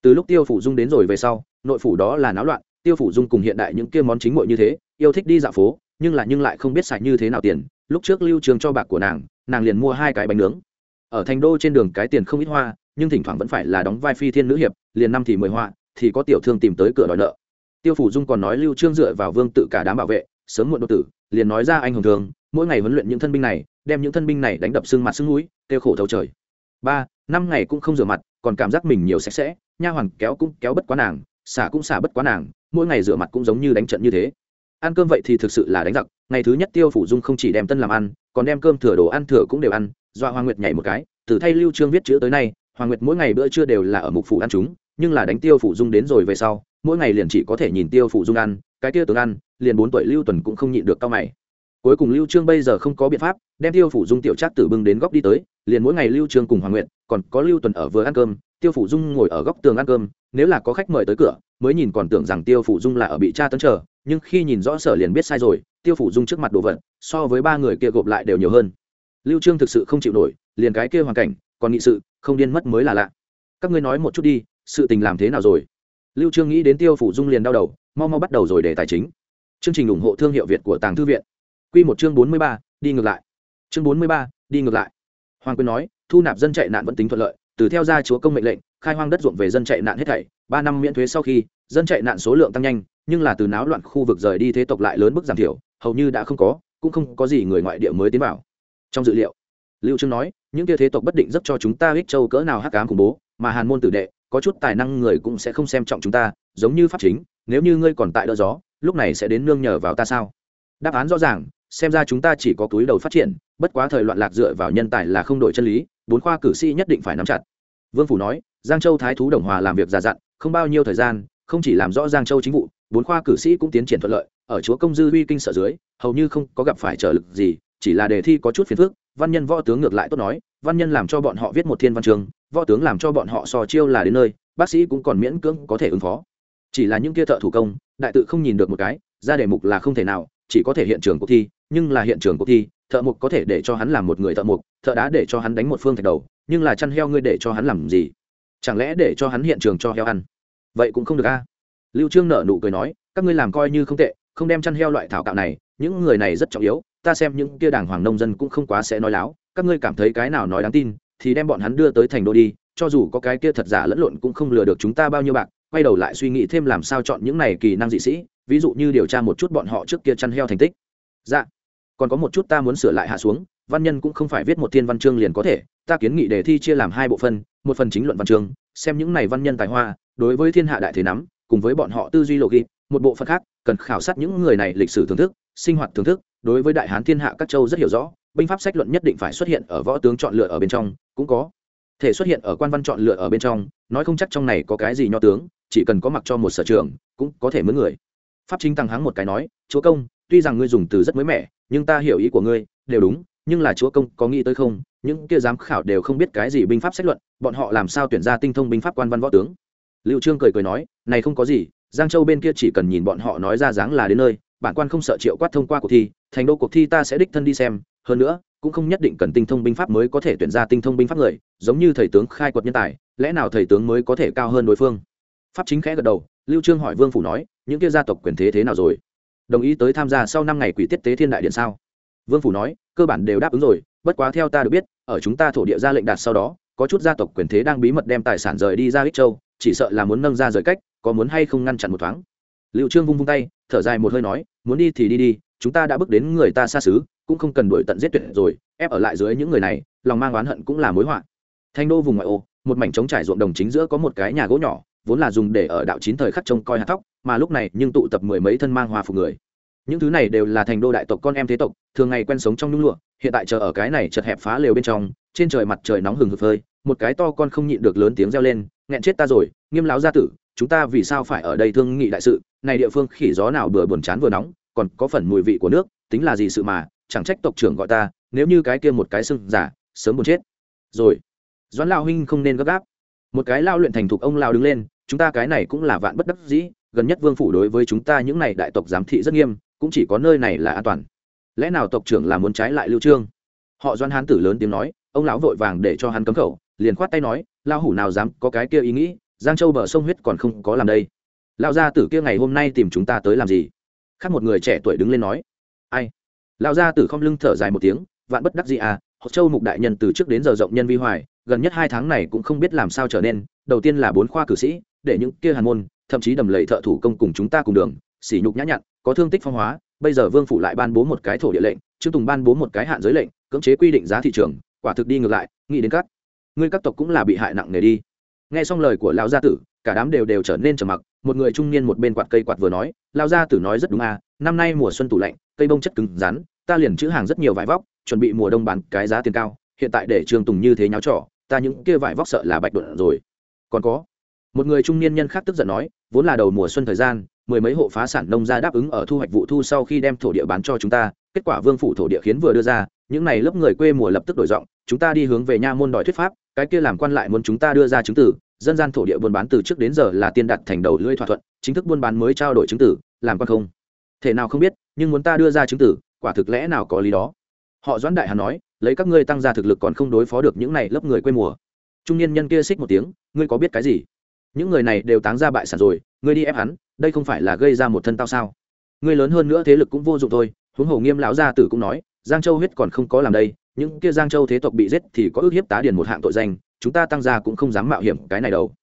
Từ lúc tiêu phủ dung đến rồi về sau, nội phủ đó là náo loạn, tiêu phủ dung cùng hiện đại những kia món chính muội như thế, yêu thích đi dạo phố, nhưng là nhưng lại không biết xài như thế nào tiền, lúc trước lưu trương cho bạc của nàng nàng liền mua hai cái bánh nướng. Ở thành đô trên đường cái tiền không ít hoa, nhưng thỉnh thoảng vẫn phải là đóng vai phi thiên nữ hiệp, liền năm thì mười hoa thì có tiểu thương tìm tới cửa đòi nợ. Tiêu phủ dung còn nói lưu trương dựa vào vương tự cả đám bảo vệ, sớm muộn đột tử, liền nói ra anh hùng thường, mỗi ngày huấn luyện những thân binh này, đem những thân binh này đánh đập xương mặt xương núi tiêu khổ thấu trời. Ba, năm ngày cũng không rửa mặt, còn cảm giác mình nhiều sạch sẽ, nha hoàn kéo cũng kéo bất quá nàng, xả cũng xả bất quá nàng, mỗi ngày rửa mặt cũng giống như đánh trận như thế. Ăn cơm vậy thì thực sự là đánh giặc, ngày thứ nhất tiêu phủ dung không chỉ đem tân làm ăn, còn đem cơm thừa đồ ăn thừa cũng đều ăn do hoàng nguyệt nhảy một cái, từ thay lưu trương viết chữ tới nay hoàng nguyệt mỗi ngày bữa trưa đều là ở mục phủ ăn chúng nhưng là đánh tiêu phụ dung đến rồi về sau, mỗi ngày liền chỉ có thể nhìn tiêu phụ dung ăn, cái kia tướng ăn, liền bốn tuổi lưu tuần cũng không nhịn được cao mày. Cuối cùng lưu trương bây giờ không có biện pháp, đem tiêu phủ dung tiểu trác tử bưng đến góc đi tới, liền mỗi ngày lưu trương cùng hoàng nguyện còn có lưu tuần ở vừa ăn cơm, tiêu phủ dung ngồi ở góc tường ăn cơm, nếu là có khách mời tới cửa, mới nhìn còn tưởng rằng tiêu phủ dung là ở bị cha tấn chờ, nhưng khi nhìn rõ sở liền biết sai rồi, tiêu phủ dung trước mặt đồ vật, so với ba người kia gộp lại đều nhiều hơn. Lưu trương thực sự không chịu nổi, liền cái kia hoàn cảnh, còn nghị sự, không điên mất mới là lạ. Các ngươi nói một chút đi sự tình làm thế nào rồi? Lưu trương nghĩ đến tiêu phủ dung liền đau đầu mau mau bắt đầu rồi để tài chính. Chương trình ủng hộ thương hiệu việt của tàng thư viện. Quy một chương 43, đi ngược lại. Chương 43, đi ngược lại. Hoàng quyên nói thu nạp dân chạy nạn vẫn tính thuận lợi từ theo gia chúa công mệnh lệnh khai hoang đất ruộng về dân chạy nạn hết thảy ba năm miễn thuế sau khi dân chạy nạn số lượng tăng nhanh nhưng là từ náo loạn khu vực rời đi thế tộc lại lớn mức giảm thiểu hầu như đã không có cũng không có gì người ngoại địa mới tiến vào. Trong dự liệu lưu trương nói những kia thế tộc bất định rất cho chúng ta ích châu cỡ nào hắc ám khủng bố mà hàn môn tử đệ có chút tài năng người cũng sẽ không xem trọng chúng ta, giống như pháp chính, nếu như ngươi còn tại đỡ gió, lúc này sẽ đến nương nhờ vào ta sao? Đáp án rõ ràng, xem ra chúng ta chỉ có túi đầu phát triển, bất quá thời loạn lạc dựa vào nhân tài là không đổi chân lý, bốn khoa cử sĩ nhất định phải nắm chặt. Vương phủ nói, giang châu thái thú đồng hòa làm việc già dặn, không bao nhiêu thời gian, không chỉ làm rõ giang châu chính vụ, bốn khoa cử sĩ cũng tiến triển thuận lợi, ở chúa công dư uy kinh sở dưới, hầu như không có gặp phải trở lực gì, chỉ là đề thi có chút phiền phức, văn nhân võ tướng ngược lại tốt nói, văn nhân làm cho bọn họ viết một thiên văn trường võ tướng làm cho bọn họ so chiêu là đến nơi, bác sĩ cũng còn miễn cưỡng có thể ứng phó. Chỉ là những kia thợ thủ công, đại tự không nhìn được một cái, ra đề mục là không thể nào, chỉ có thể hiện trường cuộc thi, nhưng là hiện trường cuộc thi, thợ mục có thể để cho hắn làm một người thợ mục, thợ đá để cho hắn đánh một phương thạch đầu, nhưng là chăn heo ngươi để cho hắn làm gì? Chẳng lẽ để cho hắn hiện trường cho heo ăn? Vậy cũng không được a. Lưu trương nở nụ cười nói, các ngươi làm coi như không tệ, không đem chăn heo loại thảo cạo này, những người này rất trọng yếu, ta xem những kia đảng hoàng nông dân cũng không quá sẽ nói láo, các ngươi cảm thấy cái nào nói đáng tin thì đem bọn hắn đưa tới thành đô đi, cho dù có cái kia thật giả lẫn lộn cũng không lừa được chúng ta bao nhiêu bạc, quay đầu lại suy nghĩ thêm làm sao chọn những này kỳ năng dị sĩ, ví dụ như điều tra một chút bọn họ trước kia chăn heo thành tích. Dạ. Còn có một chút ta muốn sửa lại hạ xuống, văn nhân cũng không phải viết một thiên văn chương liền có thể, ta kiến nghị đề thi chia làm hai bộ phân, một phần chính luận văn chương, xem những này văn nhân tài hoa, đối với thiên hạ đại thế nắm, cùng với bọn họ tư duy lộ ghi, một bộ phận khác, cần khảo sát những người này lịch sử thưởng thức, sinh hoạt thưởng thức, đối với đại hán thiên hạ các châu rất hiểu rõ binh pháp sách luận nhất định phải xuất hiện ở võ tướng chọn lựa ở bên trong, cũng có thể xuất hiện ở quan văn chọn lựa ở bên trong, nói không chắc trong này có cái gì nho tướng, chỉ cần có mặc cho một sở trường, cũng có thể mướn người. Pháp chính tăng hắng một cái nói, chúa công, tuy rằng ngươi dùng từ rất mới mẻ, nhưng ta hiểu ý của ngươi, đều đúng, nhưng là chúa công có nghĩ tới không? Những kia giám khảo đều không biết cái gì binh pháp sách luận, bọn họ làm sao tuyển ra tinh thông binh pháp quan văn võ tướng? Liệu trương cười cười nói, này không có gì, giang châu bên kia chỉ cần nhìn bọn họ nói ra dáng là đến nơi, bản quan không sợ triệu quát thông qua cuộc thi, thành đô cuộc thi ta sẽ đích thân đi xem hơn nữa, cũng không nhất định cần tinh thông binh pháp mới có thể tuyển ra tinh thông binh pháp người, giống như thầy tướng khai quật nhân tài, lẽ nào thầy tướng mới có thể cao hơn đối phương? Pháp chính khẽ gật đầu, lưu trương hỏi vương phủ nói, những kia gia tộc quyền thế thế nào rồi? Đồng ý tới tham gia sau năm ngày quỷ tiết tế thiên đại điện sao? Vương phủ nói, cơ bản đều đáp ứng rồi, bất quá theo ta được biết, ở chúng ta thổ địa ra lệnh đạt sau đó, có chút gia tộc quyền thế đang bí mật đem tài sản rời đi ra ích châu, chỉ sợ là muốn nâng ra rời cách, có muốn hay không ngăn chặn một thoáng? Liệu trương vung vung tay, thở dài một hơi nói, muốn đi thì đi đi, chúng ta đã bước đến người ta xa xứ cũng không cần đuổi tận giết tuyệt rồi, ép ở lại dưới những người này, lòng mang oán hận cũng là mối họa. Thanh đô vùng ngoại ô, một mảnh trống trải ruộng đồng chính giữa có một cái nhà gỗ nhỏ, vốn là dùng để ở đạo chín thời khắc trông coi hạt thóc, mà lúc này nhưng tụ tập mười mấy thân mang hoa phục người. Những thứ này đều là thành đô đại tộc con em thế tộc, thường ngày quen sống trong nhung lụa, hiện tại chờ ở cái này chật hẹp phá lều bên trong, trên trời mặt trời nóng hừng hực phơi, một cái to con không nhịn được lớn tiếng reo lên, nghẹn chết ta rồi, nghiêm láo gia tử, chúng ta vì sao phải ở đây thương nghị đại sự? Này địa phương khỉ gió nào vừa buồn chán vừa nóng, còn có phần mùi vị của nước, tính là gì sự mà chẳng trách tộc trưởng gọi ta, nếu như cái kia một cái sưng giả, sớm buồn chết. Rồi, doãn lao huynh không nên gấp gáp. Một cái lao luyện thành thục ông lao đứng lên, chúng ta cái này cũng là vạn bất đắc dĩ, gần nhất vương phủ đối với chúng ta những này đại tộc giám thị rất nghiêm, cũng chỉ có nơi này là an toàn. Lẽ nào tộc trưởng là muốn trái lại lưu trương? Họ doan hán tử lớn tiếng nói, ông lão vội vàng để cho hắn cấm khẩu, liền khoát tay nói lao hủ nào dám có cái kia ý nghĩ, giang châu bờ sông huyết còn không có làm đây. Lão gia tử kia ngày hôm nay tìm chúng ta tới làm gì? Khác một người trẻ tuổi đứng lên nói, ai? Lão gia tử không lưng thở dài một tiếng vạn bất đắc gì à Hậu Châu Mục đại nhân từ trước đến giờ rộng nhân vi hoài, gần nhất hai tháng này cũng không biết làm sao trở nên, đầu tiên là bốn khoa cử sĩ, để những kia hàn môn, thậm chí đầm lầy thợ thủ công cùng chúng ta cùng đường, sỉ nhục nhã nhặn, có thương tích phong hóa, bây giờ Vương phủ lại ban bố một cái thổ địa lệnh, Trương Tùng ban bố một cái hạn giới lệnh, cưỡng chế quy định giá thị trường, quả thực đi ngược lại, nghĩ đến các ngươi các tộc cũng là bị hại nặng nề đi. Nghe xong lời của lão gia tử, cả đám đều đều trở nên trầm mặc, một người trung niên một bên quạt cây quạt vừa nói, lão gia tử nói rất đúng à, năm nay mùa xuân tủ lạnh, cây bông chất cứng rắn, ta liền chữ hàng rất nhiều vải vóc, chuẩn bị mùa đông bán cái giá tiền cao hiện tại để Trường tùng như thế nháo trỏ ta những kia vải vóc sợ là bạch đột rồi. Còn có một người trung niên nhân khác tức giận nói vốn là đầu mùa xuân thời gian mười mấy hộ phá sản nông gia đáp ứng ở thu hoạch vụ thu sau khi đem thổ địa bán cho chúng ta kết quả vương phủ thổ địa khiến vừa đưa ra những này lớp người quê mùa lập tức đổi giọng chúng ta đi hướng về nha môn đòi thuyết pháp cái kia làm quan lại muốn chúng ta đưa ra chứng tử dân gian thổ địa buôn bán từ trước đến giờ là tiên đặt thành đầu lưỡi thỏa thuận chính thức buôn bán mới trao đổi chứng tử làm quan không? Thể nào không biết, nhưng muốn ta đưa ra chứng tử, quả thực lẽ nào có lý đó. Họ doãn đại hàn nói, lấy các ngươi tăng ra thực lực còn không đối phó được những này lớp người quê mùa. Trung niên nhân kia xích một tiếng, ngươi có biết cái gì? Những người này đều táng ra bại sản rồi, ngươi đi ép hắn, đây không phải là gây ra một thân tao sao? Ngươi lớn hơn nữa thế lực cũng vô dụng thôi, huống hồ nghiêm lão gia tử cũng nói, giang châu huyết còn không có làm đây, những kia giang châu thế tộc bị giết thì có ước hiếp tá điền một hạng tội danh, chúng ta tăng ra cũng không dám mạo hiểm cái này đâu.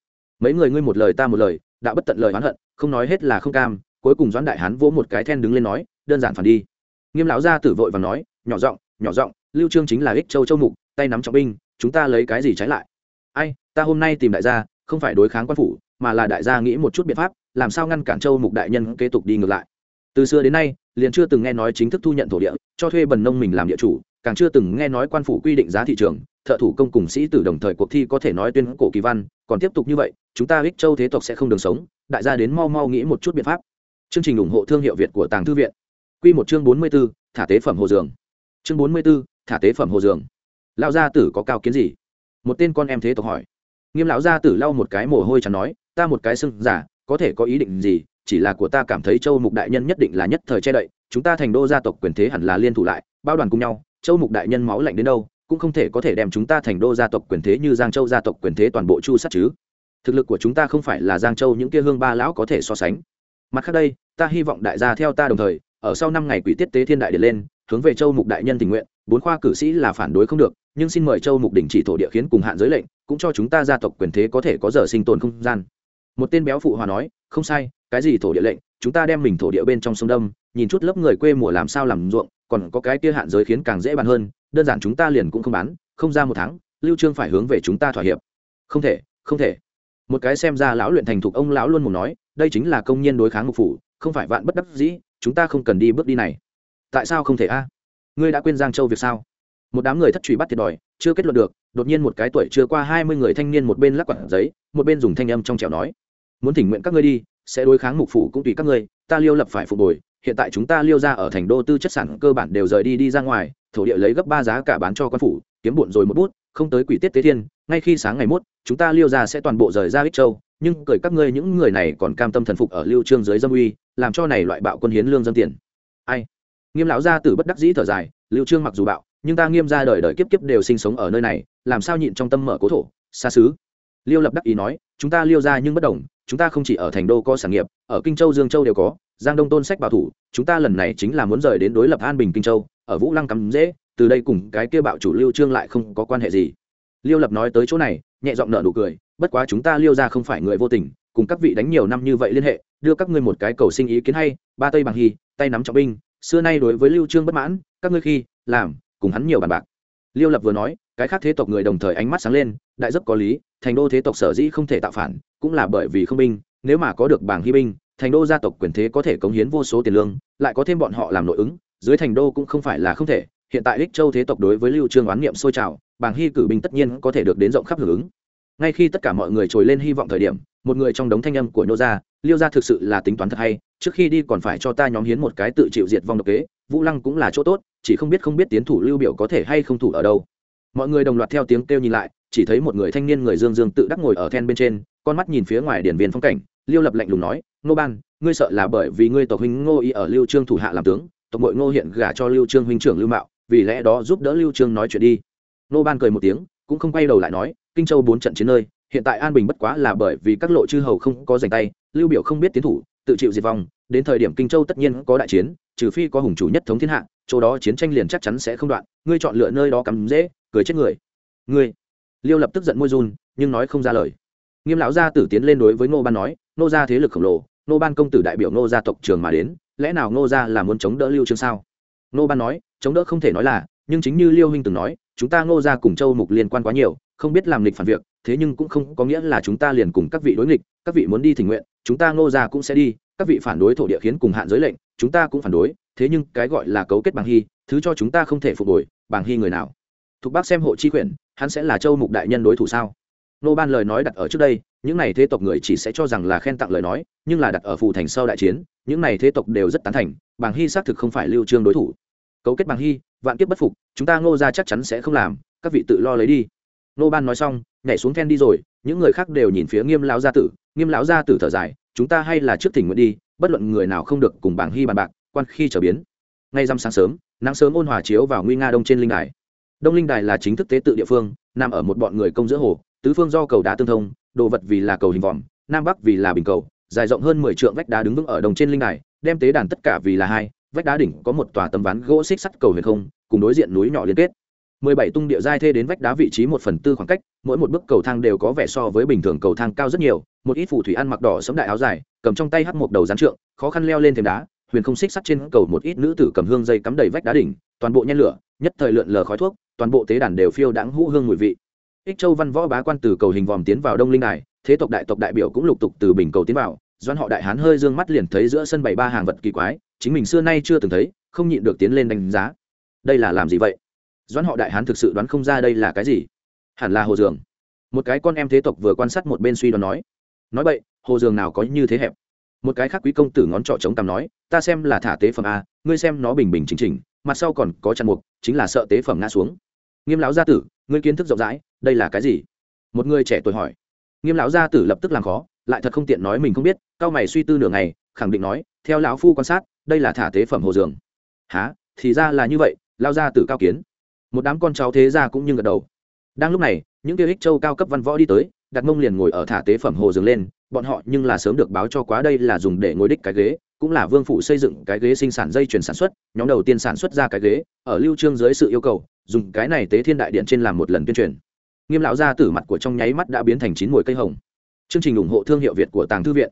Mấy người ngươi một lời ta một lời, đã bất tận lời oán hận, không nói hết là không cam cuối cùng doãn đại hán vỗ một cái then đứng lên nói, đơn giản phản đi. Nghiêm lão gia tử vội và nói, nhỏ giọng nhỏ giọng, lưu trương chính là ích châu châu mục, tay nắm trọng binh, chúng ta lấy cái gì trái lại? Ai, ta hôm nay tìm đại gia, không phải đối kháng quan phủ, mà là đại gia nghĩ một chút biện pháp, làm sao ngăn cản châu mục đại nhân kế tục đi ngược lại. Từ xưa đến nay, liền chưa từng nghe nói chính thức thu nhận thổ địa, cho thuê bần nông mình làm địa chủ, càng chưa từng nghe nói quan phủ quy định giá thị trường, thợ thủ công cùng sĩ tử đồng thời cuộc thi có thể nói tuyên cổ kỳ văn, còn tiếp tục như vậy, chúng ta ích châu thế tộc sẽ không đường sống, đại gia đến mau mau nghĩ một chút biện pháp chương trình ủng hộ thương hiệu việt của tàng thư viện. Quy một chương bốn mươi 44, thả tế phẩm hồ dường. Chương bốn mươi b ố thả tế phẩm hồ dường. Lão gia tử có cao kiến gì? Một tên con em thế tộc hỏi. Nghiêm lão gia tử lau một cái mồ hôi chẳng nói ta một cái sưng giả có thể có ý định gì? Chỉ là của ta cảm thấy châu mục đại nhân nhất định là nhất thời che đậy chúng ta thành đô gia tộc quyền thế hẳn là liên thủ lại bao đoàn cùng nhau châu mục đại nhân máu lạnh đến đâu cũng không thể có thể đem chúng ta thành đô gia tộc quyền thế như giang châu gia tộc quyền thế toàn bộ chu sát chứ. Thực lực của chúng ta không phải là giang châu những kia hương ba lão có thể so sánh mặt khác đây, ta hy vọng đại gia theo ta đồng thời, ở sau năm ngày quỷ tiết tế thiên đại điện lên, hướng về châu mục đại nhân tình nguyện, bốn khoa cử sĩ là phản đối không được, nhưng xin mời châu mục đình chỉ thổ địa khiến cùng hạn giới lệnh, cũng cho chúng ta gia tộc quyền thế có thể có giờ sinh tồn không gian. Một tên béo phụ hòa nói, không sai, cái gì thổ địa lệnh, chúng ta đem mình thổ địa bên trong sông đông, nhìn chút lớp người quê mùa làm sao làm ruộng, còn có cái kia hạn giới khiến càng dễ bán hơn, đơn giản chúng ta liền cũng không bán, không ra một tháng, lưu trương phải hướng về chúng ta thỏa hiệp. Không thể không thể một cái xem ra lão luyện thành thục ông lão luôn muốn nói, đây chính là công nhân đối kháng mục phủ, không phải vạn bất đắc dĩ, chúng ta không cần đi bước đi này. Tại sao không thể a? Ngươi đã quên giang châu việc sao? Một đám người thất truy bắt thiệt đòi, chưa kết luận được, đột nhiên một cái tuổi chưa qua hai mươi người thanh niên một bên lắc quẳng giấy, một bên dùng thanh âm trong trẻo nói, muốn thỉnh nguyện các ngươi đi, sẽ đối kháng mục phủ cũng tùy các ngươi, ta liêu lập phải phục hồi, hiện tại chúng ta liêu ra ở thành đô tư chất sản cơ bản đều rời đi đi ra ngoài, thổ địa lấy gấp ba giá cả bán cho quan phủ, kiếm bụn rồi một bút, không tới quỷ tiết tế thiên, ngay khi sáng ngày mốt chúng ta liêu ra sẽ toàn bộ rời ra ích châu, nhưng cởi các ngươi những người này còn cam tâm thần phục ở lưu trương dưới dâm uy, làm cho này loại bạo quân hiến lương dân tiền. Ai? Nghiêm lão gia tử bất đắc dĩ thở dài, lưu trương mặc dù bạo, nhưng ta nghiêm gia đời đời kiếp kiếp đều sinh sống ở nơi này, làm sao nhịn trong tâm mở cố thổ, xa xứ? Liêu lập đắc ý nói, chúng ta liêu ra nhưng bất đồng, chúng ta không chỉ ở thành đô có sản nghiệp, ở kinh châu, dương châu đều có, giang đông tôn sách bảo thủ, chúng ta lần này chính là muốn rời đến đối lập an bình kinh châu, ở vũ lăng cắm dễ, từ đây cùng cái kia bạo chủ lưu trương lại không có quan hệ gì. Liêu lập nói tới chỗ này nhẹ giọng nở nụ cười, bất quá chúng ta liêu ra không phải người vô tình, cùng các vị đánh nhiều năm như vậy liên hệ, đưa các ngươi một cái cầu sinh ý kiến hay, ba tây bằng hy, tay nắm trọng binh, xưa nay đối với lưu trương bất mãn, các ngươi khi, làm, cùng hắn nhiều bàn bạc. Liêu lập vừa nói, cái khác thế tộc người đồng thời ánh mắt sáng lên, đại dấp có lý, thành đô thế tộc sở dĩ không thể tạo phản, cũng là bởi vì không binh, nếu mà có được bảng hy binh, thành đô gia tộc quyền thế có thể cống hiến vô số tiền lương, lại có thêm bọn họ làm nội ứng, dưới thành đô cũng không phải là không thể, hiện tại ích châu thế tộc đối với lưu trương oán niệm sôi trào bảng hy cử binh tất nhiên có thể được đến rộng khắp hưởng ứng. Ngay khi tất cả mọi người trồi lên hy vọng thời điểm, một người trong đống thanh âm của nhô gia, liêu gia thực sự là tính toán thật hay, trước khi đi còn phải cho ta nhóm hiến một cái tự chịu diệt vong độc kế, vũ lăng cũng là chỗ tốt, chỉ không biết không biết tiến thủ lưu biểu có thể hay không thủ ở đâu. Mọi người đồng loạt theo tiếng kêu nhìn lại, chỉ thấy một người thanh niên người dương dương tự đắc ngồi ở then bên trên, con mắt nhìn phía ngoài điển viên phong cảnh, liêu lập lạnh lùng nói, ngô ban, ngươi sợ là bởi vì ngươi tộc huynh ngô y ở lưu trương thủ hạ làm tướng, tộc mội ngô hiện gả cho lưu trương huynh trưởng lưu mạo, vì lẽ đó giúp đỡ lưu trương nói chuyện đi. Nô ban cười một tiếng, cũng không quay đầu lại nói, kinh châu bốn trận chiến nơi, hiện tại an bình bất quá là bởi vì các lộ chư hầu không có giành tay, lưu biểu không biết tiến thủ, tự chịu diệt vong, đến thời điểm kinh châu tất nhiên có đại chiến, trừ phi có hùng chủ nhất thống thiên hạ, chỗ đó chiến tranh liền chắc chắn sẽ không đoạn, ngươi chọn lựa nơi đó cắm dễ, cười chết người. Ngươi. Liêu lập tức giận môi run, nhưng nói không ra lời. Nghiêm lão gia tử tiến lên đối với ngô ban nói, nô gia thế lực khổng lồ, nô ban công tử đại biểu nô gia tộc trường mà đến, lẽ nào nô gia là muốn chống đỡ lưu trương sao? Nô ban nói, chống đỡ không thể nói là, nhưng chính như liêu huynh từng nói chúng ta ngô gia cùng châu mục liên quan quá nhiều, không biết làm lịch phản việc, thế nhưng cũng không có nghĩa là chúng ta liền cùng các vị đối nghịch, các vị muốn đi thỉnh nguyện, chúng ta ngô gia cũng sẽ đi, các vị phản đối thổ địa khiến cùng hạn giới lệnh, chúng ta cũng phản đối, thế nhưng cái gọi là cấu kết bằng hy, thứ cho chúng ta không thể phục hồi, bằng hy người nào? Thục bác xem hộ chi quyển, hắn sẽ là châu mục đại nhân đối thủ sao? Nô ban lời nói đặt ở trước đây, những này thế tộc người chỉ sẽ cho rằng là khen tặng lời nói, nhưng là đặt ở phù thành sau đại chiến, những này thế tộc đều rất tán thành bàng hy xác thực không phải lưu trương đối thủ. Cấu kết bàng hy vạn kiếp bất phục, chúng ta ngô ra chắc chắn sẽ không làm, các vị tự lo lấy đi. Nô ban nói xong, nhảy xuống then đi rồi, những người khác đều nhìn phía nghiêm lão gia tử. Nghiêm lão gia tử thở dài, chúng ta hay là trước thỉnh nguyện đi, bất luận người nào không được cùng bảng hy bàn bạc, quan khi trở biến. Ngay rằm sáng sớm, nắng sớm ôn hòa chiếu vào nguy nga đông trên linh đài. Đông linh đài là chính thức tế tự địa phương, nằm ở một bọn người công giữa hồ, tứ phương do cầu đá tương thông, đồ vật vì là cầu hình vòm, nam bắc vì là bình cầu, dài rộng hơn mười trượng vách đá đứng vững ở đồng trên linh đài, đem tế đàn tất cả vì là hai vách đá đỉnh có một tòa tấm ván gỗ xích sắt cầu huyền không, cùng đối diện núi nhỏ liên kết. Mười bảy tung địa giai thê đến vách đá vị trí một phần tư khoảng cách, mỗi một bước cầu thang đều có vẻ so với bình thường cầu thang cao rất nhiều, một ít phù thủy ăn mặc đỏ sẫm đại áo dài, cầm trong tay hắt một đầu rán trượng, khó khăn leo lên thềm đá, huyền không xích sắt trên cầu một ít nữ tử cầm hương dây cắm đầy vách đá đỉnh, toàn bộ nhen lửa, nhất thời lượn lờ khói thuốc, toàn bộ tế đàn đều phiêu đãng hũ hương mùi vị. Ích châu văn võ bá quan từ cầu hình vòm tiến vào đông linh đài, thế tộc đại tộc đại biểu cũng lục tục từ bình cầu tiến vào, doan họ đại hán hơi dương mắt liền thấy giữa sân bảy ba hàng vật kỳ quái chính mình xưa nay chưa từng thấy, không nhịn được tiến lên đánh giá. Đây là làm gì vậy? Doãn họ đại hán thực sự đoán không ra đây là cái gì. Hẳn là hồ dường. Một cái con em thế tộc vừa quan sát một bên suy đoán nói. Nói vậy hồ dường nào có như thế hẹp? Một cái khác quý công tử ngón trọ chống tằm nói, ta xem là thả tế phẩm a, ngươi xem nó bình bình chính chỉnh, mặt sau còn có chăn mục, chính là sợ tế phẩm ngã xuống. Nghiêm lão gia tử, ngươi kiến thức rộng rãi, đây là cái gì? Một người trẻ tuổi hỏi. Nghiêm lão gia tử lập tức làm khó, lại thật không tiện nói mình không biết, cao mày suy tư nửa ngày, khẳng định nói, theo lão phu quan sát đây là thả tế phẩm hồ dường. Há thì ra là như vậy, lao gia tử cao kiến. Một đám con cháu thế ra cũng như gật đầu. Đang lúc này, những tiêu ích châu cao cấp văn võ đi tới, đặt mông liền ngồi ở thả tế phẩm hồ dường lên, bọn họ nhưng là sớm được báo cho quá đây là dùng để ngồi đích cái ghế, cũng là vương phủ xây dựng cái ghế sinh sản dây chuyển sản xuất, nhóm đầu tiên sản xuất ra cái ghế, ở lưu trương dưới sự yêu cầu, dùng cái này tế thiên đại điện trên làm một lần tuyên truyền. Nghiêm lão gia tử mặt của trong nháy mắt đã biến thành chín mùi cây hồng. Chương trình ủng hộ thương hiệu việt của tàng thư viện.